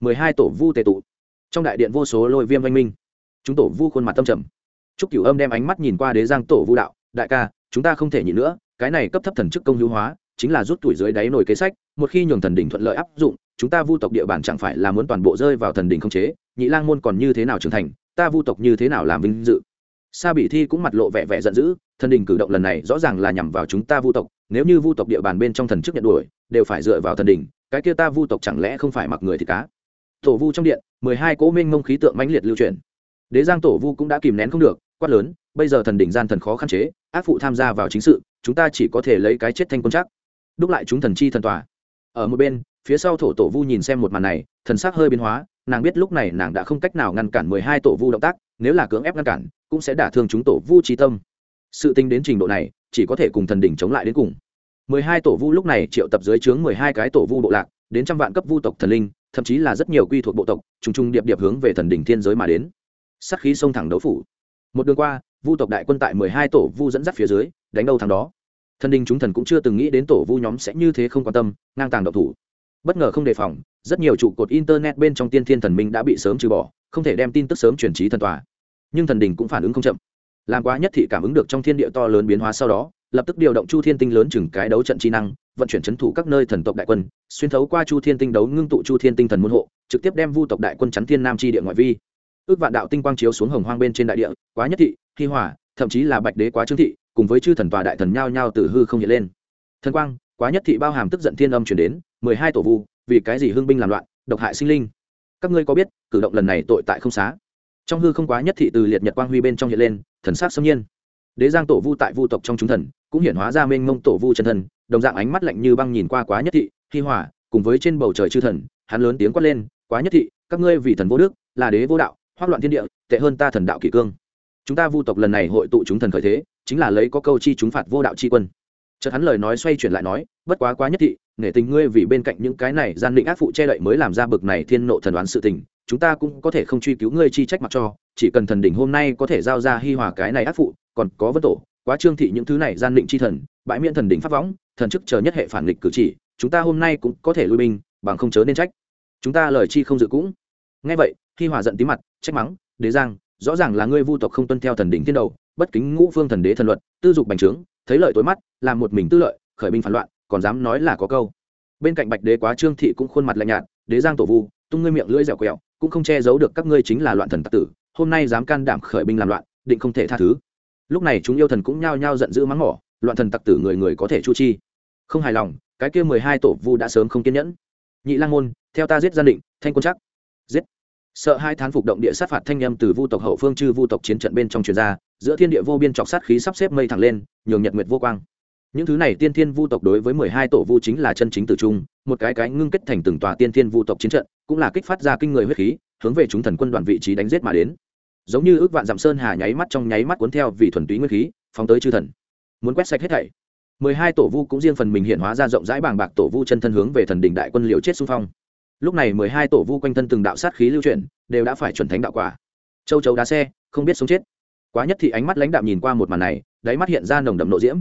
12 tổ Vu tề tụ. Trong đại điện vô số lôi viêm vang minh. Chúng tổ Vu khuôn mặt tâm trầm. Trúc Cửu Âm đem ánh mắt nhìn qua Đế Giang tổ Vu đạo, đại ca, chúng ta không thể nhịn nữa, cái này cấp thấp thần chức công hữu hóa, chính là rút tuổi dưới đáy nổi kế sách, một khi nhường thần đỉnh thuận lợi áp dụng, chúng ta Vu tộc địa bàn chẳng phải là muốn toàn bộ rơi vào thần đỉnh không chế, nhị lang môn còn như thế nào trưởng thành, ta Vu tộc như thế nào làm vinh dự? Sa bị thi cũng mặt lộ vẻ vẻ giận dữ thần đỉnh cử động lần này rõ ràng là nhằm vào chúng ta vu tộc nếu như vu tộc địa bàn bên trong thần chức nhận đuổi đều phải dựa vào thần đỉnh, cái kia ta vu tộc chẳng lẽ không phải mặc người thì cá? Tổ vu trong điện mười hai cỗ minh mông khí tượng mãnh liệt lưu truyền đế giang tổ vu cũng đã kìm nén không được quát lớn, bây giờ thần đỉnh gian thần khó khăn chế, ác phụ tham gia vào chính sự, chúng ta chỉ có thể lấy cái chết thanh quân chắc. Đúc lại chúng thần chi thần tòa. Ở một bên, phía sau thổ tổ vu nhìn xem một màn này, thần sắc hơi biến hóa, nàng biết lúc này nàng đã không cách nào ngăn cản mười hai tổ vu động tác, nếu là cưỡng ép ngăn cản, cũng sẽ đả thương chúng tổ vu trí tâm. Sự tính đến trình độ này, chỉ có thể cùng thần đỉnh chống lại đến cùng. mười hai tổ vu lúc này triệu tập dưới trướng mười hai cái tổ vu bộ lạc, đến trăm vạn cấp vu tộc thần linh, thậm chí là rất nhiều quy thuộc bộ tộc, trùng trùng điệp điệp hướng về thần đỉnh thiên giới mà đến. Sắc khí sông thẳng đấu phủ một đường qua, vu tộc đại quân tại mười hai tổ vu dẫn dắt phía dưới, đánh đâu thằng đó. Thần đình chúng thần cũng chưa từng nghĩ đến tổ vu nhóm sẽ như thế không quan tâm, ngang tàng độc thủ. Bất ngờ không đề phòng, rất nhiều trụ cột internet bên trong tiên thiên thần minh đã bị sớm trừ bỏ, không thể đem tin tức sớm chuyển trí thần tòa. Nhưng thần đình cũng phản ứng không chậm. Làm quá nhất thị cảm ứng được trong thiên địa to lớn biến hóa sau đó, lập tức điều động chu thiên tinh lớn chừng cái đấu trận trí năng, vận chuyển c h ấ n thủ các nơi thần tộc đại quân, xuyên thấu qua chu thiên tinh đấu ngưng tụ chu thiên tinh thần môn hộ, trực tiếp đem vu tộc đại quân chắn thiên nam tri địa ngoại vi ước vạn đạo tinh quang chiếu xuống hồng hoang bên trên đại địa, quá nhất thị, hi hỏa thậm chí là bạch đế quá trương thị, cùng với chư thần tòa đại thần nhao nhao từ hư không hiện lên. Thần quang, quá nhất thị bao hàm tức giận thiên âm chuyển đến, mười hai tổ vu, vì cái gì hưng binh làm loạn, độc hại sinh linh. Các ngươi có biết, cử động lần này tội tại không xá. Trong hư không quá nhất thị từ liệt nhật quang huy bên trong hiện lên, thần sát xâm nhiên. Đế giang tổ vu tại vu tộc trong chúng thần, cũng hiển hóa ra mênh mông tổ vu chân thần, đồng dạng ánh mắt lạnh như băng nhìn qua quá nhất thị, hi hỏa cùng với trên bầu trời chư thần, hắn lớn tiếng quát lên, quá nhất thị, các ngươi vì thần vô đức, là đế vô đạo hoác loạn thiên địa, tệ hơn ta thần đạo kỷ cương. Chúng ta vu tộc lần này hội tụ chúng thần khởi thế, chính là lấy có câu chi chúng phạt vô đạo chi quân. Chợt hắn lời nói xoay chuyển lại nói, bất quá quá nhất thị, nể tình ngươi vì bên cạnh những cái này gian định ác phụ che đậy mới làm ra bực này thiên nộ thần đoán sự tình, chúng ta cũng có thể không truy cứu ngươi chi trách mặc cho, chỉ cần thần đỉnh hôm nay có thể giao ra hi hòa cái này ác phụ, còn có vân tổ, quá trương thị những thứ này gian định chi thần, bãi miễn thần đỉnh pháp võng, thần chức chờ nhất hệ phản nghịch cử chỉ, chúng ta hôm nay cũng có thể lui binh, bằng không chớ nên trách. Chúng ta lời chi không dự cũng. Nghe vậy, hi hòa giận tí mặt trách mắng, đế giang, rõ ràng là ngươi vu tộc không tuân theo thần đỉnh thiên đầu, bất kính ngũ phương thần đế thần luật, tư dục bành trướng, thấy lợi tối mắt, làm một mình tư lợi, khởi binh phản loạn, còn dám nói là có câu. Bên cạnh bạch đế quá trương thị cũng khuôn mặt lạnh nhạt, đế giang tổ vu, tung ngươi miệng lưỡi dẻo quẹo, cũng không che giấu được các ngươi chính là loạn thần tặc tử, hôm nay dám can đảm khởi binh làm loạn, định không thể tha thứ. Lúc này chúng yêu thần cũng nhao nhao giận dữ mắng mỏ, loạn thần tặc tử người người có thể chu chi. Không hài lòng, cái kia mười hai tổ vu đã sớm không kiên nhẫn. Nhị lang môn, theo ta giết gia định, thanh quân chắc. Giết sợ hai thán phục động địa sát phạt thanh â từ vu tộc hậu phương chư vu tộc chiến trận bên trong truyền ra, giữa thiên địa vô biên chọc sát khí sắp xếp mây thẳng lên, nhường nhật nguyệt vô quang. Những thứ này tiên thiên vu tộc đối với mười hai tổ vu chính là chân chính tử trung, một cái cái ngưng kết thành từng tòa tiên thiên vu tộc chiến trận, cũng là kích phát ra kinh người huyết khí, hướng về chúng thần quân đoàn vị trí đánh giết mà đến. Giống như ước vạn dặm sơn hà nháy mắt trong nháy mắt cuốn theo vì thuần túy nguyên khí, phóng tới chư thần. Muốn quét sạch hết thảy, mười hai tổ vu cũng riêng phần mình hiện hóa ra rộng rãi bàng bạc tổ vu chân thân hướng về thần đình đại quân liều chết xung phong lúc này mười hai tổ vu quanh thân từng đạo sát khí lưu chuyển, đều đã phải chuẩn thánh đạo quả. Châu chấu đá xe, không biết sống chết. Quá nhất thì ánh mắt lãnh đạo nhìn qua một màn này, đáy mắt hiện ra nồng đậm nộ diễm.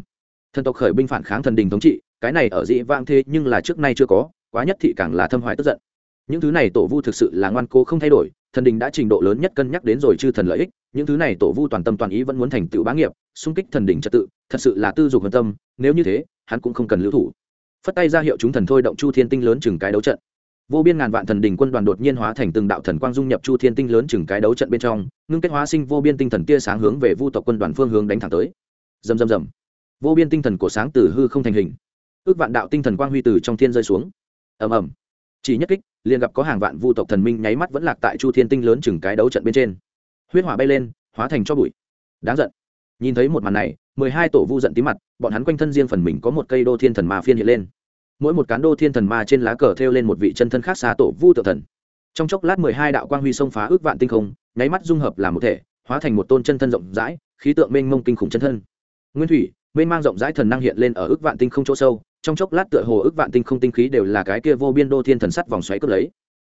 Thần tộc khởi binh phản kháng thần đình thống trị, cái này ở dị vang thế nhưng là trước nay chưa có, quá nhất thị càng là thâm hoài tức giận. Những thứ này tổ vu thực sự là ngoan cố không thay đổi, thần đình đã trình độ lớn nhất cân nhắc đến rồi chư thần lợi ích, những thứ này tổ vu toàn tâm toàn ý vẫn muốn thành tựu bá nghiệp, xung kích thần đình trật tự, thật sự là tư dục hân tâm, nếu như thế, hắn cũng không cần lưu thủ. Phất tay ra hiệu chúng thần thôi động chu thiên tinh lớn chừng cái đấu trận vô biên ngàn vạn thần đình quân đoàn đột nhiên hóa thành từng đạo thần quang dung nhập chu thiên tinh lớn chừng cái đấu trận bên trong, ngưng kết hóa sinh vô biên tinh thần tia sáng hướng về vu tộc quân đoàn phương hướng đánh thẳng tới. Dầm dầm dầm vô biên tinh thần của sáng từ hư không thành hình. Ước vạn đạo tinh thần quang huy từ trong thiên rơi xuống. Ầm ầm. Chỉ nhất kích, liền gặp có hàng vạn vu tộc thần minh nháy mắt vẫn lạc tại chu thiên tinh lớn chừng cái đấu trận bên trên. Huyết hỏa bay lên, hóa thành cho bụi. Đáng giận. Nhìn thấy một màn này, mười hai tổ vu giận tí mặt, bọn hắn quanh thân riêng phần mình có một cây đô thiên thần ma phiên hiện lên mỗi một cán đô thiên thần ma trên lá cờ thêu lên một vị chân thân khác xa tổ vu tự thần. Trong chốc lát mười hai đạo quang huy xông phá ước vạn tinh không, nháy mắt dung hợp làm một thể, hóa thành một tôn chân thân rộng rãi, khí tượng mênh mông kinh khủng chân thân. Nguyên thủy, mênh mang rộng rãi thần năng hiện lên ở ước vạn tinh không chỗ sâu, trong chốc lát tựa hồ ước vạn tinh không tinh khí đều là cái kia vô biên đô thiên thần sắt vòng xoáy cướp lấy.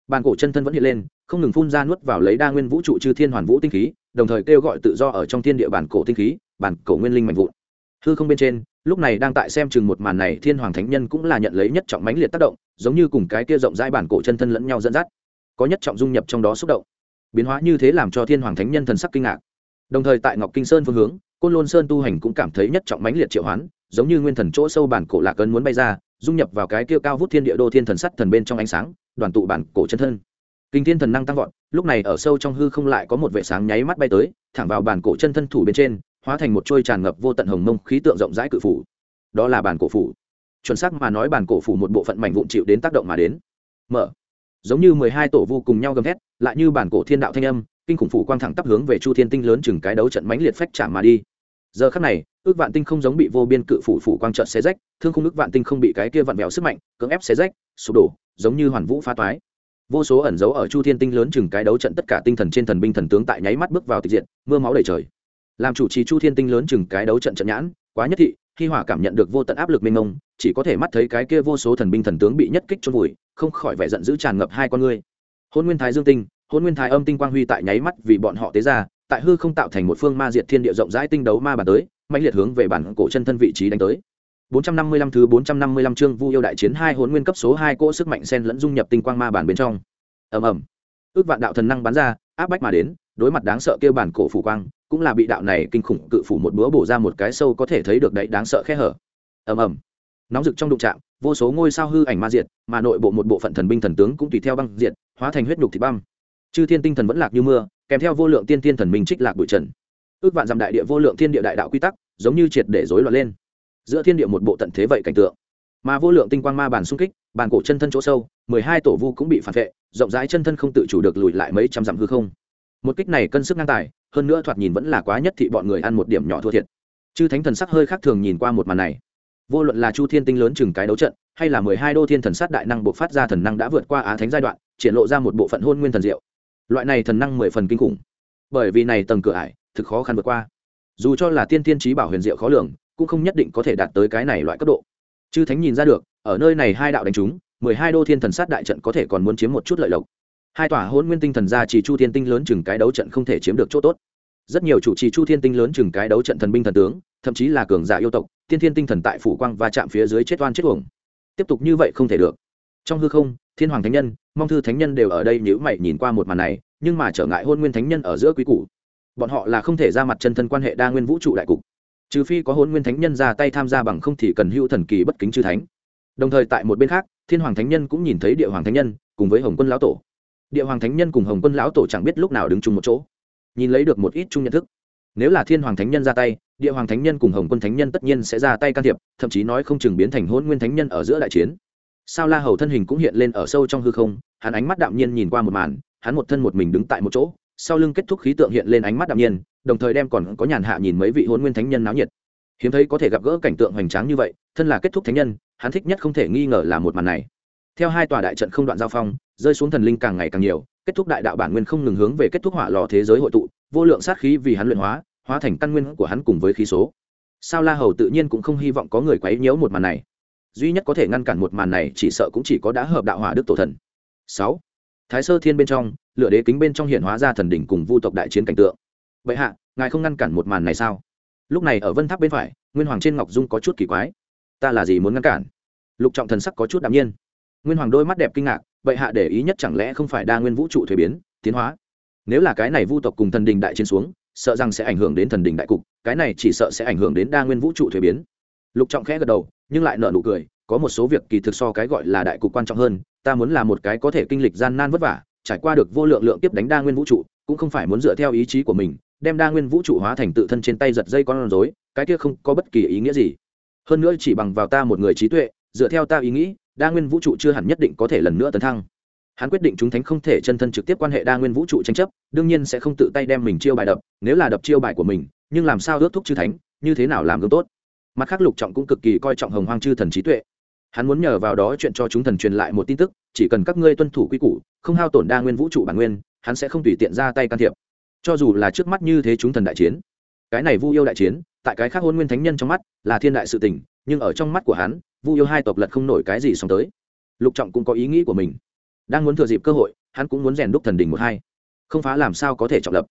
Bàn cổ chân thân vẫn hiện lên, không ngừng phun ra nuốt vào lấy đa nguyên vũ trụ chư thiên hoàn vũ tinh khí, đồng thời kêu gọi tự do ở trong thiên địa bản cổ tinh khí bản cổ nguyên linh mạnh vụn. Hư không bên trên lúc này đang tại xem chừng một màn này, thiên hoàng thánh nhân cũng là nhận lấy nhất trọng mãnh liệt tác động, giống như cùng cái kia rộng rãi bản cổ chân thân lẫn nhau dẫn dắt. Có nhất trọng dung nhập trong đó xúc động. Biến hóa như thế làm cho thiên hoàng thánh nhân thần sắc kinh ngạc. Đồng thời tại ngọc kinh sơn phương hướng, côn lôn sơn tu hành cũng cảm thấy nhất trọng mãnh liệt triệu hoán, giống như nguyên thần chỗ sâu bản cổ lạc ấn muốn bay ra, dung nhập vào cái kia cao vút thiên địa đô thiên thần sắt thần bên trong ánh sáng, đoàn tụ bản cổ chân thân. Kinh thiên thần năng tăng vọt, lúc này ở sâu trong hư không lại có một vệ sáng nháy mắt bay tới, thẳng vào bản cổ chân thân thủ bên trên hóa thành một trôi tràn ngập vô tận hồng mông khí tượng rộng rãi cự phủ. Đó là bản cổ phủ. Chuẩn xác mà nói bản cổ phủ một bộ phận mảnh vụn chịu đến tác động mà đến. Mở. Giống như mười hai tổ vu cùng nhau gầm thét, lại như bản cổ thiên đạo thanh âm, kinh khủng phủ quang thẳng tắp hướng về chu thiên tinh lớn chừng cái đấu trận mãnh liệt phách chạm mà đi. Giờ khắc này, ước vạn tinh không giống bị vô biên cự phủ phủ quang trận xé rách, thương không ước vạn tinh không bị cái kia vặn vẹo sức mạnh, cưỡng ép xé rách, sụp đổ, giống như hoàn vũ pha toái. Vô số ẩn dấu ở chu thiên tinh lớn chừng cái đấu trận tất cả tinh thần trên thần binh thần tướng tại nháy mắt bước vào tịch diện mưa máu đầy trời làm chủ trì chu thiên tinh lớn chừng cái đấu trận trận nhãn quá nhất thị khi hỏa cảm nhận được vô tận áp lực mênh mông chỉ có thể mắt thấy cái kia vô số thần binh thần tướng bị nhất kích trôn vùi không khỏi vẻ giận dữ tràn ngập hai con ngươi hôn nguyên thái dương tinh hôn nguyên thái âm tinh quang huy tại nháy mắt vì bọn họ tế ra tại hư không tạo thành một phương ma diệt thiên địa rộng rãi tinh đấu ma bàn tới mạnh liệt hướng về bản cổ chân thân vị trí đánh tới 455 thứ 455 chương Vu yêu đại chiến hai hồn nguyên cấp số hai cỗ sức mạnh xen lẫn dung nhập tinh quang ma bản bên trong. Ầm ầm. Ước vạn đạo thần năng bắn ra, áp bách mà đến, đối mặt đáng sợ kia bản cổ phủ quang, cũng là bị đạo này kinh khủng cự phủ một búa bổ ra một cái sâu có thể thấy được đấy đáng sợ khe hở. Ầm ầm. Nóng rực trong đụng chạm, vô số ngôi sao hư ảnh ma diệt, mà nội bộ một bộ phận thần binh thần tướng cũng tùy theo băng diệt, hóa thành huyết nhục thịt băm. Chư thiên tinh thần vẫn lạc như mưa, kèm theo vô lượng tiên tiên thần minh trích lạc bụi trần. Ước vạn dặm đại địa vô lượng thiên địa đại đạo quy tắc, giống như triệt để rối loạn lên giữa thiên địa một bộ tận thế vậy cảnh tượng mà vô lượng tinh quang ma bàn xung kích bàn cổ chân thân chỗ sâu mười hai tổ vu cũng bị phản vệ rộng rãi chân thân không tự chủ được lùi lại mấy trăm dặm hư không một kích này cân sức ngang tài, hơn nữa thoạt nhìn vẫn là quá nhất thị bọn người ăn một điểm nhỏ thua thiệt. Chư thánh thần sắc hơi khác thường nhìn qua một màn này. Vô luận là chu thiên tinh lớn chừng cái đấu trận, hay là mười hai đô thiên thần sát đại năng buộc phát ra thần năng đã vượt qua á thánh giai đoạn, triển lộ ra một bộ phận hôn nguyên thần diệu. Loại này thần năng mười phần kinh khủng. Bởi vì này tầng cửa ải, thực khó khăn vượt qua. Dù cho là tiên tiên trí bảo huyền diệu khó lường, cũng không nhất định có thể đạt tới cái này loại cấp độ. Chư thánh nhìn ra được, ở nơi này hai đạo đánh chúng mười hai đô thiên thần sát đại trận có thể còn muốn chiếm một chút lợi lộc hai tòa hôn nguyên tinh thần ra chỉ chu thiên tinh lớn chừng cái đấu trận không thể chiếm được chỗ tốt. Rất nhiều chủ trì chu thiên tinh lớn chừng cái đấu trận thần binh thần tướng, thậm chí là cường giả yêu tộc, thiên thiên tinh thần tại phủ quang và chạm phía dưới chết oan chết uổng. Tiếp tục như vậy không thể được. Trong hư không, thiên hoàng thánh nhân, mong thư thánh nhân đều ở đây nhữ mày nhìn qua một màn này, nhưng mà trở ngại hôn nguyên thánh nhân ở giữa quý củ. Bọn họ là không thể ra mặt chân thân quan hệ đa nguyên vũ trụ đại cục. Trừ phi có hôn nguyên thánh nhân ra tay tham gia bằng không thì cần hữu thần kỳ bất kính chư thánh. Đồng thời tại một bên khác, thiên hoàng thánh nhân cũng nhìn thấy địa hoàng thánh nhân, cùng với hồng quân lão tổ địa hoàng thánh nhân cùng hồng quân lão tổ chẳng biết lúc nào đứng chung một chỗ. Nhìn lấy được một ít chung nhận thức. Nếu là thiên hoàng thánh nhân ra tay, địa hoàng thánh nhân cùng hồng quân thánh nhân tất nhiên sẽ ra tay can thiệp, thậm chí nói không chừng biến thành hôn nguyên thánh nhân ở giữa đại chiến. Sao la hầu thân hình cũng hiện lên ở sâu trong hư không, hắn ánh mắt đạm nhiên nhìn qua một màn, hắn một thân một mình đứng tại một chỗ, sau lưng kết thúc khí tượng hiện lên ánh mắt đạm nhiên, đồng thời đem còn có nhàn hạ nhìn mấy vị hôn nguyên thánh nhân náo nhiệt. Hiếm thấy có thể gặp gỡ cảnh tượng hoành tráng như vậy, thân là kết thúc thánh nhân, hắn thích nhất không thể nghi ngờ là một màn này. Theo hai tòa đại trận không đoạn giao phong rơi xuống thần linh càng ngày càng nhiều, kết thúc đại đạo bản nguyên không ngừng hướng về kết thúc hỏa lò thế giới hội tụ, vô lượng sát khí vì hắn luyện hóa hóa thành căn nguyên của hắn cùng với khí số. Sao la hầu tự nhiên cũng không hy vọng có người quấy nhiễu một màn này. Duy nhất có thể ngăn cản một màn này chỉ sợ cũng chỉ có đã hợp đạo hỏa đức tổ thần. Sáu. Thái sơ thiên bên trong lựa đế kính bên trong hiện hóa ra thần đỉnh cùng vu tộc đại chiến cảnh tượng. Vậy hạ, ngài không ngăn cản một màn này sao? Lúc này ở vân tháp bên phải, nguyên hoàng trên ngọc dung có chút kỳ quái. Ta là gì muốn ngăn cản? Lục trọng thần sắc có chút đ ạ m nhiên. Nguyên hoàng đôi mắt đẹp kinh ngạc vậy hạ để ý nhất chẳng lẽ không phải đa nguyên vũ trụ thuế biến, tiến hóa? Nếu là cái này vu tộc cùng thần đình đại chiến xuống, sợ rằng sẽ ảnh hưởng đến thần đình đại cục, cái này chỉ sợ sẽ ảnh hưởng đến đa nguyên vũ trụ thuế biến. Lục trọng khẽ gật đầu, nhưng lại nợ nụ cười, có một số việc kỳ thực so cái gọi là đại cục quan trọng hơn, ta muốn là một cái có thể kinh lịch gian nan vất vả, trải qua được vô lượng lượng tiếp đánh đa nguyên vũ trụ, cũng không phải muốn dựa theo ý chí của mình, đem đa nguyên vũ trụ hóa thành tự thân trên tay giật dây con rối, cái kia không có bất kỳ ý nghĩa gì. Hơn nữa chỉ bằng vào ta một người trí tuệ, dựa theo ta ý nghĩ đa nguyên vũ trụ chưa hẳn nhất định có thể lần nữa tấn thăng. Hắn quyết định chúng thánh không thể chân thân trực tiếp quan hệ đa nguyên vũ trụ tranh chấp, đương nhiên sẽ không tự tay đem mình chiêu bài đập, nếu là đập chiêu bài của mình, nhưng làm sao ước thúc chư thánh, như thế nào làm gương tốt? Mặt khác lục trọng cũng cực kỳ coi trọng hồng hoang chư thần trí tuệ. Hắn muốn nhờ vào đó chuyện cho chúng thần truyền lại một tin tức, chỉ cần các ngươi tuân thủ quy củ, không hao tổn đa nguyên vũ trụ bản nguyên, hắn sẽ không tùy tiện ra tay can thiệp. Cho dù là trước mắt như thế chúng thần đại chiến, cái này vu yêu đại chiến, tại cái khác hôn nguyên thánh nhân trong mắt là thiên đại sự tình, nhưng ở trong mắt của hắn vu yêu hai tộc lật không nổi cái gì xong tới. Lục trọng cũng có ý nghĩ của mình. Đang muốn thừa dịp cơ hội, hắn cũng muốn rèn đúc thần đình một hai. Không phá làm sao có thể trọng lập.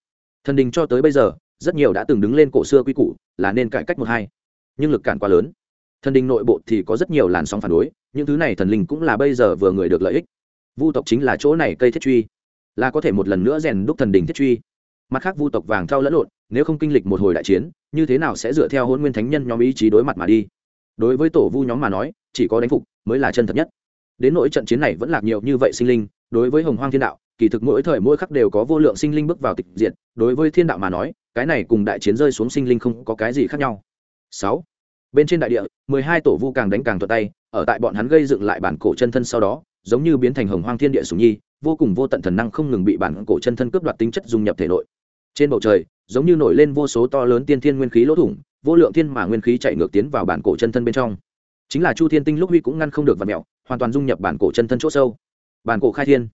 Thần đình cho tới bây giờ, rất nhiều đã từng đứng lên cổ xưa quy củ, là nên cải cách một hai. Nhưng lực cản quá lớn. Thần đình nội bộ thì có rất nhiều làn sóng phản đối, những thứ này thần linh cũng là bây giờ vừa người được lợi ích. Vu tộc chính là chỗ này cây thiết truy. Là có thể một lần nữa rèn đúc thần đình thiết truy. Mặt khác vu tộc vàng thao lẫn lộn, nếu không kinh lịch một hồi đại chiến, như thế nào sẽ dựa theo hôn nguyên thánh nhân nhóm ý chí đối mặt mà đi? Đối với tổ vu nhóm mà nói, chỉ có đánh phục mới là chân thật nhất. Đến nỗi trận chiến này vẫn lạc nhiều như vậy sinh linh, đối với hồng hoang thiên đạo, kỳ thực mỗi thời mỗi khắc đều có vô lượng sinh linh bước vào tịch diệt. Đối với thiên đạo mà nói, cái này cùng đại chiến rơi xuống sinh linh không có cái gì khác nhau. Sáu. Bên trên đại địa, mười hai tổ vu càng đánh càng thuật tay, ở tại bọn hắn gây dựng lại bản cổ chân thân sau đó, giống như biến thành hồng hoang thiên địa sùng nhi, vô cùng vô tận thần năng không ngừng bị bản cổ chân thân cướp đoạt tính chất dung nhập thể nội. Trên bầu trời, giống như nổi lên vô số to lớn tiên thiên nguyên khí lỗ thủng vô lượng thiên mà nguyên khí chạy ngược tiến vào bản cổ chân thân bên trong. Chính là chu thiên tinh lúc huy cũng ngăn không được vật mẹo, hoàn toàn dung nhập bản cổ chân thân chỗ sâu. Bản cổ khai thiên.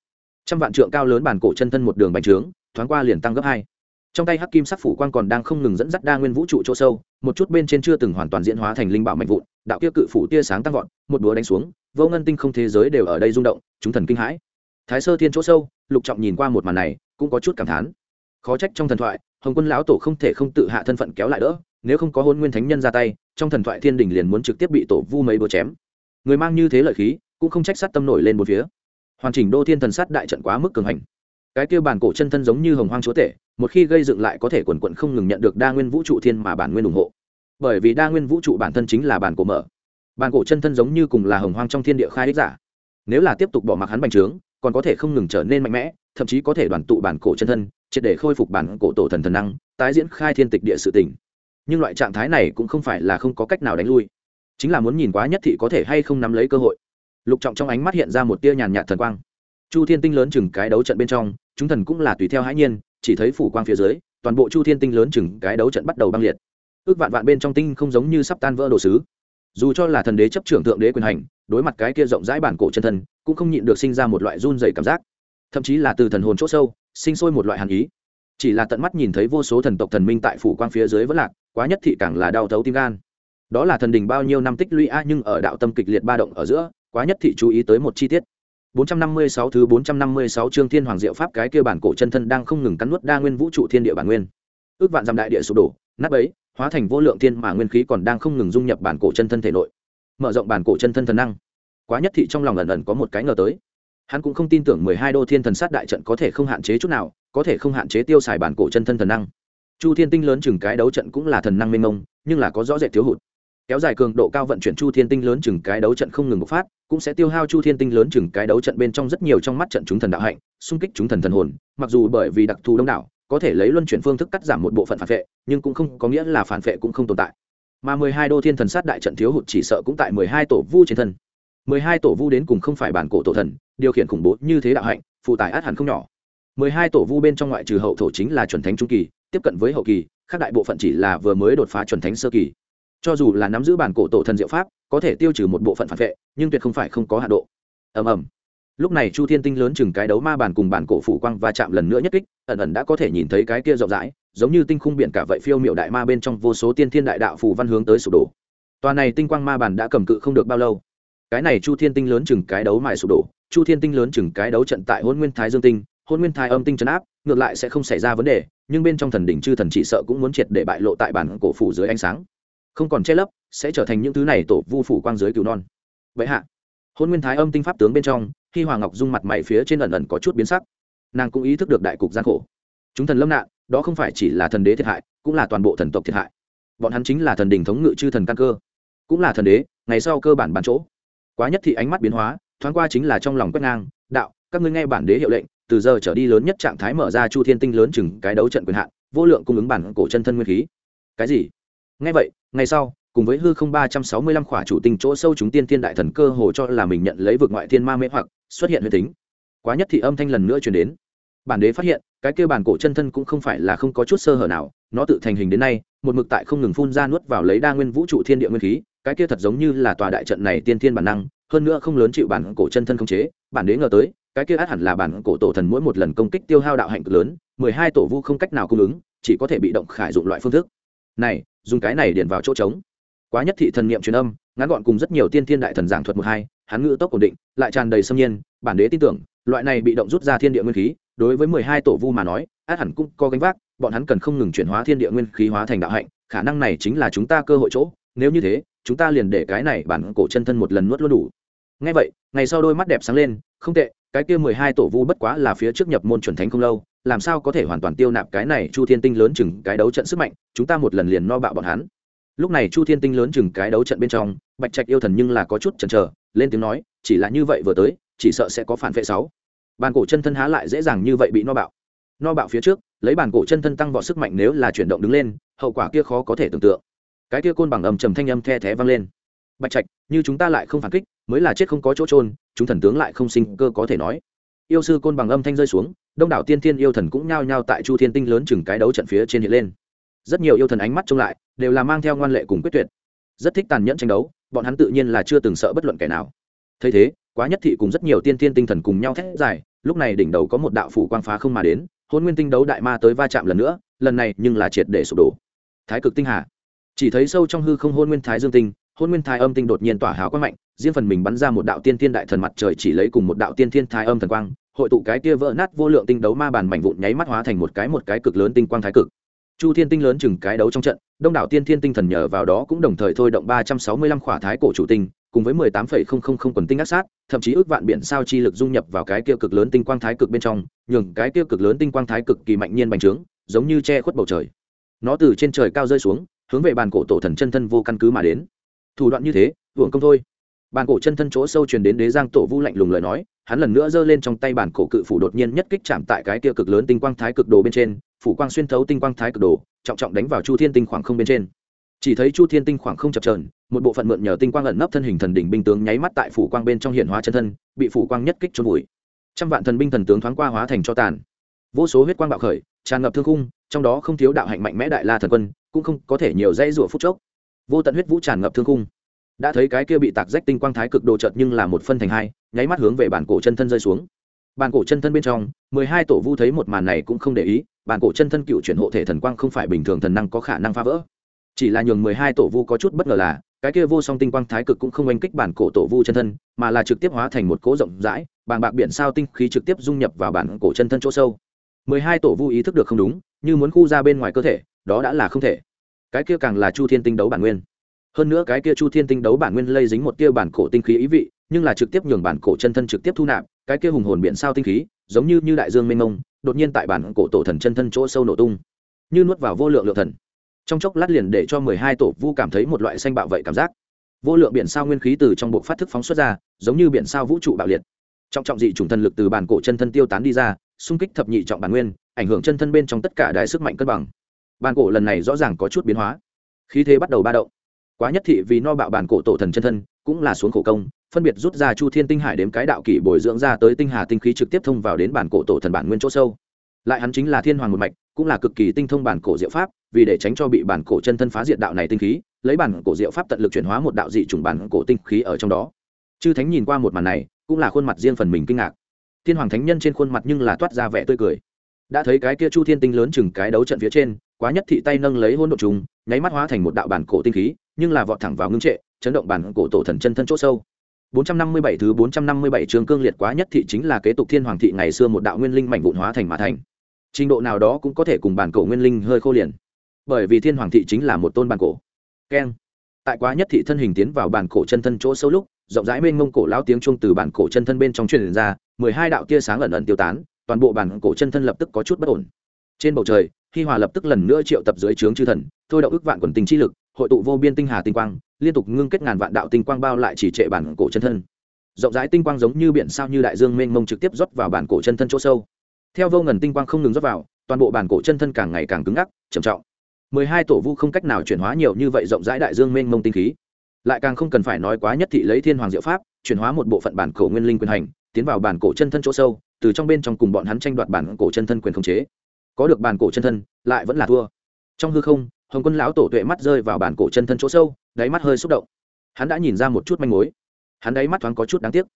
Trăm vạn trượng cao lớn bản cổ chân thân một đường bành trướng, thoáng qua liền tăng gấp hai. Trong tay hắc kim sắc phủ quan còn đang không ngừng dẫn dắt đa nguyên vũ trụ chỗ sâu, một chút bên trên chưa từng hoàn toàn diễn hóa thành linh bảo mạnh vụn, đạo kia cự phủ tia sáng tăng vọt, một búa đánh xuống, vô ngân tinh không thế giới đều ở đây rung động, chúng thần kinh hãi. Thái sơ thiên chỗ sâu, lục trọng nhìn qua một màn này, cũng có chút cảm thán. Khó trách trong thần thoại hồng quân lão tổ không thể không tự hạ thân phận kéo lại đỡ, nếu không có hôn nguyên thánh nhân ra tay, trong thần thoại thiên đình liền muốn trực tiếp bị tổ vu mấy búa chém. Người mang như thế lợi khí, cũng không trách sát tâm nổi lên một phía. Hoàn chỉnh đô thiên thần sát đại trận quá mức cường hành. Cái kia bản cổ chân thân giống như hồng hoang chúa tể, một khi gây dựng lại có thể quần quận không ngừng nhận được đa nguyên vũ trụ thiên mà bản nguyên ủng hộ. Bởi vì đa nguyên vũ trụ bản thân chính là bản cổ mở. Bản cổ chân thân giống như cùng là hồng hoang trong thiên địa khai đích giả. Nếu là tiếp tục bỏ mặc hắn bành trướng, còn có thể không ngừng trở nên mạnh mẽ, thậm chí có thể đoàn tụ bản cổ chân thân triệt để khôi phục bản cổ tổ thần thần năng, tái diễn khai thiên tịch địa sự tỉnh nhưng loại trạng thái này cũng không phải là không có cách nào đánh lui. Chính là muốn nhìn quá nhất thị có thể hay không nắm lấy cơ hội. Lục trọng trong ánh mắt hiện ra một tia nhàn nhạt thần quang. Chu thiên tinh lớn chừng cái đấu trận bên trong, chúng thần cũng là tùy theo hãi nhiên, chỉ thấy phủ quang phía dưới, toàn bộ chu thiên tinh lớn chừng cái đấu trận bắt đầu băng liệt. Ước vạn vạn bên trong tinh không giống như sắp tan vỡ đồ sứ. Dù cho là thần đế chấp trưởng thượng đế quyền hành, đối mặt cái kia rộng rãi bản cổ chân thần, cũng không nhịn được sinh ra một loại run dày cảm giác. Thậm chí là từ thần hồn c h ỗ sâu sinh sôi một loại hàn ý chỉ là tận mắt nhìn thấy vô số thần tộc thần minh tại phủ quang phía dưới vẫn lạc quá nhất thị càng là đau thấu tim gan đó là thần đình bao nhiêu năm tích lũy a nhưng ở đạo tâm kịch liệt ba động ở giữa quá nhất thị chú ý tới một chi tiết 456 thứ 456 chương Thiên Hoàng Diệu Pháp cái kia bản cổ chân thân đang không ngừng cắn nuốt đa nguyên vũ trụ thiên địa bản nguyên. Ước vạn giam đại địa sụp đổ, nát bấy, hóa thành vô lượng thiên mà nguyên khí còn đang không ngừng dung nhập bản cổ chân thân thể nội. Mở rộng bản cổ chân thân thần năng. Quá nhất thị trong lòng ẩn ẩn có một cái ngờ tới. Hắn cũng không tin tưởng 12 đô thiên thần sát đại trận có thể không hạn chế chút nào, có thể không hạn chế tiêu xài bản cổ chân thân thần năng. Chu Thiên tinh lớn chừng cái đấu trận cũng là thần năng mênh mông, nhưng là có rõ rệt thiếu hụt. Kéo dài cường độ cao vận chuyển chu thiên tinh lớn chừng cái đấu trận không ngừng bộc phát cũng sẽ tiêu hao chu thiên tinh lớn chừng cái đấu trận bên trong rất nhiều trong mắt trận chúng thần đạo hạnh xung kích chúng thần thần hồn mặc dù bởi vì đặc thù đông đảo có thể lấy luân chuyển phương thức cắt giảm một bộ phận phản vệ nhưng cũng không có nghĩa là phản vệ cũng không tồn tại. Mà mười hai đô thiên thần sát đại trận thiếu hụt chỉ sợ cũng tại mười hai tổ vu trên thân mười hai tổ vu đến cùng không phải bản cổ tổ thần, điều khiển khủng bố như thế đạo hạnh, phụ tải át hẳn không nhỏ. mười hai tổ vu bên trong ngoại trừ hậu thổ chính là chuẩn thánh trung kỳ, tiếp cận với hậu kỳ, khác đại bộ phận chỉ là vừa mới đột phá chuẩn thánh sơ kỳ. cho dù là nắm giữ bản cổ tổ thần diệu pháp, có thể tiêu trừ một bộ phận phản vệ, nhưng tuyệt không phải không có hạ độ. ầm ầm. lúc này chu thiên tinh lớn chừng cái đấu ma bản cùng bản cổ phủ quang và chạm lần nữa nhất kích, ẩn ẩn đã có thể nhìn thấy cái kia rộng rãi, giống như tinh khung biển cả vậy phiêu miệu đại ma bên trong vô số tiên thiên đại đạo phù văn hướng tới sụp đổ. tòa này tinh quang ma bản đã cầm cự không được bao lâu cái này chu thiên tinh lớn chừng cái đấu mại sụp đổ, chu thiên tinh lớn chừng cái đấu trận tại hôn nguyên thái dương tinh hôn nguyên thái âm tinh chấn áp, ngược lại sẽ không xảy ra vấn đề, nhưng bên trong thần đỉnh chư thần chỉ sợ cũng muốn triệt để bại lộ tại bản cổ phủ dưới ánh sáng. Không còn che lấp, sẽ trở thành những thứ này tổ vu phủ quang dưới cứu non. Vậy hạ hôn nguyên thái âm tinh pháp tướng bên trong khi hoàng ngọc dung mặt mày phía trên ẩn ẩn có chút biến sắc. Nàng cũng ý thức được đại cục gian khổ. Chúng thần lâm nạn, đó không phải chỉ là thần đế thiệt hại, cũng là toàn bộ thần tộc thiệt hại. Bọn hắn chính là thần đình thống ngự chư thần căn cơ. Cũng là thần đế, ngày sau cơ bản bàn chỗ quá nhất thì ánh mắt biến hóa, thoáng qua chính là trong lòng quét ngang, đạo, các ngươi nghe bản đế hiệu lệnh, từ giờ trở đi lớn nhất trạng thái mở ra chu thiên tinh lớn chừng cái đấu trận quyền hạn, vô lượng cung ứng bản cổ chân thân nguyên khí. Cái gì? Ngay vậy, ngày sau, cùng với hư không ba trăm sáu mươi lăm khỏa chủ tinh chỗ sâu chúng tiên thiên đại thần cơ hồ cho là mình nhận lấy vực ngoại thiên ma mê hoặc, xuất hiện huyền tính. Quá nhất thì âm thanh lần nữa truyền đến bản đế phát hiện, cái kêu bản cổ chân thân cũng không phải là không có chút sơ hở nào, nó tự thành hình đến nay, một mực tại không ngừng phun ra nuốt vào lấy đa nguyên vũ trụ thiên địa nguyên khí, cái kia thật giống như là tòa đại trận này tiên thiên bản năng, hơn nữa không lớn chịu bản cổ chân thân không chế, bản đế ngờ tới, cái kia át hẳn là bản cổ tổ thần mỗi một lần công kích tiêu hao đạo hạnh cực lớn, mười hai tổ vu không cách nào cung ứng, chỉ có thể bị động khải dụng loại phương thức. Này, dùng cái này điền vào chỗ trống. Quá nhất thị thần niệm truyền âm, ngắn gọn cùng rất nhiều tiên thiên đại thần giảng thuật một hai hắn ngữ tốc ổn định, lại tràn đầy xâm nhiên, bản đế tin tưởng, loại này bị động rút ra thiên địa nguyên khí đối với mười hai tổ vu mà nói át hẳn cũng có gánh vác, bọn hắn cần không ngừng chuyển hóa thiên địa nguyên khí hóa thành đạo hạnh, khả năng này chính là chúng ta cơ hội chỗ, nếu như thế, chúng ta liền để cái này bản cổ chân thân một lần nuốt luôn đủ. Ngay vậy, ngày sau đôi mắt đẹp sáng lên, không tệ, cái kia mười hai tổ vu bất quá là phía trước nhập môn chuẩn thánh không lâu, làm sao có thể hoàn toàn tiêu nạp cái này chu thiên tinh lớn chừng cái đấu trận sức mạnh, chúng ta một lần liền no bạo bọn hắn. Lúc này chu thiên tinh lớn chừng cái đấu trận bên trong, bạch trạch yêu thần nhưng là có chút chần chờ, lên tiếng nói, chỉ là như vậy vừa tới, chỉ sợ sẽ có phản vệ sáu bàn cổ chân thân há lại dễ dàng như vậy bị no bạo. No bạo phía trước, lấy bàn cổ chân thân tăng vọt sức mạnh nếu là chuyển động đứng lên, hậu quả kia khó có thể tưởng tượng. Cái kia côn bằng ầm trầm thanh âm the thé vang lên. Bạch trạch, như chúng ta lại không phản kích, mới là chết không có chỗ trôn chúng thần tướng lại không sinh cơ có thể nói. Yêu sư côn bằng âm thanh rơi xuống, đông đảo tiên thiên yêu thần cũng nhao nhao tại chu thiên tinh lớn chừng cái đấu trận phía trên hiện lên. Rất nhiều yêu thần ánh mắt trông lại, đều là mang theo ngoan lệ cùng quyết tuyệt. Rất thích tàn nhẫn tranh đấu, bọn hắn tự nhiên là chưa từng sợ bất luận kẻ nào. Thấy thế, quá nhất thị cùng rất nhiều tiên thiên tinh thần cùng nhau thét dài lúc này đỉnh đầu có một đạo phủ quang phá không mà đến hôn nguyên tinh đấu đại ma tới va chạm lần nữa, lần này nhưng là triệt để sụp đổ. Thái cực tinh hà. Chỉ thấy sâu trong hư không hôn nguyên thái dương tinh hôn nguyên thái âm tinh đột nhiên tỏa hào quang mạnh, riêng phần mình bắn ra một đạo tiên thiên đại thần mặt trời chỉ lấy cùng một đạo tiên thiên thái âm thần quang, hội tụ cái kia vỡ nát vô lượng tinh đấu ma bàn mảnh vụn nháy mắt hóa thành một cái một cái cực lớn tinh quang thái cực. Chu thiên tinh lớn chừng cái đấu trong trận, đông đảo tiên thiên tinh thần nhờ vào đó cũng đồng thời thôi động ba trăm sáu mươi lăm khỏa thái cổ chủ tinh cùng với mười tám phẩy không không không quần tinh ác sát, thậm chí ước vạn biển sao chi lực dung nhập vào cái kia cực lớn tinh quang thái cực bên trong, nhường cái kia cực lớn tinh quang thái cực kỳ mạnh nhiên bành trướng, giống như che khuất bầu trời. Nó từ trên trời cao rơi xuống, hướng về bàn cổ tổ thần chân thân vô căn cứ mà đến. Thủ đoạn như thế hưởng công thôi. Bàn cổ chân thân chỗ sâu truyền đến đế giang tổ vu lạnh lùng lời nói, hắn lần nữa giơ lên trong tay bản cổ cự phủ đột nhiên nhất kích chạm tại cái kia cực lớn tinh quang thái cực đồ bên trên, phủ quang xuyên thấu tinh quang thái cực đồ, trọng trọng đánh vào chu thiên tinh khoảng không bên trên chỉ thấy chu thiên tinh khoảng không chập trờn một bộ phận mượn nhờ tinh quang ẩn nấp thân hình thần đỉnh binh tướng nháy mắt tại phủ quang bên trong hiện hóa chân thân, bị phủ quang nhất kích trôn vùi. Trăm vạn thần binh thần tướng thoáng qua hóa thành cho tàn. Vô số huyết quang bạo khởi, tràn ngập thương khung, trong đó không thiếu đạo hạnh mạnh mẽ đại la thần quân, cũng không có thể nhiều dây rủa phút chốc. Vô tận huyết vũ tràn ngập thương khung. Đã thấy cái kia bị tạc rách tinh quang thái cực đồ chợt nhưng là một phân thành hai, nháy mắt hướng về bản cổ chân thân rơi xuống. Bản cổ chân thân bên trong, mười hai tổ vu thấy một màn này cũng không để ý, bản cổ chân thân cựu chuyển hộ thể thần quang không phải bình thường thần năng có khả năng phá vỡ chỉ là nhường mười hai tổ vu có chút bất ngờ là, cái kia vô song tinh quang thái cực cũng không oanh kích bản cổ tổ vu chân thân, mà là trực tiếp hóa thành một cỗ rộng rãi, bàng bạc biển sao tinh khí trực tiếp dung nhập vào bản cổ chân thân chỗ sâu. Mười hai tổ vu ý thức được không đúng, như muốn khu ra bên ngoài cơ thể, đó đã là không thể. Cái kia càng là chu thiên tinh đấu bản nguyên. Hơn nữa cái kia chu thiên tinh đấu bản nguyên lây dính một kia bản cổ tinh khí ý vị, nhưng là trực tiếp nhường bản cổ chân thân trực tiếp thu nạp, cái kia hùng hồn biển sao tinh khí, giống như như đại dương mênh mông, đột nhiên tại bản cổ tổ thần chân thân chỗ sâu nổ tung. Như nuốt vào vô lượng lượng thần trong chốc lát liền để cho mười hai tổ vu cảm thấy một loại xanh bạo vậy cảm giác. Vô lượng biển sao nguyên khí từ trong bộ phát thức phóng xuất ra, giống như biển sao vũ trụ bạo liệt. Trọng trọng dị chủng thần lực từ bản cổ chân thân tiêu tán đi ra, xung kích thập nhị trọng bản nguyên, ảnh hưởng chân thân bên trong tất cả đại sức mạnh cân bằng. Bản cổ lần này rõ ràng có chút biến hóa. Khí thế bắt đầu ba động. Quá nhất thị vì no bạo bản cổ tổ thần chân thân, cũng là xuống khổ công, phân biệt rút ra chu thiên tinh hải đếm cái đạo kỷ bồi dưỡng ra tới tinh hà tinh khí trực tiếp thông vào đến bản cổ tổ thần bản nguyên chỗ sâu. Lại hắn chính là thiên hoàng một mạch cũng là cực kỳ tinh thông bản cổ diệu pháp, vì để tránh cho bị bản cổ chân thân phá diệt đạo này tinh khí, lấy bản cổ diệu pháp tận lực chuyển hóa một đạo dị chủng bản cổ tinh khí ở trong đó. Chư thánh nhìn qua một màn này, cũng là khuôn mặt riêng phần mình kinh ngạc. Thiên hoàng thánh nhân trên khuôn mặt nhưng là toát ra vẻ tươi cười. Đã thấy cái kia chu thiên tinh lớn chừng cái đấu trận phía trên, quá nhất thị tay nâng lấy hôn đột trùng, nháy mắt hóa thành một đạo bản cổ tinh khí, nhưng là vọt thẳng vào ngưng trệ, chấn động bản cổ tổ thần chân thân c h ỗ sâu 457 thứ 457 trường cương liệt quá nhất thị chính là kế tục thiên hoàng thị ngày xưa một đạo nguyên linh mảnh vụn hóa thành mà thành trình độ nào đó cũng có thể cùng bản cổ nguyên linh hơi khô liền. Bởi vì thiên hoàng thị chính là một tôn bản cổ. Keng. Tại quá nhất thị thân hình tiến vào bản cổ chân thân chỗ sâu lúc, rộng rãi mênh mông cổ lao tiếng chuông từ bản cổ chân thân bên trong truyền ra, mười hai đạo tia sáng ẩn ẩn tiêu tán, toàn bộ bản cổ chân thân lập tức có chút bất ổn. Trên bầu trời, hi hòa lập tức lần nữa triệu tập dưới trướng chư thần, thôi động ức vạn quần tinh chi lực, hội tụ vô biên tinh hà tinh quang, liên tục ngưng kết ngàn vạn đạo tinh quang bao lại chỉ trệ bản cổ chân thân. Rộng rãi tinh quang giống như biển sao như đại dương mênh mông trực tiếp rót vào bản cổ chân thân chỗ sâu theo vô ngần tinh quang không ngừng rót vào, toàn bộ bản cổ chân thân càng ngày càng cứng ngắc, trầm trọng. Mười hai tổ vu không cách nào chuyển hóa nhiều như vậy rộng rãi đại dương mênh mông tinh khí. Lại càng không cần phải nói quá nhất thị lấy thiên hoàng diệu pháp, chuyển hóa một bộ phận bản cổ nguyên linh quyền hành, tiến vào bản cổ chân thân chỗ sâu, từ trong bên trong cùng bọn hắn tranh đoạt bản cổ chân thân quyền khống chế. Có được bản cổ chân thân, lại vẫn là thua. Trong hư không, hồng quân lão tổ tuệ mắt rơi vào bản cổ chân thân chỗ sâu, đáy mắt hơi xúc động. Hắn đã nhìn ra một chút manh mối. Hắn đáy mắt thoáng có chút đáng tiếc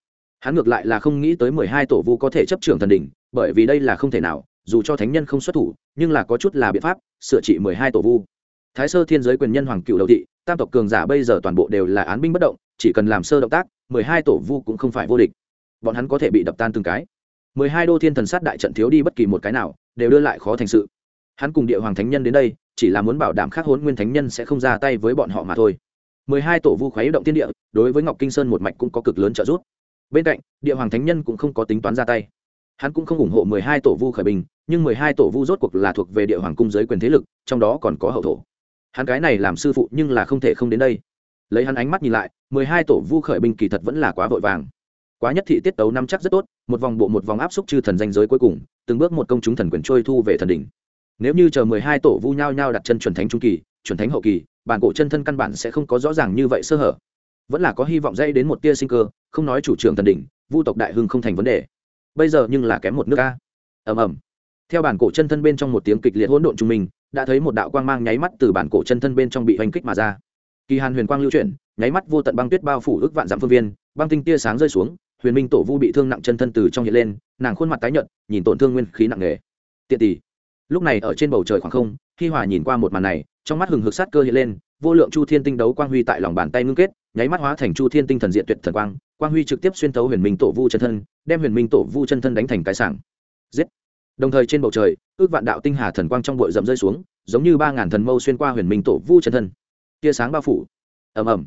hắn ngược lại là không nghĩ tới mười hai tổ vu có thể chấp trưởng thần đỉnh, bởi vì đây là không thể nào, dù cho thánh nhân không xuất thủ, nhưng là có chút là biện pháp, sửa trị mười hai tổ vu. Thái sơ thiên giới quyền nhân hoàng cựu đầu thị, tam tộc cường giả bây giờ toàn bộ đều là án binh bất động, chỉ cần làm sơ động tác, mười hai tổ vu cũng không phải vô địch. Bọn hắn có thể bị đập tan từng cái. Mười hai đô thiên thần sát đại trận thiếu đi bất kỳ một cái nào, đều đưa lại khó thành sự. Hắn cùng địa hoàng thánh nhân đến đây, chỉ là muốn bảo đảm khắc hốn nguyên thánh nhân sẽ không ra tay với bọn họ mà thôi. Mười hai tổ vu khuấy động tiên địa, đối với ngọc kinh sơn một mạch cũng có cực lớn trợ giúp bên cạnh, địa hoàng thánh nhân cũng không có tính toán ra tay. Hắn cũng không ủng hộ mười hai tổ vu khởi bình, nhưng mười hai tổ vu rốt cuộc là thuộc về địa hoàng cung giới quyền thế lực, trong đó còn có hậu thổ. Hắn cái này làm sư phụ nhưng là không thể không đến đây. Lấy hắn ánh mắt nhìn lại, mười hai tổ vu khởi binh kỳ thật vẫn là quá vội vàng. Quá nhất thị tiết tấu năm chắc rất tốt, một vòng bộ một vòng áp xúc chư thần danh giới cuối cùng, từng bước một công chúng thần quyền trôi thu về thần đỉnh. Nếu như chờ mười hai tổ vu nhau nhau đặt chân chuẩn thánh trung kỳ, chuẩn thánh hậu kỳ, bản cổ chân thân căn bản sẽ không có rõ ràng như vậy sơ hở vẫn là có hy vọng dây đến một tia sinh cơ, không nói chủ trưởng thần đỉnh, vu tộc đại hưng không thành vấn đề. Bây giờ nhưng là kém một nước a. Ầm ầm. Theo bản cổ chân thân bên trong một tiếng kịch liệt hỗn độn trung minh đã thấy một đạo quang mang nháy mắt từ bản cổ chân thân bên trong bị hoành kích mà ra. Kỳ hàn huyền quang lưu chuyển, nháy mắt vô tận băng tuyết bao phủ ước vạn dặm phương viên, băng tinh tia sáng rơi xuống, huyền minh tổ vu bị thương nặng chân thân từ trong hiện lên, nàng khuôn mặt tái nhợt, nhìn tổn thương nguyên khí nặng nề. Tiện tỷ lúc này ở trên bầu trời khoảng không khi hòa nhìn qua một màn này, trong mắt hừng hực sát cơ hiện lên, vô lượng chu thiên tinh đấu quang huy tại lòng bàn tay ngưng kết nháy mắt hóa thành chu thiên tinh thần diện tuyệt thần quang quang huy trực tiếp xuyên tấu huyền minh tổ vu chân thân, đem huyền minh tổ vu chân thân đánh thành cái sảng. Giết! Đồng thời trên bầu trời, ước vạn đạo tinh hà thần quang trong bụi rậm rơi xuống, giống như ba ngàn thần mâu xuyên qua huyền minh tổ vu chân thân. Tia sáng bao phủ. Ầm ầm.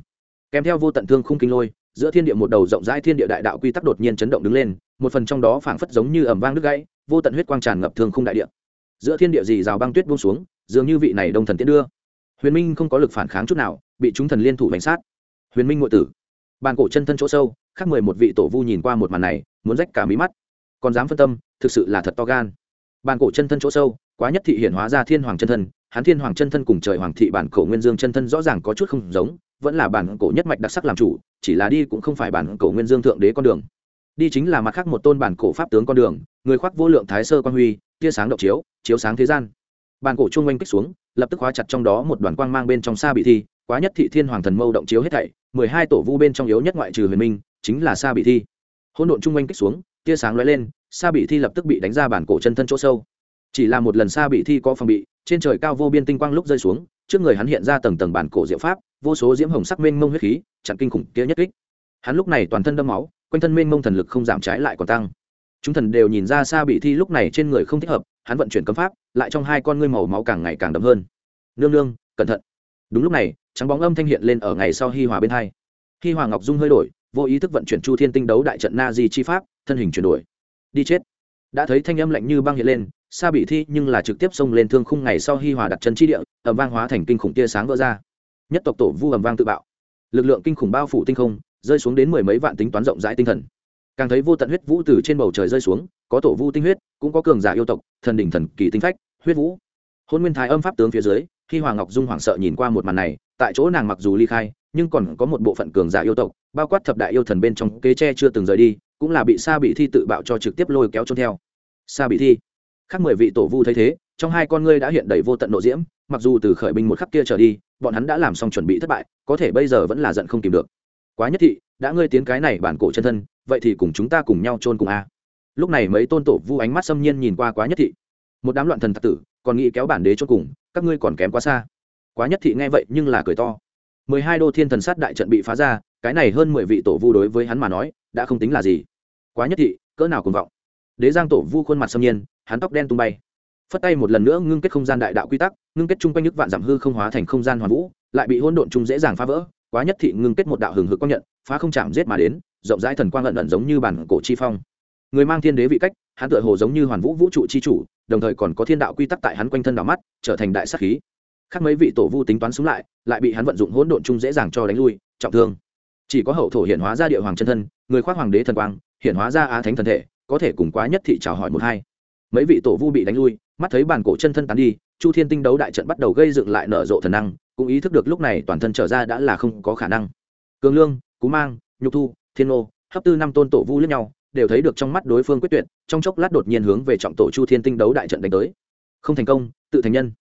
Kèm theo vô tận thương khung kinh lôi, giữa thiên địa một đầu rộng rãi thiên địa đại đạo quy tắc đột nhiên chấn động đứng lên, một phần trong đó phảng phất giống như ẩm vang nước gãy, vô tận huyết quang tràn ngập thương khung đại địa. Giữa thiên địa dì rào băng tuyết buông xuống, dường như vị này đông thần tiễn đưa. Huyền minh không có lực phản kháng chút nào, bị chúng thần liên thủ bánh sát huyền minh ngụy tử. Bàn cổ chân thân chỗ sâu khác mười một vị tổ vu nhìn qua một màn này, muốn rách cả mí mắt. Còn dám phân tâm, thực sự là thật to gan. Bàn cổ chân thân chỗ sâu, quá nhất thị hiển hóa ra thiên hoàng chân thân, hắn thiên hoàng chân thân cùng trời hoàng thị bản cổ nguyên dương chân thân rõ ràng có chút không giống, vẫn là bản cổ nhất mạch đặc sắc làm chủ, chỉ là đi cũng không phải bản cổ nguyên dương thượng đế con đường. Đi chính là mặt khác một tôn bản cổ pháp tướng con đường, người khoác vô lượng thái sơ quan huy, tia sáng độc chiếu chiếu sáng thế gian. Bản cổ chuông oanh kích xuống, lập tức hóa chặt trong đó một đoàn quang mang bên trong xa bị thi quá nhất thị thiên hoàng thần mâu động chiếu hết thảy, mười hai tổ vu bên trong yếu nhất ngoại trừ huyền minh, chính là xa bị thi. Hỗn độn trung quanh kích xuống, tia sáng lóe lên xa bị thi lập tức bị đánh ra bản cổ chân thân chỗ sâu. Chỉ là một lần xa bị thi có phòng bị, trên trời cao vô biên tinh quang lúc rơi xuống, trước người hắn hiện ra tầng tầng bản cổ diệu pháp, vô số diễm hồng sắc mênh mông huyết khí, chặn kinh khủng kia nhất kích. Hắn lúc này toàn thân đâm máu, quanh thân mênh mông thần lực không giảm trái lại còn tăng. Chúng thần đều nhìn ra xa bị thi lúc này trên người không thích hợp, hắn vận chuyển cấm pháp, lại trong hai con ngươi màu máu càng ngày càng đậm hơn. Nương nương, cẩn thận. Đúng lúc này trắng bóng âm thanh hiện lên ở ngày sau hi hòa bên hai. Hi hòa ngọc dung hơi đổi, vô ý thức vận chuyển chu thiên tinh đấu đại trận na di chi pháp, thân hình chuyển đổi. Đi chết. Đã thấy thanh âm lạnh như băng hiện lên xa bị thi nhưng là trực tiếp xông lên thương khung ngày sau hi hòa đặt chân chi địa ẩm vang hóa thành kinh khủng tia sáng vỡ ra. Nhất tộc tổ vu ẩm vang tự bạo. Lực lượng kinh khủng bao phủ tinh không, rơi xuống đến mười mấy vạn tính toán rộng rãi tinh thần. Càng thấy vô tận huyết vũ từ trên bầu trời rơi xuống, có tổ vu tinh huyết, cũng có cường giả yêu tộc, thần đỉnh thần kỳ tinh phách, huyết vũ. Hôn nguyên thái âm pháp tướng phía dưới khi hoàng ngọc dung hoảng sợ nhìn qua một màn này, tại chỗ nàng mặc dù ly khai, nhưng còn có một bộ phận cường giả yêu tộc, bao quát thập đại yêu thần bên trong kế tre chưa từng rời đi, cũng là bị sa bị thi tự bạo cho trực tiếp lôi kéo trốn theo. Sa bị thi. Khác mười vị tổ vu thấy thế, trong hai con ngươi đã hiện đầy vô tận nộ diễm, mặc dù từ khởi binh một khắc kia trở đi, bọn hắn đã làm xong chuẩn bị thất bại, có thể bây giờ vẫn là giận không tìm được. Quá nhất thị, đã ngươi tiến cái này bản cổ chân thân, vậy thì cùng chúng ta cùng nhau chôn cùng a. Lúc này mấy tôn tổ vu ánh mắt xâm nhiên nhìn qua quá nhất thị. Một đám loạn thần tặc tử còn nghĩ kéo bản đế cho cùng, các ngươi còn kém quá xa. Quá nhất thị nghe vậy nhưng là cười to. Mười hai đô thiên thần sát đại trận bị phá ra, cái này hơn mười vị tổ vu đối với hắn mà nói, đã không tính là gì. Quá nhất thị, cỡ nào cùng vọng. Đế giang tổ vu khuôn mặt xâm nhiên, hắn tóc đen tung bay. Phất tay một lần nữa ngưng kết không gian đại đạo quy tắc, ngưng kết chung quanh nước vạn giảm hư không hóa thành không gian hoàn vũ, lại bị hỗn độn chung dễ dàng phá vỡ. Quá nhất thị ngưng kết một đạo hừng hực quang nhận, phá không chạm giết mà đến, rộng rãi thần quang ẩn ẩn giống như bản cổ chi phong. Người mang thiên đế vị cách hắn tựa hồ giống như hoàn vũ vũ trụ chi chủ, đồng thời còn có thiên đạo quy tắc tại hắn quanh thân đảo mắt, trở thành đại sắc khí. Khác mấy vị tổ vu tính toán xuống lại lại bị hắn vận dụng hỗn độn chung dễ dàng cho đánh lui, trọng thương. Chỉ có hậu thổ hiện hóa ra địa hoàng chân thân, người khoác hoàng đế thần quang, hiện hóa ra á thánh thần thể, có thể cùng quá nhất thị chào hỏi một hai. Mấy vị tổ vu bị đánh lui, mắt thấy bàn cổ chân thân tán đi, chu thiên tinh đấu đại trận bắt đầu gây dựng lại nở rộ thần năng, cũng ý thức được lúc này toàn thân trở ra đã là không có khả năng. Cường lương, cú mang, nhục thu, thiên ô hấp tư năm tôn tổ vu lẫn nhau đều thấy được trong mắt đối phương quyết tuyệt, trong chốc lát đột nhiên hướng về trọng tổ chu thiên tinh đấu đại trận đánh tới. Không thành công, tự thành nhân.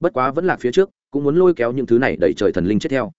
Bất quá vẫn là phía trước, cũng muốn lôi kéo những thứ này đẩy trời thần linh chết theo.